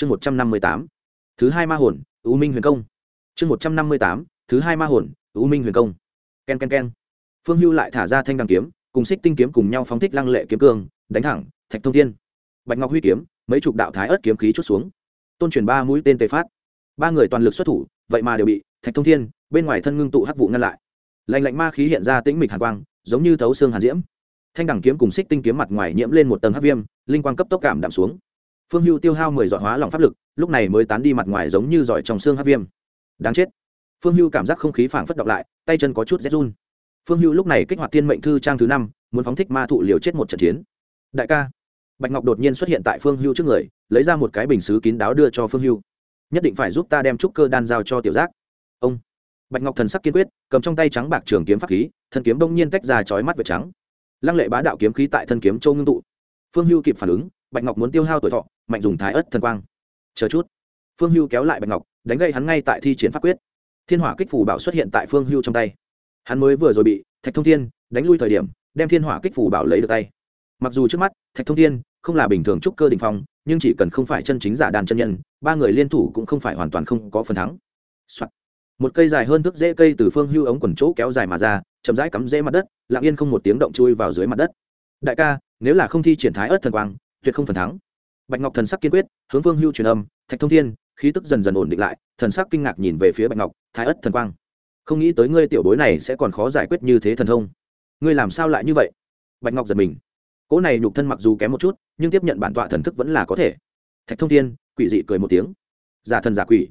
chương một trăm năm mươi tám, thứ hai ma hồn, u minh huyền công. Chương một trăm năm mươi tám, thứ hai ma hồn, u minh huyền công. K e n k e n k e n phương hưu lại thả ra thanh đằng kiếm, cùng xích tinh kiếm cùng nhau phóng thích lăng lệ kiếm cương, đánh thẳng thạch thông thiên. Bạch ngọc huy kiếm, mấy chục đạo thái ớt kiếm khí chút xuống. Tôn truyền ba mũi tên tề phát. Ba người toàn lực xuất thủ, vậy mà đều bị thạch thông thiên bên ngoài thân ngưng tụ hắc vụ ngăn lại. Lạnh lạnh ma khí hiện ra tĩnh mịch hàn quang, giống như thấu xương hàn diễm. Thanh đẳng kiếm cùng xích tinh kiếm mặt ngoài nhiễm lên một tầng hắc viêm, linh quang cấp tốc cảm đạm xuống phương hưu tiêu hao mười giọt hóa lỏng pháp lực, lúc này mới tán đi mặt ngoài giống như giỏi trong xương hát viêm. Đáng chết. Phương hưu cảm giác không khí phảng phất đọc lại, tay chân có chút rét run. Phương hưu lúc này kích hoạt thiên mệnh thư trang thứ năm, muốn phóng thích ma thụ liều chết một trận chiến. Đại ca. Bạch ngọc đột nhiên xuất hiện tại phương hưu trước người, lấy ra một cái bình xứ kín đáo đưa cho phương hưu. Nhất định phải giúp ta đem trúc cơ đan giao cho tiểu giác. Ông. Bạch ngọc thần sắc kiên quyết, cầm trong tay trắng bạc trường kiếm pháp khí, thân kiếm đông nhiên tách ra chói mắt vệt trắng. Lăng lệ bá đạo kiếm khí tại thân kiếm châu ngưng tụ. Phương hưu kịp phản ứng bạch ngọc muốn tiêu hao tuổi thọ, mạnh dùng thái ớt thần quang. Chờ chút. Phương hưu kéo lại bạch ngọc, đánh gây hắn ngay tại thi chiến pháp quyết. Thiên hỏa kích phủ bảo xuất hiện tại phương hưu trong tay. Hắn mới vừa rồi bị thạch thông thiên đánh lui thời điểm, đem thiên hỏa kích phủ bảo lấy được tay. Mặc dù trước mắt, thạch thông thiên không là bình thường trúc cơ đình phong, nhưng chỉ cần không phải chân chính giả đàn chân nhân, ba người liên thủ cũng không phải hoàn toàn không có phần thắng、Soạn. một cây dài hơn thước dễ cây từ phương hưu ống quần chỗ kéo dài mà ra, chậm rãi cắm dễ mặt đất, lặng yên không một tiếng động chui vào dưới mặt đất. Đại ca, nếu là không thi triển thái ớt thần quang tuyệt không phần thắng. Bạch ngọc thần sắc kiên quyết, hướng phương hưu truyền âm, thạch thông thiên, khí tức dần dần ổn định lại, thần sắc kinh ngạc nhìn về phía bạch ngọc, thái ất thần quang, không nghĩ tới ngươi tiểu bối này sẽ còn khó giải quyết như thế thần thông. Ngươi làm sao lại như vậy? Bạch ngọc giật mình. Cỗ này nhục thân mặc dù kém một chút, nhưng tiếp nhận bản tọa thần thức vẫn là có thể. Thạch thông thiên, quỷ dị cười một tiếng. Giả thần giả quỷ.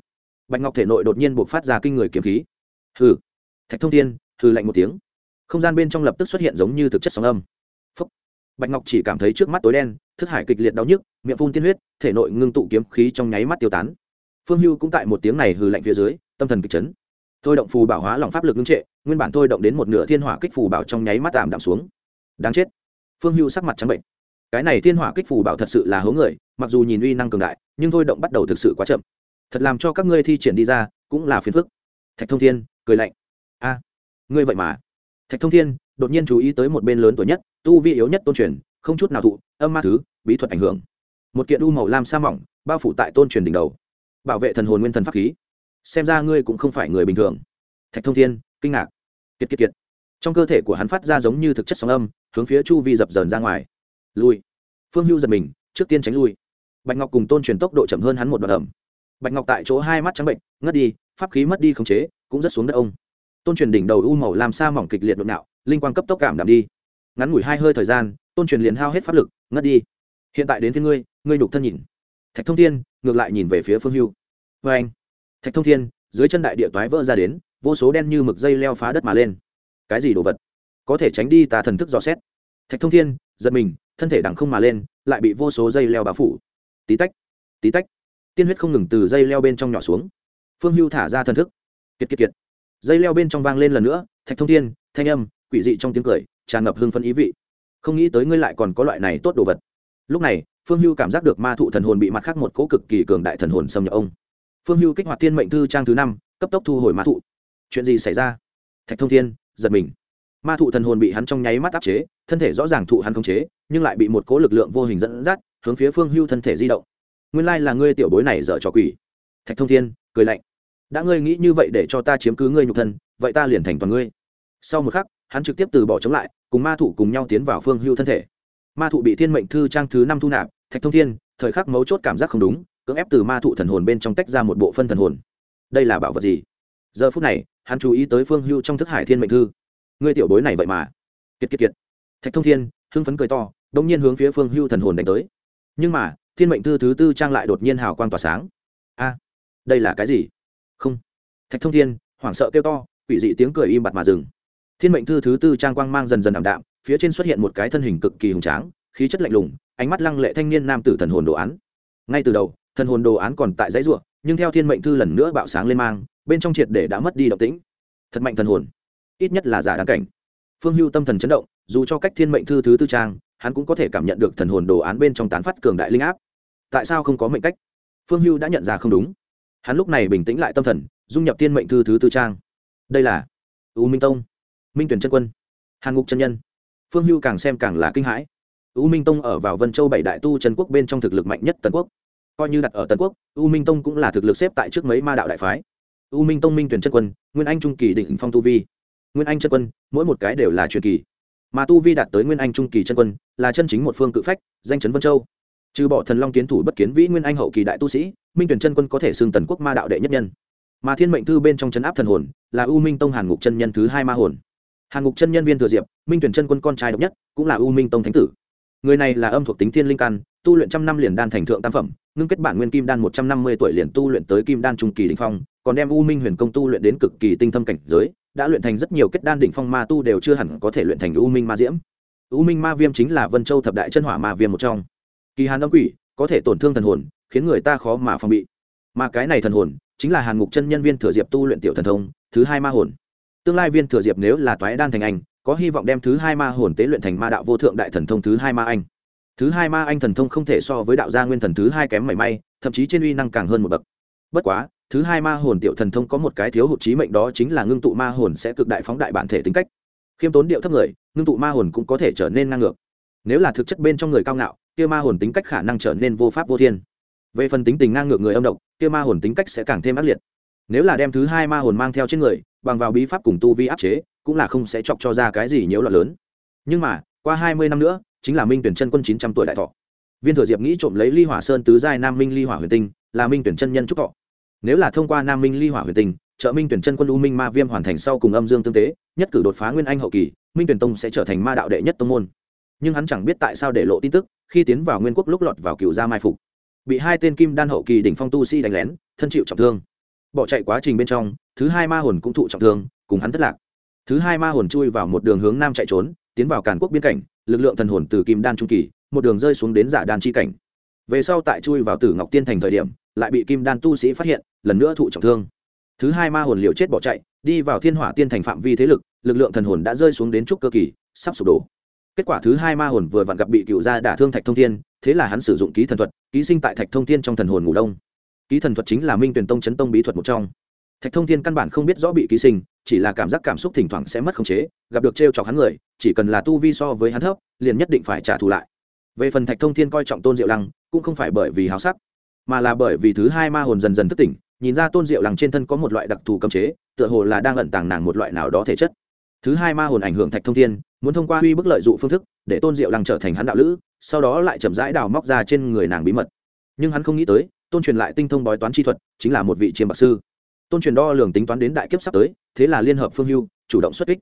Bạch ngọc thể nội đột nhiên buộc phát ra kinh người kiếm khí. Hừ. Thạch thông thiên, hừ lạnh một tiếng. Không gian bên trong lập tức xuất hiện giống như thực chất sóng âm bạch ngọc chỉ cảm thấy trước mắt tối đen, thức hải kịch liệt đau nhức, miệng phun tiên huyết, thể nội ngưng tụ kiếm khí trong nháy mắt tiêu tán. Phương hưu cũng tại một tiếng này hừ lạnh phía dưới, tâm thần kịch chấn. Thôi động phù bảo hóa lòng pháp lực ngưng trệ, nguyên bản thôi động đến một nửa thiên hỏa kích phù bảo trong nháy mắt tạm đạm xuống. Đáng chết. Phương hưu sắc mặt trắng bệnh. Cái này thiên hỏa kích phù bảo thật sự là hố người, mặc dù nhìn uy năng cường đại, nhưng thôi động bắt đầu thực sự quá chậm. Thật làm cho các ngươi thi triển đi ra, cũng là phiền phức. Thạch thông thiên, cười lạnh. A, ngươi vậy mà. Thạch thông thiên, đột nhiên chú ý tới một bên lớn tuổi nhất tu vi yếu nhất tôn truyền, không chút nào thụ, âm ma thứ, bí thuật ảnh hưởng. Một kiện u màu lam sa mỏng, bao phủ tại tôn truyền đỉnh đầu. Bảo vệ thần hồn nguyên thần pháp khí. Xem ra ngươi cũng không phải người bình thường. Thạch thông thiên, kinh ngạc. Kiệt kiệt kiệt. Trong cơ thể của hắn phát ra giống như thực chất sóng âm, hướng phía chu vi dập dờn ra ngoài. Lui. Phương hưu giật mình, trước tiên tránh lui. Bạch ngọc cùng tôn truyền tốc độ chậm hơn hắn một đoạn ẩm. Bạch ngọc tại chỗ hai mắt trắng bệnh, ngất đi, pháp khí mất đi khống chế, cũng rất xuống đất ông. Tôn truyền đỉnh đầu u màu làm sa mỏng kịch liệt nội nạo linh quang cấp tốc cảm đảm đi ngắn ngủi hai hơi thời gian, tôn truyền liền hao hết pháp lực, ngất đi. Hiện tại đến phía ngươi ngươi nhục thân nhìn. Thạch thông thiên, ngược lại nhìn về phía phương hưu. Vê anh, thạch thông thiên, dưới chân đại địa toái vỡ ra đến, vô số đen như mực dây leo phá đất mà lên. Cái gì đồ vật? Có thể tránh đi tà thần thức dò xét. Thạch thông thiên, giật mình, thân thể đằng không mà lên, lại bị vô số dây leo bao phủ. Tí tách tí tách. Tiên huyết không ngừng từ dây leo bên trong nhỏ xuống. Phương hưu thả ra thần thức. Kiệt kiệt kiệt. Dây leo bên trong vang lên lần nữa, thạch thông thiên, thanh âm, quỷ dị trong tiếng cười tràn ngập hương phân ý vị. Không nghĩ tới ngươi lại còn có loại này tốt đồ vật. Lúc này, phương hưu cảm giác được ma thụ thần hồn bị mặt khác một cỗ cực kỳ cường đại thần hồn xâm nhập ông. Phương hưu kích hoạt thiên mệnh thư trang thứ năm, cấp tốc thu hồi ma thụ. Chuyện gì xảy ra? Thạch thông thiên, giật mình. Ma thụ thần hồn bị hắn trong nháy mắt áp chế, thân thể rõ ràng thụ hắn khống chế, nhưng lại bị một cố lực lượng vô hình dẫn dắt, hướng phía phương hưu thân thể di động. Nguyên lai là ngươi tiểu bối này dở trò quỷ. Thạch thông thiên, cười lạnh. Đã ngươi nghĩ như vậy để cho ta chiếm cứ ngươi nhục thân, vậy ta liền thành toàn ngươi. Sau một khắc hắn trực tiếp từ bỏ chống lại, cùng ma thụ cùng nhau tiến vào phương hưu thân thể. Ma thụ bị thiên mệnh thư trang thứ năm thu nạp, thạch thông thiên, thời khắc mấu chốt cảm giác không đúng, cưỡng ép từ ma thụ thần hồn bên trong tách ra một bộ phân thần hồn. Đây là bảo vật gì? Giờ phút này, hắn chú ý tới phương hưu trong thức hải thiên mệnh thư. Ngươi tiểu bối này vậy mà. Kiệt kiệt kiệt. Thạch thông thiên, hưng phấn cười to đông nhiên hướng phía phương hưu thần hồn đánh tới. Nhưng mà, thiên mệnh thư thứ tư trang lại đột nhiên hào quang tỏa sáng. A, đây là cái gì? Không. Thạch thông thiên, hoảng sợ kêu to, quỷ dị tiếng cười im bặt mà dừng thiên mệnh thư thứ tư trang quang mang dần dần ảm đạm, phía trên xuất hiện một cái thân hình cực kỳ hùng tráng, khí chất lạnh lùng, ánh mắt lăng lệ thanh niên nam tử thần hồn đồ án. Ngay từ đầu, thần hồn đồ án còn tại dãy ruộng nhưng theo thiên mệnh thư lần nữa bạo sáng lên mang, bên trong triệt để đã mất đi động tĩnh. Thật mạnh thần hồn, ít nhất là giả đáng cảnh. Phương hưu tâm thần chấn động, dù cho cách thiên mệnh thư thứ tư trang, hắn cũng có thể cảm nhận được thần hồn đồ án bên trong tán phát cường đại linh áp. Tại sao không có mệnh cách? Phương hưu đã nhận ra không đúng. Hắn lúc này bình tĩnh lại tâm thần, dung nhập thiên mệnh thư thứ tư trang. Đây là u minh tông minh tuyển chân quân, hàn ngục chân nhân. Phương hưu càng xem càng là kinh hãi. U minh tông ở vào vân châu bảy đại tu trần quốc bên trong thực lực mạnh nhất tần quốc. Coi như đặt ở tần quốc, u minh tông cũng là thực lực xếp tại trước mấy ma đạo đại phái. U minh tông minh tuyển chân quân, nguyên anh trung kỳ đỉnh phong tu vi. Nguyên anh chân quân, mỗi một cái đều là truyền kỳ. Mà tu vi đạt tới nguyên anh trung kỳ chân quân, là chân chính một phương cự phách, danh chấn vân châu. Trừ bỏ thần long kiến thủ bất kiến vĩ nguyên anh hậu kỳ đại tu sĩ, minh tuyển chân quân có thể xưng tần quốc ma đạo đệ nhất nhân. Mà thiên mệnh thư bên trong chấn áp thần hồn, là u minh tông hàn ngục chân nhân thứ hai ma hồn hàn ngục chân nhân viên thừa diệp, minh tuyển chân quân con trai độc nhất, cũng là u minh tông thánh tử. Người này là âm thuộc tính thiên linh căn, tu luyện trăm năm liền đan thành thượng tam phẩm, ngưng kết bản nguyên kim đan một trăm năm mươi tuổi liền tu luyện tới kim đan trung kỳ đỉnh phong, còn đem u minh huyền công tu luyện đến cực kỳ tinh thâm cảnh giới, đã luyện thành rất nhiều kết đan đỉnh phong ma tu đều chưa hẳn có thể luyện thành u minh ma diễm. U minh ma viêm chính là vân châu thập đại chân hỏa ma viêm một trong. Kỳ hàn âm quỷ, có thể tổn thương thần hồn, khiến người ta khó mà phòng bị. Mà cái này thần hồn, chính là hàn ngục chân nhân viên thừa diệp tu luyện tiểu thần thông, thứ hai ma hồn tương lai viên thừa diệp nếu là toái đan thành anh, có hy vọng đem thứ hai ma hồn tế luyện thành ma đạo vô thượng đại thần thông thứ hai ma anh. Thứ hai ma anh thần thông không thể so với đạo gia nguyên thần thứ hai kém mảy may, thậm chí trên uy năng càng hơn một bậc. Bất quá, thứ hai ma hồn tiểu thần thông có một cái thiếu hụt trí mệnh đó chính là ngưng tụ ma hồn sẽ cực đại phóng đại bản thể tính cách. Khiêm tốn điệu thấp người, ngưng tụ ma hồn cũng có thể trở nên ngang ngược. Nếu là thực chất bên trong người cao ngạo, kia ma hồn tính cách khả năng trở nên vô pháp vô thiên. Về phần tính tình ngang ngược người âm độc, kia ma hồn tính cách sẽ càng thêm ác liệt. Nếu là đem thứ hai ma hồn mang theo trên người bằng vào bí pháp cùng tu vi áp chế, cũng là không sẽ chọc cho ra cái gì nhiễu loạn lớn. Nhưng mà, qua hai mươi năm nữa, chính là minh tuyển chân quân chín trăm tuổi đại thọ. Viên thừa diệp nghĩ trộm lấy ly hỏa sơn tứ giai nam minh ly hỏa huyền tinh, là minh tuyển chân nhân trúc thọ. Nếu là thông qua nam minh ly hỏa huyền tinh, trợ minh tuyển chân quân u minh ma viêm hoàn thành sau cùng âm dương tương tế, nhất cử đột phá nguyên anh hậu kỳ, minh tuyển tông sẽ trở thành ma đạo đệ nhất tông môn. Nhưng hắn chẳng biết tại sao để lộ tin tức, khi tiến vào nguyên quốc lúc lọt vào cựu gia mai phục. Bị hai tên kim đan hậu kỳ đỉnh phong tu si đánh lén, thân chịu trọng thương bỏ chạy quá trình bên trong, thứ hai ma hồn cũng thụ trọng thương, cùng hắn thất lạc. Thứ hai ma hồn chui vào một đường hướng nam chạy trốn, tiến vào càn quốc biên cảnh, lực lượng thần hồn từ kim đan trung kỳ, một đường rơi xuống đến giả đan chi cảnh. Về sau tại chui vào tử ngọc tiên thành thời điểm, lại bị kim đan tu sĩ phát hiện, lần nữa thụ trọng thương. Thứ hai ma hồn liều chết bỏ chạy, đi vào thiên hỏa tiên thành phạm vi thế lực lực lượng thần hồn đã rơi xuống đến trúc cơ kỳ, sắp sụp đổ. Kết quả thứ hai ma hồn vừa vặn gặp bị cựu gia đả thương thạch thông thiên, thế là hắn sử dụng ký thần thuật, ký sinh tại thạch thông thiên trong thần hồn ngủ đông ký thần thuật chính là minh tuyển tông chấn tông bí thuật một trong. Thạch thông thiên căn bản không biết rõ bị ký sinh, chỉ là cảm giác cảm xúc thỉnh thoảng sẽ mất khống chế, gặp được t r e o chọc hắn người, chỉ cần là tu vi so với hắn thấp, liền nhất định phải trả thù lại. Về phần thạch thông thiên coi trọng tôn diệu lăng, cũng không phải bởi vì háo sắc, mà là bởi vì thứ hai ma hồn dần dần thức tỉnh, nhìn ra tôn diệu lăng trên thân có một loại đặc thù cấm chế, tựa hồ là đang ẩn tàng nàng một loại nào đó thể chất. Thứ hai ma hồn ảnh hưởng thạch thông thiên, muốn thông qua uy bức lợi dụ phương thức, để tôn diệu lăng trở thành hắn đạo lữ, sau đó lại chậm rãi đào móc ra trên người nàng bí mật. Nhưng hắn không nghĩ tới tôn truyền lại tinh thông bói toán chi thuật, chính là một vị chiêm bạc sư. Tôn truyền đo lường tính toán đến đại kiếp sắp tới, thế là liên hợp phương hưu, chủ động xuất kích.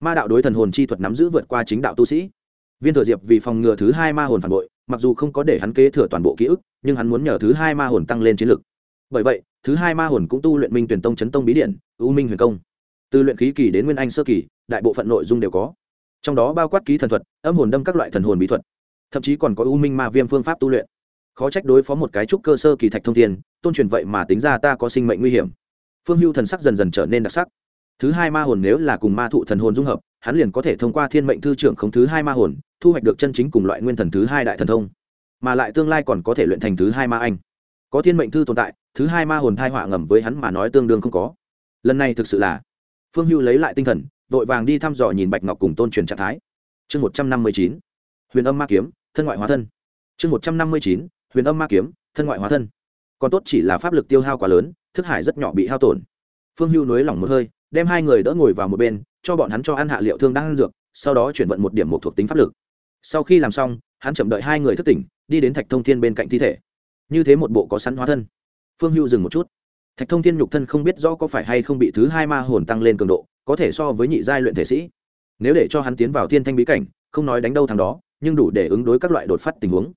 Ma đạo đối thần hồn chi thuật nắm giữ vượt qua chính đạo tu sĩ. Viên thừa diệp vì phòng ngừa thứ hai ma hồn phản bội, mặc dù không có để hắn kế thừa toàn bộ ký ức, nhưng hắn muốn nhờ thứ hai ma hồn tăng lên chiến lực. Bởi vậy, thứ hai ma hồn cũng tu luyện minh tuyển tông chấn tông bí điện ưu minh huyền công. Từ luyện khí kỳ đến nguyên anh sơ kỳ, đại bộ phận nội dung đều có. Trong đó bao quát ký thần thuật, âm hồn đâm các loại thần hồn bí thuật. Thậm chí còn có ưu minh ma viêm phương pháp tu luyện khó trách đối phó một cái trúc cơ sơ kỳ thạch thông thiên, tôn truyền vậy mà tính ra ta có sinh mệnh nguy hiểm. Phương hưu thần sắc dần dần trở nên đặc sắc. Thứ hai ma hồn nếu là cùng ma thụ thần hồn dung hợp, hắn liền có thể thông qua thiên mệnh thư trưởng không thứ hai ma hồn, thu hoạch được chân chính cùng loại nguyên thần thứ hai đại thần thông. Mà lại tương lai còn có thể luyện thành thứ hai ma anh. Có thiên mệnh thư tồn tại, thứ hai ma hồn thai họa ngầm với hắn mà nói tương đương không có. Lần này thực sự là, phương hưu lấy lại tinh thần, vội vàng đi thăm dò nhìn bạch ngọc cùng tôn truyền trạng thái. Chương một trăm năm mươi chín, huyền âm ma kiếm, thân ngoại hóa thân. Chương một trăm năm mươi chín huyền âm ma kiếm, thân ngoại hóa thân. Còn tốt chỉ là pháp lực tiêu hao quá lớn, thức hải rất nhỏ bị hao tổn. Phương hưu nới lỏng một hơi, đem hai người đỡ ngồi vào một bên, cho bọn hắn cho ăn hạ liệu thương đang ăn dược, sau đó chuyển vận một điểm một thuộc tính pháp lực. Sau khi làm xong, hắn chậm đợi hai người thức tỉnh, đi đến thạch thông thiên bên cạnh thi thể. Như thế một bộ có sẵn hóa thân. Phương hưu dừng một chút. Thạch thông thiên nhục thân không biết rõ có phải hay không bị thứ hai ma hồn tăng lên cường độ, có thể so với nhị giai luyện thể sĩ. Nếu để cho hắn tiến vào thiên thanh bí cảnh, không nói đánh đâu thằng đó, nhưng đủ để ứng đối các loại đột phát tình huống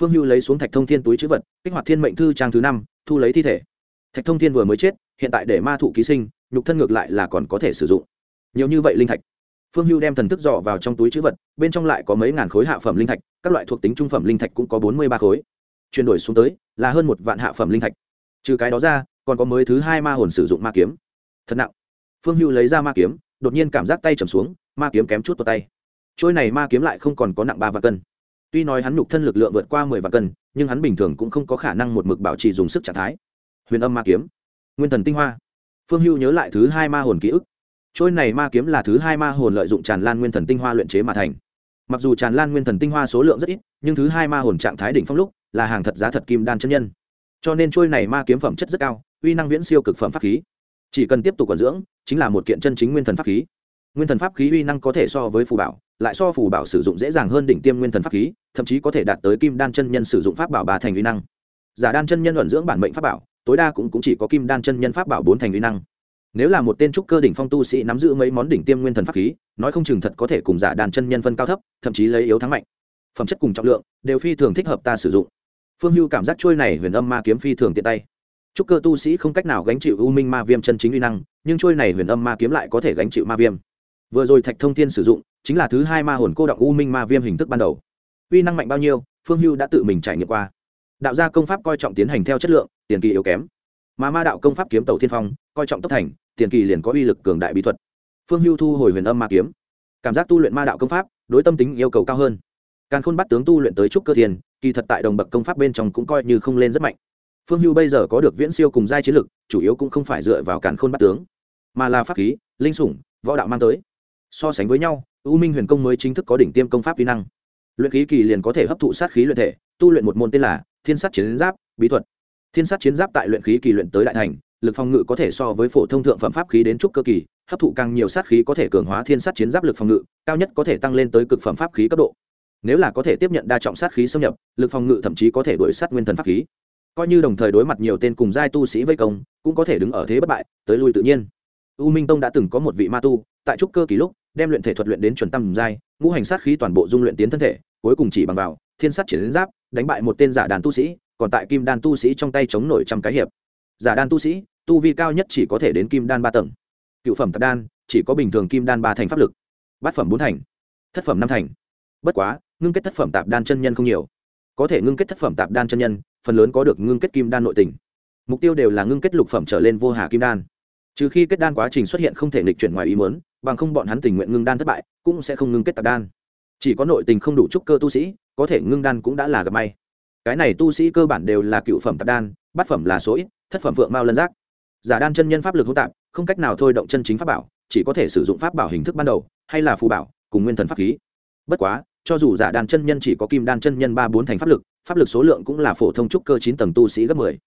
phương hưu lấy xuống thạch thông thiên túi chữ vật, kích hoạt thiên mệnh thư trang thứ năm, thu lấy thi thể. Thạch thông thiên vừa mới chết, hiện tại để ma thụ ký sinh, nhục thân ngược lại là còn có thể sử dụng. Nhiều như vậy linh thạch. Phương hưu đem thần thức dò vào trong túi chữ vật, bên trong lại có mấy ngàn khối hạ phẩm linh thạch, các loại thuộc tính trung phẩm linh thạch cũng có bốn mươi ba khối. Chuyển đổi xuống tới, là hơn một vạn hạ phẩm linh thạch. Trừ cái đó ra, còn có mới thứ hai ma hồn sử dụng ma kiếm. Thật nặng. Phương hưu lấy ra ma kiếm, đột nhiên cảm giác tay trầm xuống, ma kiếm kém chút vào tay. Trôi này ma kiếm lại không còn có nặng ba vạn cân tuy nói hắn nhục thân lực lượng vượt qua mười vạn cân, nhưng hắn bình thường cũng không có khả năng một mực bảo trì dùng sức trạng thái. Huyền âm ma kiếm. Nguyên thần tinh hoa. Phương hưu nhớ lại thứ hai ma hồn ký ức. Trôi này ma kiếm là thứ hai ma hồn lợi dụng tràn lan nguyên thần tinh hoa luyện chế mà thành. Mặc dù tràn lan nguyên thần tinh hoa số lượng rất ít, nhưng thứ hai ma hồn trạng thái đỉnh phong lúc là hàng thật giá thật kim đan chân nhân. Cho nên trôi này ma kiếm phẩm chất rất cao, uy năng viễn siêu cực phẩm pháp khí. Chỉ cần tiếp tục quản dưỡng, chính là một kiện chân chính nguyên thần pháp khí. Nguyên thần pháp khí uy năng có thể so với phù bảo lại so phù bảo sử dụng dễ dàng hơn đỉnh tiêm nguyên thần pháp khí thậm chí có thể đạt tới kim đan chân nhân sử dụng pháp bảo ba thành uy năng. Giả đan chân nhân luận dưỡng bản mệnh pháp bảo tối đa cũng, cũng chỉ có kim đan chân nhân pháp bảo bốn thành uy năng. Nếu là một tên trúc cơ đỉnh phong tu sĩ nắm giữ mấy món đỉnh tiêm nguyên thần pháp khí nói không chừng thật có thể cùng giả đàn chân nhân phân cao thấp thậm chí lấy yếu thắng mạnh. Phẩm chất cùng trọng lượng đều phi thường thích hợp ta sử dụng. Phương hưu cảm giác trôi này huyền âm ma kiếm phi thường tiện tay. Trúc cơ tu sĩ không cách nào gánh chịu u minh ma viêm chân chính uy năng nhưng trôi này huyền âm ma kiếm lại có thể gánh chịu ma viêm. Vừa rồi thạch thông thiên sử dụng chính là thứ hai ma hồn cô động u minh ma viêm hình thức ban đầu. Uy năng mạnh bao nhiêu, phương hưu đã tự mình trải nghiệm qua. Đạo gia công pháp coi trọng tiến hành theo chất lượng, tiền kỳ yếu kém. Mà ma đạo công pháp kiếm tàu thiên phong, coi trọng tốc thành, tiền kỳ liền có uy lực cường đại bí thuật. Phương hưu thu hồi huyền âm ma kiếm. Cảm giác tu luyện ma đạo công pháp, đối tâm tính yêu cầu cao hơn. Càng khôn bắt tướng tu luyện tới trúc cơ thiền kỳ thật tại đồng bậc công pháp bên trong cũng coi như không lên rất mạnh. Phương hưu bây giờ có được viễn siêu cùng giai chiến lực, chủ yếu cũng không phải dựa vào càn khôn bắt tướng, mà là pháp khí, linh sủng, võ đạo mang tới so sánh với nhau, u minh huyền công mới chính thức có đỉnh tiêm công pháp kỹ năng. Luyện khí kỳ liền có thể hấp thụ sát khí luyện thể, tu luyện một môn tên là thiên sát chiến giáp, bí thuật. Thiên sát chiến giáp tại luyện khí kỳ luyện tới đại thành, lực phòng ngự có thể so với phổ thông thượng phẩm pháp khí đến trúc cơ kỳ, hấp thụ càng nhiều sát khí có thể cường hóa thiên sát chiến giáp lực phòng ngự, cao nhất có thể tăng lên tới cực phẩm pháp khí cấp độ. Nếu là có thể tiếp nhận đa trọng sát khí xâm nhập, lực phòng ngự thậm chí có thể đuổi sát nguyên thần pháp khí. Coi như đồng thời đối mặt nhiều tên cùng giai tu sĩ vây công, cũng có thể đứng ở thế bất bại, tới lui tự nhiên u minh tông đã từng có một vị ma tu, tại trúc cơ kỳ lúc, đem luyện thể thuật luyện đến chuẩn tâm giai, ngũ hành sát khí toàn bộ dung luyện tiến thân thể, cuối cùng chỉ bằng vào thiên sát chiến giáp, đánh bại một tên giả đàn tu sĩ, còn tại kim đan tu sĩ trong tay chống nổi trăm cái hiệp. Giả đan tu sĩ, tu vi cao nhất chỉ có thể đến kim đan ba tầng. Cựu phẩm thập đan, chỉ có bình thường kim đan ba thành pháp lực. Bát phẩm bốn thành, thất phẩm năm thành. Bất quá, ngưng kết thất phẩm tạp đan chân nhân không nhiều. Có thể ngưng kết thất phẩm tạp đan chân nhân, phần lớn có được ngưng kết kim đan nội tình. Mục tiêu đều là ngưng kết lục phẩm trở lên vô hà kim đan trừ khi kết đan quá trình xuất hiện không thể nghịch chuyển ngoài ý muốn, bằng không bọn hắn tình nguyện ngưng đan thất bại, cũng sẽ không ngưng kết tạp đan. Chỉ có nội tình không đủ trúc cơ tu sĩ, có thể ngưng đan cũng đã là gặp may. Cái này tu sĩ cơ bản đều là cựu phẩm tạp đan, bát phẩm là số ít, thất phẩm vượng mao lân giác. Giả đan chân nhân pháp lực hỗn tạp, không cách nào thôi động chân chính pháp bảo, chỉ có thể sử dụng pháp bảo hình thức ban đầu, hay là phù bảo, cùng nguyên thần pháp khí. Bất quá, cho dù giả đan chân nhân chỉ có kim đan chân nhân ba bốn thành pháp lực pháp lực số lượng cũng là phổ thông trúc cơ chín tầng tu sĩ gấp mười.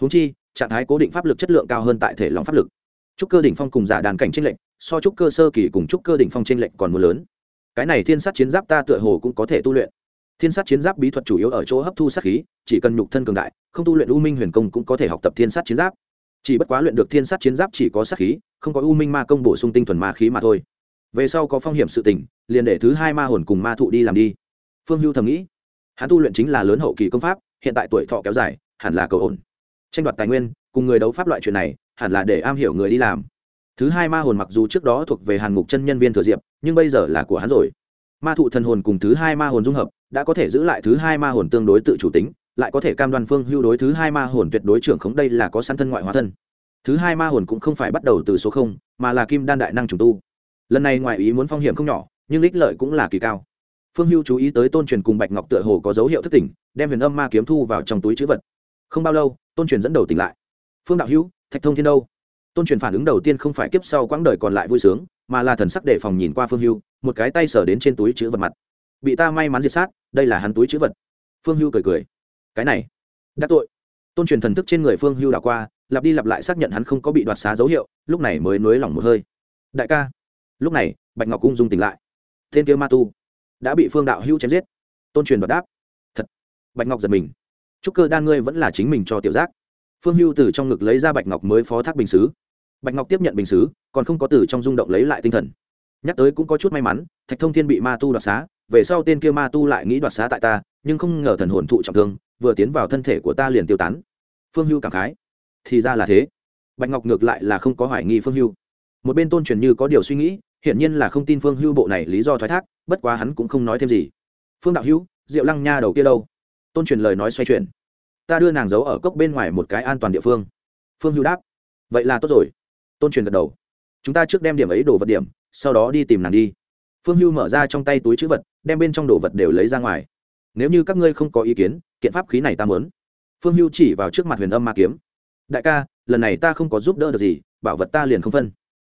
Húng chi, trạng thái cố định pháp lực chất lượng cao hơn tại thể lòng pháp lực trúc cơ đỉnh phong cùng giả đàn cảnh tranh lệnh so trúc cơ sơ kỳ cùng trúc cơ đỉnh phong tranh lệnh còn mưa lớn. Cái này thiên sát chiến giáp ta tựa hồ cũng có thể tu luyện. Thiên sát chiến giáp bí thuật chủ yếu ở chỗ hấp thu sát khí, chỉ cần nhục thân cường đại, không tu luyện u minh huyền công cũng có thể học tập thiên sát chiến giáp. Chỉ bất quá luyện được thiên sát chiến giáp chỉ có sát khí, không có u minh ma công bổ sung tinh thuần ma khí mà thôi. Về sau có phong hiểm sự tình, liền để thứ hai ma hồn cùng ma thụ đi làm đi. Phương hưu thầm nghĩ, hắn tu luyện chính là lớn hậu kỳ công pháp, hiện tại tuổi thọ kéo dài, hẳn là cầu ổn. Tranh đoạt tài nguyên, cùng người đấu pháp loại chuyện này hẳn là để am hiểu người đi làm. Thứ hai ma hồn mặc dù trước đó thuộc về hàn ngục chân nhân viên thừa diệp nhưng bây giờ là của hắn rồi. Ma thụ thần hồn cùng thứ hai ma hồn dung hợp, đã có thể giữ lại thứ hai ma hồn tương đối tự chủ tính, lại có thể cam đoan phương hưu đối thứ hai ma hồn tuyệt đối trưởng khống đây là có sẵn thân ngoại hóa thân. Thứ hai ma hồn cũng không phải bắt đầu từ số không, mà là kim đan đại năng trùng tu. Lần này ngoại ý muốn phong hiểm không nhỏ, nhưng ích lợi cũng là kỳ cao. Phương hưu chú ý tới tôn truyền cùng bạch ngọc tựa hồ có dấu hiệu thất tỉnh, đem huyền âm ma kiếm thu vào trong túi chữ vật. Không bao lâu, tôn truyền dẫn đầu tỉnh lại. Phương đạo hữu thạch thông thiên đâu? Tôn truyền phản ứng đầu tiên không phải kiếp sau quãng đời còn lại vui sướng, mà là thần sắc đề phòng nhìn qua phương hưu, một cái tay sờ đến trên túi chữ vật mặt. Bị ta may mắn diệt sát, đây là hắn túi chữ vật. Phương hưu cười cười. Cái này đắc tội. Tôn truyền thần thức trên người phương hưu đảo qua, lặp đi lặp lại xác nhận hắn không có bị đoạt xá dấu hiệu, lúc này mới nới lỏng một hơi. Đại ca, lúc này, bạch ngọc cung dung tỉnh lại. Tên kia ma tu, đã bị phương đạo hưu chém giết. Tôn truyền đoạt đáp. Thật. Bạch ngọc giật mình. Chúc cơ đan ngươi vẫn là chính mình cho tiểu giác phương hưu từ trong ngực lấy ra bạch ngọc mới phó thác bình xứ. Bạch ngọc tiếp nhận bình xứ, còn không có từ trong rung động lấy lại tinh thần. Nhắc tới cũng có chút may mắn, thạch thông thiên bị ma tu đoạt xá, về sau tên kia ma tu lại nghĩ đoạt xá tại ta, nhưng không ngờ thần hồn thụ trọng thương, vừa tiến vào thân thể của ta liền tiêu tán. Phương hưu cảm khái. Thì ra là thế. Bạch ngọc ngược lại là không có hoài nghi phương hưu. Một bên tôn truyền như có điều suy nghĩ, hiển nhiên là không tin phương hưu bộ này lý do thoái thác, bất quá hắn cũng không nói thêm gì. Phương đạo hữu, diệu lăng nha đầu kia đâu? Tôn truyền lời nói xoay chuyển ta đưa nàng giấu ở cốc bên ngoài một cái an toàn địa phương. Phương hưu đáp, vậy là tốt rồi. Tôn truyền gật đầu, chúng ta trước đem điểm ấy đồ vật điểm, sau đó đi tìm nàng đi. Phương hưu mở ra trong tay túi chữ vật, đem bên trong đồ vật đều lấy ra ngoài. Nếu như các ngươi không có ý kiến, kiện pháp khí này ta mớn phương hưu chỉ vào trước mặt huyền âm ma kiếm. Đại ca, lần này ta không có giúp đỡ được gì, bảo vật ta liền không phân.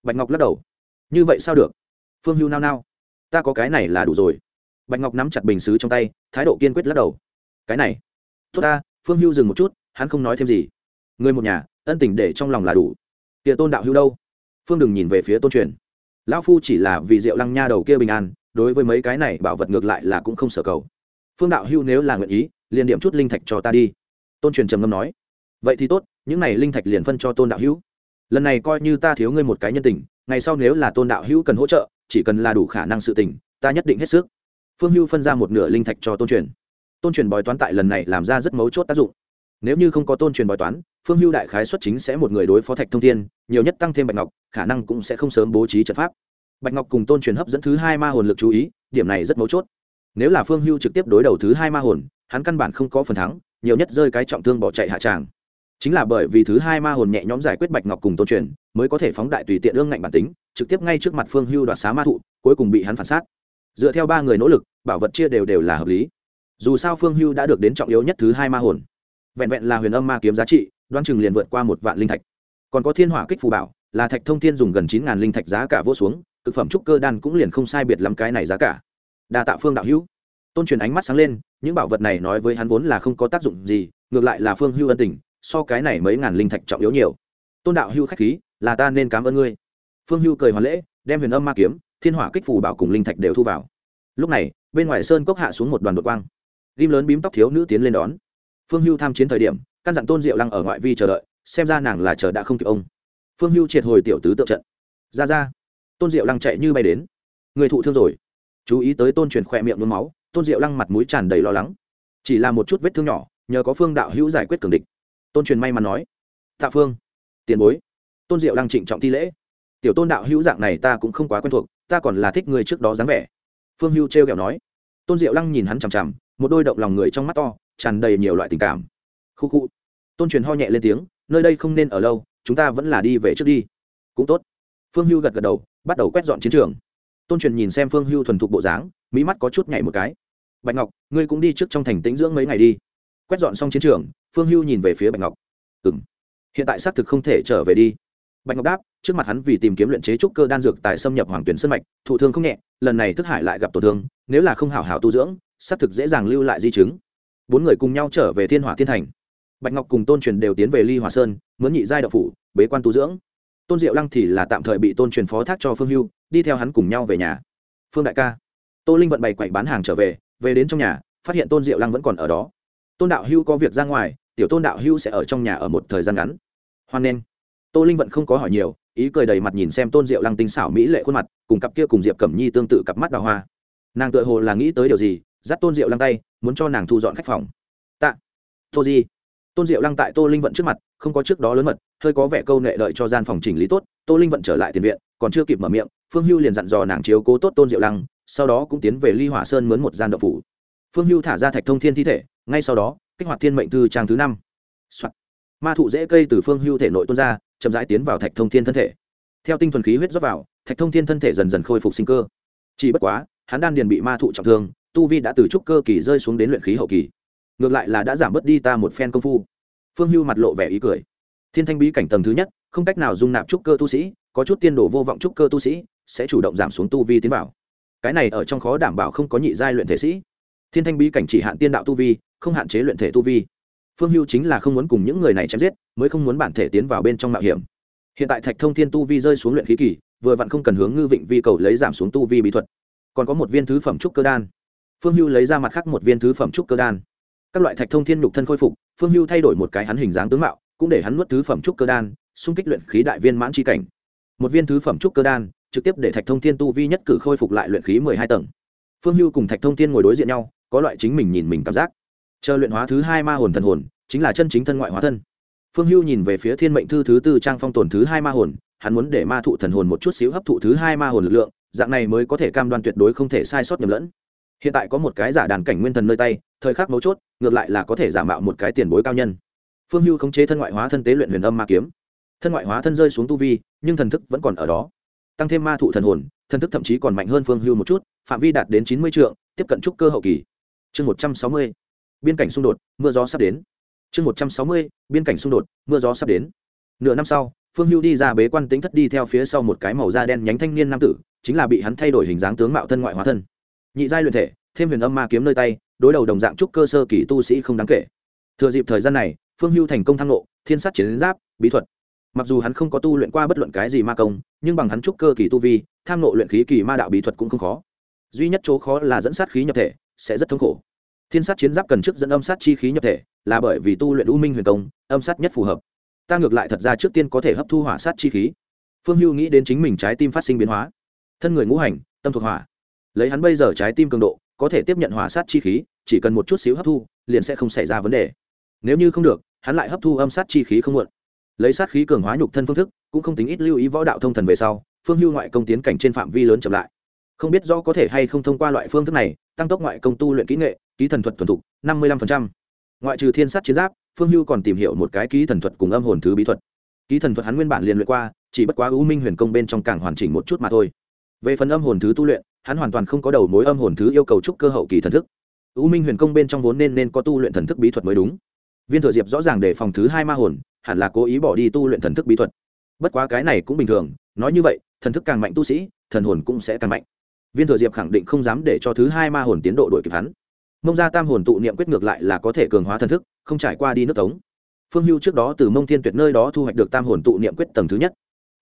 Bạch ngọc lắc đầu, như vậy sao được? Phương hưu nao nao, ta có cái này là đủ rồi. Bạch ngọc nắm chặt bình xứ trong tay, thái độ kiên quyết lắc đầu. Cái này, tốt ta phương hưu dừng một chút, hắn không nói thêm gì. Người một nhà, ân tình để trong lòng là đủ. Kia tôn đạo hưu đâu? Phương đừng nhìn về phía tôn truyền. Lão phu chỉ là vì rượu lăng nha đầu kia bình an, đối với mấy cái này bảo vật ngược lại là cũng không sở cầu. Phương đạo hưu nếu là nguyện ý, liền điểm chút linh thạch cho ta đi. Tôn truyền trầm ngâm nói. Vậy thì tốt, những này linh thạch liền phân cho tôn đạo hữu lần này coi như ta thiếu ngươi một cái nhân tình, ngày sau nếu là tôn đạo hữu cần hỗ trợ, chỉ cần là đủ khả năng sự tình, ta nhất định hết sức. Phương hưu phân ra một nửa linh thạch cho tôn truyền tôn truyền bói toán tại lần này làm ra rất mấu chốt tác dụng. Nếu như không có tôn truyền bói toán, phương hưu đại khái xuất chính sẽ một người đối phó thạch thông thiên, nhiều nhất tăng thêm bạch ngọc, khả năng cũng sẽ không sớm bố trí trận pháp. Bạch ngọc cùng tôn truyền hấp dẫn thứ hai ma hồn lực chú ý, điểm này rất mấu chốt. Nếu là phương hưu trực tiếp đối đầu thứ hai ma hồn, hắn căn bản không có phần thắng, nhiều nhất rơi cái trọng thương bỏ chạy hạ tràng. Chính là bởi vì thứ hai ma hồn nhẹ nhõm giải quyết bạch ngọc cùng tôn truyền, mới có thể phóng đại tùy tiện ương ngạnh bản tính, trực tiếp ngay trước mặt phương hưu đoạt xá ma thụ, cuối cùng bị hắn phản sát. Dựa theo ba người nỗ lực, bảo vật chia đều đều là hợp lý dù sao phương hưu đã được đến trọng yếu nhất thứ hai ma hồn vẹn vẹn là huyền âm ma kiếm giá trị đoan chừng liền vượt qua một vạn linh thạch còn có thiên hỏa kích phù bảo là thạch thông thiên dùng gần chín ngàn linh thạch giá cả vô xuống thực phẩm trúc cơ đan cũng liền không sai biệt lắm cái này giá cả đa tạ phương đạo hữu tôn truyền ánh mắt sáng lên những bảo vật này nói với hắn vốn là không có tác dụng gì ngược lại là phương hưu ân tình so cái này mấy ngàn linh thạch trọng yếu nhiều tôn đạo hưu khách khí là ta nên cảm ơn ngươi phương hưu cười hoàn lễ đem huyền âm ma kiếm thiên hỏa kích phù bảo cùng linh thạch đều thu vào lúc này bên ngoài sơn cốc hạ xuống một đoàn đội quang ghim lớn bím tóc thiếu nữ tiến lên đón. Phương hưu tham chiến thời điểm, căn dặn tôn diệu lăng ở ngoại vi chờ đợi, xem ra nàng là chờ đã không kịp ông. Phương hưu triệt hồi tiểu tứ tượng trận. Ra ra. Tôn diệu lăng chạy như bay đến. Người thụ thương rồi. Chú ý tới tôn truyền khỏe miệng nôn máu, tôn diệu lăng mặt mũi tràn đầy lo lắng. Chỉ là một chút vết thương nhỏ, nhờ có phương đạo hữu giải quyết cường địch. Tôn truyền may mắn nói. Tạ phương. Tiền bối. Tôn diệu lăng trịnh trọng thi lễ. Tiểu tôn đạo hữu dạng này ta cũng không quá quen thuộc, ta còn là thích người trước đó dáng vẻ. Phương hưu t r kẹo nói. Tôn diệu lăng nhìn hắn chằm chằm một đôi động lòng người trong mắt to, tràn đầy nhiều loại tình cảm. Khu khu. Tôn truyền ho nhẹ lên tiếng, nơi đây không nên ở lâu, chúng ta vẫn là đi về trước đi. Cũng tốt. Phương hưu gật gật đầu, bắt đầu quét dọn chiến trường. Tôn truyền nhìn xem phương hưu thuần thục bộ dáng, mỹ mắt có chút nhảy một cái. Bạch ngọc, ngươi cũng đi trước trong thành tĩnh dưỡng mấy ngày đi. Quét dọn xong chiến trường, phương hưu nhìn về phía bạch ngọc. Ừ m hiện tại xác thực không thể trở về đi. Bạch ngọc đáp, trước mặt hắn vì tìm kiếm luyện chế trúc cơ đan dược tại xâm nhập hoàng tuyển sân mạch, thụ thương không nhẹ, lần này thức hải lại gặp tổn thương, nếu là không hảo hảo tu dưỡng xác thực dễ dàng lưu lại di chứng. Bốn người cùng nhau trở về thiên hỏa thiên thành. Bạch ngọc cùng tôn truyền đều tiến về ly hòa sơn, mướn nhị giai đạo phủ, bế quan tu dưỡng. Tôn diệu lăng thì là tạm thời bị tôn truyền phó thác cho phương hưu, đi theo hắn cùng nhau về nhà. Phương đại ca, tô linh vận bày quậy bán hàng trở về về đến trong nhà, phát hiện tôn diệu lăng vẫn còn ở đó. Tôn đạo hưu có việc ra ngoài, tiểu tôn đạo hưu sẽ ở trong nhà ở một thời gian ngắn. Hoan nghênh. Tô linh vận không có hỏi nhiều, ý cười đầy mặt nhìn xem tôn diệu lăng tinh xảo mỹ lệ khuôn mặt, cùng cặp kia cùng diệp cẩm nhi tương tự cặp mắt đào hoa. Nàng tự hồ là nghĩ tới điều gì dắt tôn diệu lăng tay, muốn cho nàng thu dọn khách phòng. Tạ. Tô di. Tôn diệu lăng tại tô linh vận trước mặt, không có trước đó lớn mật, hơi có vẻ câu nệ đợi cho gian phòng chỉnh lý tốt, tô linh vận trở lại tiền viện, còn chưa kịp mở miệng, phương hưu liền dặn dò nàng chiếu cố tốt tôn diệu lăng, sau đó cũng tiến về ly hỏa sơn mướn một gian đậu phủ. Phương hưu thả ra thạch thông thiên thi thể, ngay sau đó, kích hoạt thiên mệnh thư trang thứ năm. ma thụ dễ cây từ phương hưu thể nội tuôn ra, chậm rãi tiến vào thạch thông thiên thân thể. Theo tinh thuần khí huyết rót vào, thạch thông thiên thân thể dần dần khôi phục sinh cơ. Chỉ bất quá, hắn đan điền bị ma thụ trọng thương tu vi đã từ trúc cơ kỳ rơi xuống đến luyện khí hậu kỳ. Ngược lại là đã giảm bớt đi ta một phen công phu. Phương hưu mặt lộ vẻ ý cười. Thiên thanh bí cảnh tầng thứ nhất, không cách nào dung nạp trúc cơ tu sĩ, có chút tiên đồ vô vọng trúc cơ tu sĩ, sẽ chủ động giảm xuống tu vi tiến vào. Cái này ở trong khó đảm bảo không có nhị giai luyện thể sĩ. Thiên thanh bí cảnh chỉ hạn tiên đạo tu vi, không hạn chế luyện thể tu vi. Phương hưu chính là không muốn cùng những người này chém giết, mới không muốn bản thể tiến vào bên trong mạo hiểm. Hiện tại thạch thông thiên tu vi rơi xuống luyện khí kỳ, vừa vặn không cần hướng ngư vịnh vi cầu lấy giảm xuống tu vi bí thuật. Còn có một viên thứ phẩm trúc cơ đan phương hưu lấy ra mặt khác một viên thứ phẩm trúc cơ đan. Các loại thạch thông thiên nhục thân khôi phục, phương hưu thay đổi một cái hắn hình dáng tướng mạo, cũng để hắn nuốt thứ phẩm trúc cơ đan, xung kích luyện khí đại viên mãn tri cảnh. Một viên thứ phẩm trúc cơ đan, trực tiếp để thạch thông thiên tu vi nhất cử khôi phục lại luyện khí mười hai tầng. Phương hưu cùng thạch thông thiên ngồi đối diện nhau, có loại chính mình nhìn mình cảm giác. Chờ luyện hóa thứ hai ma hồn thần hồn, chính là chân chính thân ngoại hóa thân. Phương hưu nhìn về phía thiên mệnh thư thứ tư trang phong tồn thứ hai ma hồn, hắn muốn để ma thụ thần hồn một chút xíu hấp thụ thứ hai ma hồn lực lượng, dạng này mới có thể cam đoan tuyệt đối không thể sai sót nhầm lẫn hiện tại có một cái giả đàn cảnh nguyên thần nơi tay, thời khắc mấu chốt, ngược lại là có thể giả mạo một cái tiền bối cao nhân. Phương hưu khống chế thân ngoại hóa thân tế luyện huyền âm ma kiếm. Thân ngoại hóa thân rơi xuống tu vi, nhưng thần thức vẫn còn ở đó. Tăng thêm ma thụ thần hồn, thần thức thậm chí còn mạnh hơn phương hưu một chút, phạm vi đạt đến chín mươi triệu tiếp cận trúc cơ hậu kỳ. Chương một trăm sáu mươi, biên cảnh xung đột, mưa gió sắp đến. Chương một trăm sáu mươi, biên cảnh xung đột, mưa gió sắp đến. Nửa năm sau, phương hưu đi ra bế quan tính thất đi theo phía sau một cái màu da đen nhánh thanh niên nam tử, chính là bị hắn thay đổi hình dáng tướng mạo thân ngoại hóa thân nhị giai luyện thể, thêm huyền âm ma kiếm nơi tay, đối đầu đồng dạng trúc cơ sơ kỳ tu sĩ không đáng kể. Thừa dịp thời gian này, phương hưu thành công thăng lộ thiên sát chiến giáp, bí thuật. Mặc dù hắn không có tu luyện qua bất luận cái gì ma công, nhưng bằng hắn trúc cơ kỳ tu vi, tham nộ luyện khí kỳ ma đạo bí thuật cũng không khó. Duy nhất chỗ khó là dẫn sát khí nhập thể, sẽ rất thống khổ. Thiên sát chiến giáp cần trước dẫn âm sát chi khí nhập thể, là bởi vì tu luyện u minh huyền công, âm sát nhất phù hợp. Ta ngược lại thật ra trước tiên có thể hấp thu hỏa sát chi khí. Phương hưu nghĩ đến chính mình trái tim phát sinh biến hóa. Thân người ngũ hành, tâm thuộc hỏa lấy hắn bây giờ trái tim cường độ, có thể tiếp nhận hỏa sát chi khí, chỉ cần một chút xíu hấp thu, liền sẽ không xảy ra vấn đề. Nếu như không được, hắn lại hấp thu âm sát chi khí không muộn. Lấy sát khí cường hóa nhục thân phương thức, cũng không tính ít lưu ý võ đạo thông thần về sau, phương hưu ngoại công tiến cảnh trên phạm vi lớn chậm lại. Không biết rõ có thể hay không thông qua loại phương thức này, tăng tốc ngoại công tu luyện kỹ nghệ, ký thần thuật thuần thục, năm mươi lăm ngoại trừ thiên sát chiến giáp, phương hưu còn tìm hiểu một cái ký thần thuật cùng âm hồn thứ bí thuật. Ký thần thuật hắn nguyên bản liền luyện qua, chỉ bất quá ưu minh huyền công bên trong càng hoàn chỉnh một chút mà thôi. Về phần âm hồn thứ tu luyện hắn hoàn toàn không có đầu mối âm hồn thứ yêu cầu trúc cơ hậu kỳ thần thức. Ưu minh huyền công bên trong vốn nên nên có tu luyện thần thức bí thuật mới đúng. Viên thừa diệp rõ ràng để phòng thứ hai ma hồn, hẳn là cố ý bỏ đi tu luyện thần thức bí thuật. Bất quá cái này cũng bình thường, nói như vậy, thần thức càng mạnh tu sĩ, thần hồn cũng sẽ càng mạnh. Viên thừa diệp khẳng định không dám để cho thứ hai ma hồn tiến độ đổi kịp hắn. Mông gia tam hồn tụ niệm quyết ngược lại là có thể cường hóa thần thức, không trải qua đi nước tống. Phương hưu trước đó từ mông thiên tuyệt nơi đó thu hoạch được tam hồn tụ niệm quyết tầng thứ nhất.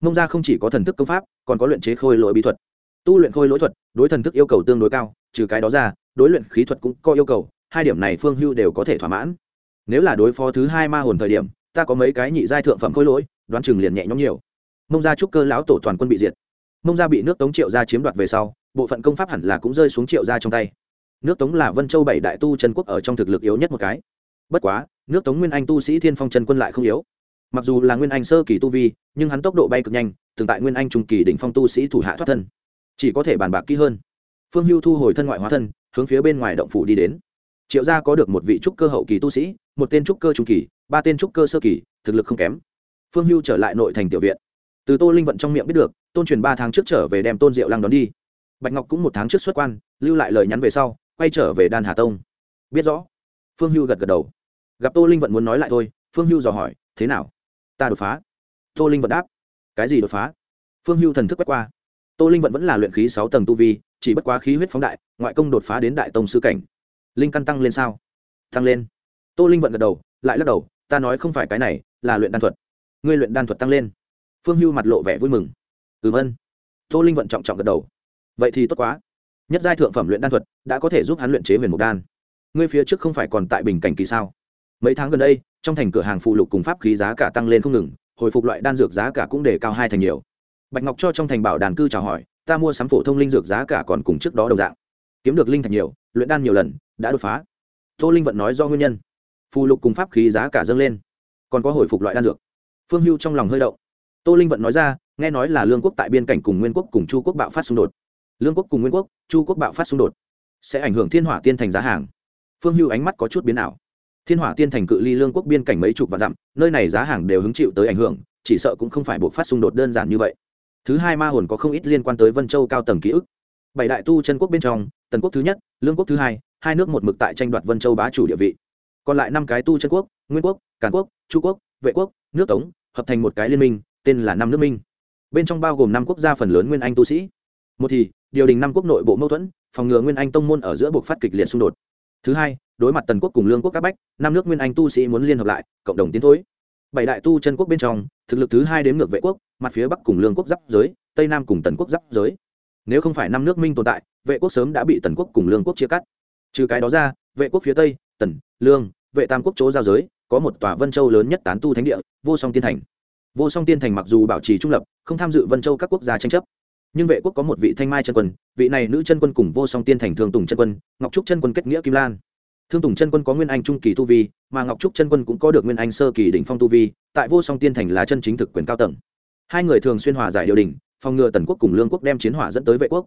Mông gia không chỉ có thần thức công pháp, còn có luyện chế khôi lỗi bí thuật tu luyện khôi lỗi thuật, đối thần thức yêu cầu tương đối cao, trừ cái đó ra, đối luyện khí thuật cũng có yêu cầu, hai điểm này phương hưu đều có thể thỏa mãn. Nếu là đối phó thứ hai ma hồn thời điểm, ta có mấy cái nhị giai thượng phẩm khôi lỗi, đoán chừng liền nhẹ nhõm nhiều. Mông gia trúc cơ lão tổ toàn quân bị diệt. Mông gia bị nước tống triệu gia chiếm đoạt về sau, bộ phận công pháp hẳn là cũng rơi xuống triệu gia trong tay. Nước tống là vân châu bảy đại tu chân quốc ở trong thực lực yếu nhất một cái. Bất quá, nước tống nguyên anh tu sĩ thiên phong chân quân lại không yếu. Mặc dù là nguyên anh sơ kỳ tu vi, nhưng hắn tốc độ bay cực nhanh, từng tại nguyên anh trung kỳ đỉnh phong tu sĩ thủ hạ thoát thân chỉ có thể bàn bạc kỹ hơn. Phương hưu thu hồi thân ngoại hóa thân, hướng phía bên ngoài động phủ đi đến. Triệu gia có được một vị trúc cơ hậu kỳ tu sĩ, một tên trúc cơ trung kỳ, ba tên trúc cơ sơ kỳ, thực lực không kém. Phương hưu trở lại nội thành tiểu viện. Từ tô linh vận trong miệng biết được, tôn truyền ba tháng trước trở về đem tôn diệu lăng đón đi. Bạch ngọc cũng một tháng trước xuất quan, lưu lại lời nhắn về sau, quay trở về đan hà tông. Biết rõ. Phương hưu gật gật đầu. Gặp tô linh vận muốn nói lại thôi, phương hưu dò hỏi, thế nào? Ta đột phá. Tô linh vận đáp, cái gì đột phá? Phương hưu thần thức quét qua tô linh vận vẫn là luyện khí sáu tầng tu vi, chỉ bất quá khí huyết phóng đại, ngoại công đột phá đến đại tông sư cảnh. Linh căn tăng lên sao? Tăng lên. Tô linh vận gật đầu, lại lắc đầu, ta nói không phải cái này, là luyện đan thuật. Ngươi luyện đan thuật tăng lên. Phương hưu mặt lộ vẻ vui mừng. Ừm ân tô linh vận trọng trọng gật đầu. Vậy thì tốt quá. Nhất giai thượng phẩm luyện đan thuật đã có thể giúp hắn luyện chế huyền mục đan. Ngươi phía trước không phải còn tại bình cảnh kỳ sao? Mấy tháng gần đây, trong thành cửa hàng phụ lục cùng pháp khí giá cả tăng lên không ngừng, hồi phục loại đan dược giá cả cũng để cao hai thành nhiều bạch ngọc cho trong thành bảo đàn cư chào hỏi, ta mua sắm phổ thông linh dược giá cả còn cùng trước đó đồng dạng. Kiếm được linh thạch nhiều, luyện đan nhiều lần, đã đột phá. Tô linh vận nói do nguyên nhân. Phù lục cùng pháp khí giá cả dâng lên, còn có hồi phục loại đan dược. Phương hưu trong lòng hơi động. Tô linh vận nói ra, nghe nói là lương quốc tại biên cảnh cùng nguyên quốc cùng chu quốc bạo phát xung đột. Lương quốc cùng nguyên quốc, chu quốc bạo phát xung đột, sẽ ảnh hưởng thiên hỏa tiên thành giá hàng. Phương hưu ánh mắt có chút biến ảo. Thiên hỏa tiên thành cự ly lương quốc biên cảnh mấy chục và dặm, nơi này giá hàng đều hứng chịu tới ảnh hưởng, chỉ sợ cũng không phải buộc phát xung đột đơn giản như vậy thứ hai ma hồn có không ít liên quan tới vân châu cao tầng ký ức. Bảy đại tu chân quốc bên trong, tần quốc thứ nhất, lương quốc thứ hai hai nước một mực tại tranh đoạt vân châu bá chủ địa vị. Còn lại năm cái tu chân quốc, nguyên quốc, càn quốc, chu quốc, vệ quốc, nước tống, hợp thành một cái liên minh, tên là năm nước minh. Bên trong bao gồm năm quốc gia phần lớn nguyên anh tu sĩ. Một thì, điều đình năm quốc nội bộ mâu thuẫn, phòng ngừa nguyên anh tông môn ở giữa buộc phát kịch liệt xung đột. Thứ hai, đối mặt tần quốc cùng lương quốc các bách, năm nước nguyên anh tu sĩ muốn liên hợp lại, cộng đồng tiến thối bảy đại tu chân quốc bên trong, thực lực thứ hai đến ngược vệ quốc, mặt phía bắc cùng lương quốc giáp giới, tây nam cùng tần quốc giáp giới. Nếu không phải năm nước minh tồn tại, vệ quốc sớm đã bị tần quốc cùng lương quốc chia cắt. Trừ cái đó ra, vệ quốc phía tây, tần, lương, vệ tam quốc chỗ giao giới, có một tòa vân châu lớn nhất tán tu thánh địa, vô song tiên thành. Vô song tiên thành mặc dù bảo trì trung lập, không tham dự vân châu các quốc gia tranh chấp, nhưng vệ quốc có một vị thanh mai chân quân, vị này nữ chân quân cùng vô song tiên thành thường tùng chân quân, ngọc trúc chân quân kết nghĩa kim lan thương tùng chân quân có nguyên anh trung kỳ tu vi, mà ngọc trúc chân quân cũng có được nguyên anh sơ kỳ đỉnh phong tu vi, tại vô song tiên thành là chân chính thực quyền cao tầng. Hai người thường xuyên hòa giải điều đình, phòng ngừa tần quốc cùng lương quốc đem chiến hỏa dẫn tới vệ quốc.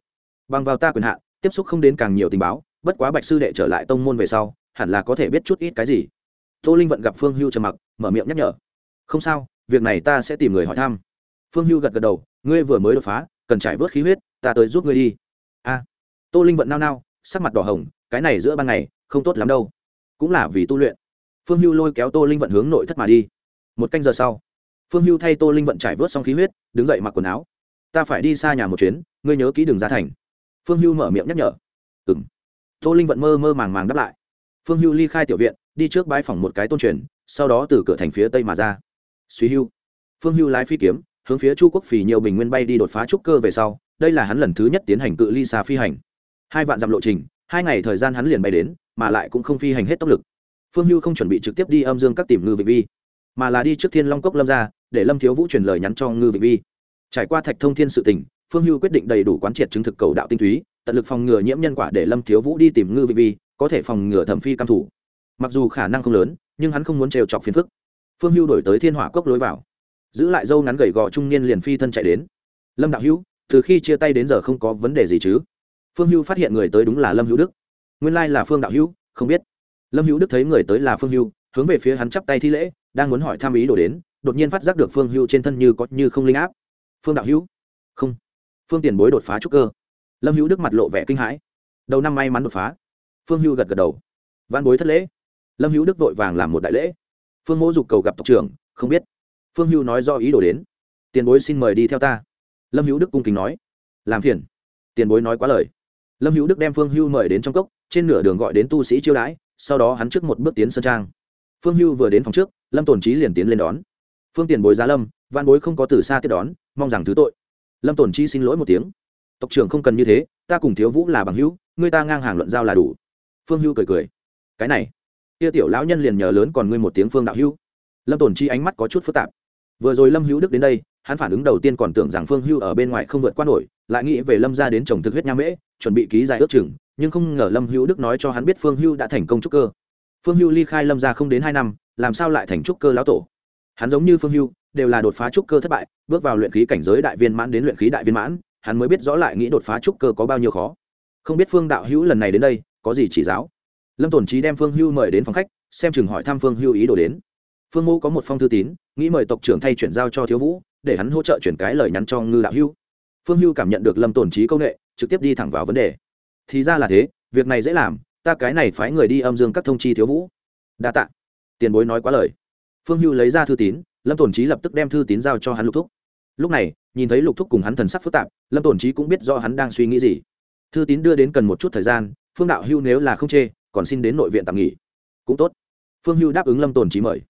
Bằng vào ta quyền hạn, tiếp xúc không đến càng nhiều tình báo, bất quá bạch sư đệ trở lại tông môn về sau, hẳn là có thể biết chút ít cái gì. Tô linh vận gặp phương hưu trầm mặc, mở miệng nhắc nhở. Không sao, việc này ta sẽ tìm người hỏi thăm. Phương hưu gật gật đầu, ngươi vừa mới đột phá, cần trải vớt khí huyết, ta tới giúp ngươi đi. A. Tô linh vận nao nao, sắc mặt đỏ hồng, cái này giữa ban ngày không tốt lắm đâu. Cũng là vì tu luyện. Phương hưu lôi kéo tô linh vận hướng nội thất mà đi. Một canh giờ sau, phương hưu thay tô linh vận trải vớt xong khí huyết, đứng dậy mặc quần áo. Ta phải đi xa nhà một chuyến, ngươi nhớ kỹ đường ra thành. Phương hưu mở miệng nhắc nhở. Ừng tô linh vận mơ mơ màng màng đáp lại. Phương hưu ly khai tiểu viện, đi trước bãi phòng một cái tôn truyền, sau đó từ cửa thành phía tây mà ra. Suy hưu. Phương hưu lái phi kiếm, hướng phía chu quốc phì nhiều bình nguyên bay đi đột phá trúc cơ về sau, đây là hắn lần thứ nhất tiến hành cự ly xa phi hành. Hai vạn dặm lộ trình, hai ngày thời gian hắn liền bay đến mà lại cũng không phi hành hết tốc lực. Phương hưu không chuẩn bị trực tiếp đi âm dương các tìm ngư vị vi, mà là đi trước thiên long cốc lâm ra, để lâm thiếu vũ truyền lời nhắn cho ngư vị vi. Trải qua thạch thông thiên sự tình, phương hưu quyết định đầy đủ quán triệt chứng thực cầu đạo tinh túy, tận lực phòng ngừa nhiễm nhân quả để lâm thiếu vũ đi tìm ngư vị vi, có thể phòng ngừa thẩm phi cam thủ. Mặc dù khả năng không lớn, nhưng hắn không muốn trêu chọc phiền phức. Phương hưu đổi tới thiên hỏa cốc lối vào, giữ lại dâu ngắn gầy gò trung niên liền phi thân chạy đến. Lâm đạo hữu, từ khi chia tay đến giờ không có vấn đề gì chứ? Phương hưu phát hiện người tới đúng là lâm hữu đức nguyên lai là phương đạo hữu, không biết. Lâm hữu đức thấy người tới là phương hưu, hướng về phía hắn chắp tay thi lễ, đang muốn hỏi tham ý đổ đến, đột nhiên phát giác được phương hưu trên thân như có như không linh áp. Phương đạo hữu? Không. Phương tiền bối đột phá trúc cơ. Lâm hữu đức mặt lộ vẻ kinh hãi. Đầu năm may mắn đột phá. Phương hưu gật gật đầu. Văn bối thất lễ. Lâm hữu đức vội vàng làm một đại lễ. Phương mỗ dục cầu gặp tộc trưởng, không biết. Phương hưu nói do ý đồ đến. Tiền bối xin mời đi theo ta. Lâm hữu đức cung kính nói. Làm phiền. Tiền bối nói quá lời. Lâm hữu đức đem phương hưu mời đến trong cốc trên nửa đường gọi đến tu sĩ chiêu đãi, sau đó hắn trước một bước tiến sơn trang. Phương hưu vừa đến phòng trước, lâm tồn trí liền tiến lên đón. Phương tiền bối giá lâm văn bối không có từ xa tiếp đón, mong rằng thứ tội. Lâm tồn trí xin lỗi một tiếng. Tộc trưởng không cần như thế, ta cùng thiếu vũ là bằng hữu, ngươi ta ngang hàng luận giao là đủ. Phương hưu cười cười. Cái này kia tiểu lão nhân liền nhờ lớn còn ngươi một tiếng phương đạo hữu. Lâm tồn chi ánh mắt có chút phức tạp. Vừa rồi lâm hữu đức đến đây, hắn phản ứng đầu tiên còn tưởng rằng phương hưu ở bên ngoài không vượt qua nổi, lại nghĩ về lâm ra đến trồng thực huyết nha mễ, chuẩn bị ký dài ước chừng nhưng không ngờ lâm hữu đức nói cho hắn biết phương hưu đã thành công trúc cơ. Phương hưu ly khai lâm ra không đến hai năm, làm sao lại thành trúc cơ lão tổ? Hắn giống như phương hưu, đều là đột phá trúc cơ thất bại, bước vào luyện khí cảnh giới đại viên mãn đến luyện khí đại viên mãn, hắn mới biết rõ lại nghĩ đột phá trúc cơ có bao nhiêu khó. Không biết phương đạo hữu lần này đến đây, có gì chỉ giáo? Lâm tổn trí đem phương hưu mời đến phòng khách, xem chừng hỏi thăm phương hưu ý đồ đến. Phương mô có một phong thư tín, nghĩ mời tộc trưởng thay chuyển giao cho thiếu vũ, để hắn hỗ trợ chuyển cái lời nhắn cho ngư đạo hưu phương hưu cảm nhận được lâm tổn trí công nghệ, trực tiếp đi thẳng vào vấn đề thì ra là thế, việc này dễ làm, ta cái này phái người đi âm dương các thông chi thiếu vũ. Đa tạ. Tiền bối nói quá lời. Phương hưu lấy ra thư tín, lâm tổn trí lập tức đem thư tín giao cho hắn lục thúc. Lúc này, nhìn thấy lục thúc cùng hắn thần sắc phức tạp, lâm tổn trí cũng biết do hắn đang suy nghĩ gì. Thư tín đưa đến cần một chút thời gian, phương đạo hưu nếu là không chê, còn xin đến nội viện tạm nghỉ. Cũng tốt. Phương hưu đáp ứng lâm tổn trí mời.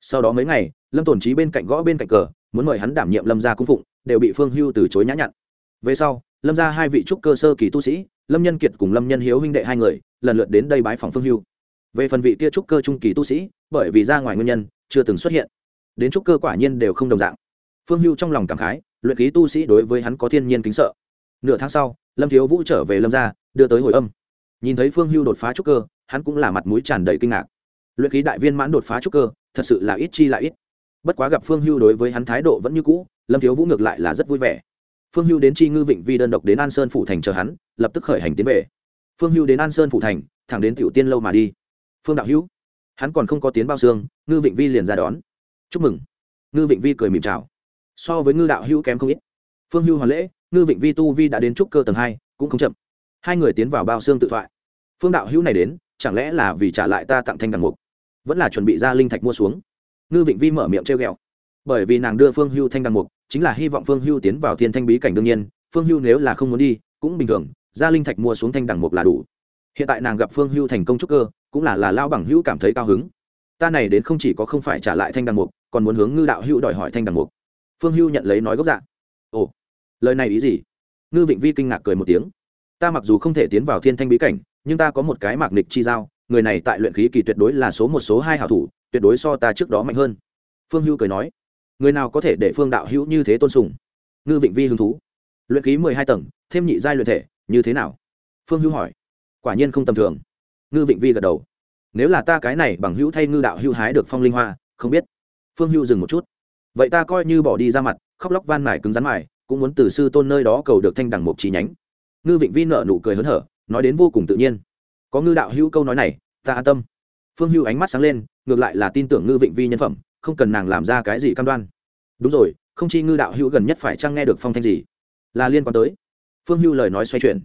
Sau đó mấy ngày, lâm tổn trí bên cạnh gõ bên cạnh cờ, muốn mời hắn đảm nhiệm lâm gia cung phụng, đều bị phương hưu từ chối nhã nhặn. Về sau lâm gia hai vị trúc cơ sơ kỳ tu sĩ, lâm nhân kiệt cùng lâm nhân hiếu huynh đệ hai người, lần lượt đến đây bái phòng phương hưu. Về phần vị kia trúc cơ trung kỳ tu sĩ, bởi vì ra ngoài nguyên nhân, chưa từng xuất hiện. Đến trúc cơ quả nhiên đều không đồng dạng. Phương hưu trong lòng cảm khái, luyện khí tu sĩ đối với hắn có thiên nhiên kính sợ. Nửa tháng sau, lâm thiếu vũ trở về lâm gia, đưa tới hồi âm. Nhìn thấy phương hưu đột phá trúc cơ, hắn cũng là mặt mũi tràn đầy kinh ngạc. Luyện khí đại viên mãn đột phá trúc cơ, thật sự là ít chi lại ít. Bất quá gặp phương hưu đối với hắn thái độ vẫn như cũ, lâm thiếu vũ ngược lại là rất vui vẻ phương hưu đến chi ngư vịnh vi đơn độc đến an sơn phủ thành chờ hắn, lập tức khởi hành tiến về. Phương hưu đến an sơn phủ thành, thẳng đến tiểu tiên lâu mà đi. Phương đạo hữu, hắn còn không có tiến bao xương, ngư vịnh vi liền ra đón. Chúc mừng. Ngư vịnh vi cười mỉm chào. So với ngư đạo hữu kém không ít. Phương hưu hoàn lễ, ngư vịnh vi tu vi đã đến trúc cơ tầng hai, cũng không chậm. Hai người tiến vào bao xương tự thoại. Phương đạo hữu này đến, chẳng lẽ là vì trả lại ta tặng thanh đàn mục? Vẫn là chuẩn bị ra linh thạch mua xuống. Ngư vịnh vi mở miệng treo g ẹ o bởi vì nàng đưa phương hưu thanh đàn mục chính là hy vọng phương hưu tiến vào thiên thanh bí cảnh đương nhiên, phương hưu nếu là không muốn đi, cũng bình thường ra linh thạch mua xuống thanh đẳng mục là đủ. Hiện tại nàng gặp phương hưu thành công trúc cơ, cũng là là lao bằng hữu cảm thấy cao hứng. Ta này đến không chỉ có không phải trả lại thanh đằng mục, còn muốn hướng ngư đạo hữu đòi hỏi thanh đằng mục. Phương hưu nhận lấy nói gốc dạ. Ồ, lời này ý gì? Ngư vịnh vi kinh ngạc cười một tiếng. Ta mặc dù không thể tiến vào thiên thanh bí cảnh, nhưng ta có một cái mạc nịch chi giao, người này tại luyện khí kỳ tuyệt đối là số một, số hai hảo thủ, tuyệt đối so ta trước đó mạnh hơn. Phương hưu cười nói người nào có thể để phương đạo hữu như thế tôn sùng? Ngư vịnh vi hứng thú. Luyện ký mười hai tầng, thêm nhị giai luyện thể, như thế nào? Phương hưu hỏi. Quả nhiên không tầm thường. Ngư vịnh vi gật đầu. Nếu là ta cái này bằng hữu thay ngư đạo hữu hái được phong linh hoa, không biết. Phương hưu dừng một chút. Vậy ta coi như bỏ đi ra mặt, khóc lóc van mải cứng rắn mải cũng muốn từ sư tôn nơi đó cầu được thanh đẳng một chi nhánh. Ngư vịnh vi nợ nụ cười hớn hở, nói đến vô cùng tự nhiên. Có ngư đạo hữu câu nói này, ta an tâm. Phương hưu ánh mắt sáng lên, ngược lại là tin tưởng ngư vịnh vi nhân phẩm không cần nàng làm ra cái gì cam đoan. Đúng rồi, không chi ngư đạo hữu gần nhất phải chăng nghe được phong thanh gì? Là liên quan tới. Phương hưu lời nói xoay chuyển.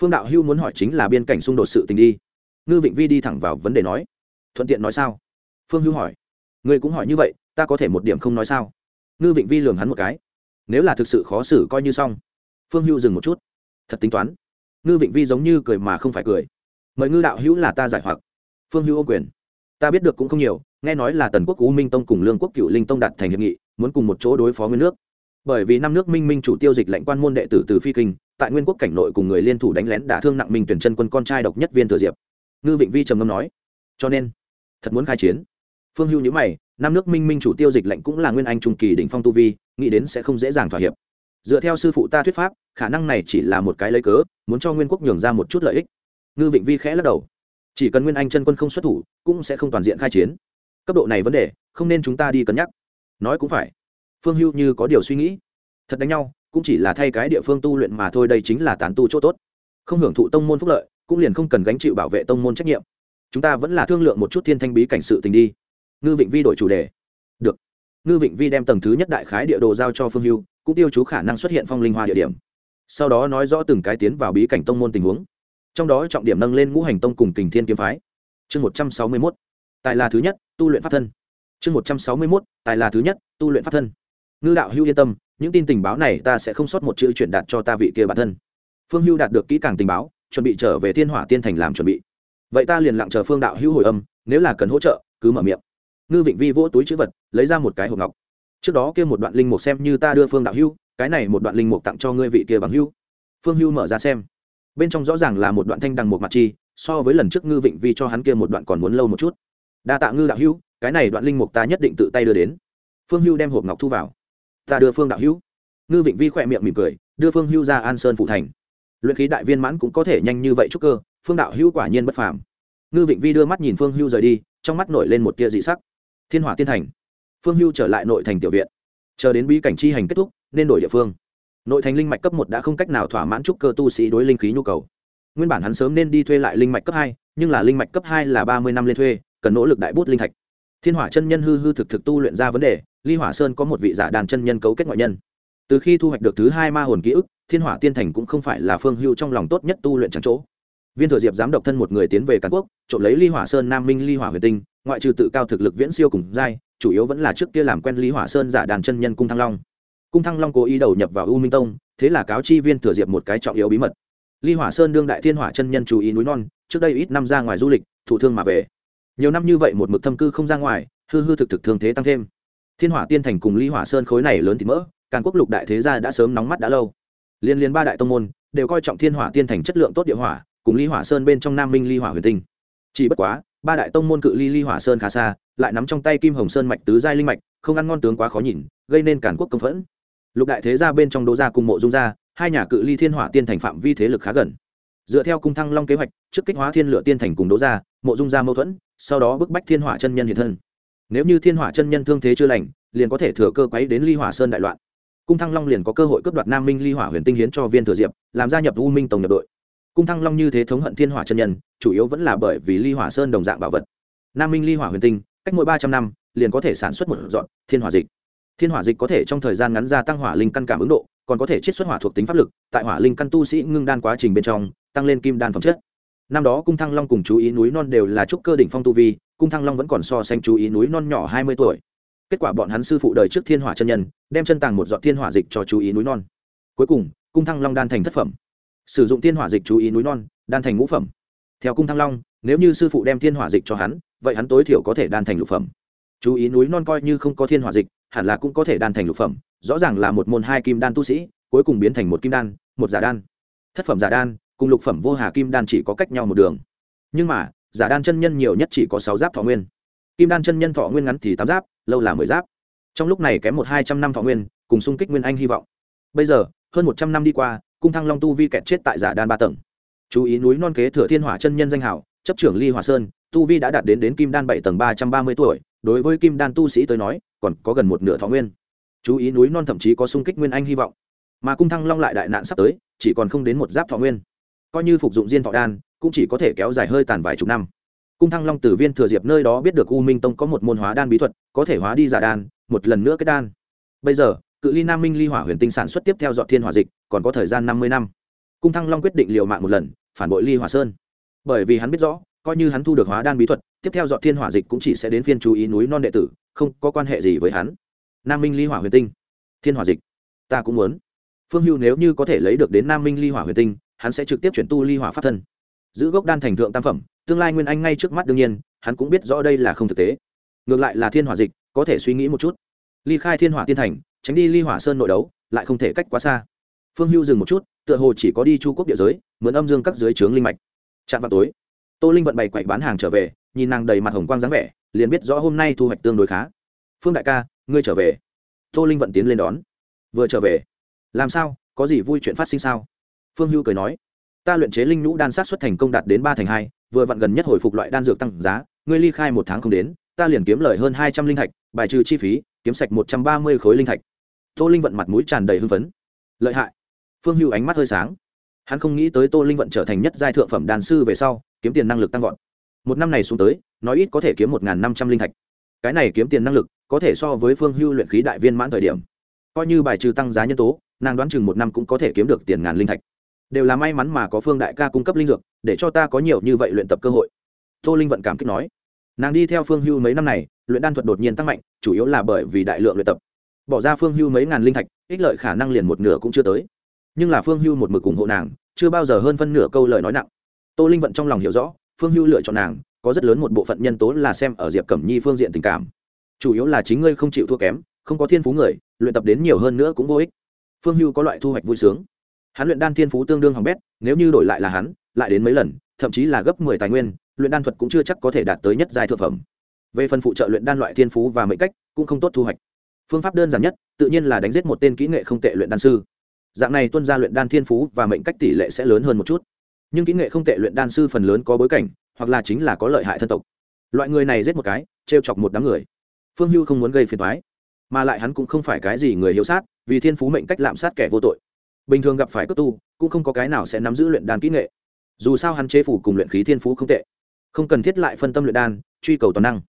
Phương đạo hưu muốn hỏi chính là biên cảnh xung đột sự tình đi. Ngư vịnh vi đi thẳng vào vấn đề nói. Thuận tiện nói sao? Phương hưu hỏi. Ngươi cũng hỏi như vậy, ta có thể một điểm không nói sao? Ngư vịnh vi lường hắn một cái. Nếu là thực sự khó xử coi như xong. Phương hưu dừng một chút. Thật tính toán. Ngư vịnh vi giống như cười mà không phải cười. Mời ngư đạo hữu là ta giải hoặc. Phương hưu ô quyền. Ta biết được cũng không nhiều nghe nói là tần quốc u minh tông cùng lương quốc cựu linh tông đặt thành hiệp nghị, muốn cùng một chỗ đối phó nguyên nước. Bởi vì năm nước minh minh chủ tiêu dịch lệnh quan môn đệ tử từ phi kinh, tại nguyên quốc cảnh nội cùng người liên thủ đánh lén đả thương nặng minh tuyển chân quân con trai độc nhất viên thừa diệp. Ngư vịnh vi trầm ngâm nói, cho nên, thật muốn khai chiến. Phương hưu nhữ mày, năm nước minh minh chủ tiêu dịch lệnh cũng là nguyên anh trung kỳ đỉnh phong tu vi, nghĩ đến sẽ không dễ dàng thỏa hiệp. Dựa theo sư phụ ta thuyết pháp, khả năng này chỉ là một cái lấy cớ, muốn cho nguyên quốc nhường ra một chút lợi ích. Ngư vịnh vi khẽ lắc đầu, chỉ cần nguyên anh chân quân không xuất thủ, cũng sẽ không toàn diện khai chiến cấp độ này vấn đề, không nên chúng ta đi cân nhắc. Nói cũng phải. Phương hưu như có điều suy nghĩ. Thật đánh nhau, cũng chỉ là thay cái địa phương tu luyện mà thôi, đây chính là tán tu chỗ tốt. Không hưởng thụ tông môn phúc lợi, cũng liền không cần gánh chịu bảo vệ tông môn trách nhiệm. Chúng ta vẫn là thương lượng một chút thiên thanh bí cảnh sự tình đi. Ngư vịnh vi đổi chủ đề. Được. Ngư vịnh vi đem tầng thứ nhất đại khái địa đồ giao cho phương hưu, cũng tiêu chú khả năng xuất hiện phong linh hoa địa điểm. Sau đó nói rõ từng cái tiến vào bí cảnh tông môn tình huống. Trong đó trọng điểm nâng lên ngũ hành tông cùng kình thiên kiếm phái. Chương một trăm sáu mươi mốt tài là thứ nhất, tu luyện pháp thân. Chương một trăm sáu mươi mốt, tài là thứ nhất, tu luyện pháp thân. Ngư đạo hưu yên tâm, những tin tình báo này ta sẽ không sót một chữ chuyển đạt cho ta vị kia bản thân. Phương hưu đạt được kỹ càng tình báo, chuẩn bị trở về thiên hỏa tiên thành làm chuẩn bị. Vậy ta liền lặng chờ phương đạo hưu hồi âm, nếu là cần hỗ trợ, cứ mở miệng. Ngư vịnh vi vỗ túi chữ vật, lấy ra một cái hộp ngọc. Trước đó kia một đoạn linh mục xem như ta đưa phương đạo hưu cái này một đoạn linh mục tặng cho ngươi vị kia bằng hưu phương hưu mở ra xem. Bên trong rõ ràng là một đoạn thanh đằng một mặt chi, so với lần trước ngư vịnh vi cho hắn kia một đoạn còn muốn lâu một chút đa tạ ngư đạo hưu cái này đoạn linh mục ta nhất định tự tay đưa đến. Phương hưu đem hộp ngọc thu vào. Ta đưa phương đạo hữu. Ngư vịnh vi khỏe miệng mỉm cười, đưa phương hưu ra an sơn phụ thành. Luyện khí đại viên mãn cũng có thể nhanh như vậy chúc cơ, phương đạo hữu quả nhiên bất phàm. Ngư vịnh vi đưa mắt nhìn phương hưu rời đi, trong mắt nổi lên một tia dị sắc. Thiên hỏa tiên thành. Phương hưu trở lại nội thành tiểu viện. Chờ đến bí cảnh chi hành kết thúc, nên đổi địa phương. Nội thành linh mạch cấp một đã không cách nào thỏa mãn trúc cơ tu sĩ đối linh khí nhu cầu. Nguyên bản hắn sớm nên đi thuê lại linh mạch cấp hai, nhưng là linh mạch cấp hai là ba mươi năm lên thuê cần nỗ lực đại bút linh thạch. Thiên hỏa chân nhân hư hư thực thực tu luyện ra vấn đề, ly hỏa sơn có một vị giả đàn chân nhân cấu kết ngoại nhân. Từ khi thu hoạch được thứ hai ma hồn ký ức, thiên hỏa tiên thành cũng không phải là phương hưu trong lòng tốt nhất tu luyện trắng chỗ. Viên thừa diệp dám độc thân một người tiến về càn quốc, trộm lấy ly hỏa sơn nam minh, ly hỏa huyền tinh, ngoại trừ tự cao thực lực viễn siêu cùng giai, chủ yếu vẫn là trước kia làm quen ly hỏa sơn giả đàn chân nhân cung thăng long. Cung thăng long cố ý đầu nhập vào u minh tông, thế là cáo chi viên thừa diệp một cái trọng yếu bí mật. Ly hỏa sơn đương đại thiên hỏa chân nhân chú ý núi non, trước đây ít năm ra ngoài du lịch thủ thương mà về nhiều năm như vậy một mực thâm cư không ra ngoài, hư hư thực thực thương thế tăng thêm. Thiên hỏa tiên thành cùng ly hỏa sơn khối này lớn thì mỡ, càn quốc lục đại thế gia đã sớm nóng mắt đã lâu. Liên liên ba đại tông môn đều coi trọng thiên hỏa tiên thành chất lượng tốt địa hỏa, cùng ly hỏa sơn bên trong nam minh ly hỏa huyền tinh. Chỉ bất quá, ba đại tông môn cự ly ly hỏa sơn khá xa, lại nắm trong tay kim hồng sơn mạch tứ giai linh mạch, không ăn ngon tướng quá khó nhìn, gây nên càn quốc công phẫn. Lục đại thế gia bên trong đỗ gia cùng mộ dung gia, hai nhà cự ly thiên hỏa tiên thành phạm vi thế lực khá gần. Dựa theo cung thăng long kế hoạch, trước kích hóa thiên lựa tiên thành cùng đỗ gia, mộ dung gia mâu thuẫn sau đó bức bách thiên hỏa chân nhân hiện thân. Nếu như thiên hỏa chân nhân thương thế chưa lành, liền có thể thừa cơ quấy đến ly hỏa sơn đại loạn. Cung thăng long liền có cơ hội cướp đoạt nam minh ly hỏa huyền tinh hiến cho viên thừa diệp, làm gia nhập u minh tổng nhập đội. Cung thăng long như thế thống hận thiên hỏa chân nhân, chủ yếu vẫn là bởi vì ly hỏa sơn đồng dạng bảo vật. Nam minh ly hỏa huyền tinh, cách mỗi ba trăm năm, liền có thể sản xuất một dọn, thiên hỏa dịch. Thiên hỏa dịch có thể trong thời gian ngắn gia tăng hỏa linh căn cảm ứng độ, còn có thể chiết xuất hỏa thuộc tính pháp lực, tại hỏa linh căn tu sĩ ngưng đan quá trình bên trong, tăng lên kim đan phẩm chất năm đó cung thăng long cùng chú ý núi non đều là trúc cơ đỉnh phong tu vi, cung thăng long vẫn còn so sánh chú ý núi non nhỏ hai mươi tuổi. Kết quả bọn hắn sư phụ đời trước thiên hỏa chân nhân, đem chân tàng một dọn thiên hỏa dịch cho chú ý núi non. Cuối cùng, cung thăng long đan thành thất phẩm. Sử dụng thiên hỏa dịch chú ý núi non, đan thành ngũ phẩm. Theo cung thăng long, nếu như sư phụ đem thiên hỏa dịch cho hắn, vậy hắn tối thiểu có thể đan thành lục phẩm. Chú ý núi non coi như không có thiên hỏa dịch, hẳn là cũng có thể đan thành lục phẩm, rõ ràng là một môn hai kim đan tu sĩ, cuối cùng biến thành một kim đan, một giả đan. Thất phẩm giả đan cùng lục phẩm vô hà kim đan chỉ có cách nhau một đường. Nhưng mà, giả đan chân nhân nhiều nhất chỉ có sáu giáp thọ nguyên. Kim đan chân nhân thọ nguyên ngắn thì tám giáp, lâu là mười giáp. Trong lúc này kém một hai trăm năm thọ nguyên, cùng xung kích nguyên anh hy vọng. Bây giờ, hơn một trăm năm đi qua, cung thăng long tu vi kẹt chết tại giả đan ba tầng. Chú ý núi non kế thừa thiên hỏa chân nhân danh hảo, chấp trưởng ly hòa sơn, tu vi đã đạt đến đến kim đan bảy tầng ba trăm ba mươi tuổi, đối với kim đan tu sĩ tới nói, còn có gần một nửa thọ nguyên. Chú ý núi non thậm chí có xung kích nguyên anh hy vọng. Mà cung thăng long lại đại nạn sắp tới, chỉ còn không đến một giáp thọ nguyên coi như phục dụng diên thọ đan, cũng chỉ có thể kéo dài hơi tàn vài chục năm. Cung thăng long từ viên thừa diệp nơi đó biết được u minh tông có một môn hóa đan bí thuật, có thể hóa đi giả đan, một lần nữa kết đan. Bây giờ, cự ly nam minh ly hỏa huyền tinh sản xuất tiếp theo dọn thiên hỏa dịch, còn có thời gian năm mươi năm. Cung thăng long quyết định liều mạng một lần, phản bội ly hỏa sơn. Bởi vì hắn biết rõ, coi như hắn thu được hóa đan bí thuật, tiếp theo dọn thiên hỏa dịch cũng chỉ sẽ đến phiên chú ý núi non đệ tử, không có quan hệ gì với hắn. Nam minh ly hỏa huyền tinh. Thiên hỏa dịch. Ta cũng muốn. Phương hưu nếu như có thể lấy được đến nam minh ly hỏa huyền tinh hắn sẽ trực tiếp chuyển tu ly hỏa pháp thân. Giữ gốc đan thành thượng tam phẩm, tương lai nguyên anh ngay trước mắt đương nhiên, hắn cũng biết rõ đây là không thực tế. Ngược lại là thiên hỏa dịch, có thể suy nghĩ một chút. Ly khai thiên hỏa tiên thành, tránh đi ly hỏa sơn nội đấu, lại không thể cách quá xa. Phương hưu dừng một chút, tựa hồ chỉ có đi chu quốc địa giới, mượn âm dương các dưới trướng linh mạch. Chạm vào tối, tô linh vận bày quậy bán hàng trở về, nhìn nàng đầy mặt hồng quang dáng vẻ, liền biết rõ hôm nay thu hoạch tương đối khá. Phương đại ca, ngươi trở về. Tô linh vận tiến lên đón. Vừa trở về? Làm sao? Có gì vui chuyện phát sinh sao? Phương hưu cười nói, ta luyện chế linh nhũ đan sát xuất thành công đạt đến ba thành hai, vừa vặn gần nhất hồi phục loại đan dược tăng giá, ngươi ly khai một tháng không đến, ta liền kiếm lời hơn hai trăm linh thạch bài trừ chi phí, kiếm sạch một trăm ba mươi khối linh thạch. Tô linh vận mặt mũi tràn đầy hưng phấn. Lợi hại. Phương hưu ánh mắt hơi sáng. Hắn không nghĩ tới tô linh vận trở thành nhất giai thượng phẩm đàn sư về sau, kiếm tiền năng lực tăng vọt. Một năm này xuống tới, nói ít có thể kiếm một năm trăm linh thạch cái này kiếm tiền năng lực, có thể so với phương hưu luyện khí đại viên mãn thời điểm. Coi như bài trừ tăng giá nhân tố, nàng đoán chừng một năm cũng có thể kiếm được tiền ngàn linh thạch đều là may mắn mà có phương đại ca cung cấp linh dược, để cho ta có nhiều như vậy luyện tập cơ hội. Tô linh vận cảm kích nói. Nàng đi theo phương hưu mấy năm này, luyện đan thuật đột nhiên tăng mạnh, chủ yếu là bởi vì đại lượng luyện tập. Bỏ ra phương hưu mấy ngàn linh thạch, ích lợi khả năng liền một nửa cũng chưa tới. Nhưng là phương hưu một mực ủng hộ nàng, chưa bao giờ hơn phân nửa câu lời nói nặng. Tô linh vận trong lòng hiểu rõ, phương hưu lựa chọn nàng, có rất lớn một bộ phận nhân tố là xem ở diệp cẩm nhi phương diện tình cảm. Chủ yếu là chính ngươi không chịu thua kém, không có thiên phú người, luyện tập đến nhiều hơn nữa cũng vô ích. Phương hưu có loại thu hoạch vui sướng hắn luyện đan thiên phú tương đương hỏng bét, nếu như đổi lại là hắn, lại đến mấy lần, thậm chí là gấp mười tài nguyên, luyện đan thuật cũng chưa chắc có thể đạt tới nhất giai thượng phẩm. Về phần phụ trợ luyện đan loại thiên phú và mệnh cách, cũng không tốt thu hoạch. Phương pháp đơn giản nhất, tự nhiên là đánh giết một tên kỹ nghệ không tệ luyện đan sư. Dạng này tuân ra luyện đan thiên phú và mệnh cách tỷ lệ sẽ lớn hơn một chút. Nhưng kỹ nghệ không tệ luyện đan sư phần lớn có bối cảnh, hoặc là chính là có lợi hại thân tộc. Loại người này giết một cái t chọc một đám người. Phương hưu không muốn gây phiền thoái mà lại hắn cũng không phải cái gì người hiếu sát, vì thiên phú mệnh cách lạm sát kẻ vô tội bình thường gặp phải cấp tu, cũng không có cái nào sẽ nắm giữ luyện đan kỹ nghệ. Dù sao hắn chế phủ cùng luyện khí thiên phú không tệ. Không cần thiết lại phân tâm luyện đan, truy cầu toàn năng.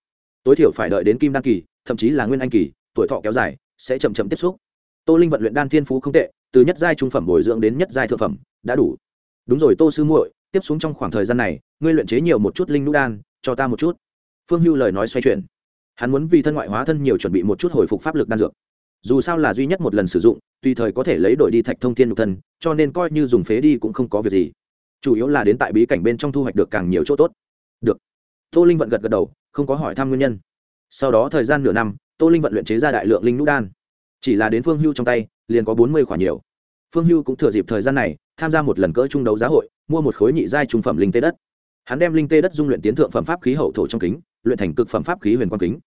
Tối thiểu phải đợi đến kim đan kỳ, thậm chí là nguyên anh kỳ, tuổi thọ kéo dài, sẽ chậm chậm tiếp xúc. Tô linh vận luyện đan thiên phú không tệ, từ nhất giai trung phẩm bồi dưỡng đến nhất giai thượng phẩm, đã đủ. Đúng rồi tô sư muội, tiếp xuống trong khoảng thời gian này, ngươi luyện chế nhiều một chút linh nũ đan, cho ta một chút. Phương hưu lời nói xoay chuyển. Hắn muốn vì thân ngoại hóa thân nhiều chuẩn bị một chút hồi phục pháp lực đan dược dù sao là duy nhất một lần sử dụng, tùy thời có thể lấy đổi đi thạch thông thiên nhục thân, cho nên coi như dùng phế đi cũng không có việc gì. Chủ yếu là đến tại bí cảnh bên trong thu hoạch được càng nhiều chỗ tốt. Được. Tô linh vận gật gật đầu, không có hỏi thăm nguyên nhân. Sau đó thời gian nửa năm, tô linh vận luyện chế ra đại lượng linh nhũ đan. Chỉ là đến phương hưu trong tay, liền có bốn mươi khoản nhiều. Phương hưu cũng thừa dịp thời gian này, tham gia một lần cỡ trung đấu giá hội, mua một khối nhị giai trung phẩm linh tê đất. Hắn đem linh tê đất dung luyện tiến thượng phẩm pháp khí hậu thổ trong kính, luyện thành cực phẩm pháp khí huyền quang kính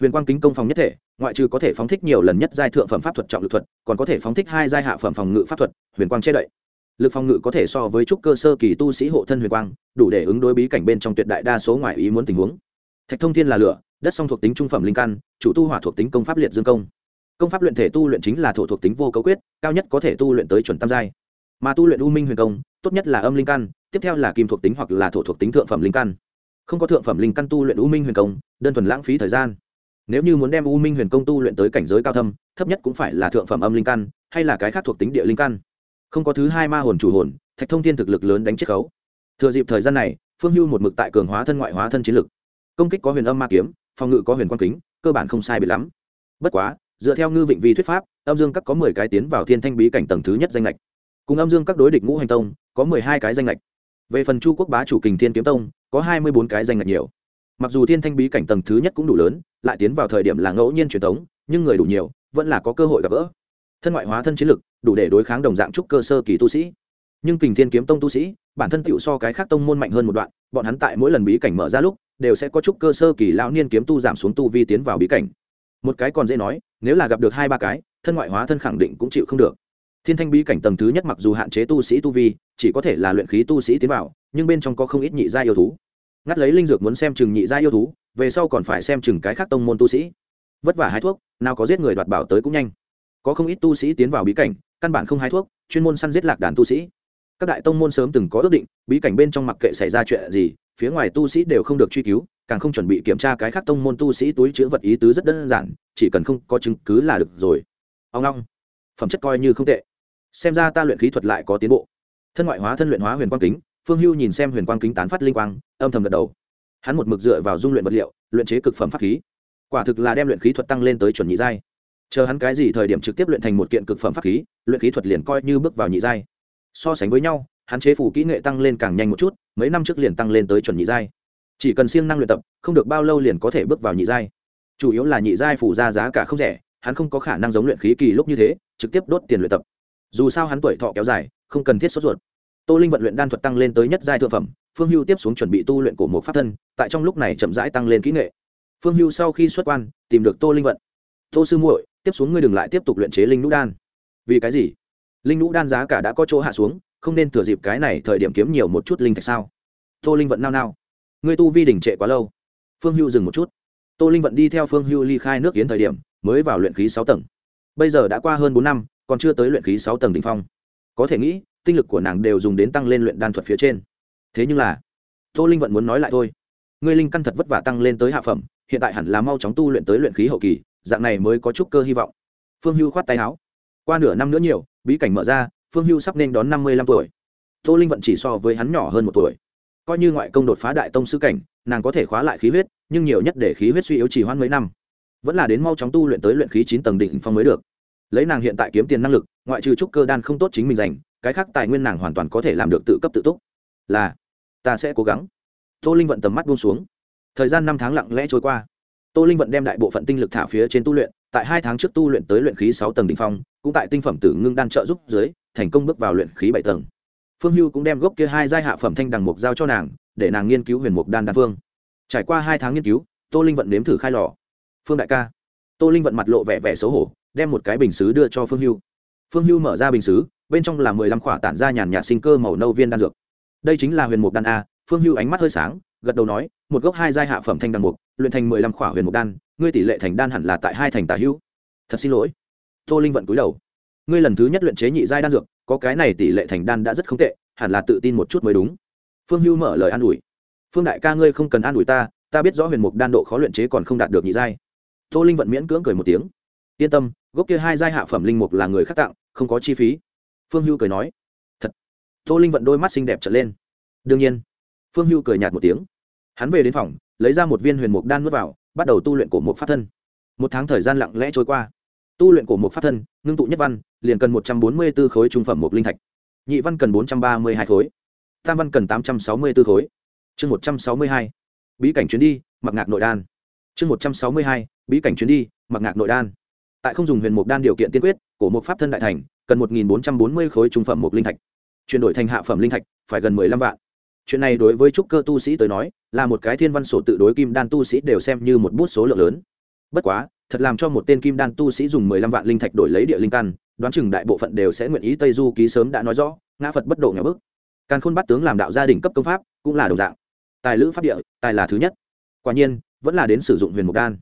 huyền quang kính công phòng nhất thể, ngoại trừ có thể phóng thích nhiều lần nhất giai thượng phẩm pháp thuật trọng lực thuật, còn có thể phóng thích hai giai hạ phẩm phòng ngự pháp thuật, huyền quang che đậy. Lực phòng ngự có thể so với trúc cơ sơ kỳ tu sĩ hộ thân huyền quang, đủ để ứng đối bí cảnh bên trong tuyệt đại đa số ngoại ý muốn tình huống. Thạch thông thiên là lửa, đất song thuộc tính trung phẩm linh căn, chủ tu hỏa thuộc tính công pháp liệt dương công. Công pháp luyện thể tu luyện chính là thổ thuộc tính vô cấu quyết, cao nhất có thể tu luyện tới chuẩn tam giai. Mà tu luyện u minh huyền công, tốt nhất là âm linh căn, tiếp theo là kim thuộc tính hoặc là thổ thuộc tính thượng phẩm linh căn. Không có thượng phẩm linh căn tu luyện u minh huyền công, đơn thuần lãng phí thời gian nếu như muốn đem u minh huyền công tu luyện tới cảnh giới cao thâm, thấp nhất cũng phải là thượng phẩm âm linh căn, hay là cái khác thuộc tính địa linh căn. Không có thứ hai ma hồn chủ hồn, thạch thông thiên thực lực lớn đánh chiết khấu. Thừa dịp thời gian này, phương hưu một mực tại cường hóa thân ngoại hóa thân chiến lực. Công kích có huyền âm ma kiếm, phòng ngự có huyền quang kính, cơ bản không sai biệt lắm. Bất quá, dựa theo ngư vịnh vi thuyết pháp, âm dương các có mười cái tiến vào thiên thanh bí cảnh tầng thứ nhất danh lệch cùng âm dương các đối địch ngũ hành tông, có mười hai cái danh lệch về phần chu quốc bá chủ kình thiên kiếm tông, có hai mươi bốn cái danh lệch nhiều mặc dù thiên thanh bí cảnh tầng thứ nhất cũng đủ lớn, lại tiến vào thời điểm là ngẫu nhiên truyền thống, nhưng người đủ nhiều, vẫn là có cơ hội gặp gỡ. Thân ngoại hóa thân chiến lực, đủ để đối kháng đồng dạng trúc cơ sơ kỳ tu sĩ. Nhưng kình thiên kiếm tông tu sĩ, bản thân tựu so cái khác tông môn mạnh hơn một đoạn, bọn hắn tại mỗi lần bí cảnh mở ra lúc, đều sẽ có trúc cơ sơ kỳ lão niên kiếm tu giảm xuống tu vi tiến vào bí cảnh. Một cái còn dễ nói, nếu là gặp được hai ba cái, thân ngoại hóa thân khẳng định cũng chịu không được. Thiên thanh bí cảnh tầng thứ nhất mặc dù hạn chế tu sĩ tu vi, chỉ có thể là luyện khí tu sĩ tiến vào, nhưng bên trong có không ít nhị gia yêu thú ngắt lấy linh dược muốn xem chừng nhị gia yêu thú, về sau còn phải xem chừng cái khác tông môn tu sĩ. Vất vả hái thuốc, nào có giết người đoạt bảo tới cũng nhanh. Có không ít tu sĩ tiến vào bí cảnh, căn bản không hái thuốc, chuyên môn săn giết lạc đàn tu sĩ. Các đại tông môn sớm từng có ước định, bí cảnh bên trong mặc kệ xảy ra chuyện gì, phía ngoài tu sĩ đều không được truy cứu, càng không chuẩn bị kiểm tra cái khác tông môn tu sĩ túi chữ vật ý tứ rất đơn giản, chỉ cần không có chứng cứ là được rồi. Ông long, phẩm chất coi như không tệ. Xem ra ta luyện khí thuật lại có tiến bộ. Thân ngoại hóa thân luyện hóa huyền quang kính phương hưu nhìn xem huyền quang kính tán phát linh quang, âm thầm gật đầu. Hắn một mực dựa vào dung luyện vật liệu, luyện chế cực phẩm pháp khí. Quả thực là đem luyện khí thuật tăng lên tới chuẩn nhị giai. Chờ hắn cái gì thời điểm trực tiếp luyện thành một kiện cực phẩm pháp khí, luyện khí thuật liền coi như bước vào nhị giai. So sánh với nhau, hắn chế phủ kỹ nghệ tăng lên càng nhanh một chút, mấy năm trước liền tăng lên tới chuẩn nhị giai. Chỉ cần siêng năng luyện tập, không được bao lâu liền có thể bước vào nhị giai. Chủ yếu là nhị giai phủ ra giá cả không rẻ, hắn không có khả năng giống luyện khí kỳ lúc như thế, trực tiếp đốt tiền luyện tập. Dù sao hắn tuổi thọ kéo dài, không cần thiết sốt ruột tô linh vận luyện đan thuật tăng lên tới nhất giai thượng phẩm, phương hưu tiếp xuống chuẩn bị tu luyện cổ một pháp thân, tại trong lúc này chậm rãi tăng lên kỹ nghệ. Phương hưu sau khi xuất quan, tìm được tô linh vận. Tô sư muội, tiếp xuống ngươi đừng lại tiếp tục luyện chế linh nũ đan. Vì cái gì? Linh nũ đan giá cả đã có chỗ hạ xuống, không nên thừa dịp cái này thời điểm kiếm nhiều một chút linh thạch sao? Tô linh vận nao nao. Ngươi tu vi đỉnh trệ quá lâu. Phương hưu dừng một chút. Tô linh vận đi theo phương hưu ly khai nước kiến thời điểm, mới vào luyện khí sáu tầng. Bây giờ đã qua hơn bốn năm, còn chưa tới luyện khí sáu tầng đ ỉ n h phong. Có thể nghĩ tinh lực của nàng đều dùng đến tăng lên luyện đan thuật phía trên. Thế nhưng là, tô linh vẫn muốn nói lại thôi. Ngươi linh căn thật vất vả tăng lên tới hạ phẩm, hiện tại hẳn là mau chóng tu luyện tới luyện khí hậu kỳ, dạng này mới có chút cơ hy vọng. Phương hưu khoát tay áo. Qua nửa năm nữa nhiều, bí cảnh mở ra, phương hưu sắp nên đón năm mươi lăm tuổi. Tô linh vận chỉ so với hắn nhỏ hơn một tuổi. Coi như ngoại công đột phá đại tông sư cảnh, nàng có thể khóa lại khí huyết, nhưng nhiều nhất để khí huyết suy yếu chỉ hoãn mấy năm. Vẫn là đến mau chóng tu luyện tới luyện khí chín tầng đỉnh phong mới được. Lấy nàng hiện tại kiếm tiền năng lực, ngoại trừ trúc cơ đan không tốt chính mình dành cái khác tài nguyên nàng hoàn toàn có thể làm được tự cấp tự túc. Là, ta sẽ cố gắng. Tô linh vận tầm mắt buông xuống. Thời gian năm tháng lặng lẽ trôi qua. Tô linh vận đem đại bộ phận tinh lực thả phía trên tu luyện, tại hai tháng trước tu luyện tới luyện khí sáu tầng đ ỉ n h phong, cũng tại tinh phẩm tử ngưng đan trợ giúp dưới, thành công bước vào luyện khí bảy tầng. Phương hưu cũng đem gốc kia hai giai hạ phẩm thanh đằng mục giao cho nàng, để nàng nghiên cứu huyền mục đan đan phương. Trải qua hai tháng nghiên cứu, tô linh vận nếm thử khai lò. Phương đại ca. Tô linh vận mặt lộ vẻ vẻ xấu hổ, đem một cái bình xứ đưa cho phương hưu. Phương hưu mở ra bình xứ bên trong là mười lăm khỏa tản ra nhàn nhạt sinh cơ màu nâu viên đan dược. Đây chính là huyền mục đan a, phương hưu ánh mắt hơi sáng, gật đầu nói, một gốc hai giai hạ phẩm thanh đan mục, luyện thành mười lăm khỏa huyền mục đan, ngươi tỷ lệ thành đan hẳn là tại hai thành tả hữu. Thật xin lỗi. Tô linh vận cúi đầu. Ngươi lần thứ nhất luyện chế nhị giai đan dược, có cái này tỷ lệ thành đan đã rất không tệ, hẳn là tự tin một chút mới đúng. Phương hưu mở lời an ủi. Phương đại ca ngươi không cần an ủi ta ta biết rõ huyền mục đan độ khó luyện chế còn không đạt được nhị giai. Tô linh vận miễn cưỡng cười một tiếng. Yên tâm, gốc kia hai giai hạ phẩm linh mục là người khác tặng, không có chi phí phương hưu cười nói, thật. Tô linh vận đôi mắt xinh đẹp trở lên. Đương nhiên. Phương hưu cười nhạt một tiếng. Hắn về đến phòng, lấy ra một viên huyền mục đan n vào, bắt đầu tu luyện cổ mục pháp thân. Một tháng thời gian lặng lẽ trôi qua. Tu luyện cổ mục pháp thân, ngưng tụ nhất văn, liền cần một trăm bốn mươi b ố khối trung phẩm mục linh thạch. Nhị văn cần bốn trăm ba mươi hai khối. Tam văn cần tám trăm sáu mươi b ố khối. Chương một trăm sáu mươi hai. Bí cảnh chuyến đi, mặc ngạc nội đan. Chương một trăm sáu mươi hai. Bí cảnh chuyến đi, mặc ngạc nội đan. Tại không dùng huyền mục đan điều kiện tiên quyết, cổ một pháp thân đại thành cần một nghìn bốn trăm bốn mươi khối trung phẩm mục linh thạch. Chuyển đổi thành hạ phẩm linh thạch, phải gần mười lăm vạn. Chuyện này đối với trúc cơ tu sĩ tới nói, là một cái thiên văn sổ tự đối kim đan tu sĩ đều xem như một bút số lượng lớn. Bất quá, thật làm cho một tên kim đan tu sĩ dùng mười lăm vạn linh thạch đổi lấy địa linh căn, đoán chừng đại bộ phận đều sẽ nguyện ý tây du ký sớm đã nói rõ, ngã phật bất độ nhà bức. Càn khôn bắt tướng làm đạo gia đình cấp công pháp, cũng là đồng dạng. Tài lữ pháp địa, tài là thứ nhất. Quả nhiên, vẫn là đến sử dụng huyền mục đan.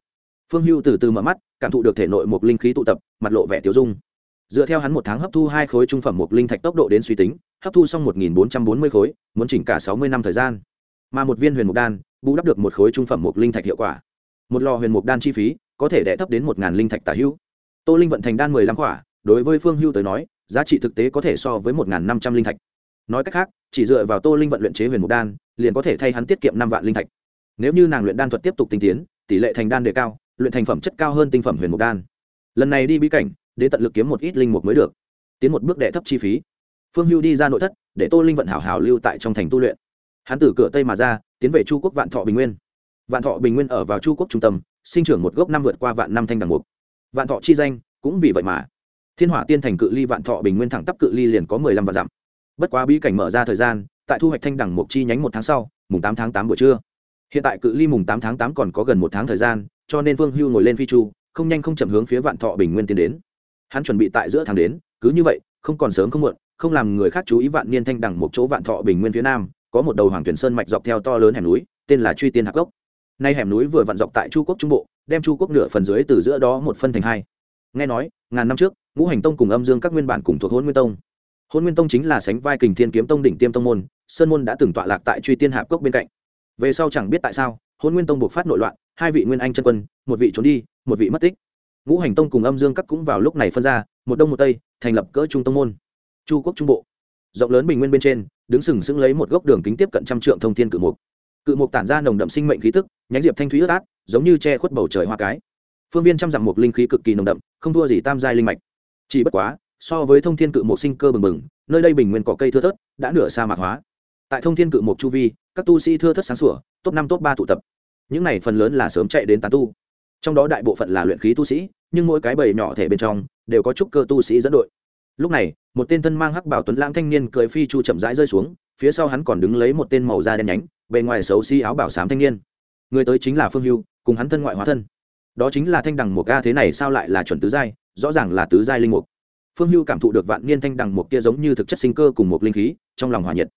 Phương hưu từ từ mở mắt, cảm thụ được thể nội một linh khí tụ tập, mặt lộ vẻ tiêu dung dựa theo hắn một tháng hấp thu hai khối trung phẩm một linh thạch tốc độ đến suy tính hấp thu xong một nghìn bốn trăm bốn mươi khối muốn chỉnh cả sáu mươi năm thời gian. Mà một viên huyền mục đan bù đắp được một khối trung phẩm một linh thạch hiệu quả. Một lò huyền mục đan chi phí có thể đẻ thấp đến một ngàn linh thạch tả hữu. Tô linh vận thành đan mười lăm quả, đối với phương hưu tới nói giá trị thực tế có thể so với một năm trăm linh thạch. Nói cách khác chỉ dựa vào tô linh vận luyện chế huyền mục đan liền có thể thay hắn tiết kiệm năm vạn linh thạch. Nếu như nàng luyện đan thuật tiếp tục tinh tiến tỷ lệ thành đan đề cao luyện thành phẩm chất cao hơn tinh phẩm huyền mục đan. Lần này đi bí cảnh đến tận lực kiếm một ít linh mục mới được, tiến một bước đệ thấp chi phí. Phương hưu đi ra nội thất, để tô linh vận hảo hảo lưu tại trong thành tu luyện. Hắn từ cửa tây mà ra, tiến về chu quốc vạn thọ bình nguyên. Vạn thọ bình nguyên ở vào chu quốc trung tâm, sinh trưởng một gốc năm vượt qua vạn năm thanh đằng mục. Vạn thọ chi danh, cũng vì vậy mà, thiên hỏa tiên thành cự ly vạn thọ bình nguyên thẳng tắp cự ly liền có mười lăm vạn dặm. Bất quá bí cảnh mở ra thời gian, tại thu hoạch thanh đằng mục chi nhánh một tháng sau, mùng tám tháng tám buổi trưa. Hiện tại cự ly mùng tám tháng tám còn có gần một tháng thời gian, cho nên vương hưu ngồi lên phi chu, không nhanh không chậm hướng phía vạn thọ bình nguyên tiến đến hắn chuẩn bị tại giữa tháng đến, cứ như vậy, không còn sớm không muộn, không làm người khác chú ý vạn niên thanh đằng một chỗ vạn thọ bình nguyên phía nam, có một đầu hoàng tuyển sơn mạch dọc theo to lớn hẻm núi, tên là truy tiên hạc gốc nay hẻm núi vừa vặn dọc tại chu quốc trung bộ, đem chu quốc nửa phần dưới từ giữa đó một phân thành hai. Nghe nói, ngàn năm trước, ngũ hành tông cùng âm dương các nguyên bản cùng thuộc hôn nguyên tông. Hôn nguyên tông chính là sánh vai kình thiên kiếm tông đỉnh tiêm tông môn, sơn môn đã từng tọa lạc tại truy tiên hạp cốc bên cạnh. Về sau chẳng biết tại sao, hôn nguyên tông buộc phát nội loạn, hai vị nguyên anh chân quân, một vị trốn đi, một vị mất tích ngũ hành tông cùng âm dương các cũng vào lúc này phân ra, một đông một tây, thành lập cỡ trung tông môn. Chu quốc trung bộ, rộng lớn bình nguyên bên trên, đứng sừng sững lấy một gốc đường kính tiếp cận trăm trượng thông thiên cự mục. Cự mục tản ra nồng đậm sinh mệnh khí tức, nhánh diệp thanh thúy ướt át, giống như che khuất bầu trời hoa cái. Phương viên trăm dặm một linh khí cực kỳ nồng đậm, không thua gì tam giai linh mạch. Chỉ bất quá, so với thông thiên cự mục sinh cơ bừng bừng, nơi đây bình nguyên cỏ cây thưa thớt, đã nửa sa mạc hóa. Tại thông thiên cự mục chu vi, các tu sĩ thưa thớt sáng sủa, top năm, top ba tụ tập. Những này phần lớn là sớm chạy đến tán tu trong đó đại bộ phận là luyện khí tu sĩ, nhưng mỗi cái bầy nhỏ thể bên trong đều có trúc cơ tu sĩ dẫn đội. Lúc này, một tên thân mang hắc bảo tuấn lãng thanh niên cười phi chu chậm rãi rơi xuống, phía sau hắn còn đứng lấy một tên màu da đen nhánh, bề ngoài xấu xí áo bảo sám thanh niên. Người tới chính là phương hưu, cùng hắn thân ngoại hóa thân. Đó chính là thanh đằng một ca thế này sao lại là chuẩn tứ giai, rõ ràng là tứ giai linh mục. Phương hưu cảm thụ được vạn niên thanh đằng một kia giống như thực chất sinh cơ cùng một linh khí, trong lòng hòa nhiệt.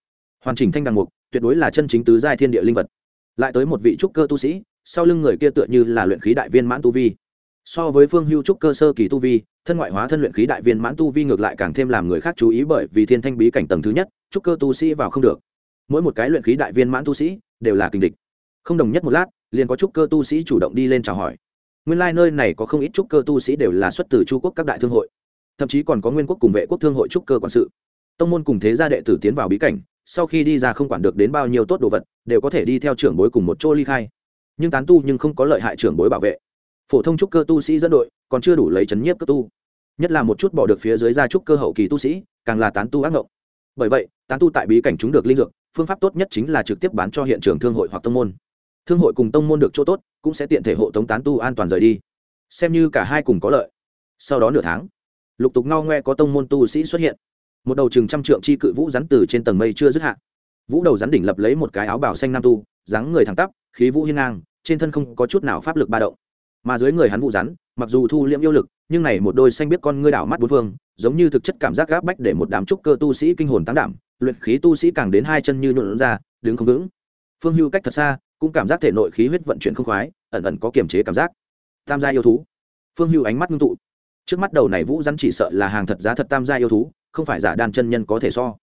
Hoàn chỉnh thanh đằng mục tuyệt đối là chân chính tứ giai thiên địa linh vật. Lại tới một vị trúc cơ tu sĩ sau lưng người kia tựa như là luyện khí đại viên mãn tu vi. So với phương hưu trúc cơ sơ kỳ tu vi, thân ngoại hóa thân luyện khí đại viên mãn tu vi ngược lại càng thêm làm người khác chú ý bởi vì thiên thanh bí cảnh tầng thứ nhất, trúc cơ tu sĩ vào không được. Mỗi một cái luyện khí đại viên mãn tu sĩ đều là kình địch. Không đồng nhất một lát, liền có trúc cơ tu sĩ chủ động đi lên chào hỏi. Nguyên lai、like、nơi này có không ít trúc cơ tu sĩ đều là xuất từ chu quốc các đại thương hội. Thậm chí còn có nguyên quốc cùng vệ quốc thương hội trúc cơ quản sự. Tông môn cùng thế gia đệ tử tiến vào bí cảnh, sau khi đi ra không quản được đến bao nhiêu tốt đồ vật, đều có thể đi theo trưởng bối cùng một chỗ ly khai nhưng tán tu nhưng không có lợi hại trưởng bối bảo vệ. Phổ thông trúc cơ tu sĩ dẫn đội, còn chưa đủ lấy chấn nhiếp cơ tu. Nhất là một chút bỏ được phía dưới ra trúc cơ hậu kỳ tu sĩ, càng là tán tu ác ngộng. Bởi vậy, tán tu tại bí cảnh chúng được linh dược, phương pháp tốt nhất chính là trực tiếp bán cho hiện trường thương hội hoặc tông môn. Thương hội cùng tông môn được chỗ tốt, cũng sẽ tiện thể hộ tống tán tu an toàn rời đi. Xem như cả hai cùng có lợi. Sau đó nửa tháng, lục tục ngao ngoe có tông môn tu sĩ xuất hiện. Một đầu chừng trăm trượng chi cự vũ rắn từ trên tầng mây chưa dứt hạ. Vũ đầu rắn đỉnh lập lấy một cái áo bảo xanh nam tu, dáng người thẳng tắp khí vũ hiên ngang, trên thân không có chút nào pháp lực ba động. Mà dưới người hắn vũ rắn, mặc dù thu liễm yêu lực, nhưng này một đôi xanh biết con ngươi đảo mắt bốn phương, giống như thực chất cảm giác gáp bách để một đám trúc cơ tu sĩ kinh hồn tăng đảm, luyện khí tu sĩ càng đến hai chân như nhuộn ra, đứng không vững. Phương hưu cách thật xa, cũng cảm giác thể nội khí huyết vận chuyển không khoái, ẩn ẩn có kiềm chế cảm giác. Tam gia yêu thú. Phương hưu ánh mắt ngưng tụ. Trước mắt đầu này vũ rắn chỉ sợ là hàng thật giá thật tam gia yêu thú, không phải giả đan chân nhân có thể so.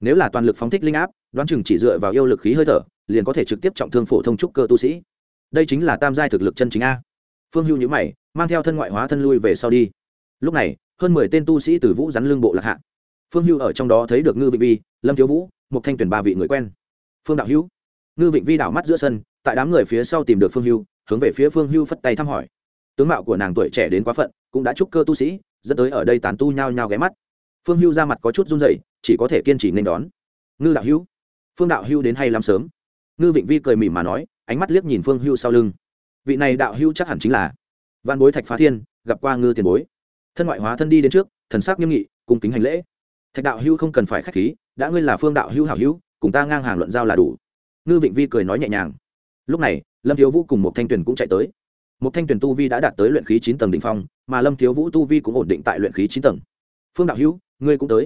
Nếu là toàn lực phóng thích linh áp, đoán chừng chỉ dựa vào yêu lực khí hơi thở liền có thể trực tiếp trọng thương phổ thông trúc cơ tu sĩ. Đây chính là tam giai thực lực chân chính a. Phương hưu nhữ mày, mang theo thân ngoại hóa thân lui về sau đi. Lúc này, hơn mười tên tu sĩ từ vũ rắn lương bộ lạc hạ. Phương hưu ở trong đó thấy được ngư vịnh vi, lâm thiếu vũ một thanh tuyển ba vị người quen. Phương đạo hữu. Ngư vịnh vi đảo mắt giữa sân, tại đám người phía sau tìm được phương hưu, hướng về phía phương hưu phất tay thăm hỏi. Tướng mạo của nàng tuổi trẻ đến quá phận, cũng đã trúc cơ tu sĩ, dẫn tới ở đây tán tu nhao nhao ghé mắt. Phương hưu ra mặt có chút run rẩy, chỉ có thể kiên trì nên đón. Ngư đạo hữu. Phương đạo hưu đến hay lắm sớm? Ngư vịnh vi cười mỉm mà nói, ánh mắt liếc nhìn phương hưu sau lưng. Vị này đạo Hưu chắc hẳn chính là văn bối thạch phá thiên, gặp qua ngư tiền bối. Thân ngoại hóa thân đi đến trước, thần sắc nghiêm nghị, cung kính hành lễ. Thạch đạo Hưu không cần phải k h á c h khí, đã ngươi là phương đạo Hưu hảo hữu, cùng ta ngang hàng luận giao là đủ. Ngư vịnh vi cười nói nhẹ nhàng. Lúc này, lâm thiếu vũ cùng một thanh tuyền cũng chạy tới. Một thanh tuyền tu vi đã đạt tới luyện khí chín tầng đ ỉ n h phong, mà lâm thiếu vũ tu vi cũng ổn định tại luyện khí chín tầng. Phương đạo hữu, ngươi cũng tới.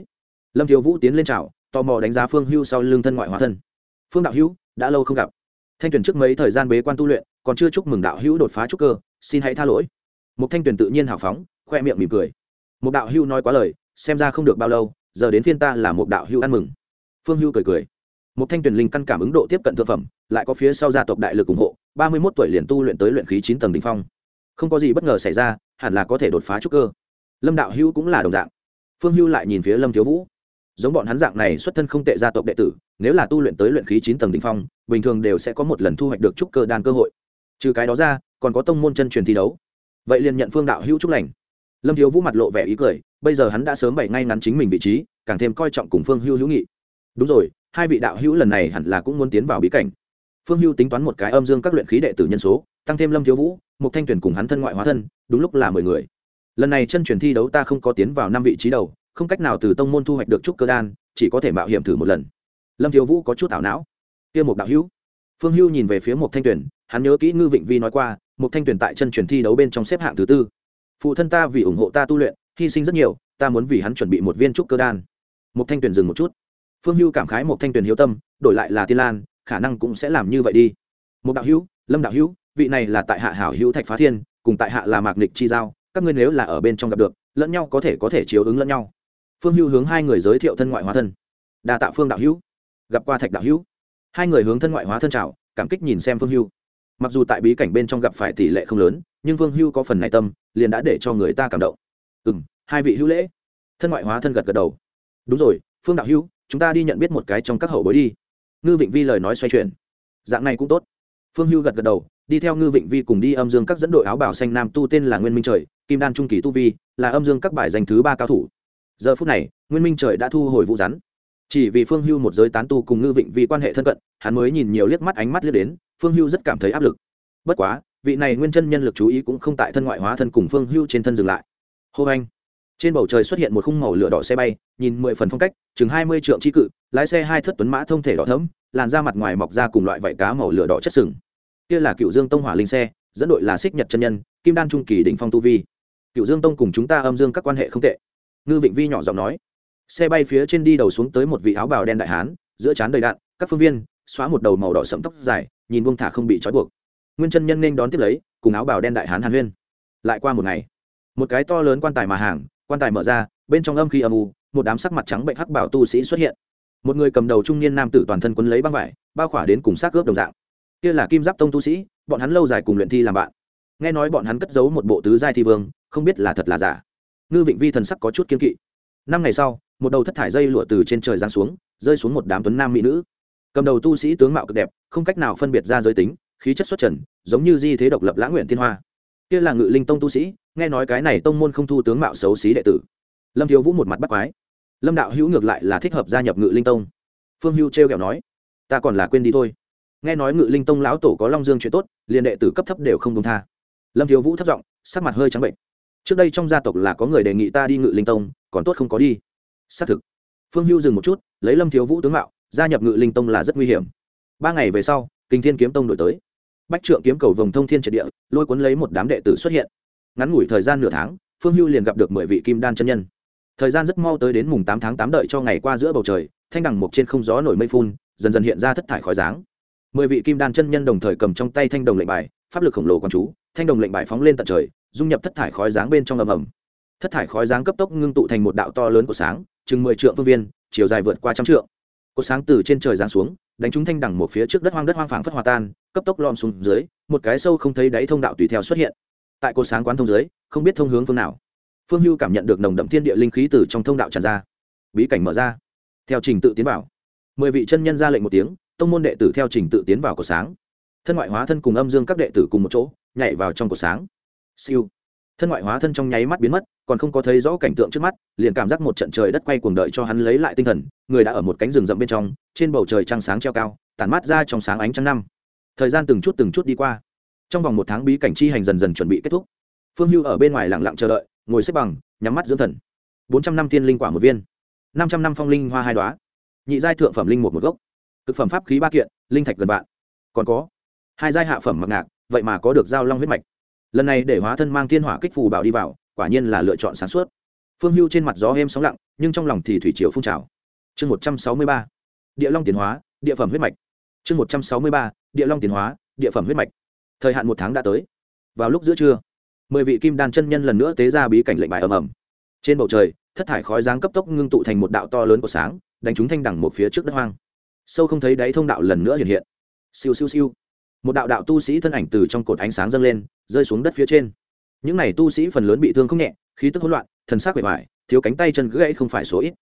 Lâm thiếu vũ tiến lên trào tò mò đánh giá phương hưu sau lưng thân ngoại hóa thân. Phương đạo hữu đã lâu không gặp. Thanh tuyền trước mấy thời gian bế quan tu luyện, còn chưa chúc mừng đạo hữu đột phá trúc cơ, xin hãy tha lỗi. Một thanh tuyền tự nhiên hào phóng, khoe miệng mỉm cười. Một đạo hữu nói quá lời, xem ra không được bao lâu, giờ đến phiên ta là một đạo hữu ăn mừng. Phương hữu cười cười. Một thanh tuyển linh căn cảm ứng độ tiếp cận thực phẩm, lại có phía sau gia tộc đại lực ủng hộ, ba mươi một tuổi liền tu luyện tới luyện khí chín tầng đ ỉ n h phong. Không có gì bất ngờ xảy ra, hẳn là có thể đột phá trúc cơ. Lâm đạo hữu cũng là đồng dạng. Phương hữu lại nhìn phía lâm thiếu vũ. Giống bọn hắn dạng này xuất thân không tệ gia tộc đệ tử nếu là tu luyện tới luyện khí chín tầng đỉnh phong, bình thường đều sẽ có một lần thu hoạch được trúc cơ đan cơ hội. Trừ cái đó ra, còn có tông môn chân truyền thi đấu. Vậy liền nhận phương đạo hữu trúc lành. Lâm thiếu vũ mặt lộ vẻ ý cười, bây giờ hắn đã sớm bày ngay ngắn chính mình vị trí, càng thêm coi trọng cùng phương hưu hữu nghị. Đúng rồi, hai vị đạo hữu lần này hẳn là cũng muốn tiến vào bí cảnh. Phương hưu tính toán một cái âm dương các luyện khí đệ tử nhân số, tăng thêm lâm thiếu vũ một thanh tuyển cùng hắn thân ngoại hóa thân, đúng lúc là mười người. Lần này chân truyền thi đấu ta không có tiến vào năm vị trí đầu, không cách nào từ tông môn thu hoạch được trúc cơ đan, chỉ có thể mạo hiểm thử một lần lâm thiếu vũ có chút ảo não. Kia một đạo hữu. Phương hưu nhìn về phía một thanh tuyển, hắn nhớ kỹ ngư vịnh vi nói qua, một thanh tuyển tại chân truyền thi đấu bên trong xếp hạng thứ tư. Phụ thân ta vì ủng hộ ta tu luyện, hy sinh rất nhiều, ta muốn vì hắn chuẩn bị một viên trúc cơ đan. Một thanh tuyển dừng một chút. Phương hưu cảm khái một thanh tuyền hiếu tâm, đổi lại là tiên lan, khả năng cũng sẽ làm như vậy đi. Một đạo hữu, lâm đạo hữu, vị này là tại hạ hảo hữu thạch phá thiên, cùng tại hạ là mạc nịch chi giao, các ngươi nếu là ở bên trong gặp được, lẫn nhau có thể có thể chiếu ứng lẫn nhau. Phương hưu hướng hai người giới thiệu thân ngoại hóa thân. Đa tạ phương đạo hữu gặp qua thạch đạo hữu. Hai người hướng thân ngoại hóa thân trào cảm kích nhìn xem phương hưu. Mặc dù tại bí cảnh bên trong gặp phải tỷ lệ không lớn, nhưng phương hưu có phần này tâm, liền đã để cho người ta cảm động. Ừ m hai vị hữu lễ. Thân ngoại hóa thân gật gật đầu. Đúng rồi, phương đạo hữu, chúng ta đi nhận biết một cái trong các hậu bối đi. Ngư vịnh vi lời nói xoay chuyển. Dạng này cũng tốt. Phương hưu gật gật đầu, đi theo ngư vịnh vi cùng đi âm dương các dẫn đội áo bảo xanh nam tu tên là nguyên minh trời, kim đan trung kỳ tu vi, là âm dương các bài danh thứ ba cao thủ. Giờ phút này, nguyên minh trời đã thu hồi vụ rắn chỉ vì phương hưu một giới tán tu cùng ngư vịnh vi quan hệ thân cận, hắn mới nhìn nhiều liếc mắt ánh mắt liếc đến, phương hưu rất cảm thấy áp lực. Bất quá, vị này nguyên chân nhân lực chú ý cũng không tại thân ngoại hóa thân cùng phương hưu trên thân dừng lại. Hô anh, trên bầu trời xuất hiện một khung màu lửa đỏ xe bay, nhìn mười phần phong cách, chừng hai mươi trượng tri cự, lái xe hai thất tuấn mã thông thể đỏ thấm làn da mặt ngoài mọc ra cùng loại vảy cá màu lửa đỏ chất sừng. Kia là cựu dương tông hỏa linh xe, dẫn đội là xích nhật chân nhân, kim đan trung kỳ đỉnh phong tu vi. Cựu dương tông cùng chúng ta âm dương các quan hệ không tệ. Ngư vịnh vi nhỏ giọng nói xe bay phía trên đi đầu xuống tới một vị áo bào đen đại hán, giữa trán đầy đạn, các phương viên, xóa một đầu màu đỏ sẫm tóc dài, nhìn buông thả không bị trói buộc. Nguyên chân nhân nên đón tiếp lấy, cùng áo bào đen đại hán hàn huyên. Lại qua một ngày, một cái to lớn quan tài mà hàng, quan tài mở ra, bên trong âm khi âm u, một đám sắc mặt trắng bệnh hắc bảo tu sĩ xuất hiện. Một người cầm đầu trung niên nam tử toàn thân quấn lấy băng vải, bao khỏa đến cùng xác ướp đồng dạng. Kia là kim giáp tông tu sĩ, bọn hắn lâu dài cùng luyện thi làm bạn. Nghe nói bọn hắn cất giấu một bộ tứ giai thi vương, không biết là thật là giả. Ngư vịnh vi thần sắc có chút kiên kỵ. Năm ngày sau một đầu thất thải dây lụa từ trên trời giáng xuống, rơi xuống một đám tuấn nam mỹ nữ. Cầm đầu tu sĩ tướng mạo cực đẹp, không cách nào phân biệt ra giới tính, khí chất xuất trần, giống như di thế độc lập lãng nguyện thiên hoa. Kia là ngự linh tông tu sĩ, nghe nói cái này tông môn không thu tướng mạo xấu xí đệ tử. Lâm thiếu vũ một mặt bắt quái. Lâm đạo hữu ngược lại là thích hợp gia nhập ngự linh tông. Phương hưu trêu kẹo nói, ta còn là quên đi thôi. Nghe nói ngự linh tông lão tổ có long dương chuyện tốt, liền đệ tử cấp thấp đều không công tha. Lâm thiếu vũ thất giọng, sắc mặt hơi trắng bệnh. Trước đây trong gia tộc là có người đề nghị ta đi ngự linh tông, còn tốt không có đi xác thực. Phương hưu dừng một chút, lấy lâm thiếu vũ tướng mạo, gia nhập ngự linh tông là rất nguy hiểm. Ba ngày về sau, kinh thiên kiếm tông đổi tới. Bách trượng kiếm cầu vòng thông thiên triệt địa, lôi cuốn lấy một đám đệ tử xuất hiện. Ngắn ngủi thời gian nửa tháng, phương hưu liền gặp được mười vị kim đan chân nhân. Thời gian rất mau tới đến mùng tám tháng tám đợi cho ngày qua giữa bầu trời, thanh đằng mục trên không gió nổi mây phun, dần dần hiện ra thất thải khói dáng mười vị kim đan chân nhân đồng thời cầm trong tay thanh đồng lệnh bài, pháp lực khổng lồ quán chú, thanh đồng lệnh bài phóng lên tận trời, dung nhập thất thải khói dáng bên trong ầm ầm. Thất thải khói dáng cấp tốc ngưng tụ thành một đạo to lớn của sáng chừng mười trượng phương viên, chiều dài vượt qua trăm trượng. Cột sáng từ trên trời giáng xuống, đánh trúng thanh đẳng một phía trước đất hoang đất hoang phảng phất hòa tan, cấp tốc lom xuống dưới, một cái sâu không thấy đáy thông đạo tùy theo xuất hiện. Tại cột sáng quán thông dưới, không biết thông hướng phương nào. Phương hưu cảm nhận được nồng đậm thiên địa linh khí từ trong thông đạo tràn ra. Bí cảnh mở ra. Theo trình tự tiến vào. Mười vị chân nhân ra lệnh một tiếng, tông môn đệ tử theo trình tự tiến vào cột sáng. Thân ngoại hóa thân cùng âm dương các đệ tử cùng một chỗ, nhảy vào trong cột sáng. Siêu. Thân ngoại hóa thân trong nháy mắt biến mất còn không có thấy rõ cảnh tượng trước mắt, liền cảm giác một trận trời đất quay cuồng đợi cho hắn lấy lại tinh thần, người đã ở một cánh rừng rậm bên trong, trên bầu trời trăng sáng treo cao, tản mát ra trong sáng ánh trăng năm. Thời gian từng chút từng chút đi qua. Trong vòng một tháng bí cảnh chi hành dần dần chuẩn bị kết thúc. Phương hưu ở bên ngoài lặng lặng chờ đợi, ngồi xếp bằng, nhắm mắt dưỡng thần. Bốn trăm năm thiên linh quả một viên. Năm trăm năm phong linh hoa hai đoá nhị giai thượng phẩm linh một một gốc. Thực phẩm pháp khí ba kiện, linh thạch gần vạn. Còn có hai giai hạ phẩm mặc ngạc, vậy mà có được giao long huyết mạch. Lần này để hóa thân mang thiên hỏa kích phù bảo đi vào quả nhiên là lựa chọn sáng suốt. Phương hưu trên mặt gió êm sóng lặng, nhưng trong lòng thì thủy triều phun trào. Chương một trăm sáu mươi ba, địa long tiến hóa, địa phẩm huyết mạch. Chương một trăm sáu mươi ba, địa long tiến hóa, địa phẩm huyết mạch. Thời hạn một tháng đã tới. Vào lúc giữa trưa, mười vị kim đan chân nhân lần nữa tế ra bí cảnh lệnh bài ầm ầm. Trên bầu trời, thất thải khói dáng cấp tốc ngưng tụ thành một đạo to lớn của sáng, đánh trúng thanh đẳng một phía trước đất hoang. Sâu không thấy đáy thông đạo lần nữa hiện hiện. Siêu siêu siêu. Một đạo đạo tu sĩ thân ảnh từ trong cột ánh sáng dâng lên, rơi xuống đất phía trên những này tu sĩ phần lớn bị thương không nhẹ, khí tức hỗn loạn, thần sắc bề ngoài thiếu cánh tay chân gãy không phải số ít.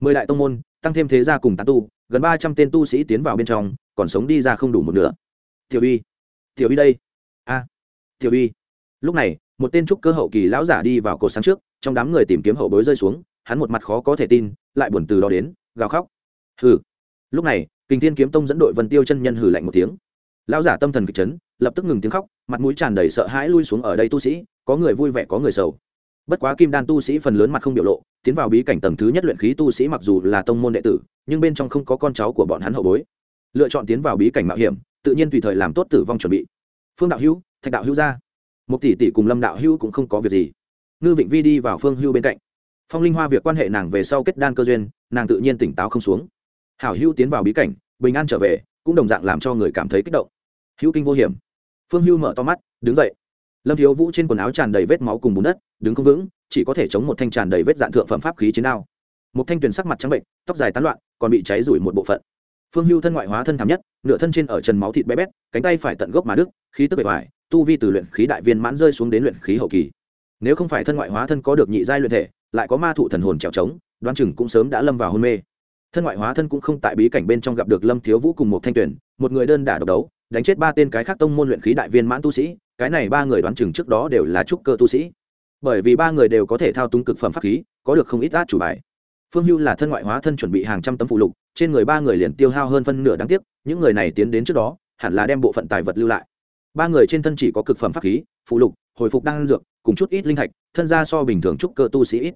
Mười đại tông môn, tăng thêm thế gia cùng tán tu, gần ba trăm tên tu sĩ tiến vào bên trong, còn sống đi ra không đủ một nửa. Tiểu uy tiểu uy đây. A, tiểu uy. Lúc này, một tên trúc cơ hậu kỳ lão giả đi vào cột sáng trước, trong đám người tìm kiếm hậu bối rơi xuống, hắn một mặt khó có thể tin, lại buồn từ đó đến, gào khóc. Hừ. Lúc này, kình thiên kiếm tông dẫn đội vân tiêu chân nhân hừ lạnh một tiếng lão giả tâm thần kịch chấn, lập tức ngừng tiếng khóc, mặt mũi tràn đầy sợ hãi lui xuống ở đây tu sĩ, có người vui vẻ, có người sầu. Bất quá kim đan tu sĩ phần lớn mặt không biểu lộ, tiến vào bí cảnh tầng thứ nhất luyện khí tu sĩ mặc dù là tông môn đệ tử, nhưng bên trong không có con cháu của bọn hắn hậu bối. Lựa chọn tiến vào bí cảnh mạo hiểm, tự nhiên tùy thời làm tốt tử vong chuẩn bị. Phương đạo hữu, thạch đạo hữu ra. Một tỷ tỷ cùng lâm đạo hữu cũng không có việc gì. Ngư vịnh vi đi vào phương hữu bên cạnh. Phong linh hoa việc quan hệ nàng về sau kết đan cơ duyên, nàng tự nhiên tỉnh táo không xuống. Hảo hữu tiến vào bí cảnh, bình an trở về, cũng đồng dạng làm cho người cảm thấy kích động hữu kinh vô hiểm. Phương hưu mở to mắt, đứng dậy. Lâm thiếu vũ trên quần áo tràn đầy vết máu cùng bùn đất, đứng không vững, chỉ có thể chống một thanh tràn đầy vết dạn thượng phẩm pháp khí chiến đao. Một thanh tuyển sắc mặt trắng bệnh, tóc dài tán loạn, còn bị cháy rủi một bộ phận. Phương hưu thân ngoại hóa thân thảm nhất, nửa thân trên ở trần máu thịt bé bét, cánh tay phải tận gốc mà đức khí tức bề ngoài, tu vi từ luyện khí đại viên mãn rơi xuống đến luyện khí hậu kỳ. Nếu không phải thân ngoại hóa thân có được nhị giai luyện thể, lại có ma thụ thần hồn trèo trống, đoan chừng cũng sớm đã lâm vào hôn mê. Thân ngoại hóa thân cũng không tại bí cảnh bên trong gặp được lâm thiếu vũ cùng một thanh tuyển một người đơn đả độc đấu đánh chết ba tên cái khác tông môn luyện khí đại viên mãn tu sĩ, cái này ba người đoán chừng trước đó đều là trúc cơ tu sĩ. Bởi vì ba người đều có thể thao túng cực phẩm pháp khí, có được không ít át chủ bài. Phương hưu là thân ngoại hóa thân chuẩn bị hàng trăm tấm phụ lục, trên người ba người liền tiêu hao hơn phân nửa đáng tiếc, những người này tiến đến trước đó, hẳn là đem bộ phận tài vật lưu lại. Ba người trên thân chỉ có cực phẩm pháp khí, phụ lục, hồi phục đan dược, cùng chút ít linh thạch, thân gia so bình thường trúc cơ tu sĩ ít.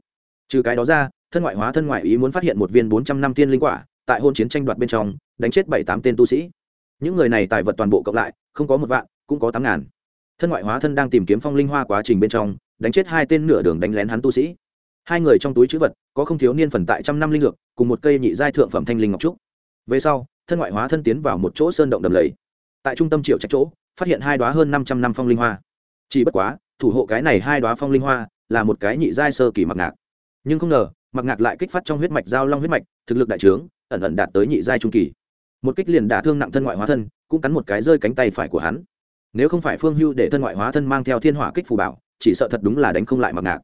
Trừ cái đó ra, thân ngoại hóa thân ngoại ý muốn phát hiện một viên bốn trăm năm tiên linh quả, tại hôn chiến tranh đoạt bên trong, đánh chết bảy tám tên tu sĩ những người này tài vật toàn bộ cộng lại, không có một vạn, cũng có tám ngàn. Thân ngoại hóa thân đang tìm kiếm phong linh hoa quá trình bên trong, đánh chết hai tên nửa đường đánh lén hắn tu sĩ. Hai người trong túi chữ vật, có không thiếu niên phần tại trăm năm linh dược, cùng một cây nhị giai thượng phẩm thanh linh ngọc trúc. Về sau, thân ngoại hóa thân tiến vào một chỗ sơn động đầm lầy. Tại trung tâm triệu trạch chỗ, phát hiện hai đoá hơn năm trăm năm phong linh hoa. Chỉ bất quá, thủ hộ cái này hai đoá phong linh hoa là một cái nhị giai sơ kỳ mặc ngạc. Nhưng không ngờ, mặc ngạc lại kích phát trong huyết mạch giao long huyết mạch, thực lực đại trướng, ẩn ẩn đạt tới nhị giai trung kỳ một kích liền đả thương nặng thân ngoại hóa thân, cũng cắn một cái rơi cánh tay phải của hắn. Nếu không phải phương hưu để thân ngoại hóa thân mang theo thiên hỏa kích phù bảo, chỉ sợ thật đúng là đánh không lại mặc ngạc.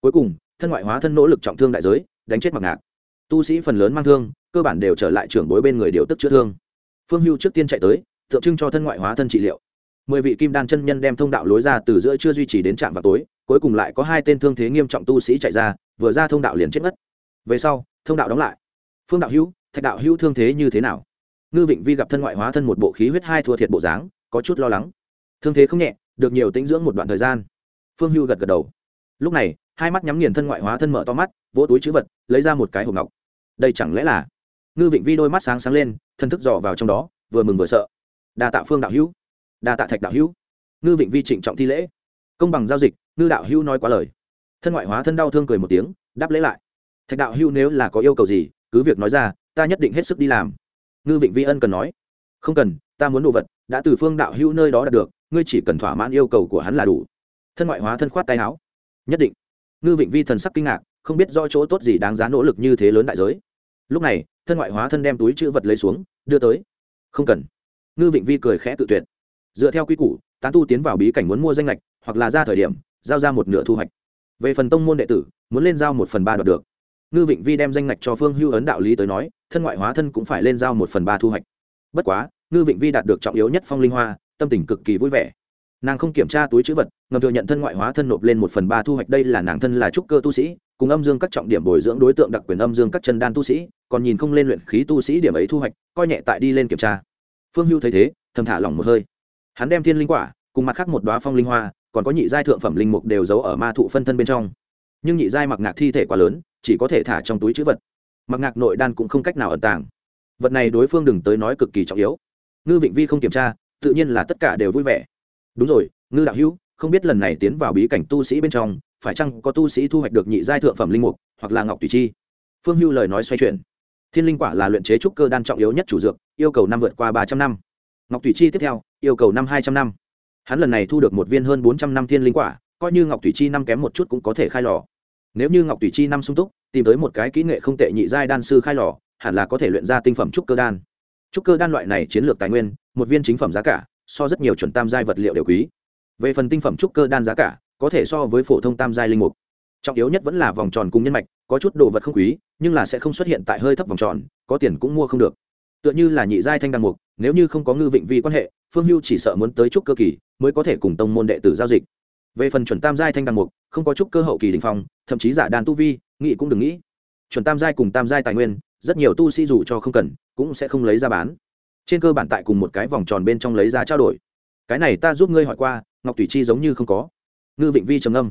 Cuối cùng, thân ngoại hóa thân nỗ lực trọng thương đại giới, đánh chết mặc ngạc. Tu sĩ phần lớn mang thương, cơ bản đều trở lại trưởng bối bên người điều tức chữa thương. Phương hưu trước tiên chạy tới, tượng trưng cho thân ngoại hóa thân trị liệu. Mười vị kim đan chân nhân đem thông đạo lối ra từ giữa chưa duy trì đến trạm vào tối, cuối cùng lại có hai tên thương thế nghiêm trọng tu sĩ chạy ra, vừa ra thông đạo liền chết ngất về sau, thông đạo đóng lại. Phương đạo hữu, thạch đạo hữu thương thế như thế nào? Ngư vịnh vi gặp thân ngoại hóa thân một bộ khí huyết hai thua thiệt bộ dáng, có chút lo lắng. Thương thế không nhẹ, được nhiều tĩnh dưỡng một đoạn thời gian. Phương hưu gật gật đầu. Lúc này, hai mắt nhắm nghiền thân ngoại hóa thân mở to mắt, vỗ túi chữ vật, lấy ra một cái hộp ngọc. Đây chẳng lẽ là? Ngư vịnh vi đôi mắt sáng sáng lên, thân thức dò vào trong đó, vừa mừng vừa sợ. Đa tạ phương đạo hữu. Đa tạ thạch đạo hữu. Ngư vịnh vi trịnh trọng thi lễ. Công bằng giao dịch, ngư đạo hữu nói quá lời. Thân ngoại hóa thân đau thương cười một tiếng, đáp lễ lại. Thạch đạo hữu nếu là có yêu cầu gì, cứ việc nói ra, ta nhất định hết sức đi làm ngư vịnh vi ân cần nói, không cần, ta muốn đồ vật đã từ phương đạo hữu nơi đó đạt được, ngươi chỉ cần thỏa mãn yêu cầu của hắn là đủ. Thân ngoại hóa thân khoát tay áo. Nhất định. Ngư vịnh vi thần sắc kinh ngạc, không biết do chỗ tốt gì đáng giá nỗ lực như thế lớn đại giới. Lúc này, thân ngoại hóa thân đem túi chữ vật lấy xuống, đưa tới. Không cần. Ngư vịnh vi cười khẽ tự tuyệt. Dựa theo quy củ, tán tu tiến vào bí cảnh muốn mua danh lệch hoặc là ra thời điểm, giao ra một nửa thu hoạch. Về phần tông môn đệ tử, muốn lên giao một phần ba đoạt được ngư vịnh vi đem danh ngạch cho phương hưu ấn đạo lý tới nói, thân ngoại hóa thân cũng phải lên giao một phần ba thu hoạch. Bất quá, ngư vịnh vi đạt được trọng yếu nhất phong linh hoa, tâm tình cực kỳ vui vẻ. Nàng không kiểm tra túi chữ vật, ngầm thừa nhận thân ngoại hóa thân nộp lên một phần ba thu hoạch, đây là nàng thân là trúc cơ tu sĩ, cùng âm dương các trọng điểm bồi dưỡng đối tượng đặc quyền âm dương các chân đan tu sĩ, còn nhìn không lên luyện khí tu sĩ điểm ấy thu hoạch, coi nhẹ tại đi lên kiểm tra. Phương hưu thấy thế, thầm thả lỏng một hơi. Hắn đem thiên linh quả, cùng mặt khác một đoá phong linh hoa, còn có nhị giai thượng phẩm linh mục đều giấu ở ma thụ phân thân bên trong. Nhưng nhị giai mặc ngạc thi thể quá lớn chỉ có thể thả trong túi chữ vật. Mặc ngạc nội đan cũng không cách nào ẩn tàng. Vật này đối phương đừng tới nói cực kỳ trọng yếu. Ngư vịnh vi không kiểm tra, tự nhiên là tất cả đều vui vẻ. Đúng rồi, ngư đạo hữu, không biết lần này tiến vào bí cảnh tu sĩ bên trong, phải chăng có tu sĩ thu hoạch được nhị giai thượng phẩm linh mục, hoặc là ngọc tùy chi? Phương hưu lời nói xoay chuyển. Thiên linh quả là luyện chế trúc cơ đan trọng yếu nhất chủ dược, yêu cầu năm vượt qua ba trăm năm. Ngọc tùy chi tiếp theo, yêu cầu năm hai trăm năm. Hắn lần này thu được một viên hơn bốn trăm năm thiên linh quả, coi như ngọc thủy chi năm kém một chút cũng có thể khai lò nếu như ngọc thủy chi năm sung túc, tìm tới một cái kỹ nghệ không tệ nhị giai đan sư khai lò, hẳn là có thể luyện ra tinh phẩm trúc cơ đan. Trúc cơ đan loại này chiến lược tài nguyên, một viên chính phẩm giá cả, so rất nhiều chuẩn tam giai vật liệu đều quý. Về phần tinh phẩm trúc cơ đan giá cả, có thể so với phổ thông tam giai linh mục. Trọng yếu nhất vẫn là vòng tròn cung nhân mạch, có chút đồ vật không quý, nhưng là sẽ không xuất hiện tại hơi thấp vòng tròn, có tiền cũng mua không được. Tựa như là nhị giai thanh đăng mục, nếu như không có ngư vịnh vi quan hệ, phương hưu chỉ sợ muốn tới trúc cơ kỳ, mới có thể cùng tông môn đệ tử giao dịch về phần chuẩn tam giai thanh đăng mục, không có chút cơ hậu kỳ đình phong, thậm chí giả đàn tu vi nghị cũng đừng nghĩ. Chuẩn tam giai cùng tam giai tài nguyên, rất nhiều tu sĩ dù cho không cần, cũng sẽ không lấy ra bán. Trên cơ bản tại cùng một cái vòng tròn bên trong lấy ra trao đổi. Cái này ta giúp ngươi hỏi qua, ngọc thủy chi giống như không có. Ngư vịnh vi trầm âm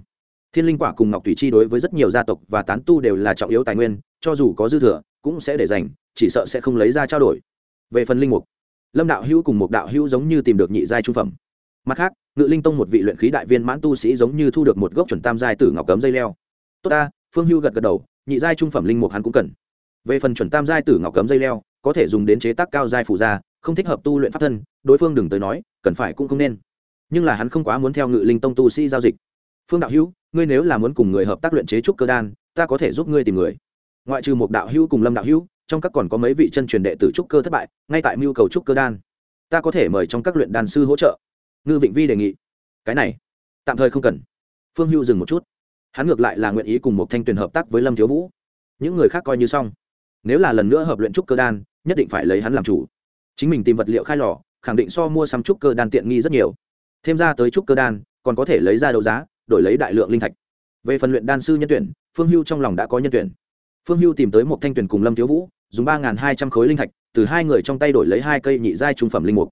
thiên linh quả cùng ngọc thủy chi đối với rất nhiều gia tộc và tán tu đều là trọng yếu tài nguyên, cho dù có dư thừa, cũng sẽ để dành, chỉ sợ sẽ không lấy ra trao đổi. Về phần linh mục, lâm đạo hữu cùng một đạo hữu giống như tìm được nhị giai trung phẩm mặt khác, ngự linh tông một vị luyện khí đại viên mãn tu sĩ giống như thu được một gốc chuẩn tam giai tử ngọc cấm dây leo. Tốt ta, phương hưu gật gật đầu, nhị giai trung phẩm linh mục hắn cũng cần. Về phần chuẩn tam giai tử ngọc cấm dây leo, có thể dùng đến chế tác cao giai phụ gia, không thích hợp tu luyện pháp thân, đối phương đừng tới nói, cần phải cũng không nên. Nhưng là hắn không quá muốn theo ngự linh tông tu sĩ giao dịch. Phương đạo hữu, ngươi nếu là muốn cùng người hợp tác luyện chế trúc cơ đan, ta có thể giúp ngươi tìm người. Ngoại trừ một đạo hữu cùng lâm đạo hữu, trong các còn có mấy vị chân truyền đệ tử trúc cơ thất bại, ngay tại mưu cầu trúc cơ đan. Ta có thể mời trong các luyện đan sư hỗ trợ ngư vịnh vi đề nghị. Cái này, tạm thời không cần. Phương hưu dừng một chút. Hắn ngược lại là nguyện ý cùng một thanh tuyền hợp tác với lâm thiếu vũ. Những người khác coi như xong. Nếu là lần nữa hợp luyện trúc cơ đan, nhất định phải lấy hắn làm chủ. Chính mình tìm vật liệu khai lò, khẳng định so mua sắm trúc cơ đan tiện nghi rất nhiều. Thêm ra tới trúc cơ đan, còn có thể lấy ra đấu giá, đổi lấy đại lượng linh thạch. Về phần luyện đan sư nhân tuyển, phương hưu trong lòng đã có nhân tuyển. Phương hưu tìm tới một thanh tuyển cùng lâm thiếu vũ, dùng ba hai trăm khối linh thạch, từ hai người trong tay đổi lấy hai cây nhị giai trung phẩm linh mục.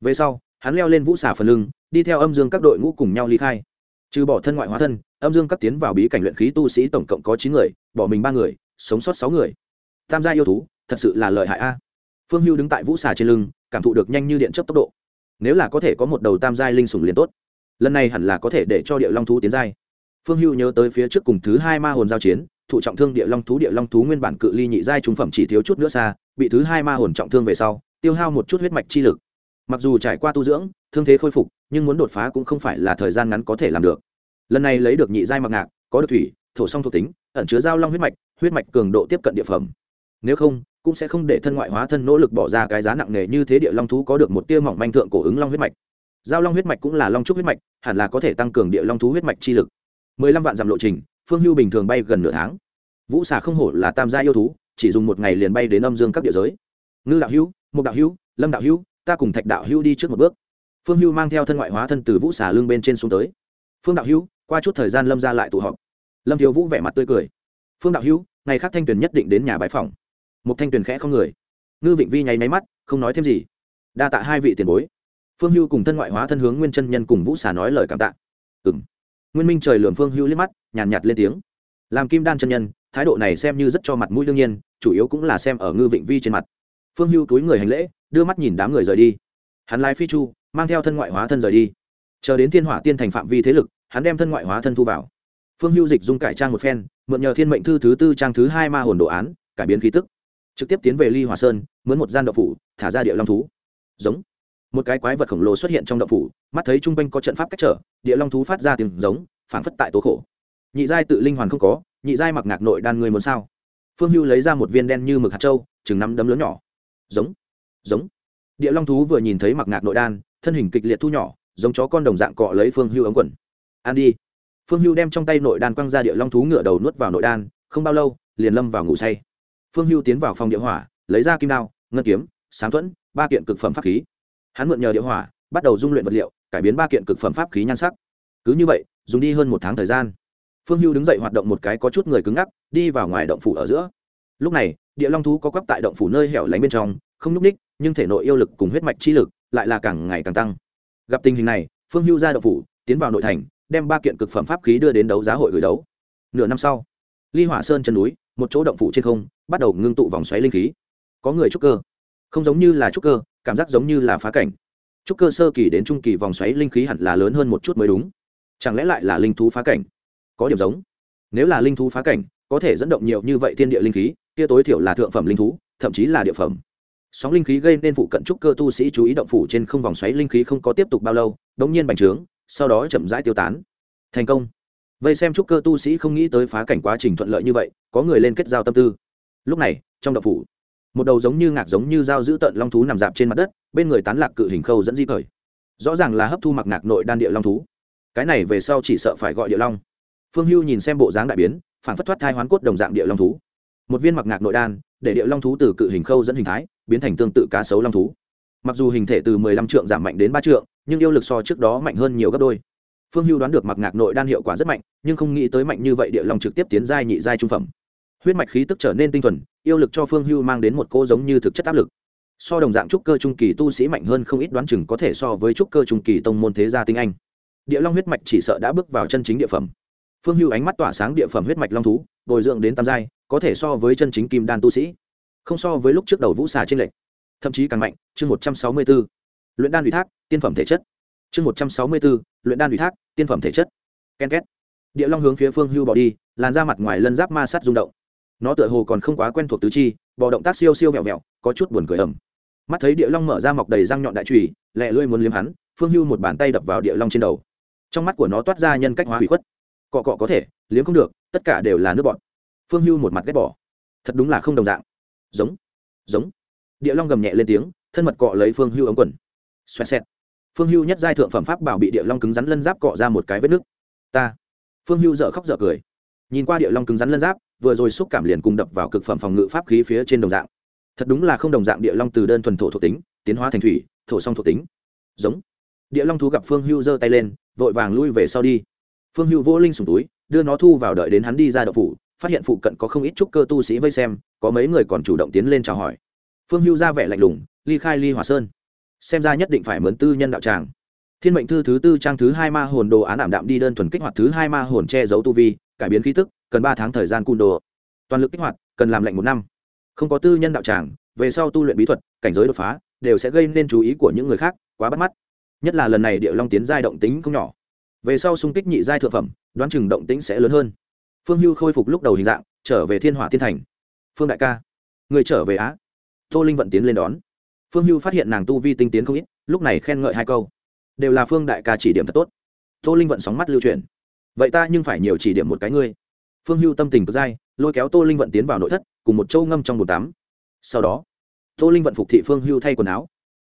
Về sau hắn leo lên vũ xả phần lưng, đi theo âm dương các đội ngũ cùng nhau ly khai. Trừ bỏ thân ngoại hóa thân, âm dương các tiến vào bí cảnh luyện khí tu sĩ tổng cộng có chín người, bỏ mình ba người, sống sót sáu người. Tam gia yêu thú, thật sự là lợi hại a. Phương hưu đứng tại vũ xà trên lưng, cảm thụ được nhanh như điện chấp tốc độ. Nếu là có thể có một đầu tam giai linh sủng liền tốt. Lần này hẳn là có thể để cho địa long thú tiến giai. Phương hưu nhớ tới phía trước cùng thứ hai ma hồn giao chiến, thụ trọng thương địa long thú, địa long thú nguyên bản cự ly nhị giai trung phẩm chỉ thiếu chút nữa xa, bị thứ hai ma hồn trọng thương về sau, tiêu hao một chút huyết mạch chi lực mặc dù trải qua tu dưỡng, thương thế khôi phục, nhưng muốn đột phá cũng không phải là thời gian ngắn có thể làm được. Lần này lấy được nhị giai mặc ngạc, có được thủy, thổ song thuộc tính, ẩn chứa giao long huyết mạch huyết mạch cường độ tiếp cận địa phẩm. Nếu không, cũng sẽ không để thân ngoại hóa thân nỗ lực bỏ ra cái giá nặng nề như thế địa long thú có được một tia mỏng manh thượng cổ ứng long huyết mạch. Giao long huyết mạch cũng là long trúc huyết mạch, hẳn là có thể tăng cường địa long thú huyết mạch chi lực. Mười lăm vạn dặm lộ trình, phương hưu bình thường bay gần nửa tháng. Vũ xà không hổ là tam gia yêu thú, chỉ dùng một ngày liền bay đến âm dương các địa giới. Ngư đạo hữu, mục đạo hữu, lâm đạo hữu ta cùng thạch đạo hữu đi trước một bước. Phương hưu mang theo thân ngoại hóa thân từ vũ xà lưng bên trên xuống tới. Phương đạo hữu qua chút thời gian lâm ra lại tụ họp. Lâm thiếu vũ vẻ mặt tươi cười. Phương đạo hữu ngày khác thanh tuyền nhất định đến nhà bãi phòng một thanh tuyền khẽ không người. Ngư vịnh vi nháy máy mắt không nói thêm gì. Đa tạ hai vị tiền bối. Phương hưu cùng thân ngoại hóa thân hướng nguyên chân nhân cùng vũ xà nói lời cảm tạ. Ừng nguyên minh trời lượm phương hưu liếc mắt nhàn nhạt, nhạt lên tiếng. Làm kim đan chân nhân thái độ này xem như rất cho mặt mũi đương nhiên chủ yếu cũng là xem ở ngư vịnh vi trên mặt phương hưu túi người hành lễ, đưa mắt nhìn đám người rời đi. Hắn lái phi chu, mang theo thân ngoại hóa thân rời đi. Chờ đến thiên hỏa tiên thành phạm vi thế lực, hắn đem thân ngoại hóa thân thu vào. Phương hưu dịch dung cải trang một phen, mượn nhờ thiên mệnh thư thứ tư trang thứ hai ma hồn đồ án, cải biến khí tức. Trực tiếp tiến về ly hòa sơn, mướn một gian đậu phủ, thả ra địa long thú. Giống. Một cái quái vật khổng lồ xuất hiện trong đậu phủ, mắt thấy chung quanh có trận pháp cách trở, địa long thú phát ra tiếng giống, phảng phất tại tố khổ. Nhị giai tự linh hoàn không có, nhị giai mặc ngạc nội đan người muốn sao? Phương hưu lấy ra một viên đen như mực hạt trâu chừng năm đấm lớn nhỏ giống giống. Địa long thú vừa nhìn thấy mặc ngạc nội đan, thân hình kịch liệt thu nhỏ, giống chó con đồng dạng cọ lấy phương hưu ống quần. An đi. Phương hưu đem trong tay nội đan quăng ra địa long thú ngựa đầu nuốt vào nội đan, không bao lâu, liền lâm vào ngủ say. Phương hưu tiến vào phòng địa hỏa, lấy ra kim đao, ngân kiếm sáng thuẫn, ba kiện cực phẩm pháp khí. Hắn mượn nhờ địa hỏa, bắt đầu dung luyện vật liệu, cải biến ba kiện cực phẩm pháp khí nhan sắc. Cứ như vậy, dùng đi hơn một tháng thời gian. Phương hưu đứng dậy hoạt động một cái có chút người cứng ngắc, đi vào ngoài động phủ ở giữa. Lúc này địa long thú có quắp tại động phủ nơi hẻo lánh bên trong, không nhúc ních nhưng thể nội yêu lực cùng huyết mạch chi lực lại là càng ngày càng tăng. Gặp tình hình này, phương hưu ra động phủ, tiến vào nội thành, đem ba kiện cực phẩm pháp khí đưa đến đấu giá hội gửi đấu. Nửa năm sau, ly hỏa sơn chân núi, một chỗ động phủ trên không, bắt đầu ngưng tụ vòng xoáy linh khí. Có người trúc cơ. Không giống như là trúc cơ, cảm giác giống như là phá cảnh. Trúc cơ sơ kỳ đến trung kỳ vòng xoáy linh khí hẳn là lớn hơn một chút mới đúng. Chẳng lẽ lại là linh thú phá cảnh? Có điểm giống. Nếu là linh thú phá cảnh, có thể dẫn động nhiều như vậy thiên địa linh khí kia tối thiểu là thượng phẩm linh thú, thậm chí là địa phẩm. Sóng linh khí gây nên phụ cận trúc cơ tu sĩ chú ý động phủ trên không vòng xoáy linh khí không có tiếp tục bao lâu, đống nhiên bành trướng, sau đó chậm rãi tiêu tán. Thành công. Vây xem trúc cơ tu sĩ không nghĩ tới phá cảnh quá trình thuận lợi như vậy, có người lên kết giao tâm tư. Lúc này, trong động phủ, một đầu giống như ngạc giống như dao giữ tận long thú nằm dạp trên mặt đất, bên người tán lạc cự hình khâu dẫn di cởi rõ ràng là hấp thu mặc ngạc nội đan địa long thú. Cái này về sau chỉ sợ phải gọi địa long. Phương hưu nhìn xem bộ dáng đại biến, phản phất thoát thai hoán cốt đồng dạng địa long thú một viên mặc ngạc nội đan, để địa long thú từ cự hình khâu dẫn hình thái, biến thành tương tự cá sấu long thú. Mặc dù hình thể từ mười lăm trượng giảm mạnh đến ba trượng, nhưng yêu lực so trước đó mạnh hơn nhiều gấp đôi. Phương hưu đoán được mặc ngạc nội đan hiệu quả rất mạnh, nhưng không nghĩ tới mạnh như vậy địa long trực tiếp tiến giai nhị giai trung phẩm. Huyết mạch khí tức trở nên tinh thuần, yêu lực cho phương hưu mang đến một cô giống như thực chất áp lực. So đồng dạng trúc cơ trung kỳ tu sĩ mạnh hơn không ít đoán chừng có thể so với trúc cơ trung kỳ tông môn thế gia tinh anh. Địa long huyết mạch chỉ sợ đã bước vào chân chính địa phẩm phương hưu ánh mắt tỏa sáng địa phẩm huyết mạch long thú, bồi dưỡng đến tam giai, có thể so với chân chính kim đan tu sĩ, không so với lúc trước đầu vũ xà trên lệnh thậm chí càng mạnh, chương một trăm sáu mươi b ố luyện đan ủy thác, tiên phẩm thể chất. Chương một trăm sáu mươi b ố luyện đan ủy thác, tiên phẩm thể chất. Ken két. Địa long hướng phía phương hưu bỏ đi, làn ra mặt ngoài lân giáp ma sát rung động. Nó tựa hồ còn không quá quen thuộc tứ chi bỏ động tác siêu siêu vẹo vẹo, có chút buồn cười ẩm mắt thấy địa long mở ra mọc đầy răng nhọn đại trùy, lẹ lưỡi muốn liếm hắn, phương hưu một bàn tay đập vào địa long trên đầu. Trong mắt của nó toát ra nhân cách hóa hủy khuất cọ cọ có thể, liếm không được, tất cả đều là nước bọn phương hưu một mặt ghét bỏ. Thật đúng là không đồng dạng. Giống giống. Địa long gầm nhẹ lên tiếng, thân mật cọ lấy phương hưu ống quần. Xoẹt xẹt. Phương hưu nhất giai thượng phẩm pháp bảo bị địa long cứng rắn lân giáp cọ ra một cái vết nứt. Ta. Phương hưu dợ khóc dợ cười. Nhìn qua địa long cứng rắn lân giáp, vừa rồi xúc cảm liền cùng đập vào cực phẩm phòng ngự pháp khí phía trên đồng dạng. Thật đúng là không đồng dạng địa long từ đơn thuần thổ thuộc tính, tiến hóa thành thủy, thổ song thuộc tính. Giống. Địa long thú gặp phương hưu giơ tay lên, vội vàng lui về sau đi phương hưu vỗ linh sùng túi, đưa nó thu vào đợi đến hắn đi ra đậu phủ, phát hiện phụ cận có không ít trúc cơ tu sĩ vây xem, có mấy người còn chủ động tiến lên chào hỏi. Phương hưu ra vẻ lạnh lùng, ly khai ly hòa sơn. Xem ra nhất định phải mướn tư nhân đạo tràng. Thiên mệnh thư thứ tư trang thứ hai ma hồn đồ án ảm đạm đi đơn thuần kích hoạt thứ hai ma hồn che giấu tu vi, cải biến khí tức, cần ba tháng thời gian cung đồ. Toàn lực kích hoạt, cần làm lệnh một năm. Không có tư nhân đạo tràng, về sau tu luyện bí thuật, cảnh giới đột phá, đều sẽ gây nên chú ý của những người khác, quá bắt mắt. Nhất là lần này địa long tiến giai động tính không nhỏ về sau xung kích nhị giai thượng phẩm, đoán chừng động tĩnh sẽ lớn hơn. Phương hưu khôi phục lúc đầu hình dạng, trở về thiên hỏa thiên thành. Phương đại ca, người trở về á? Tô linh vận tiến lên đón. Phương hưu phát hiện nàng tu vi tinh tiến không ít, lúc này khen ngợi hai câu. Đều là phương đại ca chỉ điểm thật tốt. Tô linh vận sóng mắt lưu truyền vậy ta nhưng phải nhiều chỉ điểm một cái ngươi. Phương hưu tâm tình cực dai, lôi kéo tô linh vận tiến vào nội thất, cùng một châu ngâm trong bồn tắm. Sau đó, tô linh vận phục thị phương hưu thay quần áo.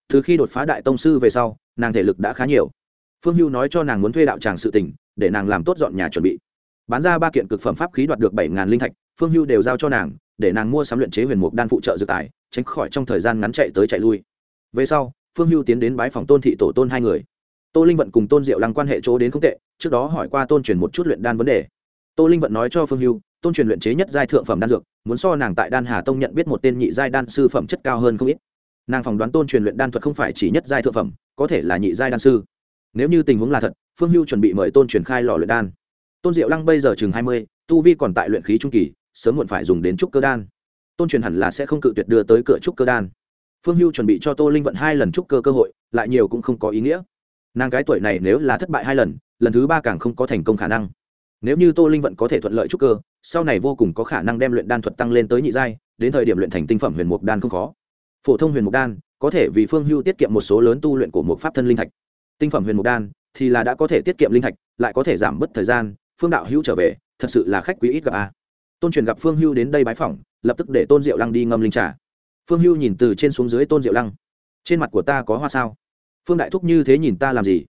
Từ khi đột phá đại tông sư về sau, nàng thể lực đã khá nhiều phương hưu nói cho nàng muốn thuê đạo tràng sự tỉnh để nàng làm tốt dọn nhà chuẩn bị. Bán ra ba kiện cực phẩm pháp khí đoạt được bảy ngàn linh thạch, phương hưu đều giao cho nàng, để nàng mua sắm luyện chế huyền mục đan phụ trợ dự tài, tránh khỏi trong thời gian ngắn chạy tới chạy lui. Về sau, phương hưu tiến đến bái phòng tôn thị tổ tôn hai người. Tô linh vận cùng tôn diệu lăng quan hệ chỗ đến không tệ, trước đó hỏi qua tôn truyền một chút luyện đan vấn đề. Tô linh vận nói cho phương hưu, tôn truyền luyện chế nhất giai thượng phẩm đan dược, muốn so nàng tại đan hà tông nhận biết một tên nhị giai đan sư phẩm chất cao hơn không ít. Nàng phỏng đoán tôn truyền luyện đan thuật không phải chỉ nhất giai thượng phẩm, có thể là nhị giai đan sư nếu như tình huống là thật, phương hưu chuẩn bị mời tôn truyền khai lò luyện đan. Tôn diệu lăng bây giờ chừng hai mươi, tu vi còn tại luyện khí trung kỳ, sớm muộn phải dùng đến trúc cơ đan. Tôn truyền hẳn là sẽ không cự tuyệt đưa tới cửa trúc cơ đan. Phương hưu chuẩn bị cho tô linh vận hai lần trúc cơ cơ hội, lại nhiều cũng không có ý nghĩa. Nàng cái tuổi này nếu là thất bại hai lần lần thứ ba càng không có thành công khả năng. Nếu như tô linh vận có thể thuận lợi trúc cơ, sau này vô cùng có khả năng đem luyện đan thuật tăng lên tới nhị giai, đến thời điểm luyện thành tinh phẩm huyền mục đan không khó. Phổ thông huyền mục đan, có thể vì phương hưu tiết kiệm một số lớn tu luyện của một pháp thân linh thạch tinh phẩm huyền mục đan thì là đã có thể tiết kiệm linh thạch, lại có thể giảm bớt thời gian, phương đạo hữu trở về, thật sự là khách quý ít gặp a tôn truyền gặp phương hưu đến đây bái phỏng, lập tức để tôn diệu lăng đi ngâm linh trà. Phương hưu nhìn từ trên xuống dưới tôn diệu lăng. Trên mặt của ta có hoa sao? Phương đại thúc như thế nhìn ta làm gì?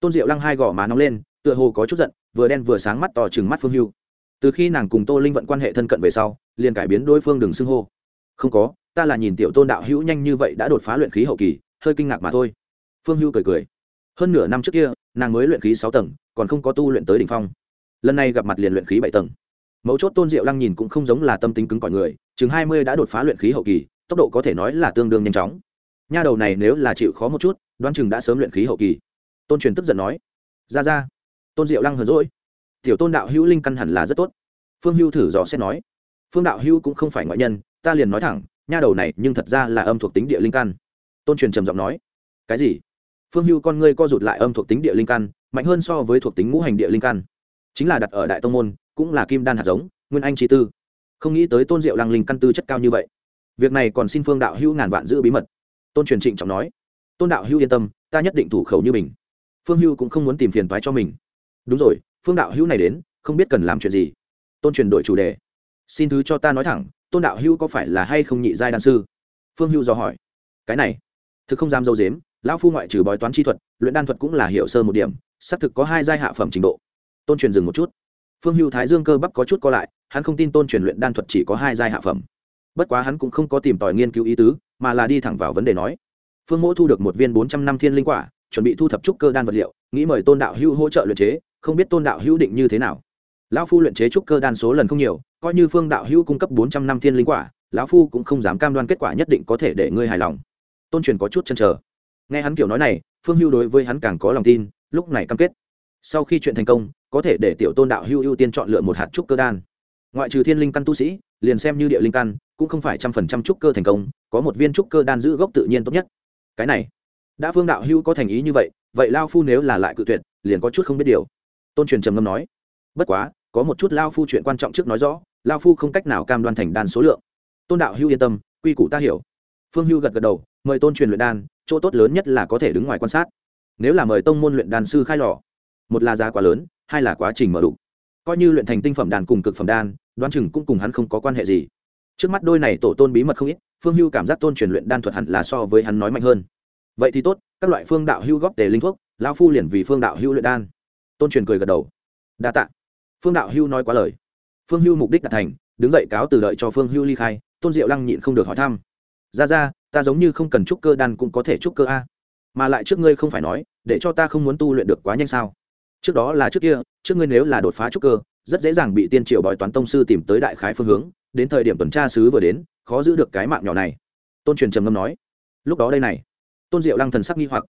Tôn diệu lăng hai gò má nóng lên, tựa hồ có chút giận, vừa đen vừa sáng mắt to chừng mắt phương hưu. Từ khi nàng cùng tô linh vận quan hệ thân cận về sau, liền cải biến đối phương đừng xưng hô. Không có, ta là nhìn tiểu tôn đạo hữu nhanh như vậy đã đột phá luyện khí hậu kỳ, hơi kinh ngạc mà thôi. Phương hưu cười cười hơn nửa năm trước kia, nàng mới luyện khí sáu tầng, còn không có tu luyện tới đ ỉ n h phong. Lần này gặp mặt liền luyện khí bảy tầng. Mấu chốt tôn diệu lăng nhìn cũng không giống là tâm tính cứng cỏi người, chừng hai mươi đã đột phá luyện khí hậu kỳ, tốc độ có thể nói là tương đương nhanh chóng. Nha đầu này nếu là chịu khó một chút, đoán chừng đã sớm luyện khí hậu kỳ. Tôn truyền tức giận nói, ra ra. Tôn diệu lăng hờn rỗi tiểu tôn đạo hữu linh căn hẳn là rất tốt. Phương hưu thử dò xét nói, phương đạo hữu cũng không phải ngoại nhân, ta liền nói thẳng, nha đầu này nhưng thật ra là âm thuộc tính địa linh căn. Tôn truyền trầm giọng nói, cái gì? Phương hưu con ngươi co rụt lại âm thuộc tính địa linh căn, mạnh hơn so với thuộc tính ngũ hành địa linh căn. Chính là đặt ở đại tông môn, cũng là kim đan hạt giống, nguyên anh trí tư. Không nghĩ tới tôn diệu lăng linh căn tư chất cao như vậy. Việc này còn xin phương đạo hữu ngàn vạn giữ bí mật. Tôn truyền trịnh trọng nói, tôn đạo hữu yên tâm, ta nhất định thủ khẩu như mình. Phương hưu cũng không muốn tìm phiền toái cho mình. Đúng rồi, phương đạo hữu này đến, không biết cần làm chuyện gì. Tôn truyền đổi chủ đề. Xin thứ cho ta nói thẳng, tôn đạo hữu có phải là hay không nhị giai đan sư? Phương hữu do hỏi. Cái này, thực không dám dâu dếm lão phu ngoại trừ bói toán chi thuật, luyện đan thuật cũng là hiểu sơ một điểm, xác thực có hai giai hạ phẩm trình độ. Tôn truyền dừng một chút. Phương Hưu thái dương cơ bắp có chút co lại, hắn không tin tôn truyền luyện đan thuật chỉ có hai giai hạ phẩm. Bất quá hắn cũng không có tìm tòi nghiên cứu ý tứ, mà là đi thẳng vào vấn đề nói. Phương mỗ thu được một viên bốn trăm năm thiên linh quả, chuẩn bị thu thập trúc cơ đan vật liệu, nghĩ mời tôn đạo hữu hỗ trợ luyện chế, không biết tôn đạo hữu định như thế nào. Lão phu luyện chế trúc cơ đan số lần không nhiều, coi như phương đạo hữu cung cấp bốn trăm năm thiên linh quả, lão phu cũng không dám cam đoan kết quả nhất định có thể để ngươi hài lòng. Tôn truyền có chút chân chờ nghe hắn kiểu nói này, phương hưu đối với hắn càng có lòng tin, lúc này cam kết. Sau khi chuyện thành công, có thể để tiểu tôn đạo hưu ưu tiên chọn lựa một hạt trúc cơ đan. Ngoại trừ thiên linh căn tu sĩ, liền xem như địa linh căn, cũng không phải trăm phần trăm trúc cơ thành công, có một viên trúc cơ đan giữ gốc tự nhiên tốt nhất. Cái này, đã phương đạo hưu có thành ý như vậy vậy lao phu nếu là lại cự tuyệt, liền có chút không biết điều. Tôn truyền trầm ngâm nói, bất quá, có một chút lao phu chuyện quan trọng trước nói rõ, lao phu không cách nào cam đoan thành đan số lượng. Tôn đạo hưu yên tâm, quy củ ta hiểu. Phương hưu gật gật đầu, mời tôn truyền luyện đan chỗ tốt lớn nhất là có thể đứng ngoài quan sát. Nếu là mời tông môn luyện đan sư khai lò, một là giá quá lớn, hai là quá trình mở đủ. Coi như luyện thành tinh phẩm đan cùng cực phẩm đan, đoán chừng cũng cùng hắn không có quan hệ gì. Trước mắt đôi này tổ tôn bí mật không ít, phương hưu cảm giác tôn truyền luyện đan thuật hẳn là so với hắn nói mạnh hơn. Vậy thì tốt, các loại phương đạo hưu góp tề linh thuốc lao phu liền vì phương đạo hưu luyện đan. Tôn truyền cười gật đầu. Đa tạ. Phương đạo hưu nói quá lời. Phương hưu mục đích đạt thành, đứng dậy cáo từ đợi cho phương hưu ly khai, tôn diệu lăng nhịn không được hỏi thăm. Ra ra ta giống như không cần trúc cơ đan cũng có thể trúc cơ a. Mà lại trước ngươi không phải nói, để cho ta không muốn tu luyện được quá nhanh sao? Trước đó là trước kia, trước ngươi nếu là đột phá trúc cơ, rất dễ dàng bị tiên triều bói toán tông sư tìm tới đại khái phương hướng, đến thời điểm tuần tra sứ vừa đến, khó giữ được cái mạng nhỏ này. Tôn truyền trầm ngâm nói. Lúc đó đây này, tôn diệu lăng thần sắc nghi hoặc.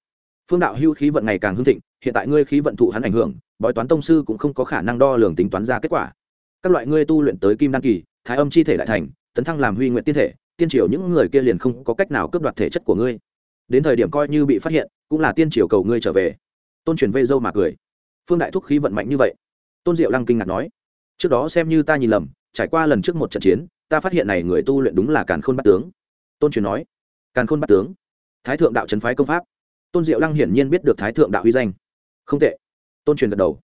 Phương đạo hưu khí vận ngày càng hưng thịnh, hiện tại ngươi khí vận thụ hắn ảnh hưởng, bói toán tông sư cũng không có khả năng đo lường tính toán ra kết quả. Các loại ngươi tu luyện tới kim đan kỳ, thái âm chi thể đại thành, tấn thăng làm huy nguyện tiên thể tiên triều những người kia liền không có cách nào cướp đoạt thể chất của ngươi. Đến thời điểm coi như bị phát hiện, cũng là tiên triều cầu ngươi trở về. Tôn truyền vây dâu mà cười. Phương đại thúc khí vận mạnh như vậy. Tôn diệu lăng kinh ngạc nói, trước đó xem như ta nhìn lầm, trải qua lần trước một trận chiến, ta phát hiện này người tu luyện đúng là càn khôn bắt tướng. Tôn truyền nói, càn khôn bắt tướng? Thái thượng đạo trấn phái công pháp. Tôn diệu lăng hiển nhiên biết được thái thượng đạo huy danh. Không tệ. Tôn truyền gật đầu.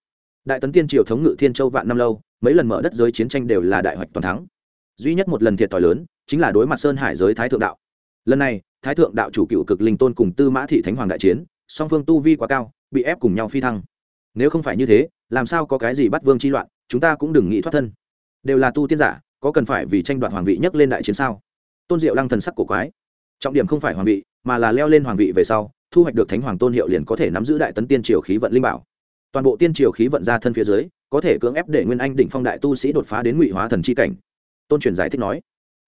Đại tấn tiên triều thống ngự thiên châu vạn năm lâu, mấy lần mở đất giới chiến tranh đều là đại hoạch toàn thắng. Duy nhất một lần thiệt thòi lớn chính là đối mặt sơn hải giới thái thượng đạo. Lần này, thái thượng đạo chủ cựu cực linh tôn cùng tư mã thị thánh hoàng đại chiến, song phương tu vi quá cao, bị ép cùng nhau phi thăng. Nếu không phải như thế, làm sao có cái gì bắt vương chi loạn, chúng ta cũng đừng nghĩ thoát thân. Đều là tu tiên giả, có cần phải vì tranh đoạt hoàng vị nhấc lên đại chiến sao? Tôn diệu lăng thần sắc cổ quái. Trọng điểm không phải hoàng vị, mà là leo lên hoàng vị về sau, thu hoạch được thánh hoàng tôn hiệu liền có thể nắm giữ đại tấn tiên triều khí vận linh bảo. Toàn bộ tiên triều khí vận ra thân phía dưới, có thể cưỡng ép để nguyên anh đỉnh phong đại tu sĩ đột phá đến ngụy hóa thần c h i cảnh. Tôn truyền giải thích nói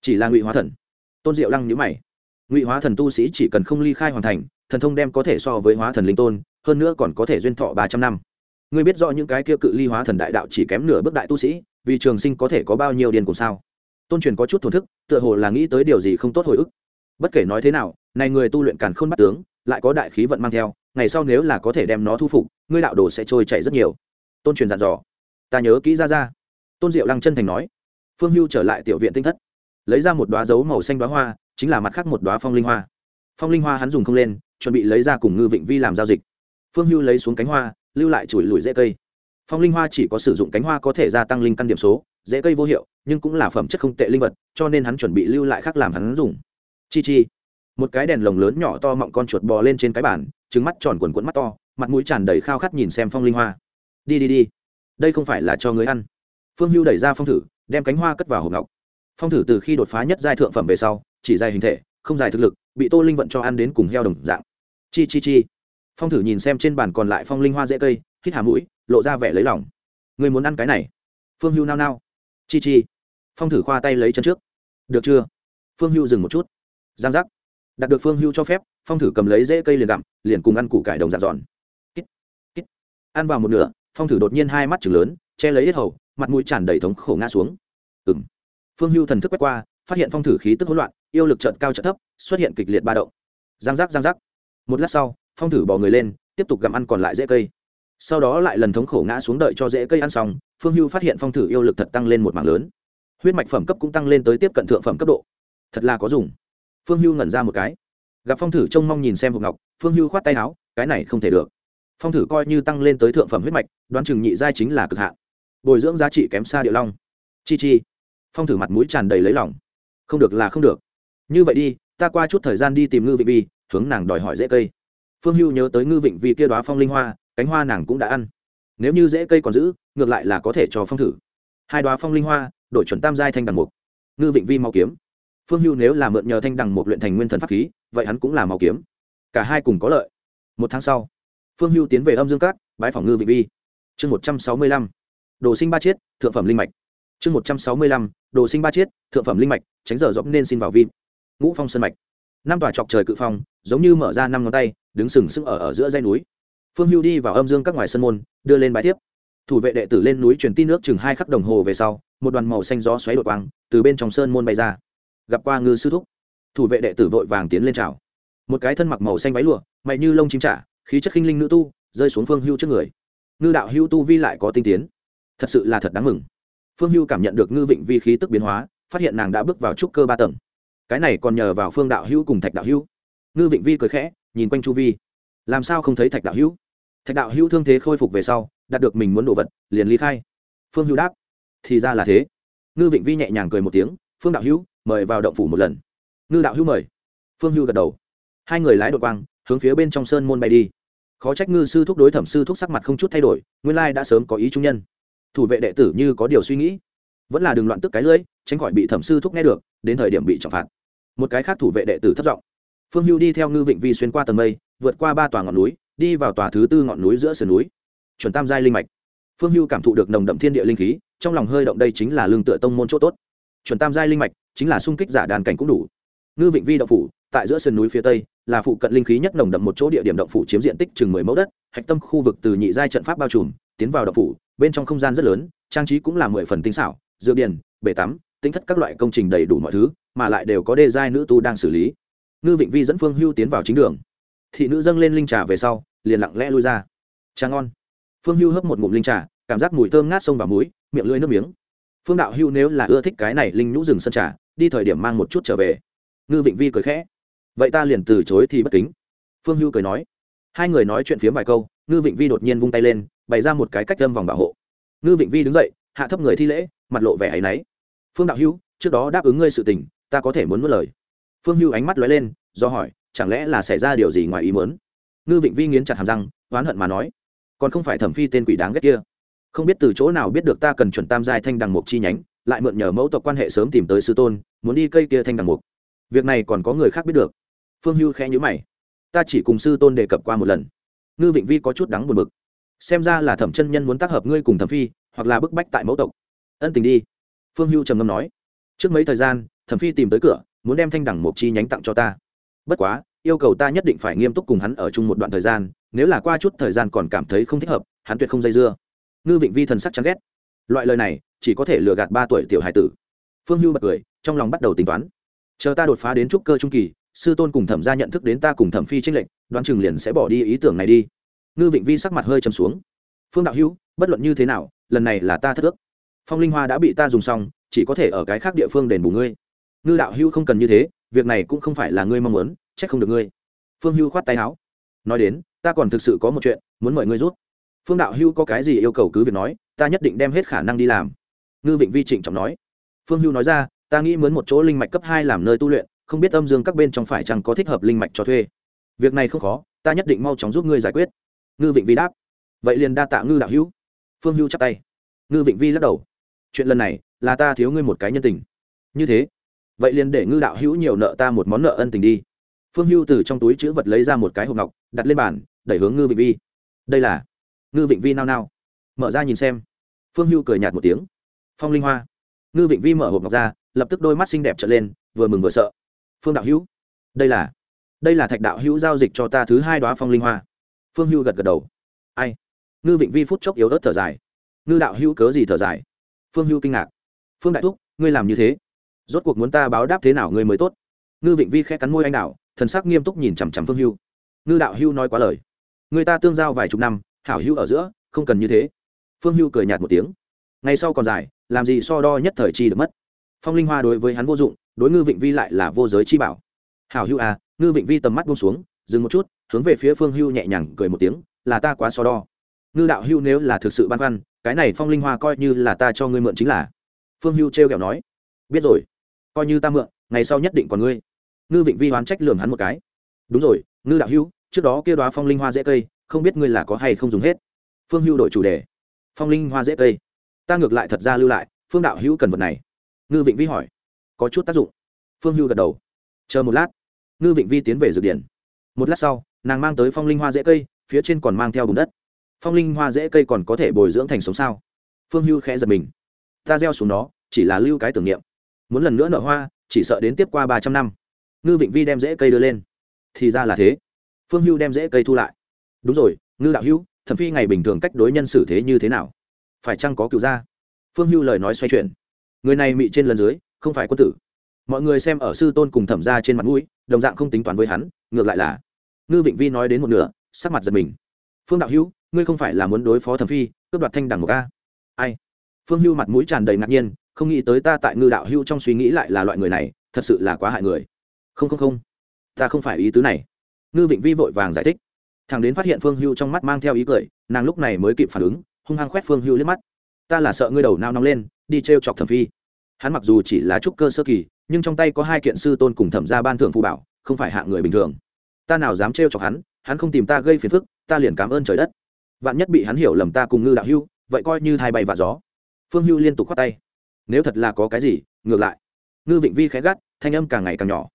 chỉ là ngụy hóa thần. Tôn diệu lăng nhữ mày. Ngụy hóa thần tu sĩ chỉ cần không ly khai hoàn thành, thần thông đem có thể so với hóa thần linh tôn, hơn nữa còn có thể duyên thọ ba trăm năm. Ngươi biết rõ những cái kia cự ly hóa thần đại đạo chỉ kém nửa bước đại tu sĩ, vì trường sinh có thể có bao nhiêu điên cùng sao? Tôn truyền có chút thổn thức, tựa hồ là nghĩ tới điều gì không tốt hồi ức. Bất kể nói thế nào, này người tu luyện càn khôn bắt tướng, lại có đại khí vận mang theo, ngày sau nếu là có thể đem nó thu phục, ngươi đạo đồ sẽ trôi chảy rất nhiều. Tôn truyền dặn dò. Ta nhớ kỹ ra ra. Tôn diệu lăng chân thành nói. Phương hưu trở lại tiểu viện tinh thất lấy ra một đoá dấu màu xanh đoá hoa, chính là mặt khác một đoá phong linh hoa. Phong linh hoa hắn dùng không lên, chuẩn bị lấy ra cùng ngư vịnh vi làm giao dịch. Phương hưu lấy xuống cánh hoa, lưu lại chùi lùi dễ cây. Phong linh hoa chỉ có sử dụng cánh hoa có thể gia tăng linh căn điểm số dễ cây vô hiệu, nhưng cũng là phẩm chất không tệ linh vật, cho nên hắn chuẩn bị lưu lại khác làm hắn dùng. Chi chi. Một cái đèn lồng lớn nhỏ to mọng con chuột bò lên trên cái bàn trứng mắt tròn quần quẫn mắt to, mặt mũi tràn đầy khao khát nhìn xem phong linh hoa. Đi đi đi. Đây không phải là cho người ăn. Phương hưu đẩy ra phong thử, đem cánh hoa cất vào hộp ngọc phong thử từ khi đột phá nhất giai thượng phẩm về sau chỉ dài hình thể không dài thực lực bị tô linh vận cho ăn đến cùng heo đồng dạng. Chi chi chi. Phong thử nhìn xem trên bàn còn lại phong linh hoa dễ cây hít hà mũi lộ ra vẻ lấy lòng. Người muốn ăn cái này? Phương hưu nao nao. Chi chi. Phong thử khoa tay lấy chân trước. Được chưa? Phương hưu dừng một chút. Giang giác. Đạt được phương hưu cho phép phong thử cầm lấy dễ cây liền gặm liền cùng ăn củ cải đồng dạng giòn kít, kít. ăn vào một nửa phong thử đột nhiên hai mắt chừng lớn che lấy hết hầu mặt mũi tràn đầy thống khổ ngã xuống. Ừng phương hưu thần thức quét qua, phát hiện phong thử khí tức hỗn loạn, yêu lực trợn cao trợn thấp, xuất hiện kịch liệt ba động. Giang giác giang giác. Một lát sau, phong thử bỏ người lên, tiếp tục gặm ăn còn lại dễ cây. Sau đó lại lần thống khổ ngã xuống đợi cho dễ cây ăn xong, phương hưu phát hiện phong thử yêu lực thật tăng lên một mảng lớn. Huyết mạch phẩm cấp cũng tăng lên tới tiếp cận thượng phẩm cấp độ. Thật là có dùng. Phương hưu ngẩn ra một cái. Gặp phong thử trông mong nhìn xem hộp ngọc, phương hưu khoát tay áo, cái này không thể được. Phong thử coi như tăng lên tới thượng phẩm huyết mạch, đoán chừng nhị giai chính là cực hạn. Bồi dưỡng giá trị kém xa địa long. Chi chi phong thử mặt mũi tràn đầy lấy lòng. Không được là không được. Như vậy đi, ta qua chút thời gian đi tìm ngư Vị vi hướng nàng đòi hỏi dễ cây. Phương hưu nhớ tới ngư vịnh vi kia đoá phong linh hoa, cánh hoa nàng cũng đã ăn. Nếu như dễ cây còn giữ, ngược lại là có thể cho phong thử. Hai đoá phong linh hoa, đổi chuẩn tam giai thanh đằng mục. Ngư vịnh vi mau kiếm. Phương hưu nếu là mượn nhờ thanh đằng mục luyện thành nguyên thần pháp khí, vậy hắn cũng là mau kiếm. Cả hai cùng có lợi. Một tháng sau, phương hưu tiến về âm dương cát bãi phòng ngư vịnh vi chương một trăm sáu mươi lăm. Đồ sinh ba chiết, thượng phẩm linh mạch chương một trăm sáu mươi lăm, đồ sinh ba chiết, thượng phẩm linh mạch, tránh giờ dốc nên xin vào vim ngũ phong sân mạch. Năm tòa chọc trời cự phong, giống như mở ra năm ngón tay, đứng sừng sững ở ở giữa dây núi. Phương hưu đi vào âm dương các ngoài sân môn, đưa lên bài tiếp thủ vệ đệ tử lên núi truyền tin nước chừng hai khắc đồng hồ về sau, một đoàn màu xanh gió xoáy đột quang, từ bên trong sơn môn bay ra. Gặp qua ngư sư thúc. Thủ vệ đệ tử vội vàng tiến lên chào. Một cái thân mặc màu xanh váy lụa, mày như lông chim trả khí chất khinh linh nữ tu, rơi xuống phương hưu trước người. Ngư đạo hưu tu vi lại có tinh tiến. Thật sự là thật đáng mừng phương hưu cảm nhận được ngư vịnh vi khí tức biến hóa, phát hiện nàng đã bước vào trúc cơ ba tầng. Cái này còn nhờ vào phương đạo hữu cùng thạch đạo hữu. Ngư vịnh vi cười khẽ, nhìn quanh chu vi. Làm sao không thấy thạch đạo hữu? Thạch đạo hữu thương thế khôi phục về sau, đạt được mình muốn đồ vật, liền ly khai. Phương hữu đáp, thì ra là thế. Ngư vịnh vi nhẹ nhàng cười một tiếng, phương đạo hữu, mời vào động phủ một lần. Ngư đạo hữu mời. Phương hữu gật đầu. Hai người lái đội quang, hướng phía bên trong sơn môn bay đi. Khó trách ngư sư thúc đối thẩm sư thúc sắc mặt không chút thay đổi, nguyên lai đã sớm có ý trung nhân thủ vệ đệ tử như có điều suy nghĩ. Vẫn là đường loạn tức cái lưỡi, tránh khỏi bị thẩm sư thúc nghe được, đến thời điểm bị trọng phạt. Một cái khác thủ vệ đệ tử thất vọng phương hưu đi theo ngư vịnh vi xuyên qua tầng mây, vượt qua ba tòa ngọn núi, đi vào tòa thứ tư ngọn núi giữa sườn núi. Chuẩn tam giai linh mạch. Phương hưu cảm thụ được nồng đậm thiên địa linh khí, trong lòng hơi động đây chính là lương tựa tông môn chỗ tốt. Chuẩn tam giai linh mạch chính là sung kích giả đàn cảnh cũng đủ. Ngư vịnh vi động phủ, tại giữa sườn núi phía tây, là phụ cận linh khí nhất nồng đậm một chỗ địa điểm động phủ chiếm diện tích chừng mười mẫu đất, hạch tâm khu vực từ nhị giai trận pháp bao trùm, tiến vào động phủ bên trong không gian rất lớn, trang trí cũng là mười phần tinh xảo, dược điền, bể tắm tính thất các loại công trình đầy đủ mọi thứ, mà lại đều có đề giai nữ tu đang xử lý. Ngư vịnh vi dẫn phương hưu tiến vào chính đường. Thị nữ dâng lên linh trà về sau, liền lặng lẽ lui ra. Trà ngon. Phương hưu hấp một ngụm linh trà, cảm giác mùi thơm ngát sông vào mũi, miệng lưỡi nước miếng. Phương đạo hưu nếu là ưa thích cái này linh nhũ rừng sân trà, đi thời điểm mang một chút trở về. Ngư vịnh vi cười khẽ. Vậy ta liền từ chối thì bất kính. Phương hưu cười nói. Hai người nói chuyện phiếm vài câu, ngư vịnh vi đột nhiên vung tay lên bày ra một cái cách âm vòng bảo hộ. Ngư vịnh vi đứng dậy, hạ thấp người thi lễ, mặt lộ vẻ áy náy. Phương đạo hưu trước đó đáp ứng ngươi sự tình, ta có thể muốn mất lời. Phương hưu ánh mắt lóe lên, do hỏi, chẳng lẽ là xảy ra điều gì ngoài ý muốn? Ngư vịnh vi nghiến chặt hàm răng, oán hận mà nói, còn không phải thẩm phi tên quỷ đáng ghét kia. Không biết từ chỗ nào biết được ta cần chuẩn tam giai thanh đằng mục chi nhánh, lại mượn nhờ mẫu tộc quan hệ sớm tìm tới sư tôn, muốn đi cây kia thanh đằng mục. Việc này còn có người khác biết được. Phương hưu khẽ nhữ mày. Ta chỉ cùng sư tôn đề cập qua một lần. Ngư vịnh vi có chút đắng buồn bực xem ra là thẩm chân nhân muốn tác hợp ngươi cùng thẩm phi, hoặc là bức bách tại mẫu tộc. Ân tình đi. Phương hưu trầm ngâm nói. Trước mấy thời gian, thẩm phi tìm tới cửa, muốn đem thanh đẳng một chi nhánh tặng cho ta. Bất quá, yêu cầu ta nhất định phải nghiêm túc cùng hắn ở chung một đoạn thời gian, nếu là qua chút thời gian còn cảm thấy không thích hợp, hắn tuyệt không dây dưa. Ngư vịnh vi thần sắc chán ghét. Loại lời này, chỉ có thể lừa gạt ba tuổi tiểu hải tử. Phương hưu bật cười, trong lòng bắt đầu tính toán. Chờ ta đột phá đến trúc cơ trung kỳ, sư tôn cùng thẩm gia nhận thức đến ta cùng thẩm phi tranh lệnh đoán chừng liền sẽ bỏ đi ý tưởng này đi ngư vịnh vi sắc mặt hơi chầm xuống. Phương đạo hữu, bất luận như thế nào, lần này là ta thất ước. Phong linh hoa đã bị ta dùng xong, chỉ có thể ở cái khác địa phương đền bù ngươi. Ngư đạo hữu không cần như thế, việc này cũng không phải là ngươi mong muốn, trách không được ngươi. Phương hưu khoát tay áo. Nói đến, ta còn thực sự có một chuyện, muốn mời ngươi rút. Phương đạo hưu có cái gì yêu cầu cứ việc nói, ta nhất định đem hết khả năng đi làm. Ngư vịnh vi trịnh trọng nói. Phương hưu nói ra, ta nghĩ mướn một chỗ linh mạch cấp hai làm nơi tu luyện, không biết âm dương các bên trong phải chăng có thích hợp linh mạch cho thuê. Việc này không khó, ta nhất định mau chóng giúp ngươi giải quyết ngư vịnh vi đáp. Vậy liền đa tạ ngư đạo hữu. Phương hưu chắp tay. Ngư vịnh vi lắc đầu. Chuyện lần này là ta thiếu ngươi một cái nhân tình. Như thế, vậy liền để ngư đạo hữu nhiều nợ ta một món nợ ân tình đi. Phương hưu từ trong túi chữ vật lấy ra một cái hộp ngọc, đặt lên bàn, đẩy hướng ngư vịnh vi. Đây là ngư vịnh vi nao nao. Mở ra nhìn xem. Phương hưu cười nhạt một tiếng. Phong linh hoa. Ngư vịnh vi mở hộp ngọc ra, lập tức đôi mắt xinh đẹp trở lên, vừa mừng vừa sợ. Phương đạo hữu, đây là đây là thạch đạo hữu giao dịch cho ta thứ hai đoá phong linh hoa phương hưu gật gật đầu. Ai? Ngư vịnh vi phút chốc yếu ớt thở dài. Ngư đạo hữu cớ gì thở dài? Phương hưu kinh ngạc. Phương đại thúc, ngươi làm như thế. Rốt cuộc muốn ta báo đáp thế nào ngươi mới tốt? Ngư vịnh vi khẽ cắn môi anh đạo, thần sắc nghiêm túc nhìn chằm chằm phương hưu. Ngư đạo hưu nói quá lời. Người ta tương giao vài chục năm, hảo hưu ở giữa, không cần như thế. Phương hưu cười nhạt một tiếng. Ngay sau còn dài, làm gì so đo nhất thời chi được mất. Phong linh hoa đối với hắn vô dụng, đối ngư vịnh vi lại là vô giới chi bảo. Hảo hưu à ngư vịnh vi tầm mắt buông xuống, dừng một chút hướng về phía phương hưu nhẹ nhàng cười một tiếng, là ta quá so đo. Ngư đạo hưu nếu là thực sự băn khoăn, cái này phong linh hoa coi như là ta cho ngươi mượn chính là. Phương hưu t r kẹo nói, biết rồi, coi như ta mượn, ngày sau nhất định còn ngươi. Ngư vịnh vi hoán trách lường hắn một cái. Đúng rồi, ngư đạo hưu, trước đó kia đoá phong linh hoa dễ cây, không biết ngươi là có hay không dùng hết. Phương hưu đổi chủ đề, phong linh hoa dễ cây, ta ngược lại thật ra lưu lại, phương đạo hữu cần vật này. Ngư vịnh vi hỏi, có chút tác dụng. Phương hưu gật đầu, chờ một lát. Ngư vịnh vi tiến về dược điển. Một lát sau nàng mang tới phong linh hoa dễ cây, phía trên còn mang theo bùn đất. Phong linh hoa dễ cây còn có thể bồi dưỡng thành sống sao? Phương hưu khẽ giật mình. Ta gieo xuống nó, chỉ là lưu cái tưởng niệm. Muốn lần nữa nở hoa, chỉ sợ đến tiếp qua ba trăm năm. Ngư vịnh vi đem dễ cây đưa lên. Thì ra là thế. Phương hưu đem dễ cây thu lại. Đúng rồi, ngư đạo hữu, thẩm phi ngày bình thường cách đối nhân xử thế như thế nào? Phải chăng có cựu gia? Phương hưu lời nói xoay chuyển. Người này mị trên lần dưới, không phải quân tử. Mọi người xem ở sư tôn cùng thẩm ra trên mặt mũi, đồng dạng không tính toán với hắn, ngược lại là ngư vịnh vi nói đến một nửa, sắc mặt giật mình. Phương đạo hữu, ngươi không phải là muốn đối phó thẩm phi, cướp đoạt thanh đằng một ca. Ai? Phương hưu mặt mũi tràn đầy ngạc nhiên, không nghĩ tới ta tại ngư đạo hưu trong suy nghĩ lại là loại người này, thật sự là quá hại người. Không không không, ta không phải ý tứ này. Ngư vịnh vi vội vàng giải thích. Thằng đến phát hiện phương hưu trong mắt mang theo ý cười, nàng lúc này mới kịp phản ứng, hung hăng khoét phương hưu liếc mắt. Ta là sợ ngươi đầu nao nóng lên, đi t r e o chọc thẩm phi. Hắn mặc dù chỉ là trúc cơ sơ kỳ, nhưng trong tay có hai kiện sư tôn cùng thẩm ra ban thượng phụ bảo, không phải hạ người bình thường ta nào dám trêu chọc hắn hắn không tìm ta gây phiền phức, ta liền cảm ơn trời đất. Vạn nhất bị hắn hiểu lầm ta cùng ngư đạo hưu, vậy coi như thay bay và gió. Phương hưu liên tục khoát tay. Nếu thật là có cái gì, ngược lại. Ngư vịnh vi khẽ gắt, thanh âm càng ngày càng nhỏ.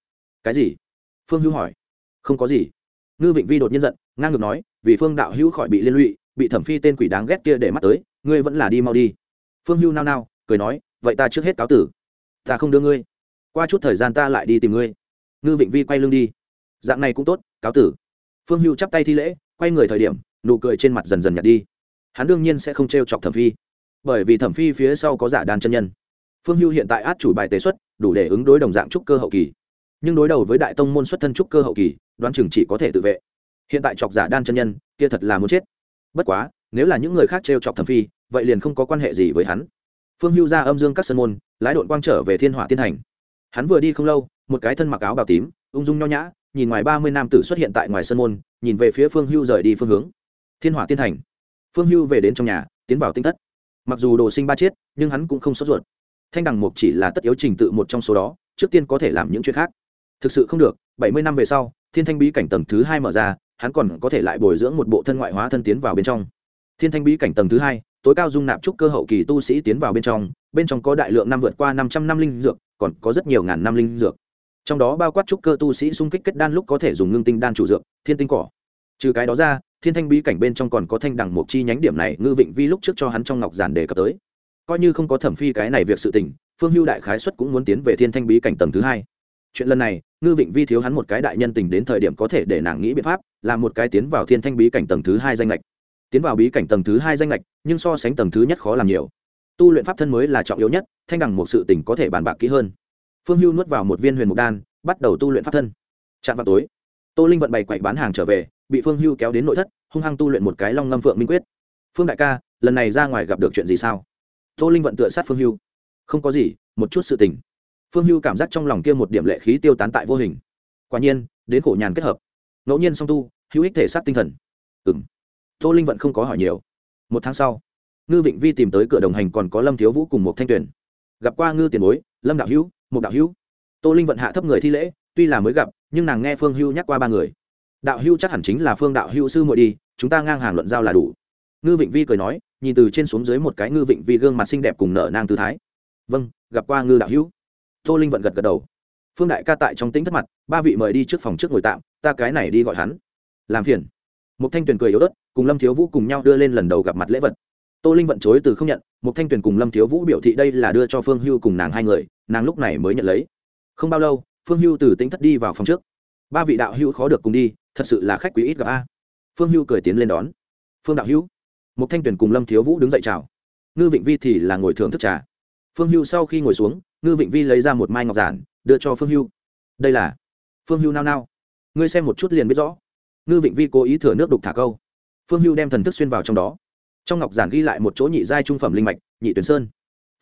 Cái gì? Phương hưu hỏi. Không có gì. Ngư vịnh vi đột nhiên giận, ngang ngược nói, vì phương đạo hữu khỏi bị liên lụy, bị thẩm phi tên quỷ đáng ghét kia để mắt tới, ngươi vẫn là đi mau đi. Phương hưu nao nao, cười nói, vậy ta trước hết cáo tử. Ta không đưa ngươi. Qua chút thời gian ta lại đi tìm ngươi. Ngư vịnh vi quay lưng đi dạng này cũng tốt, cáo tử. Phương hưu chắp tay thi lễ, quay người thời điểm, nụ cười trên mặt dần dần nhạt đi. Hắn đương nhiên sẽ không t r e o chọc thẩm phi, bởi vì thẩm phi phía sau có giả đan chân nhân. Phương hưu hiện tại át chủ bài tế xuất, đủ để ứng đối đồng dạng trúc cơ hậu kỳ. Nhưng đối đầu với đại tông môn xuất thân trúc cơ hậu kỳ, đoán chừng chỉ có thể tự vệ. Hiện tại chọc giả đan chân nhân, kia thật là muốn chết. Bất quá, nếu là những người khác t r e o chọc thẩm phi, vậy liền không có quan hệ gì với hắn. Phương hưu ra âm dương các sân môn, lái đội quang trở về thiên hỏa tiên thành. Hắn vừa đi không lâu, một cái thân mặc áo bào tím, ung dung nho nhã nhìn ngoài ba mươi nam tử xuất hiện tại ngoài sân môn, nhìn về phía phương hưu rời đi phương hướng. Thiên hỏa tiên thành. Phương hưu về đến trong nhà, tiến vào tinh thất. Mặc dù đồ sinh ba chết, nhưng hắn cũng không sốt ruột. Thanh đằng mục chỉ là tất yếu trình tự một trong số đó, trước tiên có thể làm những chuyện khác. Thực sự không được, bảy mươi năm về sau, thiên thanh bí cảnh tầng thứ hai mở ra, hắn còn có thể lại bồi dưỡng một bộ thân ngoại hóa thân tiến vào bên trong. Thiên thanh bí cảnh tầng thứ hai, tối cao dung nạp trúc cơ hậu kỳ tu sĩ tiến vào bên trong bên trong có đại lượng năm vượt qua năm trăm năm linh dược, còn có rất nhiều ngàn năm linh dược trong đó bao quát trúc cơ tu sĩ xung kích kết đan lúc có thể dùng ngưng tinh đan chủ dược, thiên tinh cỏ. Trừ cái đó ra, thiên thanh bí cảnh bên trong còn có thanh đẳng một chi nhánh điểm này, ngư vịnh vi lúc trước cho hắn trong ngọc giản đề cập tới. Coi như không có thẩm phi cái này việc sự tình, phương hưu đại khái xuất cũng muốn tiến về thiên thanh bí cảnh tầng thứ hai. Chuyện lần này, ngư vịnh vi thiếu hắn một cái đại nhân tình đến thời điểm có thể để nàng nghĩ biện pháp làm một cái tiến vào thiên thanh bí cảnh tầng thứ hai danh lệch tiến vào bí cảnh tầng thứ hai danh lệch nhưng so sánh tầng thứ nhất khó làm nhiều. Tu luyện pháp thân mới là trọng yếu nhất, thanh đằng một sự tình có thể bàn bạc kỹ hơn phương hưu nuốt vào một viên huyền mục đan, bắt đầu tu luyện pháp thân. Chạm vào tối, tô linh vận bày quậy bán hàng trở về, bị phương hưu kéo đến nội thất, hung hăng tu luyện một cái long ngâm phượng minh quyết. Phương đại ca, lần này ra ngoài gặp được chuyện gì sao? Tô linh vận tựa sát phương hưu. Không có gì, một chút sự tình. Phương hưu cảm giác trong lòng kia một điểm lệ khí tiêu tán tại vô hình. Quả nhiên, đến khổ nhàn kết hợp. Ngẫu nhiên song tu, hữu ích thể xác tinh thần. Ừ m tô linh Vận không có hỏi nhiều. Một tháng sau, ngư vịnh vi tìm tới cửa đồng hành còn có lâm thiếu vũ cùng một thanh tuyển gặp qua ngư tiền bối, lâm đạo hữu một đạo hữu. Tô linh vận hạ thấp người thi lễ, tuy là mới gặp, nhưng nàng nghe phương hưu nhắc qua ba người. Đạo hưu chắc hẳn chính là phương đạo hưu sư muội đi, chúng ta ngang hàng luận giao là đủ. Ngư vịnh vi cười nói, nhìn từ trên xuống dưới một cái ngư vịnh vi gương mặt xinh đẹp cùng nở nang tư thái. Vâng gặp qua ngư đạo hữu. Tô linh vận gật gật đầu. Phương đại ca tại trong tính thất mặt, ba vị mời đi trước phòng trước ngồi tạm, ta cái này đi gọi hắn. Làm phiền. Một thanh tuyền cười yếu ớt, cùng lâm thiếu vũ cùng nhau đưa lên lần đầu gặp mặt lễ vật. Tô linh vận chối từ không nhận một thanh tuyền cùng lâm thiếu vũ biểu thị đây là đưa cho phương hưu cùng nàng hai người nàng lúc này mới nhận lấy. Không bao lâu, phương hưu từ tính thất đi vào phòng trước. Ba vị đạo hữu khó được cùng đi, thật sự là khách quý ít gặp a. Phương hưu cười tiến lên đón. Phương đạo hữu một thanh tuyển cùng lâm thiếu vũ đứng dậy chào. Ngư vịnh vi thì là ngồi thưởng thức trà. Phương hưu sau khi ngồi xuống, ngư vịnh vi lấy ra một mai ngọc giản, đưa cho phương hưu. Đây là phương hưu nao nao. Ngươi xem một chút liền biết rõ. Ngư vịnh vi cố ý thừa nước đục thả câu. Phương hưu đem thần thức xuyên vào trong đó. Trong ngọc giản ghi lại một chỗ nhị giai trung phẩm linh mạch, nhị tuyển sơn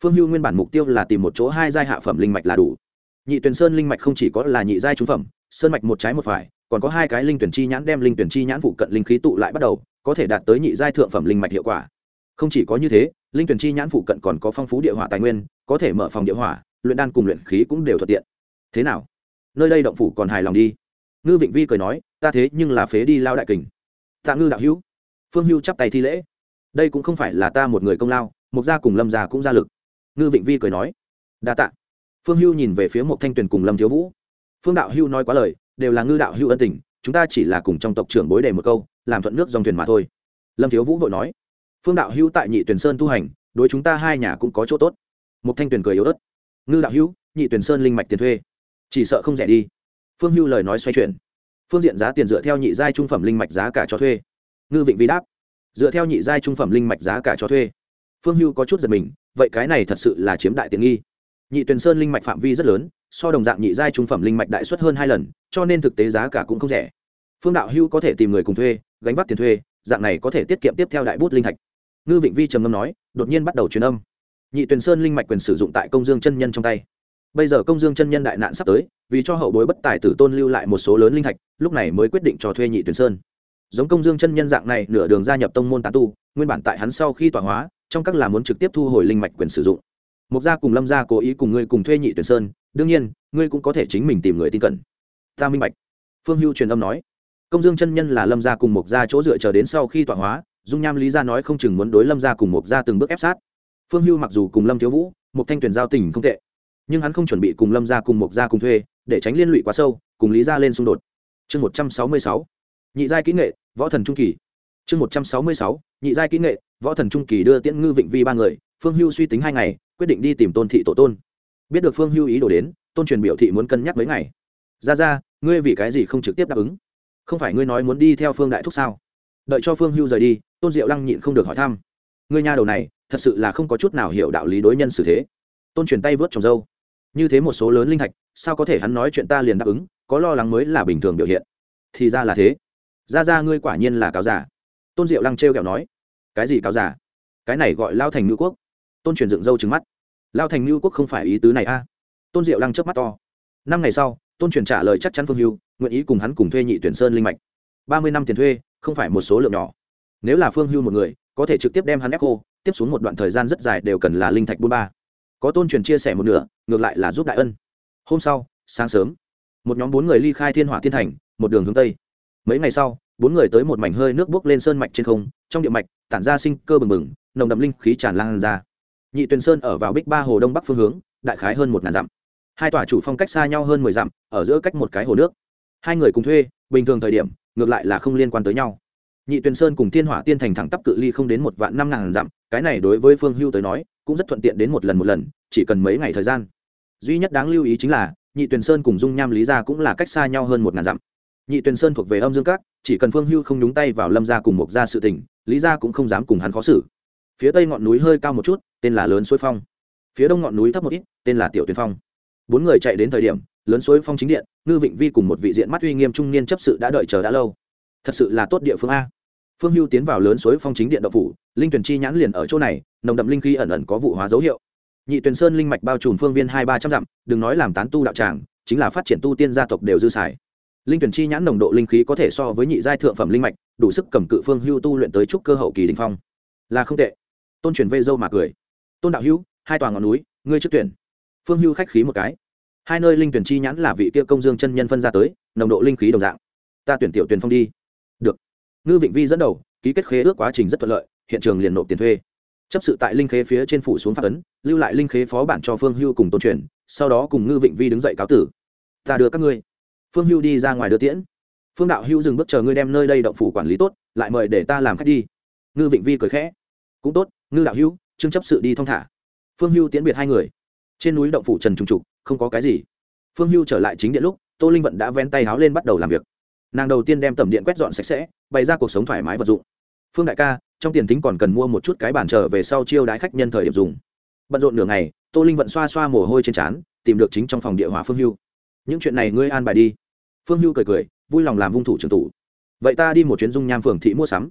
phương hưu nguyên bản mục tiêu là tìm một chỗ hai giai hạ phẩm linh mạch là đủ. Nhị tuyển sơn linh mạch không chỉ có là nhị giai trung phẩm, sơn mạch một trái một phải, còn có hai cái linh tuyển chi nhãn đem linh tuyển chi nhãn phụ cận linh khí tụ lại bắt đầu, có thể đạt tới nhị giai thượng phẩm linh mạch hiệu quả. Không chỉ có như thế, linh tuyển chi nhãn phụ cận còn có phong phú địa hỏa tài nguyên, có thể mở phòng địa hỏa, luyện đan cùng luyện khí cũng đều thuận tiện. Thế nào? Nơi đây động phủ còn hài lòng đi. Ngư vịnh vi cười nói, ta thế nhưng là phế đi lao đại kình. Tạ ngư đạo hữu. Phương hưu chắp tay thi lễ. Đây cũng không phải là ta một người công lao, mục gia cùng lâm gia cũng ra lực ngư vịnh vi cười nói đa tạ. Phương hưu nhìn về phía một thanh tuyền cùng lâm thiếu vũ. Phương đạo hưu nói quá lời đều là ngư đạo hưu ân tình chúng ta chỉ là cùng trong tộc trưởng bối đề một câu làm thuận nước dòng thuyền mà thôi. Lâm thiếu vũ vội nói phương đạo hưu tại nhị tuyển sơn tu hành đối chúng ta hai nhà cũng có chỗ tốt. Một thanh tuyền cười yếu ớt ngư đạo Hưu, nhị tuyển sơn linh mạch tiền thuê chỉ sợ không rẻ đi. Phương hưu lời nói xoay chuyển phương diện giá tiền dựa theo nhị giai trung phẩm linh mạch giá cả cho thuê. Ngư vịnh vi đáp dựa theo nhị giai trung phẩm linh mạch giá cả cho thuê. Phương hưu có chút giật mình vậy cái này thật sự là chiếm đại tiện nghi. Nhị tuyền sơn linh mạch phạm vi rất lớn, so đồng dạng nhị giai trung phẩm linh mạch đại suất hơn hai lần, cho nên thực tế giá cả cũng không rẻ. Phương đạo hưu có thể tìm người cùng thuê, gánh vác tiền thuê, dạng này có thể tiết kiệm tiếp theo đại bút linh thạch. Ngư vịnh vi trầm ngâm nói, đột nhiên bắt đầu truyền âm. Nhị tuyền sơn linh mạch quyền sử dụng tại công dương chân nhân trong tay. Bây giờ công dương chân nhân đại nạn sắp tới, vì cho hậu bối bất tài tử tôn lưu lại một số lớn linh thạch, lúc này mới quyết định cho thuê nhị tuyền sơn. Giống công dương chân nhân dạng này nửa đường gia nhập tông môn tán tu, nguyên bản tại hắn sau khi tỏa hóa trong các là muốn trực tiếp thu hồi linh mạch quyền sử dụng. Mục gia cùng lâm gia cố ý cùng ngươi cùng thuê nhị tuyển sơn, đương nhiên, ngươi cũng có thể chính mình tìm người tin cẩn. Ta minh bạch. Phương hưu truyền âm nói. Công dương chân nhân là lâm gia cùng mục gia chỗ dựa chờ đến sau khi tọa hóa, dung nham lý gia nói không chừng muốn đối lâm gia cùng mục gia từng bước ép sát. Phương hưu mặc dù cùng lâm thiếu vũ mục thanh tuyển giao tình không tệ, nhưng hắn không chuẩn bị cùng lâm gia cùng mục gia cùng thuê, để tránh liên lụy quá sâu, cùng lý gia lên xung đột. Chương một trăm sáu mươi sáu. Nhị giai kỹ nghệ, võ thần trung kỳ. Chương một trăm sáu mươi sáu nhị giai kỹ nghệ, võ thần trung kỳ đưa tiễn ngư vịnh vi ba người, phương hưu suy tính hai ngày, quyết định đi tìm tôn thị tổ tôn. Biết được phương hưu ý đồ đến, tôn truyền biểu thị muốn cân nhắc mấy ngày. Ra ra, ngươi vì cái gì không trực tiếp đáp ứng? Không phải ngươi nói muốn đi theo phương đại thúc sao? Đợi cho phương hưu rời đi, tôn diệu lăng nhịn không được hỏi thăm. Ngươi nha đầu này, thật sự là không có chút nào hiểu đạo lý đối nhân xử thế. Tôn truyền tay vớt trồng dâu. Như thế một số lớn linh thạch, sao có thể hắn nói chuyện ta liền đáp ứng, có lo lắng mới là bình thường biểu hiện. Thì ra là thế. Ra ra, ngươi quả nhiên là cáo giả tôn diệu lăng trêu kẹo nói cái gì cáo giả cái này gọi lao thành ngư quốc. Tôn truyền dựng râu trứng mắt lao thành ngư quốc không phải ý tứ này a. Tôn diệu lăng chớp mắt to năm ngày sau tôn truyền trả lời chắc chắn phương hưu nguyện ý cùng hắn cùng thuê nhị tuyển sơn linh mạch. Ba mươi năm tiền thuê không phải một số lượng nhỏ. Nếu là phương hưu một người có thể trực tiếp đem hắn ép cô, tiếp xuống một đoạn thời gian rất dài đều cần là linh thạch bốn ba. Có tôn truyền chia sẻ một nửa ngược lại là giúp đại ân. Hôm sau sáng sớm một nhóm bốn người ly khai thiên hỏa thiên thành một đường hướng tây. Mấy ngày sau bốn người tới một mảnh hơi nước bốc lên sơn mạch trên không, trong địa mạch, tản ra sinh cơ bừng bừng, nồng đậm linh khí tràn lan ra. Nhị tuyền sơn ở vào bích ba hồ đông bắc phương hướng, đại khái hơn một ngàn dặm. Hai tòa chủ phong cách xa nhau hơn mười dặm, ở giữa cách một cái hồ nước. Hai người cùng thuê, bình thường thời điểm, ngược lại là không liên quan tới nhau. Nhị tuyền sơn cùng thiên hỏa tiên thành thẳng tắp cự ly không đến một vạn năm ngàn dặm, cái này đối với phương hưu tới nói, cũng rất thuận tiện đến một lần một lần, chỉ cần mấy ngày thời gian. Duy nhất đáng lưu ý chính là, nhị tuyền sơn cùng dung nham lý gia cũng là cách xa nhau hơn một ngàn dặm nhị tuyền sơn thuộc về âm dương các, chỉ cần phương hưu không nhúng tay vào lâm gia cùng một gia sự tình, lý gia cũng không dám cùng hắn khó xử. Phía tây ngọn núi hơi cao một chút, tên là lớn suối phong. Phía đông ngọn núi thấp một ít, tên là tiểu tuyền phong. Bốn người chạy đến thời điểm, lớn suối phong chính điện, ngư vịnh vi cùng một vị diện mắt uy nghiêm trung niên chấp sự đã đợi chờ đã lâu. Thật sự là tốt địa phương a. Phương hưu tiến vào lớn suối phong chính điện đậu phủ, linh tuyển chi nhãn liền ở chỗ này, nồng đậm linh khí ẩn ẩn có vụ hóa dấu hiệu. Nhị tuyển sơn linh mạch bao trùm phương viên hai ba trăm dặm, đừng nói làm tán tu đạo tràng, chính là phát triển tu tiên gia tộc đều dư xài linh tuyển chi nhãn nồng độ linh khí có thể so với nhị giai thượng phẩm linh mạch, đủ sức cầm cự phương hưu tu luyện tới trúc cơ hậu kỳ đình phong. Là không tệ. Tôn truyền vây dâu mà cười. Tôn đạo hữu, hai tòa ngọn núi, ngươi trước tuyển. Phương hưu khách khí một cái. Hai nơi linh tuyển chi nhãn là vị kia công dương chân nhân phân ra tới, nồng độ linh khí đồng dạng. Ta tuyển tiểu tuyển phong đi. Được. Ngư vịnh vi dẫn đầu, ký kết khế ước quá trình rất thuận lợi, hiện trường liền nộp tiền thuê. Chấp sự tại linh khế phía trên phủ xuống phát ấn, lưu lại linh khế phó bản cho phương hưu cùng tôn truyền, sau đó cùng ngư vịnh vi đứng dậy cáo tử. Ta đưa các ngươi phương hưu đi ra ngoài đưa tiễn. Phương đạo hưu dừng bước chờ ngươi đem nơi đây động phủ quản lý tốt, lại mời để ta làm khách đi. Ngư vịnh vi cười khẽ. Cũng tốt, ngư đạo hưu trương chấp sự đi thong thả. Phương hưu tiễn biệt hai người. Trên núi động phủ trần trùng trục, không có cái gì. Phương hưu trở lại chính điện lúc, tô linh vận đã ven tay háo lên bắt đầu làm việc. Nàng đầu tiên đem tầm điện quét dọn sạch sẽ, bày ra cuộc sống thoải mái vật dụng. Phương đại ca, trong tiền tính còn cần mua một chút cái bàn trở về sau chiêu đái khách nhân thời điểm dùng. Bận rộn nửa ngày, tô linh vận xoa xoa mồ hôi trên trán, tìm được chính trong phòng địa hòa phương hưu những chuyện này ngươi an bài đi. Phương hưu cười cười, vui lòng làm vung thủ trường tủ. Vậy ta đi một chuyến dung nham phường thị mua sắm.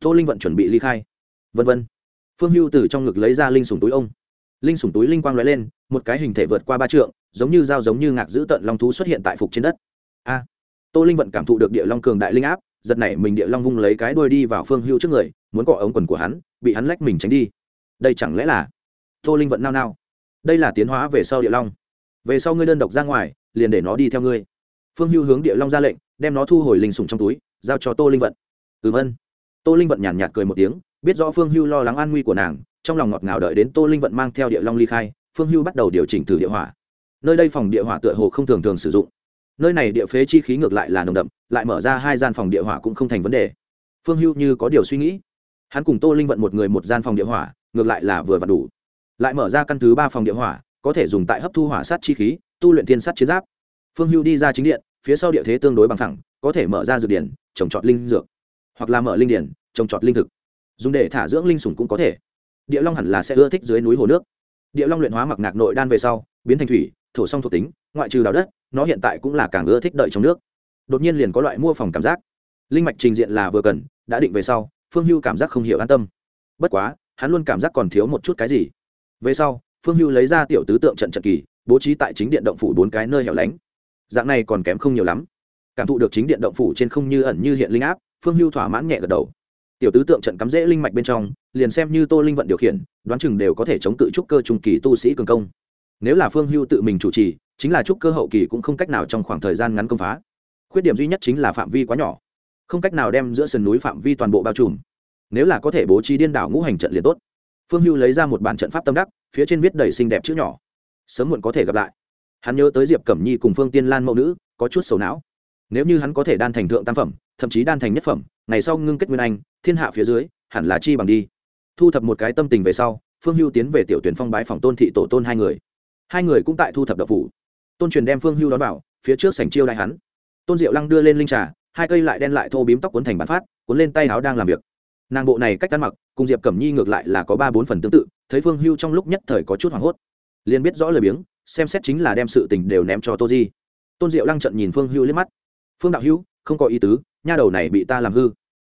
Tô linh vận chuẩn bị ly khai. Vân vân. Phương hưu từ trong ngực lấy ra linh sùng túi ông. Linh sùng túi linh quang lóe lên, một cái hình thể vượt qua ba trượng, giống như dao giống như ngạc giữ tận long thú xuất hiện tại phục trên đất. A. Tô linh vận cảm thụ được địa long cường đại linh áp, giật nảy mình địa long vung lấy cái đuôi đi vào phương hưu trước người, muốn cọ ống quần của hắn, bị hắn lách mình tránh đi. Đây chẳng lẽ là tô linh vận nao nao? Đây là tiến hóa về sau địa long. Về sau ngươi đơn độc ra ngoài liền để nó đi theo ngươi. Phương hưu hướng địa long ra lệnh, đem nó thu hồi linh sùng trong túi, giao cho tô linh vận. Ừ vân tô linh vận nhàn nhạt cười một tiếng, biết rõ phương hưu lo lắng an nguy của nàng, trong lòng ngọt ngào đợi đến tô linh vận mang theo địa long ly khai, phương hưu bắt đầu điều chỉnh thử địa hỏa. Nơi đây phòng địa hỏa tựa hồ không thường thường sử dụng. Nơi này địa phế chi khí ngược lại là nồng đậm, lại mở ra hai gian phòng địa hỏa cũng không thành vấn đề. Phương hưu như có điều suy nghĩ. Hắn cùng tô linh vận một người một gian phòng địa hỏa, ngược lại là vừa và đủ. Lại mở ra căn thứ ba phòng địa hỏa, có thể dùng tại hấp thu hỏa sát chi khí tu luyện thiên sát chiến giáp. Phương hưu đi ra chính điện, phía sau địa thế tương đối bằng thẳng có thể mở ra dược điển, trồng trọt linh dược, hoặc là mở linh điển, trồng trọt linh thực. Dùng để thả dưỡng linh sủng cũng có thể. Địa long hẳn là sẽ ưa thích dưới núi hồ nước. Địa long luyện hóa mặc ngạc nội đan về sau, biến thành thủy, thổ song thuộc tính, ngoại trừ đào đất, nó hiện tại cũng là càng ưa thích đợi trong nước. Đột nhiên liền có loại mua phòng cảm giác. Linh mạch trình diện là vừa cần, đã định về sau, phương hưu cảm giác không hiểu an tâm. Bất quá, hắn luôn cảm giác còn thiếu một chút cái gì. Về sau, phương hưu lấy ra tiểu tứ tượng trận trận kỳ bố trí tại chính điện động phủ bốn cái nơi hẻo lánh. Dạng này còn kém không nhiều lắm. Cảm thụ được chính điện động phủ trên không như ẩn như hiện linh áp, phương hưu thỏa mãn nhẹ gật đầu. Tiểu tứ tượng trận cắm rễ linh mạch bên trong, liền xem như tô linh vận điều khiển, đoán chừng đều có thể chống cự trúc cơ trung kỳ tu sĩ cường công. Nếu là phương hưu tự mình chủ trì, chính là trúc cơ hậu kỳ cũng không cách nào trong khoảng thời gian ngắn công phá. Khuyết điểm duy nhất chính là phạm vi quá nhỏ, không cách nào đem giữa sườn núi phạm vi toàn bộ bao trùm. Nếu là có thể bố trí điên đảo ngũ hành trận liền tốt. Phương hưu lấy ra một bản trận pháp tâm đắc, phía trên viết đầy xinh đẹp chữ nhỏ sớm muộn có thể gặp lại. Hắn nhớ tới diệp cẩm nhi cùng phương tiên lan mẫu nữ, có chút sầu não. Nếu như hắn có thể đan thành thượng tam phẩm, thậm chí đan thành nhất phẩm, ngày sau ngưng kết nguyên anh, thiên hạ phía dưới, hẳn là chi bằng đi. Thu thập một cái tâm tình về sau, phương hưu tiến về tiểu tuyển phong bái phòng tôn thị tổ tôn hai người. Hai người cũng tại thu thập đập phủ tôn truyền đem phương hưu đón vào, phía trước sảnh chiêu đại hắn. Tôn diệu lăng đưa lên linh trà, hai cây lại đen lại thô bím tóc cuốn thành bàn phát, cuốn lên tay áo đang làm việc. Nàng bộ này cách ăn mặc, cùng diệp cẩm nhi ngược lại là có ba bốn phần tương tự, thấy phương hưu trong lúc nhất thời có chút hoảng hốt liền biết rõ lời biếng, xem xét chính là đem sự tình đều ném cho tô di. Tôn diệu lăng trận nhìn phương hưu liếc mắt. Phương đạo hữu, không có ý tứ, nha đầu này bị ta làm hư.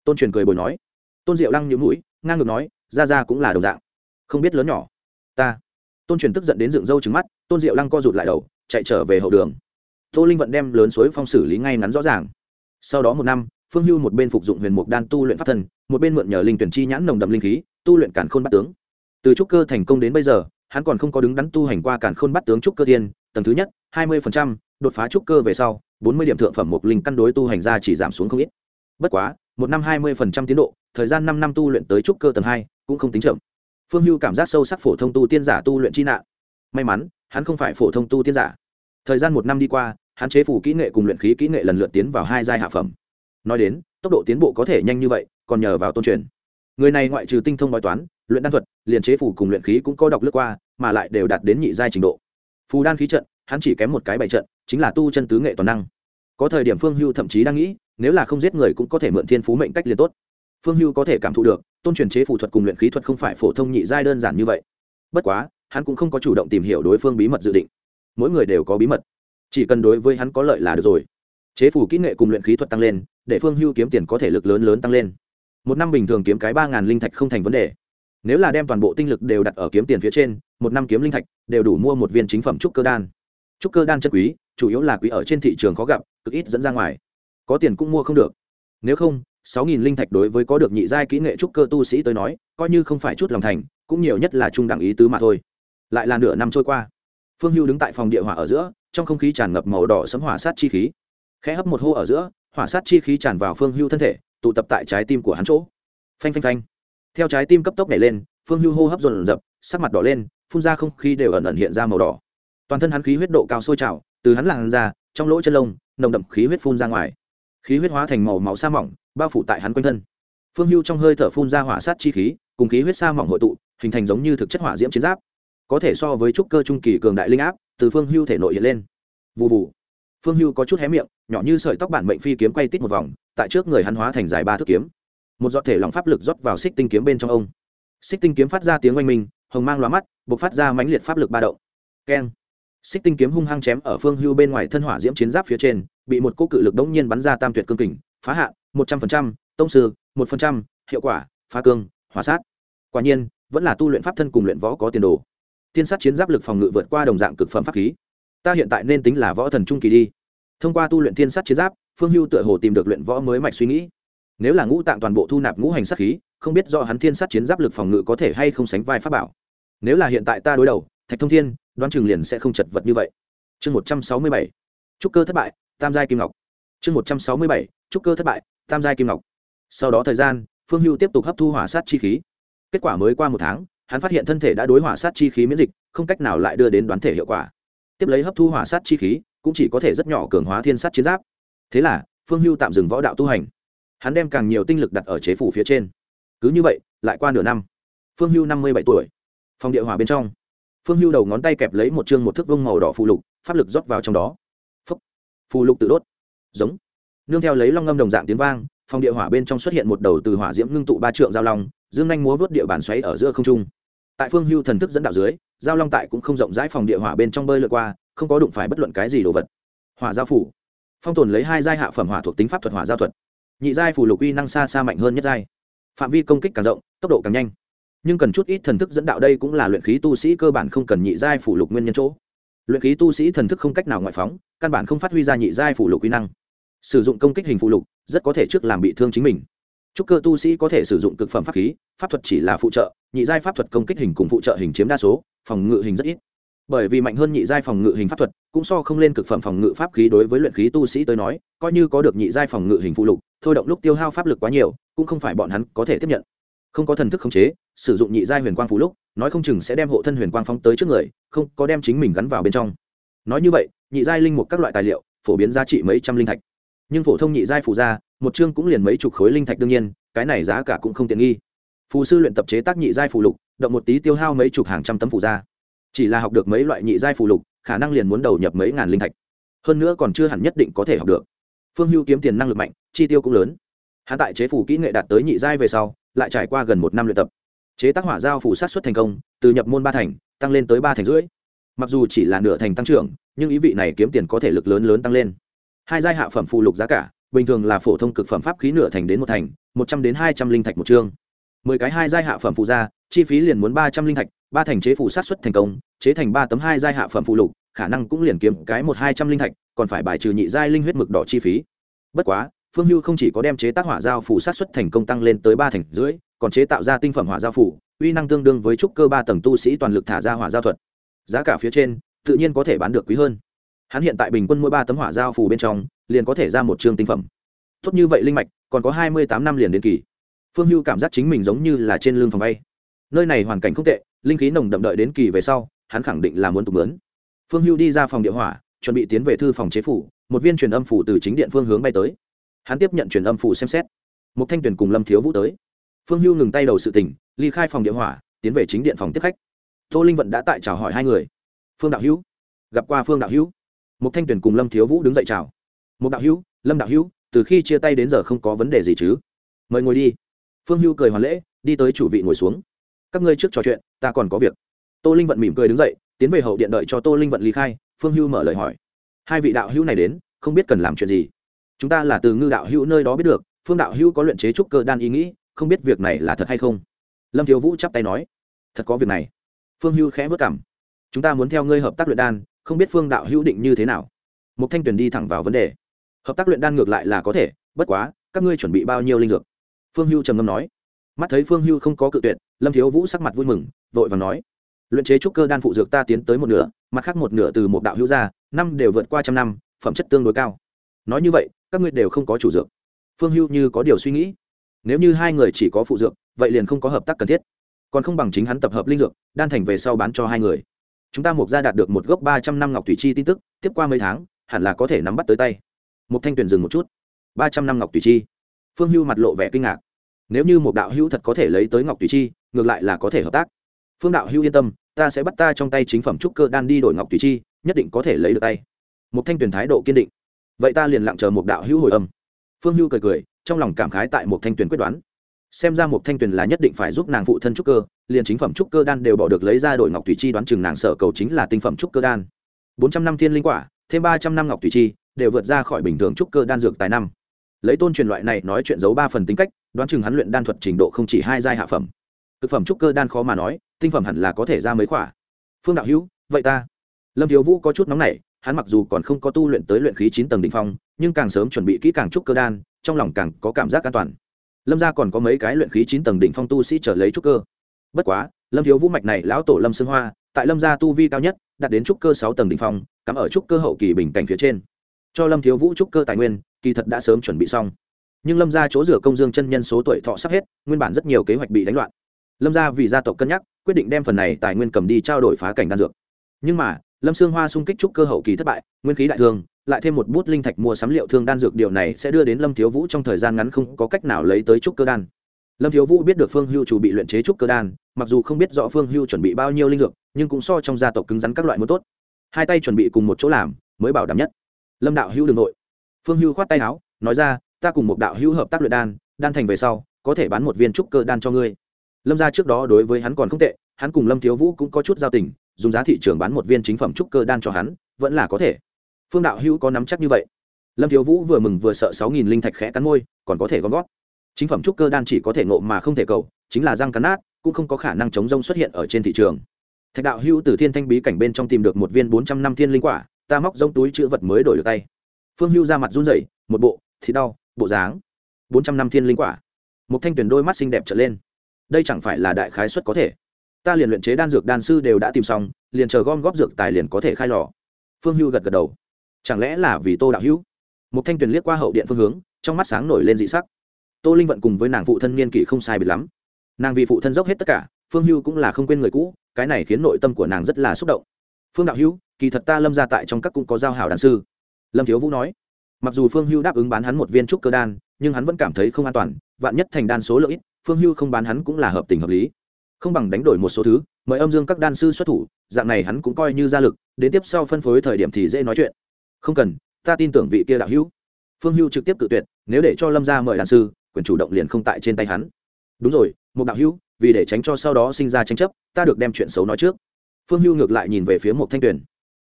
Tôn truyền cười bồi nói. Tôn diệu lăng nhíu mũi, ngang ngược nói ra ra cũng là đồng dạng, không biết lớn nhỏ. Ta. Tôn truyền tức giận đến dựng râu trứng mắt, tôn diệu lăng co rụt lại đầu, chạy trở về hậu đường. Tô linh vận đem lớn suối phong xử lý ngay ngắn rõ ràng. Sau đó một năm, phương hưu một bên phục dụng huyền mục đan tu luyện pháp thân, một bên mượn nhờ linh tuyển chi nhãn nồng đậm linh khí, tu luyện cản khôn bắt tướng. Từ trúc cơ thành công đến bây giờ hắn còn không có đứng đắn tu hành qua cản khôn bắt tướng trúc cơ tiên tầng thứ nhất, hai mươi đột phá trúc cơ về sau, bốn mươi điểm thượng phẩm mục linh căn đối tu hành ra chỉ giảm xuống không ít. Bất quá, một năm hai mươi tiến độ, thời gian năm năm tu luyện tới trúc cơ tầng hai cũng không tính chậm. Phương hưu cảm giác sâu sắc phổ thông tu tiên giả tu luyện chi nạn. May mắn, hắn không phải phổ thông tu tiên giả. Thời gian một năm đi qua, hắn chế phủ kỹ nghệ cùng luyện khí kỹ nghệ lần lượt tiến vào hai giai hạ phẩm. Nói đến, tốc độ tiến bộ có thể nhanh như vậy, còn nhờ vào tôn truyền người này ngoại trừ tinh thông bói toán, luyện đan thuật, liền chế phủ cùng luyện khí cũng có đọc lướt qua, mà lại đều đạt đến nhị giai trình độ. Phù đan khí trận, hắn chỉ kém một cái bày trận, chính là tu chân tứ nghệ toàn năng. Có thời điểm phương hưu thậm chí đang nghĩ, nếu là không giết người cũng có thể mượn thiên phú mệnh cách liền tốt. Phương hưu có thể cảm thụ được, tôn truyền chế phù thuật cùng luyện khí thuật không phải phổ thông nhị giai đơn giản như vậy. Bất quá, hắn cũng không có chủ động tìm hiểu đối phương bí mật dự định. Mỗi người đều có bí mật. Chỉ cần đối với hắn có lợi là được rồi. Chế phủ kỹ nghệ cùng luyện khí thuật tăng lên, để phương hưu kiếm tiền có thể lực lớn lớn tăng lên một năm bình thường kiếm cái ba ngàn linh thạch không thành vấn đề. Nếu là đem toàn bộ tinh lực đều đặt ở kiếm tiền phía trên, một năm kiếm linh thạch đều đủ mua một viên chính phẩm trúc cơ đan. Trúc cơ đan chân quý, chủ yếu là quý ở trên thị trường khó gặp, cực ít dẫn ra ngoài. Có tiền cũng mua không được. Nếu không, sáu nghìn linh thạch đối với có được nhị giai kỹ nghệ trúc cơ tu sĩ tới nói, coi như không phải chút lòng thành, cũng nhiều nhất là trung đẳng ý tứ mà thôi. Lại là nửa năm trôi qua. Phương hưu đứng tại phòng địa hỏa ở giữa, trong không khí tràn ngập màu đỏ sấm hỏa sát chi khí. Khẽ hấp một hô ở giữa, hỏa sát chi khí tràn vào phương hưu thân thể tụ tập tại trái tim của hắn chỗ. Phanh phanh phanh. Theo trái tim cấp tốc nhảy lên, phương hưu hô hấp dồn dập, sắc mặt đỏ lên, phun ra không khí đều ẩn ẩn hiện ra màu đỏ. Toàn thân hắn khí huyết độ cao sôi trào, từ hắn làn ra trong lỗ chân lông, nồng đậm khí huyết phun ra ngoài. Khí huyết hóa thành màu máu sa mỏng, bao phủ tại hắn quanh thân. Phương hưu trong hơi thở phun ra hỏa sát chi khí, cùng khí huyết sa mỏng hội tụ, hình thành giống như thực chất hỏa diễm chiến giáp, có thể so với trúc cơ trung kỳ cường đại linh áp, từ phương hưu thể nội hiện lên. Vụ vụ phương hưu có chút hé miệng, nhỏ như sợi tóc bản mệnh phi kiếm quay tít một vòng, tại trước người hắn hóa thành dài ba thước kiếm. Một giọt thể lòng pháp lực rót vào xích tinh kiếm bên trong ông. Xích tinh kiếm phát ra tiếng oanh minh, hồng mang loa mắt buộc phát ra mãnh liệt pháp lực ba động. Keng. Xích tinh kiếm hung hăng chém ở phương hưu bên ngoài thân hỏa diễm chiến giáp phía trên, bị một cô cự lực đống nhiên bắn ra tam tuyệt cương kình, phá hạ một trăm phần trăm, tông sư, một phần trăm, hiệu quả, phá cương, hỏa sát. Quả nhiên, vẫn là tu luyện pháp thân cùng luyện võ có tiền đồ. Thiên sát chiến giáp lực phòng ngự vượt qua đồng dạng cực phẩm pháp khí ta hiện tại nên tính là võ thần trung kỳ đi. Thông qua tu luyện thiên sát chiến giáp, phương hưu tựa hồ tìm được luyện võ mới mạch suy nghĩ. Nếu là ngũ tạng toàn bộ thu nạp ngũ hành sát khí, không biết do hắn thiên sát chiến giáp lực phòng ngự có thể hay không sánh vai pháp bảo. Nếu là hiện tại ta đối đầu, thạch thông thiên, đoán chừng liền sẽ không chật vật như vậy. Chương một trăm sáu mươi bảy, trúc cơ thất bại, tam giai kim ngọc. Chương một trăm sáu mươi bảy, trúc cơ thất bại, tam giai kim ngọc. Sau đó thời gian, phương hưu tiếp tục hấp thu hỏa sát chi khí. Kết quả mới qua một tháng, hắn phát hiện thân thể đã đối hỏa sát chi khí miễn dịch, không cách nào lại đưa đến đoán thể hiệu quả tiếp lấy hấp thu hỏa sát chi khí, cũng chỉ có thể rất nhỏ cường hóa thiên sát chiến giáp. Thế là, phương hưu tạm dừng võ đạo tu hành. Hắn đem càng nhiều tinh lực đặt ở chế phủ phía trên. Cứ như vậy, lại qua nửa năm. Phương hưu năm mươi bảy tuổi. Phòng địa hỏa bên trong. Phương hưu đầu ngón tay kẹp lấy một chương một thước vông màu đỏ phù lục, pháp lực rót vào trong đó. Phấp phù lục tự đốt. Giống. Nương theo lấy long ngâm đồng dạng tiếng vang phòng địa hỏa bên trong xuất hiện một đầu từ hỏa diễm ngưng tụ ba trượng giao long, dương nhanh múa vớt địa bàn xoáy ở giữa không trung. Tại phương hưu thần thức dẫn đạo dưới giao long tại cũng không rộng rãi phòng địa hỏa bên trong bơi lượt qua, không có đụng phải bất luận cái gì đồ vật. Hỏa giao phủ. Phong tồn lấy hai giai hạ phẩm hỏa thuộc tính pháp thuật, hỏa giao thuật. Nhị giai phủ lục uy năng xa xa mạnh hơn nhất giai. Phạm vi công kích càng rộng, tốc độ càng nhanh. Nhưng cần chút ít thần thức dẫn đạo đây cũng là luyện khí tu sĩ cơ bản không cần nhị giai phủ lục nguyên nhân chỗ. Luyện khí tu sĩ thần thức không cách nào ngoại phóng, căn bản không phát huy ra nhị giai phủ lục uy năng. Sử dụng công kích hình phụ lục rất có thể trước làm bị thương chính mình. Chúc cơ tu sĩ có thể sử dụng cực phẩm pháp khí, pháp thuật chỉ là phụ trợ, nhị giai pháp thuật công kích hình cùng phụ trợ hình chiếm đa số, phòng ngự hình rất ít. Bởi vì mạnh hơn nhị giai phòng ngự hình pháp thuật, cũng so không lên cực phẩm phòng ngự pháp khí đối với luyện khí tu sĩ tới nói, coi như có được nhị giai phòng ngự hình phụ lục, thôi động lúc tiêu hao pháp lực quá nhiều, cũng không phải bọn hắn có thể tiếp nhận. Không có thần thức khống chế, sử dụng nhị giai huyền quang phụ lục, nói không chừng sẽ đem hộ thân huyền quang phóng tới trước người, không có đem chính mình gắn vào bên trong. Nói như vậy, nhị giai linh mục các loại tài liệu, phổ biến giá trị mấy trăm linh thạch nhưng phổ thông nhị giai phù gia, một chương cũng liền mấy chục khối linh thạch đương nhiên, cái này giá cả cũng không tiện nghi. Phù sư luyện tập chế tác nhị giai phù lục, động một tí tiêu hao mấy chục hàng trăm tấm phù gia. Chỉ là học được mấy loại nhị giai phù lục, khả năng liền muốn đầu nhập mấy ngàn linh thạch. Hơn nữa còn chưa hẳn nhất định có thể học được. Phương hưu kiếm tiền năng lực mạnh, chi tiêu cũng lớn. Hắn tại chế phủ kỹ nghệ đạt tới nhị giai về sau, lại trải qua gần một năm luyện tập. Chế tác hỏa giao phủ sát xuất thành công, từ nhập môn ba thành, tăng lên tới ba thành rưỡi. Mặc dù chỉ là nửa thành tăng trưởng, nhưng ý vị này kiếm tiền có thể lực lớn lớn tăng lên hai giai hạ phẩm phụ lục giá cả, bình thường là phổ thông cực phẩm pháp khí nửa thành đến một thành, một trăm đến hai trăm linh thạch một chương. Mười cái hai giai hạ phẩm phụ gia chi phí liền muốn ba trăm linh thạch, ba thành chế phụ sát xuất thành công, chế thành ba tấm hai giai hạ phẩm phụ lục, khả năng cũng liền kiếm cái một hai trăm linh thạch, còn phải bài trừ nhị giai linh huyết mực đỏ chi phí. Bất quá, phương hưu không chỉ có đem chế tác hỏa giao phủ sát xuất thành công tăng lên tới ba thành rưỡi, còn chế tạo ra tinh phẩm hỏa giao phủ uy năng tương đương với trúc cơ ba tầng tu sĩ toàn lực thả ra hỏa giao thuật. Giá cả phía trên, tự nhiên có thể bán được quý hơn hắn hiện tại bình quân mỗi ba tấm hỏa giao phủ bên trong, liền có thể ra một chương tinh phẩm. Tốt như vậy linh mạch, còn có hai mươi tám năm liền đến kỳ. Phương hưu cảm giác chính mình giống như là trên lưng phòng bay. Nơi này hoàn cảnh không tệ, linh khí nồng đậm đợi đến kỳ về sau, hắn khẳng định là muốn tục lớn phương hưu đi ra phòng địa hỏa, chuẩn bị tiến về thư phòng chế phủ, một viên truyền âm phủ từ chính điện phương hướng bay tới. Hắn tiếp nhận truyền âm phủ xem xét. Một thanh tuyển cùng lâm thiếu vũ tới. Phương hưu ngừng tay đầu sự tỉnh ly khai phòng địa hỏa, tiến về chính điện phòng tiếp khách. Tô linh vận đã tại chào hỏi hai người. Phương đạo hữu. Gặp qua phương đạo hữu một thanh tuyển cùng lâm thiếu vũ đứng dậy chào. Một đạo hữu, lâm đạo hữu, từ khi chia tay đến giờ không có vấn đề gì chứ? Mời ngồi đi. Phương hưu cười hoàn lễ, đi tới chủ vị ngồi xuống. Các ngươi trước trò chuyện, ta còn có việc. Tô linh vận mỉm cười đứng dậy, tiến về hậu điện đợi cho tô linh vận lý khai, phương hưu mở lời hỏi. Hai vị đạo hữu này đến, không biết cần làm chuyện gì? Chúng ta là từ ngư đạo hữu nơi đó biết được, phương đạo hữu có luyện chế trúc cơ đan ý nghĩ, không biết việc này là thật hay không? Lâm thiếu vũ chắp tay nói. Thật có việc này. Phương hưu khẽ vất cảm. Chúng ta muốn theo ngươi hợp tác luyện đan không biết phương đạo hữu định như thế nào. Một thanh tuyền đi thẳng vào vấn đề. Hợp tác luyện đan ngược lại là có thể, bất quá, các ngươi chuẩn bị bao nhiêu linh dược? Phương hưu trầm ngâm nói. Mắt thấy phương hưu không có cự tuyệt, lâm thiếu vũ sắc mặt vui mừng, vội và nói. Luyện chế trúc cơ đan phụ dược ta tiến tới một nửa, mặt khác một nửa từ một đạo hữu ra, năm đều vượt qua trăm năm, phẩm chất tương đối cao. Nói như vậy, các ngươi đều không có chủ dược. Phương hưu như có điều suy nghĩ. Nếu như hai người chỉ có phụ dược, vậy liền không có hợp tác cần thiết. Còn không bằng chính hắn tập hợp linh dược, đan thành về sau bán cho hai người chúng ta mục ra đạt được một gốc ba trăm năm ngọc thủy chi tin tức, tiếp qua mấy tháng, hẳn là có thể nắm bắt tới tay. Một thanh tuyển dừng một chút. Ba trăm năm ngọc thủy chi. Phương hưu mặt lộ vẻ kinh ngạc. Nếu như một đạo hữu thật có thể lấy tới ngọc thủy chi, ngược lại là có thể hợp tác. Phương đạo hữu yên tâm, ta sẽ bắt ta trong tay chính phẩm trúc cơ đan đi đổi ngọc thủy chi, nhất định có thể lấy được tay. Một thanh tuyển thái độ kiên định. Vậy ta liền lặng chờ một đạo hữu hồi âm. Phương hưu cười cười, trong lòng cảm khái tại một thanh tuyển quyết đoán xem ra một thanh tuyển là nhất định phải giúp nàng phụ thân trúc cơ, liền chính phẩm trúc cơ đan đều bỏ được lấy ra đổi ngọc thủy chi đoán chừng nàng sở cầu chính là tinh phẩm trúc cơ đan. Bốn trăm năm thiên linh quả, thêm ba trăm năm ngọc thủy chi, đều vượt ra khỏi bình thường trúc cơ đan dược tài năm. Lấy tôn truyền loại này nói chuyện giấu ba phần tính cách, đoán chừng hắn luyện đan thuật trình độ không chỉ hai giai hạ phẩm. Thực phẩm trúc cơ đan khó mà nói, tinh phẩm hẳn là có thể ra mấy khỏa phương đạo hữu, vậy ta. Lâm thiếu vũ có chút nóng nảy, hắn mặc dù còn không có tu luyện tới luyện khí chín tầng đ ỉ n h phong, nhưng càng sớm chuẩn bị kỹ càng trúc cơ đan, trong lòng càng có cảm giác an toàn lâm gia còn có mấy cái luyện khí chín tầng đỉnh phong tu sĩ trở lấy trúc cơ. Bất quá, lâm thiếu vũ mạch này lão tổ lâm xương hoa, tại lâm gia tu vi cao nhất, đạt đến trúc cơ sáu tầng đỉnh phong, cắm ở trúc cơ hậu kỳ bình cảnh phía trên. Cho lâm thiếu vũ trúc cơ tài nguyên, kỳ thật đã sớm chuẩn bị xong. Nhưng lâm gia chỗ rửa công dương chân nhân số tuổi thọ sắp hết, nguyên bản rất nhiều kế hoạch bị đánh loạn. Lâm gia vì gia tộc cân nhắc, quyết định đem phần này tài nguyên cầm đi trao đổi phá cảnh đan dược. Nhưng mà, lâm sương hoa xung kích trúc cơ hậu kỳ thất bại, nguyên khí đại thương lại thêm một bút linh thạch mua sắm liệu thương đan dược điều này sẽ đưa đến lâm thiếu vũ trong thời gian ngắn không có cách nào lấy tới trúc cơ đan. Lâm thiếu vũ biết được phương hưu chủ bị luyện chế trúc cơ đan, mặc dù không biết rõ phương hưu chuẩn bị bao nhiêu linh dược, nhưng cũng so trong gia tộc cứng rắn các loại muốn tốt. Hai tay chuẩn bị cùng một chỗ làm, mới bảo đảm nhất. Lâm đạo hưu đ ư n g nội phương hưu khoát tay áo, nói ra, ta cùng một đạo hưu hợp tác luyện đan đan thành về sau, có thể bán một viên trúc cơ đan cho ngươi. Lâm ra trước đó đối với hắn còn không tệ, hắn cùng lâm thiếu vũ cũng có chút giao tình, dùng giá thị trường bán một viên chính phẩm trúc cơ đan cho hắn, vẫn là có thể phương đạo hữu có nắm chắc như vậy? Lâm thiếu vũ vừa mừng vừa sợ sáu nghìn linh thạch khẽ cắn môi, còn có thể gom gót. Chính phẩm trúc cơ đan chỉ có thể ngộ mà không thể cầu, chính là răng cắn nát, cũng không có khả năng chống rông xuất hiện ở trên thị trường. Thạch đạo hữu từ thiên thanh bí cảnh bên trong tìm được một viên bốn trăm năm thiên linh quả, ta móc rông túi chữ vật mới đổi được tay. Phương hưu ra mặt run rẩy, một bộ thì đau, bộ dáng. Bốn trăm năm thiên linh quả. Một thanh tuyển đôi mắt xinh đẹp trở lên. Đây chẳng phải là đại khái suất có thể. Ta liền luyện chế đan dược đan sư đều đã tìm xong, liền chờ gom góp dược tài liền có thể khai lò. Phương hưu gật gật đầu chẳng lẽ là vì tô đạo hữu? Một thanh tuyền liếc qua hậu điện phương hướng, trong mắt sáng nổi lên dị sắc. Tô linh vận cùng với nàng phụ thân niên kỷ không sai biệt lắm. Nàng vì phụ thân dốc hết tất cả, phương hưu cũng là không quên người cũ, cái này khiến nội tâm của nàng rất là xúc động. Phương đạo hữu, kỳ thật ta lâm ra tại trong các cũng có giao hảo đàn sư. Lâm thiếu vũ nói, mặc dù phương hưu đáp ứng bán hắn một viên trúc cơ đan, nhưng hắn vẫn cảm thấy không an toàn, vạn nhất thành đan số lượng ít, phương hưu không bán hắn cũng là hợp tình hợp lý. Không bằng đánh đổi một số thứ, mời âm dương các đan sư xuất thủ, dạng này hắn cũng coi như ra lực, đến tiếp sau phân phối thời điểm thì dễ nói chuyện không cần, ta tin tưởng vị kia đạo hữu. Phương hưu trực tiếp tự tuyệt, nếu để cho lâm gia mời đàn sư, quyền chủ động liền không tại trên tay hắn. Đúng rồi, một đạo hữu, vì để tránh cho sau đó sinh ra tranh chấp, ta được đem chuyện xấu nói trước. Phương hưu ngược lại nhìn về phía một thanh tuyển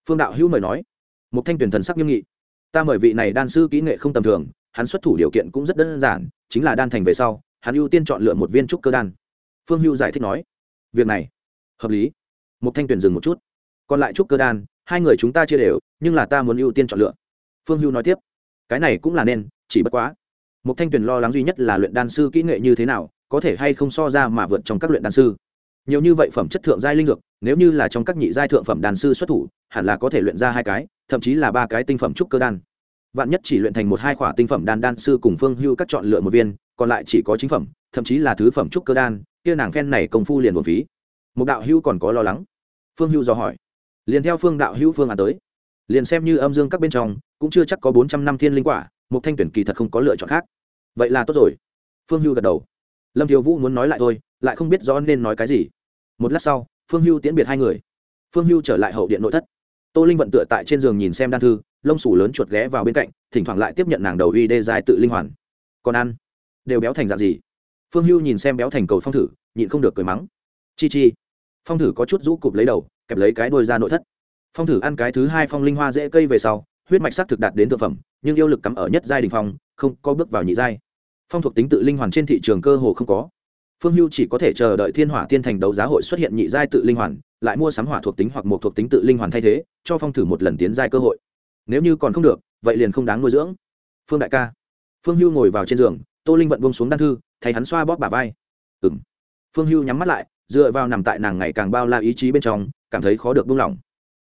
phương đạo hữu mời nói. Một thanh tuyển thần sắc nghiêm nghị. Ta mời vị này đan sư kỹ nghệ không tầm thường, hắn xuất thủ điều kiện cũng rất đơn giản, chính là đan thành về sau, hắn ưu tiên chọn lựa một viên trúc cơ đan. Phương hưu giải thích nói. Việc này, hợp lý. Một thanh tuyển dừng một chút. Còn lại trúc cơ đan hai người chúng ta chia đều, nhưng là ta muốn ưu tiên chọn lựa. Phương hưu nói tiếp, cái này cũng là nên, chỉ bất quá. Một thanh tuyền lo lắng duy nhất là luyện đan sư kỹ nghệ như thế nào, có thể hay không so ra mà vượt trong các luyện đan sư. Nhiều như vậy phẩm chất thượng giai linh dược, nếu như là trong các nhị giai thượng phẩm đan sư xuất thủ, hẳn là có thể luyện ra hai cái, thậm chí là ba cái tinh phẩm trúc cơ đan. Vạn nhất chỉ luyện thành một hai khỏa tinh phẩm đan đan sư cùng phương hưu các chọn lựa một viên, còn lại chỉ có chính phẩm, thậm chí là thứ phẩm trúc cơ đan, kia nàng phen này công phu liền một phí. Một đạo hưu còn có lo lắng. Phương hưu dò hỏi liền theo phương đạo hưu phương án tới. Liền xem như âm dương các bên trong, cũng chưa chắc có bốn trăm năm thiên linh quả một thanh tuyển kỳ thật không có lựa chọn khác. Vậy là tốt rồi. Phương hưu gật đầu. Lâm thiếu vũ muốn nói lại thôi, lại không biết rõ nên nói cái gì. Một lát sau, phương hưu tiễn biệt hai người. Phương hưu trở lại hậu điện nội thất. Tô linh vận tựa tại trên giường nhìn xem đan thư, lông sủ lớn chuột ghé vào bên cạnh, thỉnh thoảng lại tiếp nhận nàng đầu uy đê dài tự linh hoàn. Còn ăn? Đều béo thành dạng gì? Phương hưu nhìn xem béo thành cầu phong thử, nhịn không được cười mắng. Chi chi. Phong thử có chút rũ cụp lấy đầu kẹp lấy cái đuôi ra nội thất. Phong thử ăn cái thứ hai phong linh hoa dễ cây về sau, huyết mạch sắc thực đạt đến thực phẩm, nhưng yêu lực cắm ở nhất giai đình phong, không có bước vào nhị giai. Phong thuộc tính tự linh hoàn trên thị trường cơ hồ không có. Phương hưu chỉ có thể chờ đợi thiên hỏa tiên thành đấu giá hội xuất hiện nhị giai tự linh hoàn, lại mua sắm hỏa thuộc tính hoặc một thuộc tính tự linh hoàn thay thế, cho phong thử một lần tiến giai cơ hội. Nếu như còn không được, vậy liền không đáng nuôi dưỡng. Phương đại ca. Phương hưu ngồi vào trên giường, tô linh vận bông xuống đan thư thấy hắn xoa bóp bà vai. Ừ m phương hưu nhắm mắt lại, dựa vào nằm tại nàng ngày càng bao la ý chí bên trong cảm thấy khó được buông lỏng.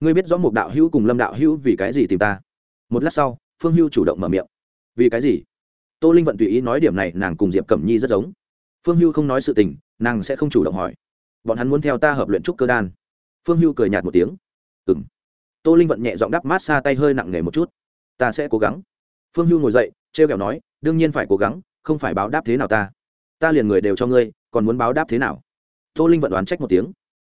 Ngươi biết rõ một đạo hữu cùng lâm đạo hữu vì cái gì tìm ta? Một lát sau, phương hưu chủ động mở miệng. Vì cái gì? Tô linh vận tùy ý nói điểm này, nàng cùng diệp cẩm nhi rất giống. Phương hưu không nói sự tình, nàng sẽ không chủ động hỏi. Bọn hắn muốn theo ta hợp luyện trúc cơ đan. Phương hưu cười nhạt một tiếng. Ừ m tô linh vận nhẹ giọng đắp mát xa tay hơi nặng nề một chút. Ta sẽ cố gắng. Phương hưu ngồi dậy t r e o kẹo nói, đương nhiên phải cố gắng, không phải báo đáp thế nào ta. Ta liền người đều cho ngươi, còn muốn báo đáp thế nào? Tô linh vận đoán trách một tiếng.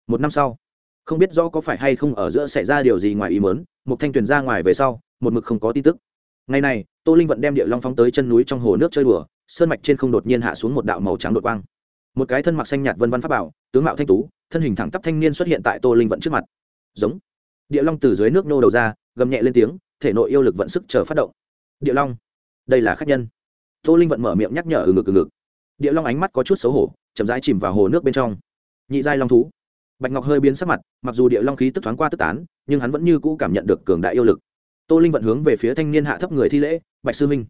Một năm sau không biết rõ có phải hay không ở giữa xảy ra điều gì ngoài ý mớn một thanh tuyền ra ngoài về sau, một mực không có tin tức. Ngày này, tô linh vận đem địa long phóng tới chân núi trong hồ nước chơi đùa, sơn mạch trên không đột nhiên hạ xuống một đạo màu trắng đột quang. Một cái thân mặc xanh nhạt vân văn pháp bảo, tướng mạo thanh tú, thân hình thẳng tắp thanh niên xuất hiện tại tô linh vận trước mặt. Giống. Địa long từ dưới nước nô đầu ra, gầm nhẹ lên tiếng, thể nội yêu lực vận sức chờ phát động. Địa long. Đây là khách nhân. Tô linh vận mở miệng nhắc nhở ừ ngực ừ ngực. Địa long ánh mắt có chút xấu hổ, chậm rãi chìm vào hồ nước bên trong. Nhị giai long thú bạch ngọc hơi biến sắc mặt, mặc dù địa long khí tức thoáng qua tức tán, nhưng hắn vẫn như cũ cảm nhận được cường đại yêu lực. Tô linh vận hướng về phía thanh niên hạ thấp người thi lễ, bạch sư minh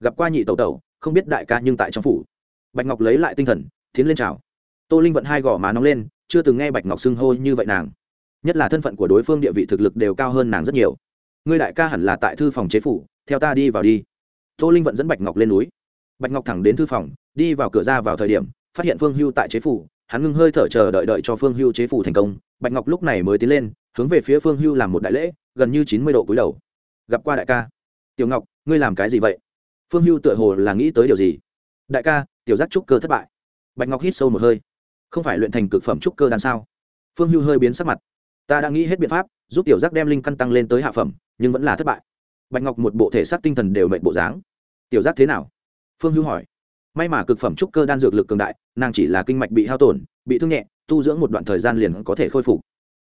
gặp qua nhị tẩu tẩu, không biết đại ca nhưng tại trong phủ. Bạch ngọc lấy lại tinh thần, tiến lên chào. Tô linh vận hai gò má nóng lên, chưa từng nghe bạch ngọc xưng hô như vậy nàng. Nhất là thân phận của đối phương địa vị thực lực đều cao hơn nàng rất nhiều. Ngươi đại ca hẳn là tại thư phòng chế phủ, theo ta đi vào đi. Tô linh vận dẫn bạch ngọc lên núi. Bạch ngọc thẳng đến thư phòng, đi vào cửa ra vào thời điểm, phát hiện phương hưu tại chế phủ hắn ngưng hơi thở chờ đợi đợi cho phương hưu chế phủ thành công, bạch ngọc lúc này mới tiến lên, hướng về phía phương hưu làm một đại lễ, gần như chín mươi độ cúi đầu. Gặp qua đại ca. Tiểu ngọc, ngươi làm cái gì vậy? Phương hưu tựa hồ là nghĩ tới điều gì. Đại ca, tiểu giác trúc cơ thất bại. Bạch ngọc hít sâu một hơi. Không phải luyện thành cực phẩm trúc cơ đan sao? Phương hưu hơi biến sắc mặt. Ta đã nghĩ hết biện pháp, giúp tiểu giác đem linh căn tăng lên tới hạ phẩm, nhưng vẫn là thất bại. Bạch ngọc một bộ thể xác tinh thần đều mệnh bộ dáng. Tiểu giác thế nào? Phương hưu hỏi may mà cực phẩm trúc cơ đan dược lực cường đại, nàng chỉ là kinh mạch bị hao tổn, bị thương nhẹ, tu dưỡng một đoạn thời gian liền có thể khôi phục.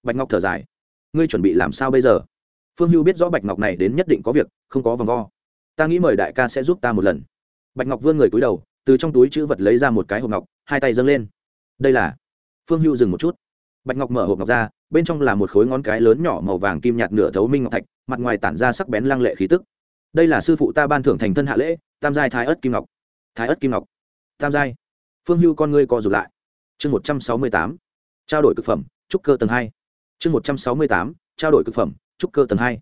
Bạch ngọc thở dài. Ngươi chuẩn bị làm sao bây giờ? Phương hưu biết rõ bạch ngọc này đến nhất định có việc, không có vòng vo. Ta nghĩ mời đại ca sẽ giúp ta một lần. Bạch ngọc vươn người cúi đầu, từ trong túi chữ vật lấy ra một cái hộp ngọc, hai tay dâng lên. Đây là phương hưu dừng một chút. Bạch ngọc mở hộp ngọc ra, bên trong là một khối ngón cái lớn nhỏ màu vàng kim nhạt nửa thấu minh ngọc thạch, mặt ngoài tản ra sắc bén lăng lệ khí tức. Đây là sư phụ ta ban thưởng thành thân hạ lễ, tam giai thái ớt kim ngọc thái ất kim ngọc. Tam giai. Phương hưu con ngươi co rụt lại. Chương một trăm sáu mươi tám. Trao đổi c ự c phẩm, trúc cơ tầng hai. Chương một trăm sáu mươi tám. Trao đổi c ự c phẩm, trúc cơ tầng hai.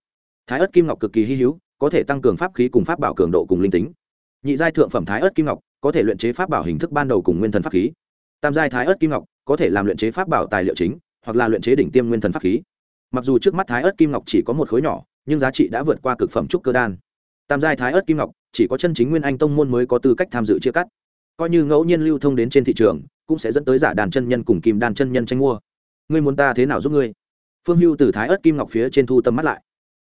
Thái ất kim ngọc cực kỳ hy hữu, có thể tăng cường pháp khí cùng pháp bảo cường độ cùng linh tính. Nhị giai thượng phẩm thái ớt kim ngọc, có thể luyện chế pháp bảo hình thức ban đầu cùng nguyên thần pháp khí. Tam giai thái ớt kim ngọc, có thể làm luyện chế pháp bảo tài liệu chính, hoặc là luyện chế đỉnh tiêm nguyên thần pháp khí. Mặc dù trước mắt thái ớt kim ngọc chỉ có một khối nhỏ, nhưng giá trị đã vượt qua cực phẩm trúc cơ đan. Tam giai thái ớt kim ngọc chỉ có chân chính nguyên anh tông môn mới có tư cách tham dự chia cắt. Coi như ngẫu nhiên lưu thông đến trên thị trường, cũng sẽ dẫn tới giả đàn chân nhân cùng kim đàn chân nhân tranh mua. Ngươi muốn ta thế nào giúp ngươi? Phương hưu từ thái ớt kim ngọc phía trên thu tâm mắt lại.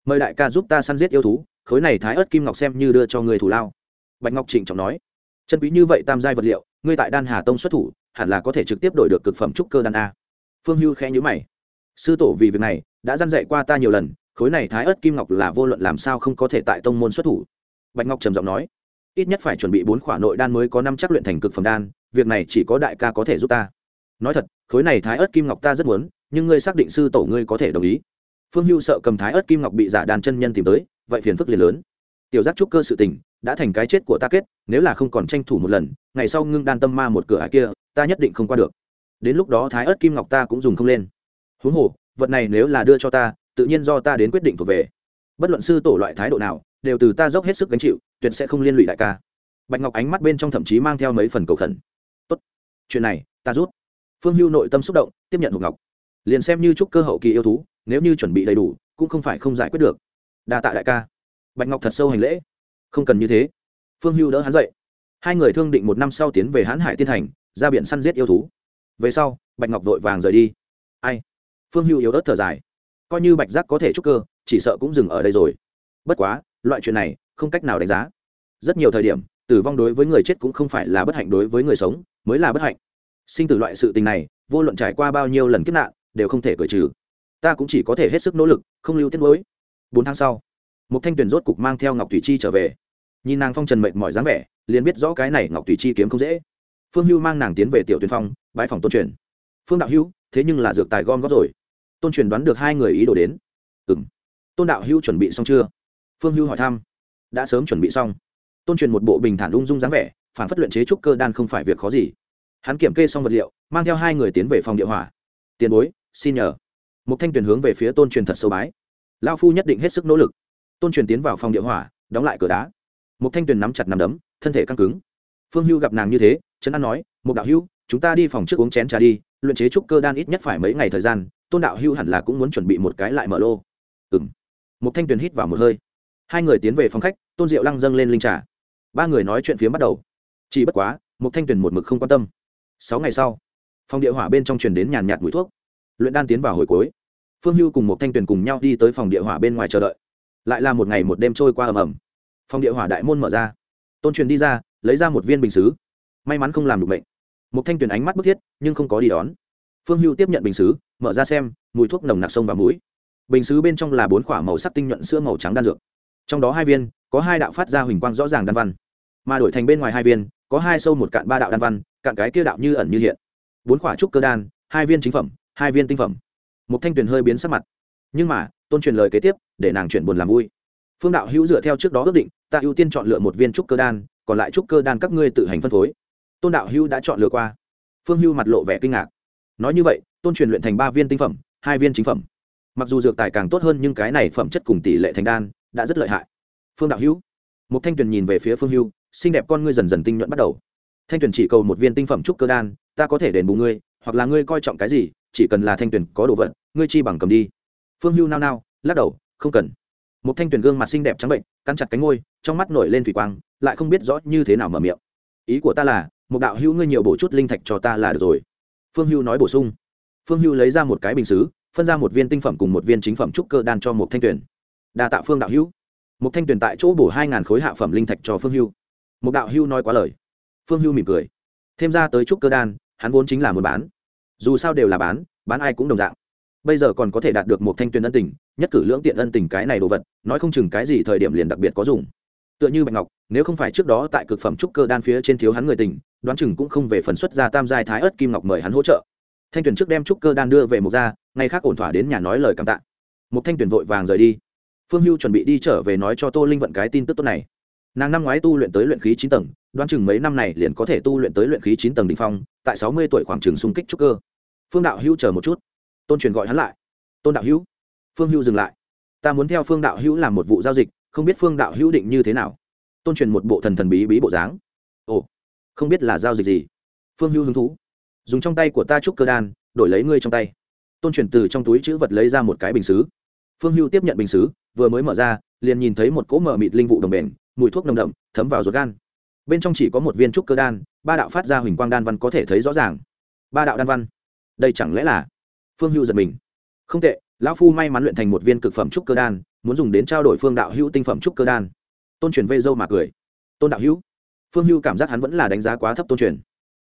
Mời đại ca giúp ta săn giết yêu thú, khối này thái ớt kim ngọc xem như đưa cho người thủ lao. Bạch ngọc trịnh trọng nói. Chân quý như vậy tam giai vật liệu, ngươi tại đan hà tông xuất thủ, hẳn là có thể trực tiếp đổi được cực phẩm trúc cơ đan a. Phương hưu khẽ nhữ mày. Sư tổ vì việc này, đã dăn dạy qua ta nhiều lần, khối này thái ớt kim ngọc là vô luận làm sao không có thể tại tông môn xuất thủ bạch ngọc trầm giọng nói, ít nhất phải chuẩn bị bốn khỏa nội đan mới có năm chắc luyện thành cực phẩm đan, việc này chỉ có đại ca có thể giúp ta. Nói thật, khối này thái ớt kim ngọc ta rất muốn, nhưng ngươi xác định sư tổ ngươi có thể đồng ý. Phương hưu sợ cầm thái ớt kim ngọc bị giả đàn chân nhân tìm tới, vậy phiền phức liền lớn. Tiểu giác trúc cơ sự tình, đã thành cái chết của ta kết, nếu là không còn tranh thủ một lần, ngày sau ngưng đan tâm ma một cửa ải kia, ta nhất định không qua được. Đến lúc đó thái ớt kim ngọc ta cũng dùng không lên. Huống hồ, vật này nếu là đưa cho ta, tự nhiên do ta đến quyết định thuộc về. Bất luận sư tổ loại thái độ nào đều từ ta dốc hết sức gánh chịu, tuyệt sẽ không liên lụy đại ca. Bạch ngọc ánh mắt bên trong thậm chí mang theo mấy phần cầu khẩn. Tốt, chuyện này, ta rút. Phương hưu nội tâm xúc động, tiếp nhận hộp ngọc. Liền xem như chúc cơ hậu kỳ yêu thú, nếu như chuẩn bị đầy đủ, cũng không phải không giải quyết được. Đa tạ đại ca. Bạch ngọc thật sâu hành lễ. Không cần như thế. Phương hưu đỡ hắn dậy. Hai người thương định một năm sau tiến về hãn hải tiên thành, ra biển săn giết yêu thú. Về sau, bạch ngọc vội vàng rời đi. Ai? Phương hưu yếu ớt thở dài. Coi như bạch giác có thể chút cơ, chỉ sợ cũng dừng ở đây rồi. Bất quá loại chuyện này, không cách nào đánh giá. Rất nhiều thời điểm, tử vong đối với người chết cũng không phải là bất hạnh đối với người sống, mới là bất hạnh. Sinh tử loại sự tình này, vô luận trải qua bao nhiêu lần kiếp nạn, đều không thể cởi trừ. Ta cũng chỉ có thể hết sức nỗ lực, không lưu tiết mới bốn tháng sau một thanh tuyển rốt cục mang theo ngọc thủy chi trở về. Nhìn nàng phong trần mệt mỏi dáng vẻ, liền biết rõ cái này ngọc thủy chi kiếm không dễ. Phương hưu mang nàng tiến về tiểu tuyển phong, bãi phòng tôn truyền. Phương đạo hưu, thế nhưng là dược tài gom góp rồi. Tôn truyền đoán được hai người ý đồ đến. Ừ m tôn đạo hưu chuẩn bị xong chưa? Phương hưu hỏi thăm. Đã sớm chuẩn bị xong. Tôn truyền một bộ bình thản ung dung dáng vẻ, phản phất luyện chế trúc cơ đan không phải việc khó gì. Hắn kiểm kê xong vật liệu, mang theo hai người tiến về phòng địa hỏa. Tiền bối, xin nhờ. Một thanh tuyển hướng về phía tôn truyền thật sâu bái. Lao phu nhất định hết sức nỗ lực. Tôn truyền tiến vào phòng địa hỏa, đóng lại cửa đá. Một thanh tuyển nắm chặt nằm đấm, thân thể căng cứng. Phương hưu gặp nàng như thế, trấn an nói một đạo hưu chúng ta đi phòng trước uống chén trà đi, luyện chế trúc cơ đan ít nhất phải mấy ngày thời gian, tôn đạo hưu hẳn là cũng muốn chuẩn bị một cái lại mở lô. Ừ m một thanh tuyển hít vào một hơi hai người tiến về phòng khách, tôn diệu lăng dâng lên linh trà. Ba người nói chuyện phía bắt đầu. Chỉ bất quá một thanh tuyền một mực không quan tâm. Sáu ngày sau, phòng địa hỏa bên trong truyền đến nhàn nhạt mũi thuốc. Luyện đan tiến vào hồi cuối. Phương hưu cùng một thanh tuyền cùng nhau đi tới phòng địa hỏa bên ngoài chờ đợi. Lại là một ngày một đêm trôi qua ầm ầm. Phòng địa hỏa đại môn mở ra. Tôn truyền đi ra, lấy ra một viên bình xứ. May mắn không làm được bệnh. Một thanh tuyền ánh mắt bức thiết, nhưng không có đi đón. Phương hưu tiếp nhận bình xứ, mở ra xem, mùi thuốc nồng nặc sông vào mũi. Bình xứ bên trong là bốn k h ỏ a màu sắc tinh nhuận sữa màu trắng đan dược trong đó hai viên, có hai đạo phát ra huỳnh quang rõ ràng đan văn. Mà đổi thành bên ngoài hai viên, có hai sâu một cạn ba đạo đan văn, cạn cái kia đạo như ẩn như hiện. Bốn quả trúc cơ đan, hai viên chính phẩm, hai viên tinh phẩm. Một thanh tuyền hơi biến sắc mặt. Nhưng mà, tôn truyền lời kế tiếp, để nàng chuyển buồn làm vui. Phương đạo hữu dựa theo trước đó ước định, ta ưu tiên chọn lựa một viên trúc cơ đan, còn lại trúc cơ đan các ngươi tự hành phân phối. Tôn đạo hữu đã chọn lựa qua. Phương hưu mặt lộ vẻ kinh ngạc. Nói như vậy, tôn truyền luyện thành ba viên tinh phẩm, hai viên chính phẩm. Mặc dù dược tài càng tốt hơn nhưng cái này phẩm chất cùng tỷ lệ thành đan đã rất lợi hại. Phương đạo hữu một thanh tuyền nhìn về phía phương hưu, xinh đẹp con ngươi dần dần tinh nhuận bắt đầu. Thanh tuyền chỉ cầu một viên tinh phẩm trúc cơ đan, ta có thể đền bù ngươi, hoặc là ngươi coi trọng cái gì, chỉ cần là thanh tuyền có đồ vật, ngươi chi bằng cầm đi. Phương hưu nao nao, lắc đầu, không cần. Một thanh tuyền gương mặt xinh đẹp trắng bệnh, cắn chặt cánh ngôi trong mắt nổi lên thủy quang, lại không biết rõ như thế nào mở miệng. Ý của ta là một đạo hữu ngươi nhiều bổ chút linh thạch cho ta là được rồi. Phương hưu nói bổ sung. Phương hưu lấy ra một cái bình xứ, phân ra một viên tinh phẩm cùng một viên chính phẩm trúc cơ đan cho một thanh tuyển đa tạ phương đạo hữu. Một thanh tuyển tại chỗ bổ hai ngàn khối hạ phẩm linh thạch cho phương hưu. Một đạo hưu nói quá lời. Phương hưu mỉm cười. Thêm ra tới trúc cơ đan, hắn vốn chính là muốn bán. Dù sao đều là bán bán ai cũng đồng dạng. Bây giờ còn có thể đạt được một thanh tuyển ân tình, nhất cử lưỡng tiện ân tình cái này đồ vật, nói không chừng cái gì thời điểm liền đặc biệt có dùng. Tựa như bạch ngọc, nếu không phải trước đó tại cực phẩm trúc cơ đan phía trên thiếu hắn người tình, đoán chừng cũng không về phần xuất ra tam giai thái ớt kim ngọc mời hắn hỗ trợ. Thanh tuyển trước đem trúc cơ đan đưa về một gia ngay khác ổn thỏa đến nhà nói lời cảm tạ. Một thanh tuyển vội vàng rời đi phương hưu chuẩn bị đi trở về nói cho tô linh vận cái tin tức tốt này. Nàng năm ngoái tu luyện tới luyện khí chín tầng, đoán chừng mấy năm này liền có thể tu luyện tới luyện khí chín tầng đ ỉ n h phong, tại sáu mươi tuổi khoảng trường xung kích trúc cơ. Phương đạo hữu chờ một chút. Tôn truyền gọi hắn lại. Tôn đạo hữu, phương hữu dừng lại. Ta muốn theo phương đạo hữu làm một vụ giao dịch, không biết phương đạo hữu định như thế nào. Tôn truyền một bộ thần thần bí bí bộ dáng. Ồ, không biết là giao dịch gì. Phương hữu hứng thú. Dùng trong tay của ta trúc cơ đan, đổi lấy ngươi trong tay. Tôn truyền từ trong túi chữ vật lấy ra một cái bình xứ phương Hưu tiếp nhận bình xứ, vừa mới mở ra, liền nhìn thấy một cỗ mở mịt linh vụ đồng bền, mùi thuốc nồng đậm, thấm vào ruột gan. Bên trong chỉ có một viên trúc cơ đan, ba đạo phát ra huỳnh quang đan văn có thể thấy rõ ràng. Ba đạo đan văn? Đây chẳng lẽ là? Phương hưu giật mình. Không tệ, lão phu may mắn luyện thành một viên cực phẩm trúc cơ đan, muốn dùng đến trao đổi phương đạo hữu tinh phẩm trúc cơ đan. Tôn truyền vây dâu mà cười. Tôn đạo hữu? Phương hưu cảm giác hắn vẫn là đánh giá quá thấp tôn truyền.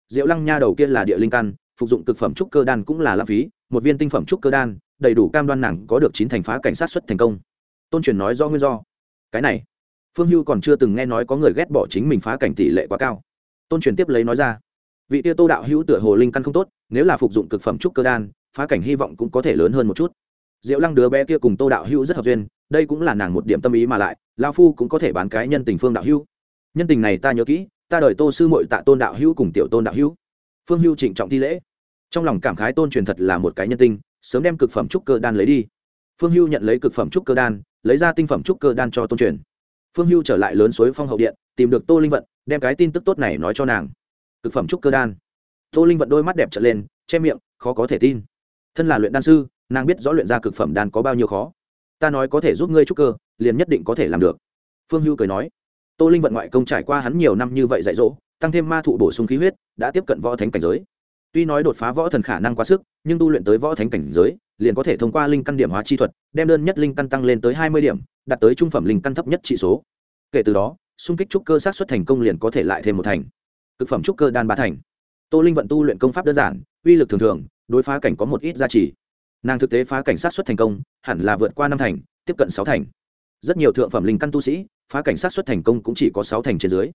Diệu lăng nha đầu kia là địa linh căn, phục dụng cực phẩm trúc cơ đan cũng là lãng phí, một viên tinh phẩm trúc cơ đan đầy đủ cam đoan nàng có được chín thành phá cảnh sát xuất thành công. Tôn truyền nói do nguyên do. Cái này, phương hưu còn chưa từng nghe nói có người ghét bỏ chính mình phá cảnh tỷ lệ quá cao. Tôn truyền tiếp lấy nói ra, vị tia tô đạo hữu tựa hồ linh căn không tốt, nếu là phục dụng cực phẩm trúc cơ đan, phá cảnh hy vọng cũng có thể lớn hơn một chút. Diệu lăng đứa bé kia cùng tô đạo hữu rất hợp duyên, đây cũng là nàng một điểm tâm ý mà lại lao phu cũng có thể bán cái nhân tình phương đạo hữu. Nhân tình này ta nhớ kỹ, ta đợi tô sư mội tạ tôn đạo hữu cùng tiểu tôn đạo hữu. Phương hưu trịnh trọng thi lễ. Trong lòng cảm khái tôn truyền thật là một cái nhân tinh sớm đem cực phẩm trúc cơ đan lấy đi. Phương hưu nhận lấy cực phẩm trúc cơ đan, lấy ra tinh phẩm trúc cơ đan cho tôn truyền. Phương hưu trở lại lớn suối phong hậu điện, tìm được tô linh vận, đem cái tin tức tốt này nói cho nàng. Cực phẩm trúc cơ đan. Tô linh vận đôi mắt đẹp trở lên, che miệng, khó có thể tin. Thân là luyện đan sư, nàng biết rõ luyện ra cực phẩm đan có bao nhiêu khó. Ta nói có thể giúp ngươi trúc cơ, liền nhất định có thể làm được. Phương hưu cười nói. Tô linh vận ngoại công trải qua hắn nhiều năm như vậy dạy dỗ, tăng thêm ma thụ bổ sung khí huyết, đã tiếp cận võ thánh cảnh giới tuy nói đột phá võ thần khả năng quá sức, nhưng tu luyện tới võ thánh cảnh giới, liền có thể thông qua linh căn điểm hóa chi thuật, đem đơn nhất linh căn tăng lên tới hai mươi điểm, đạt tới trung phẩm linh căn thấp nhất trị số. Kể từ đó, xung kích trúc cơ sát xuất thành công liền có thể lại thêm một thành. Cực phẩm trúc cơ đan ba thành. Tô linh vận tu luyện công pháp đơn giản, uy lực thường thường, đối phá cảnh có một ít giá trị nàng thực tế phá cảnh sát xuất thành công, hẳn là vượt qua năm thành, tiếp cận sáu thành. Rất nhiều thượng phẩm linh căn tu sĩ, phá cảnh sát xuất thành công cũng chỉ có sáu thành trên dưới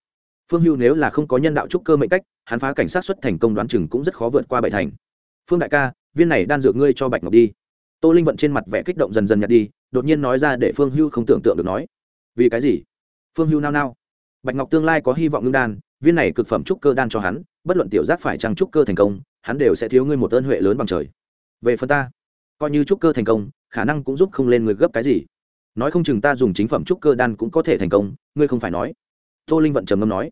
phương hưu nếu là không có nhân đạo trúc cơ mệnh cách, hắn phá cảnh sát xuất thành công đoán chừng cũng rất khó vượt qua bảy thành. Phương đại ca, viên này đan dược ngươi cho bạch ngọc đi. Tô linh vận trên mặt vẻ kích động dần dần nhạt đi, đột nhiên nói ra để phương hưu không tưởng tượng được nói. Vì cái gì? Phương hưu nao nao. Bạch ngọc tương lai có hy vọng ngưng đan, viên này cực phẩm trúc cơ đan cho hắn, bất luận tiểu giác phải trăng trúc cơ thành công, hắn đều sẽ thiếu ngươi một ơn huệ lớn bằng trời. Về phần ta, coi như trúc cơ thành công, khả năng cũng giúp không lên người gấp cái gì. Nói không chừng ta dùng chính phẩm trúc cơ đan cũng có thể thành công, ngươi không phải nói. Tô linh vận trầm ngâm nói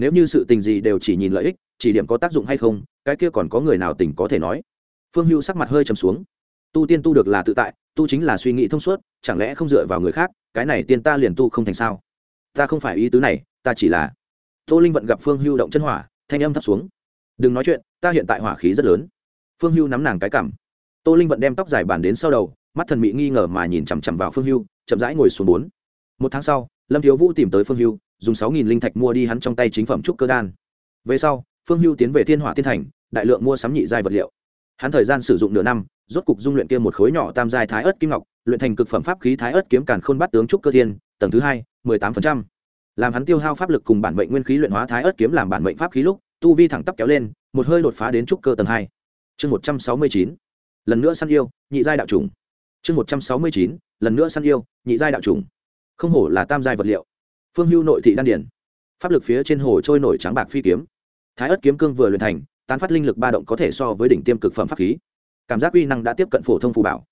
nếu như sự tình gì đều chỉ nhìn lợi ích, chỉ điểm có tác dụng hay không, cái kia còn có người nào tỉnh có thể nói. Phương hưu sắc mặt hơi trầm xuống. Tu tiên tu được là tự tại, tu chính là suy nghĩ thông suốt, chẳng lẽ không dựa vào người khác, cái này tiên ta liền tu không thành sao? Ta không phải ý tứ này, ta chỉ là tô linh vận gặp phương hưu động chân hỏa, thanh âm thấp xuống. Đừng nói chuyện, ta hiện tại hỏa khí rất lớn. Phương hưu nắm nàng cái cảm tô linh vận đem tóc dài bàn đến sau đầu, mắt thần mị nghi ngờ mà nhìn chằm chằm vào phương hưu, chậm rãi ngồi xuống bốn. Một tháng sau, lâm thiếu vũ tìm tới phương hưu dùng sáu nghìn linh thạch mua đi hắn trong tay chính phẩm trúc cơ đan. Về sau, phương hưu tiến về thiên hỏa thiên thành, đại lượng mua sắm nhị giai vật liệu. Hắn thời gian sử dụng nửa năm, rốt cục dung luyện kia một khối nhỏ tam giai thái ớt kim ngọc, luyện thành cực phẩm pháp khí thái ớt kiếm càn khôn bắt tướng trúc cơ thiên, tầng thứ hai, mười tám phần trăm. Làm hắn tiêu hao pháp lực cùng bản mệnh nguyên khí luyện hóa thái ớt kiếm làm bản mệnh pháp khí lúc, tu vi thẳng tắp kéo lên, một hơi đột phá đến trúc cơ tầng hai. Chương một trăm sáu mươi chín, lần nữa săn yêu, nhị giai đạo trùng chương một trăm sáu mươi chín, lần nữa săn yêu, nhị giai đạo trùng không hổ là tam giai vật liệu phương hưu nội thị đan điển pháp lực phía trên hồ trôi nổi trắng bạc phi kiếm. Thái ớt kiếm cương vừa luyện thành, tán phát linh lực ba động có thể so với đỉnh tiêm cực phẩm pháp khí. Cảm giác uy năng đã tiếp cận phổ thông phù bảo.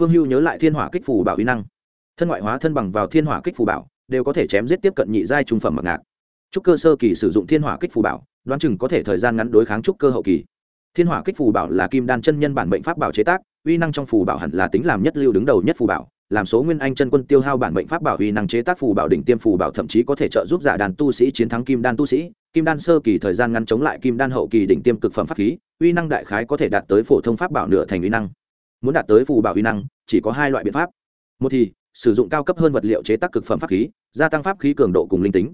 Phương hưu nhớ lại thiên hỏa kích phù bảo uy năng. Thân ngoại hóa thân bằng vào thiên hỏa kích phù bảo, đều có thể chém giết tiếp cận nhị giai trung phẩm mặc ngạc. Trúc cơ sơ kỳ sử dụng thiên hỏa kích phù bảo, đoán chừng có thể thời gian ngắn đối kháng trúc cơ hậu kỳ. Thiên hỏa kích phù bảo là kim đan chân nhân bản mệnh pháp bảo chế tác, uy năng trong phù bảo hẳn là tính làm nhất lưu đứng đầu nhất phù bảo làm số nguyên anh chân quân tiêu hao bản mệnh pháp bảo huy năng chế tác phù bảo đỉnh tiêm phù bảo thậm chí có thể trợ giúp giả đàn tu sĩ chiến thắng kim đan tu sĩ. Kim đan sơ kỳ thời gian ngăn chống lại kim đan hậu kỳ đỉnh tiêm cực phẩm pháp khí, uy năng đại khái có thể đạt tới phổ thông pháp bảo nửa thành uy năng. Muốn đạt tới phù bảo uy năng, chỉ có hai loại biện pháp. Một thì, sử dụng cao cấp hơn vật liệu chế tác cực phẩm pháp khí, gia tăng pháp khí cường độ cùng linh tính.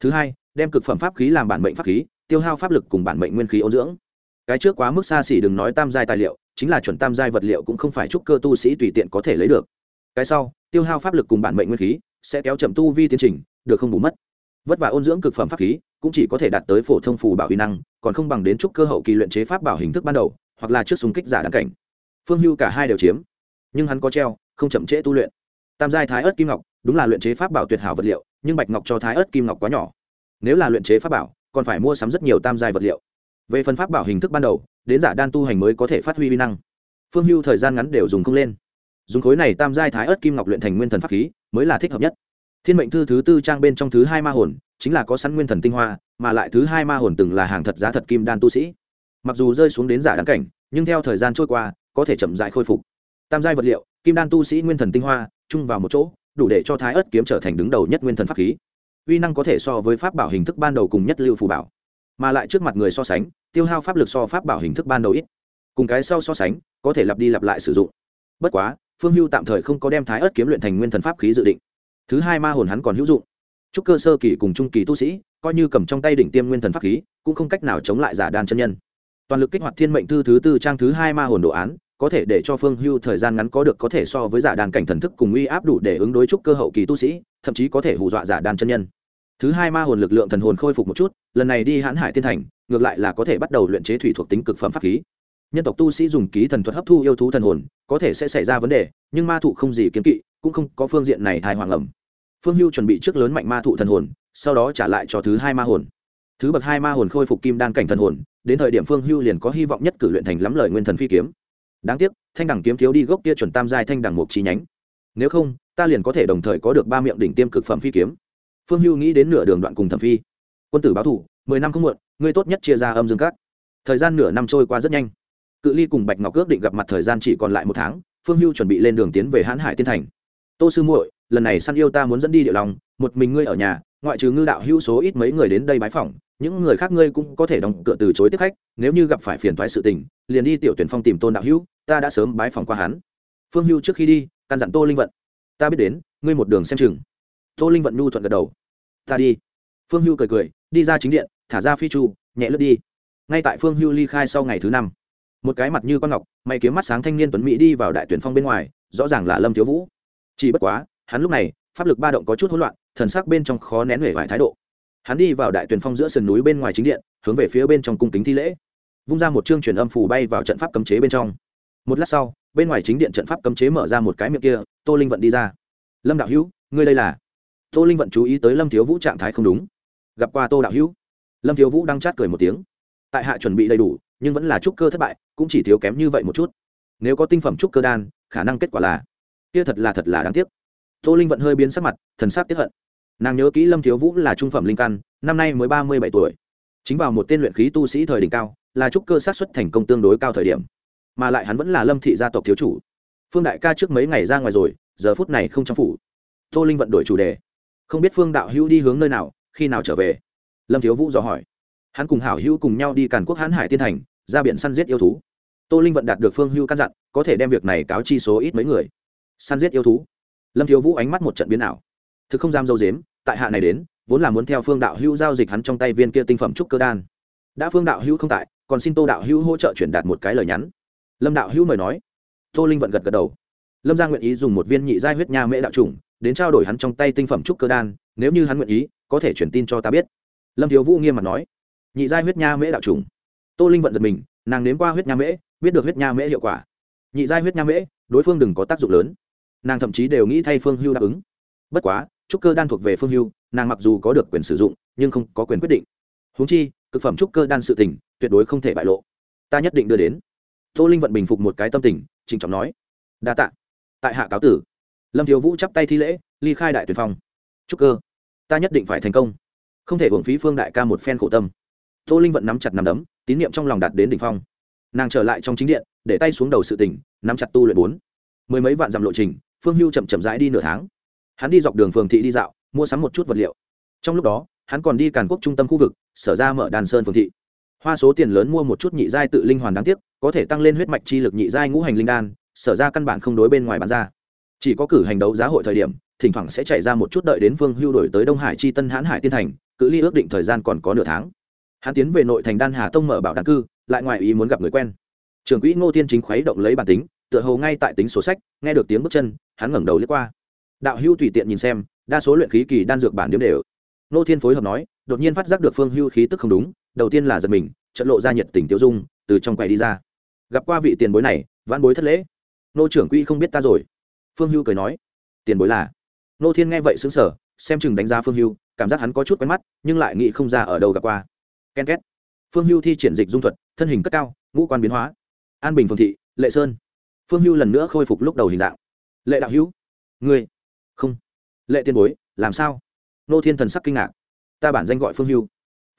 Thứ hai, đem cực phẩm pháp khí làm bản mệnh pháp khí, tiêu hao pháp lực cùng bản mệnh nguyên khí ôn dưỡng. Cái trước quá mức xa xỉ đừng nói tam giai tài liệu, chính là chuẩn tam giai vật liệu cũng không phải trúc cơ tu sĩ tùy tiện có thể lấy được cái sau, tiêu hao pháp lực cùng bản mệnh nguyên khí sẽ kéo chậm tu vi tiến trình, được không bù mất. Vất vả ôn dưỡng cực phẩm pháp khí cũng chỉ có thể đạt tới phổ thông phù bảo huy năng, còn không bằng đến trúc cơ hậu kỳ luyện chế pháp bảo hình thức ban đầu, hoặc là trước súng kích giả đáng cảnh. Phương hưu cả hai đều chiếm, nhưng hắn có treo, không chậm trễ tu luyện. Tam giai thái ớt kim ngọc, đúng là luyện chế pháp bảo tuyệt hảo vật liệu, nhưng bạch ngọc cho thái ớt kim ngọc quá nhỏ. Nếu là luyện chế pháp bảo, còn phải mua sắm rất nhiều tam giai vật liệu. Về phần pháp bảo hình thức ban đầu, đến giả đan tu hành mới có thể phát huy vi năng. Phương hưu thời gian ngắn đều dùng không lên dùng khối này tam giai thái ớt kim ngọc luyện thành nguyên thần pháp khí, mới là thích hợp nhất. Thiên mệnh thư thứ tư trang bên trong thứ hai ma hồn, chính là có sẵn nguyên thần tinh hoa, mà lại thứ hai ma hồn từng là hàng thật giá thật kim đan tu sĩ. Mặc dù rơi xuống đến giả đáng cảnh, nhưng theo thời gian trôi qua, có thể chậm dại khôi phục. Tam giai vật liệu, kim đan tu sĩ nguyên thần tinh hoa, chung vào một chỗ, đủ để cho thái ớt kiếm trở thành đứng đầu nhất nguyên thần pháp khí. Uy năng có thể so với pháp bảo hình thức ban đầu cùng nhất lưu phù bảo, mà lại trước mặt người so sánh, tiêu hao pháp lực so pháp bảo hình thức ban đầu ít. Cùng cái sau so sánh, có thể lặp đi lặp lại sử dụng. Bất quá phương hưu tạm thời không có đem thái ớt kiếm luyện thành nguyên thần pháp khí dự định. Thứ hai ma hồn hắn còn hữu dụng. Chúc cơ sơ kỳ cùng trung kỳ tu sĩ, coi như cầm trong tay đỉnh tiêm nguyên thần pháp khí, cũng không cách nào chống lại giả đàn chân nhân. Toàn lực kích hoạt thiên mệnh thư thứ tư trang thứ hai ma hồn đồ án, có thể để cho phương hưu thời gian ngắn có được có thể so với giả đàn cảnh thần thức cùng uy áp đủ để ứng đối trúc cơ hậu kỳ tu sĩ, thậm chí có thể hù dọa giả đàn chân nhân. Thứ hai ma hồn lực lượng thần hồn khôi phục một chút, lần này đi hãn hải Thiên thành, ngược lại là có thể bắt đầu luyện chế thủy thuộc tính cực phẩm pháp khí nhân tộc tu sĩ dùng ký thần thuật hấp thu yêu thú thần hồn, có thể sẽ xảy ra vấn đề, nhưng ma thụ không gì kiến kỵ, cũng không có phương diện này thai hoàng ẩm. Phương hưu chuẩn bị trước lớn mạnh ma thụ thần hồn, sau đó trả lại cho thứ hai ma hồn. Thứ bậc hai ma hồn khôi phục kim đan cảnh thần hồn, đến thời điểm phương hưu liền có hy vọng nhất cử luyện thành lắm lời nguyên thần phi kiếm. Đáng tiếc, thanh đẳng kiếm thiếu đi gốc kia chuẩn tam giai thanh đẳng mục chi nhánh. Nếu không, ta liền có thể đồng thời có được ba miệng đỉnh tiêm cực phẩm phi kiếm. Phương hưu nghĩ đến nửa đường đoạn cùng thẩm phi. Quân tử báo thủ, mười năm không muộn, ngươi tốt nhất chia ra âm dương cát thời gian nửa năm trôi qua rất nhanh cự ly cùng bạch ngọc ước định gặp mặt thời gian chỉ còn lại một tháng, phương hưu chuẩn bị lên đường tiến về hãn hải tiên thành. Tô sư muội, lần này săn yêu ta muốn dẫn đi địa lòng, một mình ngươi ở nhà, ngoại trừ ngư đạo hữu số ít mấy người đến đây bái phỏng, những người khác ngươi cũng có thể đóng cửa từ chối tiếp khách, nếu như gặp phải phiền thoái sự tình, liền đi tiểu tuyển phong tìm tôn đạo hữu, ta đã sớm bái phỏng qua hắn. Phương hưu trước khi đi, căn dặn tô linh vận, ta biết đến, ngươi một đường xem chừng. Tô linh vận nhu thuận gật đầu, ta đi. Phương hưu cười cười, đi ra chính điện, thả ra phi chu, nhẹ lướt đi. Ngay tại phương hưu ly khai sau ngày thứ năm một cái mặt như con ngọc may kiếm mắt sáng thanh niên tuấn mỹ đi vào đại tuyển phong bên ngoài, rõ ràng là lâm thiếu vũ. Chỉ bất quá, hắn lúc này, pháp lực ba động có chút hỗn loạn, thần sắc bên trong khó nén huệ vài thái độ. Hắn đi vào đại tuyển phong giữa sườn núi bên ngoài chính điện, hướng về phía bên trong cung kính thi lễ. Vung ra một chương truyền âm phủ bay vào trận pháp cấm chế bên trong. Một lát sau, bên ngoài chính điện trận pháp cấm chế mở ra một cái miệng kia, tô linh vận đi ra. Lâm đạo hữu, ngươi đây là? Tô linh vận chú ý tới lâm thiếu vũ trạng thái không đúng. Gặp qua tô đạo hữu. Lâm thiếu vũ đang chát cười một tiếng tại hạ chuẩn bị đầy đủ, nhưng vẫn là trúc cơ thất bại, cũng chỉ thiếu kém như vậy một chút. Nếu có tinh phẩm trúc cơ đan, khả năng kết quả là, kia thật là thật là đáng tiếc. Tô linh vận hơi biến sắc mặt, thần sắc tiếp hận. Nàng nhớ kỹ lâm thiếu vũ là trung phẩm linh căn, năm nay mới ba mươi bảy tuổi. Chính vào một tên luyện khí tu sĩ thời đỉnh cao, là trúc cơ sát xuất thành công tương đối cao thời điểm. Mà lại hắn vẫn là lâm thị gia tộc thiếu chủ. Phương đại ca trước mấy ngày ra ngoài rồi, giờ phút này không trong phủ. Tô linh vận đổi chủ đề. Không biết phương đạo hữu đi hướng nơi nào, khi nào trở về? Lâm thiếu vũ dò hỏi hắn cùng hảo hữu cùng nhau đi càn quốc hãn hải tiên thành, ra biển săn giết yêu thú. Tô linh vận đạt được phương hữu căn dặn, có thể đem việc này cáo chi số ít mấy người. Săn giết yêu thú. Lâm thiếu vũ ánh mắt một trận biến ảo. Thực không dám dâu dếm, tại hạ này đến, vốn là muốn theo phương đạo hữu giao dịch hắn trong tay viên kia tinh phẩm trúc cơ đan. Đã phương đạo hữu không tại, còn xin tô đạo hữu hỗ trợ chuyển đạt một cái lời nhắn. Lâm đạo hữu mời nói. Tô linh vận gật gật đầu. Lâm gia nguyện ý dùng một viên nhị giai huyết nha mễ đạo trùng, đến trao đổi hắn trong tay tinh phẩm trúc cơ đan, nếu như hắn nguyện ý, có thể chuyển tin cho ta biết. Lâm thiếu vũ nghiêm mặt nói nhị giai huyết nha mễ đạo trùng. Tô linh vận giật mình, nàng nếm qua huyết nha mễ, biết được huyết nha mễ hiệu quả. Nhị giai huyết nha mễ, đối phương đừng có tác dụng lớn. Nàng thậm chí đều nghĩ thay phương hưu đáp ứng. Bất quá, trúc cơ đan thuộc về phương hưu, nàng mặc dù có được quyền sử dụng, nhưng không có quyền quyết định. Huống chi, cực phẩm trúc cơ đan sự tình, tuyệt đối không thể bại lộ. Ta nhất định đưa đến. Tô linh vận bình phục một cái tâm tình, trịnh trọng nói. Đa tạ. Tại hạ cáo tử. Lâm thiếu vũ chắp tay thi lễ, ly khai đại tuyển phong. Trúc cơ, ta nhất định phải thành công. Không thể hưởng phí phương đại ca một phen khổ tâm tô linh vận nắm chặt nằm đấm, tín nhiệm trong lòng đạt đến đ ỉ n h phong. Nàng trở lại trong chính điện, để tay xuống đầu sự tỉnh nắm chặt tu luyện bốn. Mười mấy vạn dặm lộ trình, phương hưu chậm chậm rãi đi nửa tháng. Hắn đi dọc đường phường thị đi dạo, mua sắm một chút vật liệu. Trong lúc đó, hắn còn đi càn quốc trung tâm khu vực, sở ra mở đàn sơn phường thị. Hoa số tiền lớn mua một chút nhị giai tự linh hoàn đáng tiếc, có thể tăng lên huyết mạch chi lực nhị giai ngũ hành linh đan, sở ra căn bản không đối bên ngoài bán ra. Chỉ có cử hành đấu giá hội thời điểm, thỉnh thoảng sẽ chạy ra một chút đợi đến phương hưu đổi tới đông hải chi tân hãn hải tiên thành, cự ly ước định thời gian còn có nửa tháng hắn tiến về nội thành đan hà tông mở bảo đàn cư, lại ngoài ý muốn gặp người quen. Trưởng quỹ ngô thiên chính khuấy động lấy bản tính, tựa hồ ngay tại tính sổ sách, nghe được tiếng bước chân, hắn ngẩng đầu lướt qua. Đạo hưu tùy tiện nhìn xem, đa số luyện khí kỳ đan dược bản điếm đều. Ngô thiên phối hợp nói, đột nhiên phát giác được phương hưu khí tức không đúng, đầu tiên là giật mình trận lộ ra nhiệt tình tiêu dung, từ trong quầy đi ra. Gặp qua vị tiền bối này văn bối thất lễ. Nô trưởng quỹ không biết ta rồi. Phương hưu cười nói, tiền bối là. Nô thiên nghe vậy xứng sở xem chừng đánh giá phương hưu, cảm giác hắn có chút quen mắt, nhưng lại nghĩ không ra ở đâu gặp qua ken két. Phương hưu thi triển dịch dung thuật thân hình cất cao ngũ quan biến hóa. An bình phương thị lệ sơn. Phương hưu lần nữa khôi phục lúc đầu hình dạng. Lệ đạo hữu. Người, không. Lệ tiên bối làm sao? Nô thiên thần sắc kinh ngạc. Ta bản danh gọi phương hưu.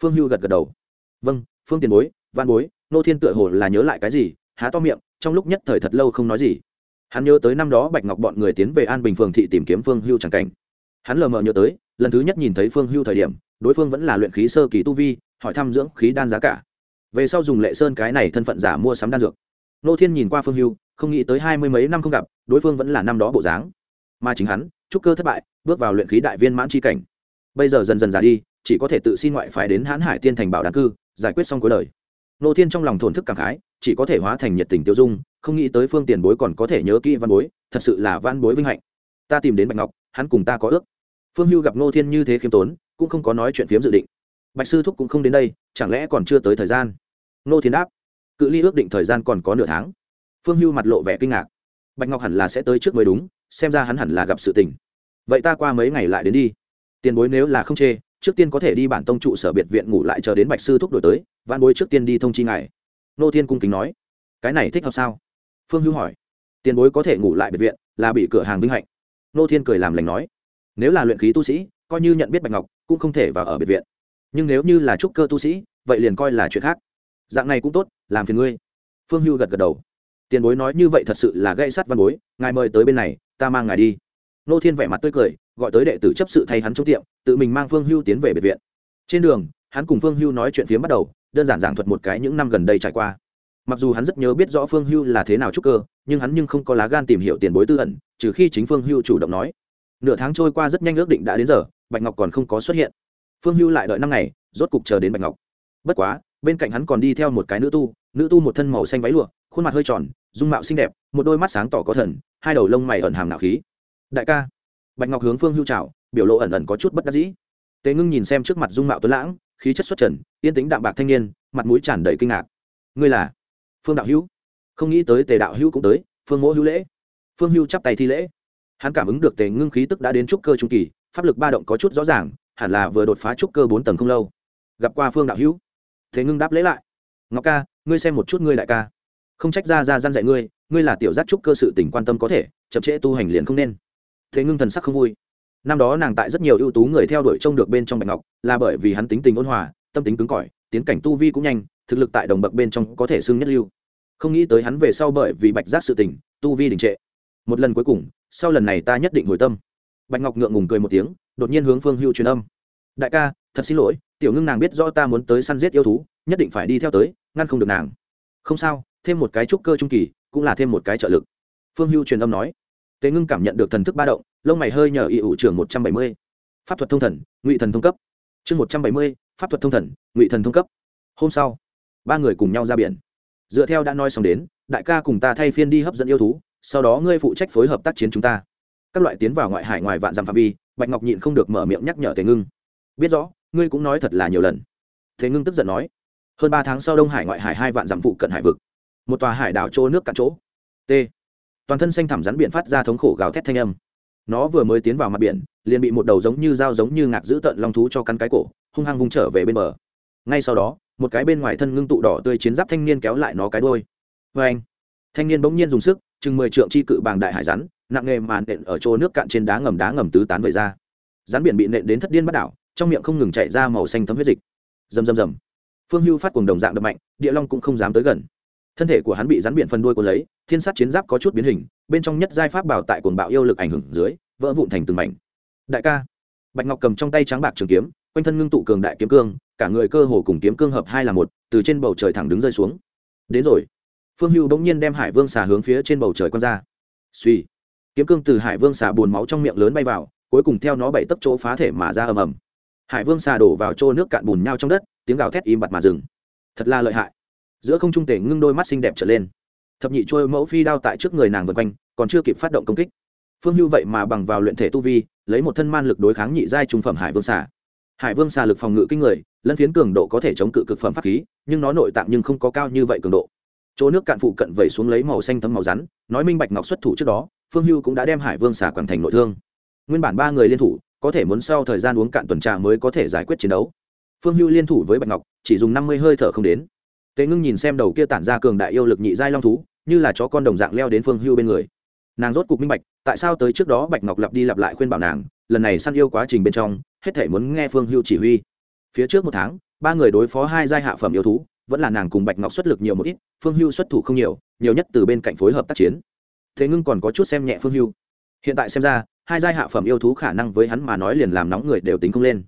Phương hưu gật gật đầu. Vâng phương tiền bối văn bối nô thiên tựa hồ là nhớ lại cái gì há to miệng trong lúc nhất thời thật lâu không nói gì. Hắn nhớ tới năm đó bạch ngọc bọn người tiến về an bình phường thị tìm kiếm phương hưu c cảnh. Hắn lờ mờ nhớ tới lần thứ nhất nhìn thấy phương hưu thời điểm đối phương vẫn là luyện khí sơ kỳ tu vi hỏi thăm dưỡng khí đan giá cả. Về sau dùng lệ sơn cái này thân phận giả mua sắm đan dược. Nô thiên nhìn qua phương hưu, không nghĩ tới hai mươi mấy năm không gặp, đối phương vẫn là năm đó bộ dáng. Mà chính hắn, trúc cơ thất bại, bước vào luyện khí đại viên mãn c cảnh. Bây giờ dần dần già đi, chỉ có thể tự xin ngoại phái đến hãn hải tiên thành bảo đàn cư, giải quyết xong cuối đời. Nô thiên trong lòng thổn thức cảm khái, chỉ có thể hóa thành nhiệt tình tiêu dung, không nghĩ tới phương tiền bối còn có thể nhớ kỹ văn bối, thật sự là văn bối vinh hạnh. Ta tìm đến bạch ngọc, hắn cùng ta có ước. Phương hưu gặp nô thiên như thế khiêm tốn, cũng không có nói chuyện phiếm dự định bạch sư thúc cũng không đến đây, chẳng lẽ còn chưa tới thời gian? Nô thiên đáp, cự ly ước định thời gian còn có nửa tháng. Phương hưu mặt lộ vẻ kinh ngạc. Bạch ngọc hẳn là sẽ tới trước mới đúng, xem ra hắn hẳn là gặp sự tình. Vậy ta qua mấy ngày lại đến đi. Tiền bối nếu là không chê, trước tiên có thể đi bản tông trụ sở biệt viện ngủ lại chờ đến bạch sư thúc đổi tới văn bối trước tiên đi thông chi ngài. Nô thiên cung kính nói, cái này thích hợp sao? Phương hữu hỏi, tiền bối có thể ngủ lại biệt viện, là bị cửa hàng vinh hạnh. Nô thiên cười làm lành nói, nếu là luyện khí tu sĩ, coi như nhận biết bạch ngọc, cũng không thể vào ở biệt viện nhưng nếu như là trúc cơ tu sĩ, vậy liền coi là chuyện khác. Dạng này cũng tốt, làm phiền ngươi. Phương hưu gật gật đầu. Tiền bối nói như vậy thật sự là gây sắt văn bối, ngài mời tới bên này, ta mang ngài đi. Nô thiên vẻ mặt tươi cười, gọi tới đệ tử chấp sự thay hắn trong tiệm, tự mình mang phương hưu tiến về biệt viện. Trên đường, hắn cùng phương hưu nói chuyện phiếm bắt đầu, đơn giản giảng thuật một cái những năm gần đây trải qua. Mặc dù hắn rất nhớ biết rõ phương hưu là thế nào trúc cơ, nhưng hắn nhưng không có lá gan tìm hiểu tiền bối tư ẩn, trừ khi chính phương hưu chủ động nói. Nửa tháng trôi qua rất nhanh ước định đã đến giờ, bạch ngọc còn không có xuất hiện phương hưu lại đợi năm ngày, rốt cục chờ đến bạch ngọc. Bất quá, bên cạnh hắn còn đi theo một cái nữ tu nữ tu một thân màu xanh váy lụa, khuôn mặt hơi tròn, dung mạo xinh đẹp, một đôi mắt sáng tỏ có thần, hai đầu lông mày ẩn hàm nạo khí. Đại ca. Bạch ngọc hướng phương hưu trào biểu lộ ẩn ẩn có chút bất đắc dĩ. Tề ngưng nhìn xem trước mặt dung mạo tuấn lãng, khí chất xuất trần, yên tính đạm bạc thanh niên, mặt mũi tràn đầy kinh ngạc. Ngươi là? Phương đạo hữu. Không nghĩ tới tề đạo hữu cũng tới, phương mỗ hữu lễ. Phương Hưu chắp tay thi lễ. Hắn cảm ứng được tề ngưng khí tức đã đến trúc cơ trung kỳ, pháp lực ba động có chút rõ ràng hẳn là vừa đột phá trúc cơ bốn tầng không lâu. Gặp qua phương đạo hữu. Thế ngưng đáp lễ lại. Ngọc ca, ngươi xem một chút ngươi đại ca. Không trách ra ra gian dạy ngươi ngươi là tiểu giác trúc cơ sự tỉnh quan tâm có thể, chậm trễ tu hành liền không nên. Thế ngưng thần sắc không vui. Năm đó nàng tại rất nhiều ưu tú người theo đuổi trông được bên trong bạch ngọc, là bởi vì hắn tính tình ôn hòa, tâm tính cứng cỏi, tiến cảnh tu vi cũng nhanh, thực lực tại đồng bậc bên trong có thể xưng nhất lưu. Không nghĩ tới hắn về sau bởi vì bạch giác sự tình, tu vi đình trệ. Một lần cuối cùng, sau lần này ta nhất định hồi tâm. Bạch ngọc ngượng ngùng cười một tiếng đột nhiên hướng phương hưu truyền âm. Đại ca, thật xin lỗi, tiểu ngưng nàng biết rõ ta muốn tới săn giết yêu thú, nhất định phải đi theo tới, ngăn không được nàng. Không sao, thêm một cái trúc cơ trung kỳ, cũng là thêm một cái trợ lực. Phương hưu truyền âm nói. Tế ngưng cảm nhận được thần thức ba động, lông mày hơi nhờ ỵ ủ trưởng một trăm bảy mươi. Pháp thuật thông thần, ngụy thần thông cấp. Chương một trăm bảy mươi, pháp thuật thông thần, ngụy thần thông cấp. Hôm sau, ba người cùng nhau ra biển. Dựa theo đã nói xong đến, đại ca cùng ta thay phiên đi hấp dẫn yêu thú, sau đó ngươi phụ trách phối hợp tác chiến chúng ta. Các loại tiến vào ngoại hải ngoài vạn dặm phạm vi bạch ngọc nhịn không được mở miệng nhắc nhở tề ngưng. Biết rõ, ngươi cũng nói thật là nhiều lần. Thế ngưng tức giận nói, hơn ba tháng sau đông hải ngoại hải hai vạn dặm phụ cận hải vực. Một tòa hải đảo chỗ nước cạn chỗ. T. Toàn thân xanh thẳm rắn biển phát ra thống khổ gào thét thanh âm. Nó vừa mới tiến vào mặt biển, liền bị một đầu giống như dao giống như ngạc giữ tận long thú cho cắn cái cổ, hung hăng vung trở về bên bờ. Ngay sau đó, một cái bên ngoài thân ngưng tụ đỏ tươi chiến giáp thanh niên kéo lại nó cái đôi vê vâng. anh thanh niên bỗng nhiên dùng sức chừng mười trượng chi cự bàng đại hải rắn, nặng nghề màn nện ở chỗ nước cạn trên đá ngầm đá ngầm tứ tán về ra. Rắn biển bị nện đến thất điên bắt đảo, trong miệng không ngừng chạy ra màu xanh thấm huyết dịch. Rầm rầm rầm. Phương hưu phát cuồng đồng dạng đập mạnh, địa long cũng không dám tới gần. Thân thể của hắn bị rắn biển phân đuôi cuốn lấy, thiên sát chiến giáp có chút biến hình, bên trong nhất giai pháp bảo tại cuồng bạo yêu lực ảnh hưởng dưới, vỡ vụn thành từng mảnh. Đại ca. Bạch ngọc cầm trong tay trắng bạc trường kiếm, quanh thân ngưng tụ cường đại kiếm cương, cả người cơ hồ cùng kiếm cương hợp hai là một, từ trên bầu trời thẳng đứng rơi xuống. Đến rồi phương hưu bỗng nhiên đem hải vương xà hướng phía trên bầu trời quăng ra. Suy kiếm cương từ hải vương xà buồn máu trong miệng lớn bay vào, cuối cùng theo nó bảy tấc chỗ phá thể mà ra ầm ầm. Hải vương xà đổ vào chỗ nước cạn bùn nhau trong đất, tiếng gào thét im bặt mà dừng. Thật là lợi hại. Giữa không trung tể ngưng đôi mắt xinh đẹp trở lên. Thập nhị trôi mẫu phi đao tại trước người nàng vượt quanh, còn chưa kịp phát động công kích. Phương hưu vậy mà bằng vào luyện thể tu vi, lấy một thân man lực đối kháng nhị giai trung phẩm hải vương xà. Hải vương xà lực phòng ngự kinh người, lân phiến cường độ có thể chống cự cực phẩm pháp khí, nhưng nó nội tạng nhưng không có cao như vậy cường độ chỗ nước cạn phụ cận vẩy xuống lấy màu xanh thấm màu rắn, nói minh bạch ngọc xuất thủ trước đó, phương hưu cũng đã đem hải vương xả quảng thành nội thương. Nguyên bản ba người liên thủ, có thể muốn sau thời gian uống cạn tuần trà mới có thể giải quyết chiến đấu. Phương hưu liên thủ với bạch ngọc, chỉ dùng năm mươi hơi thở không đến. Tề ngưng nhìn xem đầu kia tản ra cường đại yêu lực nhị giai long thú, như là chó con đồng dạng leo đến phương hưu bên người. Nàng rốt cục minh bạch, tại sao tới trước đó bạch ngọc lặp đi lặp lại khuyên bảo nàng, lần này săn yêu quá trình bên trong, hết thể muốn nghe phương hưu chỉ huy. Phía trước một tháng, ba người đối phó hai giai hạ phẩm yêu thú vẫn là nàng cùng bạch ngọc xuất lực nhiều một ít, phương hưu xuất thủ không nhiều nhiều nhất từ bên cạnh phối hợp tác chiến. Thế ngưng còn có chút xem nhẹ phương hưu. Hiện tại xem ra, hai giai hạ phẩm yêu thú khả năng với hắn mà nói liền làm nóng người đều tính không lên.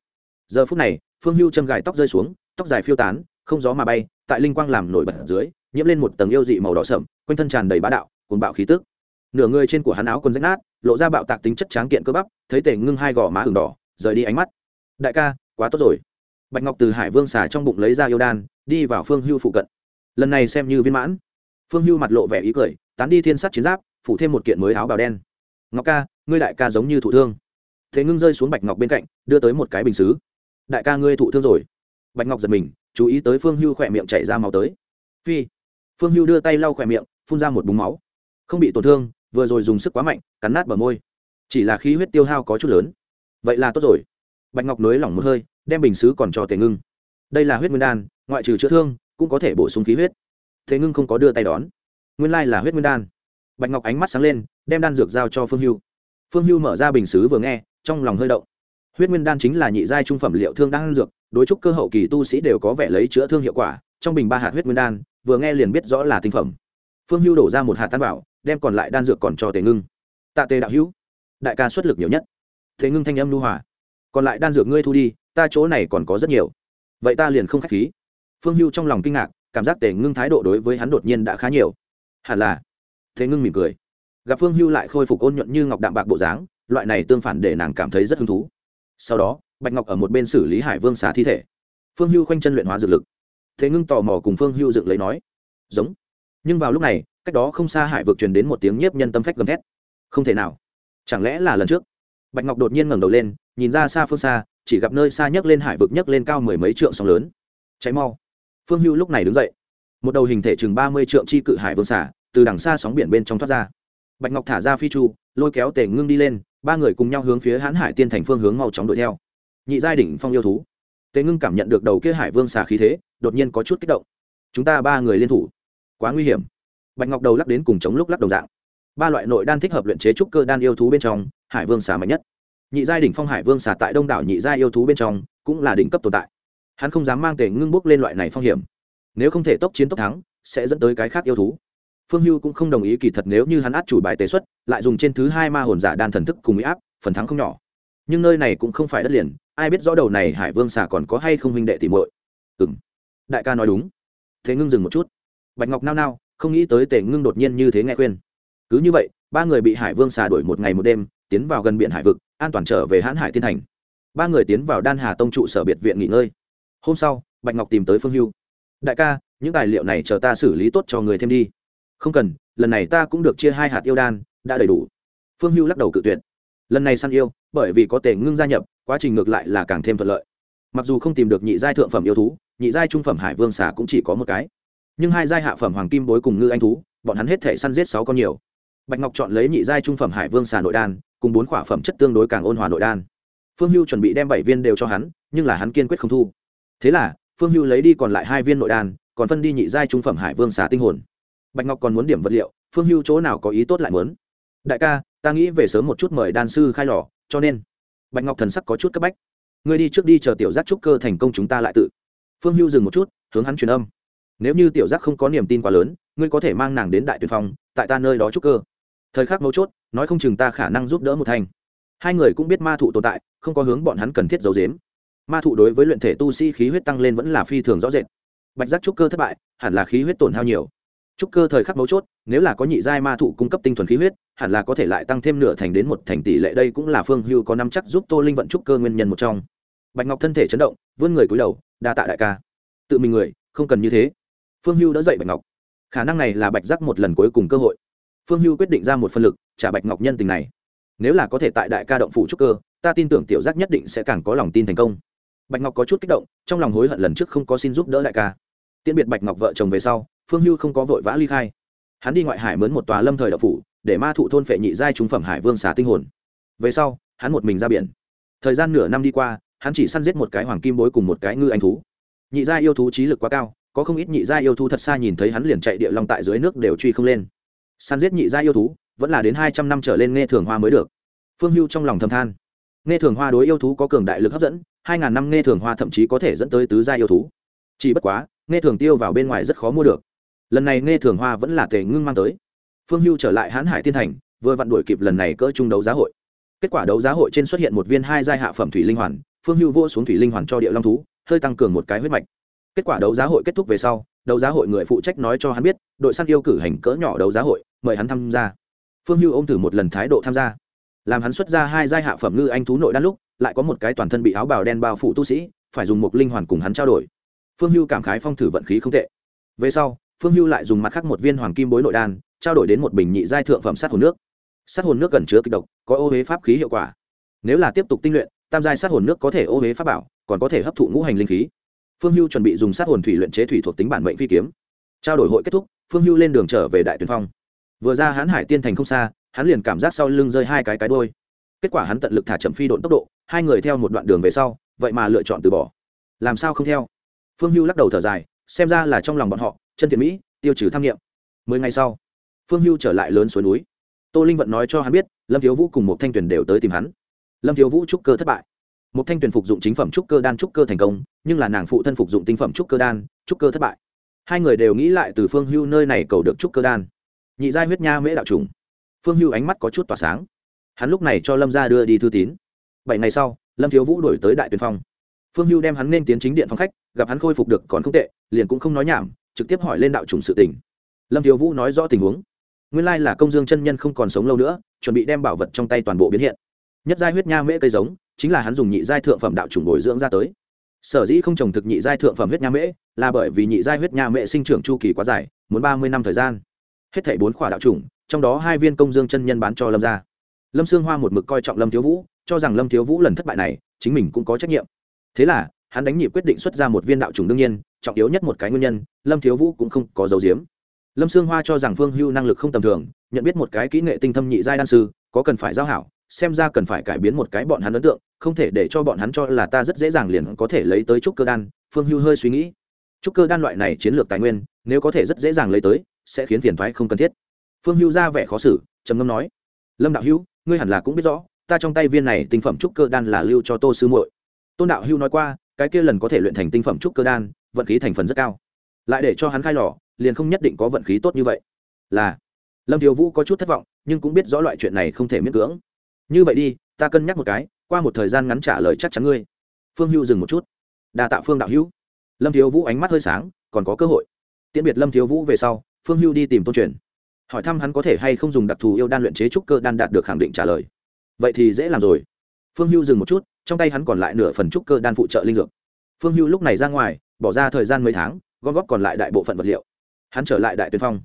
Giờ phút này, phương hưu châm gài tóc rơi xuống, tóc dài phiêu tán, không gió mà bay, tại linh quang làm nổi bật dưới, nhiễm lên một tầng yêu dị màu đỏ sậm quanh thân tràn đầy bá đạo, cuồng bạo khí tức. Nửa người trên của hắn áo quần rách nát, lộ ra bạo tạc tính chất tráng kiện cơ bắp, thấy tề ngưng hai gò má hừng đỏ, rời đi ánh mắt. Đại ca, quá tốt rồi. Bạch ngọc từ hải vương xà trong bụng lấy ra yêu đan đi vào phương hưu phụ cận. Lần này xem như viên mãn. Phương hưu mặt lộ vẻ ý cười, tán đi thiên sắt chiến giáp, phủ thêm một kiện mới áo bào đen. Ngọc ca, ngươi đại ca giống như thụ thương. Thế ngưng rơi xuống bạch ngọc bên cạnh, đưa tới một cái bình xứ. Đại ca ngươi thụ thương rồi. Bạch ngọc giật mình, chú ý tới phương hưu khỏe miệng chảy ra máu tới. Phi. Phương hưu đưa tay lau khỏe miệng, phun ra một búng máu. Không bị tổn thương, vừa rồi dùng sức quá mạnh, cắn nát bờ môi. Chỉ là khí huyết tiêu hao có chút lớn. Vậy là tốt rồi. Bạch ngọc nới lỏng một hơi, đem bình xứ còn cho tề ngưng. Đây là huyết nguyên đan ngoại trừ chữa thương, cũng có thể bổ sung khí huyết. Thế ngưng không có đưa tay đón. Nguyên lai là huyết nguyên đan. Bạch ngọc ánh mắt sáng lên, đem đan dược giao cho phương hưu. Phương hưu mở ra bình xứ vừa nghe, trong lòng hơi động. Huyết nguyên đan chính là nhị giai trung phẩm liệu thương đan dược, đối trúc cơ hậu kỳ tu sĩ đều có vẻ lấy chữa thương hiệu quả, trong bình ba hạt huyết nguyên đan, vừa nghe liền biết rõ là tinh phẩm. Phương hưu đổ ra một hạt tan bảo, đem còn lại đan dược còn cho tề ngưng. Tạ tề đạo hữu, đại ca xuất lực nhiều nhất. Thế ngưng thanh âm lưu hòa. Còn lại đan dược ngươi thu đi, ta chỗ này còn có rất nhiều. Vậy ta liền không k h á c h khí phương hưu trong lòng kinh ngạc, cảm giác tề ngưng thái độ đối với hắn đột nhiên đã khá nhiều. Hẳn là thế ngưng mỉm cười. Gặp phương hưu lại khôi phục ôn nhuận như ngọc đạm bạc bộ dáng, loại này tương phản để nàng cảm thấy rất hứng thú. Sau đó, bạch ngọc ở một bên xử lý hải vương xả thi thể. Phương hưu khoanh chân luyện hóa dược lực. Thế ngưng tò mò cùng phương hưu dựng lấy nói, giống. Nhưng vào lúc này, cách đó không xa hải vực truyền đến một tiếng nhiếp nhân tâm phách gầm thét. Không thể nào. Chẳng lẽ là lần trước? Bạch ngọc đột nhiên ngẩng đầu lên, nhìn ra xa phương xa, chỉ gặp nơi xa nhấc lên hải vực nhấc lên cao mười mấy trượng sóng lớn. Cháy mau phương hưu lúc này đứng dậy. Một đầu hình thể chừng ba mươi trượng chi cự hải vương xả, từ đằng xa sóng biển bên trong thoát ra. Bạch ngọc thả ra phi chu, lôi kéo tề ngưng đi lên, ba người cùng nhau hướng phía hãn hải tiên thành phương hướng mau chóng đuổi theo. Nhị giai đỉnh phong yêu thú. Tề ngưng cảm nhận được đầu kia hải vương xà khí thế, đột nhiên có chút kích động. Chúng ta ba người liên thủ. Quá nguy hiểm. Bạch ngọc đầu lắc đến cùng chống lúc lắc đầu dạng. Ba loại nội đan thích hợp luyện chế trúc cơ đan yêu thú bên trong, hải vương xà mạnh nhất. Nhị giai đỉnh phong hải vương xà tại đông đảo nhị giai yêu thú bên trong, cũng là đỉnh cấp tồn tại hắn không dám mang tề ngưng bốc lên loại này phong hiểm. Nếu không thể tốc chiến tốc thắng, sẽ dẫn tới cái khác yêu thú. Phương hưu cũng không đồng ý kỳ thật nếu như hắn át chủ bài tế xuất, lại dùng trên thứ hai ma hồn giả đan thần thức cùng mỹ áp, phần thắng không nhỏ. Nhưng nơi này cũng không phải đất liền, ai biết rõ đầu này hải vương xà còn có hay không huynh đệ tìm muội. Ừ m đại ca nói đúng. Thế ngưng dừng một chút. Bạch ngọc nao nao, không nghĩ tới tề ngưng đột nhiên như thế nghe khuyên. Cứ như vậy, ba người bị hải vương xà đuổi một ngày một đêm, tiến vào gần biển hải vực, an toàn trở về hãn hải tiên thành. Ba người tiến vào đan hà tông trụ sở biệt viện nghỉ ngơi hôm sau, bạch ngọc tìm tới phương hưu. Đại ca, những tài liệu này chờ ta xử lý tốt cho người thêm đi. Không cần, lần này ta cũng được chia hai hạt yêu đan, đã đầy đủ. Phương hưu lắc đầu cự tuyệt. Lần này săn yêu, bởi vì có tề ngưng gia nhập, quá trình ngược lại là càng thêm thuận lợi. Mặc dù không tìm được nhị giai thượng phẩm yêu thú, nhị giai trung phẩm hải vương xà cũng chỉ có một cái. Nhưng hai giai hạ phẩm hoàng kim bối cùng ngư anh thú, bọn hắn hết thể săn giết sáu con nhiều. Bạch ngọc chọn lấy nhị giai trung phẩm hải vương xà nội đan, cùng bốn khỏa phẩm chất tương đối càng ôn hòa nội đan. Phương hưu chuẩn bị đem bảy viên đều cho hắn, nhưng là hắn kiên quyết không thu thế là, phương hưu lấy đi còn lại hai viên nội đan, còn phân đi nhị giai trung phẩm hải vương xà tinh hồn. Bạch ngọc còn muốn điểm vật liệu, phương hưu chỗ nào có ý tốt lại muốn? Đại ca, ta nghĩ về sớm một chút mời đan sư khai lò, cho nên. Bạch ngọc thần sắc có chút cấp bách. Ngươi đi trước đi chờ tiểu giác trúc cơ thành công chúng ta lại tự. Phương hưu dừng một chút, hướng hắn truyền âm. Nếu như tiểu giác không có niềm tin quá lớn, ngươi có thể mang nàng đến đại tuyển phong, tại ta nơi đó trúc cơ. Thời khắc mấu chốt, nói không chừng ta khả năng giúp đỡ một thành. Hai người cũng biết ma thụ tồn tại, không có hướng bọn hắn cần thiết giấu dếm ma thụ đối với luyện thể tu sĩ khí huyết tăng lên vẫn là phi thường rõ rệt. Bạch giác trúc cơ thất bại, hẳn là khí huyết tổn hao nhiều. Trúc cơ thời khắc mấu chốt, nếu là có nhị giai ma thụ cung cấp tinh thuần khí huyết, hẳn là có thể lại tăng thêm nửa thành đến một thành tỷ lệ, đây cũng là phương hưu có năm chắc giúp tô linh vận trúc cơ nguyên nhân một trong. Bạch ngọc thân thể chấn động, vươn người cúi đầu, đa tạ đại ca. Tự mình người, không cần như thế. Phương hưu đã dậy bạch ngọc. Khả năng này là bạch giác một lần cuối cùng cơ hội. Phương hưu quyết định ra một phân lực, trả bạch ngọc nhân tình này. Nếu là có thể tại đại ca động phủ trúc cơ, ta tin tưởng tiểu giác nhất định sẽ càng có lòng tin thành công bạch ngọc có chút kích động, trong lòng hối hận lần trước không có xin giúp đỡ đại ca. Tiễn biệt bạch ngọc vợ chồng về sau, phương hưu không có vội vã ly khai. Hắn đi ngoại hải mướn một tòa lâm thời đậu phủ, để ma thụ thôn phệ nhị giai trúng phẩm hải vương xà tinh hồn. Về sau, hắn một mình ra biển. Thời gian nửa năm đi qua, hắn chỉ săn giết một cái hoàng kim bối cùng một cái ngư anh thú. Nhị giai yêu thú trí lực quá cao, có không ít nhị giai yêu thú thật xa nhìn thấy hắn liền chạy địa long tại dưới nước đều truy không lên. Săn giết nhị giai yêu thú, vẫn là đến hai trăm năm trở lên nghe thường hoa mới được. Phương hưu trong lòng thầm than. Nghe thường hoa đối yêu thú có cường đại lực hấp dẫn hai ngàn năm nghe thường hoa thậm chí có thể dẫn tới tứ giai yêu thú. Chỉ bất quá, nghe thường tiêu vào bên ngoài rất khó mua được. Lần này nghe thường hoa vẫn là tề ngưng mang tới. Phương hưu trở lại hãn hải tiên thành, vừa vặn đuổi kịp lần này cỡ trung đấu giá hội. Kết quả đấu giá hội trên xuất hiện một viên hai giai hạ phẩm thủy linh hoàn, phương hưu vô xuống thủy linh hoàn cho địa long thú, hơi tăng cường một cái huyết mạch. Kết quả đấu giá hội kết thúc về sau, đấu giá hội người phụ trách nói cho hắn biết, đội săn yêu cử hành cỡ nhỏ đấu giá hội, mời hắn tham gia. Phương hưu ôm thử một lần thái độ tham gia. Làm hắn xuất ra hai giai hạ phẩm ngư anh thú nội đan lúc lại có một cái toàn thân bị áo bào đen bao phủ tu sĩ, phải dùng một linh hoàn cùng hắn trao đổi. Phương hưu cảm khái phong thử vận khí không tệ. Về sau, phương hưu lại dùng mặt khác một viên hoàng kim bối nội đan, trao đổi đến một bình nhị giai thượng phẩm sát hồn nước. Sát hồn nước gần chứa kịch độc, có ô huế pháp khí hiệu quả. Nếu là tiếp tục tinh luyện, tam giai sát hồn nước có thể ô huế pháp bảo, còn có thể hấp thụ ngũ hành linh khí. Phương hưu chuẩn bị dùng sát hồn thủy luyện chế thủy thuộc tính bản mệnh phi kiếm. Trao đổi hội kết thúc, phương hưu lên đường trở về đại tuyên phong. Vừa ra hãn hải tiên thành không xa, hắn liền cảm giác sau lưng rơi hai cái cái đôi kết quả hắn tận lực thả chậm phi độn tốc độ hai người theo một đoạn đường về sau, vậy mà lựa chọn từ bỏ. Làm sao không theo? Phương hưu lắc đầu thở dài, xem ra là trong lòng bọn họ, chân thiện mỹ, tiêu trừ tham nghiệm mười ngày sau, phương hưu trở lại lớn suối núi. Tô linh vận nói cho hắn biết, lâm thiếu vũ cùng một thanh tuyền đều tới tìm hắn. Lâm thiếu vũ trúc cơ thất bại. Một thanh tuyền phục dụng chính phẩm trúc cơ đan trúc cơ thành công, nhưng là nàng phụ thân phục dụng tinh phẩm trúc cơ đan, trúc cơ thất bại. Hai người đều nghĩ lại từ phương hưu nơi này cầu được trúc cơ đan. Nhị giai huyết nha mễ đạo trùng. Phương hưu ánh mắt có chút tỏa sáng. Hắn lúc này cho lâm ra đưa đi thư tín bảy ngày sau, lâm thiếu vũ đổi tới đại tuyển phong. Phương hưu đem hắn nên tiến chính điện phong khách, gặp hắn khôi phục được còn không tệ, liền cũng không nói nhảm, trực tiếp hỏi lên đạo trùng sự tình. Lâm thiếu vũ nói rõ tình huống. Nguyên lai là công dương chân nhân không còn sống lâu nữa, chuẩn bị đem bảo vật trong tay toàn bộ biến hiện. Nhất giai huyết nha mễ cây giống, chính là hắn dùng nhị giai thượng phẩm đạo trùng bồi dưỡng ra tới. Sở dĩ không trồng thực nhị giai thượng phẩm huyết nha mễ, là bởi vì nhị giai huyết nha mễ sinh trưởng chu kỳ quá dài, muốn ba mươi năm thời gian. Hết thảy bốn khỏa đạo trùng trong đó hai viên công dương chân nhân bán cho lâm ra lâm sương hoa một mực coi trọng lâm thiếu vũ cho rằng lâm thiếu vũ lần thất bại này, chính mình cũng có trách nhiệm. Thế là, hắn đánh nhịp quyết định xuất ra một viên đạo trùng đương nhiên, trọng yếu nhất một cái nguyên nhân, lâm thiếu vũ cũng không có dấu diếm lâm sương hoa cho rằng phương hưu năng lực không tầm thường, nhận biết một cái kỹ nghệ tinh thâm nhị giai đan sư, có cần phải giao hảo, xem ra cần phải cải biến một cái bọn hắn ấn tượng, không thể để cho bọn hắn cho là ta rất dễ dàng liền có thể lấy tới trúc cơ đan, phương hưu hơi suy nghĩ. Trúc cơ đan loại này chiến lược tài nguyên, nếu có thể rất dễ dàng lấy tới, sẽ khiến phiền thoái không cần thiết. Phương hưu ra vẻ khó xử, trầm ngâm nói, lâm đạo hữu, ngươi hẳn là cũng biết rõ ta trong tay viên này tinh phẩm trúc cơ đan là lưu cho tô sư muội. Tôn đạo hưu nói qua, cái kia lần có thể luyện thành tinh phẩm trúc cơ đan, vận khí thành phần rất cao. Lại để cho hắn khai lò, liền không nhất định có vận khí tốt như vậy. Là, lâm thiếu vũ có chút thất vọng, nhưng cũng biết rõ loại chuyện này không thể miễn cưỡng. Như vậy đi, ta cân nhắc một cái, qua một thời gian ngắn trả lời chắc chắn ngươi. Phương hưu dừng một chút. Đa tạ phương đạo hữu. Lâm thiếu vũ ánh mắt hơi sáng, còn có cơ hội. Tiễn biệt lâm thiếu vũ về sau, phương hưu đi tìm tôn truyền. Hỏi thăm hắn có thể hay không dùng đặc thù yêu đan luyện chế trúc cơ đan đạt được khẳng định trả lời vậy thì dễ làm rồi. Phương hưu dừng một chút, trong tay hắn còn lại nửa phần trúc cơ đan phụ trợ linh dược. Phương hưu lúc này ra ngoài, bỏ ra thời gian mấy tháng, gom góp còn lại đại bộ phận vật liệu. Hắn trở lại đại tuyên phong.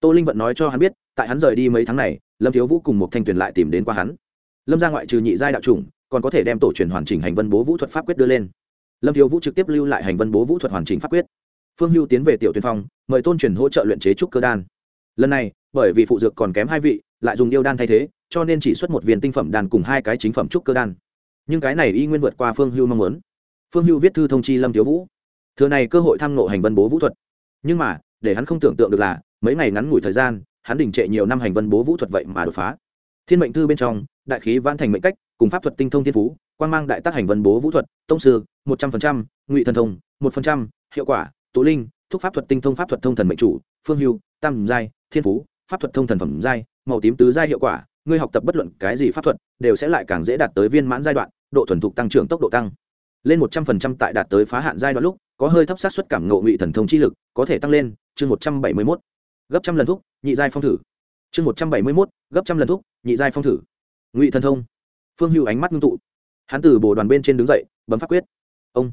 Tô linh vận nói cho hắn biết, tại hắn rời đi mấy tháng này, lâm thiếu vũ cùng một thanh tuyền lại tìm đến qua hắn. Lâm ra ngoại trừ nhị giai đạo chủng, còn có thể đem tổ truyền hoàn chỉnh hành vân bố vũ thuật pháp quyết đưa lên. Lâm thiếu vũ trực tiếp lưu lại hành vân bố vũ thuật hoàn chỉnh pháp quyết. Phương hưu tiến về tiểu tuyên phong, mời tôn truyền hỗ trợ luyện chế trúc cơ đan. Lần này, bởi vì phụ dược còn kém hai vị, lại dùng yêu đan thay thế cho nên chỉ xuất một viên tinh phẩm đan cùng hai cái chính phẩm trúc cơ đan. Nhưng cái này y nguyên vượt qua phương hưu mong muốn. Phương hưu viết thư thông chi lâm thiếu vũ. Thừa này cơ hội tham nộ hành vân bố vũ thuật. Nhưng mà, để hắn không tưởng tượng được là, mấy ngày ngắn ngủi thời gian, hắn đình trệ nhiều năm hành vân bố vũ thuật vậy mà đột phá. Thiên mệnh thư bên trong, đại khí vãn thành mệnh cách, cùng pháp thuật tinh thông thiên phú quan mang đại tác hành vân bố vũ thuật, tông sư, một trăm linh ngụy thần thông, một phần trăm, hiệu quả, tụ linh, thúc pháp thuật tinh thông pháp thuật thông thần mệnh chủ, phương hưu, tam giai, thiên phú, pháp thuật thông thần phẩm giai, màu tím tứ giai hiệu quả ngươi học tập bất luận cái gì pháp thuật, đều sẽ lại càng dễ đạt tới viên mãn giai đoạn, độ thuần thục tăng trưởng tốc độ tăng. Lên một trăm phần trăm tại đạt tới phá hạn giai đoạn lúc, có hơi thấp sát xuất cảm ngộ ngụy thần thông chi lực, có thể tăng lên, chương một trăm bảy mươi mốt. Gấp trăm lần thúc, nhị giai phong thử. Chương một trăm bảy mươi mốt, gấp trăm lần thúc, nhị giai phong thử. Ngụy thần thông. Phương hưu ánh mắt ngưng tụ. Hắn từ bồ đoàn bên trên đứng dậy, bấm phát quyết. Ông.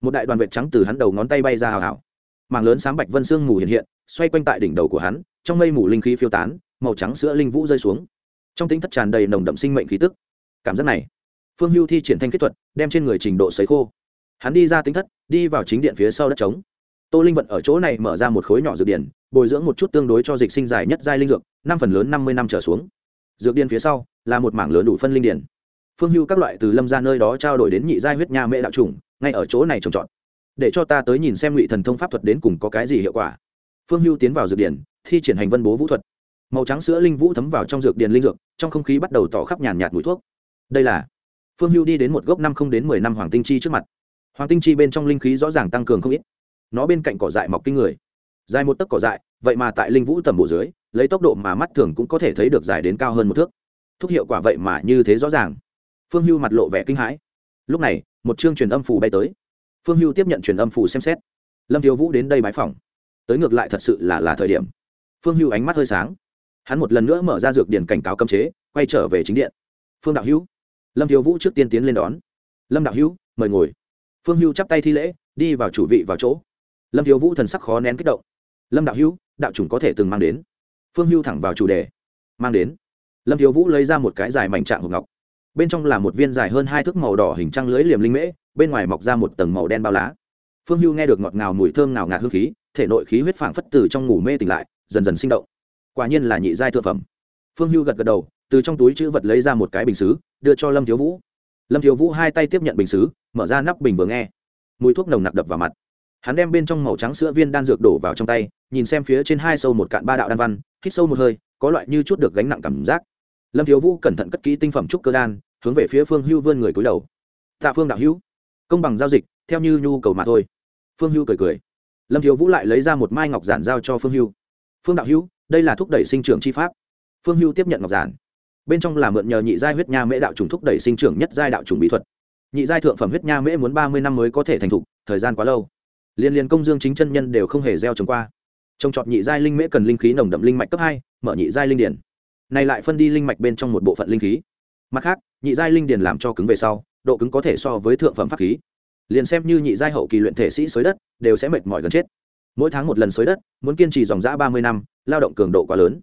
Một đại đoàn vệt trắng từ hắn đầu ngón tay bay ra hào hào. Mảng lớn sáng bạch vân sương mù hiện hiện, xoay quanh tại đỉnh đầu của hắn, trong mây mù linh khí phiêu tán, màu trắng sữa linh vũ rơi xuống trong tính thất tràn đầy nồng đậm sinh mệnh khí tức. Cảm giác này, phương hưu thi triển thanh kết thuật, đem trên người trình độ sấy khô. Hắn đi ra tính thất, đi vào chính điện phía sau đất trống. Tô linh vận ở chỗ này mở ra một khối nhỏ dược điển, bồi dưỡng một chút tương đối cho dịch sinh dài nhất giai linh dược, năm phần lớn năm mươi năm trở xuống. Dược điển phía sau là một mảng lớn đủ phân linh điển. Phương hưu các loại từ lâm ra nơi đó trao đổi đến nhị giai huyết nha mễ đạo trùng ngay ở chỗ này trồng trọt. Để cho ta tới nhìn xem ngụy thần thông pháp thuật đến cùng có cái gì hiệu quả. Phương hưu tiến vào dược điển, thi triển hành vân bố vũ thuật màu trắng sữa linh vũ thấm vào trong dược điển linh dược, trong không khí bắt đầu tỏ khắp nhàn nhạt mùi thuốc. Đây là phương hưu đi đến một gốc năm không đến mười năm hoàng tinh chi trước mặt. Hoàng tinh chi bên trong linh khí rõ ràng tăng cường không ít. Nó bên cạnh cỏ dại mọc kinh người. Dài một tấc cỏ dại, vậy mà tại linh vũ tầm bộ dưới, lấy tốc độ mà mắt thường cũng có thể thấy được dài đến cao hơn một thước. Thúc hiệu quả vậy mà như thế rõ ràng. Phương hưu mặt lộ vẻ kinh hãi. Lúc này, một chương truyền âm phủ bay tới. Phương hưu tiếp nhận truyền âm phủ xem xét. Lâm thiếu vũ đến đây bái phòng. tới ngược lại thật sự là là thời điểm. Phương hưu ánh mắt hơi sáng hắn một lần nữa mở ra dược điển cảnh cáo cấm chế, quay trở về chính điện. Phương đạo hữu. Lâm thiếu vũ trước tiên tiến lên đón. Lâm đạo hữu, mời ngồi. Phương hữu chắp tay thi lễ, đi vào chủ vị vào chỗ. Lâm thiếu vũ thần sắc khó nén kích động. Lâm đạo hữu, đạo chủng có thể từng mang đến. Phương hữu thẳng vào chủ đề. Mang đến. Lâm thiếu vũ lấy ra một cái dài mảnh trạng hộp ngọc. Bên trong là một viên dài hơn hai thước màu đỏ hình trăng lưới liềm linh mễ, bên ngoài mọc ra một tầng màu đen bao lá. Phương hưu nghe được ngọt ngào mùi thơm ngào ngạt hương khí, thể nội khí huyết phảng phất từ trong ngủ mê tỉnh lại, dần dần sinh động quả nhiên là nhị giai thượng phẩm. Phương hưu gật gật đầu, từ trong túi chữ vật lấy ra một cái bình xứ, đưa cho lâm thiếu vũ. Lâm thiếu vũ hai tay tiếp nhận bình xứ, mở ra nắp bình vừa nghe. Mùi thuốc nồng nặc đập vào mặt. Hắn đem bên trong màu trắng sữa viên đan dược đổ vào trong tay, nhìn xem phía trên hai sâu một cạn ba đạo đan văn, hít sâu một hơi, có loại như chút được gánh nặng cảm giác. Lâm thiếu vũ cẩn thận cất kỹ tinh phẩm trúc cơ đan, hướng về phía phương hưu vươn người cúi đầu. Tạ phương đạo hữu, công bằng giao dịch, theo như nhu cầu mà thôi. Phương hưu cười cười. Lâm thiếu vũ lại lấy ra một mai ngọc giản giao cho phương hưu. Phương đạo hữu đây là thúc đẩy sinh trưởng chi pháp. Phương hưu tiếp nhận ngọc giản. Bên trong là mượn nhờ nhị giai huyết nha mễ đạo trùng thúc đẩy sinh trưởng nhất giai đạo trùng bí thuật. Nhị giai thượng phẩm huyết nha mễ muốn ba mươi năm mới có thể thành thục, thời gian quá lâu. Liên liên công dương chính chân nhân đều không hề gieo trồng qua. Trồng trọt nhị giai linh mễ cần linh khí nồng đậm linh mạch cấp hai, mở nhị giai linh điển. Này lại phân đi linh mạch bên trong một bộ phận linh khí. Mặt khác, nhị giai linh điển làm cho cứng về sau, độ cứng có thể so với thượng phẩm pháp khí. Liền xem như nhị giai hậu kỳ luyện thể sĩ xới đất, đều sẽ mệt mỏi gần chết. Mỗi tháng một lần xới đất, muốn kiên trì dòng dã ba mươi năm lao động cường độ quá lớn.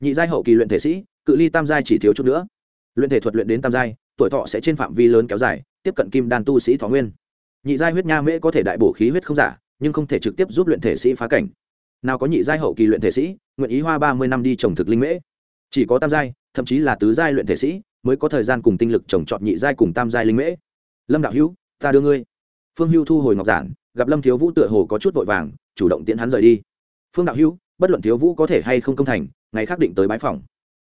Nhị giai hậu kỳ luyện thể sĩ, cự ly tam giai chỉ thiếu chút nữa. Luyện thể thuật luyện đến tam giai, tuổi thọ sẽ trên phạm vi lớn kéo dài, tiếp cận kim đan tu sĩ thọ nguyên. Nhị giai huyết nha mễ có thể đại bổ khí huyết không giả, nhưng không thể trực tiếp giúp luyện thể sĩ phá cảnh. Nào có nhị giai hậu kỳ luyện thể sĩ, nguyện ý hoa ba mươi năm đi trồng thực linh mễ. Chỉ có tam giai, thậm chí là tứ giai luyện thể sĩ, mới có thời gian cùng tinh lực trồng trọt nhị giai cùng tam giai linh mễ. Lâm đạo hữu, ta đưa ngươi. Phương hưu thu hồi ngọc giản, gặp lâm thiếu vũ tựa hồ có chút vội vàng, chủ động tiễn hắn rời đi. Phương đạo hữu bất luận thiếu vũ có thể hay không công thành, ngày khác định tới bãi phòng.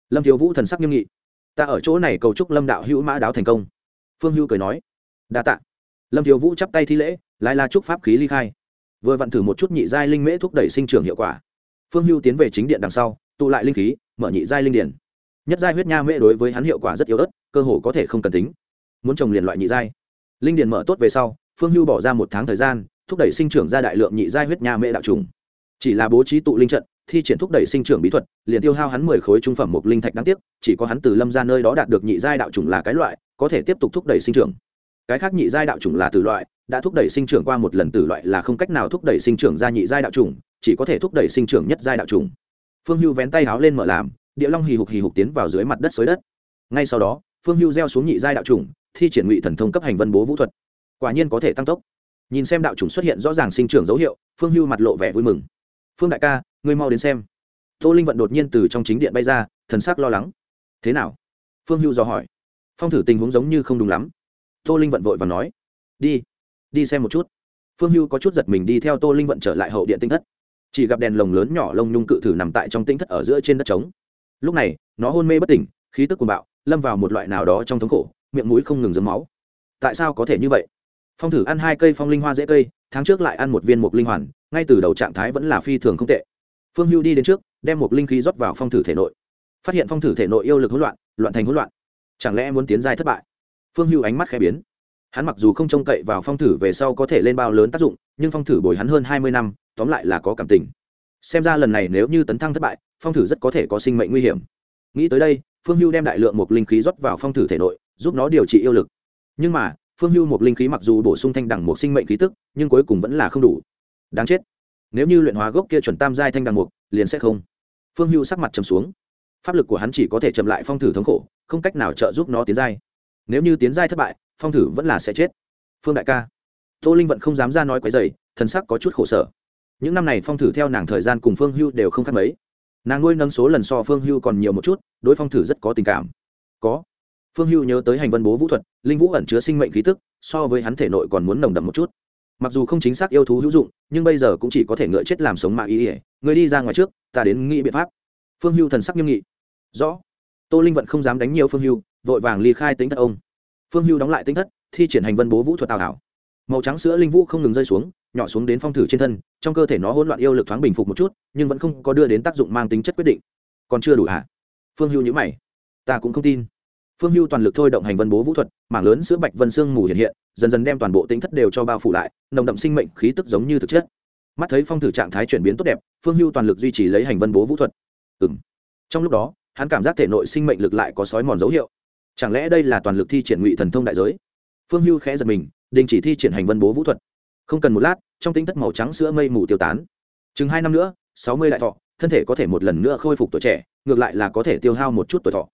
Lâm thiếu vũ thần sắc nghiêm nghị. Ta ở chỗ này cầu chúc lâm đạo hữu mã đáo thành công. Phương hưu cười nói. Đa tạ. Lâm thiếu vũ chắp tay thi lễ lại la chúc pháp khí ly khai. Vừa vặn thử một chút nhị giai linh mễ thúc đẩy sinh trưởng hiệu quả. Phương hưu tiến về chính điện đằng sau, tụ lại linh khí, mở nhị giai linh điển. Nhất giai huyết nha mễ đối với hắn hiệu quả rất yếu ớt, cơ hồ có thể không cần tính. Muốn trồng liền loại nhị giai. Linh điển mở tốt về sau, phương hưu bỏ ra một tháng thời gian, thúc đẩy sinh trưởng ra đại lượng nhị giai huyết nha mễ đạo trùng chỉ là bố trí tụ linh trận, thi triển thúc đẩy sinh trưởng bí thuật, liền tiêu hao hắn mười khối trung phẩm một linh thạch đáng tiếc, chỉ có hắn từ lâm ra nơi đó đạt được nhị giai đạo trùng là cái loại, có thể tiếp tục thúc đẩy sinh trưởng. Cái khác nhị giai đạo trùng là tử loại, đã thúc đẩy sinh trưởng qua một lần tử loại là không cách nào thúc đẩy sinh trưởng ra nhị giai đạo trùng chỉ có thể thúc đẩy sinh trưởng nhất giai đạo trùng phương hưu vén tay háo lên mở làm, địa long hì hục hì hục tiến vào dưới mặt đất xới đất. Ngay sau đó, phương hưu gieo xuống nhị giai đạo trùng thi triển ngụy thần thông cấp hành vân bố vũ thuật. Quả nhiên có thể tăng tốc. Nhìn xem đạo trùng xuất hiện rõ ràng sinh trưởng dấu hiệu, phương hưu mặt lộ vẻ vui mừng phương đại ca, ngươi mau đến xem. Tô linh vận đột nhiên từ trong chính điện bay ra, thần sắc lo lắng. Thế nào? Phương hưu dò hỏi. Phong thử tình huống giống như không đúng lắm. Tô linh vận vội và nói. Đi đi xem một chút. Phương hưu có chút giật mình đi theo tô linh vận trở lại hậu điện tinh thất. Chỉ gặp đèn lồng lớn nhỏ lông nhung cự thử nằm tại trong tinh thất ở giữa trên đất trống. Lúc này, nó hôn mê bất tỉnh, khí tức cuồng bạo, lâm vào một loại nào đó trong thống khổ, miệng mũi không ngừng dấm máu. Tại sao có thể như vậy? Phong thử ăn hai cây phong linh hoa dễ cây, tháng trước lại ăn một viên mục linh hoàn ngay từ đầu trạng thái vẫn là phi thường không tệ. Phương hưu đi đến trước, đem một linh khí rót vào phong thử thể nội. Phát hiện phong thử thể nội yêu lực hỗn loạn loạn thành hỗn loạn. Chẳng lẽ muốn tiến giai thất bại? Phương hưu ánh mắt khẽ biến. Hắn mặc dù không trông cậy vào phong thử về sau có thể lên bao lớn tác dụng, nhưng phong thử bồi hắn hơn hai mươi năm, tóm lại là có cảm tình. Xem ra lần này nếu như tấn thăng thất bại, phong thử rất có thể có sinh mệnh nguy hiểm. Nghĩ tới đây, phương hưu đem đại lượng một linh khí rót vào phong thử thể nội, giúp nó điều trị yêu lực. Nhưng mà, phương hưu một linh khí mặc dù bổ sung thanh đẳng một sinh mệnh khí tức, nhưng cuối cùng vẫn là không đủ đáng chết. Nếu như luyện hóa gốc kia chuẩn tam giai thanh đằng mục, liền sẽ không. Phương hưu sắc mặt trầm xuống. Pháp lực của hắn chỉ có thể chậm lại phong thử thống khổ, không cách nào trợ giúp nó tiến giai. Nếu như tiến giai thất bại, phong thử vẫn là sẽ chết. Phương đại ca. Tô linh vẫn không dám ra nói quấy dày thần sắc có chút khổ sở. Những năm này phong thử theo nàng thời gian cùng phương hưu đều không khác mấy. Nàng nuôi nâng số lần so phương hưu còn nhiều một chút, đối phong thử rất có tình cảm. Có. Phương hưu nhớ tới hành vân bố vũ thuật, linh vũ ẩn chứa sinh mệnh khí tức, so với hắn thể nội còn muốn nồng đậm một chút mặc dù không chính xác yêu thú hữu dụng, nhưng bây giờ cũng chỉ có thể ngựa chết làm sống mà ý ỉa người đi ra ngoài trước, ta đến nghĩ biện pháp. Phương hưu thần sắc nghiêm nghị. Rõ. Tô linh vận không dám đánh nhiều phương hưu, vội vàng ly khai tính thất ông. Phương hưu đóng lại tính thất, thi triển hành vân bố vũ thuật tào hảo màu trắng sữa linh vũ không ngừng rơi xuống, nhỏ xuống đến phong thử trên thân, trong cơ thể nó hỗn loạn yêu lực thoáng bình phục một chút, nhưng vẫn không có đưa đến tác dụng mang tính chất quyết định. Còn chưa đủ hả? Phương hưu nhữ mày. Ta cũng không tin phương hưu toàn lực thôi động hành vân bố vũ thuật, mảng lớn sữa bạch vân sương mù hiện hiện, dần dần đem toàn bộ tính thất đều cho bao phủ lại, nồng đậm sinh mệnh khí tức giống như thực chất. Mắt thấy phong thử trạng thái chuyển biến tốt đẹp, phương hưu toàn lực duy trì lấy hành vân bố vũ thuật. Ừ m trong lúc đó, hắn cảm giác thể nội sinh mệnh lực lại có sói mòn dấu hiệu. Chẳng lẽ đây là toàn lực thi triển ngụy thần thông đại giới? Phương hưu khẽ giật mình, đình chỉ thi triển hành vân bố vũ thuật. Không cần một lát, trong tính thất màu trắng sữa mây mù tiêu tán. Chừng hai năm nữa, sáu mươi đại thọ, thân thể có thể một lần nữa khôi phục tuổi trẻ, ngược lại là có thể tiêu hao một chút tuổi thọ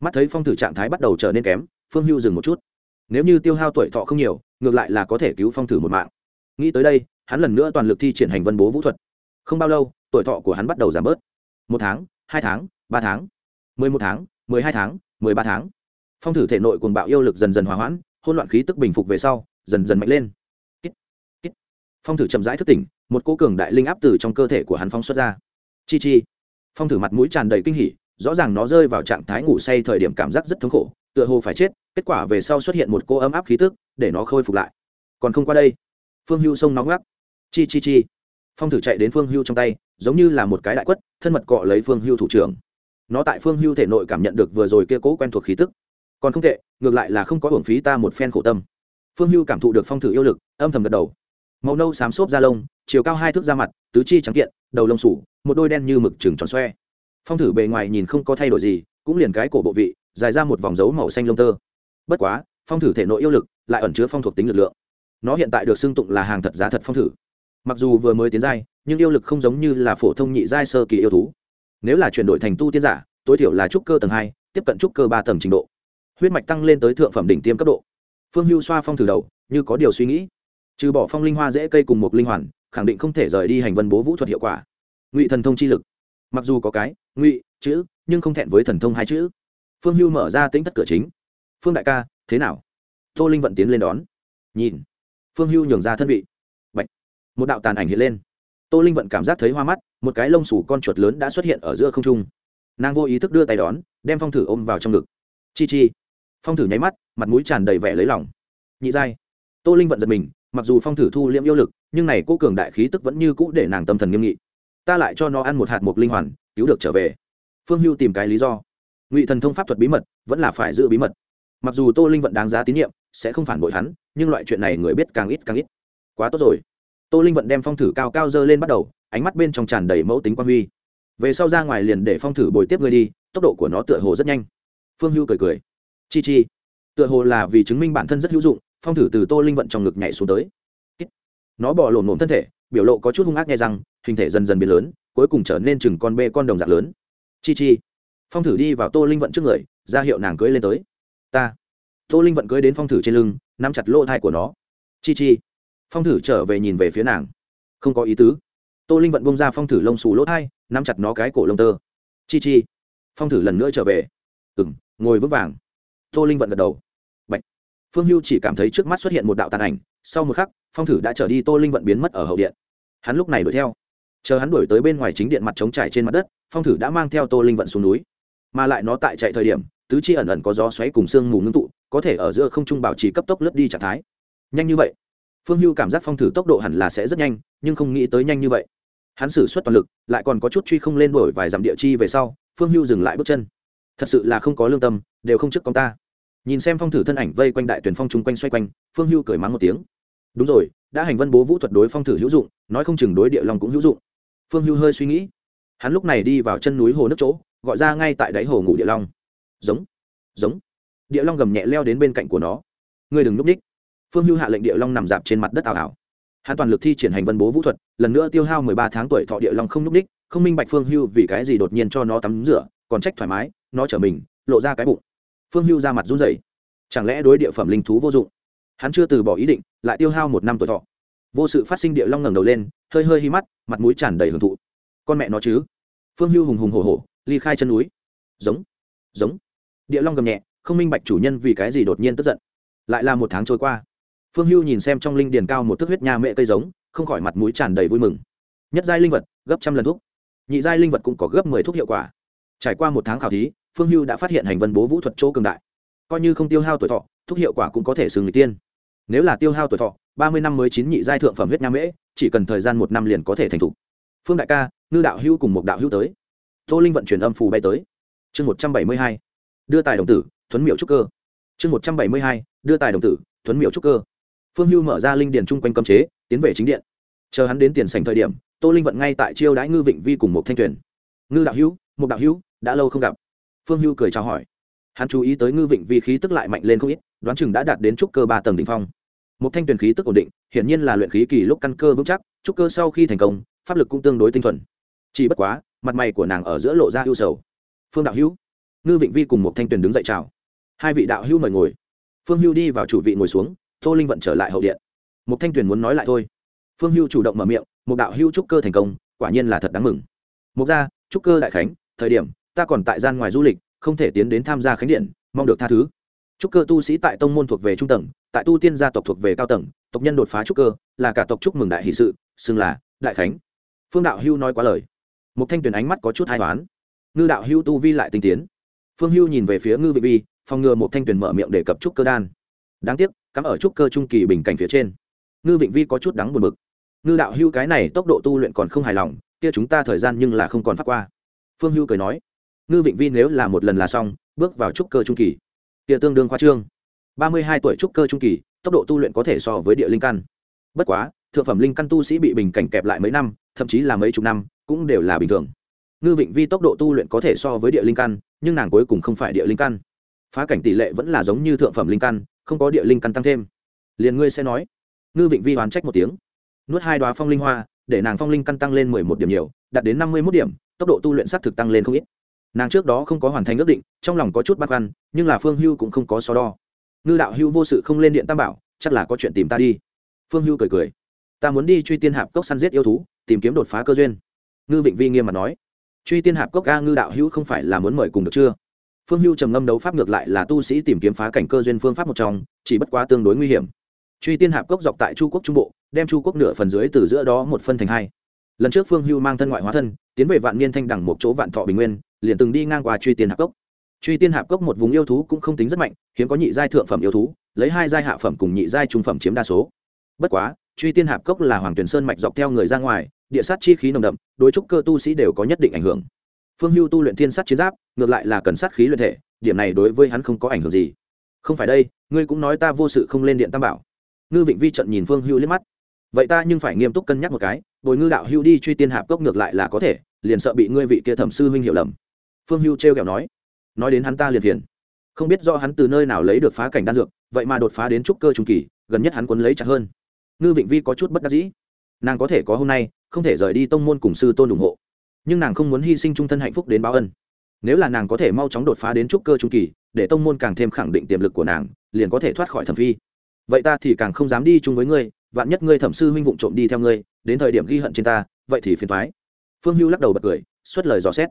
mắt thấy phong thử trạng thái bắt đầu trở nên kém, phương hưu dừng một chút. Nếu như tiêu hao tuổi thọ không nhiều, ngược lại là có thể cứu phong thử một mạng. Nghĩ tới đây, hắn lần nữa toàn lực thi triển hành vân bố vũ thuật. Không bao lâu, tuổi thọ của hắn bắt đầu giảm bớt. Một tháng, hai tháng, ba tháng, mười một tháng, mười hai tháng, mười ba tháng. Phong thử thể nội cuồng bạo yêu lực dần dần hòa hoãn hôn loạn khí tức bình phục về sau, dần dần mạnh lên. Phong thử chậm rãi thức tỉnh, một cô cường đại linh áp từ trong cơ thể của hắn phong xuất ra. Chi chi. Phong thử mặt mũi tràn đầy kinh hỉ rõ ràng nó rơi vào trạng thái ngủ say thời điểm cảm giác rất thống khổ, tựa hồ phải chết, kết quả về sau xuất hiện một cô ấm áp khí tức, để nó khôi phục lại. Còn không qua đây. Phương hưu sông nóng gắt chi chi chi. Phong thử chạy đến phương hưu trong tay, giống như là một cái đại quất, thân mật cọ lấy phương hưu thủ trưởng. Nó tại phương hưu thể nội cảm nhận được vừa rồi kia cố quen thuộc khí tức. Còn không tệ, ngược lại là không có hưởng phí ta một phen khổ tâm. Phương hưu cảm thụ được phong thử yêu lực, âm thầm gật đầu. Màu nâu xám xốp da lông, chiều cao hai thước da mặt, tứ chi trắng kiện, đầu lông sủ, một đôi đen như mực trừng tròn xoe phong thử bề ngoài nhìn không có thay đổi gì, cũng liền cái cổ bộ vị, dài ra một vòng dấu màu xanh lông tơ. Bất quá, phong thử thể nội yêu lực lại ẩn chứa phong thuộc tính lực lượng. Nó hiện tại được xưng tụng là hàng thật giá thật phong thử. Mặc dù vừa mới tiến giai, nhưng yêu lực không giống như là phổ thông nhị giai sơ kỳ yêu thú. Nếu là chuyển đổi thành tu tiên giả, tối thiểu là trúc cơ tầng hai, tiếp cận trúc cơ ba tầng trình độ. Huyết mạch tăng lên tới thượng phẩm đỉnh tiêm cấp độ. Phương hưu xoa phong thử đầu, như có điều suy nghĩ. Trừ bỏ phong linh hoa dễ cây cùng một linh hoàn, khẳng định không thể rời đi hành vân bố vũ thuật hiệu quả. Ngụy thần thông chi lực. Mặc dù có cái ngụy, chữ, nhưng không thẹn với thần thông hai chữ. Phương hưu mở ra tính tất cửa chính. Phương đại ca, thế nào? Tô linh vận tiến lên đón. Nhìn. Phương hưu nhường ra thân vị. Bạch. một đạo tàn ảnh hiện lên. Tô linh vận cảm giác thấy hoa mắt, một cái lông sủ con chuột lớn đã xuất hiện ở giữa không trung. Nàng vô ý thức đưa tay đón, đem phong thử ôm vào trong ngực. Chi chi. Phong thử nháy mắt, mặt mũi tràn đầy vẻ lấy lòng. Nhị giai. Tô linh vận giật mình, mặc dù phong thử thu liễm yêu lực, nhưng này cô cường đại khí tức vẫn như cũ để nàng tâm thần nghiêm nghị. Ta lại cho nó ăn một hạt mục linh hoàn cứu được trở về. Phương hưu tìm cái lý do. Ngụy thần thông pháp thuật bí mật vẫn là phải giữ bí mật. Mặc dù tô linh vận đáng giá tín nhiệm, sẽ không phản bội hắn, nhưng loại chuyện này người biết càng ít càng ít. Quá tốt rồi. Tô linh vận đem phong thử cao cao dơ lên bắt đầu, ánh mắt bên trong tràn đầy mẫu tính quan huy. Về sau ra ngoài liền để phong thử bồi tiếp người đi, tốc độ của nó tựa hồ rất nhanh. Phương hưu cười cười. Chi chi. Tựa hồ là vì chứng minh bản thân rất hữu dụng, phong thử từ tô linh vận trong ngực nhảy xuống tới. Nó bỏ lổn lổn thân thể, biểu lộ có chút hung ác nghe rằng, hình thể dần dần biến lớn cuối cùng trở nên chừng con bê con đồng dạng lớn. Chi chi. Phong thử đi vào tô linh vận trước người, ra hiệu nàng cưới lên tới. Ta. Tô linh vận cưới đến phong thử trên lưng, nắm chặt lỗ thai của nó. Chi chi. Phong thử trở về nhìn về phía nàng. Không có ý tứ. Tô linh vận bông ra phong thử lông xù lỗ thai, nắm chặt nó cái cổ lông tơ. Chi chi. Phong thử lần nữa trở về. Ừ m ngồi vững vàng. Tô linh vận gật đầu. Bạch. phương hưu chỉ cảm thấy trước mắt xuất hiện một đạo tàn ảnh. Sau một khắc, phong thử đã trở đi, tô linh vận biến mất ở hậu điện. Hắn lúc này đuổi theo chờ hắn đuổi tới bên ngoài chính điện mặt trống trải trên mặt đất, phong thử đã mang theo tô linh vận xuống núi. Mà lại nó tại chạy thời điểm, tứ chi ẩn ẩn có gió xoáy cùng sương mù ngưng tụ, có thể ở giữa không trung bảo trì cấp tốc lướt đi trạng thái. Nhanh như vậy. Phương hưu cảm giác phong thử tốc độ hẳn là sẽ rất nhanh, nhưng không nghĩ tới nhanh như vậy. Hắn xử suất toàn lực, lại còn có chút truy không lên đổi vài dặm địa chi về sau, phương hưu dừng lại bước chân. Thật sự là không có lương tâm, đều không trước công ta. Nhìn xem phong thử thân ảnh vây quanh đại tuyển phong chung quanh xoay quanh, phương hưu cười mắng một tiếng. Đúng rồi, đã hành vân bố vũ thuật đối phong thử hữu dụng, nói không chừng đối địa long cũng hữu dụng phương hưu hơi suy nghĩ. Hắn lúc này đi vào chân núi hồ nước chỗ, gọi ra ngay tại đáy hồ ngủ địa long. Giống giống. Địa long gầm nhẹ leo đến bên cạnh của nó. Ngươi đừng núp ních phương hưu hạ lệnh địa long nằm dạp trên mặt đất ảo ảo. Hắn toàn lực thi triển hành vân bố vũ thuật, lần nữa tiêu hao mười ba tháng tuổi thọ địa long không núp ních không minh bạch phương hưu vì cái gì đột nhiên cho nó tắm rửa, còn trách thoải mái, nó chở mình, lộ ra cái bụng. Phương hưu ra mặt run rẩy. Chẳng lẽ đối địa phẩm linh thú vô dụng? Hắn chưa từ bỏ ý định, lại tiêu hao một năm tuổi thọ vô sự phát sinh địa long ngẩng đầu lên, hơi hơi hi mắt, mặt mũi tràn đầy hưởng thụ. Con mẹ nó chứ? Phương hưu hùng hùng hổ hổ, ly khai chân núi. Giống giống. Địa long gầm nhẹ, không minh bạch chủ nhân vì cái gì đột nhiên tức giận. Lại là một tháng trôi qua. Phương hưu nhìn xem trong linh điền cao một thước huyết nha mẹ cây giống, không khỏi mặt mũi tràn đầy vui mừng. Nhất giai linh vật, gấp trăm lần thuốc. Nhị giai linh vật cũng có gấp mười thuốc hiệu quả. Trải qua một tháng khảo thí, phương hưu đã phát hiện hành vân bố vũ thuật chỗ cường đại. Coi như không tiêu hao tuổi thọ, thuốc hiệu quả cũng có thể xử người tiên. Nếu là tiêu hao tuổi thọ ba mươi năm mới chín nhị giai thượng phẩm huyết nha mễ, chỉ cần thời gian một năm liền có thể thành thục. Phương đại ca, ngư đạo hữu cùng một đạo hữu tới. Tô linh vận chuyển âm phù bay tới. Chương một trăm bảy mươi hai, đưa tài đồng tử, thuấn miệu trúc cơ. Chương một trăm bảy mươi hai, đưa tài đồng tử, thuấn miệu trúc cơ. Phương hưu mở ra linh điền chung quanh cấm chế, tiến về chính điện. Chờ hắn đến tiền sành thời điểm, tô linh vận ngay tại chiêu đãi ngư vịnh vi cùng một thanh tuyển ngư đạo hữu, một đạo hữu, đã lâu không gặp. Phương hưu cười chào hỏi. Hắn chú ý tới ngư vịnh vi khí tức lại mạnh lên không ít, đoán chừng đã đạt đến trúc cơ ba tầng đ ỉ n h phong một thanh tuyển khí tức ổn định, hiển nhiên là luyện khí kỳ lúc căn cơ vững chắc, trúc cơ sau khi thành công, pháp lực cũng tương đối tinh thuần. Chỉ bất quá, mặt mày của nàng ở giữa lộ ra ưu sầu. Phương đạo hữu, ngư vịnh vi cùng một thanh tuyển đứng dậy chào. Hai vị đạo hữu mời ngồi. Phương hưu đi vào chủ vị ngồi xuống, tô linh vận trở lại hậu điện. Một thanh tuyển muốn nói lại thôi. Phương hưu chủ động mở miệng, một đạo hưu trúc cơ thành công, quả nhiên là thật đáng mừng. Mục gia trúc cơ đại khánh, thời điểm, ta còn tại gian ngoài du lịch, không thể tiến đến tham gia khánh điện, mong được tha thứ trúc cơ tu sĩ tại tông môn thuộc về trung tầng, tại tu tiên gia tộc thuộc về cao tầng, tộc nhân đột phá trúc cơ, là cả tộc chúc mừng đại hỷ sự, xưng là đại khánh. Phương đạo hưu nói quá lời. Một thanh tuyển ánh mắt có chút hai toán ngư đạo hưu tu vi lại tinh tiến. Phương hưu nhìn về phía ngư vị vi, phòng ngừa một thanh tuyển mở miệng để cập trúc cơ đan. Đáng tiếc, cắm ở trúc cơ trung kỳ bình cảnh phía trên. Ngư vịnh vi có chút đắng buồn bực. Ngư đạo hưu cái này tốc độ tu luyện còn không hài lòng, kia chúng ta thời gian nhưng là không còn phát qua. Phương hưu cười nói, ngư vịnh vi nếu là một lần là xong, bước vào trúc cơ trung kỳ kia tương đương khoa trương. Ba mươi hai tuổi trúc cơ trung kỳ, tốc độ tu luyện có thể so với địa linh căn. Bất quá, thượng phẩm linh căn tu sĩ bị bình cảnh kẹp lại mấy năm, thậm chí là mấy chục năm, cũng đều là bình thường. Ngư vịnh vi tốc độ tu luyện có thể so với địa linh căn, nhưng nàng cuối cùng không phải địa linh căn. Phá cảnh tỷ lệ vẫn là giống như thượng phẩm linh căn, không có địa linh căn tăng thêm. Liền ngươi sẽ nói. Ngư vịnh vi hoán trách một tiếng. Nuốt hai đoá phong linh hoa, để nàng phong linh căn tăng lên mười một điểm nhiều, đạt đến năm mươi mốt điểm, tốc độ tu luyện s á thực tăng lên không ít nàng trước đó không có hoàn thành ước định, trong lòng có chút băn khoăn, nhưng là phương hưu cũng không có so đo. Ngư đạo hưu vô sự không lên điện tam bảo, chắc là có chuyện tìm ta đi. Phương hưu cười cười. Ta muốn đi truy tiên hạp cốc săn giết yêu thú, tìm kiếm đột phá cơ duyên. Ngư vịnh vi nghiêm mặt nói. Truy tiên hạp cốc ca ngư đạo hưu không phải là muốn mời cùng được chưa? Phương hưu trầm ngâm đấu pháp ngược lại là tu sĩ tìm kiếm phá cảnh cơ duyên phương pháp một trong, chỉ bất quá tương đối nguy hiểm. Truy tiên hạp cốc dọc tại chu quốc trung bộ, đem chu quốc nửa phần dưới từ giữa đó một phân thành hai. Lần trước phương hưu mang thân ngoại hóa thân, tiến về vạn niên thanh đẳng một chỗ vạn thọ bình nguyên liền từng đi ngang qua truy tiên hạp cốc. Truy tiên hạp cốc một vùng yêu thú cũng không tính rất mạnh, hiếm có nhị giai thượng phẩm yêu thú, lấy hai giai hạ phẩm cùng nhị giai trung phẩm chiếm đa số. Bất quá, truy tiên hạp cốc là hoàng tuyển sơn mạch dọc theo người ra ngoài, địa sát chi khí nồng đậm, đối trúc cơ tu sĩ đều có nhất định ảnh hưởng. Phương hưu tu luyện thiên sát chiến giáp, ngược lại là cần sát khí luyện thể, điểm này đối với hắn không có ảnh hưởng gì. Không phải đây, ngươi cũng nói ta vô sự không lên điện tam bảo. Ngư vịnh vi trận nhìn phương hưu liếc mắt. Vậy ta nhưng phải nghiêm túc cân nhắc một cái, bồi ngư đạo hưu đi truy tiên hạp cốc ngược lại là có thể, liền sợ bị ngươi vị kia thẩm sư huynh hiểu lầm phương hưu trêu kẹo nói nói đến hắn ta liền phiền. Không biết do hắn từ nơi nào lấy được phá cảnh đan dược, vậy mà đột phá đến trúc cơ trung kỳ, gần nhất hắn quấn lấy chặt hơn. Ngư vịnh vi có chút bất đắc dĩ. Nàng có thể có hôm nay, không thể rời đi tông môn cùng sư tôn ủng hộ. Nhưng nàng không muốn hy sinh trung thân hạnh phúc đến báo ân. Nếu là nàng có thể mau chóng đột phá đến trúc cơ trung kỳ, để tông môn càng thêm khẳng định tiềm lực của nàng, liền có thể thoát khỏi thẩm phi. Vậy ta thì càng không dám đi chung với ngươi, vạn nhất ngươi thẩm sư huynh vụng trộm đi theo ngươi, đến thời điểm ghi hận trên ta, vậy thì phiền thoái phương hưu lắc đầu bật cười, xuất lời dò xét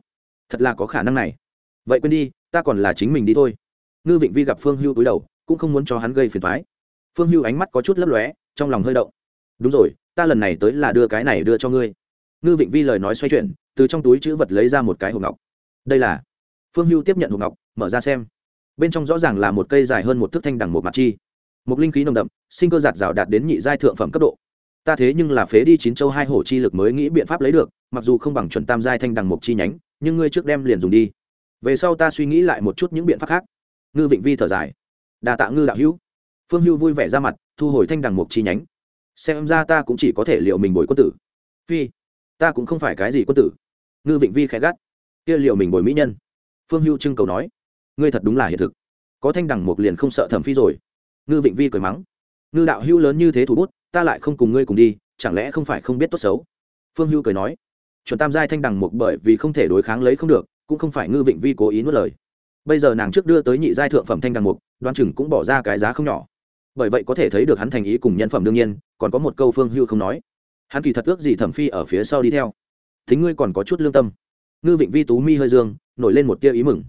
thật là có khả năng này. Vậy quên đi, ta còn là chính mình đi thôi. Ngư vịnh vi gặp phương hưu cúi đầu, cũng không muốn cho hắn gây phiền thoái phương hưu ánh mắt có chút lấp lóe, trong lòng hơi động. Đúng rồi, ta lần này tới là đưa cái này đưa cho ngươi. Ngư vịnh vi lời nói xoay chuyển, từ trong túi chữ vật lấy ra một cái hộp ngọc. Đây là. Phương hưu tiếp nhận hộp ngọc, mở ra xem. Bên trong rõ ràng là một cây dài hơn một thước thanh đằng một mặt chi. Một linh khí nồng đậm, sinh cơ giạt rào đạt đến nhị giai thượng phẩm cấp độ. Ta thế nhưng là phế đi chín châu hai hổ chi lực mới nghĩ biện pháp lấy được, mặc dù không bằng chuẩn tam giai thanh đằng mục chi nhánh nhưng ngươi trước đem liền dùng đi. Về sau ta suy nghĩ lại một chút những biện pháp khác. Ngư vịnh vi thở dài. Đà tạ ngư đạo hữu. Phương hưu vui vẻ ra mặt, thu hồi thanh đằng mục chi nhánh. Xem ra ta cũng chỉ có thể liệu mình bồi quân tử. Phi, ta cũng không phải cái gì quân tử. Ngư vịnh vi khẽ gắt. Kia liệu mình bồi mỹ nhân. Phương hưu trưng cầu nói. Ngươi thật đúng là hiện thực. Có thanh đằng mục liền không sợ thẩm phi rồi. Ngư vịnh vi cười mắng. Ngư đạo hữu lớn như thế thủ bút, ta lại không cùng ngươi cùng đi, chẳng lẽ không phải không biết tốt xấu? Phương hưu cười nói chuẩn tam giai thanh đằng mục bởi vì không thể đối kháng lấy không được, cũng không phải ngư vịnh vi cố ý nuốt lời. Bây giờ nàng trước đưa tới nhị giai thượng phẩm thanh đằng mục đoan chừng cũng bỏ ra cái giá không nhỏ. Bởi vậy có thể thấy được hắn thành ý cùng nhân phẩm đương nhiên, còn có một câu phương hưu không nói. Hắn kỳ thật ước gì thẩm phi ở phía sau đi theo. Thính ngươi còn có chút lương tâm. Ngư vịnh vi tú mi hơi dương, nổi lên một tia ý mừng.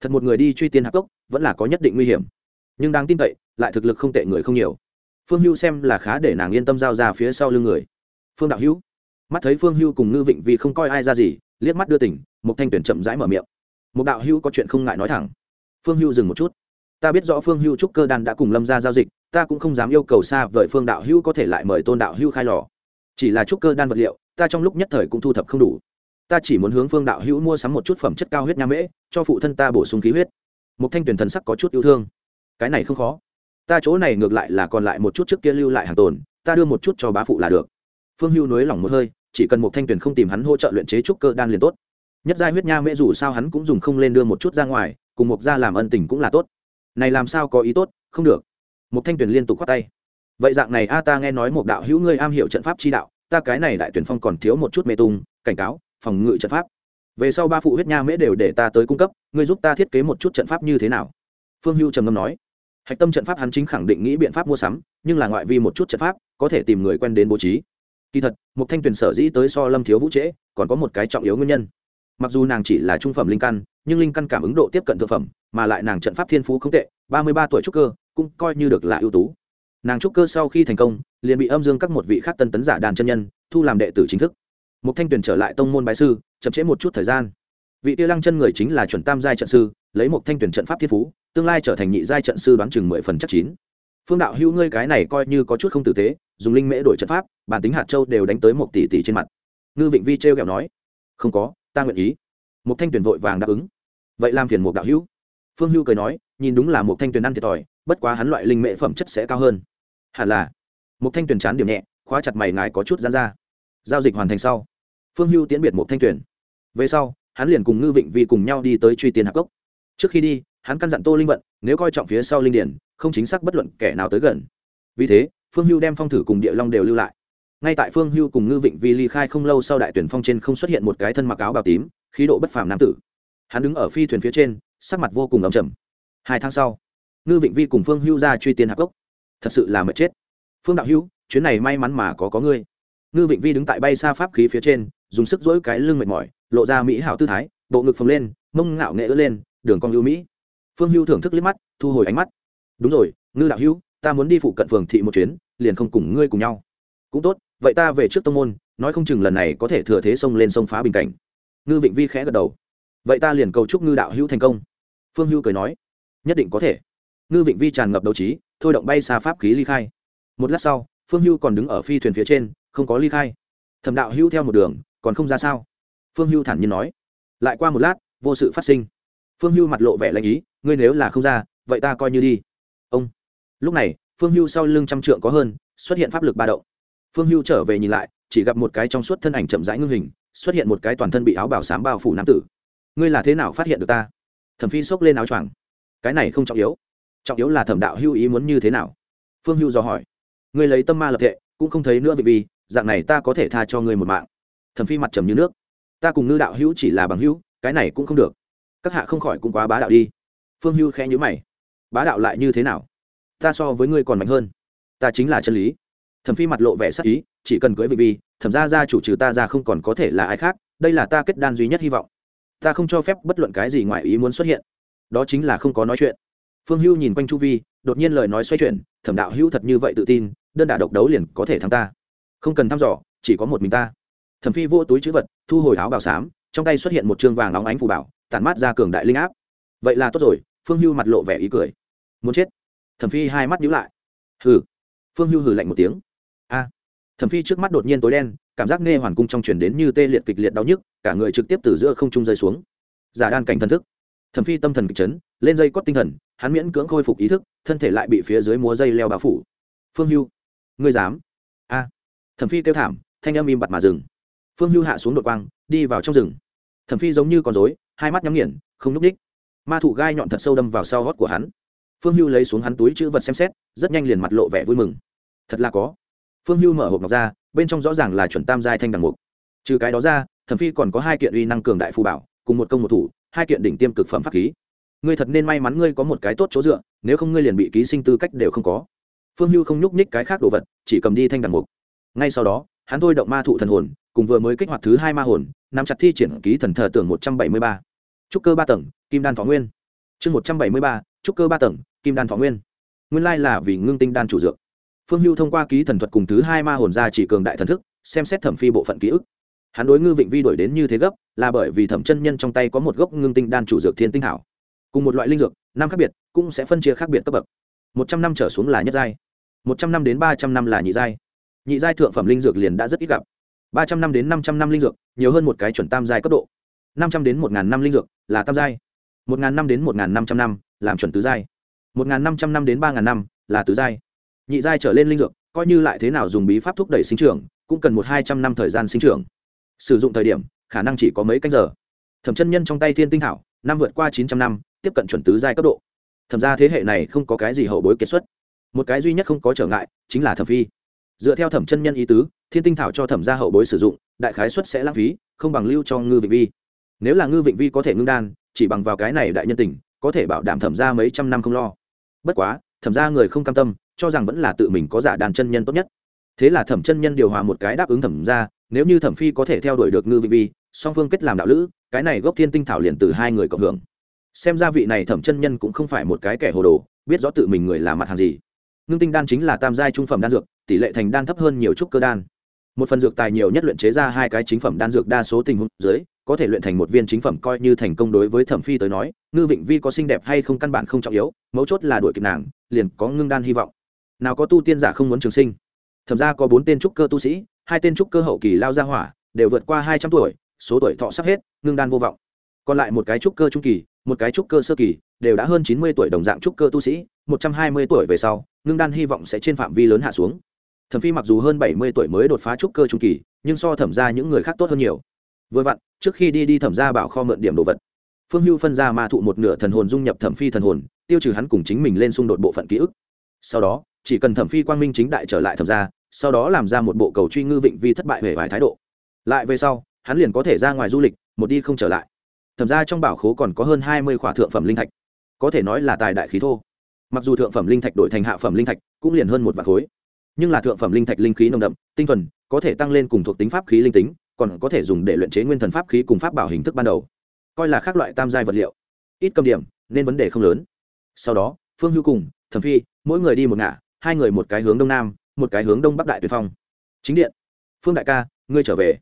Thật một người đi truy tiên hạc cốc vẫn là có nhất định nguy hiểm. Nhưng đáng tin cậy, lại thực lực không tệ người không nhiều. Phương hưu xem là khá để nàng yên tâm giao ra phía sau lưng người. Phương đạo hữu mắt thấy phương hưu cùng ngư vịnh vì không coi ai ra gì, liếc mắt đưa tỉnh một thanh tuyển chậm rãi mở miệng. Một đạo hưu có chuyện không ngại nói thẳng. Phương hưu dừng một chút. Ta biết rõ phương hưu trúc cơ đan đã cùng lâm ra giao dịch, ta cũng không dám yêu cầu xa vời phương đạo hưu có thể lại mời tôn đạo hưu khai lò. Chỉ là trúc cơ đan vật liệu, ta trong lúc nhất thời cũng thu thập không đủ. Ta chỉ muốn hướng phương đạo hữu mua sắm một chút phẩm chất cao huyết nha mễ, cho phụ thân ta bổ sung khí huyết. Một thanh tuyển thần sắc có chút yêu thương. Cái này không khó. Ta chỗ này ngược lại là còn lại một chút trước kia lưu lại hàng tồn, ta đưa một chút cho bá phụ là được. Phương hưu nới lỏng một hơi chỉ cần một thanh tuyển không tìm hắn hỗ trợ luyện chế trúc cơ đan liền tốt. Nhất giai huyết nha mễ dù sao hắn cũng dùng không lên đưa một chút ra ngoài, cùng một gia làm ân tình cũng là tốt. Này làm sao có ý tốt, không được. Một thanh tuyển liên tục khoát tay. Vậy dạng này a, ta nghe nói một đạo hữu ngươi am hiểu trận pháp chi đạo, ta cái này đại tuyển phong còn thiếu một chút mê tung, cảnh cáo, phòng ngự trận pháp. Về sau ba phụ huyết nha mễ đều để ta tới cung cấp, ngươi giúp ta thiết kế một chút trận pháp như thế nào? Phương hưu trầm ngâm nói. Hạch tâm trận pháp hắn chính khẳng định nghĩ biện pháp mua sắm, nhưng là ngoại vi một chút trận pháp, có thể tìm người quen đến bố trí kỳ thật một thanh tuyển sở dĩ tới so lâm thiếu vũ trễ, còn có một cái trọng yếu nguyên nhân. Mặc dù nàng chỉ là trung phẩm linh căn, nhưng linh căn cảm ứng độ tiếp cận thực phẩm, mà lại nàng trận pháp thiên phú không tệ, ba mươi ba tuổi trúc cơ, cũng coi như được là ưu tú. Nàng trúc cơ sau khi thành công, liền bị âm dương các một vị khác tân tấn giả đàn chân nhân, thu làm đệ tử chính thức. Một thanh tuyển trở lại tông môn bái sư, chậm trễ một chút thời gian. Vị tiêu lăng chân người chính là chuẩn tam giai trận sư, lấy một thanh tuyển trận pháp thiên phú, tương lai trở thành nhị giai trận sư đoán chừng mười phần chắc chín. Phương đạo hữu ngươi cái này coi như có chút không tử tế dùng linh mễ đổi trận pháp, bản tính hạt châu đều đánh tới một tỷ tỷ trên mặt. Ngư vịnh vi trêu ghẹo nói, không có, ta nguyện ý. Một thanh tuyển vội vàng đáp ứng. Vậy làm phiền một đạo hữu. Phương Hưu cười nói, nhìn đúng là một thanh tuyển ăn thiệt thòi, bất quá hắn loại linh mễ phẩm chất sẽ cao hơn. Hẳn là. Một thanh tuyển chán điểm nhẹ, khóa chặt mày ngài có chút gian ra. Giao dịch hoàn thành sau. Phương hưu tiễn biệt một thanh tuyển về sau, hắn liền cùng ngư vịnh vi cùng nhau đi tới truy tiền hạc cốc. Trước khi đi, hắn căn dặn tô linh vận, nếu coi trọng phía sau linh điển, không chính xác bất luận kẻ nào tới gần. Vì thế phương hưu đem phong thử cùng địa long đều lưu lại. Ngay tại phương hưu cùng ngư vịnh vi ly khai không lâu sau đại tuyển phong trên không xuất hiện một cái thân mặc áo bào tím khí độ bất phàm nam tử. Hắn đứng ở phi thuyền phía trên sắc mặt vô cùng ấm chầm hai tháng sau ngư vịnh vi cùng phương hưu ra truy tiền hạc gốc, thật sự là mệt chết. Phương đạo hưu chuyến này may mắn mà có có ngươi. Ngư vịnh vi đứng tại bay xa pháp khí phía trên dùng sức dỗi cái lưng mệt mỏi lộ ra mỹ hảo tư thái bộ ngực phồng lên mông ngạo nghệ ứa lên đường cong hữu mỹ. Phương hưu thưởng thức liếc mắt thu hồi ánh mắt. Đúng rồi ngư đạo Hưu ta muốn đi phụ cận phường thị một chuyến, liền không cùng ngươi cùng nhau. Cũng tốt, vậy ta về trước tông môn, nói không chừng lần này có thể thừa thế sông lên sông phá bình cảnh. Ngư vịnh vi khẽ gật đầu. Vậy ta liền cầu chúc ngư đạo hữu thành công. Phương hưu cười nói. Nhất định có thể. Ngư vịnh vi tràn ngập đầu trí, thôi động bay xa pháp khí ly khai. Một lát sau, phương hưu còn đứng ở phi thuyền phía trên, không có ly khai. Thẩm đạo hưu theo một đường, còn không ra sao? Phương hưu thản nhiên nói. Lại qua một lát, vô sự phát sinh. Phương hưu mặt lộ vẻ lạnh ý, ngươi nếu là không ra, vậy ta coi như đi. Ông lúc này, phương hưu sau lưng trăm trượng có hơn, xuất hiện pháp lực ba động. Phương hưu trở về nhìn lại, chỉ gặp một cái trong suốt thân ảnh chậm rãi ngưng hình, xuất hiện một cái toàn thân bị áo bảo sám bao phủ nam tử. Ngươi là thế nào phát hiện được ta? Thẩm phi xốc lên áo choàng. Cái này không trọng yếu. Trọng yếu là thẩm đạo hưu ý muốn như thế nào? Phương hưu dò hỏi. Ngươi lấy tâm ma lập thệ, cũng không thấy nữa vì vì, dạng này ta có thể tha cho ngươi một mạng. Thẩm phi mặt trầm như nước. Ta cùng ngư đạo hữu chỉ là bằng hữu, cái này cũng không được. Các hạ không khỏi cũng quá bá đạo đi. Phương hưu khẽ nhữ mày. Bá đạo lại như thế nào? Ta so với ngươi còn mạnh hơn. Ta chính là chân lý. Thẩm phi mặt lộ vẻ sắc ý, chỉ cần cưới vị vi, thẩm ra ra chủ trừ ta ra không còn có thể là ai khác, đây là ta kết đan duy nhất hy vọng. Ta không cho phép bất luận cái gì ngoài ý muốn xuất hiện. Đó chính là không có nói chuyện. Phương hưu nhìn quanh chu vi, đột nhiên lời nói xoay chuyển, thẩm đạo hữu thật như vậy tự tin, đơn đả độc đấu liền có thể thắng ta. Không cần thăm dò, chỉ có một mình ta. Thẩm phi vô túi chữ vật, thu hồi áo bào xám, trong tay xuất hiện một chương vàng óng ánh phù bảo, tản mát ra cường đại linh áp. Vậy là tốt rồi, phương hưu mặt lộ vẻ ý cười. Muốn chết thẩm phi hai mắt nhíu lại. Hừ. Phương hưu hừ lạnh một tiếng. A. Thẩm phi trước mắt đột nhiên tối đen, cảm giác nghe hoàn cung trong chuyển đến như tê liệt kịch liệt đau nhức, cả người trực tiếp từ giữa không trung rơi xuống. Giả đan cảnh thần thức. Thẩm phi tâm thần kịch chấn, lên dây cót tinh thần, hắn miễn cưỡng khôi phục ý thức, thân thể lại bị phía dưới múa dây leo bao phủ. Phương hưu, ngươi dám? A. Thẩm phi kêu thảm, thanh âm im bặt mà dừng. Phương hưu hạ xuống đội quang, đi vào trong rừng. Thẩm phi giống như con rối, hai mắt nhắm nghiền, không lúc đích ma thủ gai nhọn thật sâu đâm vào sau gót của hắn phương hưu lấy xuống hắn túi chữ vật xem xét, rất nhanh liền mặt lộ vẻ vui mừng. Thật là có. Phương hưu mở hộp ngọc ra, bên trong rõ ràng là chuẩn tam giai thanh đằng mục. Trừ cái đó ra, thẩm phi còn có hai kiện uy năng cường đại phù bảo, cùng một công một thủ, hai kiện đỉnh tiêm cực phẩm pháp khí. Ngươi thật nên may mắn ngươi có một cái tốt chỗ dựa, nếu không ngươi liền bị ký sinh tư cách đều không có. Phương hưu không nhúc nhích cái khác đồ vật, chỉ cầm đi thanh đằng mục. Ngay sau đó, hắn thôi động ma thụ thần hồn, cùng vừa mới kích hoạt thứ hai ma hồn, nắm chặt thi triển ký thần thờ tưởng một trăm bảy mươi ba. Trúc cơ ba tầng, kim đan thọ nguyên chương một trăm bảy mươi ba, trúc cơ ba tầng, kim đan thọ nguyên. Nguyên lai là vì ngưng tinh đan chủ dược. Phương hưu thông qua ký thần thuật cùng thứ hai ma hồn ra chỉ cường đại thần thức, xem xét thẩm phi bộ phận ký ức. Hắn đối ngư vịnh vi đổi đến như thế gấp, là bởi vì thẩm chân nhân trong tay có một gốc ngưng tinh đan chủ dược thiên tinh hảo. Cùng một loại linh dược, năm khác biệt, cũng sẽ phân chia khác biệt cấp bậc. Một trăm năm trở xuống là nhất giai, một trăm năm đến ba trăm năm là nhị giai. Nhị giai thượng phẩm linh dược liền đã rất ít gặp. Ba trăm năm đến năm trăm năm linh dược, nhiều hơn một cái chuẩn tam giai cấp độ. Năm trăm đến một ngàn năm linh dược là tam giai một ngàn năm đến một ngàn năm trăm năm, làm chuẩn tứ giai. Một ngàn năm trăm năm đến ba ngàn năm, là tứ giai. Nhị giai trở lên linh dược, coi như lại thế nào dùng bí pháp thúc đẩy sinh trưởng, cũng cần một hai trăm năm thời gian sinh trưởng. Sử dụng thời điểm, khả năng chỉ có mấy canh giờ. Thẩm chân nhân trong tay thiên tinh thảo năm vượt qua chín trăm năm, tiếp cận chuẩn tứ giai cấp độ. Thẩm ra thế hệ này không có cái gì hậu bối kiệt xuất. Một cái duy nhất không có trở ngại, chính là thẩm phi. Dựa theo thẩm chân nhân ý tứ, thiên tinh thảo cho thẩm gia hậu bối sử dụng, đại khái xuất sẽ lãng phí, không bằng lưu cho ngư vịnh vi nếu là ngư vịnh vi có thể ngưng đan, chỉ bằng vào cái này đại nhân tình, có thể bảo đảm thẩm gia mấy trăm năm không lo. Bất quá, thẩm gia người không cam tâm, cho rằng vẫn là tự mình có giả đàn chân nhân tốt nhất. Thế là thẩm chân nhân điều hòa một cái đáp ứng thẩm gia, nếu như thẩm phi có thể theo đuổi được ngư vịnh vi, song phương kết làm đạo lữ, cái này gốc thiên tinh thảo liền từ hai người cộng hưởng. Xem ra vị này thẩm chân nhân cũng không phải một cái kẻ hồ đồ, biết rõ tự mình người là mặt hàng gì. Ngưng tinh đan chính là tam giai trung phẩm đan dược, tỷ lệ thành đan thấp hơn nhiều chút cơ đan. Một phần dược tài nhiều nhất luyện chế ra hai cái chính phẩm đan dược đa số tình huống dưới có thể luyện thành một viên chính phẩm coi như thành công đối với thẩm phi tới nói, ngư vịnh vi có xinh đẹp hay không căn bản không trọng yếu, mấu chốt là đuổi kịp nàng, liền có ngưng đan hy vọng. Nào có tu tiên giả không muốn trường sinh. Thẩm ra có bốn tên trúc cơ tu sĩ, hai tên trúc cơ hậu kỳ lao ra hỏa, đều vượt qua hai trăm tuổi, số tuổi thọ sắp hết, ngưng đan vô vọng. Còn lại một cái trúc cơ trung kỳ, một cái trúc cơ sơ kỳ, đều đã hơn chín mươi tuổi đồng dạng trúc cơ tu sĩ, một trăm hai mươi tuổi về sau, ngưng đan hy vọng sẽ trên phạm vi lớn hạ xuống. Thẩm phi mặc dù hơn bảy mươi tuổi mới đột phá trúc cơ trung kỳ, nhưng so thẩm ra những người khác tốt hơn nhiều vừa vặn, trước khi đi đi thẩm ra bảo kho mượn điểm đồ vật, phương hưu phân ra ma thụ một nửa thần hồn dung nhập thẩm phi thần hồn, tiêu trừ hắn cùng chính mình lên xung đột bộ phận ký ức. Sau đó, chỉ cần thẩm phi quang minh chính đại trở lại thẩm ra, sau đó làm ra một bộ cầu truy ngư vịnh vi thất bại hề vài thái độ. Lại về sau, hắn liền có thể ra ngoài du lịch, một đi không trở lại. Thẩm ra trong bảo khố còn có hơn hai mươi khỏa thượng phẩm linh thạch. Có thể nói là tài đại khí thô. Mặc dù thượng phẩm linh thạch đổi thành hạ phẩm linh thạch cũng liền hơn một vạn khối. Nhưng là thượng phẩm linh thạch linh khí nồng đậm, tinh thuần, có thể tăng lên cùng thuộc tính pháp khí linh tính còn có thể dùng để luyện chế nguyên thần pháp khí cùng pháp bảo hình thức ban đầu. Coi là các loại tam giai vật liệu. Ít cầm điểm, nên vấn đề không lớn. Sau đó, phương hưu cùng, thẩm phi, mỗi người đi một ngả, hai người một cái hướng đông nam, một cái hướng đông bắc đại tuyệt phong. Chính điện. Phương đại ca, ngươi trở về.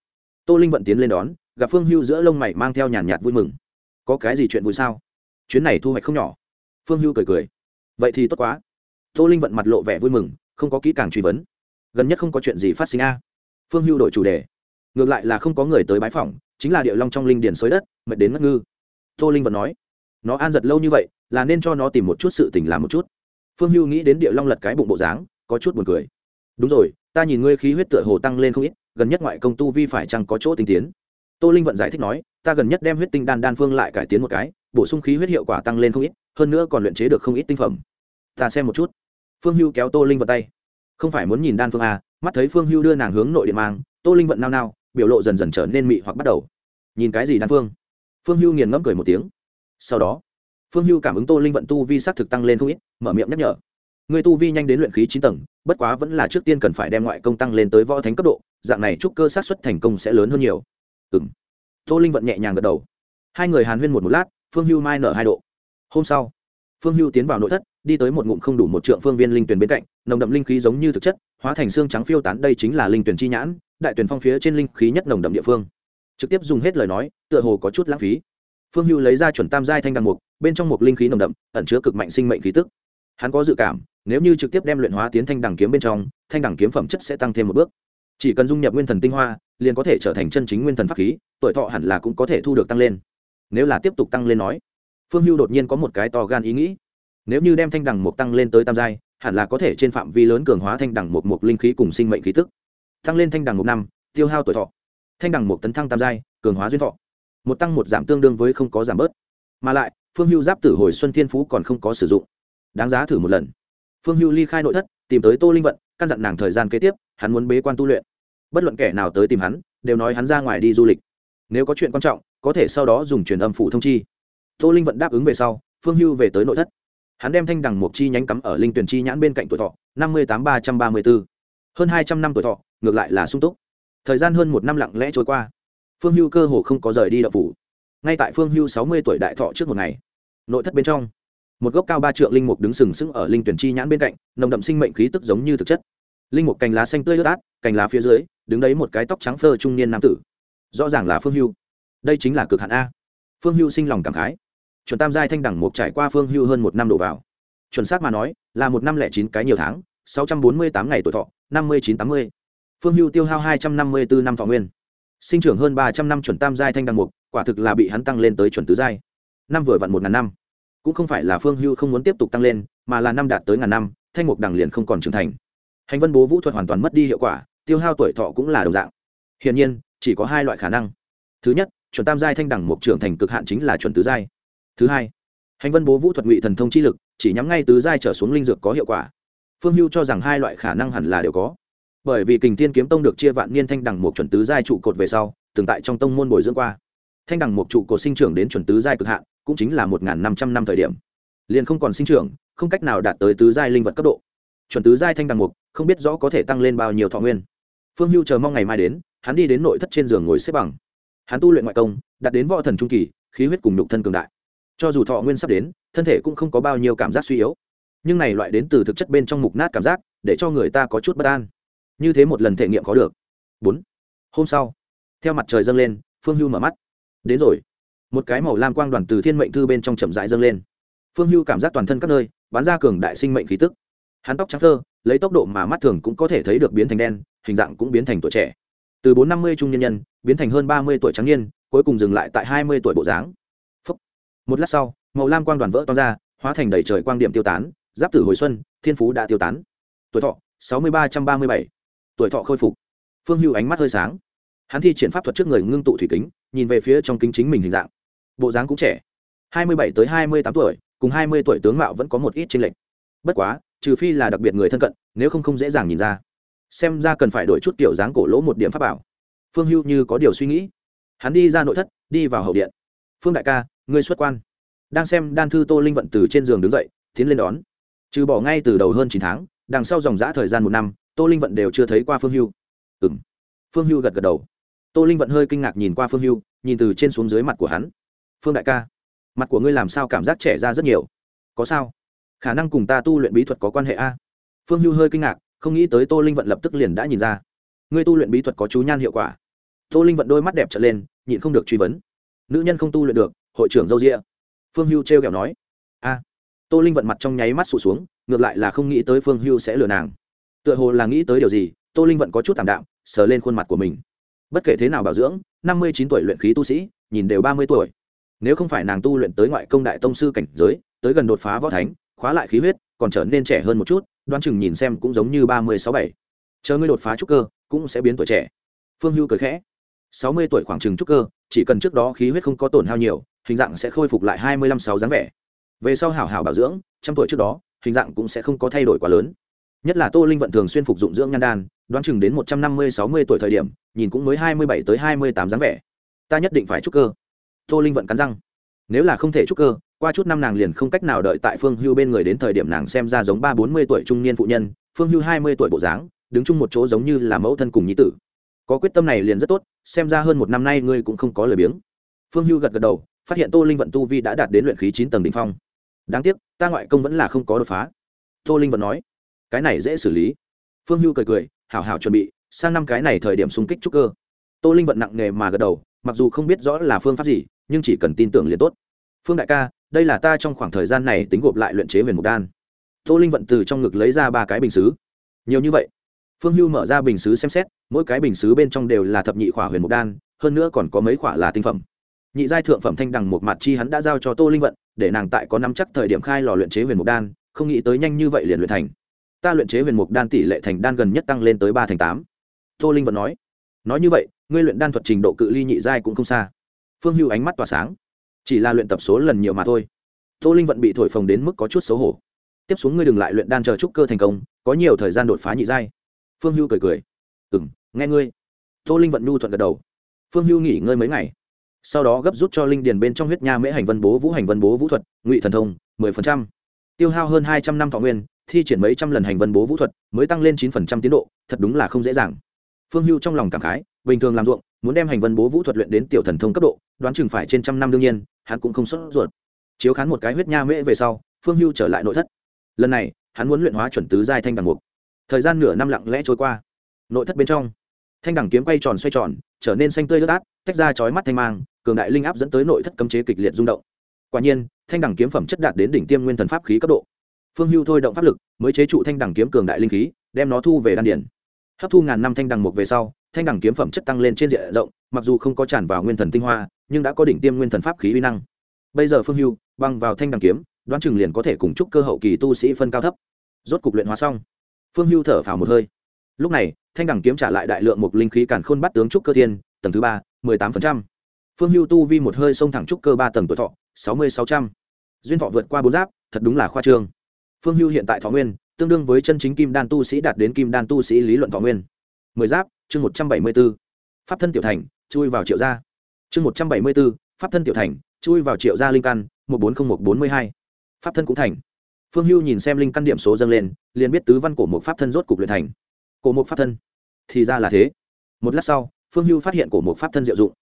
Tô linh vận tiến lên đón, gặp phương hưu giữa lông mày mang theo nhàn nhạt vui mừng. Có cái gì chuyện vui sao? Chuyến này thu hoạch không nhỏ. Phương hưu cười cười. Vậy thì tốt quá. Tô linh vận mặt lộ vẻ vui mừng, không có kỹ càng truy vấn. Gần nhất không có chuyện gì phát sinh a? Phương hưu đổi chủ đề ngược lại là không có người tới bái phỏng, chính là địa long trong linh điền xới đất, mệt đến ngất ngư. Tô linh vận nói, nó an giật lâu như vậy, là nên cho nó tìm một chút sự tình làm một chút. Phương hưu nghĩ đến địa long lật cái bụng bộ dáng, có chút buồn cười. Đúng rồi, ta nhìn ngươi khí huyết tựa hồ tăng lên không ít, gần nhất ngoại công tu vi phải chăng có chỗ tinh tiến? Tô linh vận giải thích nói, ta gần nhất đem huyết tinh đan đan phương lại cải tiến một cái, bổ sung khí huyết hiệu quả tăng lên không ít, hơn nữa còn luyện chế được không ít tinh phẩm. Ta xem một chút. Phương hưu kéo tô linh vận tay. Không phải muốn nhìn đan phương à mắt thấy phương hưu đưa nàng hướng nội điện mang, tô linh vận nao nao biểu lộ dần dần trở nên mị hoặc bắt đầu. Nhìn cái gì đan phương? Phương hưu nghiền ngẫm cười một tiếng. Sau đó, phương hưu cảm ứng tô linh vận tu vi s á c thực tăng lên không ít, mở miệng nhắc nhở. Người tu vi nhanh đến luyện khí chín tầng, bất quá vẫn là trước tiên cần phải đem ngoại công tăng lên tới võ thánh cấp độ, dạng này chúc cơ sát xuất thành công sẽ lớn hơn nhiều. Ừ m tô linh vận nhẹ nhàng gật đầu. Hai người hàn huyên một một lát, phương hưu mai nở hai độ. Hôm sau, phương hưu tiến vào nội thất, đi tới một ngụm không đủ một trượng phương viên linh tuyển bên cạnh, nồng đậm linh khí giống như thực chất hóa thành xương trắng phiêu tán đây chính là linh tuyển chi nhãn, đại tuyển phong phía trên linh khí nhất nồng đậm địa phương. Trực tiếp dùng hết lời nói, tựa hồ có chút lãng phí. Phương hưu lấy ra chuẩn tam giai thanh đằng mục, bên trong một linh khí nồng đậm, ẩn chứa cực mạnh sinh mệnh khí tức. Hắn có dự cảm, nếu như trực tiếp đem luyện hóa tiến thanh đằng kiếm bên trong, thanh đằng kiếm phẩm chất sẽ tăng thêm một bước. Chỉ cần dung nhập nguyên thần tinh hoa, liền có thể trở thành chân chính nguyên thần pháp khí, tuổi thọ hẳn là cũng có thể thu được tăng lên. Nếu là tiếp tục tăng lên nói, phương hưu đột nhiên có một cái to gan ý nghĩ. Nếu như đem thanh đằng mục tăng lên tới tam giai hẳn là có thể trên phạm vi lớn cường hóa thanh đằng một mục linh khí cùng sinh mệnh khí tức. Tăng lên thanh đằng một năm, tiêu hao tuổi thọ. Thanh đằng một tấn thăng tam giai, cường hóa duyên thọ. Một tăng một giảm tương đương với không có giảm bớt. Mà lại, phương hưu giáp tử hồi xuân thiên phú còn không có sử dụng. Đáng giá thử một lần. Phương hưu ly khai nội thất, tìm tới tô linh vận, căn dặn nàng thời gian kế tiếp, hắn muốn bế quan tu luyện. Bất luận kẻ nào tới tìm hắn, đều nói hắn ra ngoài đi du lịch. Nếu có chuyện quan trọng, có thể sau đó dùng truyền âm phủ thông chi. Tô linh vận đáp ứng về sau, phương hưu về tới nội thất hắn đem thanh đằng mục chi nhánh cắm ở linh tuyển chi nhãn bên cạnh tuổi thọ, năm mươi tám ba trăm ba mươi b ố hơn hai trăm năm tuổi thọ, ngược lại là sung túc. Thời gian hơn một năm lặng lẽ trôi qua. Phương hưu cơ hồ không có rời đi đậu phủ. Ngay tại phương hưu sáu mươi tuổi đại thọ trước một ngày, nội thất bên trong, một gốc cao ba trượng linh mục đứng sừng sững ở linh tuyển chi nhãn bên cạnh, nồng đậm sinh mệnh khí tức giống như thực chất. Linh mục cành lá xanh tươi ướt át, cành lá phía dưới, đứng đấy một cái tóc trắng phơ trung niên nam tử. Rõ ràng là phương hưu. Đây chính là cực hạn a. Phương hưu sinh lòng cảm khái chuẩn tam giai thanh đẳng mục trải qua phương hưu hơn một năm đổ vào. Chuẩn xác mà nói, là một năm lẻ chín cái nhiều tháng, sáu trăm bốn mươi tám ngày tuổi thọ, năm mươi chín tám mươi. Phương hưu tiêu hao hai trăm năm mươi bốn năm thọ nguyên. Sinh trưởng hơn ba trăm năm chuẩn tam giai thanh đẳng mục, quả thực là bị hắn tăng lên tới chuẩn tứ giai. Năm vừa vặn một ngàn năm. Cũng không phải là phương hưu không muốn tiếp tục tăng lên, mà là năm đạt tới ngàn năm, thanh mục đằng liền không còn trưởng thành. Hành vân bố vũ thuật hoàn toàn mất đi hiệu quả, tiêu hao tuổi thọ cũng là đồng dạng. Hiển nhiên, chỉ có hai loại khả năng. Thứ nhất, chuẩn tam giai thanh đẳng mục trưởng thành cực hạn chính là chuẩn tứ giai thứ hai, hành vân bố vũ thuật ngụy thần thông chi lực, chỉ nhắm ngay tứ giai trở xuống linh dược có hiệu quả. Phương hưu cho rằng hai loại khả năng hẳn là đều có. Bởi vì kình tiên kiếm tông được chia vạn niên thanh đẳng một chuẩn tứ giai trụ cột về sau, từng tại trong tông môn bồi dưỡng qua. Thanh đẳng một trụ cột sinh trưởng đến chuẩn tứ giai cực hạn, cũng chính là một năm trăm năm thời điểm. Liền không còn sinh trưởng, không cách nào đạt tới tứ giai linh vật cấp độ. Chuẩn tứ giai thanh đằng mục không biết rõ có thể tăng lên bao nhiêu thọ nguyên. Phương hưu chờ mong ngày mai đến, hắn đi đến nội thất trên giường ngồi xếp bằng. Hắn tu luyện ngoại công, đạt đến võ thần trung kỳ, khí huyết cùng nhục thân cường đại cho dù thọ nguyên sắp đến, thân thể cũng không có bao nhiêu cảm giác suy yếu. Nhưng này loại đến từ thực chất bên trong mục nát cảm giác, để cho người ta có chút bất an. Như thế một lần thể nghiệm có được. Bốn. Hôm sau, theo mặt trời dâng lên, phương hưu mở mắt. Đến rồi. Một cái màu lam quang đoàn từ thiên mệnh thư bên trong chậm rãi dâng lên. Phương hưu cảm giác toàn thân các nơi, bắn ra cường đại sinh mệnh khí tức. Hắn tóc trắng thơ, lấy tốc độ mà mắt thường cũng có thể thấy được biến thành đen, hình dạng cũng biến thành tuổi trẻ. Từ bốn năm mươi trung nhân nhân, biến thành hơn ba mươi tuổi trắng niên, cuối cùng dừng lại tại hai mươi tuổi bộ dáng một lát sau, màu lam quang đoàn vỡ to ra, hóa thành đầy trời quang điểm tiêu tán, giáp tử hồi xuân, thiên phú đã tiêu tán. Tuổi thọ, sáu mươi ba trăm ba mươi bảy. Tuổi thọ khôi phục. Phương hưu ánh mắt hơi sáng. Hắn thi triển pháp thuật trước người ngưng tụ thủy kính, nhìn về phía trong kính chính mình hình dạng. Bộ dáng cũng trẻ. hai mươi bảy tới hai mươi tám tuổi, cùng hai mươi tuổi tướng mạo vẫn có một ít tranh lệch. Bất quá, trừ phi là đặc biệt người thân cận, nếu không không dễ dàng nhìn ra. Xem ra cần phải đổi chút kiểu dáng cổ lỗ một điểm pháp bảo. Phương hưu như có điều suy nghĩ. Hắn đi ra nội thất, đi vào hậu điện. Phương đại ca ngươi xuất quan. Đang xem đan thư tô linh vận từ trên giường đứng dậy, tiến lên đón. Trừ bỏ ngay từ đầu hơn chín tháng, đằng sau dòng giã thời gian một năm, tô linh vận đều chưa thấy qua phương hưu. Ừ m phương hưu gật gật đầu. Tô linh vận hơi kinh ngạc nhìn qua phương hưu, nhìn từ trên xuống dưới mặt của hắn. Phương đại ca, mặt của ngươi làm sao cảm giác trẻ ra rất nhiều? Có sao? Khả năng cùng ta tu luyện bí thuật có quan hệ a? Phương hưu hơi kinh ngạc, không nghĩ tới tô linh vận lập tức liền đã nhìn ra. Ngươi tu luyện bí thuật có chú nhan hiệu quả. Tô linh vận đôi mắt đẹp trở lên, nhịn không được truy vấn. Nữ nhân không tu luyện được hội trưởng dâu rịa. Phương hưu t r e o kẹo nói, a. Tô linh vận mặt trong nháy mắt sụt xuống, ngược lại là không nghĩ tới phương hưu sẽ lừa nàng. Tựa hồ là nghĩ tới điều gì, tô linh vận có chút tảm đạm, sờ lên khuôn mặt của mình. Bất kể thế nào bảo dưỡng, năm mươi chín tuổi luyện khí tu sĩ, nhìn đều ba mươi tuổi. Nếu không phải nàng tu luyện tới ngoại công đại tông sư cảnh giới, tới gần đột phá võ thánh, khóa lại khí huyết, còn trở nên trẻ hơn một chút, đoán chừng nhìn xem cũng giống như ba mươi sáu bảy. Chờ ngươi đột phá trúc cơ, cũng sẽ biến tuổi trẻ. Phương hưu cười khẽ, sáu mươi tuổi khoảng chừng trúc cơ, chỉ cần trước đó khí huyết không có tổn hao nhiều hình dạng sẽ khôi phục lại hai mươi lăm sáu dáng vẻ. Về sau hảo hảo bảo dưỡng, trăm tuổi trước đó, hình dạng cũng sẽ không có thay đổi quá lớn. Nhất là tô linh vận thường xuyên phục dụng dưỡng nhan đan, đoán chừng đến một trăm năm mươi, sáu mươi tuổi thời điểm, nhìn cũng mới hai mươi bảy tới hai mươi tám dáng vẻ. Ta nhất định phải trúc cơ. Tô linh vận cắn răng. Nếu là không thể trúc cơ, qua chút năm nàng liền không cách nào đợi tại phương hưu bên người đến thời điểm nàng xem ra giống ba bốn mươi tuổi trung niên phụ nhân, phương hưu hai mươi tuổi bộ dáng, đứng chung một chỗ giống như là mẫu thân cùng nhi tử. Có quyết tâm này liền rất tốt, xem ra hơn một năm nay ngươi cũng không có lời biếng. Phương hưu gật gật đầu phát hiện tô linh vận tu vi đã đạt đến luyện khí chín tầng đ ỉ n h phong. Đáng tiếc, ta ngoại công vẫn là không có đột phá. Tô linh vận nói, cái này dễ xử lý. Phương hưu cười cười, hảo hảo chuẩn bị, sang năm cái này thời điểm xung kích trúc cơ. Tô linh vận nặng nề mà gật đầu, mặc dù không biết rõ là phương pháp gì, nhưng chỉ cần tin tưởng liền tốt. Phương đại ca, đây là ta trong khoảng thời gian này tính gộp lại luyện chế huyền mục đan. Tô linh vận từ trong ngực lấy ra ba cái bình xứ. Nhiều như vậy. Phương hưu mở ra bình xứ xem xét, mỗi cái bình xứ bên trong đều là thập nhị khỏa huyền mục đan, hơn nữa còn có mấy khỏa là tinh phẩm nhị giai thượng phẩm thanh đằng một mặt chi hắn đã giao cho tô linh vận, để nàng tại có nắm chắc thời điểm khai lò luyện chế huyền mục đan, không nghĩ tới nhanh như vậy liền luyện thành. Ta luyện chế huyền mục đan tỷ lệ thành đan gần nhất tăng lên tới ba thành tám. Tô linh vận nói nói như vậy, ngươi luyện đan thuật trình độ cự ly nhị giai cũng không xa. Phương hưu ánh mắt tỏa sáng. Chỉ là luyện tập số lần nhiều mà thôi. Tô linh vận bị thổi phồng đến mức có chút xấu hổ. Tiếp xuống ngươi đừng lại luyện đan chờ trúc cơ thành công, có nhiều thời gian đột phá nhị giai. Phương hưu cười cười. Ừ m nghe ngươi. Tô linh vận nhu thuận gật đầu. Phương hưu nghỉ ngơi mấy ngày sau đó gấp rút cho linh điền bên trong huyết nha mễ hành vân bố vũ hành vân bố vũ thuật, ngụy thần thông, mười phần trăm. Tiêu hao hơn hai trăm năm thọ nguyên, thi triển mấy trăm lần hành vân bố vũ thuật, mới tăng lên chín phần trăm tiến độ, thật đúng là không dễ dàng. Phương hưu trong lòng cảm khái, bình thường làm ruộng, muốn đem hành vân bố vũ thuật luyện đến tiểu thần thông cấp độ, đoán chừng phải trên trăm năm đương nhiên, hắn cũng không sốt ruột. Chiếu khán một cái huyết nha mễ về sau, phương hưu trở lại nội thất. Lần này, hắn muốn luyện hóa chuẩn tứ giai thanh đằng mục. Thời gian nửa năm lặng lẽ trôi qua. Nội thất bên trong, thanh đằng kiếm quay tròn xoay tròn, trở nên xanh tươi ướt át, tách ra chói mắt thanh mang cường đại linh áp dẫn tới nội thất cấm chế kịch liệt rung động. Quả nhiên, thanh đẳng kiếm phẩm chất đạt đến đỉnh tiêm nguyên thần pháp khí cấp độ. Phương hưu thôi động pháp lực, mới chế trụ thanh đẳng kiếm cường đại linh khí, đem nó thu về đan điển hấp thu ngàn năm thanh đẳng mục về sau, thanh đẳng kiếm phẩm chất tăng lên trên diện rộng, mặc dù không có tràn vào nguyên thần tinh hoa, nhưng đã có đỉnh tiêm nguyên thần pháp khí uy năng. Bây giờ phương hưu, băng vào thanh đẳng kiếm, đoán chừng liền có thể cùng chúc cơ hậu kỳ tu sĩ phân cao thấp. Rốt cục luyện hóa xong, phương hưu thở phào một hơi. Lúc này, thanh đẳng kiếm trả lại đại lượng một linh khí càn khôn bắt tướng trúc cơ thiên, tầng thứ ba, mười tám phần trăm phương hưu tu vi một hơi xông thẳng trúc cơ ba tầng tuổi thọ, sáu mươi sáu trăm. Duyên thọ vượt qua bốn giáp, thật đúng là khoa trương. Phương hưu hiện tại thọ nguyên, tương đương với chân chính kim đan tu sĩ đạt đến kim đan tu sĩ lý luận thọ nguyên. mười giáp, chương một trăm bảy mươi b ố pháp thân tiểu thành, chui vào triệu gia. Chương một trăm bảy mươi b ố pháp thân tiểu thành, chui vào triệu gia linh căn, một bốn không một bốn mươi hai. Pháp thân cũng thành. Phương hưu nhìn xem linh căn điểm số dâng lên, liền biết tứ văn cổ một pháp thân rốt cục luyện thành. Cổ một pháp thân thì ra là thế. Một lát sau, phương hưu phát hiện cổ một pháp thân diệu dụng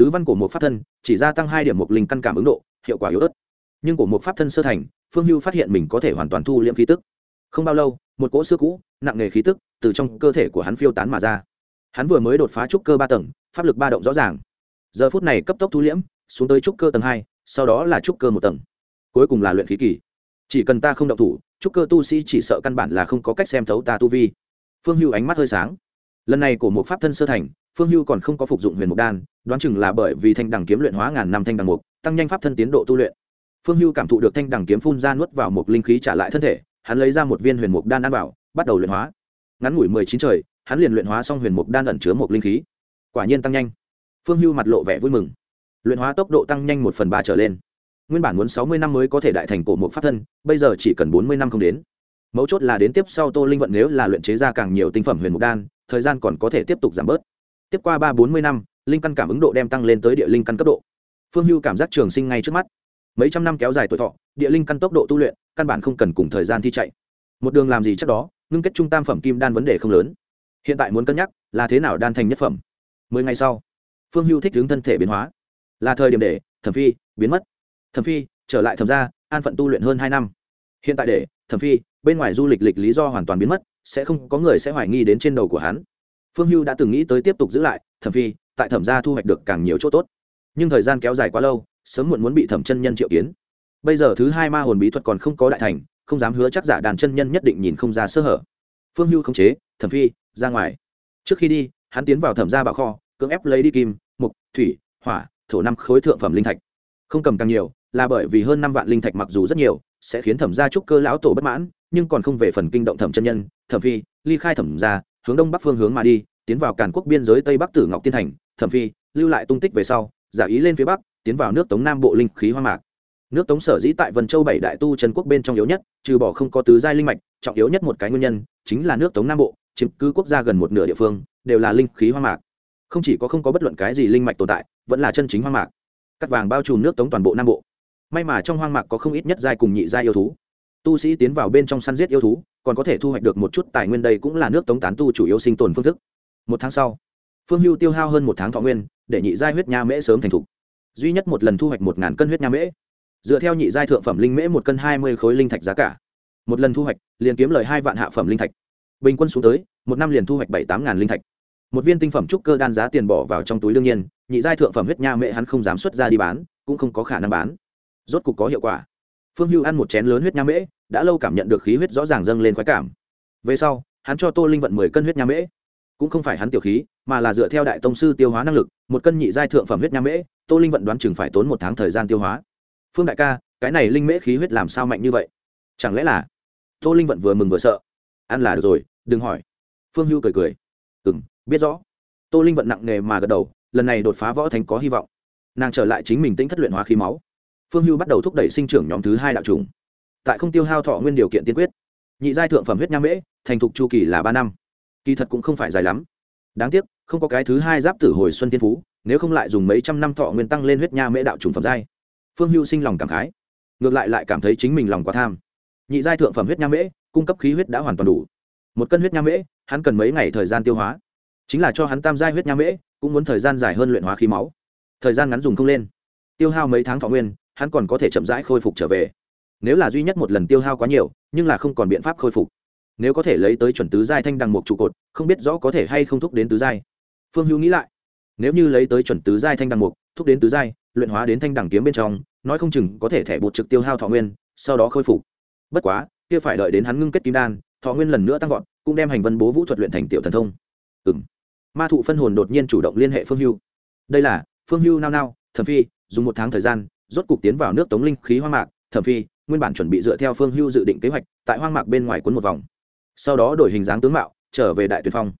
tứ văn cổ một pháp thân, chỉ gia tăng hai điểm một linh căn cảm ứng độ, hiệu quả yếu ớt. Nhưng cổ một pháp thân sơ thành, phương hưu phát hiện mình có thể hoàn toàn thu liễm khí tức. Không bao lâu, một cỗ xưa cũ, nặng nghề khí tức từ trong cơ thể của hắn phiêu tán mà ra. Hắn vừa mới đột phá trúc cơ ba tầng, pháp lực ba động rõ ràng. Giờ phút này cấp tốc thu liễm, xuống tới trúc cơ tầng hai, sau đó là trúc cơ một tầng. Cuối cùng là luyện khí kỳ. Chỉ cần ta không động thủ, trúc cơ tu sĩ chỉ sợ căn bản là không có cách xem thấu ta tu vi. Phương hưu ánh mắt hơi sáng. Lần này của một pháp thân sơ thành phương hưu còn không có phục dụng huyền mục đan, đoán chừng là bởi vì thanh đằng kiếm luyện hóa ngàn năm thanh đằng mục, tăng nhanh pháp thân tiến độ tu luyện. Phương hưu cảm thụ được thanh đằng kiếm phun ra nuốt vào một linh khí trả lại thân thể, hắn lấy ra một viên huyền mục đan ăn vào, bắt đầu luyện hóa. Ngắn ngủi mười chín trời, hắn liền luyện hóa xong huyền mục đan ẩn chứa một linh khí. Quả nhiên tăng nhanh. Phương hưu mặt lộ vẻ vui mừng. Luyện hóa tốc độ tăng nhanh một phần ba trở lên. Nguyên bản muốn sáu mươi năm mới có thể đại thành cổ một pháp thân, bây giờ chỉ cần bốn mươi năm không đến. Mấu chốt là đến tiếp sau tô linh vận nếu là luyện chế ra càng nhiều tinh phẩm huyền mục đan, thời gian còn có thể tiếp tục giảm bớt tiếp qua ba bốn mươi năm, linh căn cảm ứng độ đem tăng lên tới địa linh căn cấp độ. Phương hưu cảm giác trường sinh ngay trước mắt. Mấy trăm năm kéo dài tuổi thọ, địa linh căn tốc độ tu luyện, căn bản không cần cùng thời gian thi chạy. Một đường làm gì chắc đó, ngưng kết trung tam phẩm kim đan vấn đề không lớn. Hiện tại muốn cân nhắc, là thế nào đan thành nhất phẩm. Mười ngày sau, phương hưu thích hướng thân thể biến hóa. Là thời điểm để, thẩm phi, biến mất. Thẩm phi, trở lại thẩm ra an phận tu luyện hơn hai năm. Hiện tại để, thẩm phi, bên ngoài du lịch lịch lý do hoàn toàn biến mất, sẽ không có người sẽ hoài nghi đến trên đầu của hắn phương hưu đã từng nghĩ tới tiếp tục giữ lại, thẩm phi, tại thẩm gia thu hoạch được càng nhiều chỗ tốt. Nhưng thời gian kéo dài quá lâu, sớm muộn muốn bị thẩm chân nhân triệu kiến. Bây giờ thứ hai ma hồn bí thuật còn không có đại thành, không dám hứa chắc giả đàn chân nhân nhất định nhìn không ra sơ hở. Phương hưu không chế, thẩm phi, ra ngoài. Trước khi đi, hắn tiến vào thẩm gia bảo kho, cưỡng ép lấy đi kim, mục, thủy, hỏa, thổ năm khối thượng phẩm linh thạch. Không cầm càng nhiều, là bởi vì hơn năm vạn linh thạch mặc dù rất nhiều, sẽ khiến thẩm gia trúc cơ lão tổ bất mãn, nhưng còn không về phần kinh động thẩm chân nhân, thẩm phi, ly khai thẩm gia hướng đông bắc phương hướng mà đi, tiến vào càn quốc biên giới tây bắc tử ngọc tiên thành, thẩm phi, lưu lại tung tích về sau, giả ý lên phía bắc, tiến vào nước tống nam bộ linh khí hoang mạc. Nước tống sở dĩ tại vân châu bảy đại tu trần quốc bên trong yếu nhất, trừ bỏ không có tứ giai linh mạch, trọng yếu nhất một cái nguyên nhân, chính là nước tống nam bộ, chiếm cứ quốc gia gần một nửa địa phương, đều là linh khí hoang mạc. Không chỉ có không có bất luận cái gì linh mạch tồn tại, vẫn là chân chính hoang mạc. Cắt vàng bao trùm nước tống toàn bộ nam bộ. May mà trong hoang mạc có không ít nhất giai cùng nhị giai yêu thú tu sĩ tiến vào bên trong săn giết yêu thú, còn có thể thu hoạch được một chút tài nguyên đây cũng là nước tống tán tu chủ yếu sinh tồn phương thức. Một tháng sau, phương hưu tiêu hao hơn một tháng thọ nguyên, để nhị giai huyết nha mễ sớm thành thục. Duy nhất một lần thu hoạch một ngàn cân huyết nha mễ. Dựa theo nhị giai thượng phẩm linh mễ một cân hai mươi khối linh thạch giá cả. Một lần thu hoạch, liền kiếm lời hai vạn hạ phẩm linh thạch. Bình quân xuống tới, một năm liền thu hoạch bảy tám ngàn linh thạch. Một viên tinh phẩm trúc cơ đan giá tiền bỏ vào trong túi đương nhiên, nhị giai thượng phẩm huyết nha mễ hắn không dám xuất ra đi bán, cũng không có khả năng bán. Rốt cục có hiệu quả phương hưu ăn một chén lớn huyết nha mễ, đã lâu cảm nhận được khí huyết rõ ràng dâng lên khoái cảm. Về sau, hắn cho tô linh vận mười cân huyết nha mễ. Cũng không phải hắn tiểu khí, mà là dựa theo đại tông sư tiêu hóa năng lực, một cân nhị giai thượng phẩm huyết nha mễ, tô linh vận đoán chừng phải tốn một tháng thời gian tiêu hóa. Phương đại ca, cái này linh mễ khí huyết làm sao mạnh như vậy? Chẳng lẽ là tô linh vận vừa mừng vừa sợ? Ăn là được rồi, đừng hỏi. Phương hưu cười cười. Ừ m biết rõ. Tô linh vận nặng nề mà gật đầu, lần này đột phá võ thành có hy vọng. Nàng trở lại chính mình tính thất luyện hóa khí máu phương hưu bắt đầu thúc đẩy sinh trưởng nhóm thứ hai đạo trùng tại không tiêu hao thọ nguyên điều kiện tiên quyết, nhị giai thượng phẩm huyết nham mễ, thành thục chu kỳ là ba năm. Kỳ thật cũng không phải dài lắm. Đáng tiếc, không có cái thứ hai giáp tử hồi xuân tiên phú, nếu không lại dùng mấy trăm năm thọ nguyên tăng lên huyết nha mễ đạo trùng phẩm giai. Phương hưu sinh lòng cảm khái, ngược lại lại cảm thấy chính mình lòng quá tham. Nhị giai thượng phẩm huyết nha mễ, cung cấp khí huyết đã hoàn toàn đủ. Một cân huyết nha mễ, hắn cần mấy ngày thời gian tiêu hóa. Chính là cho hắn tam giai huyết nha mễ, cũng muốn thời gian dài hơn luyện hóa khí máu. Thời gian ngắn dùng không lên. Tiêu hao mấy tháng thọ nguyên hắn còn có thể chậm rãi khôi phục trở về. Nếu là duy nhất một lần tiêu hao quá nhiều, nhưng là không còn biện pháp khôi phục. Nếu có thể lấy tới chuẩn tứ giai thanh đằng một trụ cột, không biết rõ có thể hay không thúc đến tứ giai. Phương hữu nghĩ lại, nếu như lấy tới chuẩn tứ giai thanh đằng mục, thúc đến tứ giai, luyện hóa đến thanh đằng kiếm bên trong, nói không chừng có thể thẻ bột trực tiêu hao thọ nguyên, sau đó khôi phục. Bất quá, kia phải đợi đến hắn ngưng kết kim đan, thọ nguyên lần nữa tăng vọt, cũng đem hành vân bố vũ thuật luyện thành tiểu thần thông. Ừ m ma thụ phân hồn đột nhiên chủ động liên hệ phương hưu đây là, phương hưu nao nao, thần phi, dùng một tháng thời gian rốt cục tiến vào nước tống linh khí hoang mạc, thẩm phi, nguyên bản chuẩn bị dựa theo phương hưu dự định kế hoạch, tại hoang mạc bên ngoài cuốn một vòng. Sau đó đổi hình dáng tướng mạo, trở về đại tuyệt phong.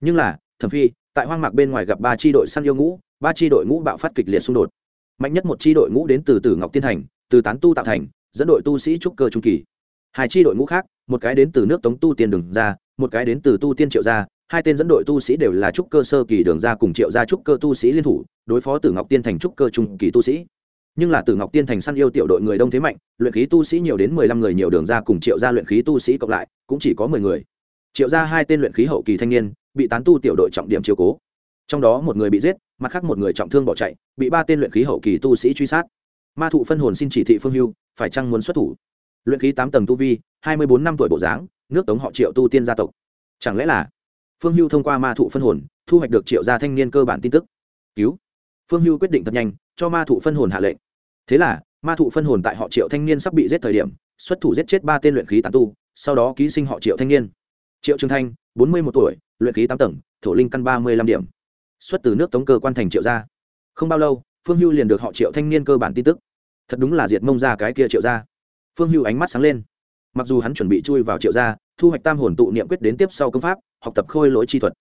Nhưng là, thẩm phi, tại hoang mạc bên ngoài gặp ba tri đội săn yêu ngũ, ba tri đội ngũ bạo phát kịch liệt xung đột. Mạnh nhất một tri đội ngũ đến từ tử ngọc tiên thành, từ tán tu tạo thành, dẫn đội tu sĩ trúc cơ trung kỳ. Hai tri đội ngũ khác, một cái đến từ nước tống tu tiên đường ra một cái đến từ tu tiên triệu gia, hai tên dẫn đội tu sĩ đều là trúc cơ sơ kỳ đường ra cùng triệu gia trúc cơ tu sĩ liên thủ, đối phó tử ngọc tiên thành trúc cơ trung kỳ tu sĩ nhưng là từ ngọc tiên thành săn yêu tiểu đội người đông thế mạnh, luyện khí tu sĩ nhiều đến mười lăm người nhiều đường ra cùng triệu gia luyện khí tu sĩ cộng lại, cũng chỉ có mười người. Triệu gia hai tên luyện khí hậu kỳ thanh niên, bị tán tu tiểu đội trọng điểm chiếu cố. Trong đó một người bị giết, mặt khác một người trọng thương bỏ chạy, bị ba tên luyện khí hậu kỳ tu sĩ truy sát. Ma thụ phân hồn xin chỉ thị phương hưu, phải chăng muốn xuất thủ? Luyện khí tám tầng tu vi, hai mươi bốn năm tuổi bộ dáng, nước tống họ triệu tu tiên gia tộc. Chẳng lẽ là phương hưu thông qua ma thụ phân hồn, thu hoạch được triệu gia thanh niên cơ bản tin tức? Cứu. Phương hưu quyết định thật nhanh, cho ma thụ phân hồn hạ lệnh thế là, ma thụ phân hồn tại họ triệu thanh niên sắp bị giết thời điểm, xuất thủ giết chết ba tên luyện khí tán tu, sau đó ký sinh họ triệu thanh niên. Triệu trường thanh, bốn mươi một tuổi, luyện khí tám tầng, thổ linh căn ba mươi năm điểm. Xuất từ nước tống cơ quan thành triệu gia. Không bao lâu, phương hưu liền được họ triệu thanh niên cơ bản tin tức. Thật đúng là diệt mông ra cái kia triệu gia. Phương hưu ánh mắt sáng lên. Mặc dù hắn chuẩn bị chui vào triệu gia, thu hoạch tam hồn tụ niệm quyết đến tiếp sau công pháp, học tập khôi lỗi chi thuật.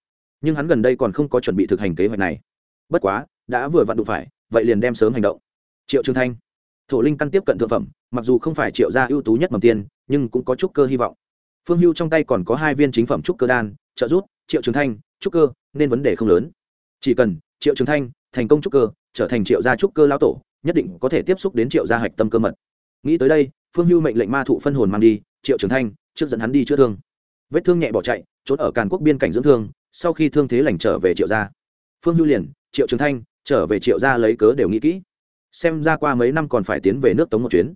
Nhưng hắn gần đây còn không có chuẩn bị thực hành kế hoạch này. Bất quá, đã vừa vặn đụng phải, vậy liền đem sớm hành động triệu trường thanh. Thổ linh căn tiếp cận thượng phẩm, mặc dù không phải triệu gia ưu tú nhất mầm tiên, nhưng cũng có chút cơ hy vọng. Phương hưu trong tay còn có hai viên chính phẩm trúc cơ đan, trợ rút triệu trường thanh, trúc cơ, nên vấn đề không lớn. Chỉ cần triệu trường thanh thành công trúc cơ, trở thành triệu gia trúc cơ lao tổ, nhất định có thể tiếp xúc đến triệu gia hạch tâm cơ mật. Nghĩ tới đây, phương hưu mệnh lệnh ma thụ phân hồn mang đi, triệu trường thanh trước dẫn hắn đi chữa thương. Vết thương nhẹ bỏ chạy, trốn ở càn quốc biên cảnh dưỡng thương, sau khi thương thế lành trở về triệu gia. Phương hưu liền, triệu trường thanh trở về triệu gia lấy cớ đều nghĩ kỹ xem ra qua mấy năm còn phải tiến về nước tống một chuyến.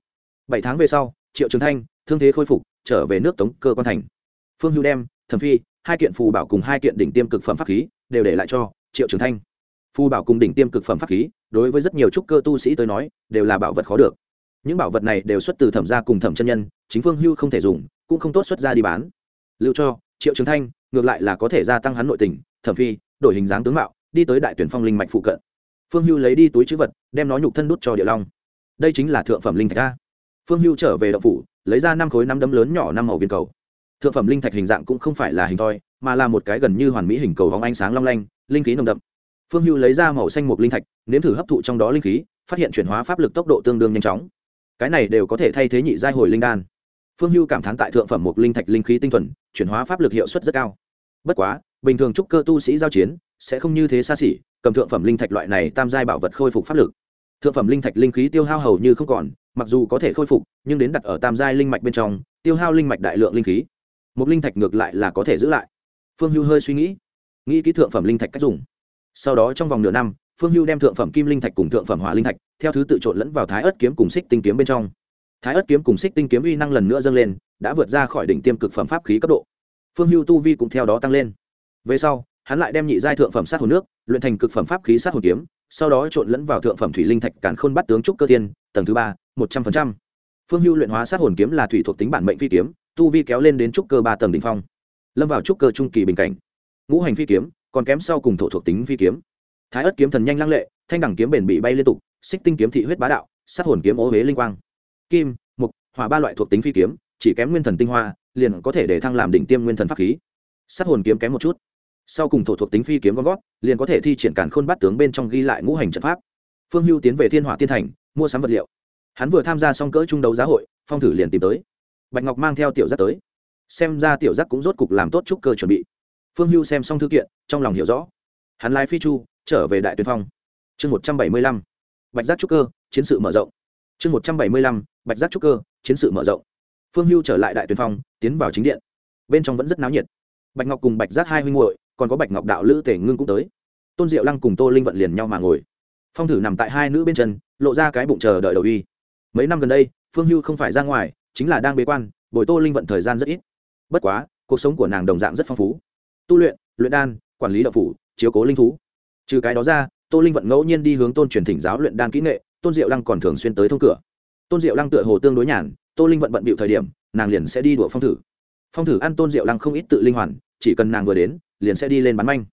Bảy tháng về sau, triệu trường thanh, thương thế khôi phục, trở về nước tống cơ quan thành. Phương hưu đem, thẩm phi, hai kiện phù bảo cùng hai kiện đỉnh tiêm cực phẩm pháp khí đều để lại cho triệu trường thanh. Phù bảo cùng đỉnh tiêm cực phẩm pháp khí, đối với rất nhiều trúc cơ tu sĩ tới nói, đều là bảo vật khó được. Những bảo vật này đều xuất từ thẩm gia cùng thẩm chân nhân, chính phương hưu không thể dùng, cũng không tốt xuất ra đi bán. Lưu cho, triệu trường thanh, ngược lại là có thể gia tăng hắn nội tình, thẩm phi, đổi hình dáng tướng mạo, đi tới đại tuyển phong linh mạch phụ cận. Phương hưu lấy đi túi chữ vật đem nó nhục thân đút cho địa long. Đây chính là thượng phẩm linh thạch a. Phương hưu trở về đậu phủ, lấy ra năm khối năm đấm lớn nhỏ năm màu viên cầu. Thượng phẩm linh thạch hình dạng cũng không phải là hình thoi, mà là một cái gần như hoàn mỹ hình cầu vóng ánh sáng long lanh, linh khí nồng đậm. Phương hưu lấy ra màu xanh một linh thạch, nếm thử hấp thụ trong đó linh khí, phát hiện chuyển hóa pháp lực tốc độ tương đương nhanh chóng. Cái này đều có thể thay thế nhị giai hồi linh đan. Phương hưu cảm thán tại thượng phẩm một linh thạch linh khí tinh thuần, chuyển hóa pháp lực hiệu suất rất cao. Bất quá, bình thường trúc cơ tu sĩ giao chiến, sẽ không như thế xa xỉ, cầm thượng phẩm linh thạch loại này tam giai bảo vật khôi phục pháp lực thượng phẩm linh thạch linh khí tiêu hao hầu như không còn, mặc dù có thể khôi phục, nhưng đến đặt ở tam giai linh mạch bên trong, tiêu hao linh mạch đại lượng linh khí, một linh thạch ngược lại là có thể giữ lại. Phương hưu hơi suy nghĩ nghĩ kỹ thượng phẩm linh thạch cách dùng. Sau đó trong vòng nửa năm, phương hưu đem thượng phẩm kim linh thạch cùng thượng phẩm hỏa linh thạch, theo thứ tự trộn lẫn vào thái ớt kiếm cùng xích tinh kiếm bên trong. Thái ớt kiếm cùng xích tinh kiếm uy năng lần nữa dâng lên, đã vượt ra khỏi đỉnh tiêm cực phẩm pháp khí cấp độ. Phương hưu tu vi cũng theo đó tăng lên. Về sau, hắn lại đem nhị giai thượng phẩm sát hồn nước, luyện thành cực phẩm pháp khí sát hồn kiếm sau đó trộn lẫn vào thượng phẩm thủy linh thạch càn khôn bắt tướng trúc cơ tiên, tầng thứ ba, một trăm phần trăm. Phương hưu luyện hóa sát hồn kiếm là thủy thuộc tính bản mệnh phi kiếm, tu vi kéo lên đến trúc cơ ba tầng đ ỉ n h phong. Lâm vào trúc cơ trung kỳ bình cảnh. Ngũ hành phi kiếm, còn kém sau cùng thổ thuộc tính phi kiếm. Thái ất kiếm thần nhanh lăng lệ, thanh đẳng kiếm bền bị bay liên tục, xích tinh kiếm thị huyết bá đạo, sát hồn kiếm ố huế linh quang. Kim, mục, hỏa ba loại thuộc tính phi kiếm, chỉ kém nguyên thần tinh hoa, liền có thể để thăng làm đỉnh tiêm nguyên thần pháp khí. Sát hồn kiếm kém một chút sau cùng thổ thuộc tính phi kiếm con gót, liền có thể thi triển cản khôn bắt tướng bên trong ghi lại ngũ hành trận pháp. Phương hưu tiến về thiên hỏa tiên thành, mua sắm vật liệu. Hắn vừa tham gia xong cỡ trung đấu giá hội, phong thử liền tìm tới. Bạch ngọc mang theo tiểu giác tới. Xem ra tiểu giác cũng rốt cục làm tốt chúc cơ chuẩn bị. Phương hưu xem xong thư kiện, trong lòng hiểu rõ. Hắn lái phi chu, trở về đại tuyên phong. Chương một trăm bảy mươi lăm, bạch giác trúc cơ, chiến sự mở rộng. Chương một trăm bảy mươi lăm, bạch giác trúc cơ, chiến sự mở rộng. Phương hưu trở lại đại tuyên phong, tiến vào chính điện. Bên trong vẫn rất náo nhiệt. Bạch ngọc cùng bạch giác hai huynh hội còn có bạch ngọc đạo lữ tể ngưng cũng tới tôn diệu lăng cùng tô linh vận liền nhau mà ngồi phong thử nằm tại hai nữ bên chân lộ ra cái bụng chờ đợi đầu uy mấy năm gần đây phương hưu không phải ra ngoài chính là đang bế quan bồi tô linh vận thời gian rất ít bất quá cuộc sống của nàng đồng dạng rất phong phú tu luyện luyện đan quản lý đậu phủ chiếu cố linh thú trừ cái đó ra tô linh vận ngẫu nhiên đi hướng tôn truyền thỉnh giáo luyện đan kỹ nghệ tôn diệu lăng còn thường xuyên tới thông cửa tôn diệu lăng tựa hồ tương đối nhàn tô linh vận bận bịu thời điểm nàng liền sẽ đi đùa phong thử phong thử ăn tôn diệu lăng không ít tự linh hoàn chỉ cần nàng vừa đến liền sẽ đi lên bán manh.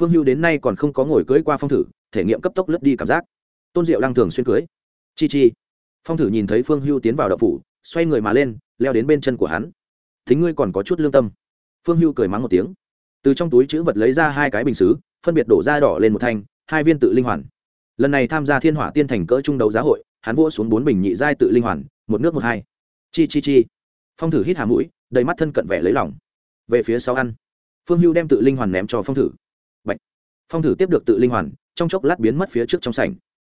Phương hưu đến nay còn không có ngồi cưới qua phong thử, thể nghiệm cấp tốc lướt đi cảm giác. Tôn diệu lăng thường xuyên cưới chi chi. Phong thử nhìn thấy phương hưu tiến vào đậu phủ, xoay người mà lên, leo đến bên chân của hắn. Thính ngươi còn có chút lương tâm. Phương hưu cười mắng một tiếng. Từ trong túi chữ vật lấy ra hai cái bình xứ, phân biệt đổ ra đỏ lên một thanh, hai viên tự linh hoàn. Lần này tham gia thiên hỏa tiên thành cỡ trung đấu giá hội, hắn vỗ xuống bốn bình nhị giai tự linh hoàn, một nước một hai. Chi chi chi. Phong thử hít hà mũi, đầy mắt thân cận vẻ lấy lỏng về phía sau ăn phương hưu đem tự linh hoàn ném cho phong thử. Bạch. phong thử tiếp được tự linh hoàn, trong chốc lát biến mất phía trước trong sảnh.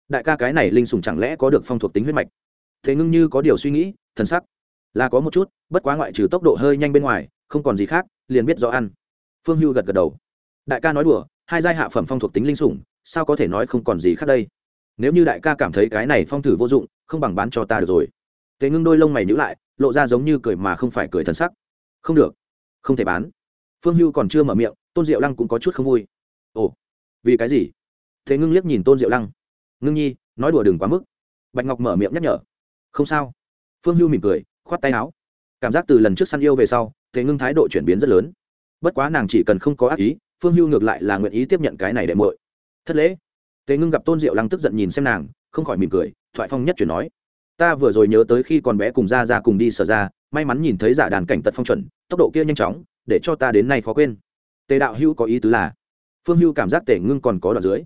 Đại ca cái này linh sùng chẳng lẽ có được phong thuộc tính huyết mạch? Thế ngưng như có điều suy nghĩ, thần sắc là có một chút, bất quá ngoại trừ tốc độ hơi nhanh bên ngoài, không còn gì khác, liền biết rõ ăn. Phương hưu gật gật đầu. Đại ca nói đùa, hai giai hạ phẩm phong thuộc tính linh sủng, sao có thể nói không còn gì khác đây? Nếu như đại ca cảm thấy cái này phong thử vô dụng, không bằng bán cho ta được rồi. Thế ngưng đôi lông mày nhữ lại, lộ ra giống như cười mà không phải cười thần sắc. Không được. Không thể bán phương hưu còn chưa mở miệng, tôn diệu lăng cũng có chút không vui. Ồ, vì cái gì? Thế ngưng liếc nhìn tôn diệu lăng. Ngưng nhi, nói đùa đừng quá mức. Bạch ngọc mở miệng nhắc nhở. Không sao. Phương hưu mỉm cười, khoát tay áo. Cảm giác từ lần trước săn yêu về sau, thế ngưng thái độ chuyển biến rất lớn. Bất quá nàng chỉ cần không có ác ý, phương hưu ngược lại là nguyện ý tiếp nhận cái này để muội. thất lễ. Thế ngưng gặp tôn diệu lăng tức giận nhìn xem nàng, không khỏi mỉm cười, thoại phong nhất chuyển nói. Ta vừa rồi nhớ tới khi còn bé cùng ra ra cùng đi sở ra, may mắn nhìn thấy giả đàn cảnh tật phong chuẩn, tốc độ kia nhanh chóng để cho ta đến nay khó quên. Tề đạo hữu có ý tứ là, phương hưu cảm giác tề ngưng còn có đoạn dưới.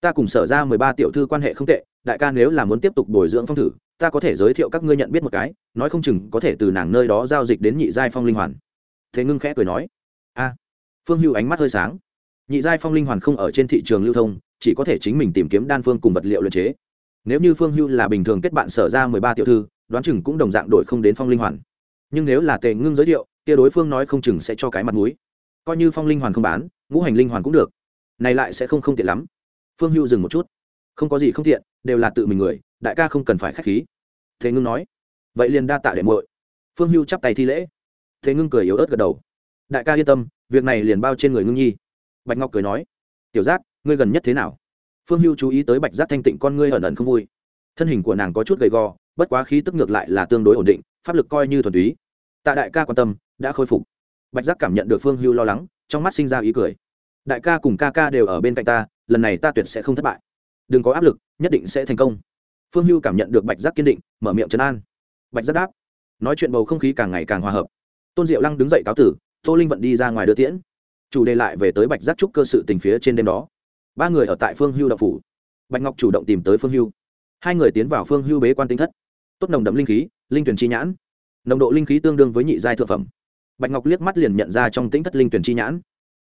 Ta cùng sở ra mười ba tiểu thư quan hệ không tệ, đại ca nếu là muốn tiếp tục bồi dưỡng phong thử, ta có thể giới thiệu các ngươi nhận biết một cái, nói không chừng có thể từ nàng nơi đó giao dịch đến nhị giai phong linh hoàn. Thế ngưng khẽ cười nói, a. Phương hưu ánh mắt hơi sáng. Nhị giai phong linh hoàn không ở trên thị trường lưu thông, chỉ có thể chính mình tìm kiếm đan phương cùng vật liệu luyện chế. Nếu như phương hưu là bình thường kết bạn sở ra mười ba tiểu thư, đoán chừng cũng đồng dạng đổi không đến phong linh hoàn. Nhưng nếu là tề ngưng giới thiệu kia đối phương nói không chừng sẽ cho cái mặt mũi. Coi như phong linh hoàn không bán, ngũ hành linh hoàn cũng được. Này lại sẽ không không tiện lắm. Phương hưu dừng một chút. Không có gì không tiện, đều là tự mình người, đại ca không cần phải k h á c h khí. Thế ngưng nói. Vậy liền đa tạ đệ muội. Phương hưu chắp tay thi lễ. Thế ngưng cười yếu ớt gật đầu. Đại ca yên tâm, việc này liền bao trên người ngưng nhi. Bạch ngọc cười nói. Tiểu giác, ngươi gần nhất thế nào? Phương hưu chú ý tới bạch giác thanh tịnh con ngươi ẩn ẩn không vui. Thân hình của nàng có chút gầy gò, bất quá khí tức ngược lại là tương đối ổn định, pháp lực coi như thuần túy. Tạ đại ca quan tâm đã khôi phục. Bạch giác cảm nhận được phương hưu lo lắng, trong mắt sinh ra ý cười. Đại ca cùng ca ca đều ở bên cạnh ta, lần này ta tuyệt sẽ không thất bại. Đừng có áp lực, nhất định sẽ thành công. Phương hưu cảm nhận được bạch giác kiên định, mở miệng trấn an. Bạch giác đáp. Nói chuyện bầu không khí càng ngày càng hòa hợp. Tôn diệu lăng đứng dậy cáo tử, tô linh vận đi ra ngoài đưa tiễn. Chủ đề lại về tới bạch giác trúc cơ sự tình phía trên đêm đó. Ba người ở tại phương hưu đậu phủ. Bạch ngọc chủ động tìm tới phương hưu. Hai người tiến vào phương hưu bế quan tinh thất. Tốt nồng đậm linh khí, linh tuyển chi nhãn. Nồng độ linh khí tương đương với nhị giai thượng phẩm bạch ngọc liếc mắt liền nhận ra trong tĩnh thất linh tuyển chi nhãn.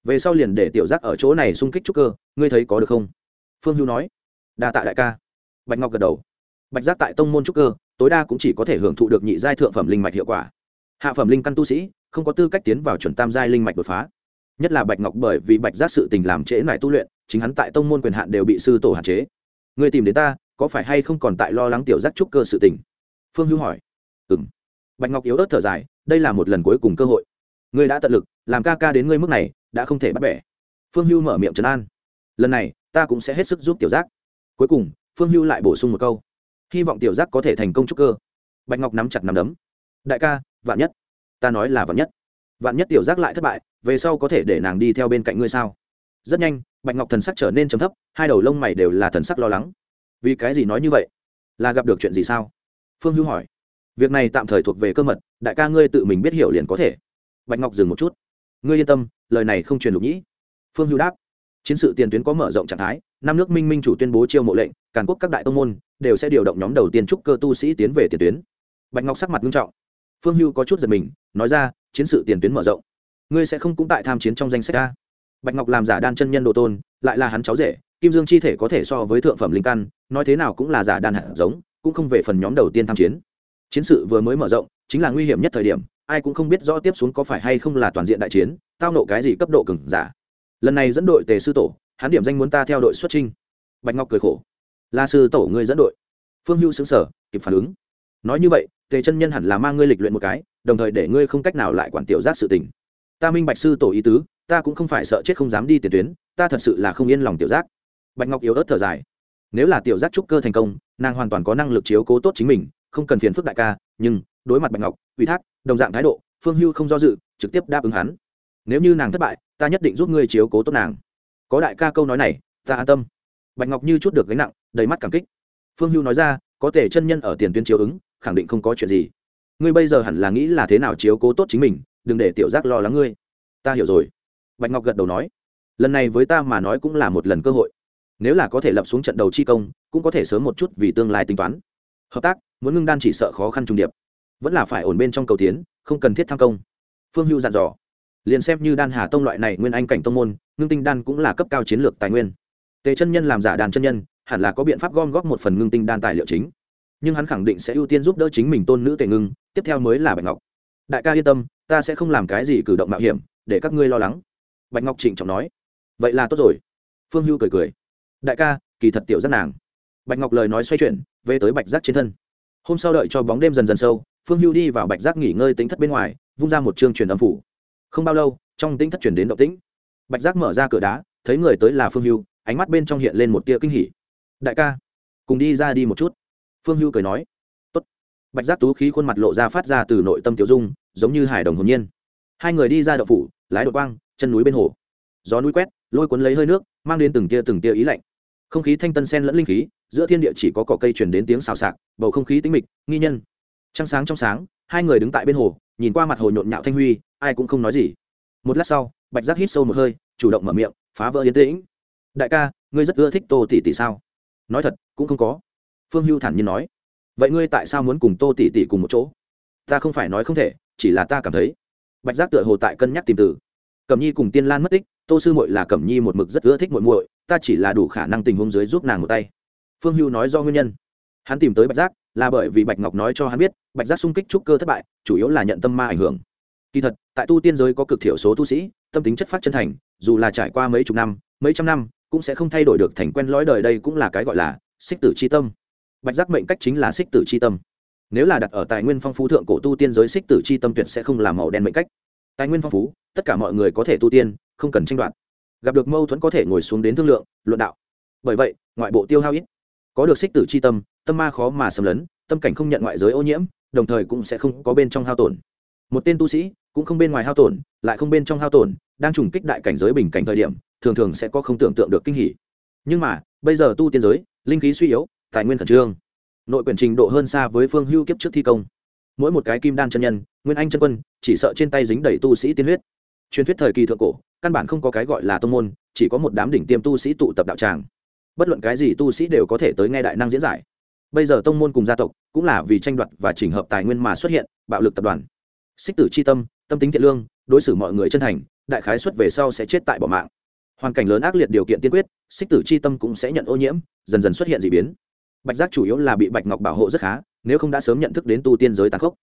Về sau liền để tiểu giác ở chỗ này xung kích trúc cơ, ngươi thấy có được không? Phương hưu nói. Đa tạ đại ca. Bạch ngọc gật đầu. Bạch giác tại tông môn trúc cơ, tối đa cũng chỉ có thể hưởng thụ được nhị giai thượng phẩm linh mạch hiệu quả. Hạ phẩm linh căn tu sĩ, không có tư cách tiến vào chuẩn tam giai linh mạch đột phá. Nhất là bạch ngọc bởi vì bạch giác sự tình làm trễ lại tu luyện, chính hắn tại tông môn quyền hạn đều bị sư tổ hạn chế. Người tìm đến ta, có phải hay không còn tại lo lắng tiểu giác trúc cơ sự tình? Phương hữu hỏi. Ừ m bạch ngọc yếu ớt thở dài, đây là một lần cuối cùng cơ hội. Ngươi đã tận lực, làm ca ca đến ngươi mức này, đã không thể bắt bẻ. Phương hưu mở miệng trấn an. Lần này, ta cũng sẽ hết sức giúp tiểu giác. Cuối cùng, phương hưu lại bổ sung một câu. Hy vọng tiểu giác có thể thành công trúc cơ. Bạch ngọc nắm chặt nắm đấm. Đại ca, vạn nhất. Ta nói là vạn nhất. Vạn nhất tiểu giác lại thất bại, về sau có thể để nàng đi theo bên cạnh ngươi sao? Rất nhanh, bạch ngọc thần sắc trở nên trầm thấp, hai đầu lông mày đều là thần sắc lo lắng. Vì cái gì nói như vậy? Là gặp được chuyện gì sao? Phương hữu hỏi việc này tạm thời thuộc về cơ mật, đại ca ngươi tự mình biết hiểu liền có thể. Bạch ngọc dừng một chút. Ngươi yên tâm, lời này không truyền lục nhĩ. Phương hữu đáp. Chiến sự tiền tuyến có mở rộng trạng thái, năm nước minh minh chủ tuyên bố chiêu mộ lệnh, càn quốc các đại tông môn đều sẽ điều động nhóm đầu tiên trúc cơ tu sĩ tiến về tiền tuyến. Bạch ngọc sắc mặt nghiêm trọng. Phương hưu có chút giật mình, nói ra, chiến sự tiền tuyến mở rộng. Ngươi sẽ không cũng tại tham chiến trong danh sách ta bạch ngọc làm giả đan chân nhân đồ tôn, lại là hắn cháu rể, kim dương chi thể có thể so với thượng phẩm linh căn, nói thế nào cũng là giả đan hạt giống, cũng không về phần nhóm đầu tiên tham chiến chiến sự vừa mới mở rộng, chính là nguy hiểm nhất thời điểm, ai cũng không biết rõ tiếp xuống có phải hay không là toàn diện đại chiến, tao nộ cái gì cấp độ cứng giả. Lần này dẫn đội tề sư tổ, hắn điểm danh muốn ta theo đội xuất trinh bạch ngọc cười khổ. La sư tổ ngươi dẫn đội. Phương hưu xứng sở kịp phản ứng. Nói như vậy, tề chân nhân hẳn là mang ngươi lịch luyện một cái, đồng thời để ngươi không cách nào lại quản tiểu giác sự tình. Ta minh bạch sư tổ ý tứ, ta cũng không phải sợ chết không dám đi tiền tuyến, ta thật sự là không yên lòng tiểu giác. Bạch ngọc yếu ớt thở dài. Nếu là tiểu giác trúc cơ thành công, nàng hoàn toàn có năng lực chiếu cố tốt chính mình không cần phiền phức đại ca, nhưng đối mặt bạch ngọc, ủy thác, đồng dạng thái độ, phương hưu không do dự, trực tiếp đáp ứng hắn. Nếu như nàng thất bại, ta nhất định giúp ngươi chiếu cố tốt nàng. Có đại ca câu nói này, ta an tâm. Bạch ngọc như chút được gánh nặng, đầy mắt cảm kích. Phương hưu nói ra, có thể chân nhân ở tiền tuyến chiếu ứng, khẳng định không có chuyện gì. Ngươi bây giờ hẳn là nghĩ là thế nào chiếu cố tốt chính mình, đừng để tiểu giác lo lắng ngươi. Ta hiểu rồi. Bạch ngọc gật đầu nói, lần này với ta mà nói cũng là một lần cơ hội. Nếu là có thể lập xuống trận đầu chi công, cũng có thể sớm một chút vì tương lai tính toán hợp tác, muốn ngưng đan chỉ sợ khó khăn trùng điệp. Vẫn là phải ổn bên trong cầu tiến, không cần thiết tham công. Phương hưu dặn dò. Liền xem như đan hà tông loại này nguyên anh cảnh tông môn, ngưng tinh đan cũng là cấp cao chiến lược tài nguyên. Tề chân nhân làm giả đàn chân nhân, hẳn là có biện pháp gom góp một phần ngưng tinh đan tài liệu chính. Nhưng hắn khẳng định sẽ ưu tiên giúp đỡ chính mình tôn nữ tề ngưng, tiếp theo mới là bạch ngọc. Đại ca yên tâm, ta sẽ không làm cái gì cử động mạo hiểm, để các ngươi lo lắng. Bạch ngọc trịnh trọng nói. Vậy là tốt rồi. Phương hưu cười cười. Đại ca, kỳ thật tiểu rất nàng bạch ngọc lời nói xoay chuyển, về tới bạch giác trên thân. Hôm sau đợi cho bóng đêm dần dần sâu, phương hưu đi vào bạch giác nghỉ ngơi tính thất bên ngoài, vung ra một chương truyền âm phủ. Không bao lâu, trong tính thất chuyển đến động tĩnh. Bạch giác mở ra cửa đá, thấy người tới là phương hưu, ánh mắt bên trong hiện lên một tia kinh hỉ. Đại ca, cùng đi ra đi một chút. Phương hưu cười nói. Tốt. bạch giác tú khí khuôn mặt lộ ra phát ra từ nội tâm tiểu dung, giống như hải đồng hồn nhiên. Hai người đi ra đậu phủ, lái đội quang, chân núi bên hồ. Gió núi quét, lôi cuốn lấy hơi nước, mang đến từng tia từng tia ý lạnh không khí thanh tân sen lẫn linh khí, giữa thiên địa chỉ có cỏ cây chuyển đến tiếng xào xạc, bầu không khí tĩnh mịch, nghi nhân. Trăng sáng trong sáng, hai người đứng tại bên hồ, nhìn qua mặt hồ nhộn nhạo thanh huy, ai cũng không nói gì. Một lát sau, bạch giác hít sâu một hơi, chủ động mở miệng, phá vỡ yên tĩnh. Đại ca, ngươi rất ưa thích tô tỷ tỷ sao? Nói thật, cũng không có. Phương hưu thản nhiên nói. Vậy ngươi tại sao muốn cùng tô tỷ tỷ cùng một chỗ? Ta không phải nói không thể, chỉ là ta cảm thấy. Bạch giác tựa hồ tại cân nhắc tìm từ. Cẩm nhi cùng tiên lan mất tích, tô sư muội là cẩm nhi một mực rất ưa thích muội muội ta chỉ là đủ khả năng tình huống dưới giúp nàng một tay. Phương hưu nói do nguyên nhân. Hắn tìm tới bạch giác, là bởi vì bạch ngọc nói cho hắn biết, bạch giác xung kích trúc cơ thất bại, chủ yếu là nhận tâm ma ảnh hưởng. Kỳ thật, tại tu tiên giới có cực thiểu số tu sĩ, tâm tính chất phát chân thành, dù là trải qua mấy chục năm, mấy trăm năm, cũng sẽ không thay đổi được thành quen lõi đời đây cũng là cái gọi là xích tử c h i tâm. Bạch giác mệnh cách chính là xích tử c h i tâm. Nếu là đặt ở tài nguyên phong phú thượng cổ tu tiên giới, xích tử c h i tâm tuyệt sẽ không làm màu đen mệnh cách. Tài nguyên phong phú, tất cả mọi người có thể tu tiên, không cần tranh đoạt gặp được mâu thuẫn có thể ngồi xuống đến thương lượng, luận đạo. Bởi vậy, ngoại bộ tiêu hao ít. Có được xích tử c h i tâm tâm ma khó mà xâm lấn, tâm cảnh không nhận ngoại giới ô nhiễm, đồng thời cũng sẽ không có bên trong hao tổn. Một tên tu sĩ cũng không bên ngoài hao tổn, lại không bên trong hao tổn, đang trùng kích đại cảnh giới bình cảnh thời điểm, thường thường sẽ có không tưởng tượng được kinh hỉ. Nhưng mà, bây giờ tu tiên giới, linh khí suy yếu, tài nguyên khẩn trương. Nội quyền trình độ hơn xa với phương hưu kiếp trước thi công. Mỗi một cái kim đan chân nhân, nguyên anh chân quân, chỉ sợ trên tay dính đầy tu sĩ tiên huyết truyền thuyết thời kỳ thượng cổ, căn bản không có cái gọi là tông môn, chỉ có một đám đỉnh tiêm tu sĩ tụ tập đạo tràng. Bất luận cái gì tu sĩ đều có thể tới nghe đại năng diễn giải. Bây giờ tông môn cùng gia tộc cũng là vì tranh đoạt và chỉnh hợp tài nguyên mà xuất hiện, bạo lực tập đoàn. Xích tử c h i tâm tâm tính thiện lương, đối xử mọi người chân thành, đại khái xuất về sau sẽ chết tại bỏ mạng. Hoàn cảnh lớn ác liệt điều kiện tiên quyết, xích tử c h i tâm cũng sẽ nhận ô nhiễm, dần dần xuất hiện d ị biến. Bạch giác chủ yếu là bị bạch ngọc bảo hộ rất khá, nếu không đã sớm nhận thức đến tu tiên giới tàn khốc.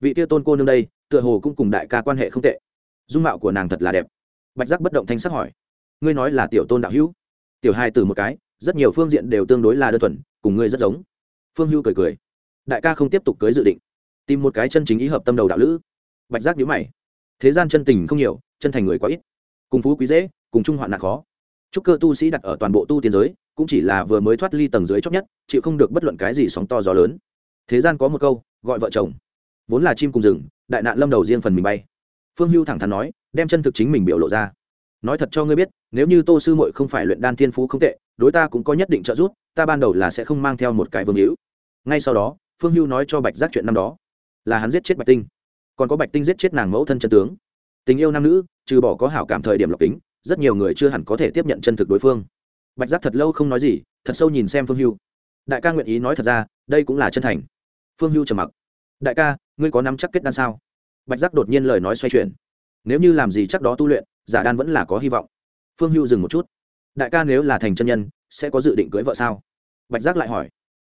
Vị tiêu tôn cô nương đây, tựa hồ cũng cùng đại ca quan hệ không tệ dung mạo của nàng thật là đẹp. Bạch giác bất động thanh sắc hỏi, ngươi nói là tiểu tôn đạo hữu? Tiểu hai từ một cái, rất nhiều phương diện đều tương đối là đơn thuần, cùng ngươi rất giống. Phương hưu cười cười, đại ca không tiếp tục cưới dự định, tìm một cái chân chính ý hợp tâm đầu đạo lữ. Bạch giác nhíu mày, thế gian chân tình không nhiều, chân thành người quá ít, cùng phú quý dễ, cùng chung hoạn nạn khó. Chúc cơ tu sĩ đặt ở toàn bộ tu tiên giới, cũng chỉ là vừa mới thoát ly tầng dưới chót nhất, chịu không được bất luận cái gì sóng to gió lớn. Thế gian có một câu, gọi vợ chồng, vốn là chim cùng rừng, đại nạn lâm đầu riêng phần mình bay phương hưu thẳng thắn nói, đem chân thực chính mình biểu lộ ra. Nói thật cho ngươi biết, nếu như tô sư muội không phải luyện đan thiên phú không tệ, đối ta cũng có nhất định trợ giúp, ta ban đầu là sẽ không mang theo một cái vương hữu. Ngay sau đó, phương hưu nói cho bạch giác chuyện năm đó, là hắn giết chết bạch tinh. Còn có bạch tinh giết chết nàng mẫu thân chân tướng. Tình yêu nam nữ, trừ bỏ có hảo cảm thời điểm lọc kính, rất nhiều người chưa hẳn có thể tiếp nhận chân thực đối phương. Bạch giác thật lâu không nói gì, thật sâu nhìn xem phương hưu. Đại ca nguyện ý nói thật ra, đây cũng là chân thành. Phương hưu trầm mặc. Đại ca, ngươi có nắm chắc kết đan sao? Bạch giác đột nhiên lời nói xoay chuyển. Nếu như làm gì chắc đó tu luyện, giả đan vẫn là có hy vọng. Phương hưu dừng một chút. Đại ca nếu là thành chân nhân, sẽ có dự định cưới vợ sao? Bạch giác lại hỏi.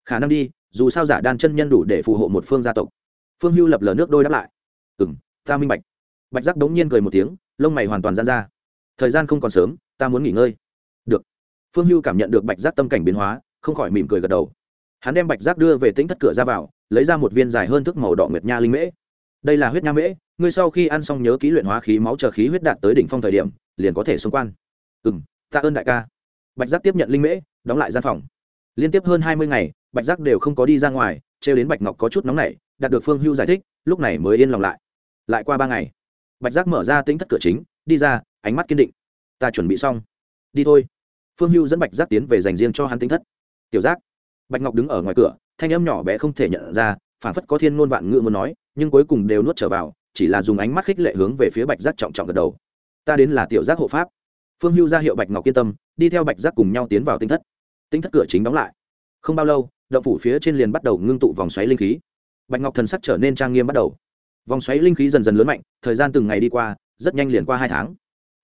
Khả năng đi, dù sao giả đan chân nhân đủ để phù hộ một phương gia tộc. Phương hưu lập lờ nước đôi đáp lại. Ừ m ta minh bạch. Bạch giác đống nhiên cười một tiếng, lông mày hoàn toàn gian ra. Thời gian không còn sớm, ta muốn nghỉ ngơi. Được. Phương hưu cảm nhận được bạch giác tâm cảnh biến hóa, không khỏi mỉm cười gật đầu. Hắn đem bạch giác đưa về tính thất cửa ra vào, lấy ra một viên dài hơn thức màu đỏ nguyệt nha linh mễ đây là huyết nha mễ, ngươi sau khi ăn xong nhớ ký luyện hóa khí máu chờ khí huyết đạt tới đỉnh phong thời điểm, liền có thể xung quan. Ừ m tạ ơn đại ca. Bạch giác tiếp nhận linh mễ, đóng lại gian phòng. Liên tiếp hơn hai mươi ngày, bạch giác đều không có đi ra ngoài, trêu đến bạch ngọc có chút nóng nảy, đạt được phương hưu giải thích, lúc này mới yên lòng lại. Lại qua ba ngày, bạch giác mở ra tính thất cửa chính, đi ra, ánh mắt kiên định. Ta chuẩn bị xong. Đi thôi. Phương hưu dẫn bạch giác tiến về dành riêng cho hắn tính thất. Tiểu giác. Bạch ngọc đứng ở ngoài cửa, thanh âm nhỏ bé không thể nhận ra, phản phất có thiên ngôn vạn ngữ muốn nói nhưng cuối cùng đều nuốt trở vào, chỉ là dùng ánh mắt khích lệ hướng về phía bạch giác trọng trọng gật đầu. Ta đến là tiểu giác hộ pháp. Phương hưu ra hiệu bạch ngọc yên tâm, đi theo bạch giác cùng nhau tiến vào tinh thất. Tinh thất cửa chính đóng lại. Không bao lâu, động phủ phía trên liền bắt đầu ngưng tụ vòng xoáy linh khí. Bạch ngọc thần sắc trở nên trang nghiêm bắt đầu. Vòng xoáy linh khí dần dần lớn mạnh, thời gian từng ngày đi qua, rất nhanh liền qua hai tháng.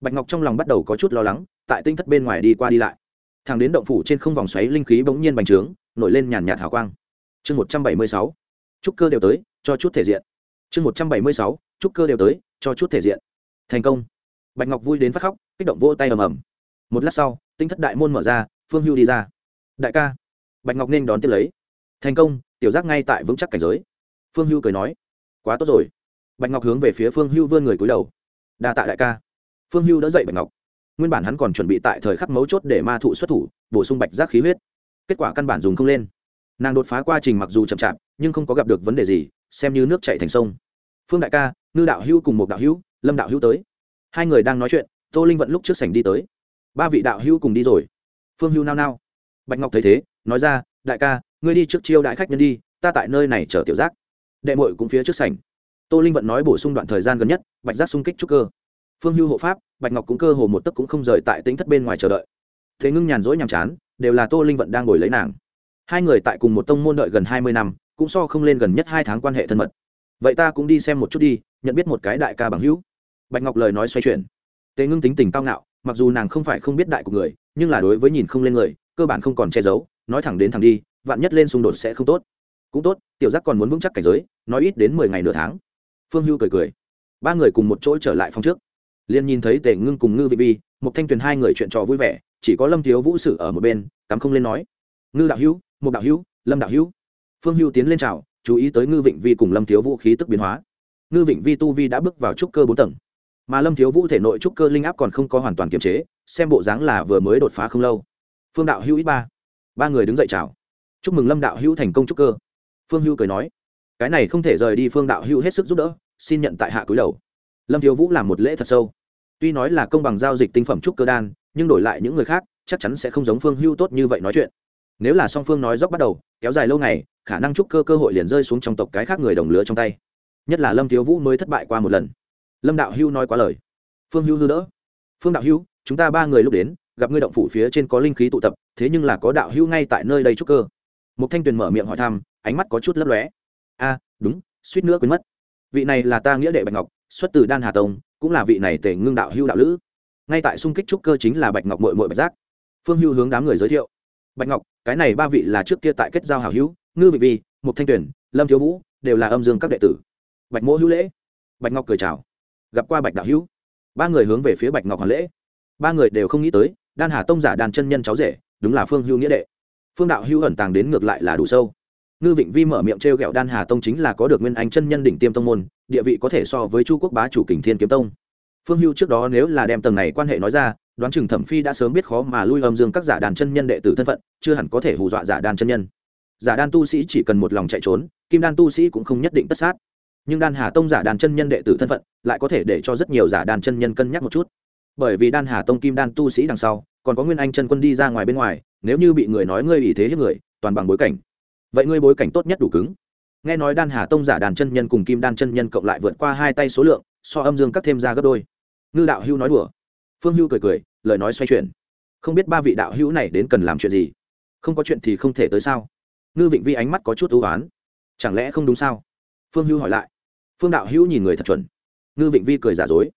Bạch ngọc trong lòng bắt đầu có chút lo lắng, tại tinh thất bên ngoài đi qua đi lại. Thằng đến động phủ trên không vòng xoáy linh khí bỗng nhiên bành trướng, nổi lên nhàn nhạt hào quang. Chương một trăm bảy mươi sáu. Trúc cơ đều tới cho chút thể diện. Chương một trăm bảy mươi sáu, trúc cơ đều tới, cho chút thể diện. Thành công. Bạch ngọc vui đến phát khóc, kích động vỗ tay ầm ầm. Một lát sau, tinh thất đại môn mở ra, phương hưu đi ra. Đại ca. Bạch ngọc nên đón tiếp lấy. Thành công, tiểu giác ngay tại vững chắc cảnh giới. Phương hưu cười nói. Quá tốt rồi. Bạch ngọc hướng về phía phương hưu vươn người cúi đầu. Đa tạ đại ca. Phương hưu đỡ dậy bạch ngọc. Nguyên bản hắn còn chuẩn bị tại thời khắc mấu chốt để ma thụ xuất thủ, bổ sung bạch giác khí huyết. Kết quả căn bản dùng không lên. Nàng đột phá quá trình mặc dù chậm chạp, nhưng không có gặp được vấn đề gì xem như nước chảy thành sông. Phương đại ca, ngư đạo hữu cùng một đạo hữu, lâm đạo hữu tới. Hai người đang nói chuyện, tô linh vận lúc trước sảnh đi tới. Ba vị đạo hữu cùng đi rồi. Phương hữu nao nao. Bạch ngọc thấy thế, nói ra, đại ca, ngươi đi trước chiêu đại khách nhân đi, ta tại nơi này chờ tiểu giác. Đệ mội cũng phía trước sảnh. Tô linh vận nói bổ sung đoạn thời gian gần nhất, bạch giác xung kích trúc cơ. Phương hưu hộ pháp, bạch ngọc cũng cơ hồ một tấc cũng không rời tại tính thất bên ngoài chờ đợi. Thế ngưng nhàn rỗi nhàm chán, đều là tô linh vận đang ngồi lấy nàng. Hai người tại cùng một tông môn đợi gần hai mươi năm cũng so không lên gần nhất hai tháng quan hệ thân mật. Vậy ta cũng đi xem một chút đi, nhận biết một cái đại ca bằng hữu. Bạch ngọc lời nói xoay chuyển. Tề ngưng tính tình cao ngạo, mặc dù nàng không phải không biết đại của người, nhưng là đối với nhìn không lên người, cơ bản không còn che giấu, nói thẳng đến thẳng đi, vạn nhất lên xung đột sẽ không tốt. Cũng tốt, tiểu giác còn muốn vững chắc cảnh giới, nói ít đến mười ngày nửa tháng. Phương hưu cười cười. Ba người cùng một chỗ trở lại phòng trước. Liền nhìn thấy tề ngưng cùng ngư vị vi một thanh tuyền hai người chuyện trò vui vẻ, chỉ có lâm thiếu vũ sử ở một bên, cắm không lên nói. Ngư đạo hữu một đạo hữu, lâm đạo hữu phương hưu tiến lên chào, chú ý tới ngư vịnh vi cùng lâm thiếu vũ khí tức biến hóa. Ngư vịnh vi tu vi đã bước vào trúc cơ bốn tầng, mà lâm thiếu vũ thể nội trúc cơ linh áp còn không có hoàn toàn kiềm chế, xem bộ dáng là vừa mới đột phá không lâu. Phương đạo hữu ít ba ba người đứng dậy chào. Chúc mừng lâm đạo hữu thành công trúc cơ. Phương hữu cười nói, cái này không thể rời đi phương đạo hữu hết sức giúp đỡ, xin nhận tại hạ cúi đầu. Lâm thiếu vũ làm một lễ thật sâu. Tuy nói là công bằng giao dịch tinh phẩm trúc cơ đan, nhưng đổi lại những người khác, chắc chắn sẽ không giống phương hưu tốt như vậy nói chuyện. Nếu là song phương nói dốc bắt đầu, kéo dài lâu ngày khả năng trúc cơ cơ hội liền rơi xuống trong tộc cái khác người đồng lứa trong tay. Nhất là lâm thiếu vũ mới thất bại qua một lần. Lâm đạo hưu nói quá lời. Phương hưu hư đỡ. Phương đạo hưu, chúng ta ba người lúc đến, gặp ngươi động phủ phía trên có linh khí tụ tập, thế nhưng là có đạo hưu ngay tại nơi đây trúc cơ. Một thanh tuyền mở miệng hỏi thăm, ánh mắt có chút lấp lóe. A, đúng, suýt nữa quên mất. Vị này là ta nghĩa đệ bạch ngọc, xuất từ đan hà tông, cũng là vị này tề ngưng đạo hưu đạo lữ. Ngay tại xung kích trúc cơ chính là bạch ngọc mội mội bạch giác. Phương hưu hướng đám người giới thiệu. Bạch ngọc, cái này ba vị là trước kia tại kết giao hảo hữu ngư vị vi, mục thanh tuyển lâm thiếu vũ, đều là âm dương các đệ tử. Bạch mỗ hữu lễ. Bạch ngọc cười chào. Gặp qua bạch đạo hữu. Ba người hướng về phía bạch ngọc hoàn lễ. Ba người đều không nghĩ tới, đan hà tông giả đàn chân nhân cháu rể, đúng là phương hữu nghĩa đệ. Phương đạo hữu ẩn tàng đến ngược lại là đủ sâu. Ngư vịnh vi mở miệng t r e o g ẹ o đan hà tông chính là có được nguyên anh chân nhân đỉnh tiêm tông môn, địa vị có thể so với chu quốc bá chủ kình thiên kiếm tông. Phương hưu trước đó nếu là đem tầng này quan hệ nói ra, đoán chừng thẩm phi đã sớm biết khó mà lui âm dương các giả đàn chân nhân đệ tử thân phận, chưa hẳn có thể hù dọa giả đàn chân nhân giả đan tu sĩ chỉ cần một lòng chạy trốn, kim đan tu sĩ cũng không nhất định tất sát. Nhưng đan hà tông giả đàn chân nhân đệ tử thân phận, lại có thể để cho rất nhiều giả đàn chân nhân cân nhắc một chút. Bởi vì đan hà tông kim đan tu sĩ đằng sau, còn có nguyên anh chân quân đi ra ngoài bên ngoài, nếu như bị người nói ngươi ý thế hết người, toàn bằng bối cảnh. Vậy ngươi bối cảnh tốt nhất đủ cứng. Nghe nói đan hà tông giả đàn chân nhân cùng kim đan chân nhân cộng lại vượt qua hai tay số lượng, so âm dương cắt thêm ra gấp đôi. Ngư đạo hữu nói đùa. Phương hữu cười cười, lời nói xoay chuyển. Không biết ba vị đạo hữu này đến cần làm chuyện gì? Không có chuyện thì không thể tới sao? Ngư vịnh vi ánh mắt có chút ưu oán chẳng lẽ không đúng sao? Phương Hưu hỏi lại. Phương đạo hữu nhìn người thật chuẩn. Ngư vịnh vi cười giả dối.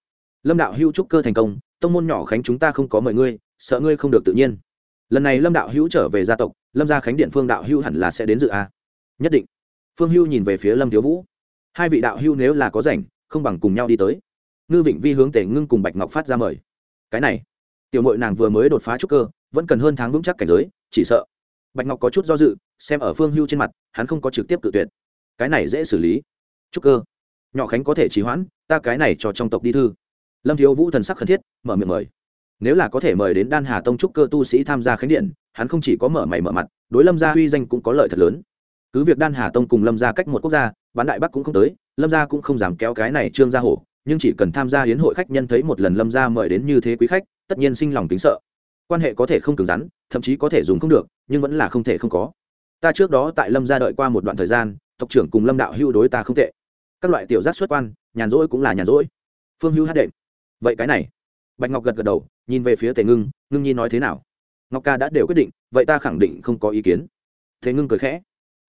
Lâm đạo hữu trúc cơ thành công, tông môn nhỏ khánh chúng ta không có mời ngươi, sợ ngươi không được tự nhiên. Lần này lâm đạo hữu trở về gia tộc, lâm gia khánh điện phương đạo hữu hẳn là sẽ đến dự a. Nhất định. Phương hữu nhìn về phía lâm thiếu vũ. Hai vị đạo hữu nếu là có rảnh, không bằng cùng nhau đi tới. Ngư vịnh vi hướng tể ngưng cùng bạch ngọc phát ra mời. Cái này. Tiểu mội nàng vừa mới đột phá trúc cơ, vẫn cần hơn tháng vững chắc cảnh giới, chỉ sợ bạch ngọc có chút do dự, xem ở phương hưu trên mặt, hắn không có trực tiếp cự tuyệt. Cái này dễ xử lý. Trúc cơ. Nhỏ khánh có thể trì hoãn, ta cái này cho trong tộc đi thư. Lâm thiếu vũ thần sắc khẩn thiết, mở miệng mời. Nếu là có thể mời đến đan hà tông trúc cơ tu sĩ tham gia khánh điện, hắn không chỉ có mở mày mở mặt, đối lâm gia uy danh cũng có lợi thật lớn. Cứ việc đan hà tông cùng lâm gia cách một quốc gia bán đại bắc cũng không tới, lâm gia cũng không dám kéo cái này trương gia hổ, nhưng chỉ cần tham gia hiến hội khách nhân thấy một lần lâm gia mời đến như thế quý khách, tất nhiên sinh lòng kính sợ. Quan hệ có thể không cứng rắn thậm chí có thể dùng không được, nhưng vẫn là không thể không có. Ta trước đó tại lâm gia đợi qua một đoạn thời gian, tộc trưởng cùng lâm đạo hưu đối ta không tệ. Các loại tiểu giác xuất quan, nhàn rỗi cũng là nhàn rỗi. Phương hưu hát đệm. Vậy cái này. Bạch ngọc gật gật đầu, nhìn về phía tề ngưng ngưng nhi nói thế nào? Ngọc ca đã đều quyết định, vậy ta khẳng định không có ý kiến. Thế ngưng cười khẽ.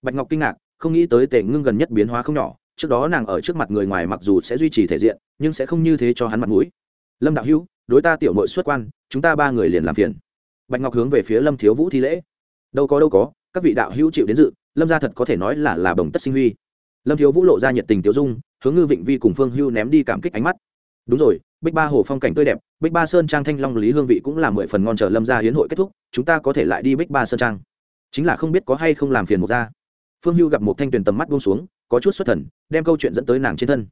Bạch ngọc kinh ngạc, không nghĩ tới tề ngưng gần nhất biến hóa không nhỏ, trước đó nàng ở trước mặt người ngoài mặc dù sẽ duy trì thể diện, nhưng sẽ không như thế cho hắn mặt mũi. Lâm đạo hữu, đối ta tiểu mội xuất quan, chúng ta ba người liền làm phiền bạch ngọc hướng về phía lâm thiếu vũ thi lễ. Đâu có đâu có, các vị đạo hữu chịu đến dự, lâm gia thật có thể nói là là bồng tất sinh huy. Lâm thiếu vũ lộ ra nhiệt tình tiêu dung, hướng ngư vịnh vi cùng phương hưu ném đi cảm kích ánh mắt. Đúng rồi, bích ba hồ phong cảnh tươi đẹp, bích ba sơn trang thanh long lý hương vị cũng là mười phần ngon chờ lâm gia hiến hội kết thúc, chúng ta có thể lại đi bích ba sơn trang. Chính là không biết có hay không làm phiền một gia. Phương hưu gặp một thanh tuyền tầm mắt buông xuống, có chút xuất thần, đem câu chuyện dẫn tới nàng trên thân.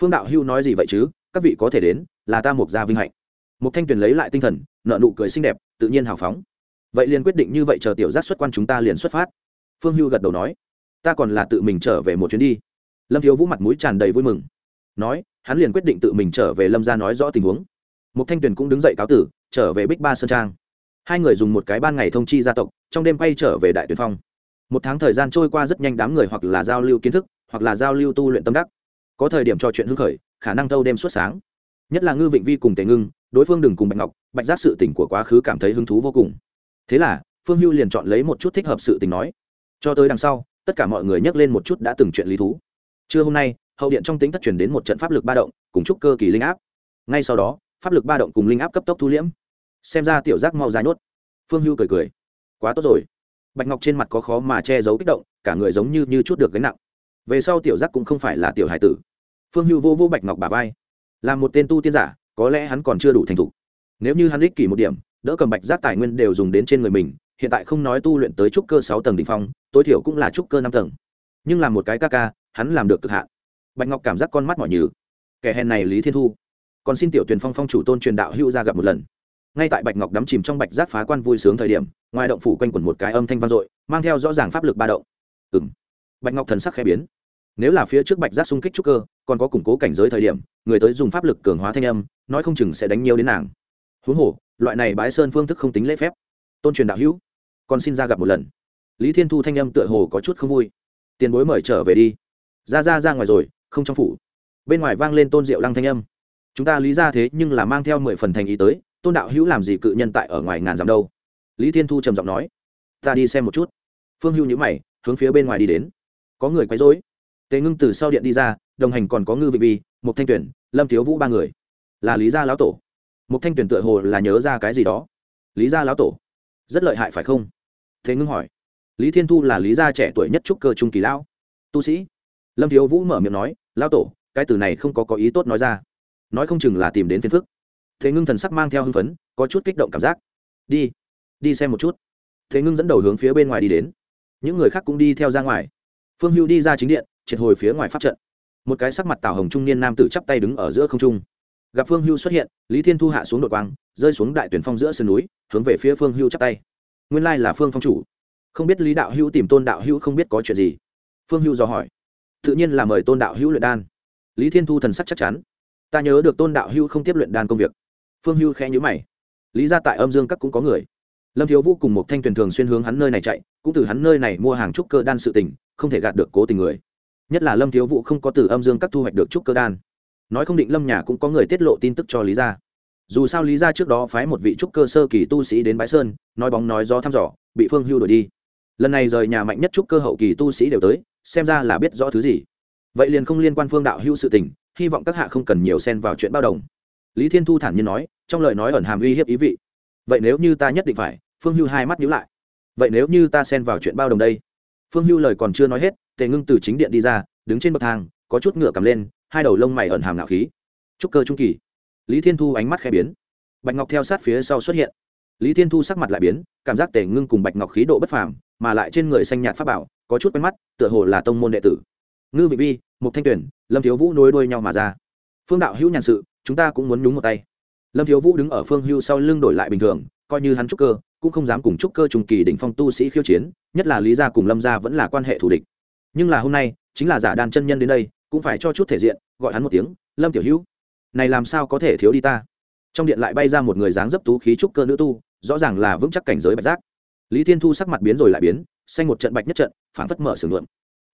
Phương đạo hưu nói gì vậy chứ? Các vị có thể đến, là ta một gia vinh hạnh. Một thanh tuyền lấy lại tinh thần nợ nụ cười xinh đẹp, tự nhiên hào phóng. Vậy liền quyết định như vậy chờ tiểu giác xuất quan chúng ta liền xuất phát. Phương hưu gật đầu nói. Ta còn là tự mình trở về một chuyến đi. Lâm thiếu vũ mặt mũi tràn đầy vui mừng. Nói, hắn liền quyết định tự mình trở về lâm ra nói rõ tình huống. Một thanh tuyền cũng đứng dậy cáo tử, trở về bích ba sơn trang. Hai người dùng một cái ban ngày thông chi gia tộc, trong đêm quay trở về đại tuyển phong. Một tháng thời gian trôi qua rất nhanh đám người hoặc là giao lưu kiến thức, hoặc là giao lưu tu luyện tâm đắc. Có thời điểm trò chuyện hưng khởi, khả năng thâu đêm suốt sáng nhất là ngư vịnh vi cùng tề ngưng, đối phương đừng cùng bạch ngọc, bạch giác sự tỉnh của quá khứ cảm thấy hứng thú vô cùng. Thế là, phương hưu liền chọn lấy một chút thích hợp sự tình nói. Cho tới đằng sau, tất cả mọi người nhắc lên một chút đã từng chuyện lý thú. Trưa hôm nay, hậu điện trong tính thất truyền đến một trận pháp lực ba động, cùng chúc cơ kỳ linh áp. Ngay sau đó, pháp lực ba động cùng linh áp cấp tốc thu liễm. Xem ra tiểu giác mau dài nốt phương hưu cười cười. Quá tốt rồi. Bạch ngọc trên mặt có khó mà che giấu kích động, cả người giống như như chút được gánh nặng. Về sau tiểu giác cũng không phải là tiểu hải tử. Phương hưu vô vô bạch ngọc bà vai là một tên tu tiên giả, có lẽ hắn còn chưa đủ thành thục. Nếu như hắn ích kỷ một điểm, đỡ cầm bạch giác tài nguyên đều dùng đến trên người mình, hiện tại không nói tu luyện tới trúc cơ sáu tầng đ ỉ n h phong, tối thiểu cũng là trúc cơ năm tầng. Nhưng làm một cái ca ca, hắn làm được cực hạn. Bạch ngọc cảm giác con mắt mỏi nhừ. Kẻ hèn này lý thiên thu. Còn xin tiểu tuyền phong phong chủ tôn truyền đạo hữu ra gặp một lần. Ngay tại bạch ngọc đắm chìm trong bạch giác phá quan vui sướng thời điểm, ngoài động phủ quanh quẩn một cái âm thanh vang dội, mang theo rõ ràng pháp lực ba động. Ừ m bạch ngọc thần sắc khẽ biến. Nếu là phía trước bạch giác xung kích trúc cơ còn có củng cố cảnh giới thời điểm, người tới dùng pháp lực cường hóa thanh âm, nói không chừng sẽ đánh nhiều đến nàng. Huống hồ, loại này bái sơn phương thức không tính lễ phép. Tôn truyền đạo hữu, con xin ra gặp một lần. Lý thiên thu thanh âm tựa hồ có chút không vui. Tiền bối mời trở về đi. Ra ra ra ngoài rồi, không trong phủ. Bên ngoài vang lên tôn diệu lăng thanh âm. Chúng ta lý ra thế nhưng là mang theo mười phần thành ý tới, tôn đạo hữu làm gì cự nhân tại ở ngoài ngàn dặm đâu? Lý thiên thu trầm giọng nói. Ta đi xem một chút. Phương hưu nhữ mày, hướng phía bên ngoài đi đến. Có người quấy rối. Tề ngưng từ sau điện đi ra đồng hành còn có ngư vị vi một thanh tuyển, lâm thiếu vũ ba người. Là lý gia lão tổ. Một thanh tuyển tựa hồ là nhớ ra cái gì đó. Lý gia lão tổ? Rất lợi hại phải không? Thế ngưng hỏi. Lý thiên thu là lý gia trẻ tuổi nhất trúc cơ trung kỳ lão. Tu sĩ. Lâm thiếu vũ mở miệng nói, lão tổ, cái từ này không có có ý tốt nói ra. Nói không chừng là tìm đến phiền phức. Thế ngưng thần sắc mang theo hưng phấn, có chút kích động cảm giác. Đi đi xem một chút. Thế ngưng dẫn đầu hướng phía bên ngoài đi đến. Những người khác cũng đi theo ra ngoài. Phương hưu đi ra chính điện, triệt hồi phía ngoài pháp trận một cái sắc mặt tảo hồng trung niên nam tử chắp tay đứng ở giữa không trung. Gặp phương hưu xuất hiện, lý thiên thu hạ xuống đội quang, rơi xuống đại tuyển phong giữa sườn núi, hướng về phía phương hưu chắp tay. Nguyên lai là phương phong chủ. Không biết lý đạo hữu tìm tôn đạo hữu không biết có chuyện gì? Phương hưu dò hỏi. Tự nhiên là mời tôn đạo hữu luyện đan. Lý thiên thu thần sắc chắc chắn. Ta nhớ được tôn đạo hữu không tiếp luyện đan công việc. Phương hưu khẽ nhữ mày. Lý ra tại âm dương các cũng có người. Lâm thiếu vũ cùng một thanh tuyển thường xuyên hướng hắn nơi này chạy, cũng từ hắn nơi này mua hàng trúc cơ đan sự tình, không thể gạt được cố tình người nhất là lâm thiếu vũ không có từ âm dương các thu hoạch được trúc cơ đan. Nói không định lâm nhà cũng có người tiết lộ tin tức cho lý gia. Dù sao lý gia trước đó phái một vị trúc cơ sơ kỳ tu sĩ đến bãi sơn, nói bóng nói do thăm dò, bị phương hưu đổi đi. Lần này rời nhà mạnh nhất trúc cơ hậu kỳ tu sĩ đều tới, xem ra là biết rõ thứ gì. Vậy liền không liên quan phương đạo hưu sự tình, hy vọng các hạ không cần nhiều xen vào chuyện bao đồng. Lý thiên thu thản nhiên nói, trong lời nói ẩn hàm uy hiếp ý vị. Vậy nếu như ta nhất định phải, phương hưu hai mắt nhíu lại. Vậy nếu như ta xen vào chuyện bao đồng đây? Phương hưu lời còn chưa nói hết tề ngưng từ chính điện đi ra, đứng trên bậc thang, có chút ngựa cầm lên, hai đầu lông mày ẩn hàm ngạo khí. Trúc cơ trung kỳ. Lý thiên thu ánh mắt khẽ biến. Bạch ngọc theo sát phía sau xuất hiện. Lý thiên thu sắc mặt lại biến, cảm giác tề ngưng cùng bạch ngọc khí độ bất phàm, mà lại trên người xanh nhạt pháp bảo, có chút quen mắt, tựa hồ là tông môn đệ tử. Ngư vị vi, mục thanh tuyển, lâm thiếu vũ nối đuôi nhau mà ra. Phương đạo hữu nhàn sự, chúng ta cũng muốn nhúng một tay. Lâm thiếu vũ đứng ở phương hưu sau lưng đổi lại bình thường, coi như hắn trúc cơ, cũng không dám cùng trúc cơ trùng kỳ đỉnh phong tu sĩ khiêu chiến, nhất là lý gia cùng lâm gia vẫn là quan hệ thù địch nhưng là hôm nay, chính là giả đàn chân nhân đến đây, cũng phải cho chút thể diện, gọi hắn một tiếng, lâm tiểu hữu, này làm sao có thể thiếu đi ta? Trong điện lại bay ra một người dáng dấp tú khí trúc cơ nữ tu, rõ ràng là vững chắc cảnh giới bạch giác. Lý thiên thu sắc mặt biến rồi lại biến, xanh một trận bạch nhất trận phản phất mở sưởng luận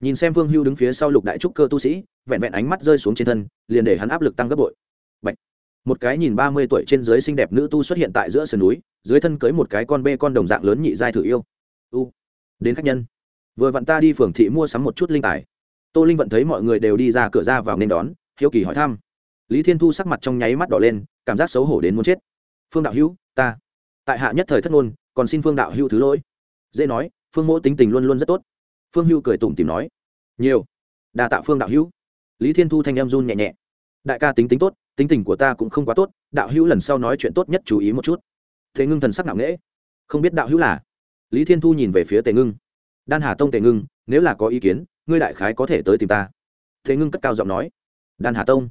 nhìn xem vương hưu đứng phía sau lục đại trúc cơ tu sĩ, vẹn vẹn ánh mắt rơi xuống trên thân, liền để hắn áp lực tăng gấp bội. Bạch. Một cái nhìn ba mươi tuổi trên dưới xinh đẹp nữ tu xuất hiện tại giữa sườn núi, dưới thân cưới một cái con bê con đồng dạng lớn nhị giai thử yêu. U. Đến khách nhân vừa vặn ta đi phường thị mua sắm một chút linh tài. Tô linh vận thấy mọi người đều đi ra cửa ra vào nên đón, hiếu kỳ hỏi thăm. Lý thiên thu sắc mặt trong nháy mắt đỏ lên, cảm giác xấu hổ đến muốn chết. Phương đạo hữu, ta. Tại hạ nhất thời thất ngôn, còn xin phương đạo hữu thứ lỗi. Dễ nói, phương mỗ tính tình luôn luôn rất tốt. Phương hữu cười tủm tìm nói. Nhiều. Đa tạ phương đạo hữu. Lý thiên thu thanh em run nhẹ nhẹ. Đại ca tính tính tốt, tính tình của ta cũng không quá tốt, đạo hữu lần sau nói chuyện tốt nhất chú ý một chút. Thế ngưng thần sắc nặng nễ không biết đạo hữu là? Lý thiên thu nhìn về phía tề ngưng đan hà tông tề ngưng nếu là có ý kiến ngươi đại khái có thể tới tìm ta. Thế ngưng cất cao giọng nói. Đan hà tông.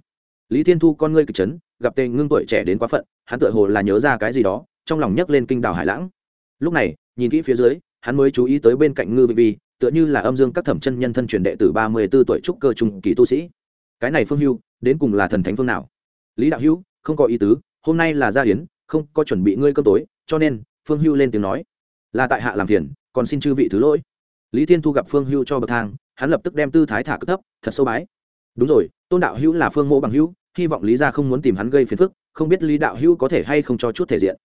Lý thiên thu con ngươi kịch trấn, gặp tề ngưng tuổi trẻ đến quá phận hắn tựa hồ là nhớ ra cái gì đó trong lòng nhấc lên kinh đảo hải lãng. Lúc này nhìn kỹ phía dưới hắn mới chú ý tới bên cạnh ngư vị vi tựa như là âm dương các thẩm chân nhân thân truyền đệ từ ba mươi b ố tuổi trúc cơ trung kỳ tu sĩ. Cái này phương hưu đến cùng là thần thánh phương nào? Lý đạo hữu không có ý tứ hôm nay là gia hiến không có chuẩn bị ngươi cơm tối cho nên phương hưu lên tiếng nói. Là tại hạ làm phiền còn xin chư vị thứ lỗi lý thiên thu gặp phương hưu cho bậc thang, hắn lập tức đem tư thái thả cực thấp, thật sâu bái. Đúng rồi, tôn đạo hữu là phương mộ bằng hữu, hy vọng lý gia không muốn tìm hắn gây phiền phức, không biết lý đạo hữu có thể hay không cho chút thể diện.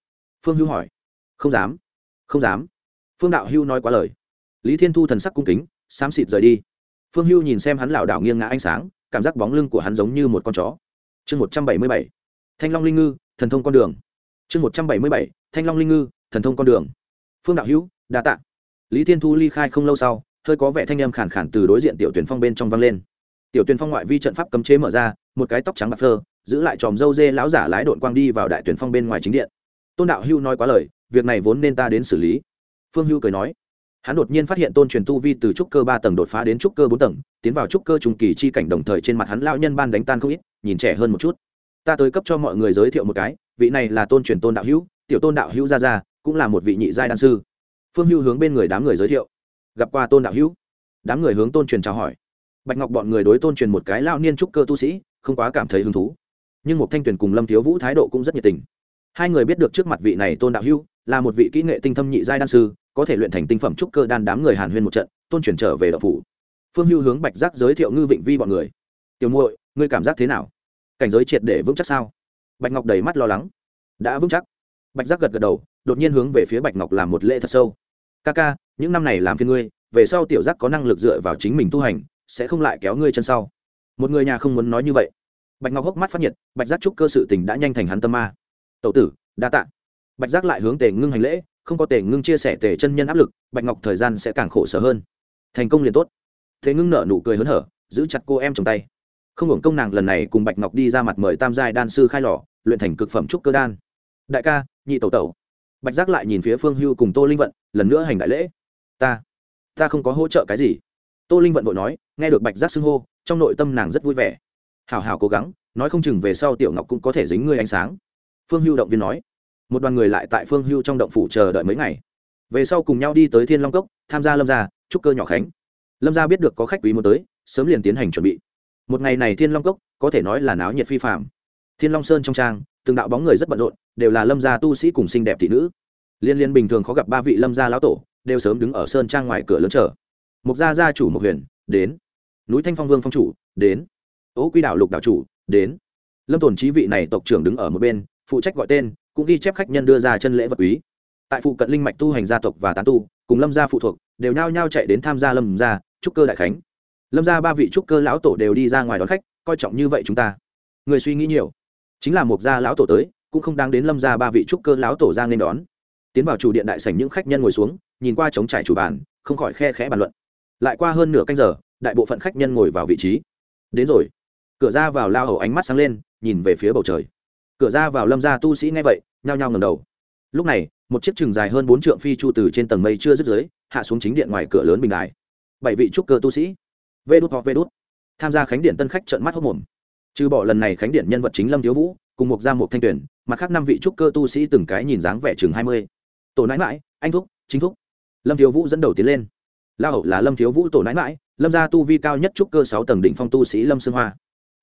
Phương hữu hỏi. Không dám. Không dám. Phương đạo hữu nói quá lời. Lý thiên thu thần sắc cung kính, xám xịt rời đi. Phương hữu nhìn xem hắn lảo đảo nghiêng ngã ánh sáng, cảm giác bóng lưng của hắn giống như một con chó. Chương một trăm bảy mươi bảy. Thanh long linh ngư, thần thông con đường. Chương một trăm bảy mươi bảy. Thanh long linh ngư, thần thông con đường. Phương đạo hữu, đa t ạ lý thiên thu ly khai không lâu sau, hơi có vẻ thanh âm khản khản từ đối diện tiểu tuyển phong bên trong vang lên. Tiểu tuyển phong ngoại vi trận pháp cấm chế mở ra, một cái tóc trắng bạc phơ, giữ lại tròm dâu dê lão giả lái đội quang đi vào đại tuyển phong bên ngoài chính điện. Tôn đạo hưu nói quá lời, việc này vốn nên ta đến xử lý. Phương hưu cười nói, hắn đột nhiên phát hiện tôn truyền tu vi từ trúc cơ ba tầng đột phá đến trúc cơ bốn tầng, tiến vào trúc cơ trùng kỳ chi cảnh đồng thời trên mặt hắn lão nhân ban đánh tan không ít, nhìn trẻ hơn một chút. Ta tới cấp cho mọi người giới thiệu một cái, vị này là tôn truyền tôn đạo hữu tiểu tôn đạo hữu gia gia, cũng là một vị nhị giai đan sư phương hưu hướng bên người đám người giới thiệu. Gặp qua tôn đạo hữu. Đám người hướng tôn truyền chào hỏi. Bạch ngọc bọn người đối tôn truyền một cái lao niên trúc cơ tu sĩ, không quá cảm thấy hứng thú. Nhưng một thanh tuyền cùng lâm thiếu vũ thái độ cũng rất nhiệt tình. Hai người biết được trước mặt vị này tôn đạo hữu là một vị kỹ nghệ tinh thâm nhị giai đan sư, có thể luyện thành tinh phẩm trúc cơ đan đám người hàn huyên một trận, tôn truyền trở về đậu phủ. Phương hưu hướng bạch giác giới thiệu ngư vịnh vi bọn người. Tiểu muội, ngươi cảm giác thế nào? Cảnh giới triệt để vững chắc sao? Bạch ngọc đầy mắt lo lắng. Đã vững chắc. Bạch giác gật gật đầu, đột nhiên hướng về phía bạch ngọc làm một lễ thật sâu ca ca, những năm này làm phiên ngươi, về sau tiểu giác có năng lực dựa vào chính mình tu hành, sẽ không lại kéo ngươi chân sau. Một người nhà không muốn nói như vậy. Bạch ngọc hốc mắt phát nhiệt, bạch giác chúc cơ sự tình đã nhanh thành hắn tâm ma. Tậu tử, đa tạ. Bạch giác lại hướng tề ngưng hành lễ, không có tề ngưng chia sẻ tề chân nhân áp lực, bạch ngọc thời gian sẽ càng khổ sở hơn. Thành công liền tốt. Thế ngưng nở nụ cười hớn hở, giữ chặt cô em trong tay. Không hưởng công nàng lần này cùng bạch ngọc đi ra mặt mời tam giai đan sư khai lò, luyện thành cực phẩm trúc cơ đan. Đại ca, nhị tẩu tẩu. Bạch giác lại nhìn phía phương hưu cùng tô linh vận lần nữa hành đại lễ. Ta ta không có hỗ trợ cái gì. Tô linh vận vội nói, nghe được bạch giác xưng hô, trong nội tâm nàng rất vui vẻ. Hào hào cố gắng, nói không chừng về sau tiểu ngọc cũng có thể dính ngươi ánh sáng. Phương hưu động viên nói. Một đoàn người lại tại phương hưu trong động phủ chờ đợi mấy ngày. Về sau cùng nhau đi tới thiên long cốc, tham gia lâm gia trúc cơ nhỏ khánh. Lâm gia biết được có khách quý muốn tới, sớm liền tiến hành chuẩn bị. Một ngày này thiên long cốc, có thể nói là náo nhiệt phi phạm thiên long sơn trong trang, từng đạo bóng người rất bận rộn, đều là lâm gia tu sĩ cùng xinh đẹp thị nữ liên liên bình thường khó gặp ba vị lâm gia lão tổ, đều sớm đứng ở sơn trang ngoài cửa lớn chờ. Mục gia gia chủ mục huyền, đến. Núi thanh phong vương phong chủ, đến. Ố quy đảo lục đảo chủ, đến. Lâm tồn trí vị này tộc trưởng đứng ở một bên, phụ trách gọi tên, cũng ghi chép khách nhân đưa ra chân lễ vật quý. Tại phụ cận linh mạch tu hành gia tộc và tán tu, cùng lâm gia phụ thuộc, đều nhao nhao chạy đến tham gia lâm gia trúc cơ đại khánh. Lâm gia ba vị trúc cơ lão tổ đều đi ra ngoài đón khách, coi trọng như vậy chúng ta. Người suy nghĩ nhiều. Chính là một gia lão tổ tới, cũng không đáng đến lâm gia ba vị trúc cơ lão tổ ra nên đón tiến vào chủ điện đại sảnh những khách nhân ngồi xuống, nhìn qua trống trải chủ bàn, không khỏi khe khẽ bàn luận. Lại qua hơn nửa canh giờ, đại bộ phận khách nhân ngồi vào vị trí. Đến rồi. Cửa ra vào lao hầu ánh mắt sáng lên, nhìn về phía bầu trời. Cửa ra vào lâm gia tu sĩ nghe vậy, nhao nhao ngầm đầu. Lúc này, một chiếc chừng dài hơn bốn trượng phi chu từ trên tầng mây chưa dứt dưới, hạ xuống chính điện ngoài cửa lớn bình đài. Bảy vị trúc cơ tu sĩ. Vê đút hoặc vê đút. Tham gia khánh điện tân khách trợn mắt hốc mồm. Trừ bỏ lần này khánh điện nhân vật chính lâm thiếu vũ, cùng một gia một thanh tuyển, mặt khác năm vị trúc cơ tu sĩ từng cái nhìn dáng vẻ chừng hai mươi tổ nãi mãi, anh thúc, chính thúc. Lâm thiếu vũ dẫn đầu tiến lên. La hậu là lâm thiếu vũ tổ nãi mãi, lâm gia tu vi cao nhất trúc cơ sáu tầng đỉnh phong tu sĩ lâm sương hoa.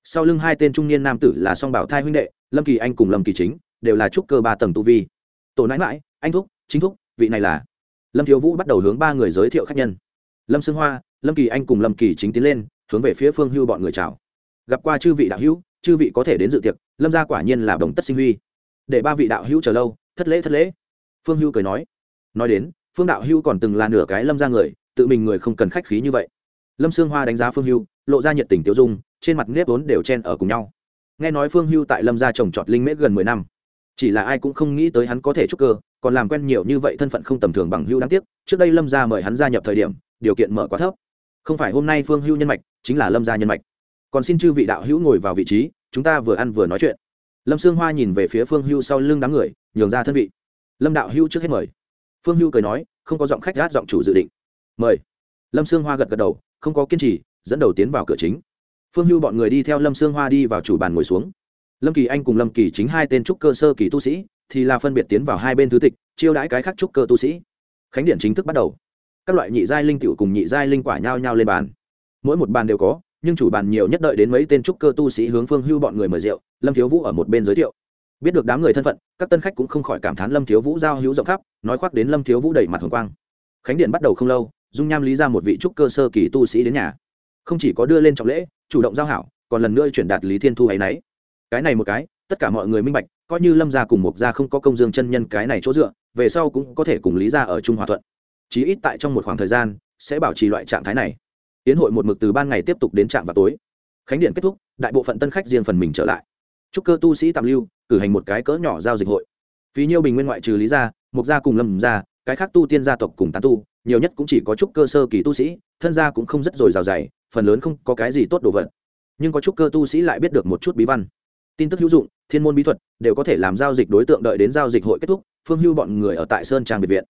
Sau lưng hai tên trung niên nam tử là song bảo thai huynh đệ, lâm kỳ anh cùng lâm kỳ chính, đều là trúc cơ ba tầng tu vi. Tổ nãi mãi, anh thúc, chính thúc, vị này là lâm thiếu vũ bắt đầu hướng ba người giới thiệu khách nhân. Lâm sương hoa, lâm kỳ anh cùng lâm kỳ chính tiến lên, hướng về phía phương hưu bọn người chào. Gặp qua chư vị đạo hữu, chư vị có thể đến dự tiệc, lâm gia quả nhiên là đồng tất sinh huy. Để ba vị đạo hữu chờ lâu, thất lễ thất lễ phương hưu cười nói nói đến, phương đạo hưu còn từng là nửa cái lâm ra người, tự mình người không cần khách khí như vậy. Lâm sương hoa đánh giá phương hưu, lộ ra nhiệt tình tiêu dung, trên mặt nếp vốn đều chen ở cùng nhau. Nghe nói phương hưu tại lâm gia trồng trọt linh mễ gần mười năm, chỉ là ai cũng không nghĩ tới hắn có thể trúc cơ, còn làm quen nhiều như vậy thân phận không tầm thường bằng hưu đáng tiếc, trước đây lâm gia mời hắn gia nhập thời điểm, điều kiện mở quá thấp. Không phải hôm nay phương hưu nhân mạch, chính là lâm gia nhân mạch. Còn xin chư vị đạo hữu ngồi vào vị trí, chúng ta vừa ăn vừa nói chuyện. Lâm sương hoa nhìn về phía phương hưu sau lưng đám người, nhường ra thân vị lâm đạo hưu trước hết mời. Phương hưu cười nói, không có giọng khách gát giọng chủ dự định. Mời. Lâm sương hoa gật gật đầu, không có kiên trì, dẫn đầu tiến vào cửa chính. Phương hưu bọn người đi theo lâm sương hoa đi vào chủ bàn ngồi xuống. Lâm kỳ anh cùng lâm kỳ chính hai tên trúc cơ sơ kỳ tu sĩ, thì là phân biệt tiến vào hai bên thứ tịch, chiêu đãi cái khác trúc cơ tu sĩ. Khánh điện chính thức bắt đầu. Các loại nhị giai linh tiểu cùng nhị giai linh quả nhao nhao lên bàn. Mỗi một bàn đều có, nhưng chủ bàn nhiều nhất đợi đến mấy tên trúc cơ tu sĩ hướng phương hưu bọn người mời rượu, lâm thiếu vũ ở một bên giới thiệu biết được đám người thân phận, các tân khách cũng không khỏi cảm thán lâm thiếu vũ giao hữu rộng khắp, nói khoác đến lâm thiếu vũ đầy mặt hồng quang. Khánh điện bắt đầu không lâu, dung nham lý ra một vị trúc cơ sơ kỳ tu sĩ đến nhà. Không chỉ có đưa lên trọng lễ, chủ động giao hảo, còn lần nữa chuyển đạt lý thiên thu hay nấy. Cái này một cái, tất cả mọi người minh bạch, coi như lâm gia cùng mục gia không có công dương chân nhân cái này chỗ dựa, về sau cũng có thể cùng lý gia ở trung hòa thuận. Chí ít tại trong một khoảng thời gian, sẽ bảo trì loại trạng thái này. Tiến hội một mực từ ban ngày tiếp tục đến trạm vào tối. Khánh điện kết thúc, đại bộ phận tân khách riêng phần mình trở lại. Chúc cơ tu sĩ tạm lưu cử hành một cái cỡ nhỏ giao dịch hội. Phí nhiêu bình nguyên ngoại trừ lý gia mục gia cùng lâm gia, cái khác tu tiên gia tộc cùng tán tu, nhiều nhất cũng chỉ có chút cơ sơ kỳ tu sĩ, thân gia cũng không rất dồi dào dày, phần lớn không có cái gì tốt đồ vật. Nhưng có chút cơ tu sĩ lại biết được một chút bí văn. Tin tức hữu dụng, thiên môn bí thuật đều có thể làm giao dịch đối tượng đợi đến giao dịch hội kết thúc, phương hưu bọn người ở tại sơn trang biệt viện.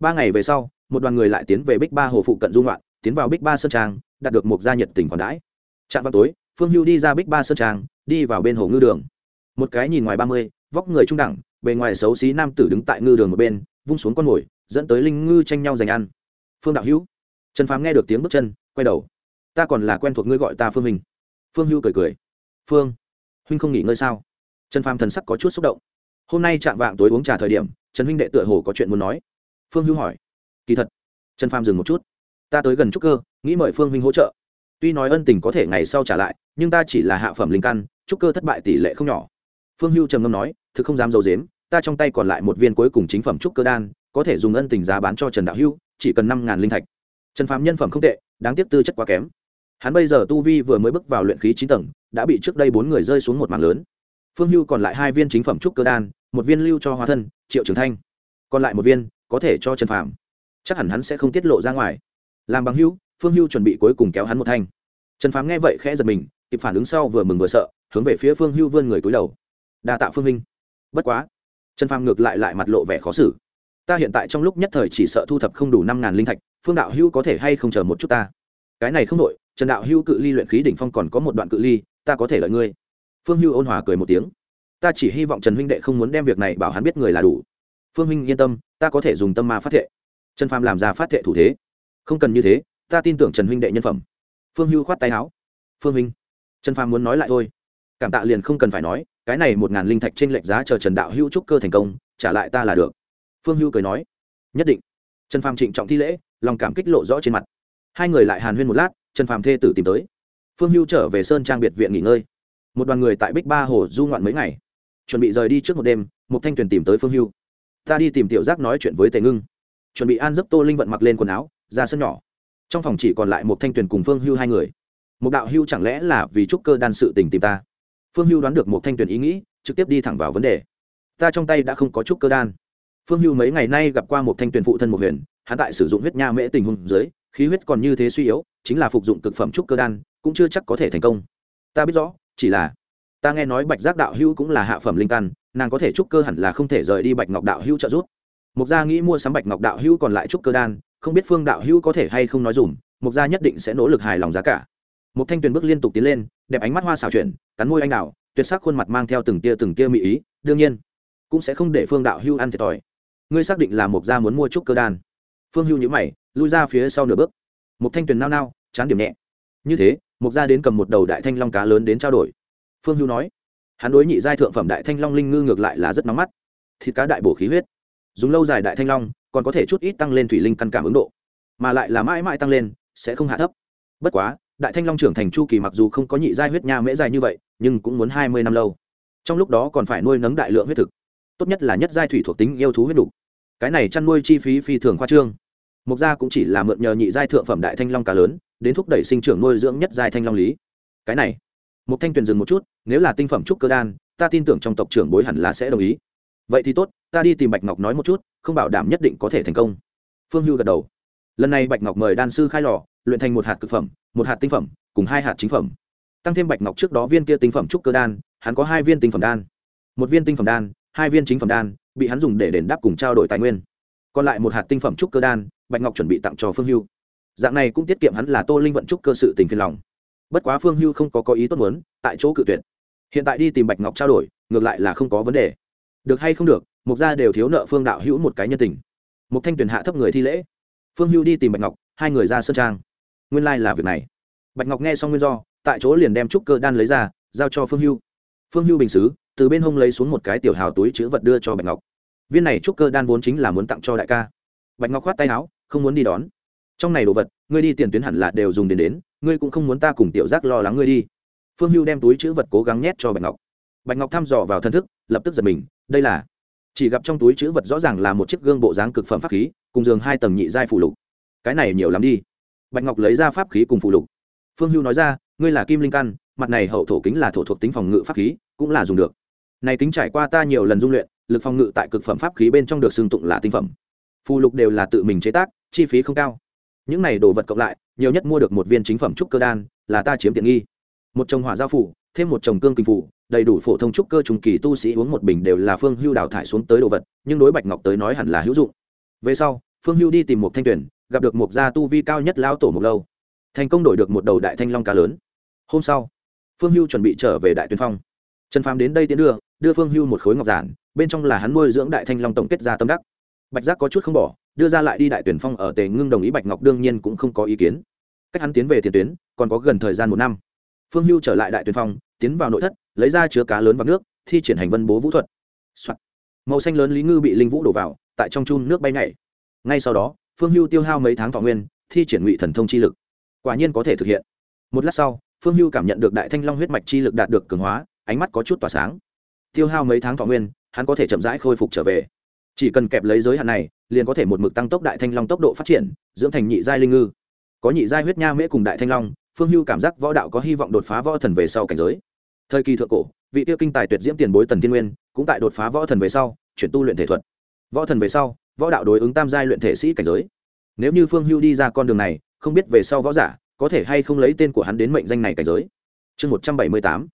Ba ngày về sau, một đoàn người lại tiến về bích ba hồ phụ cận dung loạn tiến vào bích ba sơn trang, đạt được một gia nhiệt tình còn đãi. Trạm vào tối, phương hưu đi ra bích ba sơn trang, đi vào bên hồ ngư đường một cái nhìn ngoài ba mươi, vóc người trung đẳng, bề ngoài xấu xí nam tử đứng tại ngư đường một bên, vung xuống con mồi, dẫn tới linh ngư tranh nhau giành ăn. Phương đạo hữu. Trần phám nghe được tiếng bước chân, quay đầu. Ta còn là quen thuộc ngươi gọi ta phương hình phương hưu cười cười. Phương, huynh không nghỉ ngơi sao? Trần phàm thần sắc có chút xúc động. Hôm nay chạm vạng tối uống trà thời điểm, trần huynh đệ tựa hồ có chuyện muốn nói. Phương hưu hỏi. Kỳ thật, trần phàm dừng một chút. Ta tới gần trúc cơ, nghĩ mời phương huynh hỗ trợ. Tuy nói ân tình có thể ngày sau trả lại, nhưng ta chỉ là hạ phẩm linh căn, trúc cơ thất bại tỷ lệ không nhỏ phương hưu trầm ngâm nói, thực không dám d i ấ u dếm ta trong tay còn lại một viên cuối cùng chính phẩm trúc cơ đan, có thể dùng ân tình giá bán cho trần đạo hưu, chỉ cần năm ngàn linh thạch. Trần phàm nhân phẩm không tệ, đáng tiếc tư chất quá kém. Hắn bây giờ tu vi vừa mới bước vào luyện khí chín tầng, đã bị trước đây bốn người rơi xuống một mảng lớn. Phương hưu còn lại hai viên chính phẩm trúc cơ đan, một viên lưu cho hóa thân, triệu trường thanh. Còn lại một viên, có thể cho trần phàm. Chắc hẳn hắn sẽ không tiết lộ ra ngoài. Làm bằng hưu phương hưu chuẩn bị cuối cùng kéo hắn một thanh. Trần phàm nghe vậy khẽ giật mình, kịp phản ứng sau vừa mừng vừa sợ, hướng về phía phương hưu vươn người cúi đầu đa tạ phương minh bất quá, trần phàm ngược lại lại mặt lộ vẻ khó xử. Ta hiện tại trong lúc nhất thời chỉ sợ thu thập không đủ năm ngàn linh thạch, phương đạo hưu có thể hay không chờ một chút ta? Cái này không đội trần đạo hưu cự ly luyện khí đỉnh phong còn có một đoạn cự ly, ta có thể lợi ngươi. Phương hưu ôn hòa cười một tiếng. Ta chỉ hy vọng trần huynh đệ không muốn đem việc này bảo hắn biết người là đủ. Phương huynh yên tâm, ta có thể dùng tâm ma phát thệ. Trần phàm làm ra phát thệ thủ thế. Không cần như thế, ta tin tưởng trần huynh đệ nhân phẩm. Phương hưu khoát tay áo. Phương huynh, trần phàm muốn nói lại thôi. Cảm tạ liền không cần phải nói cái này một ngàn linh thạch trên lệnh giá chờ trần đạo hưu trúc cơ thành công, trả lại ta là được. Phương hưu cười nói. Nhất định. Trần phàm trịnh trọng thi lễ, lòng cảm kích lộ rõ trên mặt. Hai người lại hàn huyên một lát, trần phàm thê tử tìm tới. Phương hưu trở về sơn trang biệt viện nghỉ ngơi. Một đoàn người tại bích ba hồ du ngoạn mấy ngày. Chuẩn bị rời đi trước một đêm một thanh tuyền tìm tới phương hưu. Ta đi tìm tiểu giác nói chuyện với tề ngưng. Chuẩn bị an giấc tô linh vận mặc lên quần áo, ra sân nhỏ. Trong phòng chỉ còn lại một thanh tuyền cùng phương hưu hai người. Một đạo hưu chẳng lẽ là vì trúc cơ đan sự tình tìm ta? Phương hưu đoán được một thanh tuyển ý nghĩ, trực tiếp đi thẳng vào vấn đề. Ta trong tay đã không có trúc cơ đan. Phương hưu mấy ngày nay gặp qua một thanh tuyển phụ thân một huyền, hắn tại sử dụng huyết nha mễ tình hùng dưới, khí huyết còn như thế suy yếu, chính là phục dụng cực phẩm trúc cơ đan, cũng chưa chắc có thể thành công. Ta biết rõ, chỉ là ta nghe nói bạch giác đạo hưu cũng là hạ phẩm linh căn, nàng có thể trúc cơ hẳn là không thể rời đi bạch ngọc đạo hưu trợ giúp. Mục gia nghĩ mua sắm bạch ngọc đạo hưu còn lại trúc cơ đan, không biết phương đạo hưu có thể hay không nói dùm, mục gia nhất định sẽ nỗ lực hài lòng giá cả một thanh tuyền bước liên tục tiến lên, đẹp ánh mắt hoa xảo chuyển, cắn môi anh đào, tuyệt sắc khuôn mặt mang theo từng tia từng tia mỹ ý, đương nhiên, cũng sẽ không để phương đạo hưu ăn thiệt thòi. Ngươi xác định là mục gia muốn mua trúc cơ đan. Phương hưu nhữ mày, lui ra phía sau nửa bước. Một thanh tuyền nao nao, chán điểm nhẹ. Như thế, mục gia đến cầm một đầu đại thanh long cá lớn đến trao đổi. Phương hưu nói, hắn đối nhị giai thượng phẩm đại thanh long linh ngư ngược lại là rất nóng mắt. Thịt cá đại bổ khí huyết. Dùng lâu dài đại thanh long, còn có thể chút ít tăng lên thủy linh căn cảm ứng độ. Mà lại là mãi mãi tăng lên, sẽ không hạ thấp. Bất quá đại thanh long trưởng thành chu kỳ mặc dù không có nhị giai huyết nha mễ dài như vậy, nhưng cũng muốn hai mươi năm lâu. Trong lúc đó còn phải nuôi nấng đại lượng huyết thực. Tốt nhất là nhất giai thủy thuộc tính yêu thú huyết đủ. cái này chăn nuôi chi phí phi thường khoa trương. Mục gia cũng chỉ là mượn nhờ nhị giai thượng phẩm đại thanh long cá lớn, đến thúc đẩy sinh trưởng nuôi dưỡng nhất giai thanh long lý. Cái này một thanh tuyền dừng một chút, nếu là tinh phẩm trúc cơ đan, ta tin tưởng trong tộc trưởng bối hẳn là sẽ đồng ý. Vậy thì tốt, ta đi tìm bạch ngọc nói một chút, không bảo đảm nhất định có thể thành công. Phương hưu gật đầu. Lần này bạch ngọc mời đan sư khai lò luyện thành một hạt cực phẩm, một hạt tinh phẩm, cùng hai hạt chính phẩm. Tăng thêm bạch ngọc trước đó viên kia tinh phẩm trúc cơ đan, hắn có hai viên tinh phẩm đan. Một viên tinh phẩm đan, hai viên chính phẩm đan, bị hắn dùng để đền đáp cùng trao đổi tài nguyên. Còn lại một hạt tinh phẩm trúc cơ đan, bạch ngọc chuẩn bị tặng cho phương hưu. Dạng này cũng tiết kiệm hắn là tô linh vận trúc cơ sự tình phiền lòng. Bất quá phương hưu không có có ý tốt muốn, tại chỗ cự tuyệt. Hiện tại đi tìm bạch ngọc trao đổi, ngược lại là không có vấn đề. Được hay không được, mục gia đều thiếu nợ phương đạo hữu một cái nhân tình. Mục thanh tuyển hạ thấp người thi lễ. Phương hưu đi tìm bạch ngọc, hai người ra sơn trang nguyên lai、like、là việc này. Bạch ngọc nghe xong nguyên do, tại chỗ liền đem trúc cơ đan lấy ra, giao cho phương hưu. Phương hưu bình xứ, từ bên hông lấy xuống một cái tiểu hào túi chữ vật đưa cho bạch ngọc. Viên này trúc cơ đan vốn chính là muốn tặng cho đại ca. Bạch ngọc khoát tay áo, không muốn đi đón. Trong này đồ vật, ngươi đi tiền tuyến hẳn là đều dùng đến đến, ngươi cũng không muốn ta cùng tiểu giác lo lắng ngươi đi. Phương hưu đem túi chữ vật cố gắng nhét cho bạch ngọc. Bạch ngọc thăm dò vào thân thức, lập tức giật mình, đây là chỉ gặp trong túi chữ vật rõ ràng là một chiếc gương bộ dáng cực phẩm pháp khí, cùng giường hai tầng nhị giai phủ lục. Cái này nhiều lắm đi bạch ngọc lấy ra pháp khí cùng phụ lục. Phương hưu nói ra, ngươi là kim linh căn, mặt này hậu thổ kính là thổ thuộc tính phòng ngự pháp khí, cũng là dùng được. Này kính trải qua ta nhiều lần dung luyện, lực phòng ngự tại cực phẩm pháp khí bên trong được xưng tụng là tinh phẩm. Phụ lục đều là tự mình chế tác, chi phí không cao. Những này đồ vật cộng lại, nhiều nhất mua được một viên chính phẩm trúc cơ đan, là ta chiếm tiện nghi. Một chồng hỏa giao phủ, thêm một chồng cương kinh phủ, đầy đủ phổ thông trúc cơ trùng kỳ tu sĩ uống một bình đều là phương hưu đào thải xuống tới đồ vật, nhưng đối bạch ngọc tới nói hẳn là hữu dụng. Về sau, phương hưu đi tìm một thanh tuyển gặp được một gia tu vi cao nhất lão tổ một lâu, thành công đổi được một đầu đại thanh long cá lớn. Hôm sau, phương hưu chuẩn bị trở về đại tuyên phong. Trần phàm đến đây tiến đưa đưa phương hưu một khối ngọc giản, bên trong là hắn nuôi dưỡng đại thanh long tổng kết ra tâm đắc. Bạch giác có chút không bỏ, đưa ra lại đi đại tuyển phong ở tề ngưng đồng ý bạch ngọc đương nhiên cũng không có ý kiến. Cách hắn tiến về tiền tuyến, còn có gần thời gian một năm. Phương hưu trở lại đại tuyển phong, tiến vào nội thất, lấy ra chứa cá lớn vào nước, thi triển hành vân bố vũ thuật、Soạn. màu xanh lớn lý ngư bị linh vũ đổ vào, tại trong chun nước bay nhảy. Ngay sau đó phương hưu tiêu hao mấy tháng thọ nguyên, thi triển ngụy thần thông chi lực. Quả nhiên có thể thực hiện. Một lát sau, phương hưu cảm nhận được đại thanh long huyết mạch chi lực đạt được cường hóa, ánh mắt có chút tỏa sáng. Tiêu hao mấy tháng thọ nguyên, hắn có thể chậm rãi khôi phục trở về. Chỉ cần kẹp lấy giới hạn này, liền có thể một mực tăng tốc đại thanh long tốc độ phát triển, dưỡng thành nhị giai linh ngư. Có nhị giai huyết nha mễ cùng đại thanh long, phương hưu cảm giác võ đạo có hy vọng đột phá võ thần về sau cảnh giới. Thời kỳ thượng cổ, vị tiêu kinh tài tuyệt diễm tiền bối tần thiên nguyên cũng tại đột phá võ thần về sau, chuyển tu luyện thể thuật. Võ thần về sau võ đạo đối ứng tam giai luyện thể sĩ cảnh giới. Nếu như phương hưu đi ra con đường này, không biết về sau võ giả có thể hay không lấy tên của hắn đến mệnh danh này cảnh giới. Chương một trăm bảy mươi tám.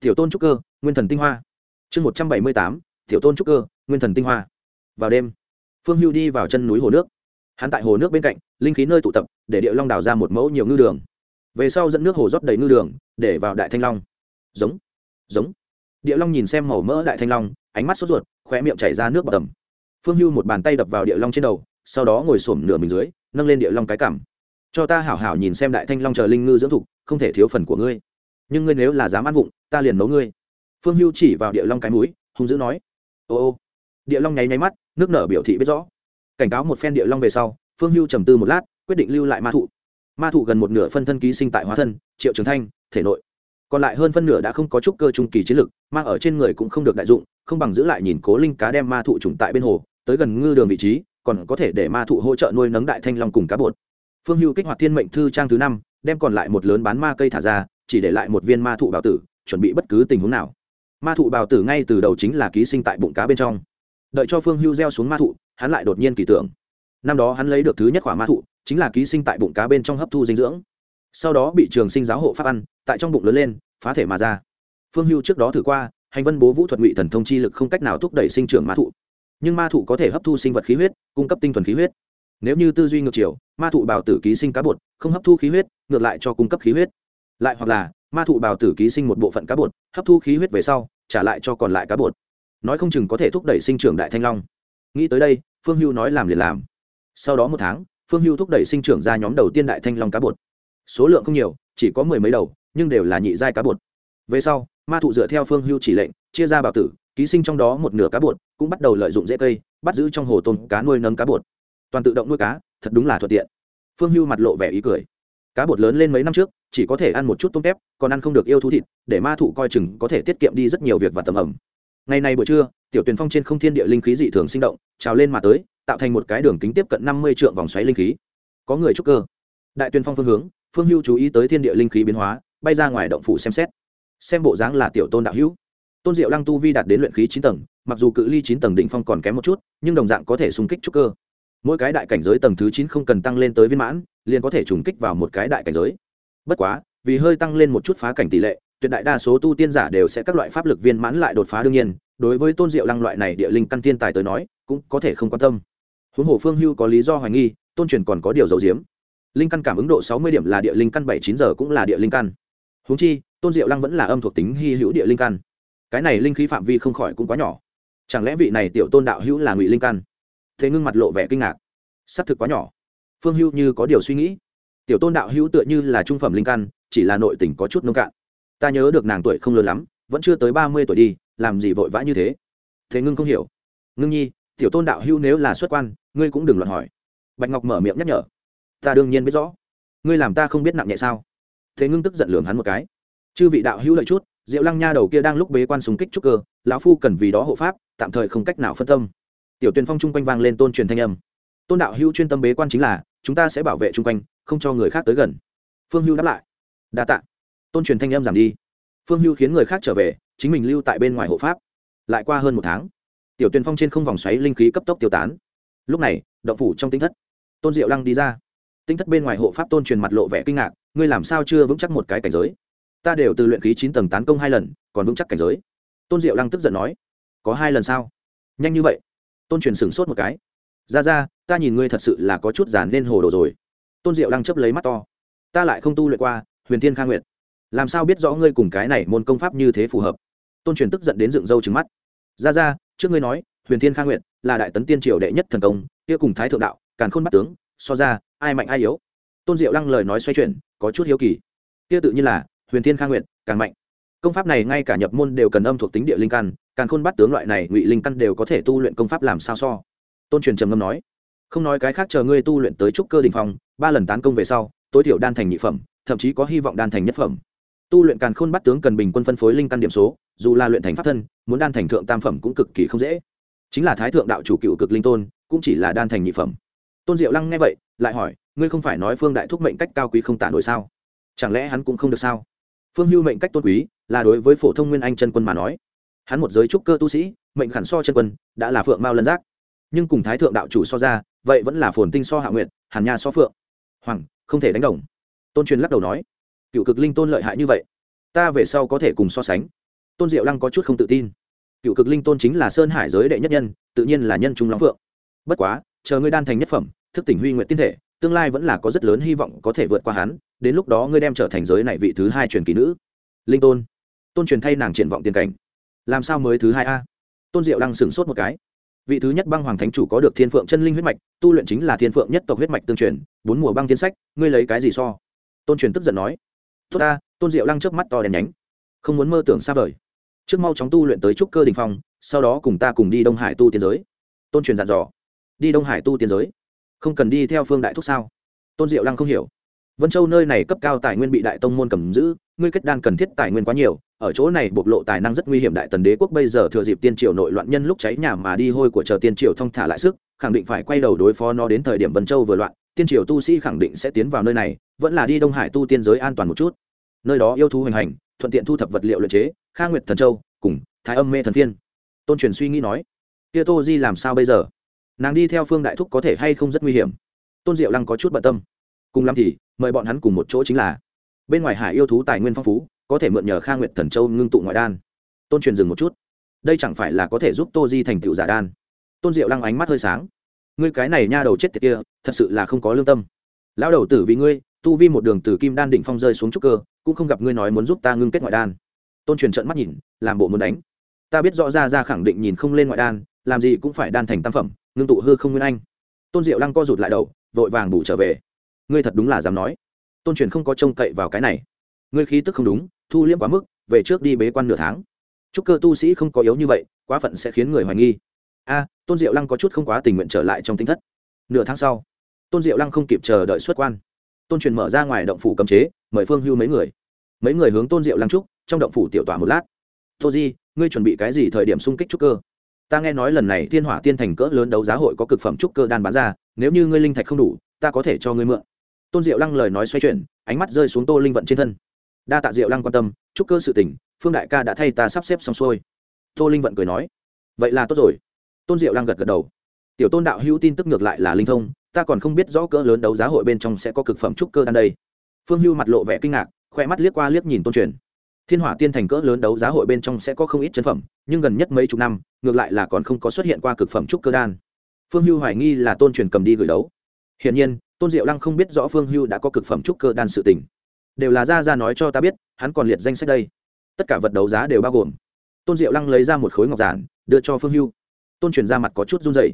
Tiểu tôn trúc cơ, nguyên thần tinh hoa. Chương một trăm bảy mươi tám. Tiểu tôn trúc cơ, nguyên thần tinh hoa. Vào đêm, phương hưu đi vào chân núi hồ nước. Hắn tại hồ nước bên cạnh, linh khí nơi tụ tập, để địa long đào ra một mẫu nhiều ngư đường. Về sau dẫn nước hồ rót đầy ngư đường, để vào đại thanh long. Giống giống. Địa long nhìn xem màu mỡ đại thanh long, ánh mắt sốt ruột, khóe miệng chảy ra nước bọt tầm phương hưu một bàn tay đập vào địa long trên đầu, sau đó ngồi xổm nửa mình dưới, nâng lên địa long cái cảm cho ta hảo hảo nhìn xem đại thanh long chờ linh ngư dưỡng thục, không thể thiếu phần của ngươi. Nhưng ngươi nếu là dám ăn vụng, ta liền nấu ngươi. Phương hưu chỉ vào địa long cái mũi, hung dữ nói. Ô ô. Địa long nháy nháy mắt, nước nở biểu thị biết rõ. Cảnh cáo một phen địa long về sau, phương hưu trầm tư một lát, quyết định lưu lại ma thụ. Ma thụ gần một nửa phân thân ký sinh tại hóa thân, triệu trường thanh, thể nội. Còn lại hơn phân nửa đã không có chút cơ trung kỳ chiến lực, mang ở trên người cũng không được đại dụng, không bằng giữ lại nhìn cố linh cá đem ma thụ trùng tại bên hồ tới gần ngư đường vị trí, còn có thể để ma thụ hỗ trợ nuôi nấng đại thanh long cùng cá bột. Phương hưu kích hoạt thiên mệnh thư trang thứ năm, đem còn lại một lớn bán ma cây thả ra, chỉ để lại một viên ma thụ bào tử, chuẩn bị bất cứ tình huống nào. Ma thụ bào tử ngay từ đầu chính là ký sinh tại bụng cá bên trong. Đợi cho phương hưu gieo xuống ma thụ, hắn lại đột nhiên kỳ tưởng. Năm đó hắn lấy được thứ nhất quả ma thụ, chính là ký sinh tại bụng cá bên trong hấp thu dinh dưỡng. Sau đó bị trường sinh giáo hộ pháp ăn, tại trong bụng lớn lên, phá thể mà ra. Phương hưu trước đó thử qua, hành vân bố vũ thuật ngụy thần thông chi lực không cách nào thúc đẩy sinh trưởng ma thụ nhưng ma thụ có thể hấp thu sinh vật khí huyết, cung cấp tinh thuần khí huyết. Nếu như tư duy ngược chiều, ma thụ bào tử ký sinh cá bột, không hấp thu khí huyết, ngược lại cho cung cấp khí huyết. Lại hoặc là, ma thụ bào tử ký sinh một bộ phận cá bột, hấp thu khí huyết về sau, trả lại cho còn lại cá bột. Nói không chừng có thể thúc đẩy sinh trưởng đại thanh long. Nghĩ tới đây, phương hưu nói làm liền làm. Sau đó một tháng, phương hưu thúc đẩy sinh trưởng ra nhóm đầu tiên đại thanh long cá bột. Số lượng không nhiều, chỉ có mười mấy đầu, nhưng đều là nhị giai cá bột. Về sau, ma thụ dựa theo phương hưu chỉ lệnh, chia ra bào tử ký sinh trong đó một nửa cá bột, cũng bắt đầu lợi dụng dễ cây, bắt giữ trong hồ tôm cá nuôi nấm cá bột. Toàn tự động nuôi cá, thật đúng là thuận tiện. Phương hưu mặt lộ vẻ ý cười. Cá bột lớn lên mấy năm trước, chỉ có thể ăn một chút tôm tép, còn ăn không được yêu thú thịt, để ma thụ coi chừng có thể tiết kiệm đi rất nhiều việc và tầm ẩm. Ngày nay buổi trưa, tiểu tuyền phong trên không thiên địa linh khí dị thường sinh động, trào lên mà tới, tạo thành một cái đường kính tiếp cận năm mươi trượng vòng xoáy linh khí. Có người trúc cơ. Đại tuyền phong phương hướng, phương hưu chú ý tới thiên địa linh khí biến hóa, bay ra ngoài động phủ xem xét. Xem bộ dáng là tiểu tôn đạo hữu tôn diệu lăng tu vi đạt đến luyện khí chín tầng, mặc dù cự ly chín tầng đỉnh phong còn kém một chút, nhưng đồng dạng có thể xung kích trúc cơ. Mỗi cái đại cảnh giới tầng thứ chín không cần tăng lên tới viên mãn, liền có thể trùng kích vào một cái đại cảnh giới. Bất quá, vì hơi tăng lên một chút phá cảnh tỷ lệ, tuyệt đại đa số tu tiên giả đều sẽ các loại pháp lực viên mãn lại đột phá đương nhiên, đối với tôn diệu lăng loại này địa linh căn tiên tài tới nói, cũng có thể không quan tâm. Huống hồ phương hưu có lý do hoài nghi, tôn truyền còn có điều dấu diếm linh căn cảm ứng độ sáu mươi điểm là địa linh căn, bảy chín giờ cũng là địa linh căn. Huống chi, tôn diệu lăng vẫn là âm thuộc tính hy hữu địa linh căn cái này linh khí phạm vi không khỏi cũng quá nhỏ. Chẳng lẽ vị này tiểu tôn đạo hữu là ngụy linh căn? Thế ngưng mặt lộ vẻ kinh ngạc. S ắ c thực quá nhỏ. Phương hữu như có điều suy nghĩ. Tiểu tôn đạo hữu tựa như là trung phẩm linh căn, chỉ là nội tình có chút nông cạn. Ta nhớ được nàng tuổi không lớn lắm, vẫn chưa tới ba mươi tuổi đi, làm gì vội vã như thế? Thế ngưng không hiểu. Ngưng nhi, tiểu tôn đạo hữu nếu là xuất quan, ngươi cũng đừng luận hỏi. Bạch ngọc mở miệng nhắc nhở. Ta đương nhiên biết rõ. Ngươi làm ta không biết nặng nhẹ sao? Thế ngưng tức giận lường hắn một cái. Chư vị đạo hữu lợi chút diệu lăng nha đầu kia đang lúc bế quan súng kích trúc cơ, lão phu cần vì đó hộ pháp, tạm thời không cách nào phân tâm. Tiểu tuyền phong chung quanh vang lên tôn truyền thanh âm. Tôn đạo hữu chuyên tâm bế quan chính là, chúng ta sẽ bảo vệ chung quanh, không cho người khác tới gần. Phương hưu đáp lại. Đa t ạ tôn truyền thanh âm giảm đi. Phương hưu khiến người khác trở về, chính mình lưu tại bên ngoài hộ pháp. Lại qua hơn một tháng, tiểu tuyền phong trên không vòng xoáy linh khí cấp tốc tiêu tán. Lúc này, động phủ trong tinh thất. Tôn diệu lăng đi ra. Tinh thất bên ngoài hộ pháp tôn truyền mặt lộ vẻ kinh ngạc, ngươi làm sao chưa vững chắc một cái cảnh giới? Ta đều từ luyện khí chín tầng tán công hai lần, còn vững chắc cảnh giới. Tôn diệu lăng tức giận nói, có hai lần sao? Nhanh như vậy. Tôn truyền sửng sốt một cái. Ra ra, ta nhìn ngươi thật sự là có chút giàn nên hồ đồ rồi. Tôn diệu lăng chấp lấy mắt to. Ta lại không tu luyện qua, huyền thiên kha nguyện làm sao biết rõ ngươi cùng cái này môn công pháp như thế phù hợp? Tôn truyền tức giận đến dựng râu trứng mắt. Ra ra, trước ngươi nói, huyền thiên kha nguyện là đại tấn tiên triều đệ nhất thần công, kia cùng thái thượng đạo, càn khôn bắt tướng, so ra, ai mạnh ai yếu? Tôn diệu lăng lời nói xoay chuyển, có chút hiếu kỳ. Kia tự nhiên là huyền thiên kha nguyện càng mạnh. Công pháp này ngay cả nhập môn đều cần âm thuộc tính địa linh căn, càng khôn bắt tướng loại này ngụy linh căn đều có thể tu luyện công pháp làm sao so. Tôn truyền trầm ngâm nói, không nói cái khác, chờ ngươi tu luyện tới trúc cơ đình phong, ba lần tán công về sau, tối thiểu đan thành nhị phẩm, thậm chí có hy vọng đan thành nhất phẩm. Tu luyện càng khôn bắt tướng cần bình quân phân phối linh căn điểm số, dù là luyện thành pháp thân, muốn đan thành thượng tam phẩm cũng cực kỳ không dễ. Chính là thái thượng đạo chủ cựu cực linh tôn, cũng chỉ là đan thành nhị phẩm. Tôn diệu lăng nghe vậy, lại hỏi, ngươi không phải nói phương đại thúc mệnh cách cao quý không tả nổi sao? Chẳng lẽ hắn cũng không được sao? Phương hưu mệnh cách tôn quý, là đối với phổ thông nguyên anh chân quân mà nói. Hắn một giới trúc cơ tu sĩ, mệnh khẳng so chân quân, đã là phượng mao lân giác. Nhưng cùng thái thượng đạo chủ so ra, vậy vẫn là phồn tinh so hạ nguyện hàn nha so phượng. Hoàng, không thể đánh đồng. Tôn truyền lắc đầu nói, cựu cực linh tôn lợi hại như vậy, ta về sau có thể cùng so sánh. Tôn diệu lăng có chút không tự tin. Cựu cực linh tôn chính là sơn hải giới đệ nhất nhân, tự nhiên là nhân trung lắm phượng. Bất quá, chờ ngươi đan thành nhất phẩm, thức tỉnh huy nguyện tiên thể tương lai vẫn là có rất lớn hy vọng có thể vượt qua hắn, đến lúc đó ngươi đem trở thành giới này vị thứ hai truyền kỳ nữ. Linh tôn. Tôn truyền thay nàng triển vọng tiền cảnh. Làm sao mới thứ hai a? Tôn diệu lăng sửng sốt một cái. Vị thứ nhất băng hoàng thánh chủ có được thiên phượng chân linh huyết mạch, tu luyện chính là thiên phượng nhất tộc huyết mạch tương truyền, bốn mùa băng tiến sách, ngươi lấy cái gì so? Tôn truyền tức giận nói. Tốt ta, tôn diệu lăng trước mắt to đèn nhánh. Không muốn mơ tưởng xa vời. Trước mau chóng tu luyện tới trúc cơ đình phong, sau đó cùng ta cùng đi đông hải tu tiên giới. Tôn truyền dặn dò. Đi đông hải tu tiên giới không cần đi theo phương đại thúc sao? Tôn diệu lăng không hiểu. Vân châu nơi này cấp cao tài nguyên bị đại tông môn cầm giữ, ngươi kết đan cần thiết tài nguyên quá nhiều, ở chỗ này bộc lộ tài năng rất nguy hiểm đại tần đế quốc bây giờ thừa dịp tiên triều nội loạn nhân lúc cháy nhà mà đi hôi của chờ tiên triều thông thả lại sức, khẳng định phải quay đầu đối phó nó đến thời điểm vân châu vừa loạn, tiên triều tu sĩ khẳng định sẽ tiến vào nơi này, vẫn là đi đông hải tu tiên giới an toàn một chút. Nơi đó yêu thú hoành hành, thuận tiện thu thập vật liệu luyện chế, kha nguyệt thần châu, cùng thái âm mê thần thiên tôn truyền suy nghĩ nói, kia tô di làm sao bây giờ? Nàng đi theo phương đại thúc có thể hay không rất nguy hiểm. Tôn diệu lăng có chút bận tâm. Cùng lắm thì, mời bọn hắn cùng một chỗ chính là. Bên ngoài hải yêu thú tài nguyên phong phú, có thể mượn nhờ kha nguyệt thần châu ngưng tụ ngoại đan. Tôn truyền dừng một chút. Đây chẳng phải là có thể giúp tô di thành tựu giả đan? Tôn diệu lăng ánh mắt hơi sáng. Ngươi cái này nha đầu chết tiệt kia, thật sự là không có lương tâm. Lão đầu tử vì ngươi, tu vi một đường từ kim đan đỉnh phong rơi xuống trúc cơ, cũng không gặp ngươi nói muốn giúp ta ngưng kết ngoại đan. Tôn truyền trận mắt nhìn, làm bộ muốn đánh. Ta biết rõ ra ra khẳng định nhìn không lên ngoại đan làm gì cũng phải đan thành tam phẩm, ngưng tụ hư không nguyên anh. Tôn diệu lăng co rụt lại đầu, vội vàng bù trở về. Ngươi thật đúng là dám nói. Tôn truyền không có trông cậy vào cái này. Ngươi khí tức không đúng, thu liễm quá mức, về trước đi bế quan nửa tháng. Chúc cơ tu sĩ không có yếu như vậy, quá phận sẽ khiến người hoài nghi. A, tôn diệu lăng có chút không quá tình nguyện trở lại trong tính thất. Nửa tháng sau, tôn diệu lăng không kịp chờ đợi xuất quan. Tôn truyền mở ra ngoài động phủ cấm chế, mời phương hưu mấy người. Mấy người hướng tôn diệu lăng trúc trong động phủ tiểu tỏa một lát. Tô di, ngươi chuẩn bị cái gì thời điểm xung kích trúc cơ? Ta nghe nói lần này thiên hỏa tiên thành cỡ lớn đấu giá hội có cực phẩm trúc cơ đan bán ra, nếu như ngươi linh thạch không đủ, ta có thể cho ngươi mượn. Tôn diệu lăng lời nói xoay chuyển, ánh mắt rơi xuống tô linh vận trên thân. Đa tạ diệu lăng quan tâm, trúc cơ sự tỉnh phương đại ca đã thay ta sắp xếp xong xuôi. Tô linh vận cười nói, vậy là tốt rồi. Tôn diệu lăng gật gật đầu. Tiểu tôn đạo hữu tin tức ngược lại là linh thông, ta còn không biết rõ cỡ lớn đấu giá hội bên trong sẽ có cực phẩm trúc cơ đan đây. Phương hưu mặt lộ vẻ kinh ngạc, khoe mắt liếc qua liếc nhìn tôn truyền thiên hỏa tiên thành cỡ lớn đấu giá hội bên trong sẽ có không ít chân phẩm, nhưng gần nhất mấy chục năm, ngược lại là còn không có xuất hiện qua cực phẩm trúc cơ đan. Phương hưu hoài nghi là tôn truyền cầm đi gửi đấu. Hiển nhiên, tôn diệu lăng không biết rõ phương hưu đã có cực phẩm trúc cơ đan sự tình. Đều là ra ra nói cho ta biết, hắn còn liệt danh sách đây. Tất cả vật đấu giá đều bao gồm. Tôn diệu lăng lấy ra một khối ngọc giản, đưa cho phương hưu. Tôn truyền ra mặt có chút run dày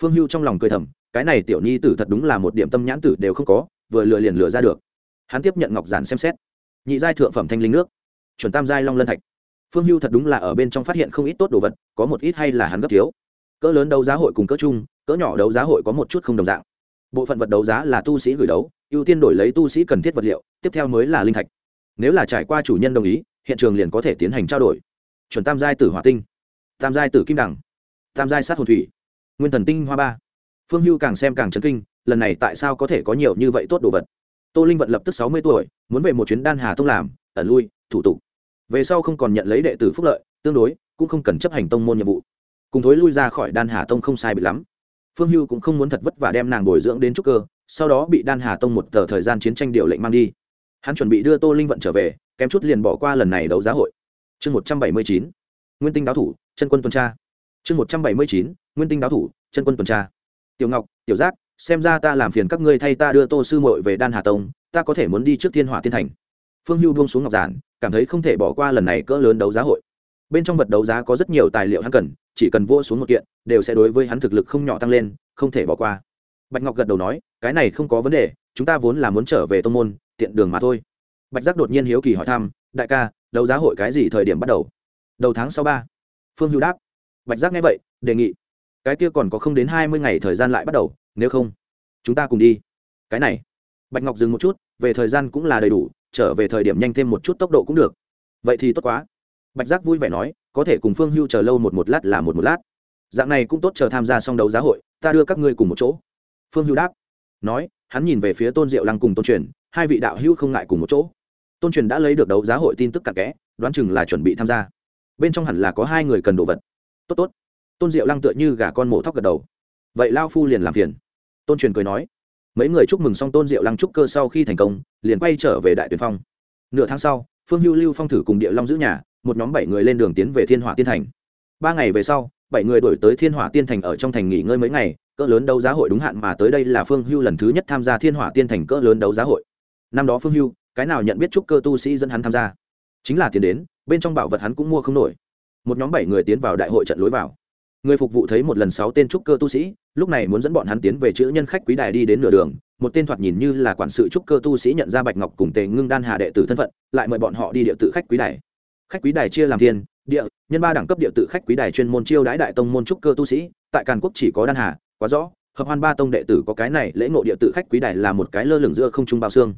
phương hưu trong lòng cười thầm, cái này tiểu nhi tử thật đúng là một điểm tâm nhãn tử đều không có, vừa lừa liền lừa ra được. Hắn tiếp nhận ngọc giản xem xét. Nhị giai thượng phẩm thanh linh nước chuẩn tam giai long lân thạch. Phương hưu thật đúng là ở bên trong phát hiện không ít tốt đồ vật, có một ít hay là hắn gấp thiếu. Cỡ lớn đấu giá hội cùng cỡ chung, cỡ nhỏ đấu giá hội có một chút không đồng dạng. Bộ phận vật đấu giá là tu sĩ gửi đấu, ưu tiên đổi lấy tu sĩ cần thiết vật liệu, tiếp theo mới là linh thạch. Nếu là trải qua chủ nhân đồng ý, hiện trường liền có thể tiến hành trao đổi. Chuẩn tam giai tử hỏa tinh, tam giai tử kim đẳng, tam giai sát hồn thủy, nguyên thần tinh hoa ba. Phương hưu càng xem càng chấn kinh, lần này tại sao có thể có nhiều như vậy tốt đồ vật? Tô linh vận lập tức sáu mươi tuổi, muốn về một chuyến đan hà tông làm, ẩn lui, thủ tục về sau không còn nhận lấy đệ tử phúc lợi, tương đối, cũng không cần chấp hành tông môn nhiệm vụ. Cùng thối lui ra khỏi đan hà tông không sai bị lắm. Phương hưu cũng không muốn thật vất vả đem nàng bồi dưỡng đến trúc cơ, sau đó bị đan hà tông một tờ thời gian chiến tranh điều lệnh mang đi. Hắn chuẩn bị đưa tô linh vận trở về, kém chút liền bỏ qua lần này đấu giá hội. Chương một trăm bảy mươi chín, nguyên tinh đáo thủ, chân quân tuần tra. Chương một trăm bảy mươi chín, nguyên tinh đáo thủ, chân quân tuần tra. Tiểu ngọc, tiểu giác, xem ra ta làm phiền các ngươi thay ta đưa tô sư mội về đan hà tông, ta có thể muốn đi trước thiên hỏa thiên thành phương hưu buông xuống ngọc giản, cảm thấy không thể bỏ qua lần này cỡ lớn đấu giá hội. Bên trong vật đấu giá có rất nhiều tài liệu hắn cần, chỉ cần vô xuống một kiện, đều sẽ đối với hắn thực lực không nhỏ tăng lên, không thể bỏ qua. Bạch ngọc gật đầu nói, cái này không có vấn đề, chúng ta vốn là muốn trở về tô môn, tiện đường mà thôi. Bạch giác đột nhiên hiếu kỳ hỏi thăm, đại ca, đấu giá hội cái gì thời điểm bắt đầu? Đầu tháng sau ba. Phương hữu đáp. Bạch giác nghe vậy, đề nghị. Cái kia còn có không đến hai mươi ngày thời gian lại bắt đầu, nếu không, chúng ta cùng đi. Cái này. Bạch ngọc dừng một chút, về thời gian cũng là đầy đủ trở về thời điểm nhanh thêm một chút tốc độ cũng được. Vậy thì tốt quá. Bạch giác vui vẻ nói, có thể cùng phương hưu chờ lâu một một lát là một một lát. Dạng này cũng tốt chờ tham gia xong đấu giá hội, ta đưa các ngươi cùng một chỗ. Phương hưu đáp. Nói, hắn nhìn về phía tôn diệu lăng cùng tôn truyền, hai vị đạo hưu không ngại cùng một chỗ. Tôn truyền đã lấy được đấu giá hội tin tức cặn kẽ, đoán chừng là chuẩn bị tham gia. Bên trong hẳn là có hai người cần đồ vật. Tốt tốt. Tôn diệu lăng tựa như gà con mổ thóc gật đầu. Vậy lao phu liền làm phiền. Tôn truyền cười nói mấy người chúc mừng xong tôn diệu lăng trúc cơ sau khi thành công, liền quay trở về đại tuyển phong. Nửa tháng sau, phương hưu lưu phong thử cùng địa long giữ nhà, một nhóm bảy người lên đường tiến về thiên hỏa tiên thành. Ba ngày về sau, bảy người đổi tới thiên hỏa tiên thành ở trong thành nghỉ ngơi mấy ngày, cỡ lớn đấu giá hội đúng hạn mà tới đây là phương hưu lần thứ nhất tham gia thiên hỏa tiên thành cỡ lớn đấu giá hội. Năm đó phương hưu cái nào nhận biết trúc cơ tu sĩ dẫn hắn tham gia? Chính là tiền đến, bên trong bảo vật hắn cũng mua không nổi. Một nhóm bảy người tiến vào đại hội trận lối vào người phục vụ thấy một lần sáu tên trúc cơ tu sĩ, lúc này muốn dẫn bọn hắn tiến về chữ nhân khách quý đài đi đến nửa đường, một tên thoạt nhìn như là quản sự trúc cơ tu sĩ nhận ra bạch ngọc cùng tề ngưng đan hà đệ tử thân phận, lại mời bọn họ đi địa tự khách quý đài. Khách quý đài chia làm thiên, địa, nhân ba đẳng cấp địa tự khách quý đài chuyên môn chiêu đãi đại tông môn trúc cơ tu sĩ, tại càn quốc chỉ có đan hà, quá rõ, hợp hoan ba tông đệ tử có cái này lễ ngộ địa tự khách quý đài là một cái lơ lửng giữa không trung bao xương.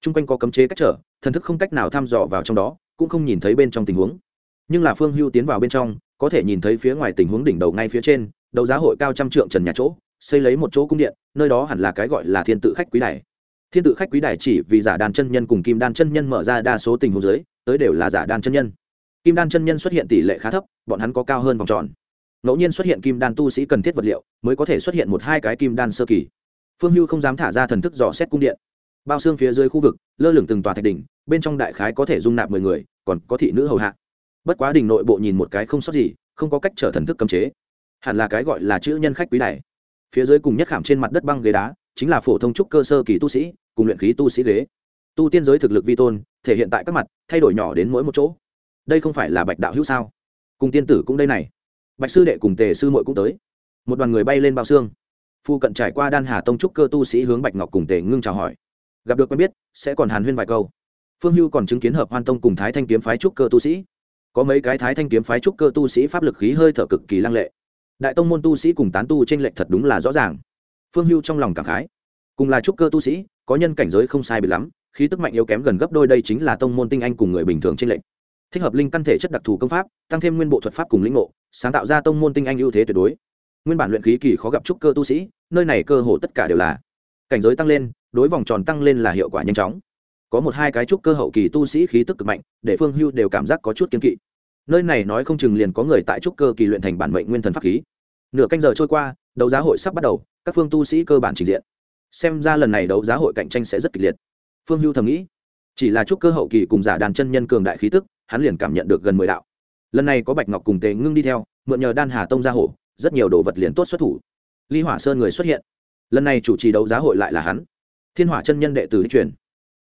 Chung quanh có cấm chế cách trở, thần thức không cách nào thăm dò vào trong đó, cũng không nhìn thấy bên trong tình huống. Nhưng là phương hưu tiến vào bên trong có thể nhìn thấy phía ngoài tình huống đỉnh đầu ngay phía trên, đấu giá hội cao trăm trượng trần nhà chỗ, xây lấy một chỗ cung điện, nơi đó hẳn là cái gọi là thiên tự khách quý đài. Thiên tự khách quý đài chỉ vì giả đàn chân nhân cùng kim đan chân nhân mở ra đa số tình huống dưới, tới đều là giả đan chân nhân. Kim đan chân nhân xuất hiện tỷ lệ khá thấp, bọn hắn có cao hơn vòng tròn. Ngẫu nhiên xuất hiện kim đan tu sĩ cần thiết vật liệu, mới có thể xuất hiện một hai cái kim đan sơ kỳ. Phương hưu không dám thả ra thần thức dò xét cung điện. Bao xương phía dưới khu vực, lơ lửng từng tòa thạch đỉnh, bên trong đại khái có thể dung nạp mười người, còn có thị nữ hầu hạ bất quá đỉnh nội bộ nhìn một cái không sót gì, không có cách trở thần thức cấm chế. Hẳn là cái gọi là chữ nhân khách quý này. phía dưới cùng nhất khảm trên mặt đất băng ghế đá, chính là phổ thông trúc cơ sơ kỳ tu sĩ, cùng luyện khí tu sĩ ghế. Tu tiên giới thực lực vi tôn, thể hiện tại các mặt, thay đổi nhỏ đến mỗi một chỗ. Đây không phải là bạch đạo hữu sao? Cùng tiên tử cũng đây này. Bạch sư đệ cùng tề sư muội cũng tới. Một đoàn người bay lên bao xương. Phu cận trải qua đan hà tông trúc cơ tu sĩ hướng bạch ngọc cùng tề ngưng chào hỏi. Gặp được quen biết, sẽ còn hàn huyên vài câu. Phương hưu còn chứng kiến hợp hoan tông cùng thái thanh kiếm phái trúc cơ tu sĩ có mấy cái thái thanh kiếm phái trúc cơ tu sĩ pháp lực khí hơi thở cực kỳ lăng lệ. Đại tông môn tu sĩ cùng tán tu t r ê n lệch thật đúng là rõ ràng. Phương hưu trong lòng cảm khái. Cùng là trúc cơ tu sĩ, có nhân cảnh giới không sai biệt lắm, khí tức mạnh yếu kém gần gấp đôi đây chính là tông môn tinh anh cùng người bình thường trên lệnh thích hợp linh căn thể chất đặc thù công pháp, tăng thêm nguyên bộ thuật pháp cùng lĩnh ngộ, sáng tạo ra tông môn tinh anh ưu thế tuyệt đối. Nguyên bản luyện khí kỳ khó gặp trúc cơ tu sĩ, nơi này cơ hồ tất cả đều là. Cảnh giới tăng lên, đối vòng tròn tăng lên là hiệu quả nhanh chóng có một hai cái trúc cơ hậu kỳ tu sĩ khí tức cực mạnh, để phương hưu đều cảm giác có chút kiên kỵ. Nơi này nói không chừng liền có người tại trúc cơ kỳ luyện thành bản mệnh nguyên thần pháp khí. Nửa canh giờ trôi qua, đấu giá hội sắp bắt đầu, các phương tu sĩ cơ bản trình diện. Xem ra lần này đấu giá hội cạnh tranh sẽ rất kịch liệt. Phương hưu thầm nghĩ, chỉ là trúc cơ hậu kỳ cùng giả đàn chân nhân cường đại khí tức, hắn liền cảm nhận được gần mười đạo. Lần này có bạch ngọc cùng tề ngưng đi theo, mượn nhờ đan hà tông ra hổ rất nhiều đồ vật liền tốt xuất thủ. Ly hỏa sơn người xuất hiện. Lần này chủ trì đấu giá hội lại là hắn. Thiên hỏa chân nhân đệ tử đi truyền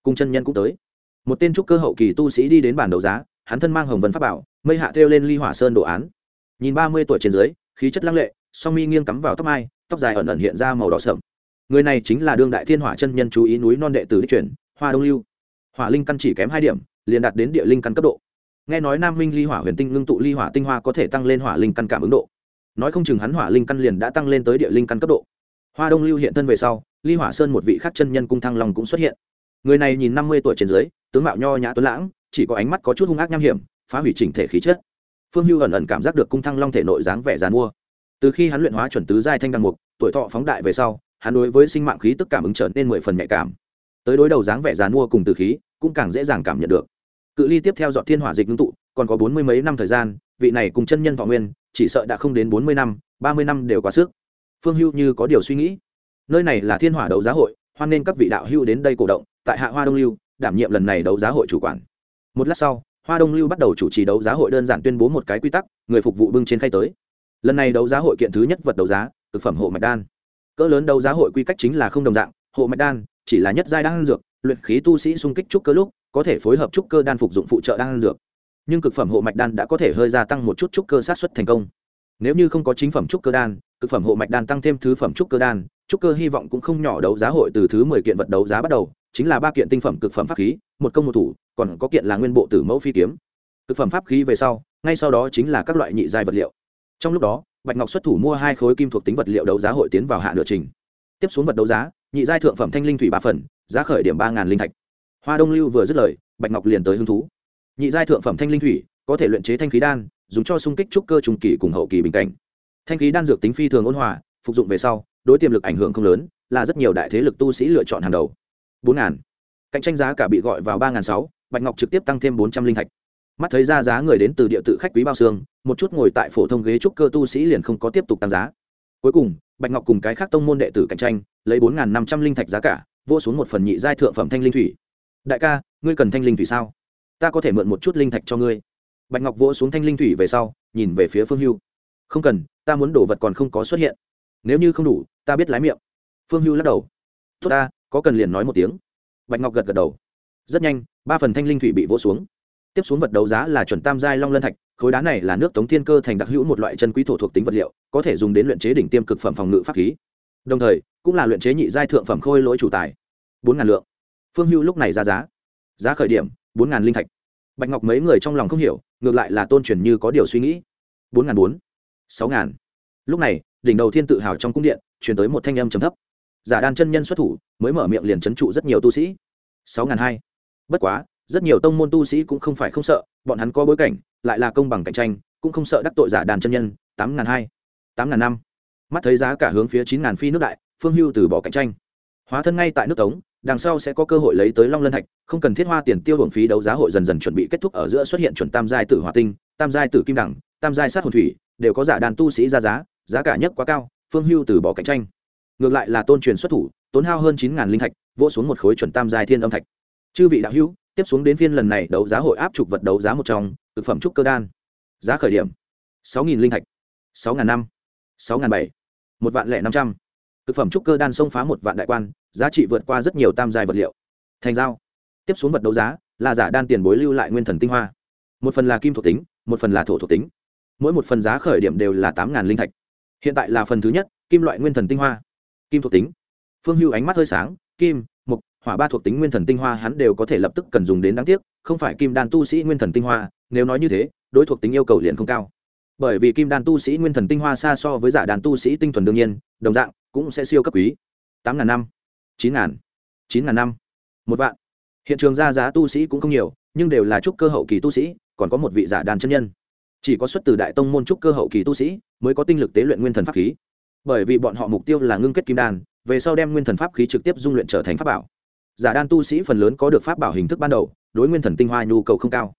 cung chân nhân cũng tới. Một tên trúc cơ hậu kỳ tu sĩ đi đến bàn đấu giá, hắn thân mang hồng vân pháp bảo, mây hạ thêu lên ly hỏa sơn đồ án. Nhìn ba mươi tuổi trên dưới, khí chất lăng lệ, song mi nghiêng cắm vào tóc mai, tóc dài ẩn ẩn hiện ra màu đỏ sậm người này chính là đương đại thiên hỏa chân nhân chú ý núi non đệ tử đích truyền, hoa đông lưu. Hỏa linh căn chỉ kém hai điểm, liền đạt đến địa linh căn cấp độ. Nghe nói nam minh ly hỏa huyền tinh ngưng tụ ly hỏa tinh hoa có thể tăng lên hỏa linh căn cảm ứng độ. Nói không chừng hắn hỏa linh căn liền đã tăng lên tới địa linh căn cấp độ. Hoa đông lưu hiện thân về sau, ly hỏa sơn một vị khắc chân nhân cung thăng long cũng xuất hiện người này nhìn năm mươi tuổi trên dưới, tướng mạo nho nhã tuấn lãng, chỉ có ánh mắt có chút hung ác nham hiểm, phá hủy chỉnh thể khí chất. Phương hưu ẩn ẩn cảm giác được cung thăng long thể nội dáng vẻ dàn mua. Từ khi hắn luyện hóa chuẩn tứ giai thanh đăng mục, tuổi thọ phóng đại về sau, hắn đối với sinh mạng khí tức cảm ứng trở nên mười phần nhạy cảm. Tới đối đầu dáng vẻ dàn mua cùng từ khí, cũng càng dễ dàng cảm nhận được. Cự ly tiếp theo dọn thiên hỏa dịch ngưng tụ, còn có bốn mươi mấy năm thời gian, vị này cùng chân nhân thọ nguyên, chỉ sợ đã không đến bốn mươi năm, ba mươi năm đều quá sức. Phương hưu như có điều suy nghĩ. Nơi này là thiên hỏa đấu giá hội, hoan nên các vị đạo hưu đến đây cổ động tại hạ hoa đông lưu, đảm nhiệm lần này đấu giá hội chủ quản. Một lát sau, hoa đông lưu bắt đầu chủ trì đấu giá hội đơn giản tuyên bố một cái quy tắc, người phục vụ bưng trên khay tới. Lần này đấu giá hội kiện thứ nhất vật đấu giá, thực phẩm hộ mạch đan. Cỡ lớn đấu giá hội quy cách chính là không đồng dạng, hộ mạch đan chỉ là nhất giai đan dược, luyện khí tu sĩ xung kích trúc cơ lúc, có thể phối hợp trúc cơ đan phục dụng phụ trợ đan dược. Nhưng cực phẩm hộ mạch đan đã có thể hơi gia tăng một chút trúc cơ sát xuất thành công. Nếu như không có chính phẩm trúc cơ đan, cực phẩm hộ mạch đan tăng thêm thứ phẩm trúc cơ đan trúc cơ hy vọng cũng không nhỏ đấu giá hội từ thứ mười kiện vật đấu giá bắt đầu, chính là ba kiện tinh phẩm cực phẩm pháp khí, một công một thủ, còn có kiện là nguyên bộ tử mẫu phi kiếm. Cực phẩm pháp khí về sau, ngay sau đó chính là các loại nhị giai vật liệu. Trong lúc đó, bạch ngọc xuất thủ mua hai khối kim thuộc tính vật liệu đấu giá hội tiến vào hạ nửa trình. Tiếp xuống vật đấu giá, nhị giai thượng phẩm thanh linh thủy ba phần, giá khởi điểm ba ngàn linh thạch. Hoa đông lưu vừa dứt lời, bạch ngọc liền tới hứng thú. Nhị giai thượng phẩm thanh linh thủy, có thể luyện chế thanh khí đan, dùng cho xung kích trúc cơ trùng kỳ cùng hậu kỳ bình cảnh. Thanh khí đan dược tính phi thường ôn hòa phục dụng về sau, đối tiềm lực ảnh hưởng không lớn, là rất nhiều đại thế lực tu sĩ lựa chọn hàng đầu. Bốn ngàn. Cạnh tranh giá cả bị gọi vào ba ngàn sáu, bạch ngọc trực tiếp tăng thêm bốn trăm linh thạch. Mắt thấy ra giá người đến từ địa tự khách quý bao xương, một chút ngồi tại phổ thông ghế trúc cơ tu sĩ liền không có tiếp tục tăng giá. Cuối cùng, bạch ngọc cùng cái khác tông môn đệ tử cạnh tranh, lấy bốn năm trăm linh thạch giá cả vô xuống một phần nhị giai thượng phẩm thanh linh thủy. Đại ca, ngươi cần thanh linh thủy sao? Ta có thể mượn một chút linh thạch cho ngươi. Bạch ngọc vỗ xuống thanh linh thủy về sau, nhìn về phía phương hưu. Không cần, ta muốn đồ vật còn không có xuất hiện nếu như không đủ, ta biết lái miệng. Phương hưu lắc đầu. Tốt ta, có cần liền nói một tiếng. Bạch ngọc gật gật đầu. Rất nhanh, ba phần thanh linh thủy bị vỗ xuống. Tiếp xuống vật đấu giá là chuẩn tam giai long lân thạch, khối đá này là nước tống thiên cơ thành đặc hữu một loại chân quý thổ thuộc tính vật liệu, có thể dùng đến luyện chế đỉnh tiêm cực phẩm phòng ngự pháp khí. Đồng thời, cũng là luyện chế nhị giai thượng phẩm khôi lỗi chủ tài. Bốn ngàn lượng. Phương hưu lúc này ra giá. Giá khởi điểm, bốn ngàn linh thạch. Bạch ngọc mấy người trong lòng không hiểu, ngược lại là tôn truyền như có điều suy nghĩ. Bốn ngàn bốn. Sáu ngàn. Lúc này đỉnh đầu thiên tự hào trong cung điện chuyển tới một thanh âm trầm thấp. Giả đan chân nhân xuất thủ, mới mở miệng liền c h ấ n trụ rất nhiều tu sĩ. Sáu ngàn hai. Bất quá, rất nhiều tông môn tu sĩ cũng không phải không sợ, bọn hắn có bối cảnh, lại là công bằng cạnh tranh, cũng không sợ đắc tội giả đàn chân nhân. Tám ngàn hai. Tám ngàn năm. Mắt thấy giá cả hướng phía chín ngàn phi nước đại, phương hưu từ bỏ cạnh tranh. Hóa thân ngay tại nước tống, đằng sau sẽ có cơ hội lấy tới long lân thạch, không cần thiết hoa tiền tiêu hưởng phí đấu giá hội dần dần chuẩn bị kết thúc ở giữa xuất hiện chuẩn tam giai tử hòa tinh, tam giai tử kim đẳng, tam giai sát hồn thủy, đều có giả đàn tu sĩ ra giá giá cả nhất quá cao, phương hưu từ bỏ cạnh tranh. Ngược lại là tôn truyền xuất thủ, tốn hao hơn chín ngàn linh thạch, vỗ xuống một khối chuẩn tam giai thiên âm thạch. Chư vị đạo hữu, tiếp xuống đến phiên lần này đấu giá hội áp trục vật đấu giá một trong, thực phẩm trúc cơ đan. Giá khởi điểm, sáu nghìn linh thạch, sáu ngàn năm, sáu ngàn bảy, một vạn lẻ năm trăm. Thực phẩm trúc cơ đan xông phá một vạn đại quan, giá trị vượt qua rất nhiều tam giai vật liệu. Thành giao. Tiếp xuống vật đấu giá, là giả đan tiền bối lưu lại nguyên thần tinh hoa. Một phần là kim thuộc tính, một phần là thổ thuộc tính. Mỗi một phần giá khởi điểm đều là tám linh thạch hiện tại là phần thứ nhất, kim loại nguyên thần tinh hoa. Kim thuộc tính. Phương hưu ánh mắt hơi sáng, kim mục hỏa ba thuộc tính nguyên thần tinh hoa hắn đều có thể lập tức cần dùng đến đáng tiếc, không phải kim đan tu sĩ nguyên thần tinh hoa, nếu nói như thế, đối thuộc tính yêu cầu liền không cao. Bởi vì kim đan tu sĩ nguyên thần tinh hoa xa so với giả đàn tu sĩ tinh thuần đương nhiên, đồng dạng, cũng sẽ siêu cấp quý. Tám ngàn năm, chín ngàn chín ngàn năm, một vạn. Hiện trường ra giá tu sĩ cũng không nhiều, nhưng đều là chúc cơ hậu kỳ tu sĩ, còn có một vị giả đàn chân nhân chỉ có xuất từ đại tông môn trúc cơ hậu kỳ tu sĩ mới có tinh lực tế luyện nguyên thần pháp khí. Bởi vì bọn họ mục tiêu là ngưng kết kim đan, về sau đem nguyên thần pháp khí trực tiếp dung luyện trở thành pháp bảo. Giả đan tu sĩ phần lớn có được pháp bảo hình thức ban đầu, đối nguyên thần tinh hoa nhu cầu không cao.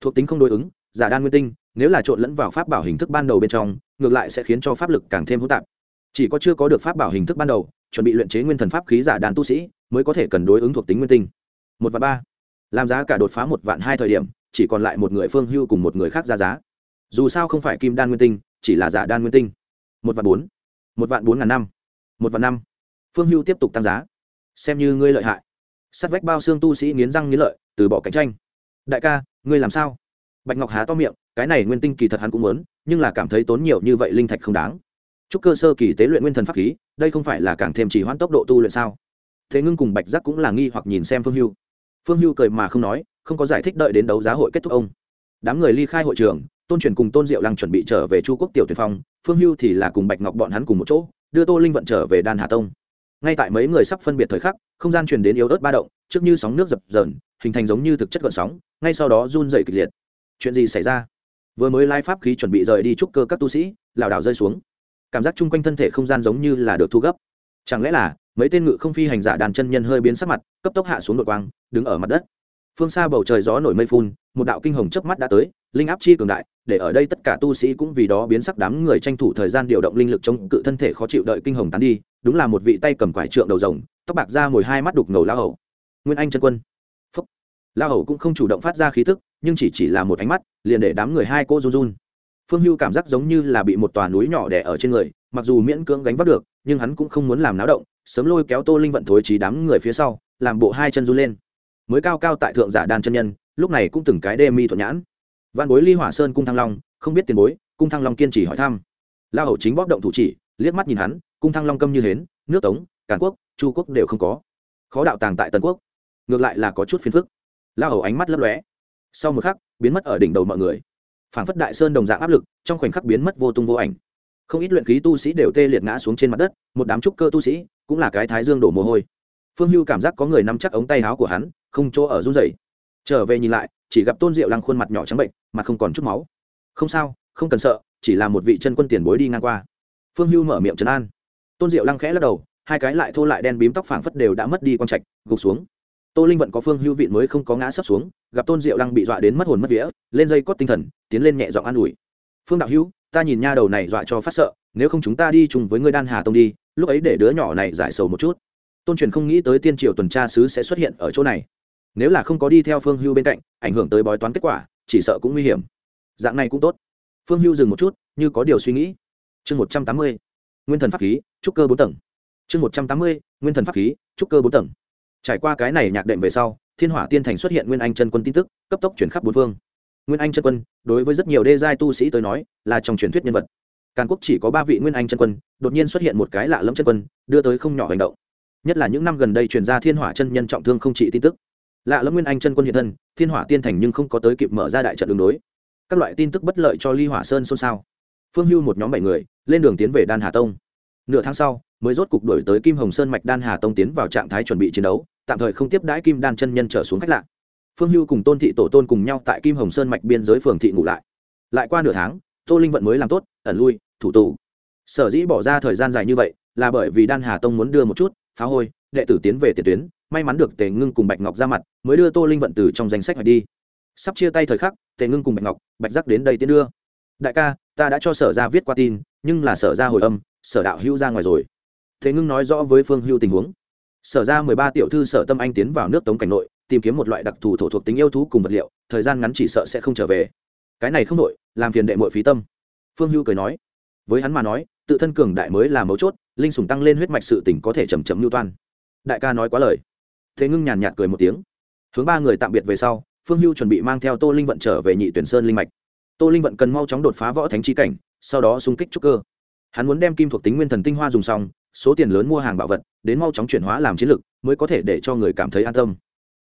Thuộc tính không đối ứng, giả đan nguyên tinh, nếu là trộn lẫn vào pháp bảo hình thức ban đầu bên trong, ngược lại sẽ khiến cho pháp lực càng thêm hỗn tạp. Chỉ có chưa có được pháp bảo hình thức ban đầu, chuẩn bị luyện chế nguyên thần pháp khí giả đan tu sĩ mới có thể cần đối ứng thuộc tính nguyên tinh. Một và ba. Làm giá cả đột phá một vạn hai thời điểm, chỉ còn lại một người phương hưu cùng một người khác ra giá dù sao không phải kim đan nguyên tinh, chỉ là giả đan nguyên tinh. Một vạn bốn, một vạn bốn ngàn năm, một vạn năm. Phương hưu tiếp tục tăng giá. Xem như ngươi lợi hại. Sắt vách bao xương tu sĩ nghiến răng nghiến lợi, từ bỏ cạnh tranh. Đại ca, ngươi làm sao? Bạch ngọc há to miệng, cái này nguyên tinh kỳ thật hắn cũng muốn, nhưng là cảm thấy tốn nhiều như vậy linh thạch không đáng. Chúc cơ sơ kỳ tế luyện nguyên thần pháp khí, đây không phải là càng thêm chỉ hoãn tốc độ tu luyện sao? Thế ngưng cùng bạch giác cũng là nghi hoặc nhìn xem phương hưu. Phương hưu cười mà không nói, không có giải thích đợi đến đấu giá hội kết thúc ông. Đám người ly khai hội trường tôn truyền cùng tôn diệu lăng chuẩn bị trở về chu quốc tiểu tuyển phong, phương hưu thì là cùng bạch ngọc bọn hắn cùng một chỗ, đưa tô linh vận trở về đan hà tông. Ngay tại mấy người sắp phân biệt thời khắc, không gian truyền đến yếu ớt ba động, trước như sóng nước dập dờn, hình thành giống như thực chất gợn sóng, ngay sau đó run dày kịch liệt. Chuyện gì xảy ra? Vừa mới lai pháp khí chuẩn bị rời đi trúc cơ các tu sĩ, lảo đảo rơi xuống. Cảm giác chung quanh thân thể không gian giống như là được thu gấp. Chẳng lẽ là, mấy tên ngự không phi hành giả đàn chân nhân hơi biến sắc mặt, cấp tốc hạ xuống đội quang, đứng ở mặt đất phương xa bầu trời gió nổi mây phun, một đạo kinh hồng chớp mắt đã tới, linh áp chi cường đại, để ở đây tất cả tu sĩ cũng vì đó biến sắc đám người tranh thủ thời gian điều động linh lực chống cự thân thể khó chịu đợi kinh hồng tán đi, đúng là một vị tay cầm quải trượng đầu rồng, tóc bạc ra mồi hai mắt đục ngầu la hầu. Nguyên anh chân quân. Phúc. La hầu cũng không chủ động phát ra khí thức nhưng chỉ chỉ là một ánh mắt, liền để đám người hai cô run run. Phương hưu cảm giác giống như là bị một tòa núi nhỏ đè ở trên người, mặc dù miễn cưỡng gánh vác được, nhưng hắn cũng không muốn làm náo động, sớm lôi kéo tô linh vận thối trí đám người phía sau, làm bộ hai chân run lên mới cao cao tại thượng giả đan chân nhân, lúc này cũng từng cái đê mi thuận nhãn. Văn bối ly hỏa sơn cung thăng long, không biết tiền bối, cung thăng long kiên trì hỏi thăm. La hầu chính bóp động thủ chỉ, liếc mắt nhìn hắn, cung thăng long câm như hến, nước tống, càn quốc, chu quốc đều không có. Khó đạo tàng tại tân quốc. Ngược lại là có chút phiền phức. La hầu ánh mắt lấp lóe. Sau một khắc, biến mất ở đỉnh đầu mọi người. Phảng phất đại sơn đồng dạng áp lực, trong khoảnh khắc biến mất vô tung vô ảnh. Không ít luyện khí tu sĩ đều tê liệt ngã xuống trên mặt đất, một đám trúc cơ tu sĩ, cũng là cái thái dương đổ mồ hôi. Phương hưu cảm giác có người nắm chắc ống tay áo của hắn không chỗ ở run rẩy. Trở về nhìn lại, chỉ gặp tôn diệu lăng khuôn mặt nhỏ trắng bệnh, mặt không còn chút máu. Không sao, không cần sợ, chỉ là một vị chân quân tiền bối đi ngang qua. Phương hưu mở miệng trấn an. Tôn diệu lăng khẽ lắc đầu, hai cái lại thô lại đen bím tóc phảng phất đều đã mất đi quang trạch, gục xuống. Tô linh vận có phương hưu vịn mới không có ngã sấp xuống, gặp tôn diệu lăng bị dọa đến mất hồn mất vía, lên dây cót tinh thần, tiến lên nhẹ giọng an ủi. Phương đạo hữu, ta nhìn nha đầu này dọa cho phát sợ, nếu không chúng ta đi chung với ngươi đan hà tông đi, lúc ấy để đứa nhỏ này giải sầu một chút. Tôn truyền không nghĩ tới tiên triều tuần tra sứ sẽ xuất hiện ở chỗ này nếu là không có đi theo phương hưu bên cạnh, ảnh hưởng tới bói toán kết quả, chỉ sợ cũng nguy hiểm. Dạng này cũng tốt. Phương hưu dừng một chút, như có điều suy nghĩ. Chương một trăm tám mươi, nguyên thần pháp khí, trúc cơ bốn tầng. Chương một trăm tám mươi, nguyên thần pháp khí, trúc cơ bốn tầng. Trải qua cái này nhạc đệm về sau, thiên hỏa tiên thành xuất hiện nguyên anh chân quân tin tức, cấp tốc chuyển khắp bốn phương. Nguyên anh chân quân, đối với rất nhiều đê giai tu sĩ tới nói, là trong truyền thuyết nhân vật. Càn quốc chỉ có ba vị nguyên anh chân quân, đột nhiên xuất hiện một cái lạ lẫm chân quân, đưa tới không nhỏ hành động. Nhất là những năm gần đây truyền ra thiên hỏa chân nhân trọng thương không trị tin tức lạ lẫm nguyên anh chân quân hiện thân, thiên hỏa tiên thành nhưng không có tới kịp mở ra đại trận đường đối. Các loại tin tức bất lợi cho ly hỏa sơn xôn xao. Phương hưu một nhóm bảy người, lên đường tiến về đan hà tông. Nửa tháng sau, mới rốt cục đổi tới kim hồng sơn mạch đan hà tông tiến vào trạng thái chuẩn bị chiến đấu, tạm thời không tiếp đãi kim đan chân nhân trở xuống khách lạ. Phương hưu cùng tôn thị tổ tôn cùng nhau tại kim hồng sơn mạch biên giới phường thị ngủ lại. Lại qua nửa tháng, tô linh vận mới làm tốt, ẩn lui, thủ tù. Sở dĩ bỏ ra thời gian dài như vậy, là bởi vì đan hà tông muốn đưa một chút, phá hôi, đệ tử tiến về tiền tuyến may mắn được tề ngưng cùng bạch ngọc ra mặt, mới đưa tô linh vận từ trong danh sách phải đi. Sắp chia tay thời khắc, tề ngưng cùng bạch ngọc, bạch giác đến đây tiến đưa. Đại ca, ta đã cho sở ra viết qua tin, nhưng là sở ra hồi âm, sở đạo hữu ra ngoài rồi. Thế ngưng nói rõ với phương hữu tình huống. Sở ra mười ba tiểu thư sở tâm anh tiến vào nước tống cảnh nội, tìm kiếm một loại đặc thù thổ thuộc tính yêu thú cùng vật liệu, thời gian ngắn chỉ sợ sẽ không trở về. Cái này không nội làm phiền đệ mội phí tâm. Phương hữu cười nói. Với hắn mà nói, tự thân cường đại mới là mấu chốt, linh sùng tăng lên huyết mạch sự tỉnh có thể chầm chấm lưu toan. Đại ca nói quá lời thế ngưng nhàn nhạt cười một tiếng. Hướng ba người tạm biệt về sau, phương hưu chuẩn bị mang theo tô linh vận trở về nhị tuyển sơn linh mạch. Tô linh vận cần mau chóng đột phá võ thánh trí cảnh, sau đó xung kích trúc cơ. Hắn muốn đem kim thuộc tính nguyên thần tinh hoa dùng xong, số tiền lớn mua hàng bảo vật, đến mau chóng chuyển hóa làm chiến lực, mới có thể để cho người cảm thấy an tâm.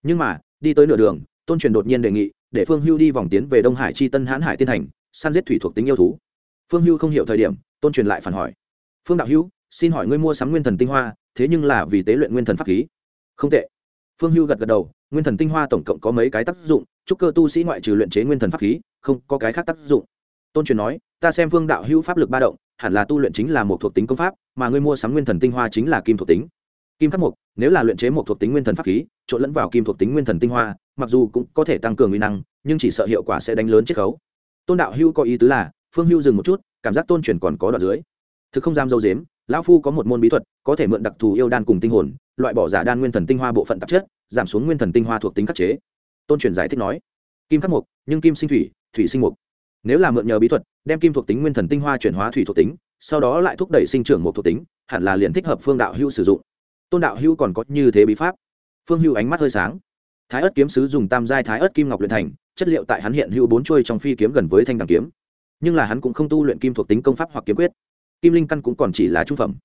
Nhưng mà, đi tới nửa đường, tôn truyền đột nhiên đề nghị, để phương hưu đi vòng tiến về đông hải chi tân hãn hải tiên thành, săn giết thủy thuộc tính yêu thú. Phương hưu không hiểu thời điểm, tôn truyền lại phản hỏi. Phương đạo hữu, xin hỏi ngươi mua sắm nguyên thần tinh hoa, thế nhưng là vì tế luyện nguyên thần pháp khí. Không tệ phương hưu gật gật đầu, nguyên thần tinh hoa tổng cộng có mấy cái tác dụng chúc cơ tu sĩ ngoại trừ luyện chế nguyên thần pháp khí, không có cái khác tác dụng. Tôn truyền nói, ta xem phương đạo hữu pháp lực ba động, hẳn là tu luyện chính là một thuộc tính công pháp, mà ngươi mua sắm nguyên thần tinh hoa chính là kim thuộc tính. Kim khắc mục, nếu là luyện chế một thuộc tính nguyên thần pháp khí, trộn lẫn vào kim thuộc tính nguyên thần tinh hoa, mặc dù cũng có thể tăng cường uy năng, nhưng chỉ sợ hiệu quả sẽ đánh lớn chiết khấu. Tôn đạo hữu có ý tứ là, phương hữu dừng một chút, cảm giác tôn truyền còn có đoạn dưới. Thực không dám dâu dếm, lão phu có một môn bí thuật có thể mượn đặc thù yêu đan cùng tinh hồn, loại bỏ giả đan nguyên thần tinh hoa bộ phận tạp chất, giảm xuống nguyên thần tinh hoa thuộc tính khắc chế. Tôn truyền giải thích nói, kim khắc mục, nhưng kim sinh thủy thủy sinh mục. Nếu là mượn nhờ bí thuật, đem kim thuộc tính nguyên thần tinh hoa chuyển hóa thủy thuộc tính, sau đó lại thúc đẩy sinh trưởng một thuộc tính, hẳn là liền thích hợp phương đạo hữu sử dụng. Tôn đạo hữu còn có như thế bí pháp. Phương hữu ánh mắt hơi sáng. Thái ớt kiếm sứ dùng tam giai thái ớt kim ngọc luyện thành, chất liệu tại hắn hiện hữu bốn trôi trong phi kiếm gần với thanh đằng kiếm. Nhưng là hắn cũng không tu luyện kim thuộc tính công pháp hoặc kiếm quyết. Kim linh căn cũng còn chỉ là trung phẩm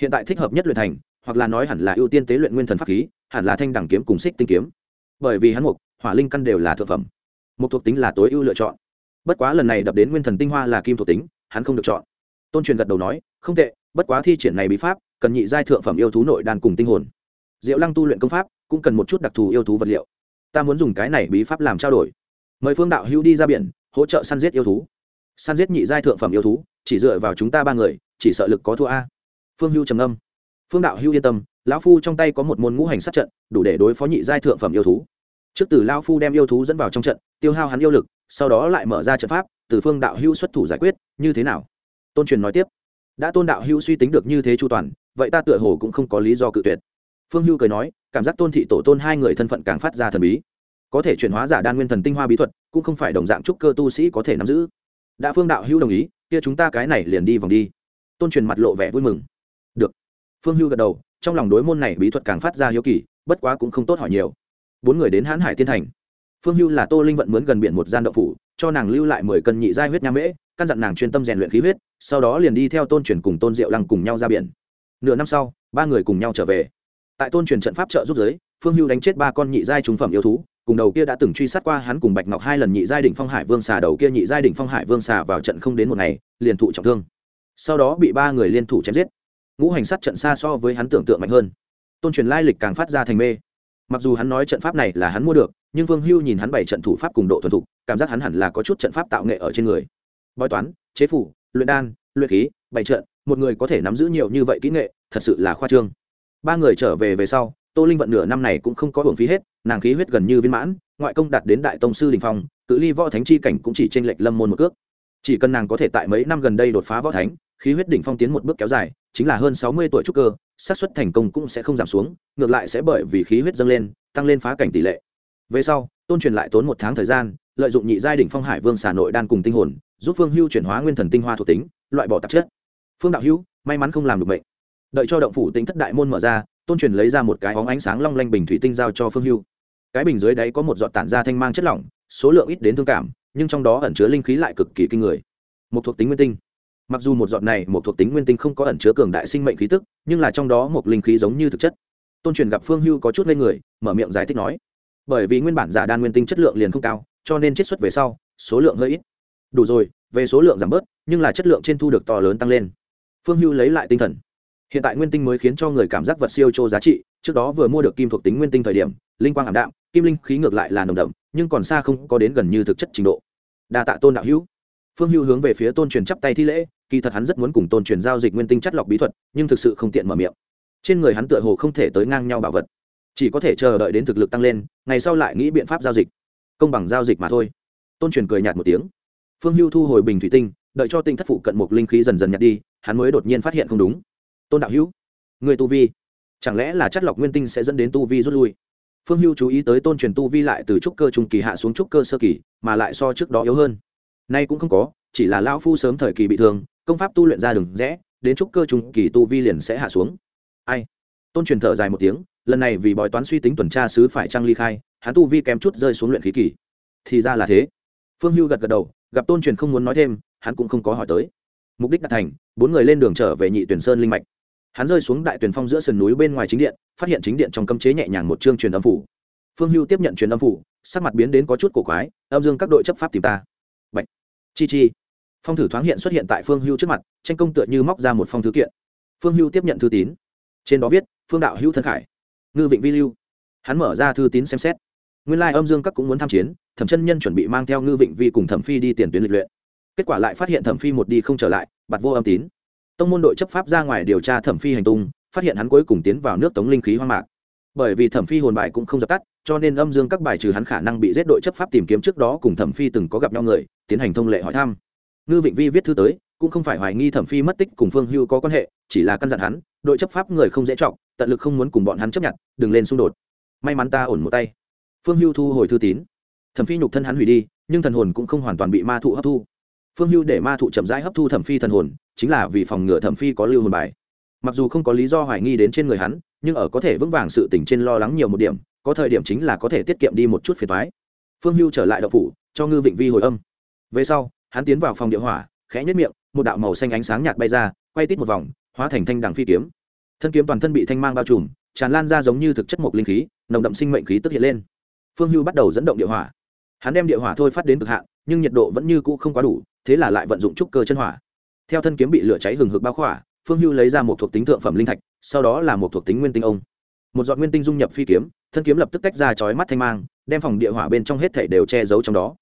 hiện tại thích hợp nhất luyện thành, hoặc là nói hẳn là ưu tiên tế luyện nguyên thần pháp khí, hẳn là thanh đẳng kiếm cùng xích tinh kiếm. Bởi vì hắn mục, hỏa linh căn đều là thượng phẩm. Mục thuộc tính là tối ưu lựa chọn. Bất quá lần này đập đến nguyên thần tinh hoa là kim thuộc tính, hắn không được chọn. Tôn truyền gật đầu nói, không tệ, bất quá thi triển này bí pháp, cần nhị giai thượng phẩm yêu thú nội đàn cùng tinh hồn. Diệu lăng tu luyện công pháp, cũng cần một chút đặc thù yêu thú vật liệu. Ta muốn dùng cái này bí pháp làm trao đổi. Mời phương đạo hữu đi ra biển, hỗ trợ săn giết yêu thú. Săn giết nhị giai thượng phẩm yêu thú, chỉ dựa vào chúng ta ba người, chỉ sợ lực có thua a phương Hưu trầm âm phương đạo Hưu yên tâm, lão phu trong tay có một môn ngũ hành sát trận, đủ để đối phó nhị giai thượng phẩm yêu thú. Trước từ lão phu đem yêu thú dẫn vào trong trận, tiêu hao hắn yêu lực, sau đó lại mở ra trận pháp, từ phương đạo Hưu xuất thủ giải quyết, như thế nào? Tôn truyền nói tiếp. Đã tôn đạo Hưu suy tính được như thế chu toàn, vậy ta tựa hồ cũng không có lý do cự tuyệt. Phương Hưu cười nói, cảm giác tôn thị tổ tôn hai người thân phận càng phát ra thần bí. Có thể chuyển hóa giả đan nguyên thần tinh hoa bí thuật, cũng không phải đồng dạng trúc cơ tu sĩ có thể nắm giữ. Đã phương đạo Hưu đồng ý, kia chúng ta cái này liền đi vòng đi. Tôn truyền mặt lộ vẻ vui mừng phương hưu gật đầu, trong lòng đối môn này bí thuật càng phát ra hiếu kỳ, bất quá cũng không tốt hỏi nhiều. Bốn người đến hãn hải tiên thành. Phương hưu là tô linh vận mướn gần biển một gian đậu phủ, cho nàng lưu lại mười cân nhị giai huyết nha mễ, căn dặn nàng chuyên tâm rèn luyện khí huyết, sau đó liền đi theo tôn truyền cùng tôn diệu lăng cùng nhau ra biển. Nửa năm sau, ba người cùng nhau trở về. Tại tôn truyền trận pháp trợ giúp giới, phương hưu đánh chết ba con nhị giai trúng phẩm yêu thú, cùng đầu kia đã từng truy sát qua hắn cùng bạch ngọc hai lần nhị giai đỉnh phong hải vương xà, đầu kia nhị giai đỉnh phong hải vương xà vào trận không đến một ngày, liền thụ trọng thương. Sau đó bị ba người liên thủ chém giết ngũ hành sát trận xa so với hắn tưởng tượng mạnh hơn. Tôn truyền lai lịch càng phát ra thành mê. Mặc dù hắn nói trận pháp này là hắn mua được, nhưng vương hưu nhìn hắn bày trận thủ pháp cùng độ thuần thục, cảm giác hắn hẳn là có chút trận pháp tạo nghệ ở trên người. Bói toán, chế phủ, luyện đan, luyện khí bày trận, một người có thể nắm giữ nhiều như vậy kỹ nghệ, thật sự là khoa trương. Ba người trở về về sau, tô linh vận nửa năm này cũng không có hưởng phí hết, nàng khí huyết gần như viên mãn, ngoại công đạt đến đại tông sư đình phong, cự ly võ thánh chi cảnh cũng chỉ tranh lệch lâm môn một cước. Chỉ cần nàng có thể tại mấy năm gần đây đột phá võ thánh khí huyết đỉnh phong tiến một bước kéo dài, chính là hơn sáu mươi tuổi trúc cơ, xác suất thành công cũng sẽ không giảm xuống, ngược lại sẽ bởi vì khí huyết dâng lên, tăng lên phá cảnh tỷ lệ. Về sau, tôn truyền lại tốn một tháng thời gian, lợi dụng nhị giai đỉnh phong hải vương xà nội đan cùng tinh hồn, giúp phương hưu chuyển hóa nguyên thần tinh hoa thuộc tính, loại bỏ tạp chất. Phương đạo hữu, may mắn không làm được bệnh đợi cho động phủ tính thất đại môn mở ra, tôn truyền lấy ra một cái óng ánh sáng long lanh bình thủy tinh giao cho phương hưu. Cái bình dưới đáy có một giọt tản ra thanh mang chất lỏng, số lượng ít đến thương cảm, nhưng trong đó ẩn chứa linh khí lại cực kỳ kinh người. Một thuộc tính nguyên tinh mặc dù một giọt này một thuộc tính nguyên tinh không có ẩn chứa cường đại sinh mệnh khí tức, nhưng là trong đó một linh khí giống như thực chất. Tôn truyền gặp phương hưu có chút lên người, mở miệng giải thích nói, bởi vì nguyên bản giả đan nguyên tinh chất lượng liền không cao, cho nên chiết xuất về sau, số lượng hơi ít. Đủ rồi, về số lượng giảm bớt, nhưng là chất lượng trên thu được to lớn tăng lên. Phương hưu lấy lại tinh thần. Hiện tại nguyên tinh mới khiến cho người cảm giác vật siêu chô giá trị, trước đó vừa mua được kim thuộc tính nguyên tinh thời điểm, linh quang ảm đạm, kim linh khí ngược lại là nồng đậm, nhưng còn xa không có đến gần như thực chất trình độ. Đa tạ tôn đạo hữu phương hưu hướng về phía tôn truyền chắp tay thi lễ, kỳ thật hắn rất muốn cùng tôn truyền giao dịch nguyên tinh chất lọc bí thuật, nhưng thực sự không tiện mở miệng. Trên người hắn tựa hồ không thể tới ngang nhau bảo vật, chỉ có thể chờ đợi đến thực lực tăng lên, ngày sau lại nghĩ biện pháp giao dịch, công bằng giao dịch mà thôi. Tôn truyền cười nhạt một tiếng. Phương hưu thu hồi bình thủy tinh, đợi cho tinh thất phụ cận một linh khí dần dần nhạt đi, hắn mới đột nhiên phát hiện không đúng. Tôn đạo hữu, người tu vi, chẳng lẽ là chất lọc nguyên tinh sẽ dẫn đến tu vi rút lui? Phương hưu chú ý tới tôn truyền tu vi lại từ trúc cơ trung kỳ hạ xuống trúc cơ sơ kỳ, mà lại so trước đó yếu hơn nay cũng không có, chỉ là lão phu sớm thời kỳ bị thương, công pháp tu luyện ra đường rẽ, đến trúc cơ trung kỳ tu vi liền sẽ hạ xuống. Ai? Tôn truyền thở dài một tiếng, lần này vì bói toán suy tính tuần tra sứ phải trang ly khai, hắn tu vi kém chút rơi xuống luyện khí kỳ. Thì ra là thế. Phương hưu gật gật đầu, gặp tôn truyền không muốn nói thêm, hắn cũng không có hỏi tới. Mục đích đạt thành, bốn người lên đường trở về nhị tuyển sơn linh mạch. Hắn rơi xuống đại tuyển phong giữa sườn núi bên ngoài chính điện, phát hiện chính điện trong cấm chế nhẹ nhàng một chương truyền âm phủ. Phương hưu tiếp nhận truyền âm phủ, sắc mặt biến đến có chút cổ quái, âm dương các đội chấp pháp tìm ta chi chi. Phong thử thoáng hiện xuất hiện tại phương hưu trước mặt, tranh công tựa như móc ra một phong thư kiện. Phương hưu tiếp nhận thư tín. Trên đó viết, phương đạo hữu thân khải. Ngư vịnh vi lưu. Hắn mở ra thư tín xem xét. Nguyên lai âm dương các cũng muốn tham chiến, thẩm chân nhân chuẩn bị mang theo ngư vịnh vi cùng thẩm phi đi tiền tuyến lịch luyện. Kết quả lại phát hiện thẩm phi một đi không trở lại bặt vô âm tín. Tông môn đội chấp pháp ra ngoài điều tra thẩm phi hành tung, phát hiện hắn cuối cùng tiến vào nước tống linh khí hoang mạc. Bởi vì thẩm phi hồn bại cũng không dập tắt cho nên âm dương các bài trừ hắn khả năng bị giết đội chấp pháp tìm kiếm trước đó cùng thẩm phi từng có gặp nhau người, tiến hành thông lệ hỏi thăm. Ngư vịnh vi viết thư tới, cũng không phải hoài nghi thẩm phi mất tích cùng phương hưu có quan hệ, chỉ là căn dặn hắn, đội chấp pháp người không dễ trọng tận lực không muốn cùng bọn hắn chấp nhận, đừng lên xung đột. May mắn ta ổn một tay. Phương hưu thu hồi thư tín. Thẩm phi nhục thân hắn hủy đi, nhưng thần hồn cũng không hoàn toàn bị ma thụ hấp thu. Phương hưu để ma thụ chậm rãi hấp thu thẩm phi thần hồn, chính là vì phòng ngừa thẩm phi có lưu hồn bài. Mặc dù không có lý do hoài nghi đến trên người hắn, nhưng ở có thể vững vàng sự tỉnh trên lo lắng nhiều một điểm có thời điểm chính là có thể tiết kiệm đi một chút phiền thoái phương hưu trở lại đậu phủ, cho ngư vịnh vi hồi âm. Về sau, hắn tiến vào phòng địa hỏa, khẽ nhất miệng, một đạo màu xanh ánh sáng nhạt bay ra, quay tít một vòng, hóa thành thanh đằng phi kiếm. Thân kiếm toàn thân bị thanh mang bao trùm, tràn lan ra giống như thực chất một linh khí, nồng đậm sinh mệnh khí tức hiện lên. Phương hưu bắt đầu dẫn động địa hỏa. Hắn đem địa hỏa thôi phát đến cực hạn, nhưng nhiệt độ vẫn như cũ không quá đủ, thế là lại vận dụng trúc cơ chân hỏa. Theo thân kiếm bị lửa cháy hừng hực bao khỏa, phương hưu lấy ra một thuộc tính thượng phẩm linh thạch, sau đó là một thuộc tính nguyên tinh ông một giọt nguyên tinh dung nhập phi kiếm thân kiếm lập tức tách ra chói mắt thanh mang đem phòng địa hỏa bên trong hết thể đều che giấu trong đó.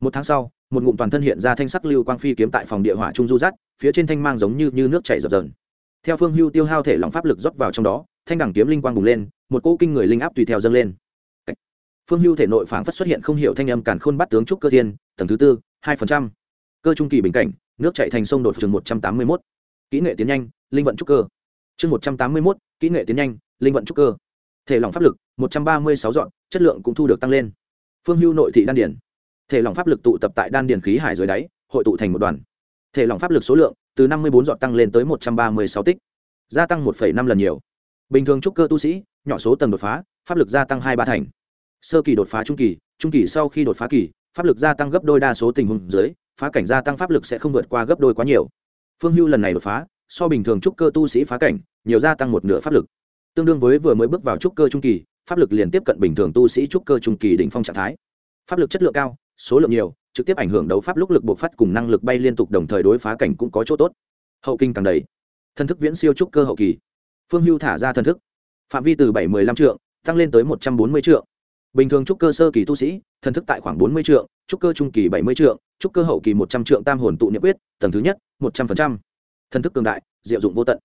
Một tháng sau một ngụm toàn thân hiện ra thanh sắc lưu quang phi kiếm tại phòng địa hỏa trung du dắt phía trên thanh mang giống như, như nước chảy dập dờn. Theo phương hưu tiêu hao thể lòng pháp lực rót vào trong đó thanh đẳng kiếm linh quang bùng lên một cỗ kinh người linh áp tùy theo dâng lên. Phương hưu thể nội phảng phất xuất hiện không hiểu thanh âm càn khôn bắt tướng trúc cơ thiên tầng thứ tư hai phần trăm. Cơ trung kỳ bình cảnh nước chạy thành sông đột trường một trăm tám mươi mốt. Kỹ nghệ tiến nhanh linh vận trúc cơ. Chương một trăm tám mươi mốt kỹ nghệ tiến nhanh, linh vận trúc cơ. Thể lòng pháp lực, một trăm ba mươi sáu dọn, chất lượng cũng thu được tăng lên. Phương hưu nội thị đan điển thể lòng pháp lực tụ tập tại đan điển khí hải dưới đáy, hội tụ thành một đoàn. Thể lòng pháp lực số lượng, từ năm mươi bốn dọn tăng lên tới một trăm ba mươi sáu tích. Gia tăng một năm lần nhiều. Bình thường trúc cơ tu sĩ, nhỏ số tầng đột phá, pháp lực gia tăng hai ba thành. Sơ kỳ đột phá trung kỳ trung kỳ sau khi đột phá kỳ, pháp lực gia tăng gấp đôi đa số tình huống dưới, phá cảnh gia tăng pháp lực sẽ không vượt qua gấp đôi quá nhiều. Phương hưu lần này đột phá so bình thường trúc cơ tu sĩ phá cảnh, nhiều gia tăng một nửa pháp lực. Tương đương với vừa mới bước vào trúc cơ trung kỳ, pháp lực liền tiếp cận bình thường tu sĩ trúc cơ trung kỳ đỉnh phong trạng thái. Pháp lực chất lượng cao, số lượng nhiều, trực tiếp ảnh hưởng đấu pháp lúc lực bộc phát cùng năng lực bay liên tục đồng thời đối phá cảnh cũng có chỗ tốt. Hậu kinh càng đầy. Thân thức viễn siêu trúc cơ hậu kỳ. Phương hưu thả ra thân thức. Phạm vi từ bảy mươi lăm trượng, tăng lên tới một trăm bốn mươi trượng. Bình thường trúc cơ sơ kỳ tu sĩ, thần thức tại khoảng bốn mươi trượng, trúc cơ trung kỳ bảy mươi trượng, trúc cơ hậu kỳ một trăm trượng tam hồn tụ niệm quyết, tầng thứ nhất, một trăm phần trăm thần thức cường đại, diệu dụng vô tận.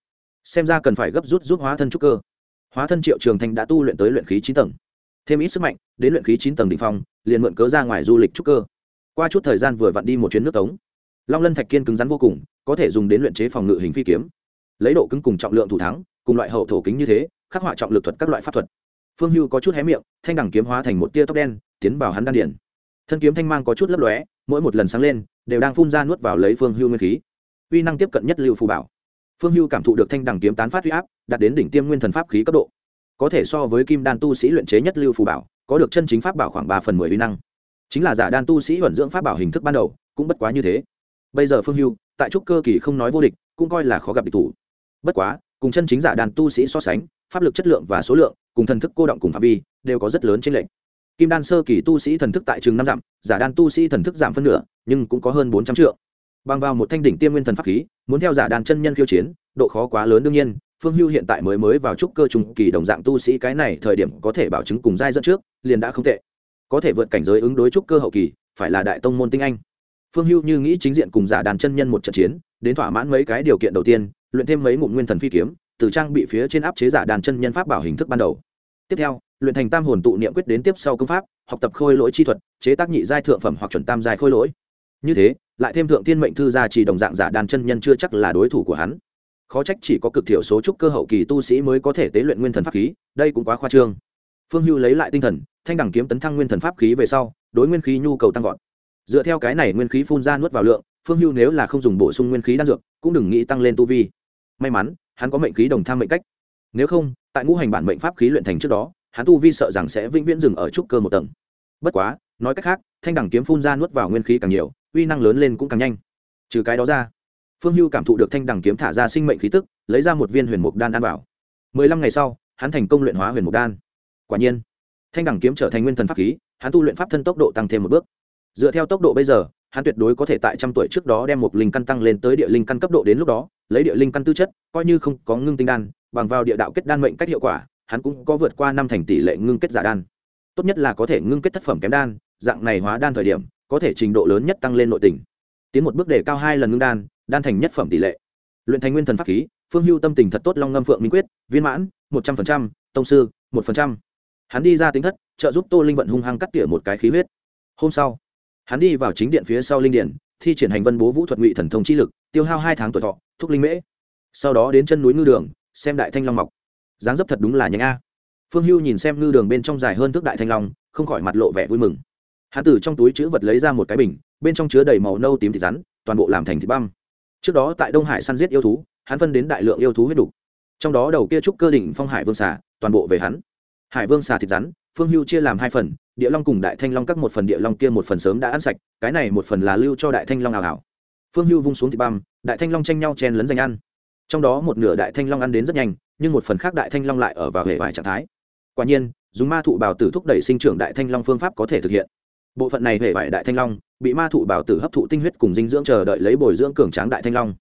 Xem ra cần phải gấp rút giúp hóa thân trúc cơ. Hóa thân triệu trường thành đã tu luyện tới luyện khí chín tầng. Thêm ít sức mạnh, đến luyện khí chín tầng đ ỉ n h phong, liền mượn cớ ra ngoài du lịch trúc cơ. Qua chút thời gian vừa vặn đi một chuyến nước tống. Long lân thạch kiên cứng rắn vô cùng, có thể dùng đến luyện chế phòng ngự hình phi kiếm. Lấy độ cứng cùng trọng lượng thủ thắng, cùng loại hậu thổ kính như thế, khắc họa trọng lực thuật các loại pháp thuật. Phương hưu có chút hé miệng, thanh đẳng kiếm hóa thành một tia tóc đen, tiến vào hắn đan điển thân kiếm thanh mang có chút lấp lóe, mỗi một lần sáng lên, đều đang phun ra nuốt vào lấy phương hưu nguyên khí uy năng tiếp cận nhất lưu phù bảo. Phương hưu cảm thụ được thanh đẳng kiếm tán phát huy áp, đạt đến đỉnh tiêm nguyên thần pháp khí cấp độ. Có thể so với kim đan tu sĩ luyện chế nhất lưu phù bảo, có được chân chính pháp bảo khoảng ba phần mười uy năng. Chính là giả đan tu sĩ vận dưỡng pháp bảo hình thức ban đầu, cũng bất quá như thế. Bây giờ phương hưu, tại trúc cơ kỳ không nói vô địch, cũng coi là khó gặp địch thủ. Bất quá, cùng chân chính giả đan tu sĩ so sánh, pháp lực chất lượng và số lượng, cùng thần thức cô động cùng phạm vi, đều có rất lớn trên lệnh kim đan sơ kỳ tu sĩ thần thức tại trường năm dặm giả đan tu sĩ thần thức giảm phân nửa, nhưng cũng có hơn bốn trăm triệu bằng vào một thanh đỉnh tiêm nguyên thần pháp khí, muốn theo giả đàn chân nhân khiêu chiến, độ khó quá lớn đương nhiên, phương hưu hiện tại mới mới vào trúc cơ trung kỳ đồng dạng tu sĩ, cái này thời điểm có thể bảo chứng cùng giai dẫn trước, liền đã không tệ. Có thể vượt cảnh giới ứng đối trúc cơ hậu kỳ, phải là đại tông môn tinh anh. Phương hưu như nghĩ chính diện cùng giả đàn chân nhân một trận chiến, đến thỏa mãn mấy cái điều kiện đầu tiên, luyện thêm mấy ngụm nguyên thần phi kiếm, từ trang bị phía trên áp chế giả đàn chân nhân pháp bảo hình thức ban đầu. Tiếp theo, luyện thành tam hồn tụ niệm quyết đến tiếp sau công pháp, học tập khôi lỗi chi thuật, chế tác nhị giai thượng phẩm hoặc chuẩn tam giai khôi lỗi. Như thế lại thêm thượng thiên mệnh thư gia chỉ đồng dạng giả đan chân nhân chưa chắc là đối thủ của hắn. Khó trách chỉ có cực thiểu số trúc cơ hậu kỳ tu sĩ mới có thể tế luyện nguyên thần pháp khí, đây cũng quá khoa trương. Phương hưu lấy lại tinh thần, thanh đẳng kiếm tấn thăng nguyên thần pháp khí về sau, đối nguyên khí nhu cầu tăng vọt. Dựa theo cái này nguyên khí phun ra nuốt vào lượng, phương hưu nếu là không dùng bổ sung nguyên khí đan dược, cũng đừng nghĩ tăng lên tu vi. May mắn, hắn có mệnh khí đồng tham mệnh cách. Nếu không, tại ngũ hành bản mệnh pháp khí luyện thành trước đó, hắn tu vi sợ rằng sẽ vĩnh viễn dừng ở trúc cơ một tầng. Bất quá, nói cách khác, thanh đẳng kiếm phun ra nuốt vào nguyên khí càng nhiều uy năng lớn lên cũng càng nhanh. Trừ cái đó ra, phương hưu cảm thụ được thanh đằng kiếm thả ra sinh mệnh khí tức, lấy ra một viên huyền mục đan ăn vào. Mười lăm ngày sau, hắn thành công luyện hóa huyền mục đan. Quả nhiên, thanh đằng kiếm trở thành nguyên thần pháp khí, hắn tu luyện pháp thân tốc độ tăng thêm một bước. Dựa theo tốc độ bây giờ, hắn tuyệt đối có thể tại trăm tuổi trước đó đem một linh căn tăng lên tới địa linh căn cấp độ đến lúc đó, lấy địa linh căn tư chất, coi như không có ngưng tinh đan, bằng vào địa đạo kết đan mệnh cách hiệu quả, hắn cũng có vượt qua năm thành tỷ lệ ngưng kết giả đan. Tốt nhất là có thể ngưng kết thất phẩm kém đan, dạng này hóa đan thời điểm có thể trình độ lớn nhất tăng lên nội tình. Tiến một bước để cao hai lần ngưng đan đan thành nhất phẩm tỷ lệ. Luyện thành nguyên thần pháp khí, phương hưu tâm tình thật tốt long ngâm phượng minh quyết, viên mãn, một trăm phần trăm, tông sư, một phần trăm. Hắn đi ra tính thất, trợ giúp tô linh vận hung hăng cắt tỉa một cái khí huyết. Hôm sau, hắn đi vào chính điện phía sau linh điện thi triển hành vân bố vũ thuật ngụy thần thông chi lực, tiêu hao hai tháng tuổi thọ, thúc linh mễ. Sau đó đến chân núi ngư đường, xem đại thanh long mọc. Dáng dấp thật đúng là nhanh a. Phương hưu nhìn xem ngư đường bên trong dài hơn thước đại thanh long, không khỏi mặt lộ vẻ vui mừng hắn từ trong túi chữ vật lấy ra một cái bình, bên trong chứa đầy màu nâu tím thịt rắn, toàn bộ làm thành thịt băm. Trước đó tại đông hải săn giết yêu thú, hắn phân đến đại lượng yêu thú huyết đục. Trong đó đầu kia trúc cơ đỉnh phong hải vương xà, toàn bộ về hắn. Hải vương xà thịt rắn, phương hưu chia làm hai phần, địa long cùng đại thanh long các một phần địa long kia một phần sớm đã ăn sạch, cái này một phần là lưu cho đại thanh long ảo ảo phương hưu vung xuống thịt băm, đại thanh long tranh nhau chen lấn danh ăn. Trong đó một nửa đại thanh long ăn đến rất nhanh, nhưng một phần khác đại thanh long lại ở vào hệ vải trạng thái. Quả nhiên, dùng ma thụ bào tử thúc đẩy sinh trưởng đại thanh long phương pháp có thể thực hiện bộ phận này hệ vải đại thanh long, bị ma thụ bảo tử hấp thụ tinh huyết cùng dinh dưỡng chờ đợi lấy bồi dưỡng cường tráng đại thanh long.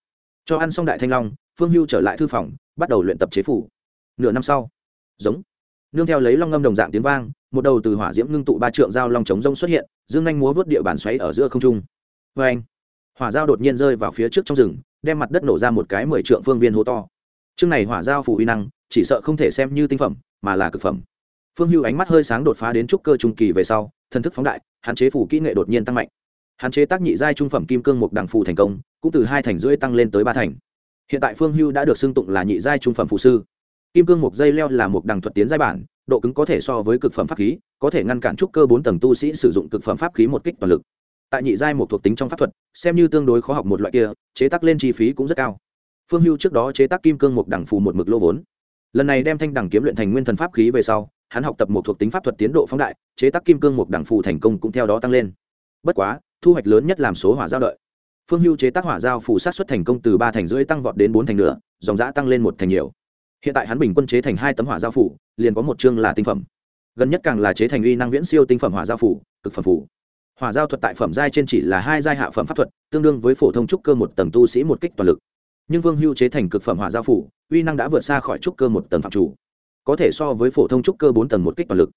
Cho ăn xong đại thanh long, phương hưu trở lại thư phòng, bắt đầu luyện tập chế phủ. Nửa năm sau, giống, nương theo lấy long ngâm đồng dạng tiếng vang, một đầu từ hỏa diễm ngưng tụ ba trượng dao long chống rông xuất hiện, dương anh múa vớt địa bàn xoáy ở giữa không trung. Vê anh, hỏa dao đột nhiên rơi vào phía trước trong rừng, đem mặt đất nổ ra một cái mười trượng phương viên hố to. Chương này hỏa dao phủ uy năng, chỉ sợ không thể xem như tinh phẩm, mà là cực phẩm. Phương hưu ánh mắt hơi sáng đột phá đến trúc cơ trung kỳ về sau thần thức phóng đại, hạn chế phủ kỹ nghệ đột nhiên tăng mạnh. Hạn chế tác nhị giai trung phẩm kim cương mục đẳng phù thành công, cũng từ hai thành rưỡi tăng lên tới ba thành. Hiện tại phương hưu đã được xưng tụng là nhị giai trung phẩm phù sư. Kim cương mục dây leo là một đằng thuật tiến giai bản, độ cứng có thể so với cực phẩm pháp khí, có thể ngăn cản trúc cơ bốn tầng tu sĩ sử dụng cực phẩm pháp khí một kích toàn lực. Tại nhị giai một thuộc tính trong pháp thuật, xem như tương đối khó học một loại kia, chế tác lên chi phí cũng rất cao. Phương hưu trước đó chế tác kim cương mục đẳng phù một mực lô vốn. Lần này đem thanh đẳng kiếm luyện thành nguyên thần pháp khí về sau hắn học tập một thuộc tính pháp thuật tiến độ phóng đại, chế tác kim cương một đẳng phù thành công cũng theo đó tăng lên. Bất quá, thu hoạch lớn nhất làm số hỏa giao đợi. Phương hưu chế tác hỏa giao phù sát xuất thành công từ ba thành rưỡi tăng vọt đến bốn thành nữa, dòng giã tăng lên một thành nhiều. Hiện tại hắn bình quân chế thành hai tấm hỏa giao phủ liền có một chương là tinh phẩm. Gần nhất càng là chế thành uy năng viễn siêu tinh phẩm hỏa giao phủ cực phẩm phủ hỏa giao thuật tại phẩm giai trên chỉ là hai giai hạ phẩm pháp thuật, tương đương với phổ thông trúc cơ một tầng tu sĩ một kích toàn lực. Nhưng vương hưu chế thành cực phẩm hỏa giao phủ uy năng đã vượt xa khỏi trúc cơ một tầng phạm chủ có thể so với phổ thông trúc cơ bốn tầng một kích toàn lực.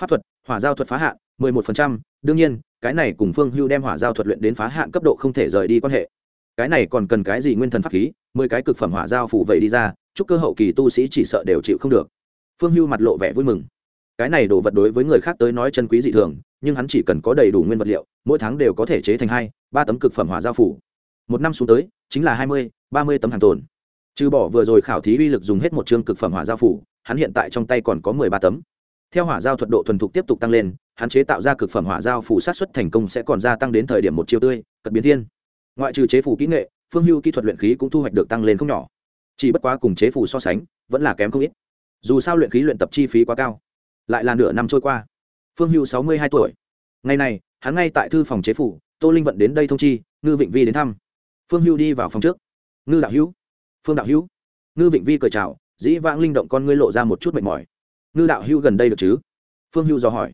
Pháp thuật, hỏa giao thuật phá hạn, mười một phần trăm, đương nhiên, cái này cùng phương hưu đem hỏa giao thuật luyện đến phá hạn cấp độ không thể rời đi quan hệ. Cái này còn cần cái gì nguyên thần pháp khí, mười cái cực phẩm hỏa giao phủ vậy đi ra chúc cơ hậu kỳ tu sĩ chỉ sợ đều chịu không được. Phương hưu mặt lộ vẻ vui mừng. Cái này đồ vật đối với người khác tới nói chân quý dị thường, nhưng hắn chỉ cần có đầy đủ nguyên vật liệu, mỗi tháng đều có thể chế thành hai, ba tấm cực phẩm hỏa giao phủ. Một năm xuống tới, chính là hai mươi, ba mươi tấm hàng tồn. Trừ bỏ vừa rồi khảo thí uy lực dùng hết một chương cực phẩm hỏa giao phủ hắn hiện tại trong tay còn có mười ba tấm. Theo hỏa giao thuật độ thuần thục tiếp tục tăng lên, hắn chế tạo ra cực phẩm hỏa giao phủ sát xuất thành công sẽ còn gia tăng đến thời điểm một chiêu tươi cật biến thiên. Ngoại trừ chế phủ kỹ nghệ, phương hưu kỹ thuật luyện khí cũng thu hoạch được tăng lên không nhỏ. Chỉ bất quá cùng chế phủ so sánh, vẫn là kém không ít. Dù sao luyện khí luyện tập chi phí quá cao. Lại là nửa năm trôi qua. Phương hưu sáu mươi hai tuổi. Ngày này, hắn ngay tại thư phòng chế phủ, tô linh vận đến đây thông chi, ngư vịnh vi đến thăm. Phương hưu đi vào phòng trước. Ngư đạo hữu. Phương đạo hữu. Ngư vịnh vi cười chào dĩ vãng linh động con ngươi lộ ra một chút mệt mỏi. Ngư đạo hưu gần đây được chứ? Phương hưu dò hỏi.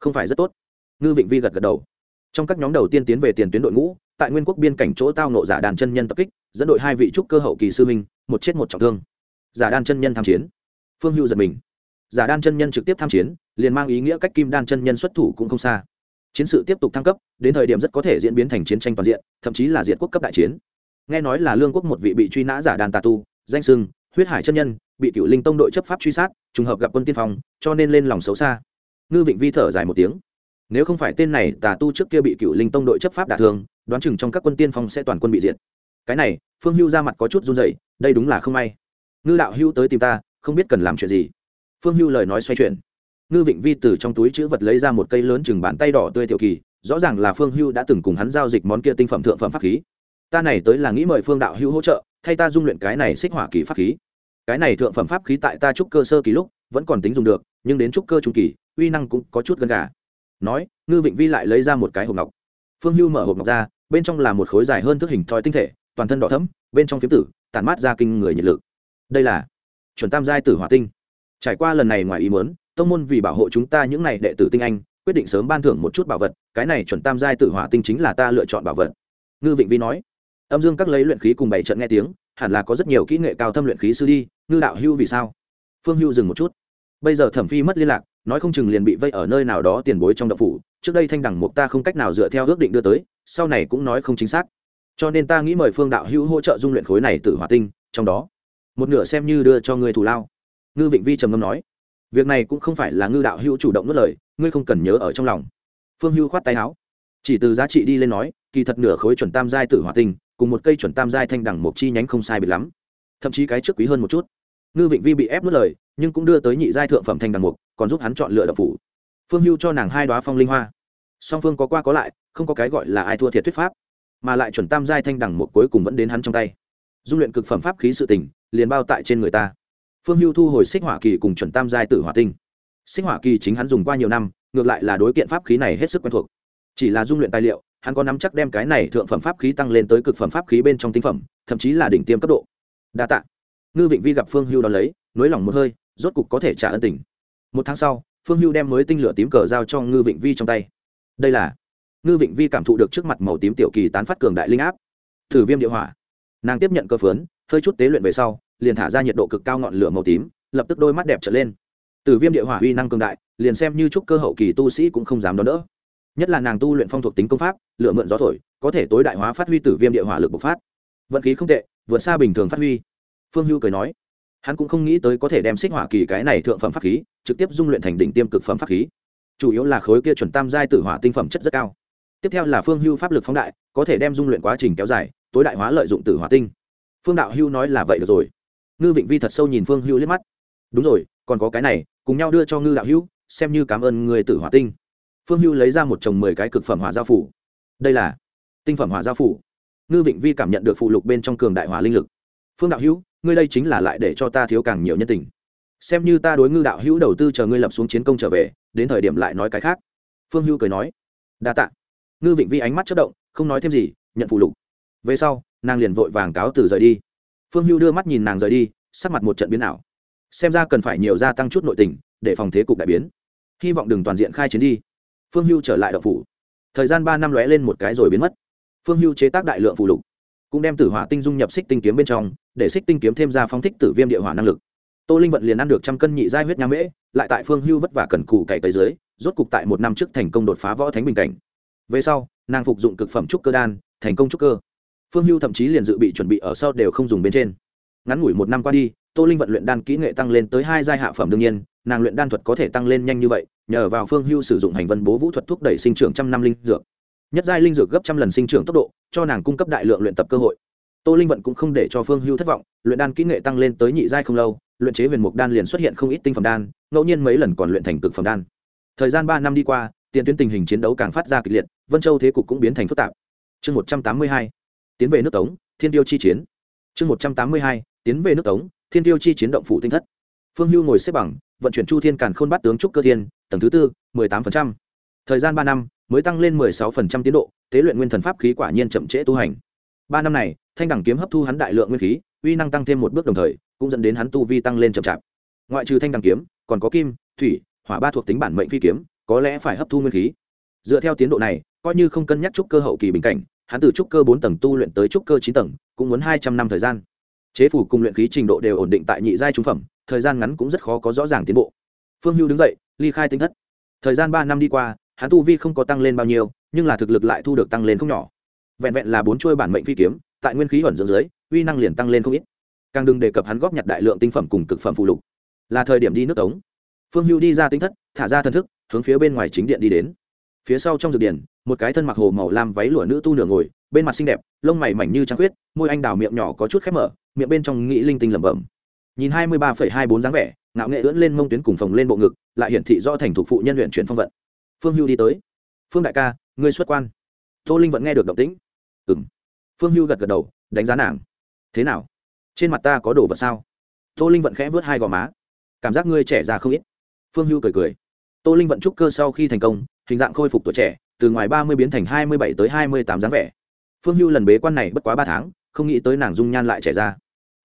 Không phải rất tốt. Ngư vịnh vi gật gật đầu. Trong các nhóm đầu tiên tiến về tiền tuyến đội ngũ, tại nguyên quốc biên cảnh chỗ tao nộ giả đàn chân nhân tập kích, dẫn đội hai vị trúc cơ hậu kỳ sư minh một chết một trọng thương. Giả đan chân nhân tham chiến. Phương hưu giật mình. Giả đan chân nhân trực tiếp tham chiến, liền mang ý nghĩa cách kim đan chân nhân xuất thủ cũng không xa. Chiến sự tiếp tục thăng cấp, đến thời điểm rất có thể diễn biến thành chiến tranh toàn diện, thậm chí là diện quốc cấp đại chiến. Nghe nói là lương quốc một vị bị truy nã giả đàn tà tu, danh sưng, huyết hải chân nhân bị cựu linh tông đội chấp pháp truy sát, trùng hợp gặp quân tiên phong, cho nên lên lòng xấu xa. Ngư vịnh vi thở dài một tiếng. Nếu không phải tên này tà tu trước kia bị cựu linh tông đội chấp pháp đả thương, đoán chừng trong các quân tiên phong sẽ toàn quân bị diệt. Cái này, phương hưu ra mặt có chút run dậy đây đúng là không may. Ngư đạo hưu tới tìm ta, không biết cần làm chuyện gì. Phương hưu lời nói xoay chuyển. Ngư vịnh vi từ trong túi chữ vật lấy ra một cây lớn chừng bàn tay đỏ tươi tiểu kỳ, rõ ràng là phương hưu đã từng cùng hắn giao dịch món kia tinh phẩm thượng phẩm pháp khí. Ta này tới là nghĩ mời phương đạo hưu hỗ trợ, thay ta dung luyện cái này xích hỏa kỳ pháp khí cái này thượng phẩm pháp khí tại ta trúc cơ sơ kỳ lúc vẫn còn tính dùng được, nhưng đến trúc cơ trung kỳ, uy năng cũng có chút gần gà. Nói, ngư vịnh vi lại lấy ra một cái hộp ngọc. Phương hưu mở hộp ngọc ra, bên trong là một khối dài hơn thước hình thoi tinh thể, toàn thân đỏ thấm bên trong phiếm tử, tản mát ra kinh người nhiệt lực. Đây là chuẩn tam giai tử hỏa tinh. Trải qua lần này ngoài ý muốn, tông môn vì bảo hộ chúng ta những n à y đệ tử tinh anh, quyết định sớm ban thưởng một chút bảo vật, cái này chuẩn tam giai tử hỏa tinh chính là ta lựa chọn bảo vật. Ngư vịnh vi nói. Âm dương các lấy luyện khí cùng bảy trận nghe tiếng hẳn là có rất nhiều kỹ nghệ cao thâm luyện khí sư đi, ngư đạo hưu vì sao? Phương hưu dừng một chút. Bây giờ thẩm phi mất liên lạc, nói không chừng liền bị vây ở nơi nào đó tiền bối trong đậu phủ, trước đây thanh đẳng mục ta không cách nào dựa theo ước định đưa tới, sau này cũng nói không chính xác. Cho nên ta nghĩ mời phương đạo hữu hỗ trợ dung luyện khối này từ hỏa tinh, trong đó, một nửa xem như đưa cho người thù lao. Ngư vịnh vi trầm ngâm nói. Việc này cũng không phải là ngư đạo hữu chủ động nuốt lời, ngươi không cần nhớ ở trong lòng. Phương hữu khoát tay áo. Chỉ từ giá trị đi lên nói, kỳ thật nửa khối chuẩn tam giai tử hỏa tinh cùng một cây chuẩn tam giai thanh đẳng một chi nhánh không sai biệt lắm. Thậm chí cái trước quý hơn một chút. Ngư vịnh vi bị ép nuốt lời, nhưng cũng đưa tới nhị giai thượng phẩm thanh đẳng mục còn giúp hắn chọn lựa đậu phủ. Phương hưu cho nàng hai đoá phong linh hoa. Song phương có qua có lại, không có cái gọi là ai thua thiệt thuyết pháp, mà lại chuẩn tam giai thanh đẳng mục cuối cùng vẫn đến hắn trong tay. Dung luyện cực phẩm pháp khí sự tình, liền bao tại trên người ta. Phương hưu thu hồi xích hỏa kỳ cùng chuẩn tam giai tử hỏa tinh. Xích hỏa kỳ chính hắn dùng qua nhiều năm, ngược lại là đối kiện pháp khí này hết sức quen thuộc. Chỉ là dung luyện tài liệu hắn có nắm chắc đem cái này thượng phẩm pháp khí tăng lên tới cực phẩm pháp khí bên trong tinh phẩm, thậm chí là đỉnh tiêm cấp độ. Đa t ạ ngư vịnh vi gặp phương hưu đón lấy, nới lỏng một hơi, rốt cục có thể trả ân tình. Một tháng sau, phương hưu đem mới tinh lửa tím cờ giao cho ngư vịnh vi trong tay. Đây là, ngư vịnh vi cảm thụ được trước mặt màu tím tiểu kỳ tán phát cường đại linh áp. Thử viêm địa hỏa. Nàng tiếp nhận cơ phướn hơi chút tế luyện về sau, liền thả ra nhiệt độ cực cao ngọn lửa màu tím, lập tức đôi mắt đẹp trở lên. Từ viêm địa hỏa uy năng cường đại, liền xem như trúc cơ hậu kỳ tu sĩ cũng không dám đón đỡ nhất là nàng tu luyện phong thuộc tính công pháp lựa mượn gió thổi, có thể tối đại hóa phát huy tử viêm địa hỏa lực bộc phát. Vận khí không tệ, vượt xa bình thường phát huy. Phương hưu cười nói, hắn cũng không nghĩ tới có thể đem xích hỏa kỳ cái này thượng phẩm pháp khí, trực tiếp dung luyện thành đỉnh tiêm cực phẩm pháp khí. Chủ yếu là khối kia chuẩn tam giai tử hỏa tinh phẩm chất rất cao. Tiếp theo là phương hưu pháp lực phóng đại, có thể đem dung luyện quá trình kéo dài, tối đại hóa lợi dụng tử hỏa tinh. Phương đạo hưu nói là vậy được rồi. Ngư vịnh vi thật sâu nhìn phương hưu liếc mắt. Đúng rồi, còn có cái này, cùng nhau đưa cho ngư đạo hưu, xem như cảm ơn người tử hỏa tinh phương hưu lấy ra một chồng mười cái cực phẩm hỏa giao phủ. Đây là tinh phẩm hỏa giao phủ. Ngư vịnh vi cảm nhận được phụ lục bên trong cường đại hỏa linh lực. Phương đạo hữu, ngươi đây chính là lại để cho ta thiếu càng nhiều nhân tình. Xem như ta đối ngư đạo hữu đầu tư chờ ngươi lập xuống chiến công trở về, đến thời điểm lại nói cái khác. Phương hưu cười nói, đa t ạ ngư vịnh vi ánh mắt chất động, không nói thêm gì, nhận phụ lục. Về sau, nàng liền vội vàng cáo từ rời đi. Phương hưu đưa mắt nhìn nàng rời đi, sắc mặt một trận biến ảo. Xem ra cần phải nhiều gia tăng chút nội tình, để phòng thế cục đại biến. Hy vọng đừng toàn diện khai chiến đi phương hưu trở lại đậu phủ. Thời gian ba năm lóe lên một cái rồi biến mất. Phương hưu chế tác đại lượng phụ lục, cũng đem tử hỏa tinh dung nhập xích tinh kiếm bên trong, để xích tinh kiếm thêm ra phong thích tử viêm địa hỏa năng lực. Tô linh vận liền ăn được trăm cân nhị giai huyết nham mễ, lại tại phương hưu vất vả cần cù cày tới dưới, rốt cục tại một năm trước thành công đột phá võ thánh bình cảnh. Về sau, nàng phục dụng cực phẩm trúc cơ đan, thành công trúc cơ. Phương hưu thậm chí liền dự bị chuẩn bị ở sau đều không dùng bên trên. Ngắn ngủi một năm qua đi, tô linh vận luyện đan kỹ nghệ tăng lên tới hai giai hạ phẩm đương nhiên nàng luyện đan thuật có thể tăng lên nhanh như vậy, nhờ vào phương hưu sử dụng hành vân bố vũ thuật thúc đẩy sinh trưởng trăm năm linh dược. Nhất giai linh dược gấp trăm lần sinh trưởng tốc độ, cho nàng cung cấp đại lượng luyện tập cơ hội. Tô linh vận cũng không để cho phương hưu thất vọng, luyện đan kỹ nghệ tăng lên tới nhị giai không lâu, luyện chế huyền mục đan liền xuất hiện không ít tinh phẩm đan, ngẫu nhiên mấy lần còn luyện thành cực phẩm đan. Thời gian ba năm đi qua, tiền tuyến tình hình chiến đấu càng phát ra kịch liệt, vân châu thế cục cũng biến thành phức tạp. Chương một trăm tám mươi hai, tiến về nước tống, thiên tiêu chi chiến. Chương một trăm tám mươi hai, tiến về nước tống, thiên tiêu chi chiến động phủ tinh thất phương hưu ngồi xếp bằng, vận chuyển chu thiên càn khôn bắt tướng trúc cơ thiên, tầng thứ tư, mười tám phần trăm. Thời gian ba năm, mới tăng lên mười sáu phần trăm tiến độ, tế luyện nguyên thần pháp khí quả nhiên chậm trễ tu hành. Ba năm này, thanh đẳng kiếm hấp thu hắn đại lượng nguyên khí, uy năng tăng thêm một bước đồng thời, cũng dẫn đến hắn tu vi tăng lên chậm chạp. Ngoại trừ thanh đẳng kiếm, còn có kim, thủy, hỏa ba thuộc tính bản mệnh phi kiếm, có lẽ phải hấp thu nguyên khí. Dựa theo tiến độ này, coi như không cân nhắc trúc cơ hậu kỳ bình cảnh, hắn từ trúc cơ bốn tầng tu luyện tới trúc cơ chín tầng, cũng muốn hai trăm năm thời gian. Chế phủ cùng luyện khí trình độ đều ổn định tại nhị giai trung phẩm thời gian ngắn cũng rất khó có rõ ràng tiến bộ. Phương hưu đứng dậy ly khai tinh thất. Thời gian ba năm đi qua hắn tu vi không có tăng lên bao nhiêu nhưng là thực lực lại thu được tăng lên không nhỏ. Vẹn vẹn là bốn chuôi bản mệnh phi kiếm tại nguyên khí ẩn dưỡng dưới uy năng liền tăng lên không ít. Càng đừng đề cập hắn góp nhặt đại lượng tinh phẩm cùng cực phẩm phụ lục. Là thời điểm đi nước tống. Phương hưu đi ra tinh thất thả ra thân thức hướng phía bên ngoài chính điện đi đến. Phía sau trong dược điện, một cái thân mặc hồ màu lam váy lụa nữ tu nửa ngồi bên mặt xinh đẹp lông mày mảnh như trắng khuyết môi anh đào miệng nhỏ có chút khép mở miệng bên trong nghĩ linh tinh lẩm bẩm nhìn hai mươi ba phẩy hai bốn dáng vẻ, ngạo nghệ ưỡn lên mông tuyến cùng phồng lên bộ ngực, lại hiển thị do thành thục phụ nhân luyện chuyển phong vận. Phương hưu đi tới. Phương đại ca, ngươi xuất quan. Tô linh vẫn nghe được động tĩnh. Ừ m phương hưu gật gật đầu, đánh giá nàng. Thế nào? Trên mặt ta có đồ vật sao? Tô linh vận khẽ vớt hai gò má. Cảm giác ngươi trẻ ra không ít. Phương hưu cười cười. Tô linh vận trúc cơ sau khi thành công, hình dạng khôi phục tuổi trẻ, từ ngoài ba mươi biến thành hai mươi bảy tới hai mươi tám dáng vẻ. Phương hưu lần bế quan này bất quá ba tháng, không nghĩ tới nàng dung nhan lại trẻ ra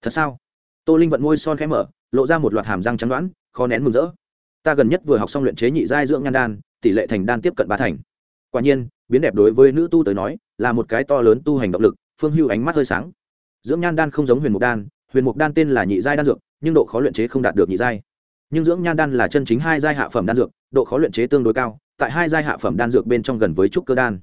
thật sao? Tô linh vận ngôi son khẽ mở, lộ ra một loạt hàm răng trắng đoán, khó nén mừng rỡ. Ta gần nhất vừa học xong luyện chế nhị giai dưỡng nhan đan, tỷ lệ thành đan tiếp cận ba thành. Quả nhiên, biến đẹp đối với nữ tu tới nói, là một cái to lớn tu hành động lực, phương hưu ánh mắt hơi sáng. Dưỡng nhan đan không giống huyền mục đan, huyền mục đan tên là nhị giai đan dược, nhưng độ khó luyện chế không đạt được nhị giai. Nhưng dưỡng nhan đan là chân chính hai giai hạ phẩm đan dược, độ khó luyện chế tương đối cao, tại hai giai hạ phẩm đan dược bên trong gần với trúc cơ đan.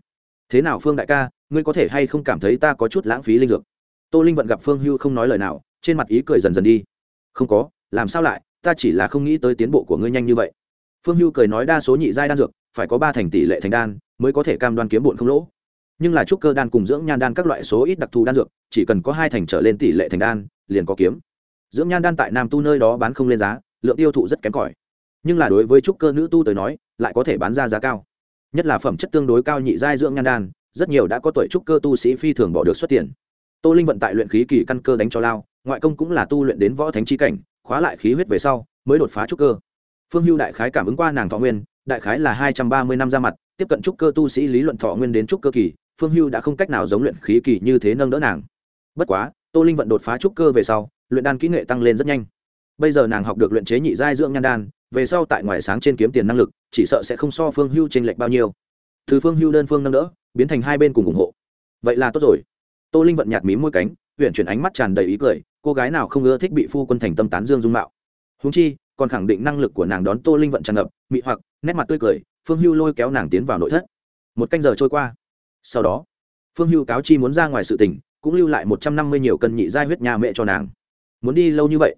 Thế nào phương đại ca, ngươi có thể hay không cảm thấy ta có chút lãng phí linh dược? Tô linh vận gặp phương hưu không nói lời nào trên mặt ý cười dần dần đi. Không có, làm sao lại, ta chỉ là không nghĩ tới tiến bộ của ngươi nhanh như vậy. Phương hưu cười nói đa số nhị giai đan dược, phải có ba thành tỷ lệ thành đan, mới có thể cam đoan kiếm bụn không lỗ. Nhưng là trúc cơ đan cùng dưỡng nhan đan các loại số ít đặc thù đan dược, chỉ cần có hai thành trở lên tỷ lệ thành đan, liền có kiếm. Dưỡng nhan đan tại nam tu nơi đó bán không lên giá, lượng tiêu thụ rất kém cỏi. Nhưng là đối với trúc cơ nữ tu tới nói, lại có thể bán ra giá cao. Nhất là phẩm chất tương đối cao nhị giai dưỡng nhan đan, rất nhiều đã có tuổi trúc cơ tu sĩ phi thường bỏ được xuất tiền tô linh vận tại luyện khí kỳ căn cơ đánh cho lao, ngoại công cũng là tu luyện đến võ thánh chi cảnh, khóa lại khí huyết về sau, mới đột phá trúc cơ. Phương hưu đại khái cảm ứng qua nàng thọ nguyên, đại khái là hai trăm ba mươi năm ra mặt, tiếp cận trúc cơ tu sĩ lý luận thọ nguyên đến trúc cơ kỳ, phương hưu đã không cách nào giống luyện khí kỳ như thế nâng đỡ nàng. Bất quá, tô linh vận đột phá trúc cơ về sau, luyện đan kỹ nghệ tăng lên rất nhanh. Bây giờ nàng học được luyện chế nhị giai dưỡng nhan đan, về sau tại ngoài sáng trên kiếm tiền năng lực, chỉ sợ sẽ không so phương hưu t r ê n lệch bao nhiêu. Từ phương hưu đơn phương nâng đỡ, biến thành hai bên cùng ủng hộ. Vậy là tốt rồi tô linh vận nhạt mí môi cánh, huyện chuyển ánh mắt tràn đầy ý cười, cô gái nào không ưa thích bị phu quân thành tâm tán dương dung mạo. Húng chi, còn khẳng định năng lực của nàng đón tô linh vận tràn ngập, mị hoặc, nét mặt tươi cười, phương hưu lôi kéo nàng tiến vào nội thất. Một canh giờ trôi qua. Sau đó, phương hưu cáo chi muốn ra ngoài sự tình, cũng lưu lại một trăm năm mươi nhiều cân nhị giai huyết nhà mẹ cho nàng. Muốn đi lâu như vậy?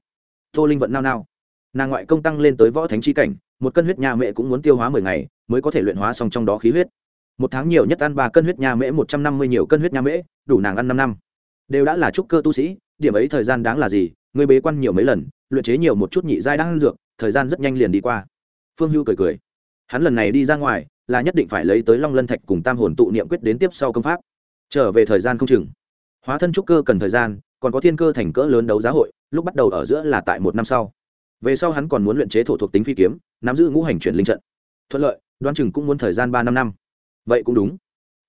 Tô linh vận nao nao. Nàng ngoại công tăng lên tới võ thánh chi cảnh, một cân huyết nhà mẹ cũng muốn tiêu hóa mười ngày, mới có thể luyện hóa xong trong đó khí huyết một tháng nhiều nhất ăn ba cân huyết nha mễ, một trăm năm mươi nhiều cân huyết nha mễ, đủ nàng ăn năm năm. Đều đã là trúc cơ tu sĩ, điểm ấy thời gian đáng là gì? Người bế quan nhiều mấy lần, luyện chế nhiều một chút nhị giai đang ăn dược, thời gian rất nhanh liền đi qua. Phương hưu cười cười. Hắn lần này đi ra ngoài, là nhất định phải lấy tới long lân thạch cùng tam hồn tụ niệm quyết đến tiếp sau công pháp. Trở về thời gian không chừng. Hóa thân trúc cơ cần thời gian, còn có thiên cơ thành cỡ lớn đấu giá hội, lúc bắt đầu ở giữa là tại một năm sau. Về sau hắn còn muốn luyện chế thổ thuộc tính phi kiếm, nắm giữ ngũ hành chuyển linh trận. Thuận lợi, đoán chừng cũng muốn thời gian ba năm năm vậy cũng đúng.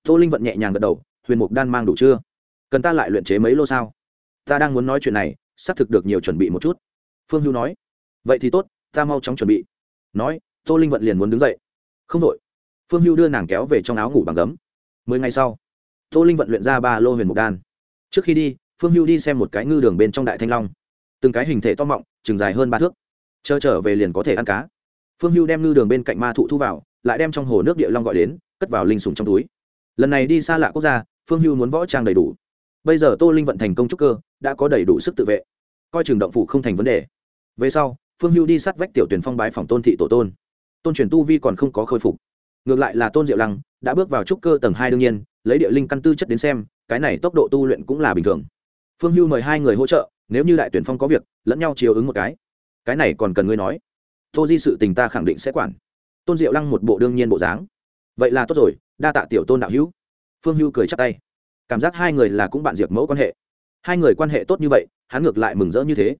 Tô linh vận nhẹ nhàng gật đầu, huyền mục đan mang đủ chưa? Cần ta lại luyện chế mấy lô sao? Ta đang muốn nói chuyện này, xác thực được nhiều chuẩn bị một chút. Phương hưu nói, vậy thì tốt, ta mau chóng chuẩn bị. Nói, tô linh vận liền muốn đứng dậy. Không đội. Phương hưu đưa nàng kéo về trong áo ngủ bằng gấm. Mười ngày sau, tô linh vận luyện ra ba lô huyền mục đan. Trước khi đi, phương hưu đi xem một cái ngư đường bên trong đại thanh long. Từng cái hình thể to mọng, chừng dài hơn ba thước. Chờ trở về liền có thể ăn cá phương hưu đem ngư đường bên cạnh ma thụ thu vào, lại đem trong hồ nước địa long gọi đến, cất vào linh sùng trong túi. Lần này đi xa lạ quốc gia, phương hưu muốn võ trang đầy đủ. Bây giờ tô linh vận thành công trúc cơ, đã có đầy đủ sức tự vệ. Coi trường động phủ không thành vấn đề. Về sau, phương hưu đi sát vách tiểu tuyển phong bái phòng tôn thị tổ tôn. Tôn truyền tu vi còn không có khôi phục. Ngược lại là tôn diệu lăng, đã bước vào trúc cơ tầng hai đương nhiên, lấy địa linh căn tư chất đến xem, cái này tốc độ tu luyện cũng là bình thường. Phương hưu mời hai người hỗ trợ, nếu như đại tuyển phong có việc, lẫn nhau chiều ứng một cái. Cái này còn cần ngươi nói tô di sự tình ta khẳng định sẽ quản. Tôn diệu lăng một bộ đương nhiên bộ dáng. Vậy là tốt rồi, đa tạ tiểu tôn đạo hữu. Phương hưu cười chắp tay. Cảm giác hai người là cũng bạn diệp mẫu quan hệ. Hai người quan hệ tốt như vậy, hắn ngược lại mừng rỡ như thế.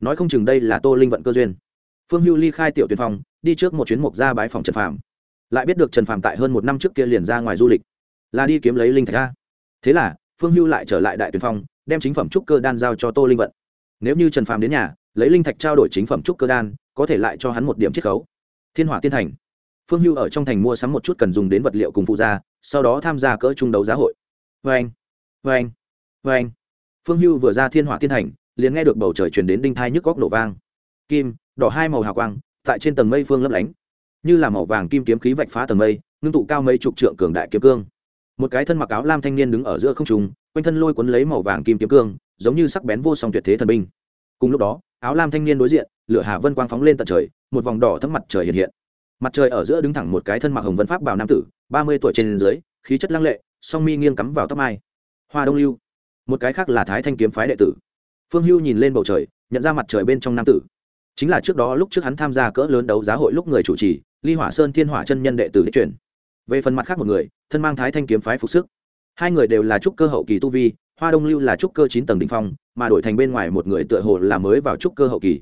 Nói không chừng đây là tô linh vận cơ duyên. Phương hưu ly khai tiểu tuyên phong đi trước một chuyến mục ra bãi phòng trần phàm. Lại biết được trần phàm tại hơn một năm trước kia liền ra ngoài du lịch. Là đi kiếm lấy linh thạch ra thế là, phương hưu lại trở lại đại tuyên phong đem chính phẩm trúc cơ đan giao cho tô linh vận. Nếu như trần phàm đến nhà, lấy linh thạch trao đổi chính phẩm trúc cơ đan có thể lại cho hắn một điểm chiết khấu. Thiên hỏa tiên thành. Phương hưu ở trong thành mua sắm một chút cần dùng đến vật liệu cùng phụ gia, sau đó tham gia cỡ trung đấu giá hội. Vê anh vê anh vê anh. Phương hưu vừa ra thiên hỏa tiên thành, liền nghe được bầu trời chuyển đến đinh thai nhức góc nổ vang. Kim, đỏ hai màu hào quang, tại trên tầng mây phương lấp lánh. Như là màu vàng kim kiếm khí vạch phá tầng mây, ngưng tụ cao mấy chục trượng cường đại kiếm cương. Một cái thân mặc áo lam thanh niên đứng ở giữa không trùng quanh thân lôi cuốn lấy màu vàng kim kiếm cương, giống như sắc bén vô song tuyệt thế thần binh. Cùng lúc đó, áo lam thanh niên đối diện lửa hà vân quang phóng lên tận trời, một vòng đỏ thấm mặt trời hiện hiện. Mặt trời ở giữa đứng thẳng một cái thân mặc hồng vân pháp bảo nam tử, ba mươi tuổi trên dưới, khí chất lăng lệ, song mi nghiêng cắm vào tóc mai. Hoa đông lưu. Một cái khác là thái thanh kiếm phái đệ tử. Phương hưu nhìn lên bầu trời, nhận ra mặt trời bên trong nam tử. Chính là trước đó lúc trước hắn tham gia cỡ lớn đấu giá hội lúc người chủ trì, ly hỏa sơn thiên hỏa chân nhân đệ tử đích truyền về phần mặt khác một người, thân mang thái thanh kiếm phái phục sức. Hai người đều là trúc cơ hậu kỳ tu vi, hoa đông lưu là trúc cơ chín tầng đ ỉ n h phong, mà đổi thành bên ngoài một người tựa hồ là mới vào trúc cơ hậu kỳ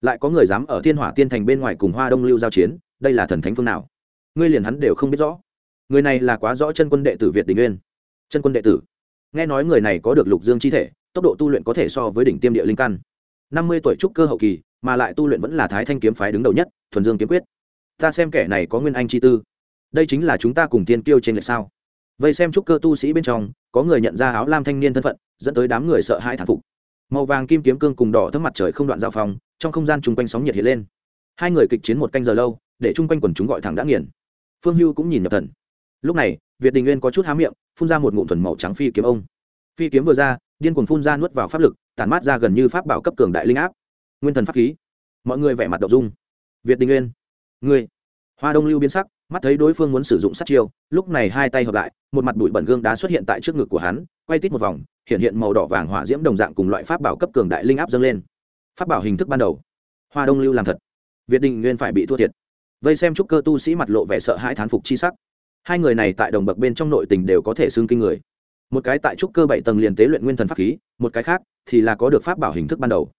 lại có người dám ở thiên hỏa tiên thành bên ngoài cùng hoa đông lưu giao chiến, đây là thần thánh phương nào? Ngươi liền hắn đều không biết rõ. Người này là quá rõ chân quân đệ tử việt đình nguyên. Chân quân đệ tử. Nghe nói người này có được lục dương chi thể, tốc độ tu luyện có thể so với đỉnh tiêm địa linh căn. Năm mươi tuổi trúc cơ hậu kỳ, mà lại tu luyện vẫn là thái thanh kiếm phái đứng đầu nhất, thuần dương kiếm quyết. Ta xem kẻ này có nguyên anh chi tư. Đây chính là chúng ta cùng tiên kiêu trên lệch sao? Vậy xem trúc cơ tu sĩ bên trong, có người nhận ra áo lam thanh niên thân phận, dẫn tới đám người sợ hãi thản phục. Màu vàng kim kiếm cương cùng đỏ thấm mặt trời không đoạn giao phong trong không gian chung quanh sóng nhiệt hiện lên. Hai người kịch chiến một canh giờ lâu, để chung quanh quần chúng gọi thẳng đã nghiền. Phương hưu cũng nhìn nhập thần. Lúc này, việt đình nguyên có chút há miệng, phun ra một ngụm thuần màu trắng phi kiếm ông. Phi kiếm vừa ra, điên cuồng phun ra nuốt vào pháp lực, tản mát ra gần như pháp bảo cấp cường đại linh áp. Nguyên thần pháp khí. Mọi người vẻ mặt đậu dung. Việt đình nguyên người hoa đông lưu biến sắc, mắt thấy đối phương muốn sử dụng sát chiêu, lúc này hai tay hợp lại, một mặt bụi bẩn gương đá xuất hiện tại trước ngực của hắn, quay tít một vòng, hiện hiện màu đỏ vàng hỏa diễm đồng dạng cùng loại pháp bảo cấp cường đại linh áp dâng lên pháp bảo hình thức ban đầu. Hoa đông lưu làm thật. Việt đình nguyên phải bị thua thiệt. Vây xem trúc cơ tu sĩ mặt lộ vẻ sợ hãi thán phục chi sắc. Hai người này tại đồng bậc bên trong nội tình đều có thể xưng kinh người. Một cái tại trúc cơ bảy tầng liền tế luyện nguyên thần pháp khí, một cái khác thì là có được pháp bảo hình thức ban đầu.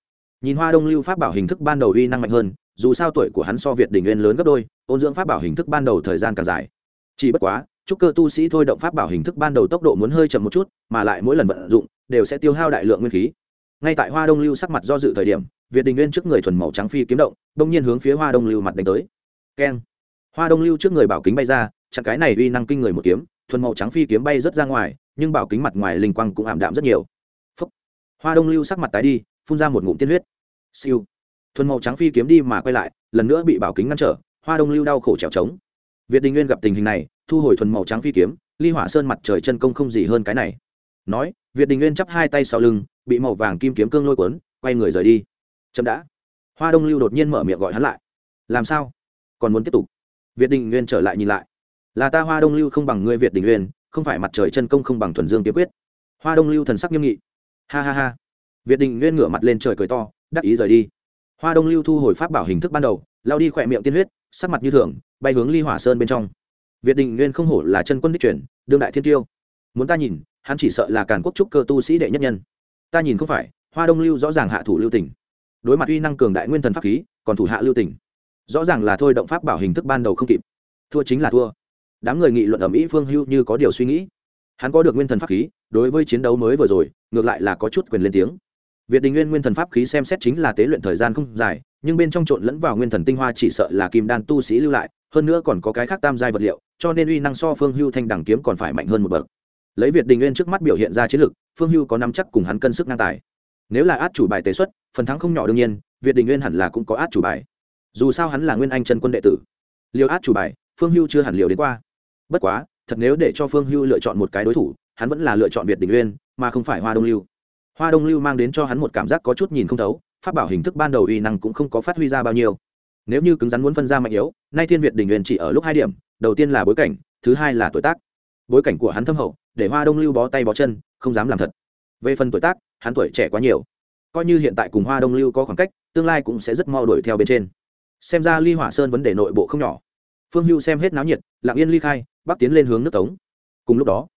Nhìn hoa đông lưu pháp bảo hình thức ban đầu uy năng mạnh hơn, dù sao tuổi của hắn so việt đình nguyên lớn gấp đôi, ôn dưỡng pháp bảo hình thức ban đầu thời gian càng dài. Chỉ bất quá, trúc cơ tu sĩ thôi động pháp bảo hình thức ban đầu tốc độ muốn hơi chậm một chút, mà lại mỗi lần vận dụng, đều sẽ tiêu hao đại lượng nguyên khí ngay tại hoa đông lưu sắc mặt do dự thời điểm, việt đình nguyên trước người thuần màu trắng phi kiếm động đông nhiên hướng phía hoa đông lưu mặt đánh tới. Keng! Hoa đông lưu trước người bảo kính bay ra, chặn cái này uy năng kinh người một kiếm, thuần màu trắng phi kiếm bay rất ra ngoài, nhưng bảo kính mặt ngoài linh quang cũng ảm đạm rất nhiều. Phúc. hoa đông lưu sắc mặt tái đi, phun ra một ngụm tiên huyết. Siêu! Thuần màu trắng phi kiếm đi mà quay lại, lần nữa bị bảo kính ngăn trở, hoa đông lưu đau khổ trèo trống. Việt đình nguyên gặp tình hình này, thu hồi thuần màu trắng phi kiếm, ly hỏa sơn mặt trời chân công không gì hơn cái này. Nói, việt đình nguyên chắp hai tay sau lưng bị màu vàng kim kiếm cương lôi cuốn, quay người rời đi. Chậm đã. Hoa đông lưu đột nhiên mở miệng gọi hắn lại. Làm sao? Còn muốn tiếp tục? Việt đình nguyên trở lại nhìn lại. Là ta hoa đông lưu không bằng ngươi việt đình nguyên, không phải mặt trời chân công không bằng thuần dương kiếm quyết. Hoa đông lưu thần sắc nghiêm nghị. Ha ha ha. Việt đình nguyên ngửa mặt lên trời cười to, đắc ý rời đi. Hoa đông lưu thu hồi pháp bảo hình thức ban đầu lao đi khỏe miệng tiên huyết, sắc mặt như thường, bay hướng ly hỏa sơn bên trong. Việt đình nguyên không hổ là chân quân đích truyền, đương đại thiên tiêu. Muốn ta nhìn, hắn chỉ sợ là càn quốc trúc cơ tu sĩ đệ nhất nhân ta nhìn không phải, hoa đông lưu rõ ràng hạ thủ lưu tỉnh đối mặt uy năng cường đại nguyên thần pháp khí, còn thủ hạ lưu tỉnh rõ ràng là thôi động pháp bảo hình thức ban đầu không kịp. Thua chính là thua. Đám người nghị luận ở mỹ phương hưu như có điều suy nghĩ. Hắn có được nguyên thần pháp khí, đối với chiến đấu mới vừa rồi, ngược lại là có chút quyền lên tiếng. Việt đình nguyên nguyên thần pháp khí xem xét chính là tế luyện thời gian không dài, nhưng bên trong trộn lẫn vào nguyên thần tinh hoa chỉ sợ là kim đan tu sĩ lưu lại, hơn nữa còn có cái khác tam giai vật liệu, cho nên uy năng so phương hưu thanh đẳng kiếm còn phải mạnh hơn một bậc lấy việt đình nguyên trước mắt biểu hiện ra chiến lược phương hưu có năm chắc cùng hắn cân sức ngang tài. Nếu là át chủ bài tế xuất, phần thắng không nhỏ đương nhiên, việt đình nguyên hẳn là cũng có át chủ bài. Dù sao hắn là nguyên anh chân quân đệ tử. Liều át chủ bài, phương hưu chưa hẳn liều đến qua. Bất quá, thật nếu để cho phương hưu lựa chọn một cái đối thủ, hắn vẫn là lựa chọn việt đình nguyên, mà không phải hoa đông lưu. Hoa đông lưu mang đến cho hắn một cảm giác có chút nhìn không thấu phát bảo hình thức ban đầu uy năng cũng không có phát huy ra bao nhiêu. Nếu như cứng rắn muốn phân ra mạnh yếu, nay thiên việt đình nguyên chỉ ở lúc hai điểm, đầu tiên là bối cảnh, thứ hai là tuổi tác bối cảnh của hắn thâm hậu, để hoa đông lưu bó tay bó chân, không dám làm thật. Về phần tuổi tác, hắn tuổi trẻ quá nhiều. Coi như hiện tại cùng hoa đông lưu có khoảng cách, tương lai cũng sẽ rất mau đuổi theo bên trên. Xem ra ly hỏa sơn vấn đề nội bộ không nhỏ. Phương hưu xem hết náo nhiệt, lặng yên ly khai, bắc tiến lên hướng nước tống. Cùng lúc đó,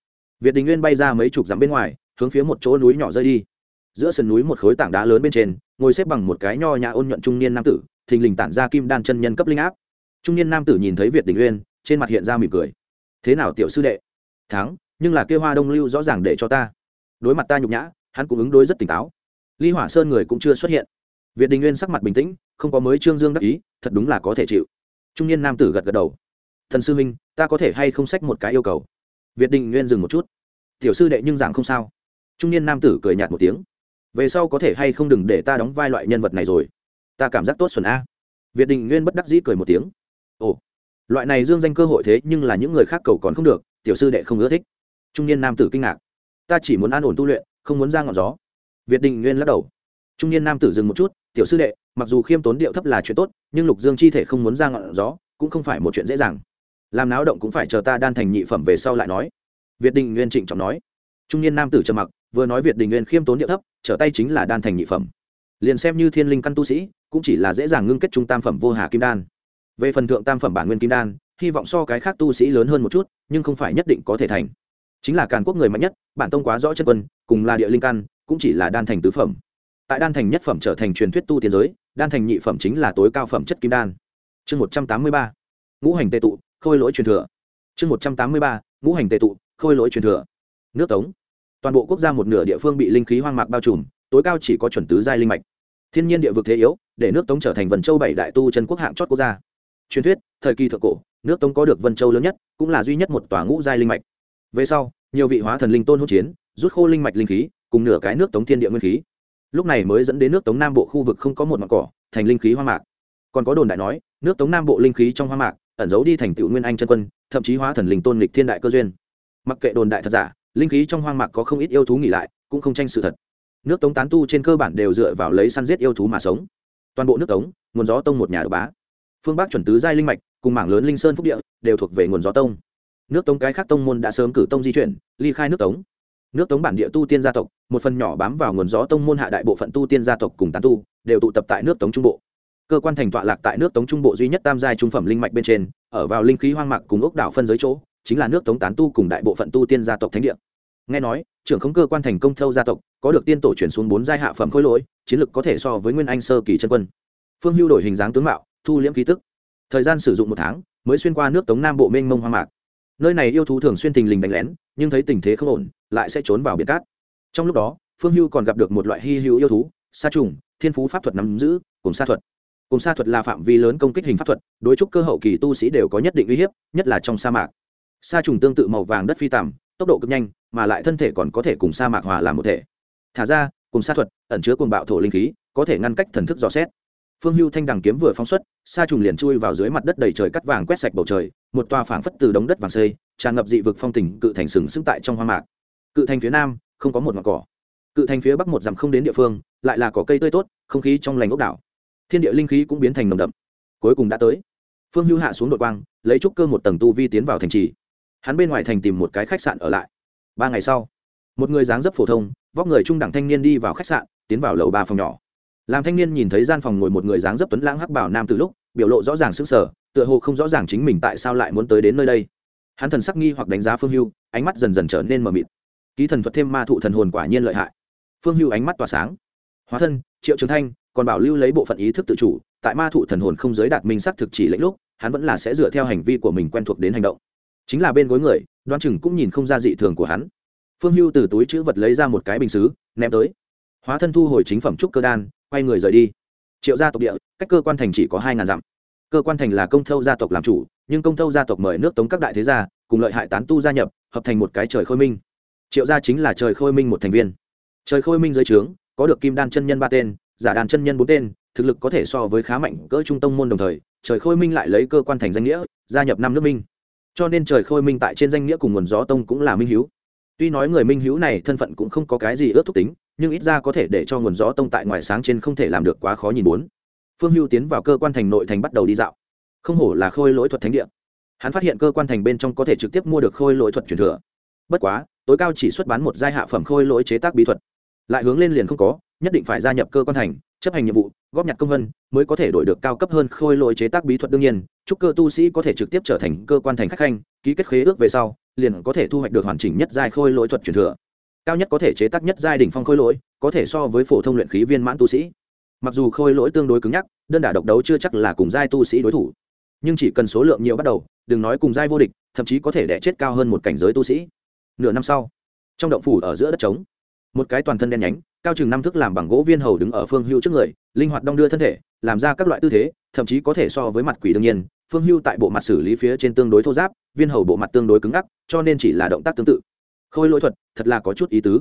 việt đình nguyên bay ra mấy chục dặm bên ngoài, hướng phía một chỗ núi nhỏ rơi đi. Giữa sườn núi một khối tảng đá lớn bên trên, ngồi xếp bằng một cái nho nhã ôn nhuận trung niên nam tử, thình lình tản ra kim đan chân nhân cấp linh áp. Trung niên nam tử nhìn thấy việt đình uyên trên mặt hiện ra mỉm cười. Thế nào, tiểu sư đệ? Thắng, nhưng là kêu hoa đông lưu rõ ràng để cho ta. Đối mặt ta nhục nhã, hắn cũng ứng đối rất tỉnh táo. Ly hỏa sơn người cũng chưa xuất hiện. Việt đình nguyên sắc mặt bình tĩnh, không có mới trương dương đắc ý, thật đúng là có thể chịu. Trung niên nam tử gật gật đầu. Thần sư huynh, ta có thể hay không sách một cái yêu cầu? Việt đình nguyên dừng một chút. Tiểu sư đệ nhưng giảng không sao. Trung niên nam tử cười nhạt một tiếng. Về sau có thể hay không đừng để ta đóng vai loại nhân vật này rồi. Ta cảm giác tốt xuẩn a. Việt đình nguyên bất đắc dĩ cười một tiếng. Ồ, loại này dương danh cơ hội thế nhưng là những người khác cầu còn không được tiểu sư đệ không ưa thích. Trung niên nam tử kinh ngạc. Ta chỉ muốn an ổn tu luyện, không muốn ra ngọn gió. Việt đình nguyên lắc đầu. Trung niên nam tử dừng một chút, tiểu sư đệ, mặc dù khiêm tốn điệu thấp là chuyện tốt, nhưng lục dương chi thể không muốn ra ngọn gió, cũng không phải một chuyện dễ dàng. Làm náo động cũng phải chờ ta đan thành nhị phẩm về sau lại nói. Việt đình nguyên trịnh trọng nói. Trung niên nam tử trầm mặc, vừa nói việt đình nguyên khiêm tốn điệu thấp, trở tay chính là đan thành nhị phẩm. Liền xem như thiên linh căn tu sĩ, cũng chỉ là dễ dàng ngưng kết trung tam phẩm vô hà kim đan. Về phần thượng tam phẩm bản nguyên kim đan hy vọng so cái khác tu sĩ lớn hơn một chút, nhưng không phải nhất định có thể thành. Chính là càn quốc người mạnh nhất, bản tông quá rõ chân quân, cùng là địa linh căn, cũng chỉ là đan thành tứ phẩm. Tại đan thành nhất phẩm trở thành truyền thuyết tu tiến giới, đan thành nhị phẩm chính là tối cao phẩm chất kim đan. Chương một trăm tám mươi ba. Ngũ hành tệ tụ, khôi lỗi truyền thừa. Chương một trăm tám mươi ba. Ngũ hành tệ tụ, khôi lỗi truyền thừa. Nước tống. Toàn bộ quốc gia một nửa địa phương bị linh khí hoang mạc bao trùm, tối cao chỉ có chuẩn tứ giai linh mạch. Thiên nhiên địa vực thế yếu, để nước tống trở thành vần châu bảy đại tu chân quốc hạng chót quốc gia. Truyền thuyết, thời kỳ thượng cổ nước tống có được vân châu lớn nhất, cũng là duy nhất một tòa ngũ giai linh mạch. Về sau, nhiều vị hóa thần linh tôn hỗn chiến, rút khô linh mạch linh khí, cùng nửa cái nước tống thiên địa nguyên khí. Lúc này mới dẫn đến nước tống nam bộ khu vực không có một mặt cỏ, thành linh khí hoang mạc. Còn có đồn đại nói, nước tống nam bộ linh khí trong hoa mạc, ẩn giấu đi thành tựu nguyên anh chân quân, thậm chí hóa thần linh tôn lịch thiên đại cơ duyên. Mặc kệ đồn đại thật giả, linh khí trong hoang mạc có không ít yêu thú nghỉ lại, cũng không tranh sự thật. Nước tống tán tu trên cơ bản đều dựa vào lấy săn giết yêu thú mà sống. Toàn bộ nước tống, nguồn gió tông một nhà đ bá. Phương bắc chuẩn tứ giai linh mạch cùng mảng lớn linh sơn phúc địa đều thuộc về nguồn gió tông. Nước tống cái khác tông môn đã sớm cử tông di chuyển, ly khai nước tống. Nước tống bản địa tu tiên gia tộc, một phần nhỏ bám vào nguồn gió tông môn hạ đại bộ phận tu tiên gia tộc cùng tán tu, đều tụ tập tại nước tống trung bộ. Cơ quan thành tọa lạc tại nước tống trung bộ duy nhất tam giai trung phẩm linh mạch bên trên, ở vào linh khí hoang mạc cùng ốc đảo phân giới chỗ, chính là nước tống tán tu cùng đại bộ phận tu tiên gia tộc thánh địa. Nghe nói, trưởng khống cơ quan thành công thâu gia tộc, có được tiên tổ chuyển xuống bốn giai hạ phẩm khối lỗi, chiến lực có thể so với nguyên anh sơ kỳ chân quân. Phương hưu đổi hình dáng tướng mạo, thu liễm ký tức thời gian sử dụng một tháng, mới xuyên qua nước tống nam bộ mênh mông hoang mạc. Nơi này yêu thú thường xuyên tình lình đánh lén, nhưng thấy tình thế không ổn, lại sẽ trốn vào biển cát. Trong lúc đó, phương hưu còn gặp được một loại hy hữu yêu thú, sa trùng, thiên phú pháp thuật nắm giữ, cùng sa thuật. Cùng sa thuật là phạm vi lớn công kích hình pháp thuật, đối trúc cơ hậu kỳ tu sĩ đều có nhất định uy hiếp, nhất là trong sa mạc. Sa trùng tương tự màu vàng đất phi tằm, tốc độ cực nhanh, mà lại thân thể còn có thể cùng sa mạc hòa làm một thể. Thả ra, cùng sa thuật, ẩn chứa cuồng bạo thổ linh khí, có thể ngăn cách thần thức dò xét phương hưu thanh đằng kiếm vừa phóng xuất, sa trùng liền chui vào dưới mặt đất đầy trời cắt vàng quét sạch bầu trời, một tòa phảng phất từ đống đất vàng xây, tràn ngập dị vực phong tình, cự thành sừng sững tại trong hoa mạc. Cự thành phía nam, không có một ngọn cỏ. Cự thành phía bắc một dặm không đến địa phương, lại là cỏ cây tươi tốt, không khí trong lành ốc đảo. Thiên địa linh khí cũng biến thành nồng đậm. Cuối cùng đã tới. Phương hưu hạ xuống đội quang, lấy trúc cơ một tầng tu vi tiến vào thành trì. Hắn bên ngoài thành tìm một cái khách sạn ở lại. Ba ngày sau, một người dáng dấp phổ thông, vóc người trung đẳng thanh niên đi vào khách sạn, tiến vào lầu ba phòng nhỏ làm thanh niên nhìn thấy gian phòng ngồi một người dáng dấp tuấn lãng hắc bảo nam từ lúc, biểu lộ rõ ràng sững sờ, tựa hồ không rõ ràng chính mình tại sao lại muốn tới đến nơi đây. Hắn thần sắc nghi hoặc đánh giá phương hưu, ánh mắt dần dần trở nên mờ mịt. Ký thần thuật thêm ma thụ thần hồn quả nhiên lợi hại. Phương hưu ánh mắt tỏa sáng. Hóa thân, triệu trường thanh, còn bảo lưu lấy bộ phận ý thức tự chủ, tại ma thụ thần hồn không giới đạt minh sắc thực chỉ lệnh lúc, hắn vẫn là sẽ dựa theo hành vi của mình quen thuộc đến hành động. Chính là bên gối người đoan chừng cũng nhìn không ra dị thường của hắn. Phương hưu từ túi chữ vật lấy ra một cái bình xứ, ném tới. Hóa thân thu hồi chính phẩm trúc cơ đan quay người rời đi. Triệu gia tộc địa, cách cơ quan thành chỉ có hai ngàn dặm. Cơ quan thành là công thâu gia tộc làm chủ, nhưng công thâu gia tộc mời nước tống các đại thế gia, cùng lợi hại tán tu gia nhập, hợp thành một cái trời khôi minh. Triệu gia chính là trời khôi minh một thành viên. Trời khôi minh dưới trướng, có được kim đan chân nhân ba tên, giả đàn chân nhân bốn tên, thực lực có thể so với khá mạnh cỡ trung tông môn đồng thời, trời khôi minh lại lấy cơ quan thành danh nghĩa, gia nhập năm nước minh. Cho nên trời khôi minh tại trên danh nghĩa cùng nguồn gió tông cũng là minh h tuy nói người minh h này thân phận cũng không có cái gì ước thúc tính nhưng ít ra có thể để cho nguồn gió tông tại ngoài sáng trên không thể làm được quá khó nhìn bốn. Phương hưu tiến vào cơ quan thành nội thành bắt đầu đi dạo. Không hổ là khôi lỗi thuật thánh địa. Hắn phát hiện cơ quan thành bên trong có thể trực tiếp mua được khôi lỗi thuật truyền thừa. Bất quá, tối cao chỉ xuất bán một giai hạ phẩm khôi lỗi chế tác bí thuật. Lại hướng lên liền không có, nhất định phải gia nhập cơ quan thành, chấp hành nhiệm vụ, góp nhặt công vân, mới có thể đổi được cao cấp hơn khôi lỗi chế tác bí thuật đương nhiên. Chúc cơ tu sĩ có thể trực tiếp trở thành cơ quan thành khách khanh, ký kết khế ước về sau, liền có thể thu hoạch được hoàn chỉnh nhất giai khôi lỗi thuật truyền thừa cao nhất có thể chế tác nhất giai đỉnh phong khôi lỗi, có thể so với phổ thông luyện khí viên mãn tu sĩ. Mặc dù khôi lỗi tương đối cứng nhắc, đơn đả độc đấu chưa chắc là cùng giai tu sĩ đối thủ. Nhưng chỉ cần số lượng nhiều bắt đầu, đừng nói cùng giai vô địch, thậm chí có thể đẻ chết cao hơn một cảnh giới tu sĩ. Nửa năm sau, trong động phủ ở giữa đất trống, một cái toàn thân đen nhánh, cao chừng năm thước làm bằng gỗ viên hầu đứng ở phương hưu trước người, linh hoạt đong đưa thân thể, làm ra các loại tư thế, thậm chí có thể so với mặt quỷ đương nhiên. Phương hưu tại bộ mặt xử lý phía trên tương đối thô giáp, viên hầu bộ mặt tương đối cứng ngắc, cho nên chỉ là động tác tương tự khôi lỗi thuật, thật là có chút ý tứ.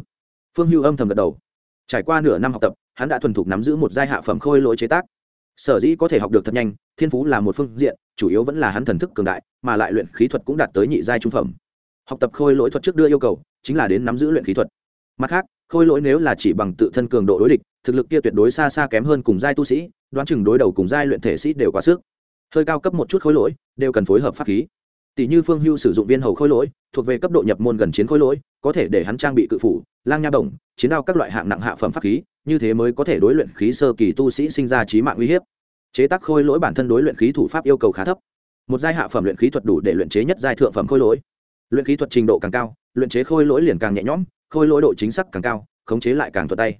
Phương hưu âm thầm gật đầu. Trải qua nửa năm học tập, hắn đã thuần thục nắm giữ một giai hạ phẩm khôi lỗi chế tác. Sở dĩ có thể học được thật nhanh, thiên phú là một phương diện, chủ yếu vẫn là hắn thần thức cường đại, mà lại luyện khí thuật cũng đạt tới nhị giai trung phẩm. Học tập khôi lỗi thuật trước đưa yêu cầu, chính là đến nắm giữ luyện khí thuật. Mặt khác, khôi lỗi nếu là chỉ bằng tự thân cường độ đối địch, thực lực kia tuyệt đối xa xa kém hơn cùng giai tu sĩ, đoán chừng đối đầu cùng giai luyện thể sĩ đều quá sức. Hơi cao cấp một chút khối lỗi, đều cần phối hợp pháp khí tỷ như phương hưu sử dụng viên hầu khôi lỗi, thuộc về cấp độ nhập môn gần chiến khôi lỗi, có thể để hắn trang bị cự phủ, lang nha bổng, chiến đao các loại hạng nặng hạ phẩm pháp khí, như thế mới có thể đối luyện khí sơ kỳ tu sĩ sinh ra trí mạng uy hiếp. Chế tác khôi lỗi bản thân đối luyện khí thủ pháp yêu cầu khá thấp. Một giai hạ phẩm luyện khí thuật đủ để luyện chế nhất giai thượng phẩm khôi lỗi. Luyện khí thuật trình độ càng cao, luyện chế khôi lỗi liền càng nhẹ nhõm, khôi lỗi độ chính xác càng cao, khống chế lại càng thuật tay.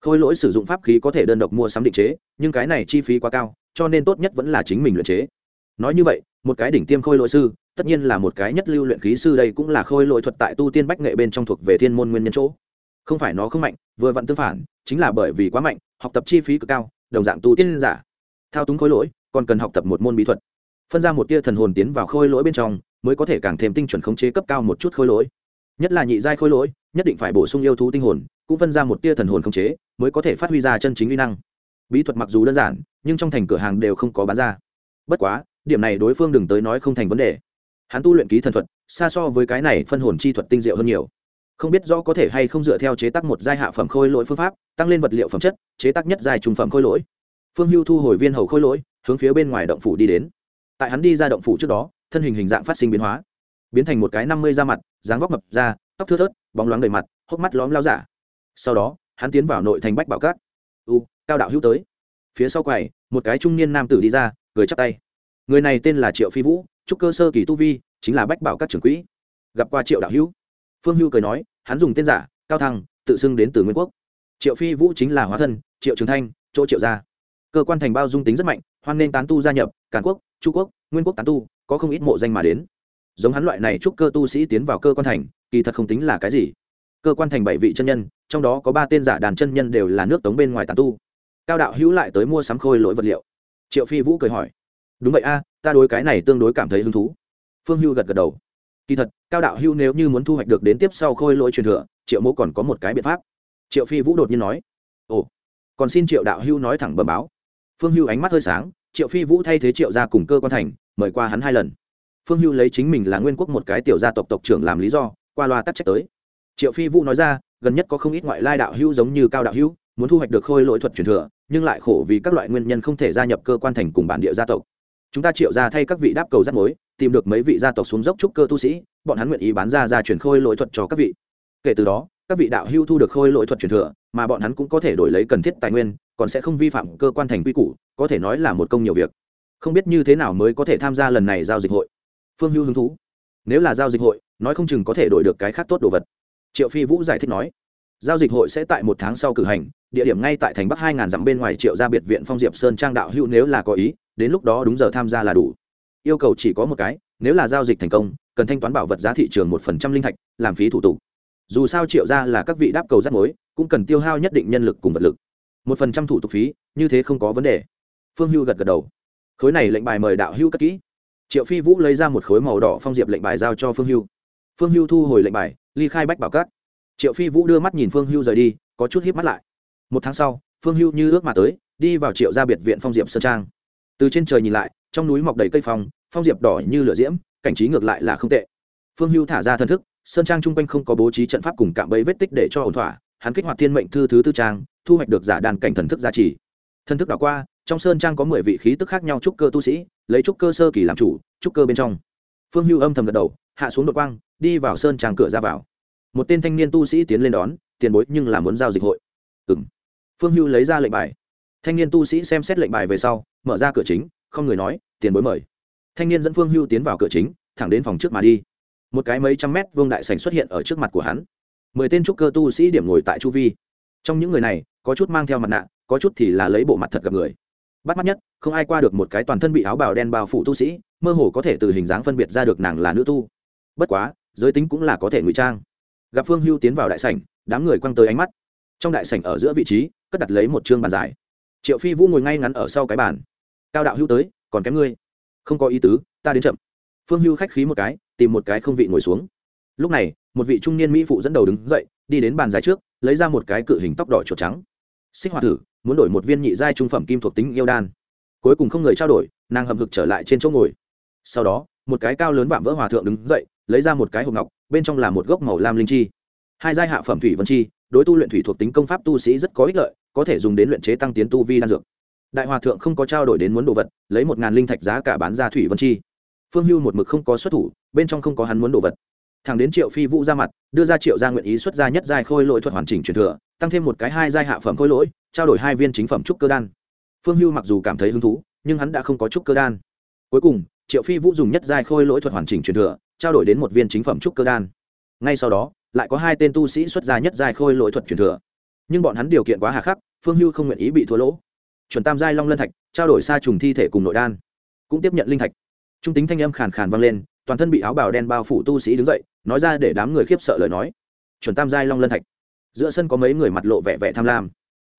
Khôi lỗi sử dụng pháp khí có thể đơn độc mua sắm định chế, nhưng cái này chi phí quá cao, cho nên tốt nhất vẫn là chính mình luyện chế. Nói như vậy, một cái đỉnh tiêm khôi lỗi sư tất nhiên là một cái nhất lưu luyện khí sư đây cũng là khôi lỗi thuật tại tu tiên bách nghệ bên trong thuộc về thiên môn nguyên nhân chỗ. Không phải nó không mạnh, vừa vặn tương phản, chính là bởi vì quá mạnh, học tập chi phí cực cao, đồng dạng tu tiên giả. Thao túng khôi lỗi, còn cần học tập một môn bí thuật. Phân ra một tia thần hồn tiến vào khôi lỗi bên trong, mới có thể càng thêm tinh chuẩn khống chế cấp cao một chút khôi lỗi. Nhất là nhị giai khôi lỗi, nhất định phải bổ sung yêu thú tinh hồn, cũng phân ra một tia thần hồn khống chế, mới có thể phát huy ra chân chính uy năng. Bí thuật mặc dù đơn giản, nhưng trong thành cửa hàng đều không có bán ra. Bất quá, điểm này đối phương đừng tới nói không thành vấn đề hắn tu luyện ký thần thuật, xa so với cái này phân hồn chi thuật tinh diệu hơn nhiều. Không biết rõ có thể hay không dựa theo chế tác một giai hạ phẩm khôi lỗi phương pháp, tăng lên vật liệu phẩm chất, chế tác nhất giai trung phẩm khôi lỗi. Phương hưu thu hồi viên hầu khôi lỗi, hướng phía bên ngoài động phủ đi đến. Tại hắn đi ra động phủ trước đó, thân hình hình dạng phát sinh biến hóa. Biến thành một cái năm mươi da mặt, dáng vóc mập da, tóc thưa thớt, bóng loáng đầy mặt, hốc mắt lóm lao giả. Sau đó, hắn tiến vào nội thành bách bảo cát. U, cao đạo hữu tới. Phía sau quầy, một cái trung niên nam tử đi ra, cười chắp tay. Người này tên là triệu phi vũ trúc cơ sơ kỳ tu vi, chính là bách bảo các trưởng quỹ. Gặp qua triệu đạo hữu. Phương hưu cười nói, hắn dùng tên giả, cao thăng, tự xưng đến từ nguyên quốc. Triệu phi vũ chính là hóa thân, triệu trường thanh, chỗ triệu gia. Cơ quan thành bao dung tính rất mạnh, hoan nên tán tu gia nhập, càn quốc, chu quốc, nguyên quốc tán tu, có không ít mộ danh mà đến. Giống hắn loại này chúc cơ tu sĩ tiến vào cơ quan thành, kỳ thật không tính là cái gì. Cơ quan thành bảy vị chân nhân, trong đó có ba tên giả đàn chân nhân đều là nước tống bên ngoài tán tu. Cao đạo hữu lại tới mua sắm khôi lỗi vật liệu. Triệu phi vũ cười hỏi, đúng vậy a ta đối cái này tương đối cảm thấy hứng thú. Phương hưu gật gật đầu. Kỳ thật, cao đạo hưu nếu như muốn thu hoạch được đến tiếp sau khôi lỗi truyền thừa, triệu mô còn có một cái biện pháp. Triệu phi vũ đột nhiên nói, ồ, còn xin triệu đạo hưu nói thẳng bẩm báo. Phương hưu ánh mắt hơi sáng, triệu phi vũ thay thế triệu ra cùng cơ quan thành, mời qua hắn hai lần. Phương hưu lấy chính mình là nguyên quốc một cái tiểu gia tộc tộc trưởng làm lý do, qua loa tắc trách tới. Triệu phi vũ nói ra, gần nhất có không ít ngoại lai đạo hưu giống như cao đạo hưu, muốn thu hoạch được khôi lỗi thuật truyền thừa, nhưng lại khổ vì các loại nguyên nhân không thể gia nhập cơ quan thành cùng bản địa gia tộc chúng ta triệu ra thay các vị đáp cầu rắt mối, tìm được mấy vị gia tộc xuống dốc trúc cơ tu sĩ, bọn hắn nguyện ý bán ra ra chuyển khôi lỗi thuật cho các vị. Kể từ đó, các vị đạo hưu thu được khôi lỗi thuật truyền thừa, mà bọn hắn cũng có thể đổi lấy cần thiết tài nguyên, còn sẽ không vi phạm cơ quan thành quy củ, có thể nói là một công nhiều việc. Không biết như thế nào mới có thể tham gia lần này giao dịch hội. Phương hưu hứng thú. Nếu là giao dịch hội, nói không chừng có thể đổi được cái khác tốt đồ vật. Triệu phi vũ giải thích nói. Giao dịch hội sẽ tại một tháng sau cử hành, địa điểm ngay tại thành bắc hai ngàn dặm bên ngoài triệu gia biệt viện phong diệp sơn trang đạo hữu nếu là có ý đến lúc đó đúng giờ tham gia là đủ. Yêu cầu chỉ có một cái, nếu là giao dịch thành công, cần thanh toán bảo vật giá thị trường một phần trăm linh thạch, làm phí thủ tục. Dù sao triệu ra là các vị đáp cầu rắt mối, cũng cần tiêu hao nhất định nhân lực cùng vật lực. Một phần trăm thủ tục phí, như thế không có vấn đề. Phương hưu gật gật đầu. Khối này lệnh bài mời đạo hưu cất kỹ. Triệu phi vũ lấy ra một khối màu đỏ phong diệp lệnh bài giao cho phương hưu. Phương hưu thu hồi lệnh bài, ly khai bách bảo cát. Triệu phi vũ đưa mắt nhìn phương hưu rời đi, có chút hiếp mắt lại. Một tháng sau, phương hưu như ước mà tới, đi vào triệu gia biệt viện phong diệp sơn trang từ trên trời nhìn lại, trong núi mọc đầy cây phong phong diệp đỏ như lửa diễm, cảnh trí ngược lại là không tệ. Phương hưu thả ra thân thức, sơn trang chung quanh không có bố trí trận pháp cùng cạm bẫy vết tích để cho ổn thỏa, hắn kích hoạt thiên mệnh thư thứ tư trang, thu hoạch được giả đàn cảnh thần thức giá trị. Thân thức đảo qua, trong sơn trang có mười vị khí tức khác nhau trúc cơ tu sĩ, lấy trúc cơ sơ kỳ làm chủ, trúc cơ bên trong. Phương hưu âm thầm gật đầu, hạ xuống đột quang, đi vào sơn trang cửa ra vào. Một tên thanh niên tu sĩ tiến lên đón, tiền bối nhưng là muốn giao dịch hội. Ừ m phương hưu lấy ra lệnh bài thanh niên tu sĩ xem xét lệnh bài về sau, mở ra cửa chính, không người nói, tiền bối mời. Thanh niên dẫn phương hưu tiến vào cửa chính, thẳng đến phòng trước mà đi. Một cái mấy trăm mét vương đại sành xuất hiện ở trước mặt của hắn. Mười tên trúc cơ tu sĩ điểm ngồi tại chu vi. Trong những người này, có chút mang theo mặt nạ, có chút thì là lấy bộ mặt thật gặp người. Bắt mắt nhất, không ai qua được một cái toàn thân bị áo bào đen bao phủ tu sĩ, mơ hồ có thể từ hình dáng phân biệt ra được nàng là nữ tu. Bất quá, giới tính cũng là có thể ngụy trang. Gặp phương hưu tiến vào đại sảnh, đám người quăng tới ánh mắt. Trong đại sảnh ở giữa vị trí, cất đặt lấy một chương bàn dài triệu phi vũ ngồi ngay ngắn ở sau cái bàn. Cao đạo hưu tới, còn kém ngươi. Không có ý tứ, ta đến chậm. Phương hưu khách khí một cái, tìm một cái không vị ngồi xuống. Lúc này, một vị trung niên mỹ phụ dẫn đầu đứng dậy, đi đến bàn dài trước, lấy ra một cái cự hình tóc đỏ chuột trắng. Xích hoa thử muốn đổi một viên nhị giai trung phẩm kim thuộc tính yêu đan. Cuối cùng không người trao đổi, nàng hầm hực trở lại trên chỗ ngồi. Sau đó, một cái cao lớn vạm vỡ hòa thượng đứng dậy, lấy ra một cái hộp ngọc, bên trong là một gốc màu lam linh chi. Hai giai hạ phẩm thủy vân chi đối tu luyện thủy thuộc tính công pháp tu sĩ rất có ích lợi, có thể dùng đến luyện chế tăng tiến tu vi đan dược. Đại hòa thượng không có trao đổi đến muốn đồ vật, lấy một ngàn linh thạch giá cả bán ra thủy vân chi. Phương hưu một mực không có xuất thủ, bên trong không có hắn muốn đồ vật. Thằng đến triệu phi vũ ra mặt, đưa ra triệu gia nguyện ý xuất ra nhất giai khôi lỗi thuật hoàn chỉnh truyền thừa, tăng thêm một cái hai giai hạ phẩm khôi lỗi, trao đổi hai viên chính phẩm trúc cơ đan. Phương hưu mặc dù cảm thấy hứng thú, nhưng hắn đã không có trúc cơ đan. Cuối cùng, triệu phi vũ dùng nhất giai khôi lỗi thuật hoàn chỉnh truyền thừa, trao đổi đến một viên chính phẩm trúc cơ đan. Ngay sau đó lại có hai tên tu sĩ xuất gia nhất giai khôi lỗi thuật truyền thừa. Nhưng bọn hắn điều kiện quá hà khắc, phương hưu không nguyện ý bị thua lỗ. Chuẩn tam giai long lân thạch, trao đổi xa trùng thi thể cùng nội đan, cũng tiếp nhận linh thạch. Trung tính thanh âm khàn khàn vang lên, toàn thân bị áo bào đen bao phủ tu sĩ đứng dậy, nói ra để đám người khiếp sợ lời nói. Chuẩn tam giai long lân thạch. Giữa sân có mấy người mặt lộ vẻ vẻ tham lam.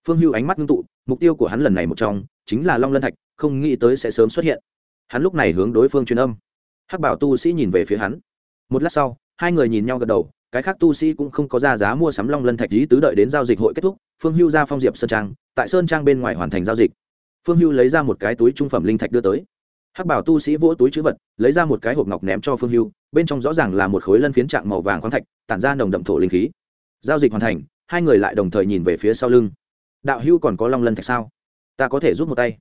Phương hưu ánh mắt ngưng tụ, mục tiêu của hắn lần này một trong, chính là long lân thạch, không nghĩ tới sẽ sớm xuất hiện. Hắn lúc này hướng đối phương truyền âm. Hắc bảo tu sĩ nhìn về phía hắn. Một lát sau, hai người nhìn nhau gật đầu cái khác tu sĩ cũng không có ra giá mua sắm long lân thạch lý tứ đợi đến giao dịch hội kết thúc, phương hưu ra phong diệp sơn trang, tại sơn trang bên ngoài hoàn thành giao dịch. Phương hưu lấy ra một cái túi trung phẩm linh thạch đưa tới. Hắc bảo tu sĩ vỗ túi chữ vật, lấy ra một cái hộp ngọc ném cho phương hưu, bên trong rõ ràng là một khối lân phiến trạng màu vàng khoáng thạch, tản ra nồng đậm thổ linh khí. Giao dịch hoàn thành, hai người lại đồng thời nhìn về phía sau lưng. Đạo hưu còn có long lân thạch sao? Ta có thể giúp một tay.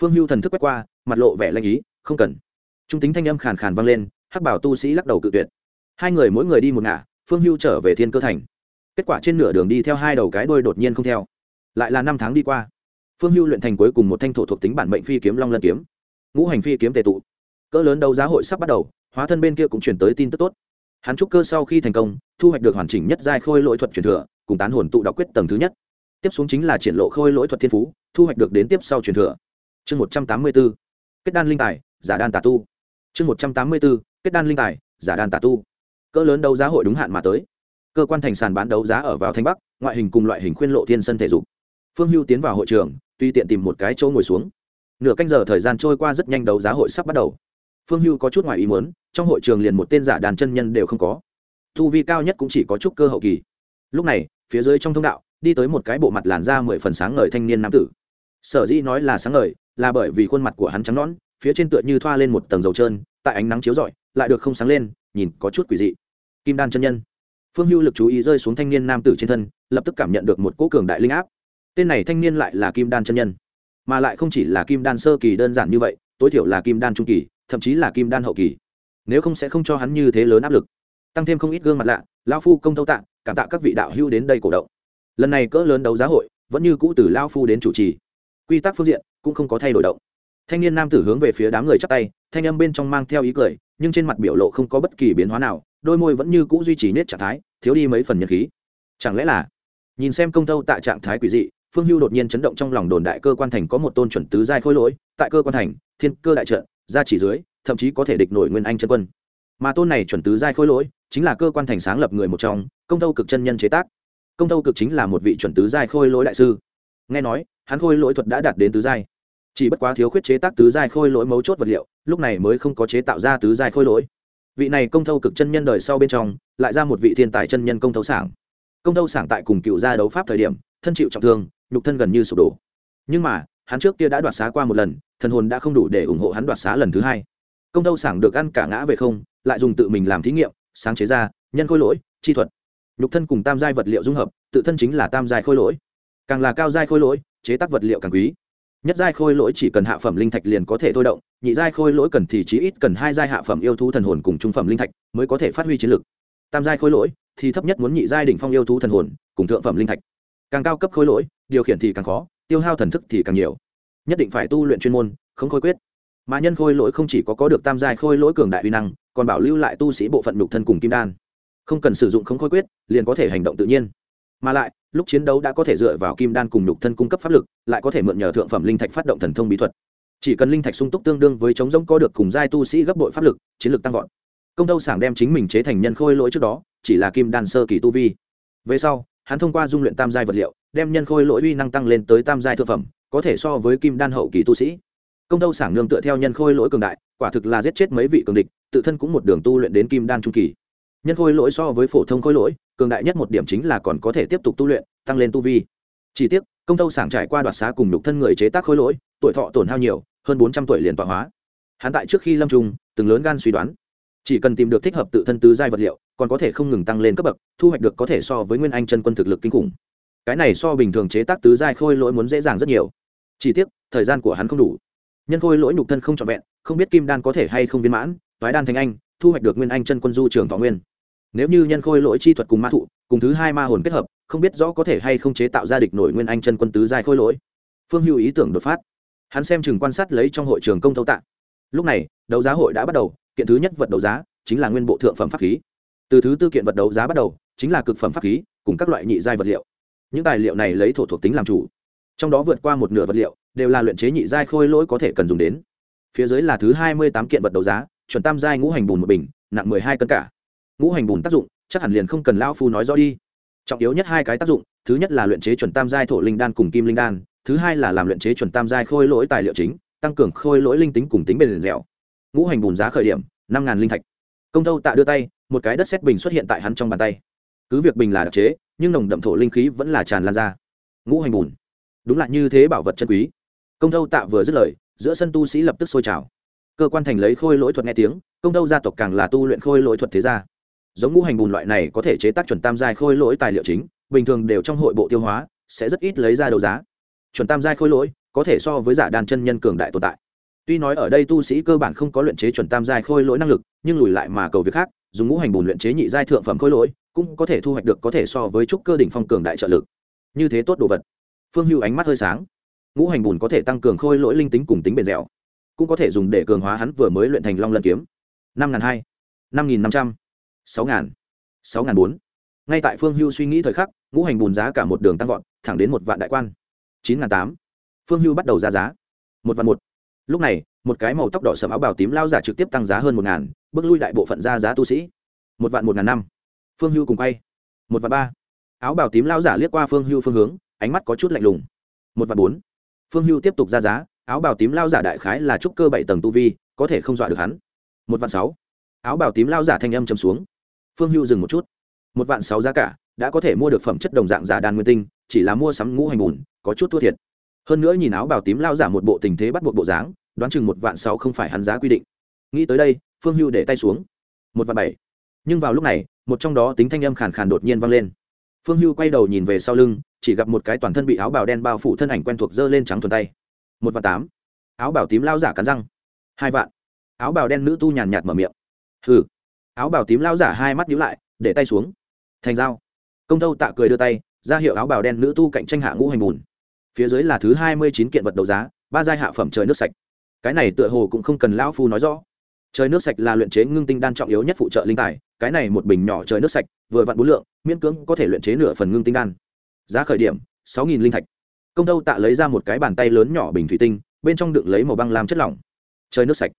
Phương hưu thần thức quét qua, mặt lộ vẻ lanh ý, không cần. Trung tính thanh âm khàn khàn vang lên, hắc bảo tu sĩ lắc đầu cự tuyệt. Hai người mỗi người đi một ngả phương hưu trở về thiên cơ thành. Kết quả trên nửa đường đi theo hai đầu cái đôi đột nhiên không theo. Lại là năm tháng đi qua. Phương hưu luyện thành cuối cùng một thanh thổ thuộc tính bản mệnh phi kiếm long lân kiếm. Ngũ hành phi kiếm tề tụ. Cỡ lớn đấu giá hội sắp bắt đầu, hóa thân bên kia cũng chuyển tới tin tức tốt. Hắn trúc cơ sau khi thành công, thu hoạch được hoàn chỉnh nhất giai khôi lỗi thuật truyền thừa, cùng tán hồn tụ đọc quyết tầng thứ nhất. Tiếp xuống chính là triển lộ khôi lỗi thuật thiên phú, thu hoạch được đến tiếp sau truyền thừa. Chương một trăm tám mươi b ố kết đan linh tài, giả đan tà tu. Chương một trăm tám mươi b ố kết đan linh tài, giả đan tà tu cỡ lớn đấu giá hội đúng hạn mà tới. Cơ quan thành sàn bán đấu giá ở vào thanh bắc, ngoại hình cùng loại hình khuyên lộ thiên sân thể dục. Phương hưu tiến vào hội trường tuy tiện tìm một cái chỗ ngồi xuống. Nửa canh giờ thời gian trôi qua rất nhanh đấu giá hội sắp bắt đầu. Phương hưu có chút ngoài ý muốn, trong hội trường liền một tên giả đàn chân nhân đều không có. Thu vi cao nhất cũng chỉ có chút cơ hậu kỳ. Lúc này, phía dưới trong thông đạo, đi tới một cái bộ mặt làn da mười phần sáng ngời thanh niên nam tử. Sở dĩ nói là sáng ngời, là bởi vì khuôn mặt của hắn trắng nõn, phía trên tựa như thoa lên một tầng dầu trơn, tại ánh nắng chiếu rọi, lại được không sáng lên, nhìn có chút quỷ dị kim đan chân nhân. Phương hưu lực chú ý rơi xuống thanh niên nam tử trên thân, lập tức cảm nhận được một cỗ cường đại linh áp. Tên này thanh niên lại là kim đan chân nhân, mà lại không chỉ là kim đan sơ kỳ đơn giản như vậy, tối thiểu là kim đan trung kỳ, thậm chí là kim đan hậu kỳ. Nếu không sẽ không cho hắn như thế lớn áp lực. Tăng thêm không ít gương mặt lạ lao phu công thâu tạ, cảm tạ các vị đạo hưu đến đây cổ động. Lần này cỡ lớn đấu giá hội, vẫn như cũ từ lao phu đến chủ trì. Quy tắc phương diện cũng không có thay đổi động. Thanh niên nam tử hướng về phía đám người chắp tay, thanh âm bên trong mang theo ý cười, nhưng trên mặt biểu lộ không có bất kỳ biến hóa nào đôi môi vẫn như cũ duy trì nết trạng thái, thiếu đi mấy phần nhật khí. Chẳng lẽ là, nhìn xem công tâu tại trạng thái quỷ dị, phương hưu đột nhiên chấn động trong lòng đồn đại cơ quan thành có một tôn chuẩn tứ giai khôi lỗi, tại cơ quan thành, thiên cơ đại trận ra chỉ dưới, thậm chí có thể địch nổi nguyên anh chân quân. Mà tôn này chuẩn tứ giai khôi lỗi, chính là cơ quan thành sáng lập người một trong, công tâu cực chân nhân chế tác. Công tâu cực chính là một vị chuẩn tứ giai khôi lỗi đại sư. Nghe nói, hắn khôi lỗi thuật đã đạt đến tứ giai. Chỉ bất quá thiếu khuyết chế tác tứ giai khôi lỗi mấu chốt vật liệu, lúc này mới không có chế tạo ra tứ giai khôi lỗi vị này công thâu cực chân nhân đời sau bên trong, lại ra một vị thiên tài chân nhân công thâu sảng. Công thâu sảng tại cùng cựu gia đấu pháp thời điểm, thân chịu trọng thương, nhục thân gần như sụp đổ. Nhưng mà, hắn trước kia đã đoạt xá qua một lần, thần hồn đã không đủ để ủng hộ hắn đoạt xá lần thứ hai. Công thâu sảng được ăn cả ngã về không, lại dùng tự mình làm thí nghiệm, sáng chế ra, nhân khôi lỗi, chi thuật. Nhục thân cùng tam giai vật liệu dung hợp, tự thân chính là tam giai khôi lỗi. Càng là cao giai khôi lỗi, chế tác vật liệu càng quý nhất giai khôi lỗi chỉ cần hạ phẩm linh thạch liền có thể thôi động, nhị giai khôi lỗi cần thì chí ít cần hai giai hạ phẩm yêu thú thần hồn cùng trung phẩm linh thạch mới có thể phát huy chiến lực tam giai khôi lỗi thì thấp nhất muốn nhị giai đỉnh phong yêu thú thần hồn cùng thượng phẩm linh thạch. Càng cao cấp khôi lỗi, điều khiển thì càng khó, tiêu hao thần thức thì càng nhiều. Nhất định phải tu luyện chuyên môn, không khôi quyết. Mà nhân khôi lỗi không chỉ có có được tam giai khôi lỗi cường đại uy năng, còn bảo lưu lại tu sĩ bộ phận nhục thân cùng kim đan. Không cần sử dụng không khôi quyết, liền có thể hành động tự nhiên. Mà lại lúc chiến đấu đã có thể dựa vào kim đan cùng nhục thân cung cấp pháp lực, lại có thể mượn nhờ thượng phẩm linh thạch phát động thần thông bí thuật. Chỉ cần linh thạch sung túc tương đương với chống giống có được cùng giai tu sĩ gấp bội pháp lực, chiến lược tăng vọt. Công tâu sảng đem chính mình chế thành nhân khôi lỗi trước đó, chỉ là kim đan sơ kỳ tu vi. Về sau, hắn thông qua dung luyện tam giai vật liệu, đem nhân khôi lỗi uy năng tăng lên tới tam giai thượng phẩm, có thể so với kim đan hậu kỳ tu sĩ. Công tâu sảng nương tựa theo nhân khôi lỗi cường đại, quả thực là giết chết mấy vị cường địch, tự thân cũng một đường tu luyện đến kim đan trung kỳ nhân khôi lỗi so với phổ thông khôi lỗi, cường đại nhất một điểm chính là còn có thể tiếp tục tu luyện, tăng lên tu vi. Chỉ tiếc, công tâu sảng trải qua đoạt xá cùng lục thân người chế tác khôi lỗi, tuổi thọ tổn hao nhiều, hơn bốn trăm tuổi liền tọa hóa. Hắn tại trước khi lâm trung từng lớn gan suy đoán. Chỉ cần tìm được thích hợp tự thân tứ giai vật liệu, còn có thể không ngừng tăng lên cấp bậc, thu hoạch được có thể so với nguyên anh chân quân thực lực kinh khủng. Cái này so bình thường chế tác tứ giai khôi lỗi muốn dễ dàng rất nhiều. Chỉ tiếc, thời gian của hắn không đủ. Nhân khôi lỗi nhục thân không trọn vẹn, không biết kim đan có thể hay không viên mãn, toái đan thành anh, thu hoạch được nguyên anh chân quân du trường thọ nguyên nếu như nhân khôi lỗi chi thuật cùng ma thụ, cùng thứ hai ma hồn kết hợp, không biết rõ có thể hay không chế tạo ra địch nổi nguyên anh chân quân tứ giai khôi lỗi. Phương hưu ý tưởng đột phát. Hắn xem chừng quan sát lấy trong hội trường công thâu tạng lúc này, đấu giá hội đã bắt đầu, kiện thứ nhất vật đấu giá chính là nguyên bộ thượng phẩm pháp khí. Từ thứ tư kiện vật đấu giá bắt đầu, chính là cực phẩm pháp khí, cùng các loại nhị giai vật liệu. Những tài liệu này lấy thổ thuộc tính làm chủ. Trong đó vượt qua một nửa vật liệu, đều là luyện chế nhị giai khôi lỗi có thể cần dùng đến. Phía dưới là thứ hai mươi tám kiện vật đấu giá, chuẩn tam giai ngũ hành bùn một bình, nặng mười hai cân cả ngũ hành bùn tác dụng, chắc hẳn liền không cần Lão phu nói rõ đi. Trọng yếu nhất hai cái tác dụng, thứ nhất là luyện chế chuẩn tam giai thổ linh đan cùng kim linh đan, thứ hai là làm luyện chế chuẩn tam giai khôi lỗi tài liệu chính, tăng cường khôi lỗi linh tính cùng tính bền dẻo. Ngũ hành bùn giá khởi điểm, năm ngàn linh thạch. Công tâu tạ đưa tay, một cái đất xét bình xuất hiện tại hắn trong bàn tay. Cứ việc bình là đặc chế, nhưng nồng đậm thổ linh khí vẫn là tràn lan ra. Ngũ hành bùn. Đúng là như thế bảo vật chân quý. Công thâu tạ vừa dứt lời, giữa sân tu sĩ lập tức sôi trào. Cơ quan thành lấy khôi lỗi thuật nghe tiếng, công thâu gia tộc càng là tu luyện khôi lỗi thuật thế gia giống ngũ hành bùn loại này có thể chế tác chuẩn tam giai khôi lỗi tài liệu chính, bình thường đều trong hội bộ tiêu hóa, sẽ rất ít lấy ra đấu giá. Chuẩn tam giai khôi lỗi có thể so với giả đàn chân nhân cường đại tồn tại. Tuy nói ở đây tu sĩ cơ bản không có luyện chế chuẩn tam giai khôi lỗi năng lực, nhưng lùi lại mà cầu việc khác, dùng ngũ hành bùn luyện chế nhị giai thượng phẩm khôi lỗi cũng có thể thu hoạch được có thể so với trúc cơ đỉnh phong cường đại trợ lực. Như thế tốt đồ vật. Phương hưu ánh mắt hơi sáng. Ngũ hành bùn có thể tăng cường khôi lỗi linh tính cùng tính bền dẻo, cũng có thể dùng để cường hóa hắn vừa mới luyện thành long lân kiếm. Năm n g h n hai, năm nghìn năm trăm sáu ngàn. Sáu ngàn bốn. Ngay tại phương hưu suy nghĩ thời khắc, ngũ hành bùn giá cả một đường tăng vọt, thẳng đến một vạn đại quan. Chín ngàn tám. Phương hưu bắt đầu ra giá. Một vạn một. Lúc này, một cái màu tóc đỏ sầm áo bào tím lao giả trực tiếp tăng giá hơn một ngàn, bước lui đại bộ phận ra giá tu sĩ. Một vạn một ngàn năm. Phương hưu cùng quay. Một vạn ba. Áo bào tím lao giả liếc qua phương hưu phương hướng, ánh mắt có chút lạnh lùng. Một vạn bốn. Phương hưu tiếp tục ra giá, áo bào tím lao giả đại khái là trúc cơ bảy tầng tu vi, có thể không dọa được hắn. Một vạn sáu. Áo bào tím lao giả thanh âm chầm xuống phương hưu dừng một chút. Một vạn sáu giá cả, đã có thể mua được phẩm chất đồng dạng giả đàn nguyên tinh, chỉ là mua sắm ngũ hành bùn, có chút thua thiệt. Hơn nữa nhìn áo bào tím lao giả một bộ tình thế bắt buộc bộ dáng, đoán chừng một vạn sáu không phải hắn giá quy định. Nghĩ tới đây, phương hưu để tay xuống. Một vạn bảy. Nhưng vào lúc này, một trong đó tính thanh âm khàn khàn đột nhiên vang lên. Phương hưu quay đầu nhìn về sau lưng, chỉ gặp một cái toàn thân bị áo bào đen bao phủ thân ảnh quen thuộc dơ lên trắng thuần tay. Một vạn tám. Áo bào tím lao giả cắn răng. Hai vạn. Áo bào đen nữ tu nhàn nhạt mở miệng. Hừ áo bào tím lao giả hai mắt nhíu lại, để tay xuống. Thành dao. Công thâu tạ cười đưa tay, ra hiệu áo bào đen nữ tu cạnh tranh hạ ngũ hành bùn. Phía dưới là thứ hai mươi chín kiện vật đấu giá, ba giai hạ phẩm trời nước sạch. Cái này tựa hồ cũng không cần lão phu nói rõ. Trời nước sạch là luyện chế ngưng tinh đan trọng yếu nhất phụ trợ linh tài, cái này một bình nhỏ trời nước sạch, vừa vặn bốn lượng, miễn cưỡng có thể luyện chế nửa phần ngưng tinh đan. Giá khởi điểm, sáu nghìn linh thạch. Công thâu tạ lấy ra một cái bàn tay lớn nhỏ bình thủy tinh, bên trong đựng lấy màu băng làm chất lỏng. Trời nước sạch.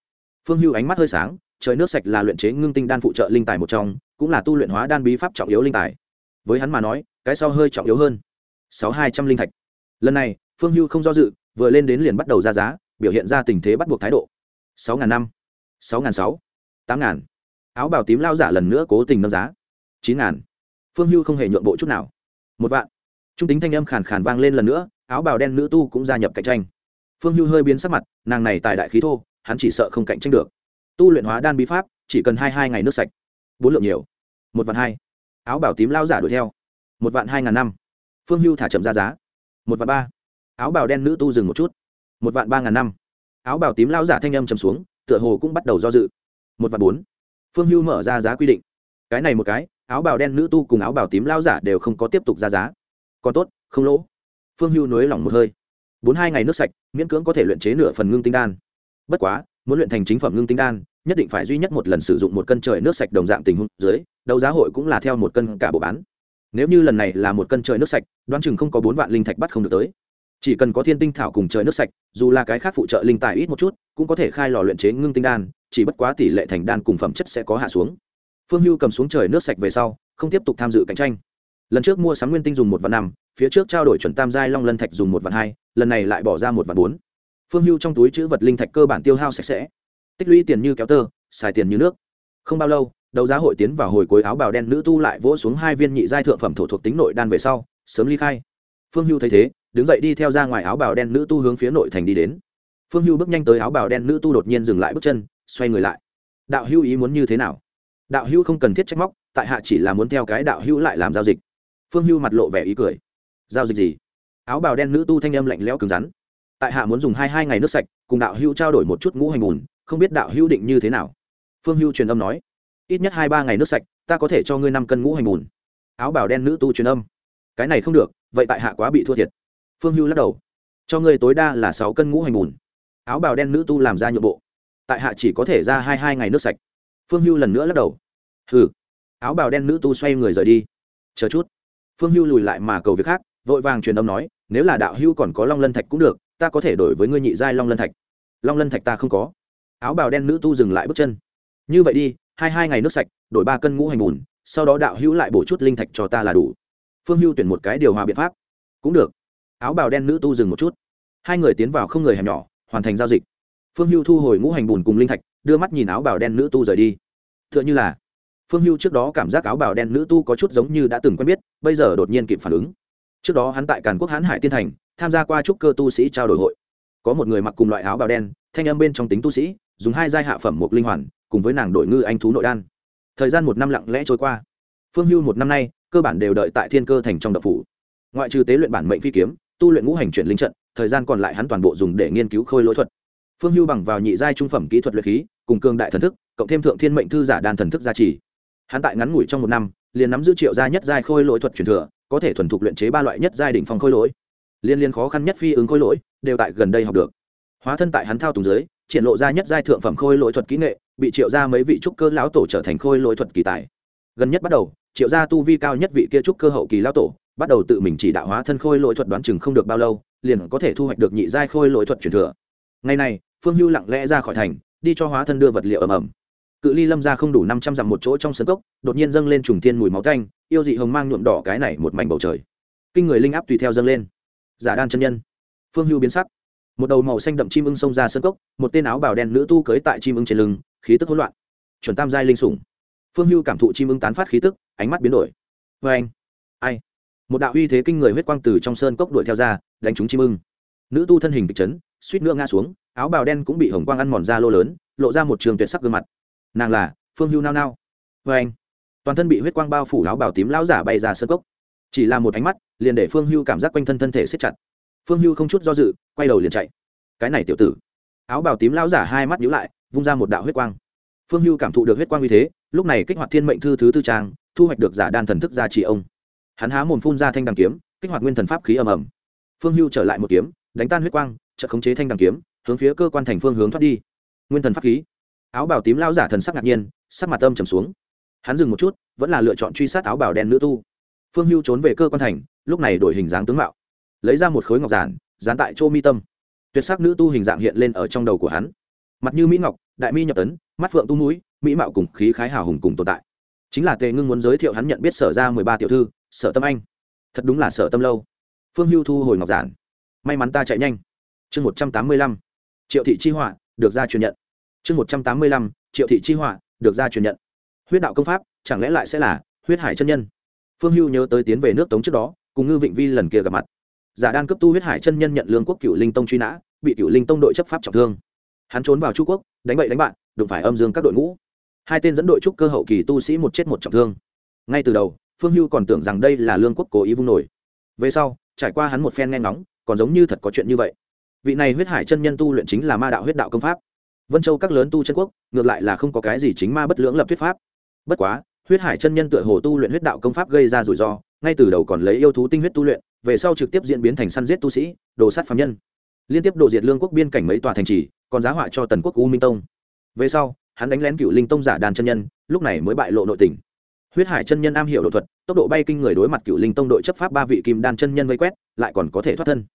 Phương hưu ánh mắt hơi sáng trời nước sạch là luyện chế ngưng tinh đan phụ trợ linh tài một trong, cũng là tu luyện hóa đan bí pháp trọng yếu linh tài. Với hắn mà nói, cái sau hơi trọng yếu hơn. Sáu hai trăm linh thạch. Lần này, phương hưu không do dự, vừa lên đến liền bắt đầu ra giá, biểu hiện ra tình thế bắt buộc thái độ. Sáu ngàn năm. Sáu ngàn sáu. Tám ngàn. Áo bào tím lao giả lần nữa cố tình nâng giá. Chín ngàn. Phương hưu không hề nhượng bộ chút nào. Một vạn. Trung tính thanh âm khàn khàn vang lên lần nữa, áo bào đen nữ tu cũng gia nhập cạnh tranh. Phương hưu hơi biến sắc mặt, nàng này tài đại khí thô, hắn chỉ sợ không cạnh tranh được tu luyện hóa đan bí pháp, chỉ cần hai hai ngày nước sạch. Bốn lượng nhiều. Một vạn hai. Áo bảo tím lao giả đuổi theo. Một vạn hai ngàn năm. Phương hưu thả chậm ra giá. Một vạn ba. Áo bào đen nữ tu dừng một chút. Một vạn ba ngàn năm. Áo bào tím lao giả thanh âm chầm xuống, tựa hồ cũng bắt đầu do dự. Một vạn bốn. Phương hưu mở ra giá quy định. Cái này một cái, áo bào đen nữ tu cùng áo bào tím lao giả đều không có tiếp tục ra giá. Còn tốt, không lỗ. Phương hưu nới lỏng một hơi. Bốn hai ngày nước sạch, miễn cưỡng có thể luyện chế nửa phần ngưng tinh đan. Bất quá muốn luyện thành chính phẩm ngưng tinh đan, nhất định phải duy nhất một lần sử dụng một cân trời nước sạch đồng dạng tình huống dưới, đấu giá hội cũng là theo một cân cả bộ bán. Nếu như lần này là một cân trời nước sạch, đoán chừng không có bốn vạn linh thạch bắt không được tới. Chỉ cần có thiên tinh thảo cùng trời nước sạch, dù là cái khác phụ trợ linh tài ít một chút, cũng có thể khai lò luyện chế ngưng tinh đan, chỉ bất quá tỷ lệ thành đan cùng phẩm chất sẽ có hạ xuống. Phương hưu cầm xuống trời nước sạch về sau, không tiếp tục tham dự cạnh tranh. Lần trước mua sắm nguyên tinh dùng một vạn năm, phía trước trao đổi chuẩn tam giai long lân thạch dùng một vạn hai, lần này lại bỏ ra một vạn bốn phương hưu trong túi chữ vật linh thạch cơ bản tiêu hao sạch sẽ. Tích lũy tiền như kéo tơ, xài tiền như nước. Không bao lâu, đấu giá hội tiến vào hồi cuối áo bào đen nữ tu lại vỗ xuống hai viên nhị giai thượng phẩm thổ thuộc tính nội đan về sau, sớm ly khai. Phương hưu thấy thế, đứng dậy đi theo ra ngoài áo bào đen nữ tu hướng phía nội thành đi đến. Phương hưu bước nhanh tới áo bào đen nữ tu đột nhiên dừng lại bước chân, xoay người lại. Đạo hưu ý muốn như thế nào? Đạo hưu không cần thiết trách móc, tại hạ chỉ là muốn theo cái đạo hưu lại làm giao dịch. Phương hưu mặt lộ vẻ ý cười. Giao dịch gì? Áo bào đen nữ tu thanh âm lạnh lẽo cứng rắn tại hạ muốn dùng hai hai ngày nước sạch, cùng đạo hữu trao đổi một chút ngũ hành bùn, không biết đạo hữu định như thế nào. Phương hưu truyền âm nói, ít nhất hai ba ngày nước sạch, ta có thể cho ngươi năm cân ngũ hành bùn. Áo bào đen nữ tu truyền âm, cái này không được, vậy tại hạ quá bị thua thiệt. Phương hưu lắc đầu, cho ngươi tối đa là sáu cân ngũ hành bùn. Áo bào đen nữ tu làm ra nhượng bộ, tại hạ chỉ có thể ra hai hai ngày nước sạch. Phương hưu lần nữa lắc đầu, hừ. Áo bào đen nữ tu xoay người rời đi. Chờ chút. Phương hưu lùi lại mà cầu việc khác, vội vàng truyền âm nói, nếu là đạo hưu còn có long lân thạch cũng được ta có thể đổi với ngươi nhị giai long lân thạch. Long lân thạch ta không có. Áo bào đen nữ tu dừng lại bước chân. Như vậy đi, hai hai ngày nước sạch, đổi ba cân ngũ hành bùn, sau đó đạo hữu lại bổ chút linh thạch cho ta là đủ. Phương hưu tuyển một cái điều hòa biện pháp. Cũng được. Áo bào đen nữ tu dừng một chút. Hai người tiến vào không người hẻm nhỏ, hoàn thành giao dịch. Phương hưu thu hồi ngũ hành bùn cùng linh thạch, đưa mắt nhìn áo bào đen nữ tu rời đi. T h ư ợ n h ư là, phương hưu trước đó cảm giác áo bào đen nữ tu có chút giống như đã từng quen biết, bây giờ đột nhiên kịp phản ứng. Trước đó hắn tại càn quốc hãn hải tiên thành tham gia qua trúc cơ tu sĩ trao đổi hội. Có một người mặc cùng loại áo bào đen, thanh âm bên trong tính tu sĩ, dùng hai giai hạ phẩm một linh hoàn, cùng với nàng đổi ngư anh thú nội đan. Thời gian một năm lặng lẽ trôi qua. Phương hưu một năm nay, cơ bản đều đợi tại thiên cơ thành trong đập phủ. Ngoại trừ tế luyện bản mệnh phi kiếm, tu luyện ngũ hành chuyển linh trận, thời gian còn lại hắn toàn bộ dùng để nghiên cứu khôi lỗi thuật. Phương hưu bằng vào nhị giai trung phẩm kỹ thuật luyện khí, cùng cường đại thần thức, cộng thêm thượng thiên mệnh thư giả đan thần thức gia trì. Hắn tại ngắn ngủi trong một năm, liền nắm giữ triệu gia nhất giai khôi lỗi thuật truyền thừa, có thể thuần thục luyện chế ba loại nhất giai đỉnh phong khôi lỗi liên liên khó khăn nhất phi ứng khôi lỗi, đều tại gần đây học được. Hóa thân tại hắn thao tùng dưới, triển lộ ra nhất giai thượng phẩm khôi lỗi thuật kỹ nghệ, bị triệu ra mấy vị trúc cơ lão tổ trở thành khôi lỗi thuật kỳ tài. Gần nhất bắt đầu, triệu gia tu vi cao nhất vị kia trúc cơ hậu kỳ lão tổ, bắt đầu tự mình chỉ đạo hóa thân khôi lỗi thuật đoán chừng không được bao lâu, liền có thể thu hoạch được nhị giai khôi lỗi thuật truyền thừa. Ngày này, phương hưu lặng lẽ ra khỏi thành, đi cho hóa thân đưa vật liệu ầm ầm cự ly lâm ra không đủ năm trăm dặm một chỗ trong sân cốc, đột nhiên dâng lên trùng thiên mùi máu canh yêu dị hồng mang nhuộm đỏ cái này một mảnh bầu trời. Kinh người linh áp tùy theo dâng lên giả đan chân nhân. Phương hưu biến sắc. Một đầu màu xanh đậm chim ưng xông ra sân cốc, một tên áo bào đen nữ tu cưới tại chim ưng trên lưng, khí tức hỗn loạn. Chuẩn tam giai linh sủng. Phương hưu cảm thụ chim ưng tán phát khí tức, ánh mắt biến đổi. Vê anh, ai? Một đạo uy thế kinh người huyết quang từ trong sơn cốc đuổi theo ra, đánh trúng chim ưng. Nữ tu thân hình kịch chấn, suýt nữa ngã xuống, áo bào đen cũng bị hồng quang ăn mòn ra lô lớn, lộ ra một trường tuyệt sắc gương mặt. Nàng là phương hưu nao nao. Vê anh, toàn thân bị huyết quang bao phủ áo bào tím lão giả bay ra sơn cốc chỉ là một ánh mắt, liền để phương hưu cảm giác quanh thân thân thể xếp chặt. Phương hưu không chút do dự, quay đầu liền chạy. Cái này tiểu tử. Áo bào tím lão giả hai mắt nhíu lại, vung ra một đạo huyết quang. Phương hưu cảm thụ được huyết quang như thế, lúc này kích hoạt thiên mệnh thư thứ tư trang, thu hoạch được giả đan thần thức gia trị ông. Hắn há mồm phun ra thanh đằng kiếm, kích hoạt nguyên thần pháp khí ầm ầm. Phương hưu trở lại một kiếm, đánh tan huyết quang, chợt khống chế thanh đằng kiếm, hướng phía cơ quan thành phương hướng thoát đi. Nguyên thần pháp khí. Áo bào tím lão giả thần sắc ngạc nhiên, sắc mặt âm trầm xuống. Hắn dừng một chút, vẫn là lựa chọn truy sát áo bào đen nữ tu phương hưu trốn về cơ quan thành, lúc này đổi hình dáng tướng mạo. Lấy ra một khối ngọc giản, dán tại chỗ mi tâm. Tuyệt sắc nữ tu hình dạng hiện lên ở trong đầu của hắn. Mặt như mỹ ngọc, đại mi nhập tấn, mắt phượng tu mũi, mỹ mạo cùng khí khái hào hùng cùng tồn tại. Chính là tề ngưng muốn giới thiệu hắn nhận biết sở ra mười ba tiểu thư, sở tâm anh. Thật đúng là sở tâm lâu. Phương hưu thu hồi ngọc giản. May mắn ta chạy nhanh. Chương một trăm tám mươi lăm. Triệu thị chi họa, được ra truyền nhận. Chương một trăm tám mươi lăm. Triệu thị chi họa, được ra truyền nhận. Huyết đạo công pháp, chẳng lẽ lại sẽ là huyết hải chân nhân? Phương hưu nhớ tới tiến về nước tống trước đó, cùng ngư vịnh vi lần kia gặp mặt. Giả đan cấp tu huyết hải chân nhân nhận lương quốc cựu linh tông truy nã, bị cựu linh tông đội chấp pháp trọng thương. Hắn trốn vào trung quốc, đánh bậy đánh bạn, đụng phải âm dương các đội ngũ. Hai tên dẫn đội trúc cơ hậu kỳ tu sĩ một chết một trọng thương. Ngay từ đầu, phương hưu còn tưởng rằng đây là lương quốc cố ý vung nổi. Về sau, trải qua hắn một phen nghe ngóng, còn giống như thật có chuyện như vậy. Vị này huyết hải chân nhân tu luyện chính là ma đạo huyết đạo công pháp. Vân châu các lớn tu chân quốc, ngược lại là không có cái gì chính ma bất lưỡng lập thuyết pháp. Bất quá huyết hải chân nhân tựa hồ tu luyện huyết đạo công pháp gây ra rủi ro, ngay từ đầu còn lấy yêu thú tinh huyết tu luyện, về sau trực tiếp diễn biến thành săn giết tu sĩ, đồ sát phạm nhân. Liên tiếp độ diệt lương quốc biên cảnh mấy tòa thành trì, còn giá họa cho tần quốc u minh tông. Về sau, hắn đánh lén cựu linh tông giả đàn chân nhân, lúc này mới bại lộ nội tình. Huyết hải chân nhân am hiểu đột thuật, tốc độ bay kinh người đối mặt cựu linh tông đội chấp pháp ba vị kim đan chân nhân vây quét, lại còn có thể thoát thân.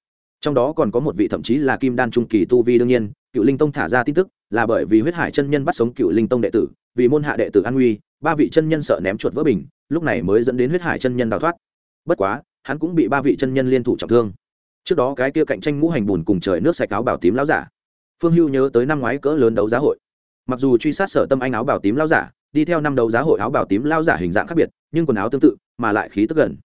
Trong đó còn có một vị thậm chí là kim đan trung kỳ tu vi đương nhiên, cựu linh tông thả ra tin tức, là bởi vì huyết hải chân nhân bắt sống cựu linh tông đệ tử vì môn hạ đệ tử an nguy ba vị chân nhân sợ ném chuột vỡ bình, lúc này mới dẫn đến huyết hải chân nhân đào thoát. Bất quá, hắn cũng bị ba vị chân nhân liên thủ trọng thương. Trước đó cái kia cạnh tranh ngũ hành bùn cùng trời nước sạch áo bảo tím lão giả. Phương hưu nhớ tới năm ngoái cỡ lớn đấu giá hội. Mặc dù truy sát sở tâm anh áo bảo tím lão giả, đi theo năm đấu giá hội áo bảo tím lao giả hình dạng khác biệt, nhưng quần áo tương tự, mà lại khí tức gần.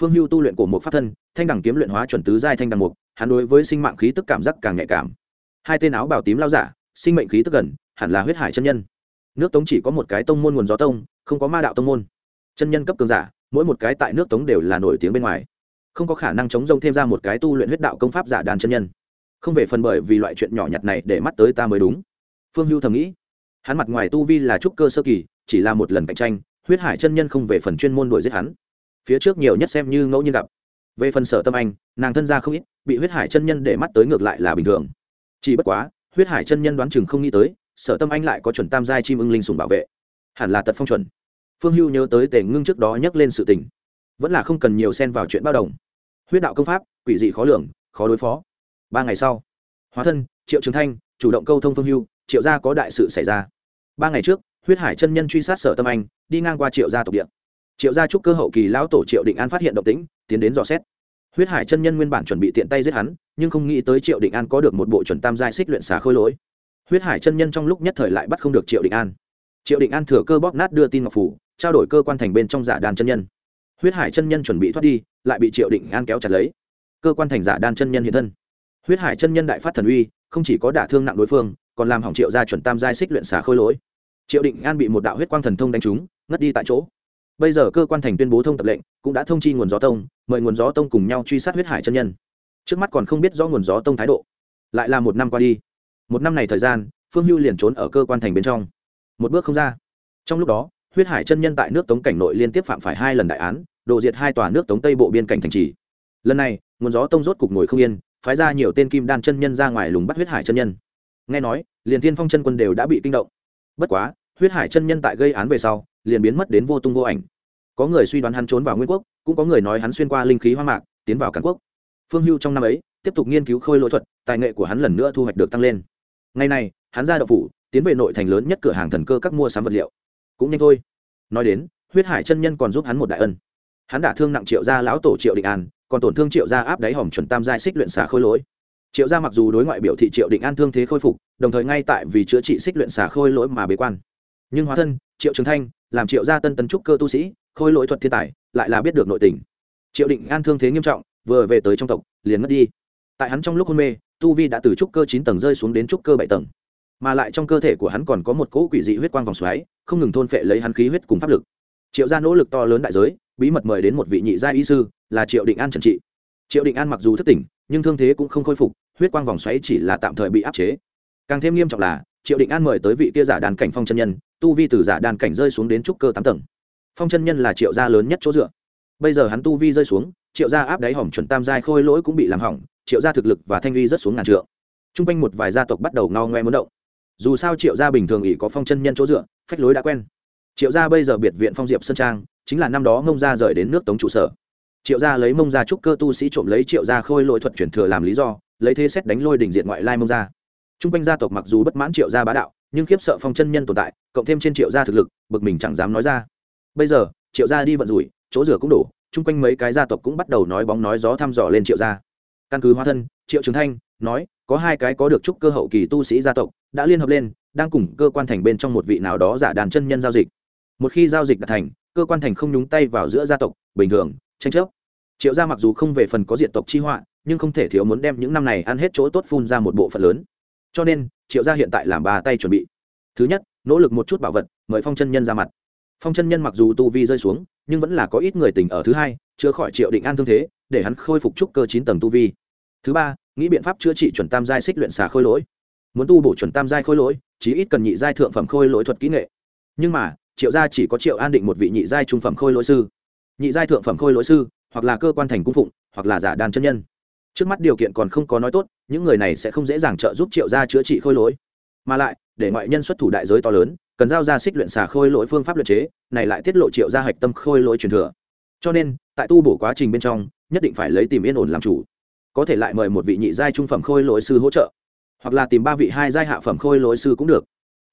Phương hưu tu luyện của một pháp thân, thanh đẳng kiếm luyện hóa chuẩn tứ giai thanh đẳng mục, hắn đối với sinh mạng khí tức cảm giác càng nhạy cảm. Hai tên áo bảo tím lao giả, sinh mệnh khí tức gần, hẳn là huyết hải chân nhân nước tống chỉ có một cái tông môn nguồn gió tông, không có ma đạo tông môn. Chân nhân cấp cường giả, mỗi một cái tại nước tống đều là nổi tiếng bên ngoài. Không có khả năng chống rông thêm ra một cái tu luyện huyết đạo công pháp giả đàn chân nhân. Không về phần bởi vì loại chuyện nhỏ nhặt này để mắt tới ta mới đúng. Phương hưu thầm nghĩ. Hắn mặt ngoài tu vi là trúc cơ sơ kỳ, chỉ là một lần cạnh tranh, huyết hải chân nhân không về phần chuyên môn đuổi giết hắn. Phía trước nhiều nhất xem như ngẫu nhiên gặp. Về phần sở tâm anh, nàng thân gia không ít, bị huyết hải chân nhân để mắt tới ngược lại là bình thường. Chỉ bất quá, huyết hải chân nhân đoán chừng không nghĩ tới sở tâm anh lại có chuẩn tam giai chim ưng linh sùng bảo vệ. Hẳn là tật phong chuẩn. Phương hưu nhớ tới tề ngưng trước đó nhắc lên sự tình. Vẫn là không cần nhiều xen vào chuyện bao đồng. Huyết đạo công pháp, quỷ dị khó lường, khó đối phó. Ba ngày sau, hóa thân, triệu trường thanh, chủ động câu thông phương hưu, triệu gia có đại sự xảy ra. Ba ngày trước, huyết hải chân nhân truy sát sở tâm anh, đi ngang qua triệu gia tộc địa. Triệu gia trúc cơ hậu kỳ lão tổ triệu định an phát hiện động tĩnh, tiến đến dò xét. Huyết hải chân nhân nguyên bản chuẩn bị tiện tay giết hắn, nhưng không nghĩ tới triệu định an có được một bộ chuẩn tam giai xích luyện xà khôi lỗi huyết hải chân nhân trong lúc nhất thời lại bắt không được triệu định an. Triệu định an thừa cơ bóp nát đưa tin ngọc phủ, trao đổi cơ quan thành bên trong giả đàn chân nhân. Huyết hải chân nhân chuẩn bị thoát đi, lại bị triệu định an kéo chặt lấy. Cơ quan thành giả đan chân nhân hiện thân. Huyết hải chân nhân đại phát thần uy, không chỉ có đả thương nặng đối phương, còn làm hỏng triệu gia chuẩn tam giai xích luyện xả khôi lỗi. Triệu định an bị một đạo huyết quang thần thông đánh trúng, ngất đi tại chỗ. Bây giờ cơ quan thành tuyên bố thông tập lệnh, cũng đã thông chi nguồn gió tông, mời nguồn gió tông cùng nhau truy sát huyết hải chân nhân. Trước mắt còn không biết do nguồn gió tông thái độ. Lại là một năm qua đi một năm này thời gian, phương hưu liền trốn ở cơ quan thành bên trong. Một bước không ra. Trong lúc đó, huyết hải chân nhân tại nước tống cảnh nội liên tiếp phạm phải hai lần đại án đổ diệt hai tòa nước tống tây bộ biên cảnh thành trì. Lần này, nguồn gió tông rốt cục ngồi không yên, phái ra nhiều tên kim đan chân nhân ra ngoài lùng bắt huyết hải chân nhân. Nghe nói, liền thiên phong chân quân đều đã bị kinh động. Bất quá, huyết hải chân nhân tại gây án về sau, liền biến mất đến vô tung vô ảnh. Có người suy đoán hắn trốn vào nguyên quốc, cũng có người nói hắn xuyên qua linh khí hoa mạc, tiến vào cản quốc. Phương hưu trong năm ấy, tiếp tục nghiên cứu khôi lỗi thuật, tài nghệ của hắn lần nữa thu hoạch được tăng lên ngày nay hắn ra đậu phủ, tiến về nội thành lớn nhất cửa hàng thần cơ các mua sắm vật liệu. Cũng nhanh thôi. Nói đến, huyết hải chân nhân còn giúp hắn một đại ân. Hắn đả thương nặng triệu gia lão tổ triệu định an, còn tổn thương triệu gia áp đáy hòm chuẩn tam giai xích luyện xả khôi lỗi. Triệu gia mặc dù đối ngoại biểu thị triệu định an thương thế khôi phục, đồng thời ngay tại vì chữa trị xích luyện xả khôi lỗi mà bế quan. Nhưng hóa thân, triệu trường thanh, làm triệu gia tân tấn trúc cơ tu sĩ, khôi lỗi thuật thiên tài, lại là biết được nội tình. Triệu định an thương thế nghiêm trọng, vừa về tới trong tộc, liền mất đi. Tại hắn trong lúc hôn mê tu vi đã từ trúc cơ chín tầng rơi xuống đến trúc cơ bảy tầng. Mà lại trong cơ thể của hắn còn có một cỗ quỷ dị huyết quang vòng xoáy, không ngừng thôn phệ lấy hắn khí huyết cùng pháp lực. Triệu gia nỗ lực to lớn đại giới, bí mật mời đến một vị nhị gia y sư, là triệu định an trần trị. Triệu định an mặc dù thất tỉnh, nhưng thương thế cũng không khôi phục, huyết quang vòng xoáy chỉ là tạm thời bị áp chế. Càng thêm nghiêm trọng là, triệu định an mời tới vị kia giả đàn cảnh phong chân nhân, tu vi từ giả đàn cảnh rơi xuống đến trúc cơ tám tầng. Phong chân nhân là triệu gia lớn nhất chỗ dựa. Bây giờ hắn tu vi rơi xuống, triệu gia áp đáy hỏng chuẩn tam giai khôi lỗi cũng bị làm hỏng triệu gia thực lực và thanh uy rất xuống ngàn trượng. T r u n g quanh một vài gia tộc bắt đầu ngao ngoe muốn động. Dù sao triệu gia bình thường ỉ có phong chân nhân chỗ dựa, phách lối đã quen. Triệu gia bây giờ biệt viện phong diệp sơn trang, chính là năm đó mông gia rời đến nước tống trụ sở. Triệu gia lấy mông gia trúc cơ tu sĩ trộm lấy triệu gia khôi lỗi thuật chuyển thừa làm lý do, lấy thế xét đánh lôi đỉnh diện ngoại lai mông gia. T r u n g quanh gia tộc mặc dù bất mãn triệu gia bá đạo, nhưng khiếp sợ phong chân nhân tồn tại, cộng thêm trên triệu gia thực lực, bực mình chẳng dám nói ra. Bây giờ, triệu gia đi vận rủi, chỗ rửa cũng đủ chung quanh mấy cái gia tộc cũng bắt đầu nói bóng nói gió thăm dò lên triệu gia căn cứ hóa thân, triệu trường thanh nói, có hai cái có được chúc cơ hậu kỳ tu sĩ gia tộc, đã liên hợp lên, đang cùng cơ quan thành bên trong một vị nào đó giả đàn chân nhân giao dịch. Một khi giao dịch đạt thành, cơ quan thành không nhúng tay vào giữa gia tộc, bình thường, tranh chấp. Triệu gia mặc dù không về phần có diện tộc chi họa, nhưng không thể thiếu muốn đem những năm này ăn hết chỗ tốt phun ra một bộ phận lớn. Cho nên, triệu gia hiện tại làm ba tay chuẩn bị. Thứ nhất, nỗ lực một chút bảo vật, mời phong chân nhân ra mặt. Phong chân nhân mặc dù tu vi rơi xuống, nhưng vẫn là có ít người tình ở thứ hai chữa khỏi triệu định an thương thế để hắn khôi phục trúc cơ chín tầng tu vi. Thứ ba, nghĩ biện pháp chữa trị chuẩn tam giai xích luyện xà khôi lỗi. Muốn tu bổ chuẩn tam giai khôi lỗi, chí ít cần nhị giai thượng phẩm khôi lỗi thuật kỹ nghệ. Nhưng mà, triệu gia chỉ có triệu an định một vị nhị giai trung phẩm khôi lỗi sư. Nhị giai thượng phẩm khôi lỗi sư, hoặc là cơ quan thành cung phụng, hoặc là giả đàn chân nhân. Trước mắt điều kiện còn không có nói tốt, những người này sẽ không dễ dàng trợ giúp triệu gia chữa trị khôi lỗi. Mà lại, để ngoại nhân xuất thủ đại giới to lớn, cần giao ra xích luyện xà khôi lỗi phương pháp luyện chế, này lại tiết lộ triệu gia hạch tâm khôi lỗi truyền thừa cho nên, tại tu bổ quá trình bên trong, nhất định phải lấy tìm yên ổn làm chủ. Có thể lại mời một vị nhị giai trung phẩm khôi lỗi sư hỗ trợ. Hoặc là tìm ba vị hai giai hạ phẩm khôi lỗi sư cũng được.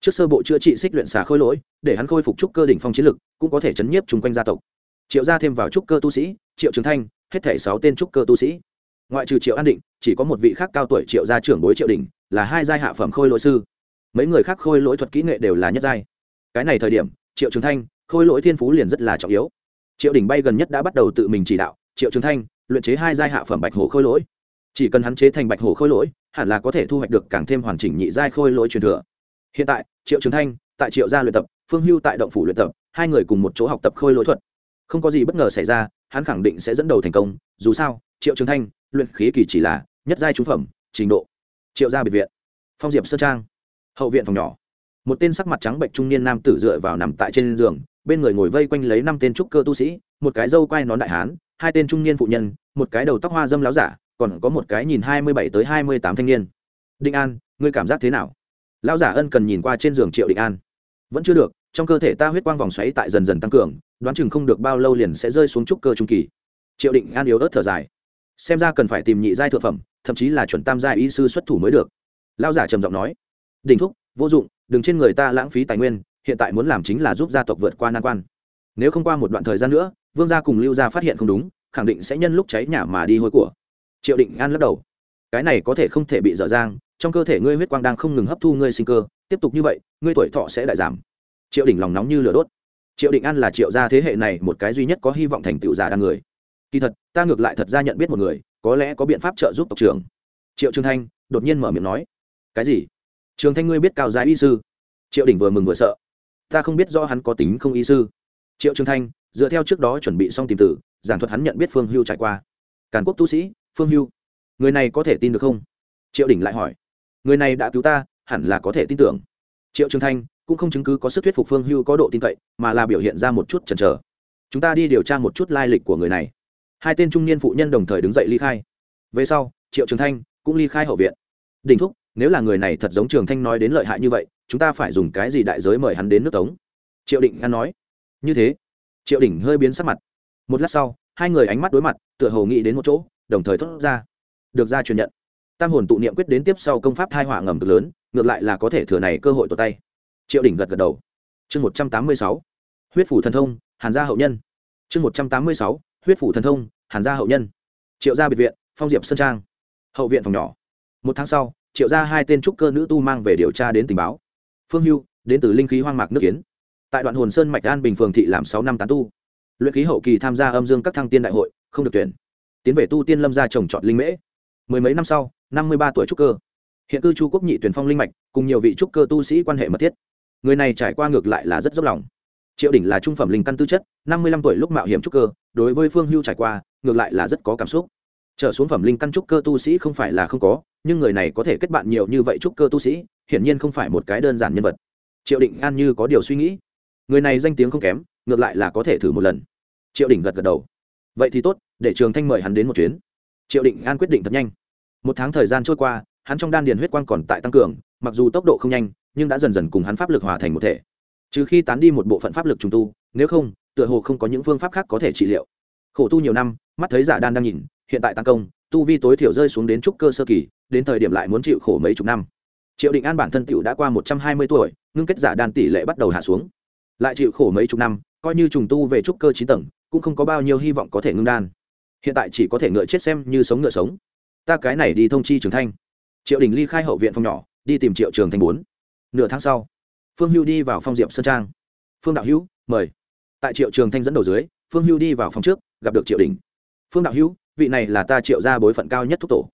Trước sơ bộ chữa trị xích luyện xà khôi lỗi, để hắn khôi phục trúc cơ đỉnh phong chiến lực, cũng có thể chấn nhiếp chung quanh gia tộc. Triệu gia thêm vào trúc cơ tu sĩ, triệu trường thanh, hết thể sáu tên trúc cơ tu sĩ. Ngoại trừ triệu an định, chỉ có một vị khác cao tuổi triệu gia trưởng bối triệu đình là hai giai hạ phẩm khôi lỗi sư. Mấy người khác khôi lỗi thuật kỹ nghệ đều là nhất giai. Cái này thời điểm, triệu trường thanh, khôi lỗi thiên phú liền rất là trọng yếu triệu đỉnh bay gần nhất đã bắt đầu tự mình chỉ đạo, triệu trường thanh, luyện chế hai giai hạ phẩm bạch hổ khôi lỗi. Chỉ cần hắn chế thành bạch hổ khôi lỗi, hẳn là có thể thu hoạch được càng thêm hoàn chỉnh nhị giai khôi lỗi truyền thừa. Hiện tại, triệu trường thanh, tại triệu gia luyện tập, phương hưu tại động phủ luyện tập, hai người cùng một chỗ học tập khôi lỗi thuật. Không có gì bất ngờ xảy ra, hắn khẳng định sẽ dẫn đầu thành công. Dù sao, triệu trường thanh, luyện khí kỳ chỉ là nhất giai trúng phẩm, trình độ. Triệu gia biệt viện, phong diệp sơn trang, hậu viện phòng nhỏ. Một tên sắc mặt trắng bệnh trung niên nam tử dựa vào nằm tại trên giường bên người ngồi vây quanh lấy năm tên trúc cơ tu sĩ, một cái dâu quai nón đại hán, hai tên trung niên phụ nhân, một cái đầu tóc hoa dâm láo giả, còn có một cái nhìn hai mươi bảy tới hai mươi tám thanh niên. Định an, ngươi cảm giác thế nào? Lão giả ân cần nhìn qua trên giường triệu định an. Vẫn chưa được, trong cơ thể ta huyết quang vòng xoáy tại dần dần tăng cường, đoán chừng không được bao lâu liền sẽ rơi xuống trúc cơ trung kỳ. Triệu định an yếu ớt thở dài. Xem ra cần phải tìm nhị giai thượng phẩm, thậm chí là chuẩn tam giai y sư xuất thủ mới được. Lão giả trầm giọng nói. Đình thúc, vô dụng, đừng trên người ta lãng phí tài nguyên hiện tại muốn làm chính là giúp gia tộc vượt qua nan quan. Nếu không qua một đoạn thời gian nữa, vương gia cùng lưu gia phát hiện không đúng, khẳng định sẽ nhân lúc cháy nhà mà đi hôi của. Triệu định an lắc đầu. Cái này có thể không thể bị dở dang, trong cơ thể ngươi huyết quang đang không ngừng hấp thu ngươi sinh cơ, tiếp tục như vậy, ngươi tuổi thọ sẽ đại giảm. Triệu đỉnh lòng nóng như lửa đốt. Triệu định an là triệu gia thế hệ này một cái duy nhất có hy vọng thành tựu giả đa người. Kỳ thật, ta ngược lại thật ra nhận biết một người, có lẽ có biện pháp trợ giúp tộc trưởng. Triệu trường thanh đột nhiên mở miệng nói. Cái gì? Trường thanh ngươi biết cao giá y sư? Triệu đỉnh vừa mừng vừa sợ ta không biết do hắn có tính không y sư. Triệu trường thanh, dựa theo trước đó chuẩn bị xong tìm tử, giảng thuật hắn nhận biết phương hưu trải qua. Càn quốc tu sĩ, phương hưu, người này có thể tin được không? Triệu đỉnh lại hỏi. Người này đã cứu ta, hẳn là có thể tin tưởng. Triệu trường thanh, cũng không chứng cứ có sức thuyết phục phương hưu có độ tin cậy, mà là biểu hiện ra một chút chần chờ. Chúng ta đi điều tra một chút lai lịch của người này. Hai tên trung niên phụ nhân đồng thời đứng dậy ly khai. Về sau, triệu trường thanh cũng ly khai hậu viện. Đình thúc, nếu là người này thật giống trường thanh nói đến lợi hại như vậy chúng ta phải dùng cái gì đại giới mời hắn đến nước tống? Triệu định ngăn nói. Như thế. Triệu đỉnh hơi biến sắc mặt. Một lát sau, hai người ánh mắt đối mặt, tựa hồ nghĩ đến một chỗ, đồng thời thốt ra. Được ra truyền nhận. Tam hồn tụ niệm quyết đến tiếp sau công pháp thai họa ngầm cực lớn, ngược lại là có thể thừa này cơ hội tột tay. Triệu đỉnh gật gật đầu. Chương một trăm tám mươi sáu. Huyết phủ thần thông, hàn gia hậu nhân. Chương một trăm tám mươi sáu. Huyết phủ thần thông, hàn gia hậu nhân. Triệu gia biệt viện, phong diệp sơn trang. Hậu viện phòng nhỏ. Một tháng sau, triệu gia hai tên trúc cơ nữ tu mang về điều tra đến tình báo phương hưu, đến từ linh khí hoang mạc nước kiến. Tại đoạn hồn sơn mạch an bình phường thị làm sáu năm tán tu. Luyện khí hậu kỳ tham gia âm dương các thăng tiên đại hội, không được tuyển. Tiến về tu tiên lâm gia trồng trọt linh mễ. Mười mấy năm sau, năm mươi ba tuổi trúc cơ. Hiện cư chu quốc nhị tuyển phong linh mạch, cùng nhiều vị trúc cơ tu sĩ quan hệ mật thiết. Người này trải qua ngược lại là rất dốc lòng. Triệu đỉnh là trung phẩm linh căn tư chất, năm mươi lăm tuổi lúc mạo hiểm trúc cơ, đối với phương hưu trải qua, ngược lại là rất có cảm xúc. Trở xuống phẩm linh căn trúc cơ tu sĩ không phải là không có nhưng người này có thể kết bạn nhiều như vậy trúc cơ tu sĩ, hiển nhiên không phải một cái đơn giản nhân vật. Triệu định an như có điều suy nghĩ. Người này danh tiếng không kém, ngược lại là có thể thử một lần. Triệu đình gật gật đầu. Vậy thì tốt, để trường thanh mời hắn đến một chuyến. Triệu định an quyết định thật nhanh. Một tháng thời gian trôi qua, hắn trong đan điền huyết quang còn tại tăng cường, mặc dù tốc độ không nhanh, nhưng đã dần dần cùng hắn pháp lực hòa thành một thể. Trừ khi tán đi một bộ phận pháp lực trùng tu, nếu không, tựa hồ không có những phương pháp khác có thể trị liệu. Khổ tu nhiều năm, mắt thấy giả đan đang nhìn, hiện tại tăng công, tu vi tối thiểu rơi xuống đến trúc cơ sơ kỳ đến thời điểm lại muốn chịu khổ mấy chục năm. Triệu định an bản thân tựu đã qua một trăm hai mươi tuổi, ngưng kết giả đan tỷ lệ bắt đầu hạ xuống. Lại chịu khổ mấy chục năm, coi như trùng tu về trúc cơ chín tầng, cũng không có bao nhiêu hy vọng có thể ngưng đan. Hiện tại chỉ có thể ngựa chết xem như sống ngựa sống. Ta cái này đi thông chi trường thanh. Triệu đình ly khai hậu viện phòng nhỏ, đi tìm triệu trường thanh bốn. Nửa tháng sau, phương hưu đi vào phong diệm sơn trang. Phương đạo hữu, mời. Tại triệu trường thanh dẫn đầu dưới, phương hưu đi vào phòng trước, gặp được triệu đình. Phương đạo hữu, vị này là ta triệu ra bối phận cao nhất thúc tổ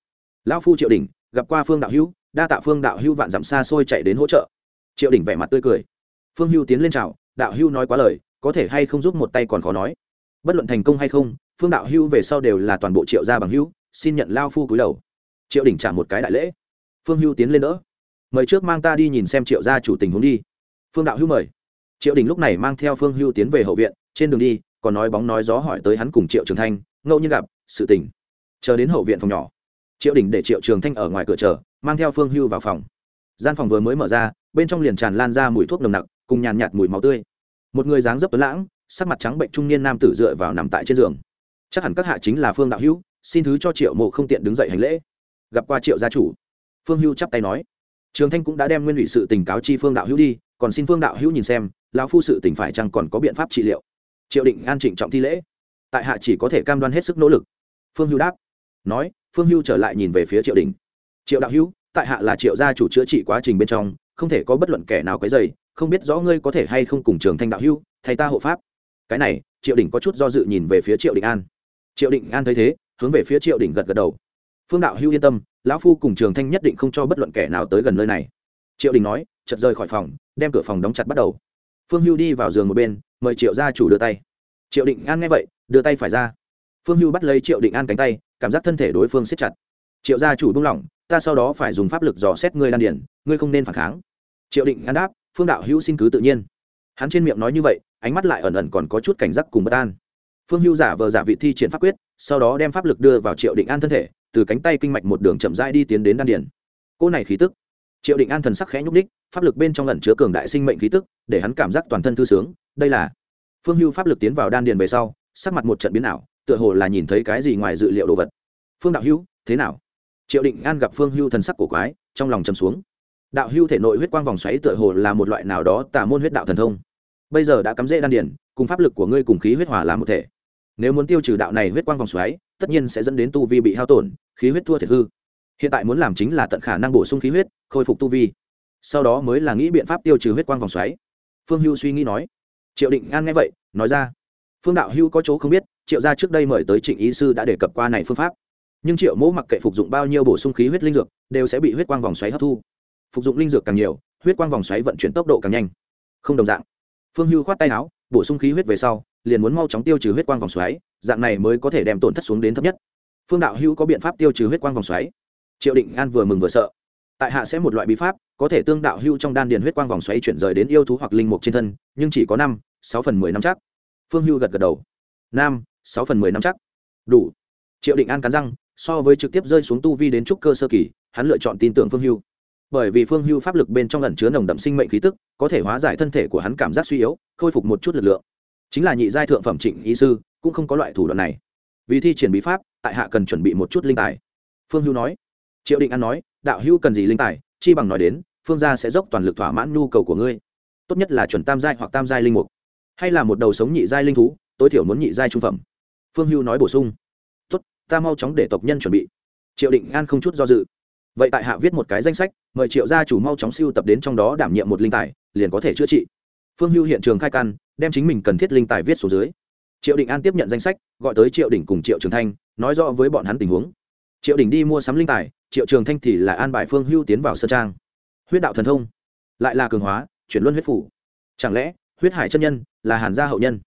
lão phu triệu đình gặp qua phương đạo hữu, đa tạ phương đạo hữu vạn dặm xa xôi chạy đến hỗ trợ. Triệu đình vẻ mặt tươi cười. Phương hưu tiến lên chào, đạo hữu nói quá lời, có thể hay không giúp một tay còn khó nói. Bất luận thành công hay không, phương đạo hữu về sau đều là toàn bộ triệu gia bằng hữu, xin nhận lao phu cúi đầu. Triệu đình trả một cái đại lễ. Phương hưu tiến lên đỡ. Mời trước mang ta đi nhìn xem triệu gia chủ tình huống đi. Phương đạo hữu mời. Triệu đình lúc này mang theo phương hưu tiến về hậu viện, trên đường đi, còn nói bóng nói gió hỏi tới hắn cùng triệu trường thanh, ngẫu nhiên gặp, sự tình. Chờ đến hậu viện phòng nhỏ triệu đình để triệu trường thanh ở ngoài cửa chờ, mang theo phương hưu vào phòng. Gian phòng vừa mới mở ra, bên trong liền tràn lan ra mùi thuốc nồng nặc, cùng nhàn nhạt mùi máu tươi. Một người dáng dấp tuấn lãng, sắc mặt trắng bệnh trung niên nam tử dựa vào nằm tại trên giường. Chắc hẳn các hạ chính là phương đạo hữu, xin thứ cho triệu mộ không tiện đứng dậy hành lễ. Gặp qua triệu gia chủ. Phương Hưu chắp tay nói. Trường thanh cũng đã đem nguyên ủy sự tình cáo chi phương đạo hữu đi, còn xin phương đạo hữu nhìn xem, lão phu sự tình phải chăng còn có biện pháp trị liệu. Triệu định an trịnh trọng thi lễ. Tại hạ chỉ có thể cam đoan hết sức nỗ lực. Phương Hưu đáp. Nói phương Hưu trở lại nhìn về phía triệu đình. Triệu đạo hữu, tại hạ là triệu gia chủ chữa trị quá trình bên trong, không thể có bất luận kẻ nào cái dày không biết rõ ngươi có thể hay không cùng trường thanh đạo hữu thầy ta hộ pháp. Cái này, triệu đình có chút do dự nhìn về phía triệu đình an. Triệu đình an thấy thế, hướng về phía triệu đình gật gật đầu. Phương đạo hữu yên tâm, lão phu cùng trường thanh nhất định không cho bất luận kẻ nào tới gần nơi này. Triệu đình nói chật rời khỏi phòng, đem cửa phòng đóng chặt bắt đầu. Phương hưu đi vào giường một bên, mời triệu gia chủ đưa tay. Triệu định an nghe vậy, đưa tay phải ra. Phương hưu bắt lấy triệu định an cánh tay cảm giác thân thể đối phương siết chặt. Triệu gia chủ buông lỏng, ta sau đó phải dùng pháp lực dò xét ngươi đan điển ngươi không nên phản kháng. Triệu định an đáp, phương đạo hữu xin cứ tự nhiên. Hắn trên miệng nói như vậy, ánh mắt lại ẩn ẩn còn có chút cảnh giác cùng bất an. Phương hưu giả vờ giả vị thi triển pháp quyết, sau đó đem pháp lực đưa vào triệu định an thân thể, từ cánh tay kinh mạch một đường chậm rãi đi tiến đến đan điển cô này khí tức. Triệu định an thần sắc khẽ nhúc ních pháp lực bên trong lần chứa cường đại sinh mệnh khí tức, để hắn cảm giác toàn thân thư sướng. Đây là phương hưu pháp lực tiến vào đan điền về sau, sắc mặt một trận biến ảo tựa hồ là nhìn thấy cái gì ngoài dự liệu đồ vật. Phương đạo hưu thế nào? Triệu định an gặp phương hưu thần sắc cổ quái, trong lòng chầm xuống. Đạo hưu thể nội huyết quang vòng xoáy tựa hồ là một loại nào đó tà môn huyết đạo thần thông. Bây giờ đã cắm rễ đan điền, cùng pháp lực của ngươi cùng khí huyết hòa làm một thể. Nếu muốn tiêu trừ đạo này huyết quang vòng xoáy, tất nhiên sẽ dẫn đến tu vi bị hao tổn, khí huyết thua thiệt hư. Hiện tại muốn làm chính là tận khả năng bổ sung khí huyết, khôi phục tu vi. Sau đó mới là nghĩ biện pháp tiêu trừ huyết quang vòng xoáy. Phương hưu suy nghĩ nói. Triệu định an nghe vậy, nói ra. Phương đạo hưu có chỗ không biết triệu gia trước đây mời tới trịnh ý sư đã đề cập qua này phương pháp. Nhưng triệu mỗ mặc kệ phục dụng bao nhiêu bổ sung khí huyết linh dược, đều sẽ bị huyết quang vòng xoáy hấp thu. Phục dụng linh dược càng nhiều, huyết quang vòng xoáy vận chuyển tốc độ càng nhanh. Không đồng dạng. Phương hưu khoát tay áo, bổ sung khí huyết về sau, liền muốn mau chóng tiêu trừ huyết quang vòng xoáy, dạng này mới có thể đem tổn thất xuống đến thấp nhất. Phương đạo hữu có biện pháp tiêu trừ huyết quang vòng xoáy? Triệu định an vừa mừng vừa sợ. Tại hạ sẽ một loại bí pháp, có thể tương đạo Hưu trong đan điền huyết quang vòng xoáy chuyển rời đến yêu thú hoặc linh mục trên thân, nhưng chỉ có năm, sáu phần mười năm chắc. Phương hưu gật gật đầu. Năm sáu phần mười năm chắc. Đủ. Triệu định an cắn răng, so với trực tiếp rơi xuống tu vi đến trúc cơ sơ kỳ, hắn lựa chọn tin tưởng phương hưu. Bởi vì phương hưu pháp lực bên trong ẩn chứa nồng đậm sinh mệnh khí tức, có thể hóa giải thân thể của hắn cảm giác suy yếu, khôi phục một chút lực lượng. Chính là nhị giai thượng phẩm trịnh y sư, cũng không có loại thủ đoạn này. Vì thi triển bí pháp, tại hạ cần chuẩn bị một chút linh tài. Phương hưu nói. Triệu định an nói, đạo hưu cần gì linh tài, chi bằng nói đến, phương gia sẽ dốc toàn lực thỏa mãn nhu cầu của ngươi. Tốt nhất là chuẩn tam giai hoặc tam giai linh mục. Hay là một đầu sống nhị giai linh thú, tối thiểu muốn nhị giai trung phẩm phương hưu nói bổ sung. Tốt, ta mau chóng để tộc nhân chuẩn bị. Triệu định an không chút do dự. Vậy tại hạ viết một cái danh sách, mời triệu gia chủ mau chóng siêu tập đến trong đó đảm nhiệm một linh tài, liền có thể chữa trị. Phương hưu hiện trường khai căn, đem chính mình cần thiết linh tài viết xuống dưới. Triệu định an tiếp nhận danh sách, gọi tới triệu đỉnh cùng triệu trường thanh, nói rõ với bọn hắn tình huống. Triệu đỉnh đi mua sắm linh tài, triệu trường thanh thì là an bài phương hưu tiến vào sơn trang. Huyết đạo thần thông, lại là cường hóa, chuyển luân huyết phủ. Chẳng lẽ, huyết hải chân nhân là hàn gia hậu nhân?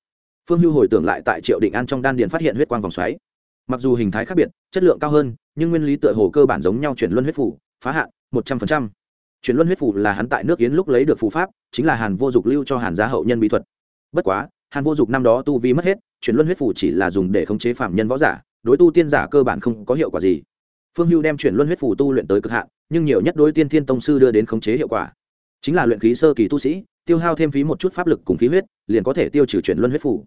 Phương hưu hồi tưởng lại tại triệu định an trong đan điền phát hiện huyết quang vòng xoáy. Mặc dù hình thái khác biệt, chất lượng cao hơn, nhưng nguyên lý tựa hồ cơ bản giống nhau chuyển luân huyết phủ, phá hạn, một trăm linh chuyển luân huyết phủ là hắn tại nước yến lúc lấy được phù pháp, chính là hàn vô dục lưu cho hàn gia hậu nhân bí thuật. Bất quá, hàn vô dục năm đó tu vi mất hết, chuyển luân huyết phủ chỉ là dùng để khống chế phạm nhân võ giả, đối tu tiên giả cơ bản không có hiệu quả gì. Phương hưu đem chuyển luân huyết phủ tu luyện tới cực hạn, nhưng nhiều nhất đối tiên thiên tông sư đưa đến khống chế hiệu quả. Chính là luyện khí sơ kỳ tu sĩ tiêu hao thêm phí một chút pháp lực cùng khí huyết, liền có thể tiêu trừ chuyển luân huyết phủ.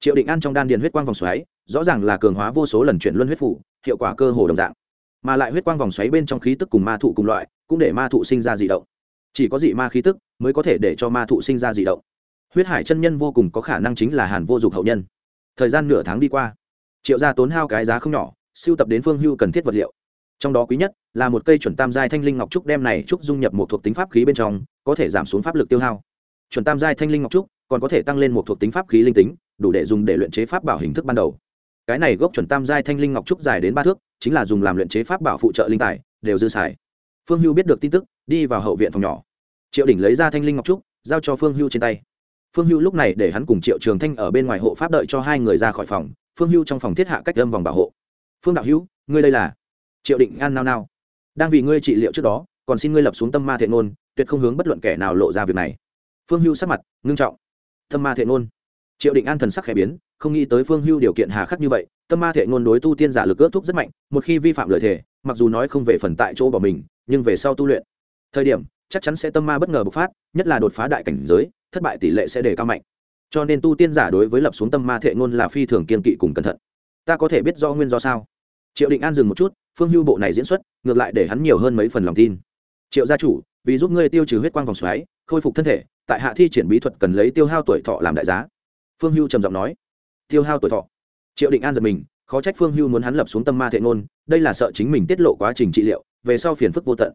Triệu định an trong đan điền huyết quang vòng xoáy, rõ ràng là cường hóa vô số lần chuyển luân huyết phủ, hiệu quả cơ hồ đồng dạng. Mà lại huyết quang vòng xoáy bên trong khí tức cùng ma thụ cùng loại, cũng để ma thụ sinh ra dị động. Chỉ có dị ma khí tức mới có thể để cho ma thụ sinh ra dị động. Huyết hải chân nhân vô cùng có khả năng chính là hàn vô dục hậu nhân. Thời gian nửa tháng đi qua, triệu gia tốn hao cái giá không nhỏ siêu tập đến phương hưu cần thiết vật liệu. Trong đó quý nhất là một cây chuẩn tam giai thanh linh ngọc trúc đem này trúc dung nhập một thuộc tính pháp khí bên trong, có thể giảm xuống pháp lực tiêu hao chuẩn tam giai thanh linh ngọc trúc, còn có thể tăng lên một thuộc tính pháp khí linh tính, đủ để dùng để luyện chế pháp bảo hình thức ban đầu. Cái này gốc chuẩn tam giai thanh linh ngọc trúc dài đến ba thước, chính là dùng làm luyện chế pháp bảo phụ trợ linh tài, đều dư xài. Phương hưu biết được tin tức, đi vào hậu viện phòng nhỏ. Triệu đỉnh lấy ra thanh linh ngọc trúc, giao cho phương hưu trên tay. Phương hưu lúc này để hắn cùng triệu trường thanh ở bên ngoài hộ pháp đợi cho hai người ra khỏi phòng, phương hưu trong phòng thiết hạ cách âm vòng bảo hộ. Phương đạo hữu, ngươi đây là? Triệu định an nao nao. Đang vì ngươi trị liệu trước đó, còn xin ngươi lập xuống tâm ma thiện ngôn, tuyệt không hướng bất luận kẻ nào lộ ra việc này phương hưu sắc mặt ngưng trọng. Tâm ma Thệ ngôn. Triệu định an thần sắc khẽ biến, không nghĩ tới phương hưu điều kiện hà khắc như vậy, tâm ma Thệ ngôn đối tu tiên giả lực ước thúc rất mạnh, một khi vi phạm lợi thể mặc dù nói không về phần tại chỗ bỏ mình, nhưng về sau tu luyện. Thời điểm, chắc chắn sẽ tâm ma bất ngờ bộc phát, nhất là đột phá đại cảnh giới, thất bại tỷ lệ sẽ đề cao mạnh. Cho nên tu tiên giả đối với lập xuống tâm ma thệ ngôn là phi thường kiên kỵ cùng cẩn thận. Ta có thể biết do nguyên do sao? Triệu định an dừng một chút, phương hưu bộ này diễn xuất, ngược lại để hắn nhiều hơn mấy phần lòng tin. Triệu gia chủ, vì giúp ngươi tiêu trừ huyết quang vòng xoáy, khôi phục thân thể tại hạ thi triển bí thuật cần lấy tiêu hao tuổi thọ làm đại giá. Phương hưu trầm giọng nói. Tiêu hao tuổi thọ. Triệu định an giật mình, khó trách phương hưu muốn hắn lập xuống tâm ma thệ ngôn, đây là sợ chính mình tiết lộ quá trình trị liệu, về sau phiền phức vô tận.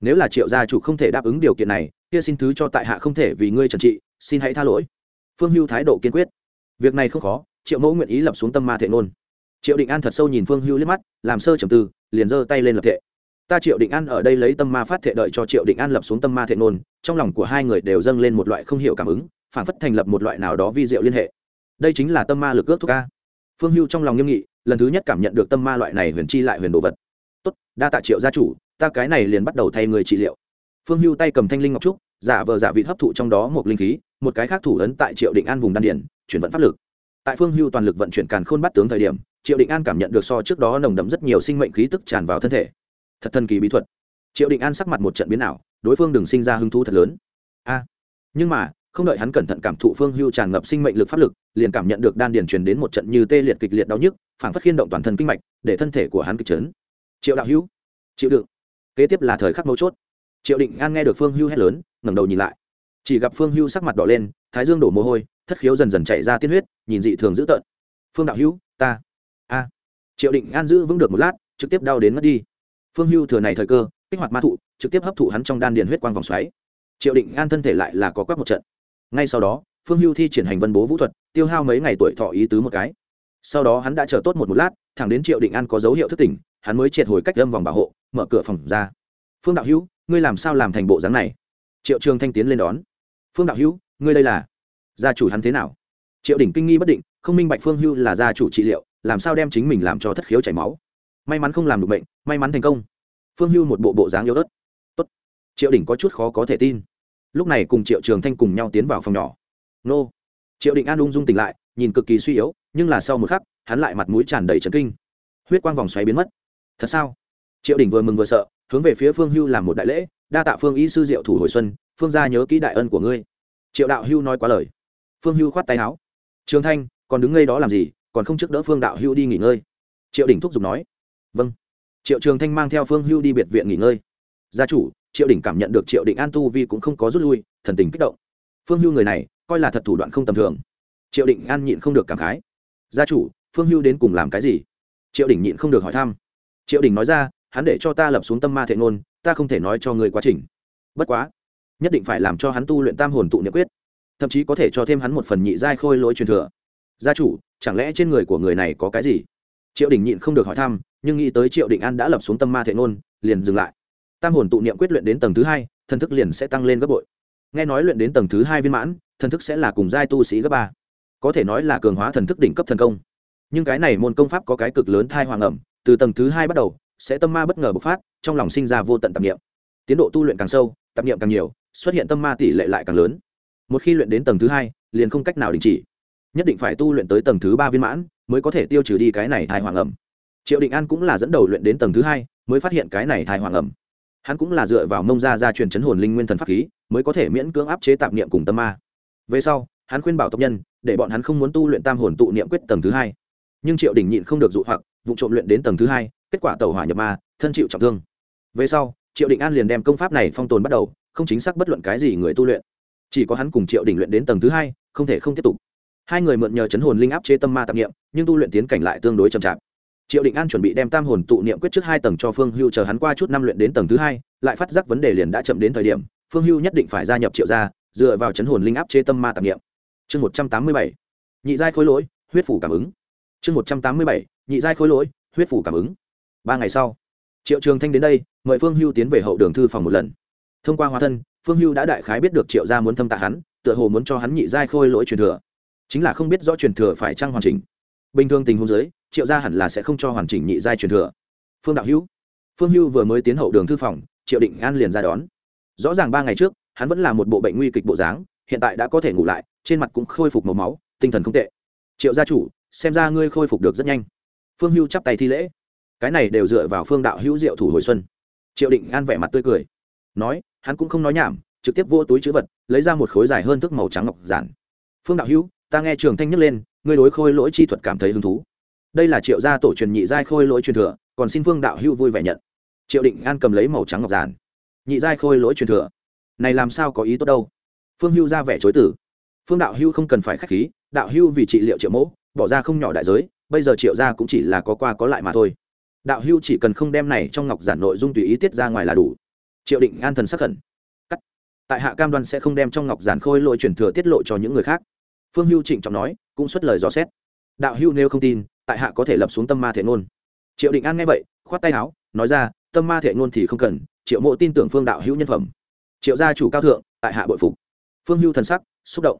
Nếu là triệu gia chủ không thể đáp ứng điều kiện này, kia xin thứ cho tại hạ không thể vì ngươi trần trị, xin hãy tha lỗi. Phương hưu thái độ kiên quyết. Việc này không khó, triệu mẫu nguyện ý lập xuống tâm ma thệ ngôn. Triệu định an thật sâu nhìn phương hưu liếc mắt, làm sơ trầm tư, liền giơ tay lên lập thệ ta triệu định an ở đây lấy tâm ma phát thệ đợi cho triệu định an lập xuống tâm ma thệ nôn. trong lòng của hai người đều dâng lên một loại không hiểu cảm ứng phản phất thành lập một loại nào đó vi diệu liên hệ. Đây chính là tâm ma lực ước thuốc ca phương hưu trong lòng nghiêm nghị, lần thứ nhất cảm nhận được tâm ma loại này huyền chi lại huyền đồ vật. Tốt, đa tạ triệu gia chủ, ta cái này liền bắt đầu thay người trị liệu. Phương hưu tay cầm thanh linh ngọc trúc, giả vờ giả vị hấp thụ trong đó một linh khí, một cái khác thủ ấn tại triệu định an vùng đan điển chuyển vận pháp lực. Tại phương hưu toàn lực vận chuyển càn khôn bắt tướng thời điểm, triệu định an cảm nhận được so trước đó nồng đậm rất nhiều sinh mệnh khí tức tràn vào thân thể thật thần kỳ bí thuật. Triệu định an sắc mặt một trận biến ảo, đối phương đừng sinh ra hứng thú thật lớn. A, nhưng mà, không đợi hắn cẩn thận cảm thụ phương hưu tràn ngập sinh mệnh lực pháp lực, liền cảm nhận được đan điền truyền đến một trận như tê liệt kịch liệt đau nhức, phảng phất khiên động toàn thân kinh mạch, để thân thể của hắn kịch trấn. triệu đạo hữu chịu đựng, kế tiếp là thời khắc mấu chốt. Triệu định an nghe được phương hưu hét lớn, ngẩng đầu nhìn lại. Chỉ gặp phương hưu sắc mặt đỏ lên, thái dương đổ mồ hôi, thất khiếu dần dần chạy ra tiên huyết, nhìn dị thường dữ tợn. Phương đạo hữu, ta. A, triệu định an giữ vững được một lát, trực tiếp đau đến mất đi phương hưu thừa này thời cơ, kích hoạt ma thụ, trực tiếp hấp thụ hắn trong đan điền huyết quang vòng xoáy. Triệu định an thân thể lại là có quắc một trận. Ngay sau đó, phương hưu thi triển hành vân bố vũ thuật, tiêu hao mấy ngày tuổi thọ ý tứ một cái. Sau đó hắn đã chờ tốt một một lát, thẳng đến triệu định an có dấu hiệu thức tỉnh, hắn mới triệt hồi cách đâm vòng bảo hộ, mở cửa phòng ra. Phương đạo hữu, ngươi làm sao làm thành bộ dáng này? Triệu trường thanh tiến lên đón. Phương đạo hữu, ngươi đây là, gia chủ hắn thế nào? Triệu đỉnh kinh nghi bất định, không minh bạch phương hưu là gia chủ trị liệu, làm sao đem chính mình làm cho thất khiếu chảy máu may mắn không làm được bệnh may mắn thành công. Phương hưu một bộ bộ dáng yếu ớt. Tốt. triệu đỉnh có chút khó có thể tin. Lúc này cùng triệu trường thanh cùng nhau tiến vào phòng nhỏ. Nô. Triệu định an ung dung tỉnh lại, nhìn cực kỳ suy yếu, nhưng là sau một khắc, hắn lại mặt mũi tràn đầy trấn kinh. Huyết quang vòng xoáy biến mất. Thật sao? Triệu đỉnh vừa mừng vừa sợ, hướng về phía phương hưu làm một đại lễ, đa tạ phương y sư diệu thủ hồi xuân, phương gia nhớ kỹ đại ân của ngươi. Triệu đạo hưu nói quá lời. Phương hưu khoát tay áo. Trường thanh, còn đứng ngây đó làm gì, còn không trước đỡ phương đạo hưu đi nghỉ ngơi. Triệu đỉnh thúc giục nói vâng. Triệu trường thanh mang theo phương hưu đi biệt viện nghỉ ngơi. Gia chủ, triệu đỉnh cảm nhận được triệu định an tu vi cũng không có rút lui, thần tình kích động. Phương hưu người này, coi là thật thủ đoạn không tầm thường. Triệu định an nhịn không được cảm khái. Gia chủ, phương hưu đến cùng làm cái gì? Triệu đỉnh nhịn không được hỏi thăm. Triệu đỉnh nói ra, hắn để cho ta lập xuống tâm ma thệ ngôn, ta không thể nói cho người quá trình. Bất quá, nhất định phải làm cho hắn tu luyện tam hồn tụ niệm quyết, thậm chí có thể cho thêm hắn một phần nhị giai khôi lỗi truyền thừa. Gia chủ, chẳng lẽ trên người của người này có cái gì? Triệu đình nhịn không được hỏi thăm nhưng nghĩ tới triệu định an đã lập xuống tâm ma thệ ngôn, liền dừng lại. Tam hồn tụ niệm quyết luyện đến tầng thứ hai, thần thức liền sẽ tăng lên gấp bội. Nghe nói luyện đến tầng thứ hai viên mãn, thần thức sẽ là cùng giai tu sĩ gấp ba. Có thể nói là cường hóa thần thức đỉnh cấp thần công. Nhưng cái này môn công pháp có cái cực lớn thai hoàng ẩm, từ tầng thứ hai bắt đầu, sẽ tâm ma bất ngờ bộc phát, trong lòng sinh ra vô tận tạp niệm. Tiến độ tu luyện càng sâu, tạp niệm càng nhiều, xuất hiện tâm ma tỷ lệ lại càng lớn. Một khi luyện đến tầng thứ hai, liền không cách nào đình chỉ. Nhất định phải tu luyện tới tầng thứ ba viên mãn, mới có thể tiêu trừ đi cái này thai hoàng ẩm triệu định an cũng là dẫn đầu luyện đến tầng thứ hai, mới phát hiện cái này thai hoàng ẩm. Hắn cũng là dựa vào mông ra ra truyền chấn hồn linh nguyên thần pháp khí, mới có thể miễn cưỡng áp chế tạp niệm cùng tâm ma. Về sau, hắn khuyên bảo tộc nhân, để bọn hắn không muốn tu luyện tam hồn tụ niệm quyết tầng thứ hai. Nhưng triệu đình nhịn không được dụ hoặc, vụ trộm luyện đến tầng thứ hai, kết quả tàu hỏa nhập ma, thân chịu trọng thương. Về sau, triệu định an liền đem công pháp này phong tồn bắt đầu, không chính xác bất luận cái gì người tu luyện. Chỉ có hắn cùng triệu đình luyện đến tầng thứ hai, không thể không tiếp tục. Hai người mượn nhờ chấn hồn linh áp chế tâm ma tạp niệm, nhưng tu luyện tiến cảnh lại tương đối chậm chạp triệu định an chuẩn bị đem tam hồn tụ niệm quyết trước hai tầng cho phương hưu chờ hắn qua chút năm luyện đến tầng thứ hai, lại phát giác vấn đề liền đã chậm đến thời điểm, phương hưu nhất định phải gia nhập triệu gia, dựa vào chấn hồn linh áp chế tâm ma tạp niệm. Chương một trăm tám mươi bảy. Nhị giai khối lỗi, huyết phủ cảm ứng. Chương một trăm tám mươi bảy. Nhị giai khối lỗi, huyết phủ cảm ứng. Ba ngày sau, triệu trường thanh đến đây, mời phương hưu tiến về hậu đường thư phòng một lần. Thông qua hóa thân, phương hưu đã đại khái biết được triệu gia muốn thâm tạ hắn, tựa hồ muốn cho hắn nhị giai khôi lỗi truyền thừa. Chính là không biết rõ truyền thừa phải trăng hoàn chỉnh. Bình thường tình huống giới triệu gia hẳn là sẽ không cho hoàn chỉnh nhị giai truyền thừa. Phương đạo hữu, phương hưu vừa mới tiến hậu đường thư phòng, triệu định an liền ra đón. Rõ ràng ba ngày trước, hắn vẫn là một bộ bệnh nguy kịch bộ dáng, hiện tại đã có thể ngủ lại, trên mặt cũng khôi phục màu máu, tinh thần không tệ. Triệu gia chủ, xem ra ngươi khôi phục được rất nhanh. Phương hưu chắp tay thi lễ. Cái này đều dựa vào phương đạo hữu diệu thủ hồi xuân. Triệu định an vẻ mặt tươi cười. Nói, hắn cũng không nói nhảm, trực tiếp vô túi chữ vật, lấy ra một khối dài hơn thức màu trắng ngọc giản. Phương đạo hữu, ta nghe trường thanh nhấc lên, ngươi đối khôi lỗi chi thuật cảm thấy hứng thú đây là triệu gia tổ truyền nhị giai khôi lỗi truyền thừa, còn xin phương đạo hữu vui vẻ nhận. Triệu định an cầm lấy màu trắng ngọc giản. Nhị giai khôi lỗi truyền thừa. Này làm sao có ý tốt đâu? Phương hưu ra vẻ chối tử phương đạo hưu không cần phải k h á c h khí, đạo hưu vì trị liệu triệu mẫu, bỏ ra không nhỏ đại giới, bây giờ triệu gia cũng chỉ là có qua có lại mà thôi. Đạo hưu chỉ cần không đem này trong ngọc giản nội dung tùy ý tiết ra ngoài là đủ. Triệu định an thần sắc khẩn. Cắt. Tại hạ cam đoan sẽ không đem trong ngọc giản khôi lỗi truyền thừa tiết lộ cho những người khác. Phương hưu trịnh trọng nói, cũng xuất lời dò xét. Đạo hưu nếu không tin tại hạ có thể lập xuống tâm ma thể ngôn. Triệu định an nghe vậy, khoát tay áo, nói ra, tâm ma thể ngôn thì không cần, triệu mộ tin tưởng phương đạo hữu nhân phẩm. Triệu gia chủ cao thượng, tại hạ bội phục. Phương hưu thần sắc, xúc động.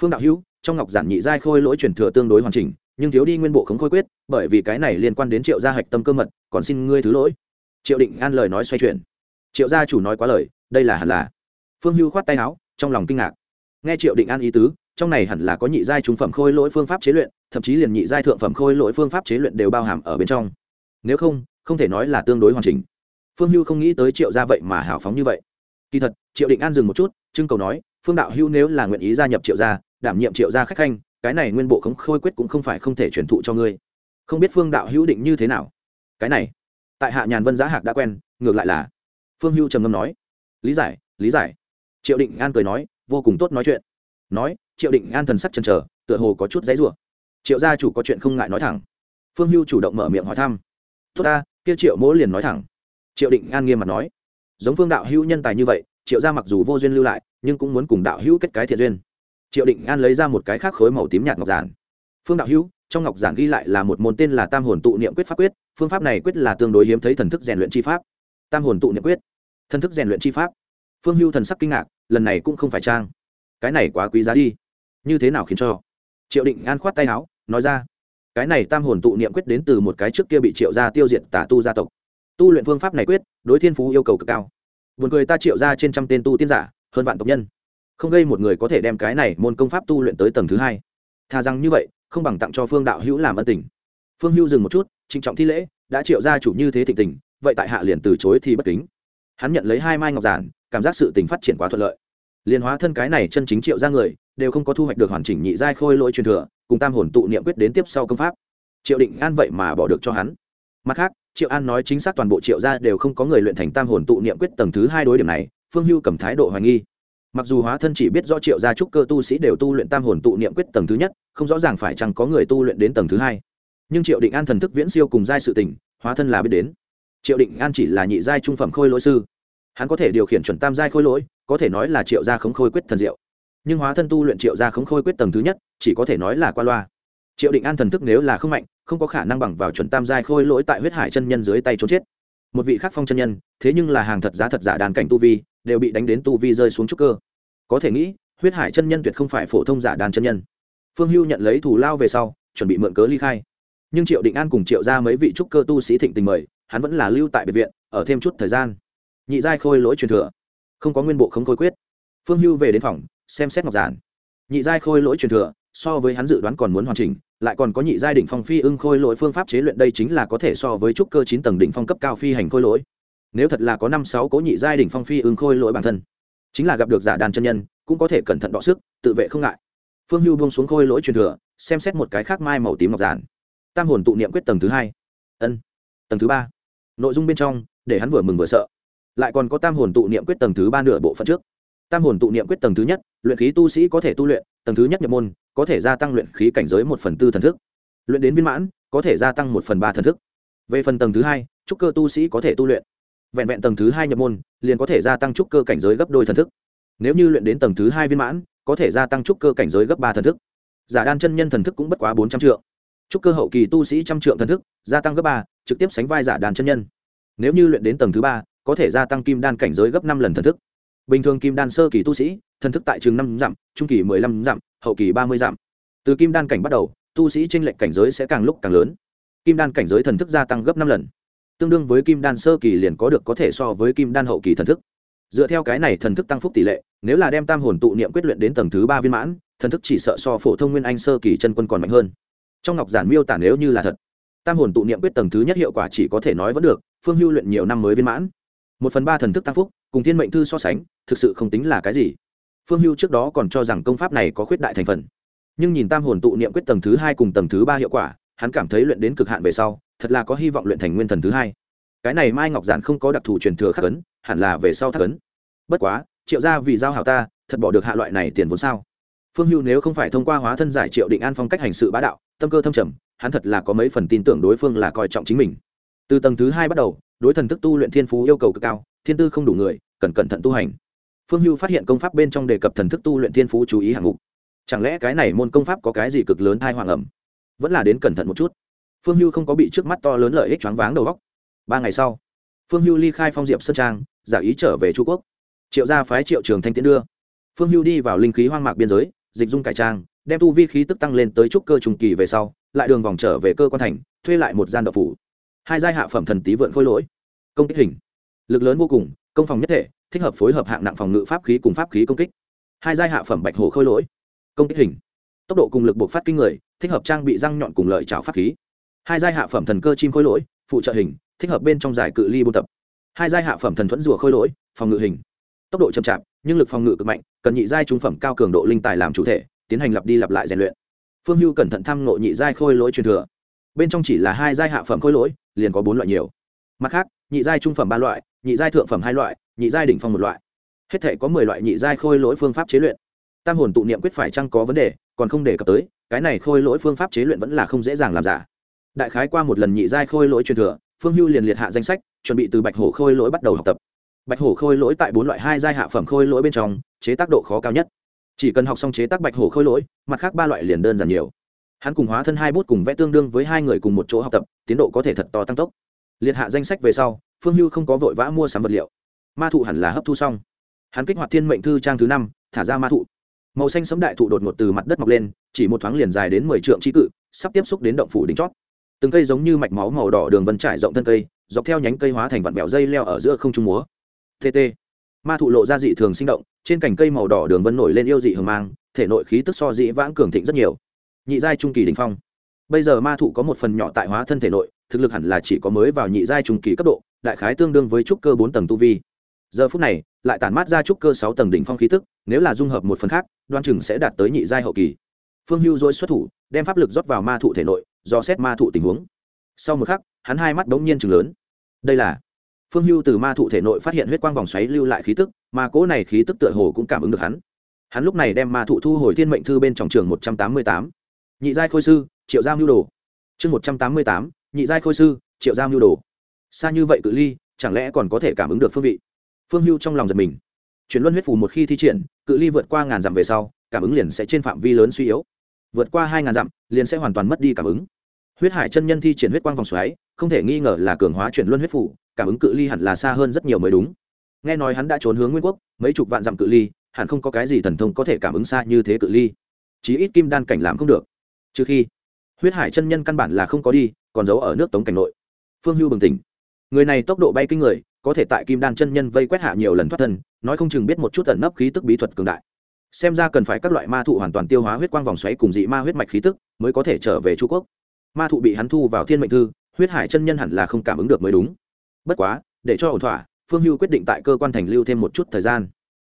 Phương đạo hữu, trong ngọc giản nhị giai khôi lỗi truyền thừa tương đối hoàn chỉnh, nhưng thiếu đi nguyên bộ khống khôi quyết, bởi vì cái này liên quan đến triệu gia hạch tâm cơ mật, còn xin ngươi thứ lỗi. Triệu định an lời nói xoay chuyển. Triệu gia chủ nói quá lời, đây là hẳn là. Phương hưu khoát tay áo, trong lòng kinh ngạc. Nghe triệu định an ý tứ trong này hẳn là có nhị giai trung phẩm khôi lỗi phương pháp chế luyện, thậm chí liền nhị giai thượng phẩm khôi lỗi phương pháp chế luyện đều bao hàm ở bên trong. Nếu không không thể nói là tương đối hoàn chỉnh. Phương hưu không nghĩ tới triệu gia vậy mà hào phóng như vậy. Kỳ thật, triệu định an dừng một chút, trưng cầu nói, phương đạo hưu nếu là nguyện ý gia nhập triệu gia, đảm nhiệm triệu gia khách khanh, cái này nguyên bộ khống khôi quyết cũng không phải không thể truyền thụ cho ngươi. Không biết phương đạo hữu định như thế nào. Cái này, tại hạ nhàn vân giá hạc đã quen, ngược lại là. Phương hưu trầm ngâm nói, lý giải lý giải. Triệu định an cười nói, vô cùng tốt nói chuyện. Nói triệu định an thần sắc chần chờ, tựa hồ có chút dãy rủa. Triệu gia chủ có chuyện không ngại nói thẳng. Phương hưu chủ động mở miệng hỏi thăm. Tốt ta, kia triệu mỗ liền nói thẳng. Triệu định an nghiêm mặt nói. Giống phương đạo hữu nhân tài như vậy, triệu gia mặc dù vô duyên lưu lại, nhưng cũng muốn cùng đạo hữu kết cái thiện duyên. Triệu định an lấy ra một cái khác khối màu tím nhạt ngọc giản. Phương đạo hữu, trong ngọc giản ghi lại là một môn tên là tam hồn tụ niệm quyết pháp quyết, phương pháp này quyết là tương đối hiếm thấy thần thức rèn luyện chi pháp. Tam hồn tụ niệm quyết. Thần thức rèn luyện chi pháp. Phương hưu thần sắc kinh ngạc, lần này cũng không phải trang. Cái này quá quý giá đi như thế nào khiến cho? Triệu định an khoát tay áo, nói ra, cái này tam hồn tụ niệm quyết đến từ một cái trước kia bị triệu gia tiêu diệt tả tu gia tộc. Tu luyện phương pháp này quyết, đối thiên phú yêu cầu cực cao. Buồn cười ta triệu ra trên trăm tên tu tiên giả, hơn vạn tộc nhân. Không gây một người có thể đem cái này môn công pháp tu luyện tới tầng thứ hai. Thà rằng như vậy, không bằng tặng cho phương đạo hữu làm ân tình. Phương hữu dừng một chút, trịnh trọng thi lễ, đã triệu gia chủ như thế thịnh tình, vậy tại hạ liền từ chối thì bất kính. Hắn nhận lấy hai mai ngọc giản, cảm giác sự tình phát triển quá thuận lợi liên hóa thân cái này chân chính triệu ra người, đều không có thu hoạch được hoàn chỉnh nhị giai khôi lỗi truyền thừa, cùng tam hồn tụ niệm quyết đến tiếp sau công pháp. Triệu định an vậy mà bỏ được cho hắn. Mặt khác, triệu an nói chính xác toàn bộ triệu gia đều không có người luyện thành tam hồn tụ niệm quyết tầng thứ hai đối điểm này, phương hưu cầm thái độ hoài nghi. Mặc dù hóa thân chỉ biết do triệu gia trúc cơ tu sĩ đều tu luyện tam hồn tụ niệm quyết tầng thứ nhất, không rõ ràng phải chăng có người tu luyện đến tầng thứ hai. Nhưng triệu định an thần thức viễn siêu cùng giai sự tình, hóa thân là biết đến. Triệu định an chỉ là nhị giai trung phẩm khôi lỗi sư. Hắn có thể điều khiển chuẩn tam giai khôi lỗi có thể nói là triệu gia khống khôi quyết thần diệu. Nhưng hóa thân tu luyện triệu gia khống khôi quyết tầng thứ nhất, chỉ có thể nói là qua loa. Triệu định an thần thức nếu là không mạnh, không có khả năng bằng vào chuẩn tam giai khôi lỗi tại huyết hải chân nhân dưới tay trốn chết. Một vị khắc phong chân nhân, thế nhưng là hàng thật giá thật giả đàn cảnh tu vi, đều bị đánh đến tu vi rơi xuống trúc cơ. Có thể nghĩ, huyết hải chân nhân tuyệt không phải phổ thông giả đàn chân nhân. Phương hưu nhận lấy thủ lao về sau, chuẩn bị mượn cớ ly khai. Nhưng triệu định an cùng triệu ra mấy vị trúc cơ tu sĩ thịnh tình mời, hắn vẫn là lưu tại biệt viện, ở thêm chút thời gian. Nhị giai khôi lỗi truyền thừa không có nguyên bộ không khôi quyết. Phương hưu về đến phòng, xem xét ngọc giản. Nhị giai khôi lỗi truyền thừa, so với hắn dự đoán còn muốn hoàn chỉnh, lại còn có nhị giai đỉnh phong phi ưng khôi lỗi phương pháp chế luyện đây chính là có thể so với trúc cơ chín tầng đỉnh phong cấp cao phi hành khôi lỗi. Nếu thật là có năm sáu cố nhị giai đỉnh phong phi ưng khôi lỗi bản thân, chính là gặp được giả đàn chân nhân, cũng có thể cẩn thận đọ sức, tự vệ không ngại. Phương hưu buông xuống khôi lỗi truyền thừa, xem xét một cái khác mai màu tím ngọc giản. Tam hồn tụ niệm quyết tầng thứ hai. Ân, tầng thứ ba. Nội dung bên trong, để hắn vừa mừng vừa sợ lại còn có tam hồn tụ niệm quyết tầng thứ ba nửa bộ phận trước. Tam hồn tụ niệm quyết tầng thứ nhất, luyện khí tu sĩ có thể tu luyện, tầng thứ nhất nhập môn, có thể gia tăng luyện khí cảnh giới một phần tư thần thức. Luyện đến viên mãn, có thể gia tăng một phần ba thần thức. Về phần tầng thứ hai, trúc cơ tu sĩ có thể tu luyện. Vẹn vẹn tầng thứ hai nhập môn, liền có thể gia tăng trúc cơ cảnh giới gấp đôi thần thức. Nếu như luyện đến tầng thứ hai viên mãn, có thể gia tăng trúc cơ cảnh giới gấp ba thần thức. Giả đan chân nhân thần thức cũng bất quá bốn trăm triệu trúc cơ hậu kỳ tu sĩ trăm triệu thần thức, gia tăng gấp ba, trực tiếp sánh vai giả đàn chân nhân. Nếu như luyện đến tầng thứ ba có thể gia tăng kim đan cảnh giới gấp năm lần thần thức. Bình thường kim đan sơ kỳ tu sĩ, thần thức tại trường năm dặm, trung kỳ mười lăm dặm, hậu kỳ ba mươi dặm. Từ kim đan cảnh bắt đầu, tu sĩ tranh lệch cảnh giới sẽ càng lúc càng lớn. Kim đan cảnh giới thần thức gia tăng gấp năm lần. Tương đương với kim đan sơ kỳ liền có được có thể so với kim đan hậu kỳ thần thức. Dựa theo cái này thần thức tăng phúc tỷ lệ, nếu là đem tam hồn tụ niệm quyết luyện đến tầng thứ ba viên mãn, thần thức chỉ sợ so phổ thông nguyên anh sơ kỳ chân quân còn mạnh hơn. Trong ngọc giản miêu tả nếu như là thật, tam hồn tụ niệm quyết tầng thứ nhất hiệu quả chỉ có thể nói vẫn được, phương hưu luyện nhiều năm mới viên mãn một phần ba thần thức tăng phúc, cùng thiên mệnh thư so sánh, thực sự không tính là cái gì. Phương hưu trước đó còn cho rằng công pháp này có khuyết đại thành phần. Nhưng nhìn tam hồn tụ niệm quyết tầng thứ hai cùng tầng thứ ba hiệu quả, hắn cảm thấy luyện đến cực hạn về sau, thật là có hy vọng luyện thành nguyên thần thứ hai. Cái này mai ngọc giản không có đặc thù truyền thừa khắc ấn, hẳn là về sau thắc ấn. Bất quá, triệu ra vì giao hảo ta, thật bỏ được hạ loại này tiền vốn sao? Phương hưu nếu không phải thông qua hóa thân giải triệu định an phong cách hành sự bá đạo, tâm cơ thâm trầm, hắn thật là có mấy phần tin tưởng đối phương là coi trọng chính mình. Từ tầng thứ hai bắt đầu đối thần thức tu luyện thiên phú yêu cầu cực cao, thiên tư không đủ người, cần cẩn thận tu hành. Phương hưu phát hiện công pháp bên trong đề cập thần thức tu luyện thiên phú chú ý hạng mục. Chẳng lẽ cái này môn công pháp có cái gì cực lớn thai hoàng ẩm vẫn là đến cẩn thận một chút. Phương hưu không có bị trước mắt to lớn lợi ích choáng váng đầu góc ba ngày sau, phương hưu ly khai phong diệp sơn trang, giả ý trở về trung quốc. Triệu gia phái triệu trường thanh tiến đưa. Phương hưu đi vào linh khí hoang mạc biên giới, dịch dung cải trang, đem tu vi khí tức tăng lên tới trúc cơ trùng kỳ về sau, lại đường vòng trở về cơ quan thành, thuê lại một gian đậu phủ. Hai giai hạ phẩm thần tý vượn khôi lỗi công kích hình. Lực lớn vô cùng, công phòng nhất thể, thích hợp phối hợp hạng nặng phòng ngự pháp khí cùng pháp khí công kích. Hai giai hạ phẩm bạch hổ khôi lỗi. Công kích hình. Tốc độ cùng lực buộc phát kinh người, thích hợp trang bị răng nhọn cùng lợi trào pháp khí. Hai giai hạ phẩm thần cơ chim khôi lỗi, phụ trợ hình, thích hợp bên trong giải cự ly buôn tập. Hai giai hạ phẩm thần thuẫn rùa khôi lỗi, phòng ngự hình. Tốc độ chậm chạp, nhưng lực phòng ngự cực mạnh, cần nhị giai trung phẩm cao cường độ linh tài làm chủ thể, tiến hành lặp đi lặp lại rèn luyện. Phương hưu cẩn thận thăm ngộ nhị giai khôi lỗi truyền thừa. Bên trong chỉ là hai giai hạ phẩm khôi lỗi, liền có bốn loại nhiều. Mặt khác nhị giai trung phẩm ba loại, nhị giai thượng phẩm hai loại, nhị giai đỉnh phong một loại. Hết thể có mười loại nhị giai khôi lỗi phương pháp chế luyện. Tam hồn tụ niệm quyết phải chăng có vấn đề, còn không đề cập tới, cái này khôi lỗi phương pháp chế luyện vẫn là không dễ dàng làm giả. Đại khái qua một lần nhị giai khôi lỗi truyền thừa, phương hưu liền liệt hạ danh sách, chuẩn bị từ bạch hổ khôi lỗi bắt đầu học tập. Bạch hổ khôi lỗi tại bốn loại hai giai hạ phẩm khôi lỗi bên trong, chế tác độ khó cao nhất. Chỉ cần học xong chế tác bạch hổ khôi lỗi, mặt khác ba loại liền đơn giản nhiều. Hắn cùng hóa thân hai bút cùng vẽ tương đương với hai người cùng một chỗ học tập, tiến độ có thể thật to tăng tốc liệt hạ danh sách về sau, phương hưu không có vội vã mua sắm vật liệu. Ma thụ hẳn là hấp thu xong. Hắn kích hoạt thiên mệnh thư trang thứ năm, thả ra ma thụ. Màu xanh sấm đại thụ đột ngột từ mặt đất mọc lên, chỉ một thoáng liền dài đến mười trượng trí cự, sắp tiếp xúc đến động phủ đính chót. Từng cây giống như mạch máu màu đỏ đường vân trải rộng thân cây, dọc theo nhánh cây hóa thành vặn vẹo dây leo ở giữa không trung múa. Tt ma thụ lộ ra dị thường sinh động, trên cành cây màu đỏ đường vân nổi lên yêu dị hờ mang, thể nội khí tức so dị vãng cường thịnh rất nhiều. Nhị giai trung kỳ đình phong. Bây giờ ma thụ có một phần nhỏ tại hóa thân thể nội thực lực hẳn là chỉ có mới vào nhị giai trung kỳ cấp độ, đại khái tương đương với trúc cơ bốn tầng tu vi. Giờ phút này, lại tản mát ra trúc cơ sáu tầng đỉnh phong khí tức, nếu là dung hợp một phần khác, đoan chừng sẽ đạt tới nhị giai hậu kỳ. Phương hưu dối xuất thủ, đem pháp lực rót vào ma thụ thể nội, do xét ma thụ tình huống. Sau một khắc, hắn hai mắt bỗng nhiên chừng lớn. Đây là phương hưu từ ma thụ thể nội phát hiện huyết quang vòng xoáy lưu lại khí tức, mà cỗ này khí tức tựa hồ cũng cảm ứng được hắn. Hắn lúc này đem ma thụ thu hồi thiên mệnh thư bên trong trường một trăm tám mươi tám. Nhị giai khôi sư, triệu giao mưu đồ. Chương một trăm tám mươi tám nhị giai khôi sư, triệu giao nhu đồ. Xa như vậy cự ly, chẳng lẽ còn có thể cảm ứng được phương vị? Phương hưu trong lòng giật mình. Chuyển luân huyết phù một khi thi triển, cự ly vượt qua ngàn dặm về sau, cảm ứng liền sẽ trên phạm vi lớn suy yếu. Vượt qua hai ngàn dặm, liền sẽ hoàn toàn mất đi cảm ứng. Huyết hải chân nhân thi triển huyết quang vòng xoáy, không thể nghi ngờ là cường hóa chuyển luân huyết phủ cảm ứng cự ly hẳn là xa hơn rất nhiều mới đúng. Nghe nói hắn đã trốn hướng nguyên quốc, mấy chục vạn dặm cự ly, hẳn không có cái gì thần thông có thể cảm ứng xa như thế cự ly. Chí ít kim đan cảnh làm không được. Trừ khi huyết hải chân nhân căn bản là không có đi còn giấu ở nước tống cảnh nội. Phương hưu bừng tỉnh. Người này tốc độ bay kinh người, có thể tại kim đan chân nhân vây quét hạ nhiều lần thoát thân, nói không chừng biết một chút ẩn nấp khí tức bí thuật cường đại. Xem ra cần phải các loại ma thụ hoàn toàn tiêu hóa huyết quang vòng xoáy cùng dị ma huyết mạch khí tức, mới có thể trở về Chu quốc. Ma thụ bị hắn thu vào thiên mệnh thư, huyết hải chân nhân hẳn là không cảm ứng được mới đúng. Bất quá, để cho ổn thỏa, phương hưu quyết định tại cơ quan thành lưu thêm một chút thời gian.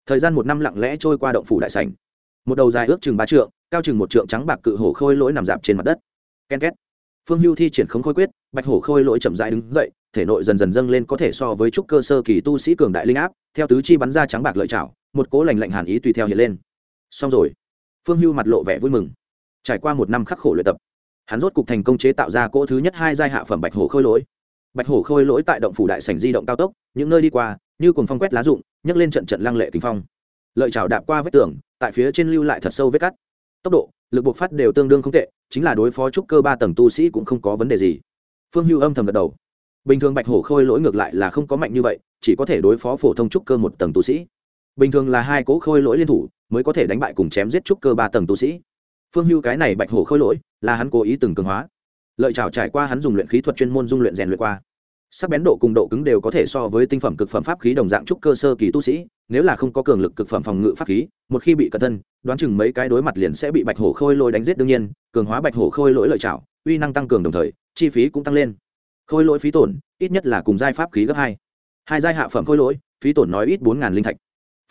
Thời gian một năm lặng lẽ trôi qua động phủ đại sảnh. Một đầu dài ước chừng ba trượng, cao chừng một trượng trắng bạc cự hổ khôi lỗi nằm dạp trên mặt đất. Ken két phương hưu thi triển khống khôi quyết, bạch hổ khôi lỗi chậm dại đứng dậy, thể nội dần dần dâng lên có thể so với trúc cơ sơ kỳ tu sĩ cường đại linh áp, theo tứ chi bắn ra trắng bạc lợi chảo một cố lành lạnh hàn ý tùy theo hiện lên. Xong rồi, phương hưu mặt lộ vẻ vui mừng. Trải qua một năm khắc khổ luyện tập, hắn rốt cục thành công chế tạo ra cỗ thứ nhất hai giai hạ phẩm bạch hổ khôi lỗi. Bạch hổ khôi lỗi tại động phủ đại sảnh di động cao tốc, những nơi đi qua, như cùng phong quét lá rụng, nhấc lên trận trận lăng lệ kinh phong. Lợi chảo đạp qua vết tường, tại phía trên lưu lại thật sâu vết cắt. Tốc độ lực buộc phát đều tương đương không tệ, chính là đối phó trúc cơ ba tầng tu sĩ cũng không có vấn đề gì. Phương hưu âm thầm gật đầu. Bình thường bạch hổ khôi lỗi ngược lại là không có mạnh như vậy, chỉ có thể đối phó phổ thông trúc cơ một tầng tu sĩ. Bình thường là hai cố khôi lỗi liên thủ, mới có thể đánh bại cùng chém giết trúc cơ ba tầng tu sĩ. Phương hưu cái này bạch hổ khôi lỗi, là hắn cố ý từng cường hóa. Lợi trào trải qua hắn dùng luyện khí thuật chuyên môn, dung luyện rèn luyện qua sắc bén độ cùng độ cứng đều có thể so với tinh phẩm cực phẩm pháp khí đồng dạng trúc cơ sơ kỳ tu sĩ, nếu là không có cường lực cực phẩm phòng ngự pháp khí, một khi bị cẩn thân, đoán chừng mấy cái đối mặt liền sẽ bị bạch hổ khôi lỗi đánh giết đương nhiên, cường hóa bạch hổ khôi lỗi lợi trào uy năng tăng cường đồng thời, chi phí cũng tăng lên. Khôi lỗi phí tổn, ít nhất là cùng giai pháp khí gấp hai. Hai giai hạ phẩm khôi lỗi, phí tổn nói ít bốn linh thạch.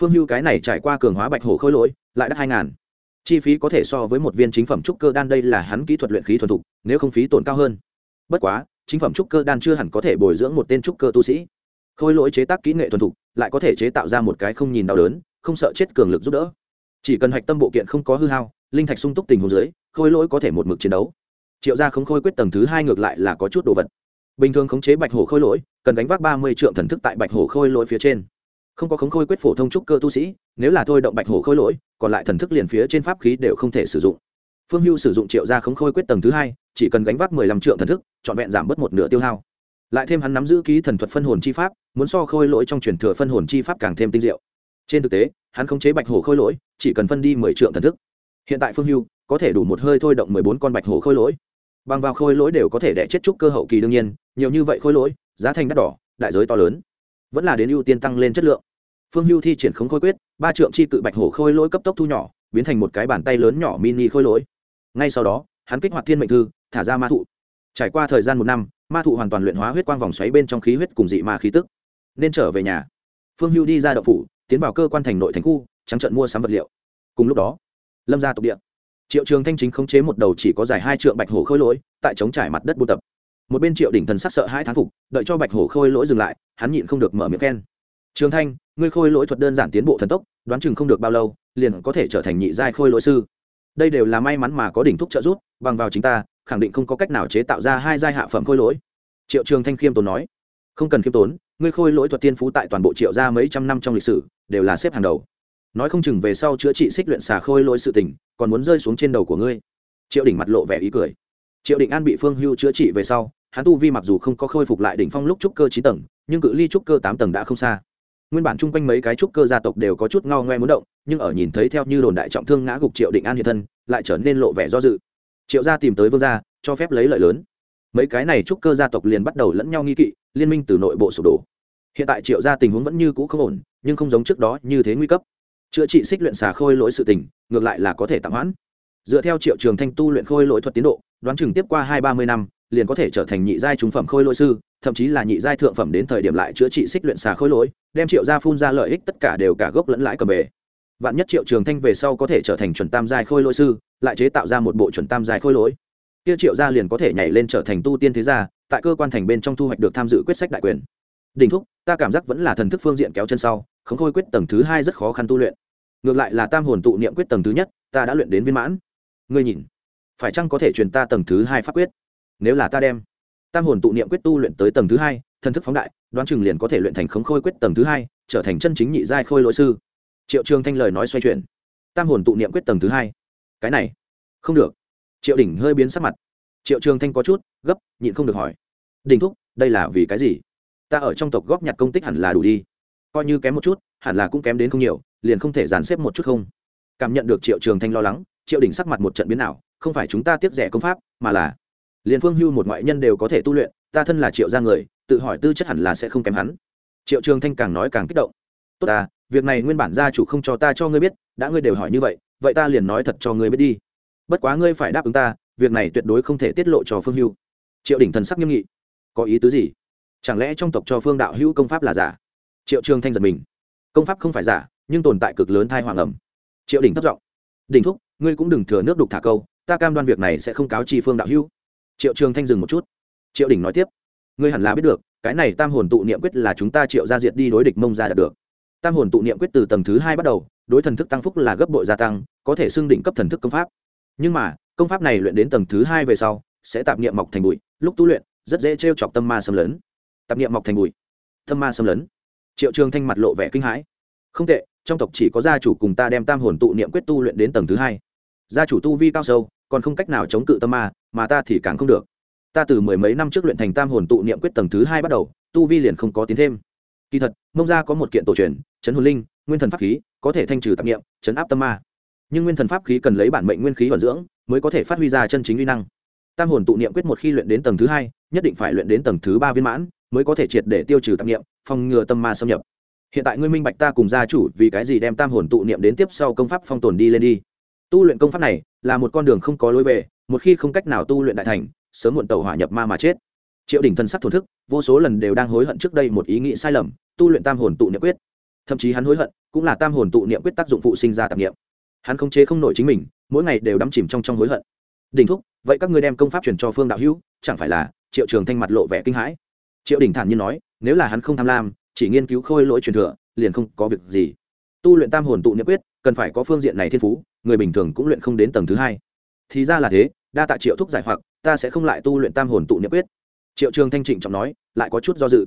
Phương hưu cái này trải qua cường hóa bạch hổ khôi lỗi, lại đắt hai ngàn. Chi phí có thể so với một viên chính phẩm trúc cơ đan đây là hắn kỹ thuật luyện khí thuần thục, nếu không phí tổn cao hơn. Bất quá chính phẩm trúc cơ đan chưa hẳn có thể bồi dưỡng một tên trúc cơ tu sĩ. Khôi lỗi chế tác kỹ nghệ thuần thục, lại có thể chế tạo ra một cái không nhìn đau đớn, không sợ chết cường lực giúp đỡ. Chỉ cần hạch tâm bộ kiện không có hư hao, linh thạch sung túc tình hồ dưới, khôi lỗi có thể một mực chiến đấu. Triệu gia không khôi quyết tầng thứ hai ngược lại là có chút đồ vật. Bình thường khống chế bạch hổ khôi lỗi, cần đánh vác ba mươi triệu thần thức tại bạch hổ khôi lỗi phía trên. Không có khống khôi quyết phổ thông trúc cơ tu sĩ, nếu là thôi động bạch hổ khôi lỗi, còn lại thần thức liền phía trên pháp khí đều không thể sử dụng phương hưu sử dụng triệu gia khống khôi quyết tầng thứ hai, chỉ cần gánh vác mười lăm triệu thần thức, trọn vẹn giảm bớt một nửa tiêu hao. Lại thêm hắn nắm giữ ký thần thuật phân hồn chi pháp, muốn so khôi lỗi trong truyền thừa phân hồn chi pháp càng thêm tinh diệu. Trên thực tế, hắn khống chế bạch hổ khôi lỗi, chỉ cần phân đi mười triệu thần thức. Hiện tại phương hưu có thể đủ một hơi thôi động mười bốn con bạch hổ khôi lỗi. Bằng vào khôi lỗi đều có thể đẻ chết trúc cơ hậu kỳ đương nhiên, nhiều như vậy khôi lỗi, giá thành đắt đỏ, đại giới to lớn. Vẫn là đến ưu tiên tăng lên chất lượng. Phương hưu thi triển khống khôi quyết, ba trượng chi cự bạch hổ khôi lỗi cấp tốc thu nhỏ, biến thành một cái bàn tay lớn nhỏ mini khôi lỗi ngay sau đó, hắn kích hoạt thiên mệnh thư, thả ra ma thụ. Trải qua thời gian một năm, ma thụ hoàn toàn luyện hóa huyết quang vòng xoáy bên trong khí huyết cùng dị ma khí tức. Nên trở về nhà. Phương hưu đi ra đậu phủ, tiến vào cơ quan thành nội thành khu, trắng trận mua sắm vật liệu. Cùng lúc đó, lâm ra tộc địa. Triệu trường thanh chính khống chế một đầu chỉ có dài hai trượng bạch hổ khôi lỗi, tại chống trải mặt đất buôn tập. Một bên triệu đỉnh thần sắc sợ hai thán phục, đợi cho bạch hổ khôi lỗi dừng lại, hắn nhịn không được mở miệng khen. Trường thanh, ngươi khôi lỗi thuật đơn giản tiến bộ thần tốc, đoán chừng không được bao lâu, liền có thể trở thành nhị giai khôi lỗi sư đây đều là may mắn mà có đỉnh thúc trợ giúp, bằng vào chính ta, khẳng định không có cách nào chế tạo ra hai giai hạ phẩm khôi lỗi. Triệu trường thanh khiêm tốn nói. Không cần khiêm tốn, ngươi khôi lỗi thuật tiên phú tại toàn bộ triệu gia mấy trăm năm trong lịch sử, đều là xếp hàng đầu. Nói không chừng về sau chữa trị xích luyện xà khôi lỗi sự tình, còn muốn rơi xuống trên đầu của ngươi. Triệu đỉnh mặt lộ vẻ ý cười. Triệu định an bị phương hưu chữa trị về sau, hắn tu vi mặc dù không có khôi phục lại đỉnh phong lúc trúc cơ chín tầng, nhưng cự ly trúc cơ tám tầng đã không xa nguyên bản chung quanh mấy cái trúc cơ gia tộc đều có chút ngao ngoe muốn động, nhưng ở nhìn thấy theo như đồn đại trọng thương ngã gục triệu định an hiện thân, lại trở nên lộ vẻ do dự. Triệu gia tìm tới vương gia, cho phép lấy lợi lớn. Mấy cái này trúc cơ gia tộc liền bắt đầu lẫn nhau nghi kỵ, liên minh từ nội bộ sụp đổ. Hiện tại triệu gia tình huống vẫn như cũ không ổn, nhưng không giống trước đó như thế nguy cấp. Chữa trị xích luyện xà khôi lỗi sự tình, ngược lại là có thể tạm hoãn. Dựa theo triệu trường thanh tu luyện khôi lỗi thuật tiến độ, đoán chừng tiếp qua hai ba mươi năm, liền có thể trở thành nhị giai trung phẩm khôi lỗi sư thậm chí là nhị giai thượng phẩm đến thời điểm lại chữa trị xích luyện xà khối lỗi, đem triệu gia phun ra lợi ích tất cả đều cả gốc lẫn lãi cầm bề vạn nhất triệu trường thanh về sau có thể trở thành chuẩn tam giai khôi lỗi sư, lại chế tạo ra một bộ chuẩn tam giai khôi lỗi. Kia triệu gia liền có thể nhảy lên trở thành tu tiên thế gia, tại cơ quan thành bên trong thu hoạch được tham dự quyết sách đại quyền. Đình thúc, ta cảm giác vẫn là thần thức phương diện kéo chân sau không khôi quyết tầng thứ hai rất khó khăn tu luyện. Ngược lại là tam hồn tụ niệm quyết tầng thứ nhất, ta đã luyện đến viên mãn. Ngươi nhìn, phải chăng có thể truyền ta tầng thứ hai pháp quyết? Nếu là ta đem tam hồn tụ niệm quyết tu luyện tới tầng thứ hai, thần thức phóng đại, đoán chừng liền có thể luyện thành khống khôi quyết tầng thứ hai, trở thành chân chính nhị giai khôi lỗi sư. Triệu trường thanh lời nói xoay chuyển. Tam hồn tụ niệm quyết tầng thứ hai. Cái này, không được. Triệu đỉnh hơi biến sắc mặt. Triệu trường thanh có chút, gấp, nhịn không được hỏi. Đình thúc, đây là vì cái gì? Ta ở trong tộc góp nhặt công tích hẳn là đủ đi. Coi như kém một chút, hẳn là cũng kém đến không nhiều, liền không thể dàn xếp một chút không. Cảm nhận được triệu trường thanh lo lắng, triệu đỉnh sắc mặt một trận biến nào không phải chúng ta tiếp rẻ công pháp, mà là liền phương hưu một ngoại nhân đều có thể tu luyện, ta thân là triệu gia người, tự hỏi tư chất hẳn là sẽ không kém hắn. Triệu trường thanh càng nói càng kích động. Tốt ta, việc này nguyên bản gia chủ không cho ta cho ngươi biết, đã ngươi đều hỏi như vậy vậy ta liền nói thật cho ngươi biết đi. Bất quá ngươi phải đáp ứng ta, việc này tuyệt đối không thể tiết lộ cho phương hưu. Triệu đỉnh thần sắc nghiêm nghị. Có ý tứ gì? Chẳng lẽ trong tộc cho phương đạo hữu công pháp là giả? Triệu trường thanh giật mình. Công pháp không phải giả, nhưng tồn tại cực lớn thai hoàng ẩm. Triệu đỉnh thất giọng. Đỉnh thúc, ngươi cũng đừng thừa nước đục thả câu, ta cam đoan việc này sẽ không cáo chi phương đạo hữu triệu trường thanh dừng một chút. Triệu đỉnh nói tiếp, ngươi hẳn là biết được, cái này tam hồn tụ niệm quyết là chúng ta triệu ra diệt đi đối địch mông ra đạt được. Tam hồn tụ niệm quyết từ tầng thứ hai bắt đầu, đối thần thức tăng phúc là gấp bội gia tăng, có thể xưng đỉnh cấp thần thức công pháp. Nhưng mà, công pháp này luyện đến tầng thứ hai về sau, sẽ tạp niệm mọc thành bụi, lúc tu luyện, rất dễ t chọc tâm ma xâm lấn. Tạp niệm mọc thành bụi, tâm ma xâm lấn. Triệu trường thanh mặt lộ vẻ kinh hãi. Không tệ, trong tộc chỉ có gia chủ cùng ta đem tam hồn tụ niệm quyết tu luyện đến tầng thứ hai. Gia chủ tu vi cao sâu còn không cách nào chống cự tâm ma, mà ta thì càng không được. Ta từ mười mấy năm trước luyện thành tam hồn tụ niệm quyết tầng thứ hai bắt đầu, tu vi liền không có tiến thêm. Kỳ thật, mông gia có một kiện tổ truyền, chấn hồn linh, nguyên thần pháp khí, có thể thanh trừ tạp niệm, chấn áp tâm ma. Nhưng nguyên thần pháp khí cần lấy bản mệnh nguyên khí vận dưỡng, mới có thể phát huy ra chân chính uy năng. Tam hồn tụ niệm quyết một khi luyện đến tầng thứ hai, nhất định phải luyện đến tầng thứ ba viên mãn, mới có thể triệt để tiêu trừ tạp niệm, phòng ngừa tâm ma xâm nhập. Hiện tại ngươi minh bạch ta cùng gia chủ vì cái gì đem tam hồn tụ niệm đến tiếp sau công pháp phong tồn đi lên đi tu luyện công pháp này là một con đường không có lối về, một khi không cách nào tu luyện đại thành, sớm muộn tàu hỏa nhập ma mà chết. Triệu đình thân sắc thổn thức, vô số lần đều đang hối hận trước đây một ý nghĩ sai lầm, tu luyện tam hồn tụ niệm quyết. Thậm chí hắn hối hận, cũng là tam hồn tụ niệm quyết tác dụng phụ sinh ra tạp niệm. Hắn không chế không nổi chính mình, mỗi ngày đều đắm chìm trong trong hối hận. Đình thúc, vậy các ngươi đem công pháp truyền cho phương đạo hữu, chẳng phải là triệu trường thanh mặt lộ vẻ kinh hãi. Triệu đình thản nhiên nói, nếu là hắn không tham lam, chỉ nghiên cứu khôi lỗi truyền thừa, liền không có việc gì. Tu luyện tam hồn tụ niệm quyết cần phải có phương diện này thiên phú, người bình thường cũng luyện không đến tầng thứ hai. Thì ra là thế, đa tạ triệu thúc giải hoặc, ta sẽ không lại tu luyện tam hồn tụ niệm quyết. Triệu trường thanh trịnh trọng nói, lại có chút do dự.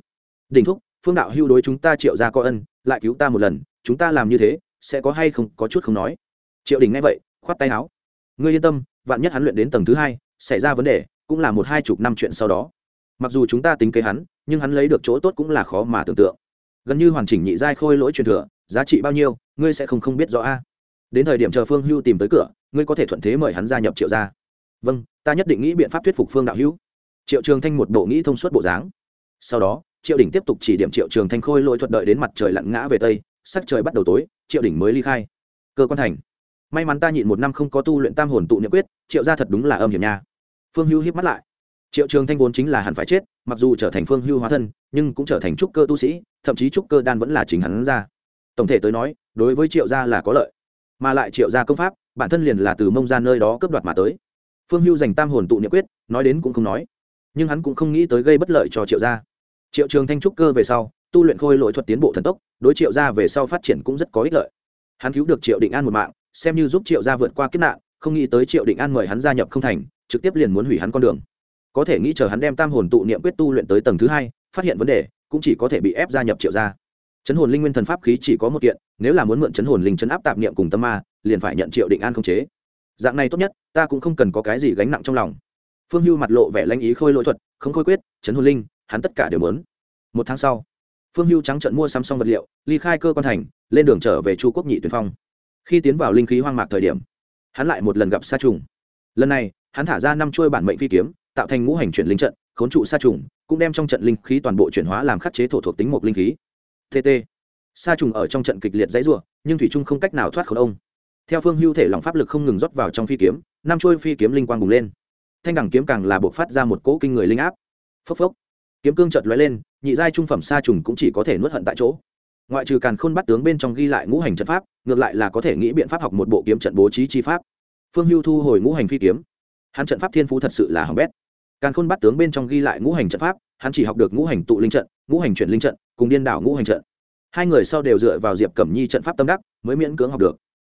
Đình thúc, phương đạo hưu đối chúng ta triệu ra có ân, lại cứu ta một lần, chúng ta làm như thế, sẽ có hay không, có chút không nói. Triệu đình nghe vậy, khoát tay áo. Ngươi yên tâm, vạn nhất hắn luyện đến tầng thứ hai, xảy ra vấn đề, cũng là một hai chục năm chuyện sau đó. Mặc dù chúng ta tính kế hắn, nhưng hắn lấy được chỗ tốt cũng là khó mà tưởng tượng gần như hoàn chỉnh nhị giai khôi lỗi truyền thừa, giá trị bao nhiêu, ngươi sẽ không không biết rõ a. Đến thời điểm chờ phương hưu tìm tới cửa, ngươi có thể thuận thế mời hắn gia nhập triệu gia. Vâng ta nhất định nghĩ biện pháp thuyết phục phương đạo hữu. Triệu trường thanh một bộ nghĩ thông suốt bộ dáng. Sau đó, triệu đỉnh tiếp tục chỉ điểm triệu trường thanh khôi lỗi thuật đợi đến mặt trời lặn ngã về tây, sắc trời bắt đầu tối, triệu đỉnh mới ly khai. Cơ quan thành. May mắn ta nhịn một năm không có tu luyện tam hồn tụ niệm quyết, triệu gia thật đúng là âm hiểm nha. Phương hưu hiếp mắt lại triệu trường thanh vốn chính là hẳn phải chết, mặc dù trở thành phương hưu hóa thân, nhưng cũng trở thành trúc cơ tu sĩ, thậm chí trúc cơ đan vẫn là chính hắn ra. Tổng thể tới nói, đối với triệu gia là có lợi. Mà lại triệu gia công pháp, bản thân liền là từ mông ra nơi đó cướp đoạt mà tới. Phương hưu dành tam hồn tụ niệm quyết, nói đến cũng không nói. Nhưng hắn cũng không nghĩ tới gây bất lợi cho triệu gia. Triệu trường thanh trúc cơ về sau, tu luyện khôi lỗi thuật tiến bộ thần tốc, đối triệu gia về sau phát triển cũng rất có ích lợi. Hắn cứu được triệu định an một mạng, xem như giúp triệu gia vượt qua kiếp nạn, không nghĩ tới triệu định an mời hắn gia nhập không thành, trực tiếp liền muốn hủy hắn con đường có thể nghĩ chờ hắn đem tam hồn tụ niệm quyết tu luyện tới tầng thứ hai, phát hiện vấn đề, cũng chỉ có thể bị ép gia nhập triệu gia. Chấn hồn linh nguyên thần pháp khí chỉ có một kiện, nếu là muốn mượn chấn hồn linh chấn áp tạp niệm cùng tâm ma, liền phải nhận triệu định an không chế. Dạng này tốt nhất, ta cũng không cần có cái gì gánh nặng trong lòng. Phương hưu mặt lộ vẻ lãnh ý khôi lỗi thuật, không khôi quyết, chấn hồn linh, hắn tất cả đều muốn. Một tháng sau, phương hưu trắng trận mua sắm xong vật liệu, ly khai cơ quan thành, lên đường trở về chu quốc nhị tuyển phong. Khi tiến vào linh khí hoang mạc thời điểm, hắn lại một lần gặp sa trùng. Lần này, hắn thả ra năm chuôi bản mệnh phi kiếm tạo thành ngũ hành chuyển linh trận, khốn trụ sa trùng, cũng đem trong trận linh khí toàn bộ chuyển hóa làm khắc chế thổ thuộc tính một linh khí. Tt sa trùng ở trong trận kịch liệt dãy rủa, nhưng thủy trung không cách nào thoát khẩu ông. Theo phương hưu thể lòng pháp lực không ngừng rót vào trong phi kiếm, năm chuôi phi kiếm linh quang bùng lên. Thanh đẳng kiếm càng là buộc phát ra một cỗ kinh người linh áp. Phốc phốc. Kiếm cương chợt lóe lên, nhị giai trung phẩm sa trùng cũng chỉ có thể nuốt hận tại chỗ. Ngoại trừ càn khôn bắt tướng bên trong ghi lại ngũ hành trận pháp, ngược lại là có thể nghĩ biện pháp học một bộ kiếm trận bố trí chi pháp. Phương hưu thu hồi ngũ hành phi kiếm. Hắn trận pháp thiên phú thật sự là hỏng bét càn khôn bắt tướng bên trong ghi lại ngũ hành trận pháp, hắn chỉ học được ngũ hành tụ linh trận, ngũ hành chuyển linh trận, cùng điên đảo ngũ hành trận. Hai người sau đều dựa vào diệp cẩm nhi trận pháp tâm đắc, mới miễn cưỡng học được.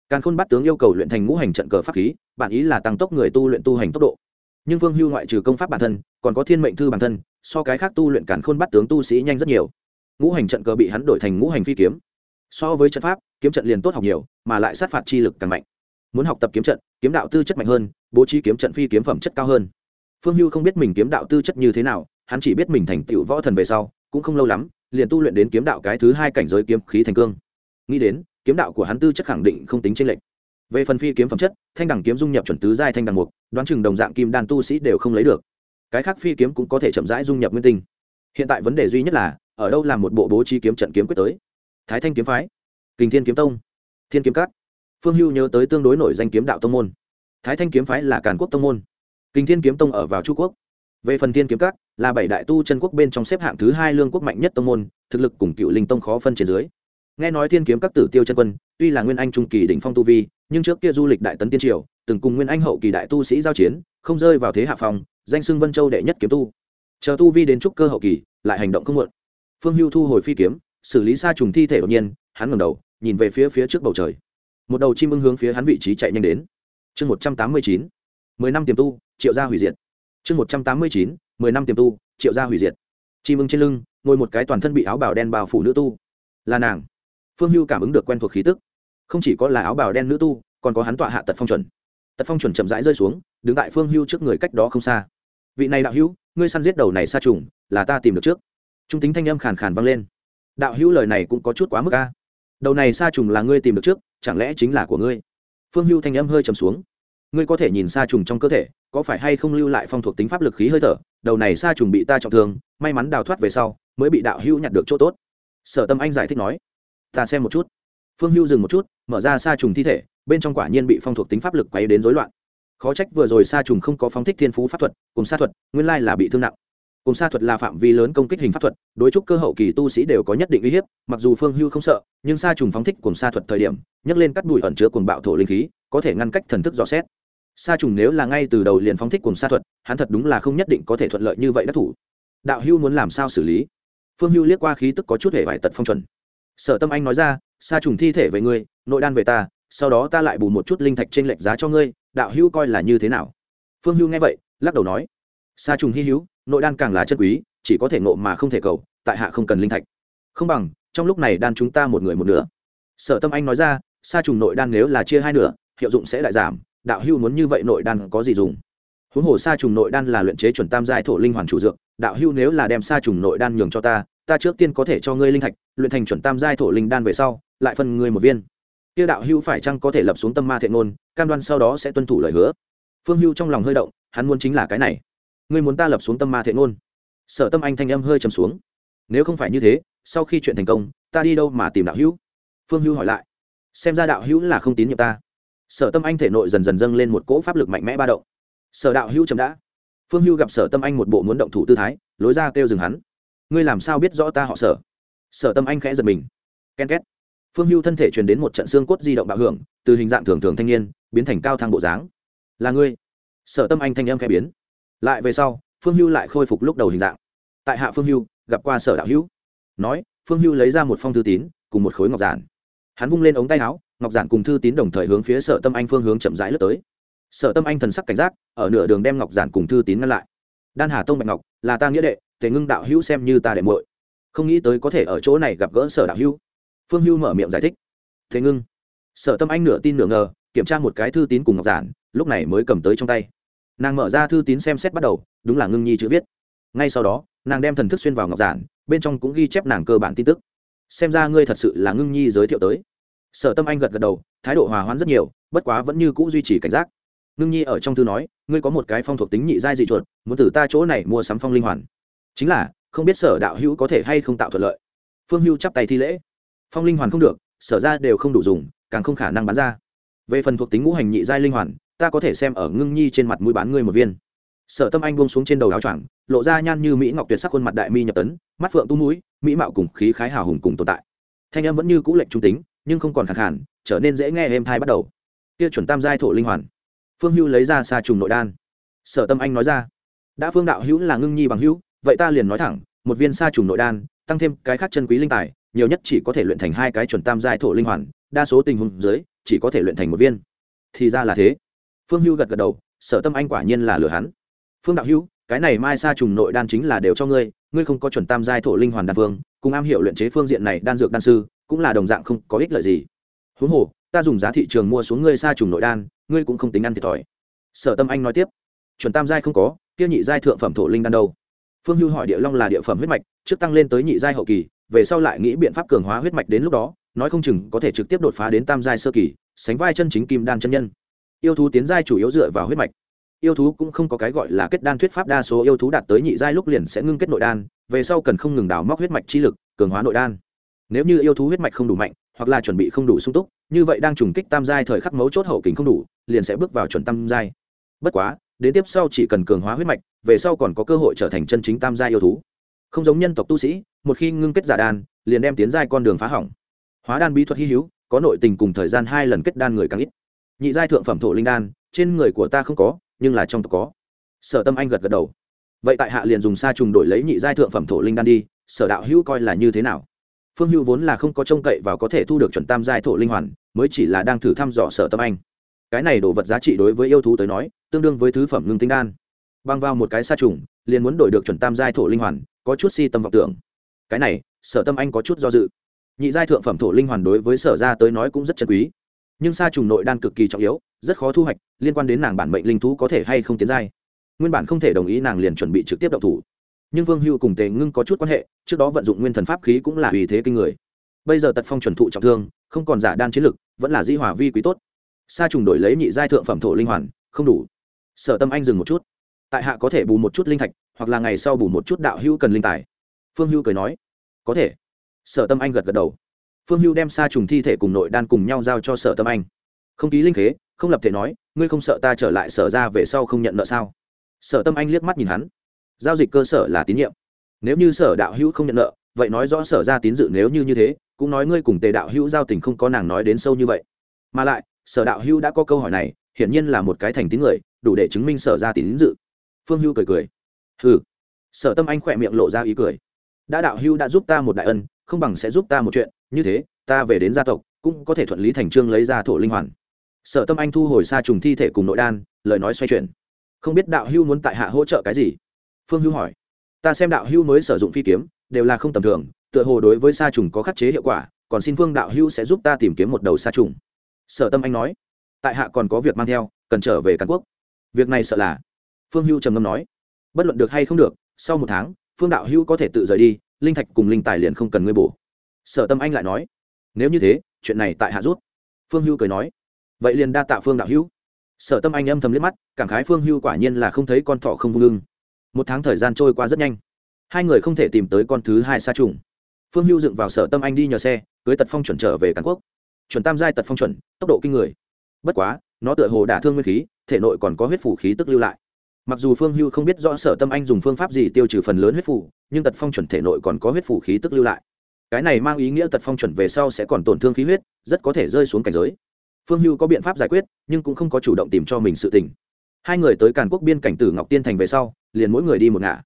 Càn khôn bắt tướng yêu cầu luyện thành ngũ hành trận cờ pháp khí bản ý là tăng tốc người tu luyện tu hành tốc độ. Nhưng Vương hưu ngoại trừ công pháp bản thân, còn có thiên mệnh thư bản thân, so cái khác tu luyện càn khôn bắt tướng tu sĩ nhanh rất nhiều. Ngũ hành trận cờ bị hắn đổi thành ngũ hành phi kiếm. So với trận pháp, kiếm trận liền tốt học nhiều, mà lại sát phạt chi lực càng mạnh. Muốn học tập kiếm trận, kiếm đạo tư chất mạnh hơn, bố trí kiếm trận phi kiếm phẩm chất cao hơn phương hưu không biết mình kiếm đạo tư chất như thế nào, hắn chỉ biết mình thành tựu võ thần về sau, cũng không lâu lắm, liền tu luyện đến kiếm đạo cái thứ hai cảnh giới kiếm khí thành cương. Nghĩ đến, kiếm đạo của hắn tư chất khẳng định không tính tranh lệch. Về phần phi kiếm phẩm chất, thanh đẳng kiếm dung nhập chuẩn tứ giai thanh đẳng mục, đoán chừng đồng dạng kim đan tu sĩ đều không lấy được. Cái khác phi kiếm cũng có thể chậm rãi dung nhập nguyên tinh. Hiện tại vấn đề duy nhất là, ở đâu làm một bộ bố trí kiếm trận kiếm quyết tới? Thái thanh kiếm phái, kình thiên kiếm tông, thiên kiếm cát phương hưu nhớ tới tương đối nổi danh kiếm đạo tông môn. Thái thanh kiếm phái là càn quốc tông môn kình thiên kiếm tông ở vào trung quốc. Về phần thiên kiếm Các, là bảy đại tu chân quốc bên trong xếp hạng thứ hai lương quốc mạnh nhất tông môn, thực lực cùng cựu linh tông khó phân trên dưới. Nghe nói thiên kiếm các tử tiêu chân quân, tuy là nguyên anh trung kỳ đỉnh phong tu vi, nhưng trước kia du lịch đại tấn tiên triều, từng cùng nguyên anh hậu kỳ đại tu sĩ giao chiến, không rơi vào thế hạ phòng danh xưng vân châu đệ nhất kiếm tu. Chờ tu vi đến trúc cơ hậu kỳ, lại hành động không muộn. Phương hưu thu hồi phi kiếm, xử lý xa trùng thi thể đột nhiên, hắn ngẩng đầu, nhìn về phía phía trước bầu trời. Một đầu chim ưng hướng phía hắn vị trí chạy nhanh đến. Chương một trăm tám mươi chín mười năm tiềm tu, triệu gia hủy diệt. Chương một trăm tám mươi chín, mười năm tiềm tu, triệu gia hủy diệt. Chim ưng trên lưng, ngồi một cái toàn thân bị áo bào đen bao phủ nữ tu. Là nàng. Phương hưu cảm ứng được quen thuộc khí tức. Không chỉ có là áo bào đen nữ tu, còn có hắn tọa hạ tật phong chuẩn. Tật phong chuẩn chậm rãi rơi xuống, đứng tại phương hưu trước người cách đó không xa. Vị này đạo hữu, ngươi săn giết đầu này xa trùng, là ta tìm được trước. Trung tính thanh âm khàn khàn vang lên. Đạo hữu lời này cũng có chút quá mức ca đầu này xa trùng là ngươi tìm được trước, chẳng lẽ chính là của ngươi? Phương hưu thanh âm hơi trầm xuống ngươi có thể nhìn xa trùng trong cơ thể, có phải hay không lưu lại phong thuộc tính pháp lực khí hơi thở, đầu này xa trùng bị ta trọng thương, may mắn đào thoát về sau, mới bị đạo hữu nhặt được chỗ tốt. Sở tâm anh giải thích nói. Ta xem một chút. Phương hưu dừng một chút, mở ra xa trùng thi thể, bên trong quả nhiên bị phong thuộc tính pháp lực quấy đến rối loạn. Khó trách vừa rồi xa trùng không có phóng thích thiên phú pháp thuật, cùng xa thuật, nguyên lai là bị thương nặng. Cùng xa thuật là phạm vi lớn công kích hình pháp thuật, đối trúc cơ hậu kỳ tu sĩ đều có nhất định uy hiếp, mặc dù phương hưu không sợ, nhưng xa trùng phóng thích cùng xa thuật thời điểm, nhấc lên cắt bụi ẩn chứa cùng bạo thổ linh khí, có thể ngăn cách thần thức dò xét sa trùng nếu là ngay từ đầu liền phóng thích cùng sa thuật, hắn thật đúng là không nhất định có thể thuận lợi như vậy đắc thủ. Đạo hưu muốn làm sao xử lý? Phương hưu liếc qua khí tức có chút hệ vải tật phong chuẩn. Sở tâm anh nói ra, sa trùng thi thể về ngươi, nội đan về ta, sau đó ta lại bù một chút linh thạch trên lệch giá cho ngươi, đạo hưu coi là như thế nào? Phương hưu nghe vậy, lắc đầu nói, sa trùng hy hữu, nội đan càng là chân quý, chỉ có thể ngộ mà không thể cầu, tại hạ không cần linh thạch. Không bằng, trong lúc này đan chúng ta một người một nửa. Sở tâm anh nói ra, sa trùng nội đan nếu là chia hai nửa, hiệu dụng sẽ lại giảm đạo hưu muốn như vậy nội đan có gì dùng? Huống hồ sa trùng nội đan là luyện chế chuẩn tam giai thổ linh hoàn chủ dược, đạo hưu nếu là đem sa trùng nội đan nhường cho ta ta trước tiên có thể cho ngươi linh thạch, luyện thành chuẩn tam giai thổ linh đan về sau, lại phân ngươi một viên. Kia đạo hưu phải chăng có thể lập xuống tâm ma thiện ngôn, cam đoan sau đó sẽ tuân thủ lời hứa? Phương hưu trong lòng hơi động, hắn muốn chính là cái này. Ngươi muốn ta lập xuống tâm ma thiện ngôn? Sở tâm anh thanh âm hơi trầm xuống. Nếu không phải như thế, sau khi chuyện thành công, ta đi đâu mà tìm đạo hữu? Phương hưu hỏi lại. Xem ra đạo hữu là không tín nhiệm ta sở tâm anh thể nội dần dần dâng lên một cỗ pháp lực mạnh mẽ ba động. Sở đạo hữu chậm đã. Phương hưu gặp sở tâm anh một bộ muốn động thủ tư thái, lối ra kêu dừng hắn. Ngươi làm sao biết rõ ta họ sở? Sở tâm anh khẽ giật mình. Ken két. Phương hưu thân thể truyền đến một trận xương cốt di động bạo hưởng, từ hình dạng thường thường thanh niên, biến thành cao thang bộ dáng. Là ngươi? Sở tâm anh thanh âm khẽ biến. Lại về sau, phương hưu lại khôi phục lúc đầu hình dạng. Tại hạ phương hưu, gặp qua sở đạo hữu. Nói, phương hưu lấy ra một phong thư tín, cùng một khối ngọc giản hắn vung lên ống tay áo, ngọc giản cùng thư tín đồng thời hướng phía sở tâm anh phương hướng chậm rãi lướt tới. Sở tâm anh thần sắc cảnh giác, ở nửa đường đem ngọc giản cùng thư tín ngăn lại. Đan hà tông bạch ngọc, là ta nghĩa đệ, tề ngưng đạo hữu xem như ta đệ muội. Không nghĩ tới có thể ở chỗ này gặp gỡ sở đạo hữu. Phương hưu mở miệng giải thích. Thế ngưng. Sở tâm anh nửa tin nửa ngờ, kiểm tra một cái thư tín cùng ngọc giản, lúc này mới cầm tới trong tay. Nàng mở ra thư tín xem xét bắt đầu, đúng là ngưng nhi chữ viết. Ngay sau đó, nàng đem thần thức xuyên vào ngọc giản, bên trong cũng ghi chép nàng cơ bản tin tức xem ra ngươi thật sự là ngưng nhi giới thiệu tới. Sở tâm anh gật gật đầu, thái độ hòa hoãn rất nhiều, bất quá vẫn như c ũ duy trì cảnh giác. Ngưng nhi ở trong thư nói, ngươi có một cái phong thuộc tính nhị giai dị chuột, muốn từ ta chỗ này mua sắm phong linh hoàn. Chính là, không biết sở đạo hữu có thể hay không tạo thuận lợi. Phương Hưu chắp tay thi lễ. Phong linh hoàn không được, sở ra đều không đủ dùng, càng không khả năng bán ra. Về phần thuộc tính ngũ hành nhị giai linh hoàn, ta có thể xem ở ngưng nhi trên mặt mũi bán ngươi một viên sở tâm anh buông xuống trên đầu áo choàng, lộ ra nhan như mỹ ngọc tuyệt sắc khuôn mặt đại mi nhập tấn, mắt phượng tu mũi, mỹ mạo cùng khí khái hào hùng cùng tồn tại. Thanh em vẫn như cũ lệnh trung tính, nhưng không còn khẳng hẳn trở nên dễ nghe êm thai bắt đầu. Kia chuẩn tam giai thổ linh hoàn. Phương hưu lấy ra xa trùng nội đan. Sở tâm anh nói ra, đã phương đạo hữu là ngưng nhi bằng hữu, vậy ta liền nói thẳng, một viên sa trùng nội đan, tăng thêm cái khác chân quý linh tài, nhiều nhất chỉ có thể luyện thành hai cái chuẩn tam giai thổ linh hoàn, đa số tình huống dưới, chỉ có thể luyện thành một viên. Thì ra là thế. Phương hưu gật gật đầu, sở tâm anh quả nhiên là lừa hắn phương đạo hữu, cái này mai sa trùng nội đan chính là đều cho ngươi ngươi không có chuẩn tam giai thổ linh hoàn đan phương cùng am hiểu luyện chế phương diện này đan dược đan sư, cũng là đồng dạng không có ích lợi gì. Huống hồ, ta dùng giá thị trường mua xuống ngươi sa trùng nội đan, ngươi cũng không tính ăn thiệt thòi. Sở tâm anh nói tiếp, chuẩn tam giai không có, kia nhị giai thượng phẩm thổ linh đan đâu? Phương hưu hỏi địa long là địa phẩm huyết mạch, trước tăng lên tới nhị giai hậu kỳ, về sau lại nghĩ biện pháp cường hóa huyết mạch đến lúc đó, nói không chừng có thể trực tiếp đột phá đến tam giai sơ kỳ, sánh vai chân chính kim đan chân nhân. Yêu thú tiến giai chủ yếu dựa vào huyết mạch yêu thú cũng không có cái gọi là kết đan thuyết pháp đa số yêu thú đạt tới nhị giai lúc liền sẽ ngưng kết nội đan, về sau cần không ngừng đào móc huyết mạch chi lực, cường hóa nội đan. Nếu như yêu thú huyết mạch không đủ mạnh, hoặc là chuẩn bị không đủ sung túc, như vậy đang trùng kích tam giai thời khắc mấu chốt hậu kính không đủ, liền sẽ bước vào chuẩn tam giai. Bất quá, đến tiếp sau chỉ cần cường hóa huyết mạch, về sau còn có cơ hội trở thành chân chính tam giai yêu thú. Không giống nhân tộc tu sĩ, một khi ngưng kết giả đan, liền đem tiến giai con đường phá hỏng. Hóa đan bí thuật hy hữu, có nội tình cùng thời gian hai lần kết đan người càng ít. Nhị giai thượng phẩm thổ linh đan, trên người của ta không có nhưng là trong tộc có. Sở tâm anh gật gật đầu. Vậy tại hạ liền dùng sa trùng đổi lấy nhị giai thượng phẩm thổ linh đan đi, sở đạo hữu coi là như thế nào? Phương hữu vốn là không có trông cậy và có thể thu được chuẩn tam giai thổ linh hoàn, mới chỉ là đang thử thăm dò sở tâm anh. Cái này đồ vật giá trị đối với yêu thú tới nói, tương đương với thứ phẩm ngưng tinh đan. Băng vào một cái sa trùng, liền muốn đổi được chuẩn tam giai thổ linh hoàn, có chút si tâm vọng tưởng. Cái này, sở tâm anh có chút do dự. Nhị giai thượng phẩm thổ linh hoàn đối với sở ra tới nói cũng rất chân quý nhưng sa trùng nội đan cực kỳ trọng yếu, rất khó thu hoạch, liên quan đến nàng bản mệnh linh thú có thể hay không tiến giai. Nguyên bản không thể đồng ý nàng liền chuẩn bị trực tiếp động thủ. Nhưng vương hưu cùng tề ngưng có chút quan hệ, trước đó vận dụng nguyên thần pháp khí cũng là vì thế kinh người. Bây giờ tật phong chuẩn thụ trọng thương, không còn giả đan chiến lực, vẫn là di hòa vi quý tốt. Sa trùng đổi lấy nhị giai thượng phẩm thổ linh hoàn, không đủ. Sở tâm anh dừng một chút. Tại hạ có thể bù một chút linh thạch, hoặc là ngày sau bù một chút đạo hữu cần linh tài. Phương hưu cười nói, có thể. Sở tâm anh gật gật đầu phương hưu đem sa trùng thi thể cùng nội đan cùng nhau giao cho sở tâm anh. Không ký linh khế, không lập thể nói, ngươi không sợ ta trở lại sở ra về sau không nhận nợ sao? Sở tâm anh liếc mắt nhìn hắn. Giao dịch cơ sở là tín nhiệm. Nếu như sở đạo hữu không nhận nợ, vậy nói rõ sở ra tín dự nếu như như thế, cũng nói ngươi cùng tề đạo hữu giao tình không có nàng nói đến sâu như vậy. Mà lại, sở đạo hữu đã có câu hỏi này, hiển nhiên là một cái thành tín người, đủ để chứng minh sở ra tín dự. Phương Hưu cười cười. Ừ sở tâm anh khỏe miệng lộ ra ý cười. Đã đạo hữu đã giúp ta một đại ân, không bằng sẽ giúp ta một chuyện như thế, ta về đến gia tộc, cũng có thể thuận lý thành trương lấy ra thổ linh hoàn. Sở tâm anh thu hồi xa trùng thi thể cùng nội đan, lời nói xoay chuyển. Không biết đạo hưu muốn tại hạ hỗ trợ cái gì? Phương hưu hỏi. Ta xem đạo hưu mới sử dụng phi kiếm, đều là không tầm thường, tựa hồ đối với sa trùng có khắc chế hiệu quả, còn xin phương đạo hưu sẽ giúp ta tìm kiếm một đầu sa trùng. Sở tâm anh nói. Tại hạ còn có việc mang theo, cần trở về càn quốc. Việc này sợ là? Phương hưu trầm ngâm nói. Bất luận được hay không được, sau một tháng, phương đạo hưu có thể tự rời đi, linh thạch cùng linh tài liền không cần ngươi bổ sở tâm anh lại nói, nếu như thế, chuyện này tại hạ rút. Phương hưu cười nói, vậy liền đa tạ phương đạo hữu. Sở tâm anh âm thầm liếc mắt, cảm khái phương hưu quả nhiên là không thấy con thọ không vung lưng. Một tháng thời gian trôi qua rất nhanh, hai người không thể tìm tới con thứ hai xa trùng. Phương hưu dựng vào sở tâm anh đi nhờ xe, cưới tật phong chuẩn trở về càn quốc. Chuẩn tam giai tật phong chuẩn, tốc độ kinh người. Bất quá, nó tựa hồ đả thương nguyên khí, thể nội còn có huyết phủ khí tức lưu lại. Mặc dù phương hưu không biết rõ sở tâm anh dùng phương pháp gì tiêu trừ phần lớn huyết phủ, nhưng tật phong chuẩn thể nội còn có huyết phủ khí tức lưu lại cái này mang ý nghĩa tật phong chuẩn về sau sẽ còn tổn thương khí huyết, rất có thể rơi xuống cảnh giới. Phương hưu có biện pháp giải quyết, nhưng cũng không có chủ động tìm cho mình sự tình. Hai người tới càn quốc biên cảnh tử ngọc tiên thành về sau, liền mỗi người đi một ngả.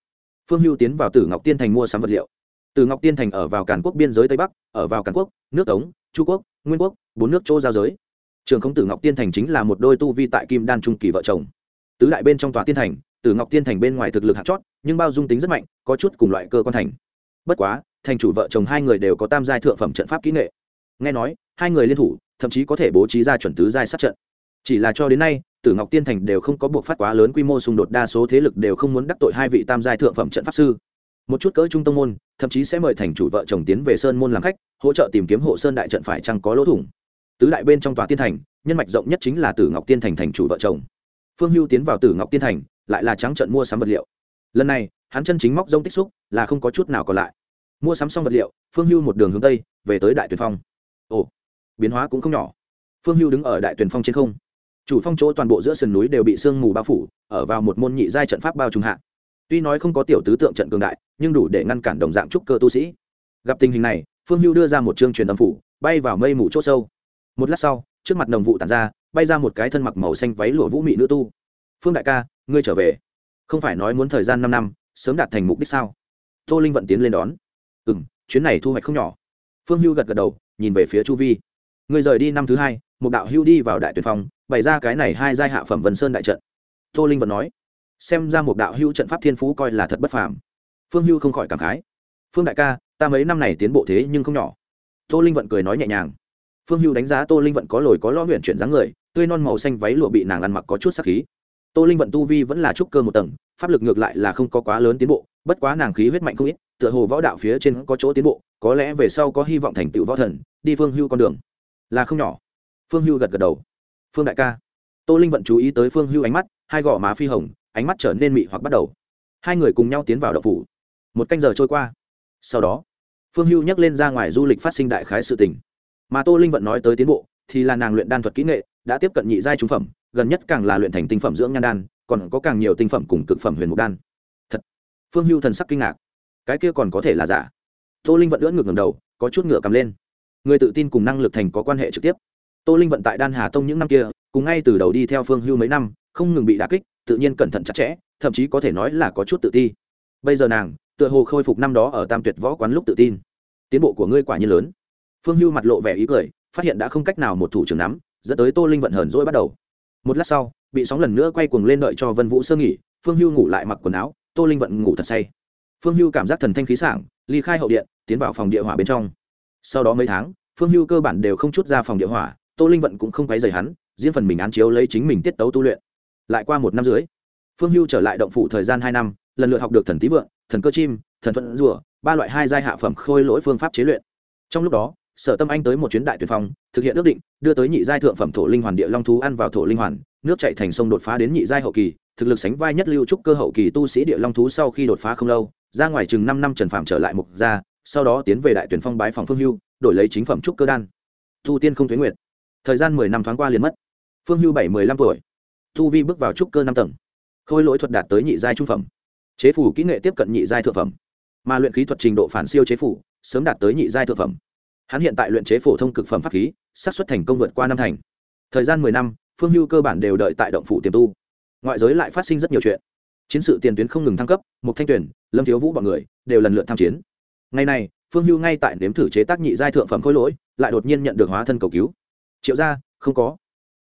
Phương hưu tiến vào tử ngọc tiên thành mua sắm vật liệu. Tử ngọc tiên thành ở vào càn quốc biên giới tây bắc, ở vào càn quốc, nước tống, chu quốc, nguyên quốc, bốn nước chỗ giao giới. Trường không tử ngọc tiên thành chính là một đôi tu vi tại kim đan trung kỳ vợ chồng. Tứ đại bên trong tòa tiên thành, tử ngọc tiên thành bên ngoài thực lực hạt chót, nhưng bao dung tính rất mạnh, có chút cùng loại cơ quan thành. Bất quá thành chủ vợ chồng hai người đều có tam giai thượng phẩm trận pháp kỹ nghệ. Nghe nói, hai người liên thủ, thậm chí có thể bố trí ra chuẩn tứ giai sát trận. Chỉ là cho đến nay, tử ngọc tiên thành đều không có buộc phát quá lớn quy mô xung đột, đa số thế lực đều không muốn đắc tội hai vị tam giai thượng phẩm trận pháp sư. Một chút cỡ trung tâm môn, thậm chí sẽ mời thành chủ vợ chồng tiến về sơn môn làm khách, hỗ trợ tìm kiếm hộ sơn đại trận phải chăng có lỗ thủng. Tứ đại bên trong tòa tiên thành, nhân mạch rộng nhất chính là tử ngọc tiên thành thành chủ vợ chồng. Phương hưu tiến vào tử ngọc tiên thành, lại là trắng trận mua sắm vật liệu. Lần này, hắn chân chính móc rông tích xúc, là không có chút nào còn lại mua sắm xong vật liệu, phương hưu một đường hướng tây, về tới đại Tuyền phong. Ồ, biến hóa cũng không nhỏ. Phương hưu đứng ở đại Tuyền phong trên không. Chủ phong chỗ toàn bộ giữa sườn núi đều bị sương mù bao phủ, ở vào một môn nhị giai trận pháp bao trùng hạ. Tuy nói không có tiểu tứ tượng trận cường đại, nhưng đủ để ngăn cản đồng dạng trúc cơ tu sĩ. Gặp tình hình này, phương hưu đưa ra một chương truyền âm phủ, bay vào mây mù c h ỗ sâu. Một lát sau, trước mặt đồng vụ tàn ra, bay ra một cái thân mặc màu xanh váy lụa vũ mị nữ tu. Phương đại ca, ngươi trở về. Không phải nói muốn thời gian năm năm, sớm đạt thành mục đích sao? Tô linh vận tiến lên đón ừ m chuyến này thu hoạch không nhỏ. Phương hưu gật gật đầu, nhìn về phía chu vi. Người rời đi năm thứ hai, một đạo hưu đi vào đại tuyển phong, bày ra cái này hai giai hạ phẩm vân sơn đại trận. Tô linh vận nói, xem ra một đạo hưu trận pháp thiên phú coi là thật bất phàm. Phương hưu không khỏi cảm khái. Phương đại ca, ta mấy năm này tiến bộ thế nhưng không nhỏ. Tô linh vận cười nói nhẹ nhàng. Phương hưu đánh giá tô linh vận có lồi có lo huyện chuyển dáng người, tươi non màu xanh váy lụa bị nàng ăn mặc có chút sắc khí. Tô linh vận tu vi vẫn là trúc cơ một tầng, pháp lực ngược lại là không có quá lớn tiến bộ, bất quá nàng khí huyết mạnh không ít tựa hồ võ đạo phía trên có chỗ tiến bộ, có lẽ về sau có hy vọng thành tựu võ thần, đi phương hưu con đường. Là không nhỏ. Phương hưu gật gật đầu. Phương đại ca. Tô linh vận chú ý tới phương hưu ánh mắt, hai gò má phi hồng, ánh mắt trở nên mị hoặc bắt đầu. Hai người cùng nhau tiến vào đậu phủ. Một canh giờ trôi qua. Sau đó, phương hưu nhắc lên ra ngoài du lịch phát sinh đại khái sự tình. Mà tô linh vận nói tới tiến bộ, thì là nàng luyện đan thuật kỹ nghệ, đã tiếp cận nhị giai trung phẩm, gần nhất càng là luyện thành tinh phẩm dưỡng nhan đan, còn có càng nhiều tinh phẩm cùng cực phẩm huyền mục đan. Thật. Phương hưu thần sắc kinh ngạc cái kia còn có thể là giả. Tô linh vận lưỡn ngược ngầm đầu, có chút ngựa cầm lên. Người tự tin cùng năng lực thành có quan hệ trực tiếp. Tô linh vận tại đan hà tông những năm kia, cùng ngay từ đầu đi theo phương hưu mấy năm, không ngừng bị đà kích, tự nhiên cẩn thận chặt chẽ, thậm chí có thể nói là có chút tự ti. Bây giờ nàng, tựa hồ khôi phục năm đó ở tam tuyệt võ quán lúc tự tin. Tiến bộ của ngươi quả nhiên lớn. Phương hưu mặt lộ vẻ ý cười, phát hiện đã không cách nào một thủ trưởng nắm, dẫn tới tô linh vận hờn dỗi bắt đầu. Một lát sau, bị sóng lần nữa quay cuồng lên đợi cho vân vũ sơ nghỉ, phương hưu ngủ lại mặc quần áo, tô linh vận ngủ thật say phương hưu cảm giác thần thanh khí sảng, ly khai hậu điện, tiến vào phòng địa hỏa bên trong. Sau đó mấy tháng, phương hưu cơ bản đều không chút ra phòng địa hỏa, tô linh vận cũng không quấy rầy hắn, riêng phần mình án chiếu lấy chính mình tiết tấu tu luyện. Lại qua một năm dưới phương hưu trở lại động phủ thời gian hai năm, lần lượt học được thần tí vượng, thần cơ chim, thần thuận rùa, ba loại hai giai hạ phẩm khôi lỗi phương pháp chế luyện. Trong lúc đó, sở tâm anh tới một chuyến đại tuyệt phong thực hiện ước định, đưa tới nhị giai thượng phẩm thổ linh hoàn địa long thú ăn vào thổ linh hoàn, nước chạy thành sông đột phá đến nhị giai hậu kỳ, thực lực sánh vai nhất lưu trúc cơ hậu kỳ tu sĩ địa long thú sau khi đột phá không lâu ra ngoài chừng năm năm trần phạm trở lại mục gia, sau đó tiến về đại tuyển phong bái phòng phương hưu, đổi lấy chính phẩm trúc cơ đan. Tu tiên không thuế nguyệt. Thời gian mười năm thoáng qua liền mất. Phương hưu bảy mười lăm tuổi. Tu vi bước vào trúc cơ năm tầng. Khôi lỗi thuật đạt tới nhị giai trung phẩm. Chế phủ kỹ nghệ tiếp cận nhị giai thượng phẩm. Mà luyện khí thuật trình độ phản siêu chế phủ, sớm đạt tới nhị giai thượng phẩm. Hắn hiện tại luyện chế phổ thông cực phẩm pháp khí, xác suất thành công vượt qua năm thành. Thời gian mười năm, phương hưu cơ bản đều đợi tại động phủ tiềm tu. Ngoại giới lại phát sinh rất nhiều chuyện. Chiến sự tiền tuyến không ngừng thăng cấp một thanh tuyển lâm thiếu vũ b ọ n người đều lần lượt tham chiến ngày này phương hưu ngay tại nếm thử chế tác nhị giai thượng phẩm khối lỗi lại đột nhiên nhận được hóa thân cầu cứu triệu gia, không có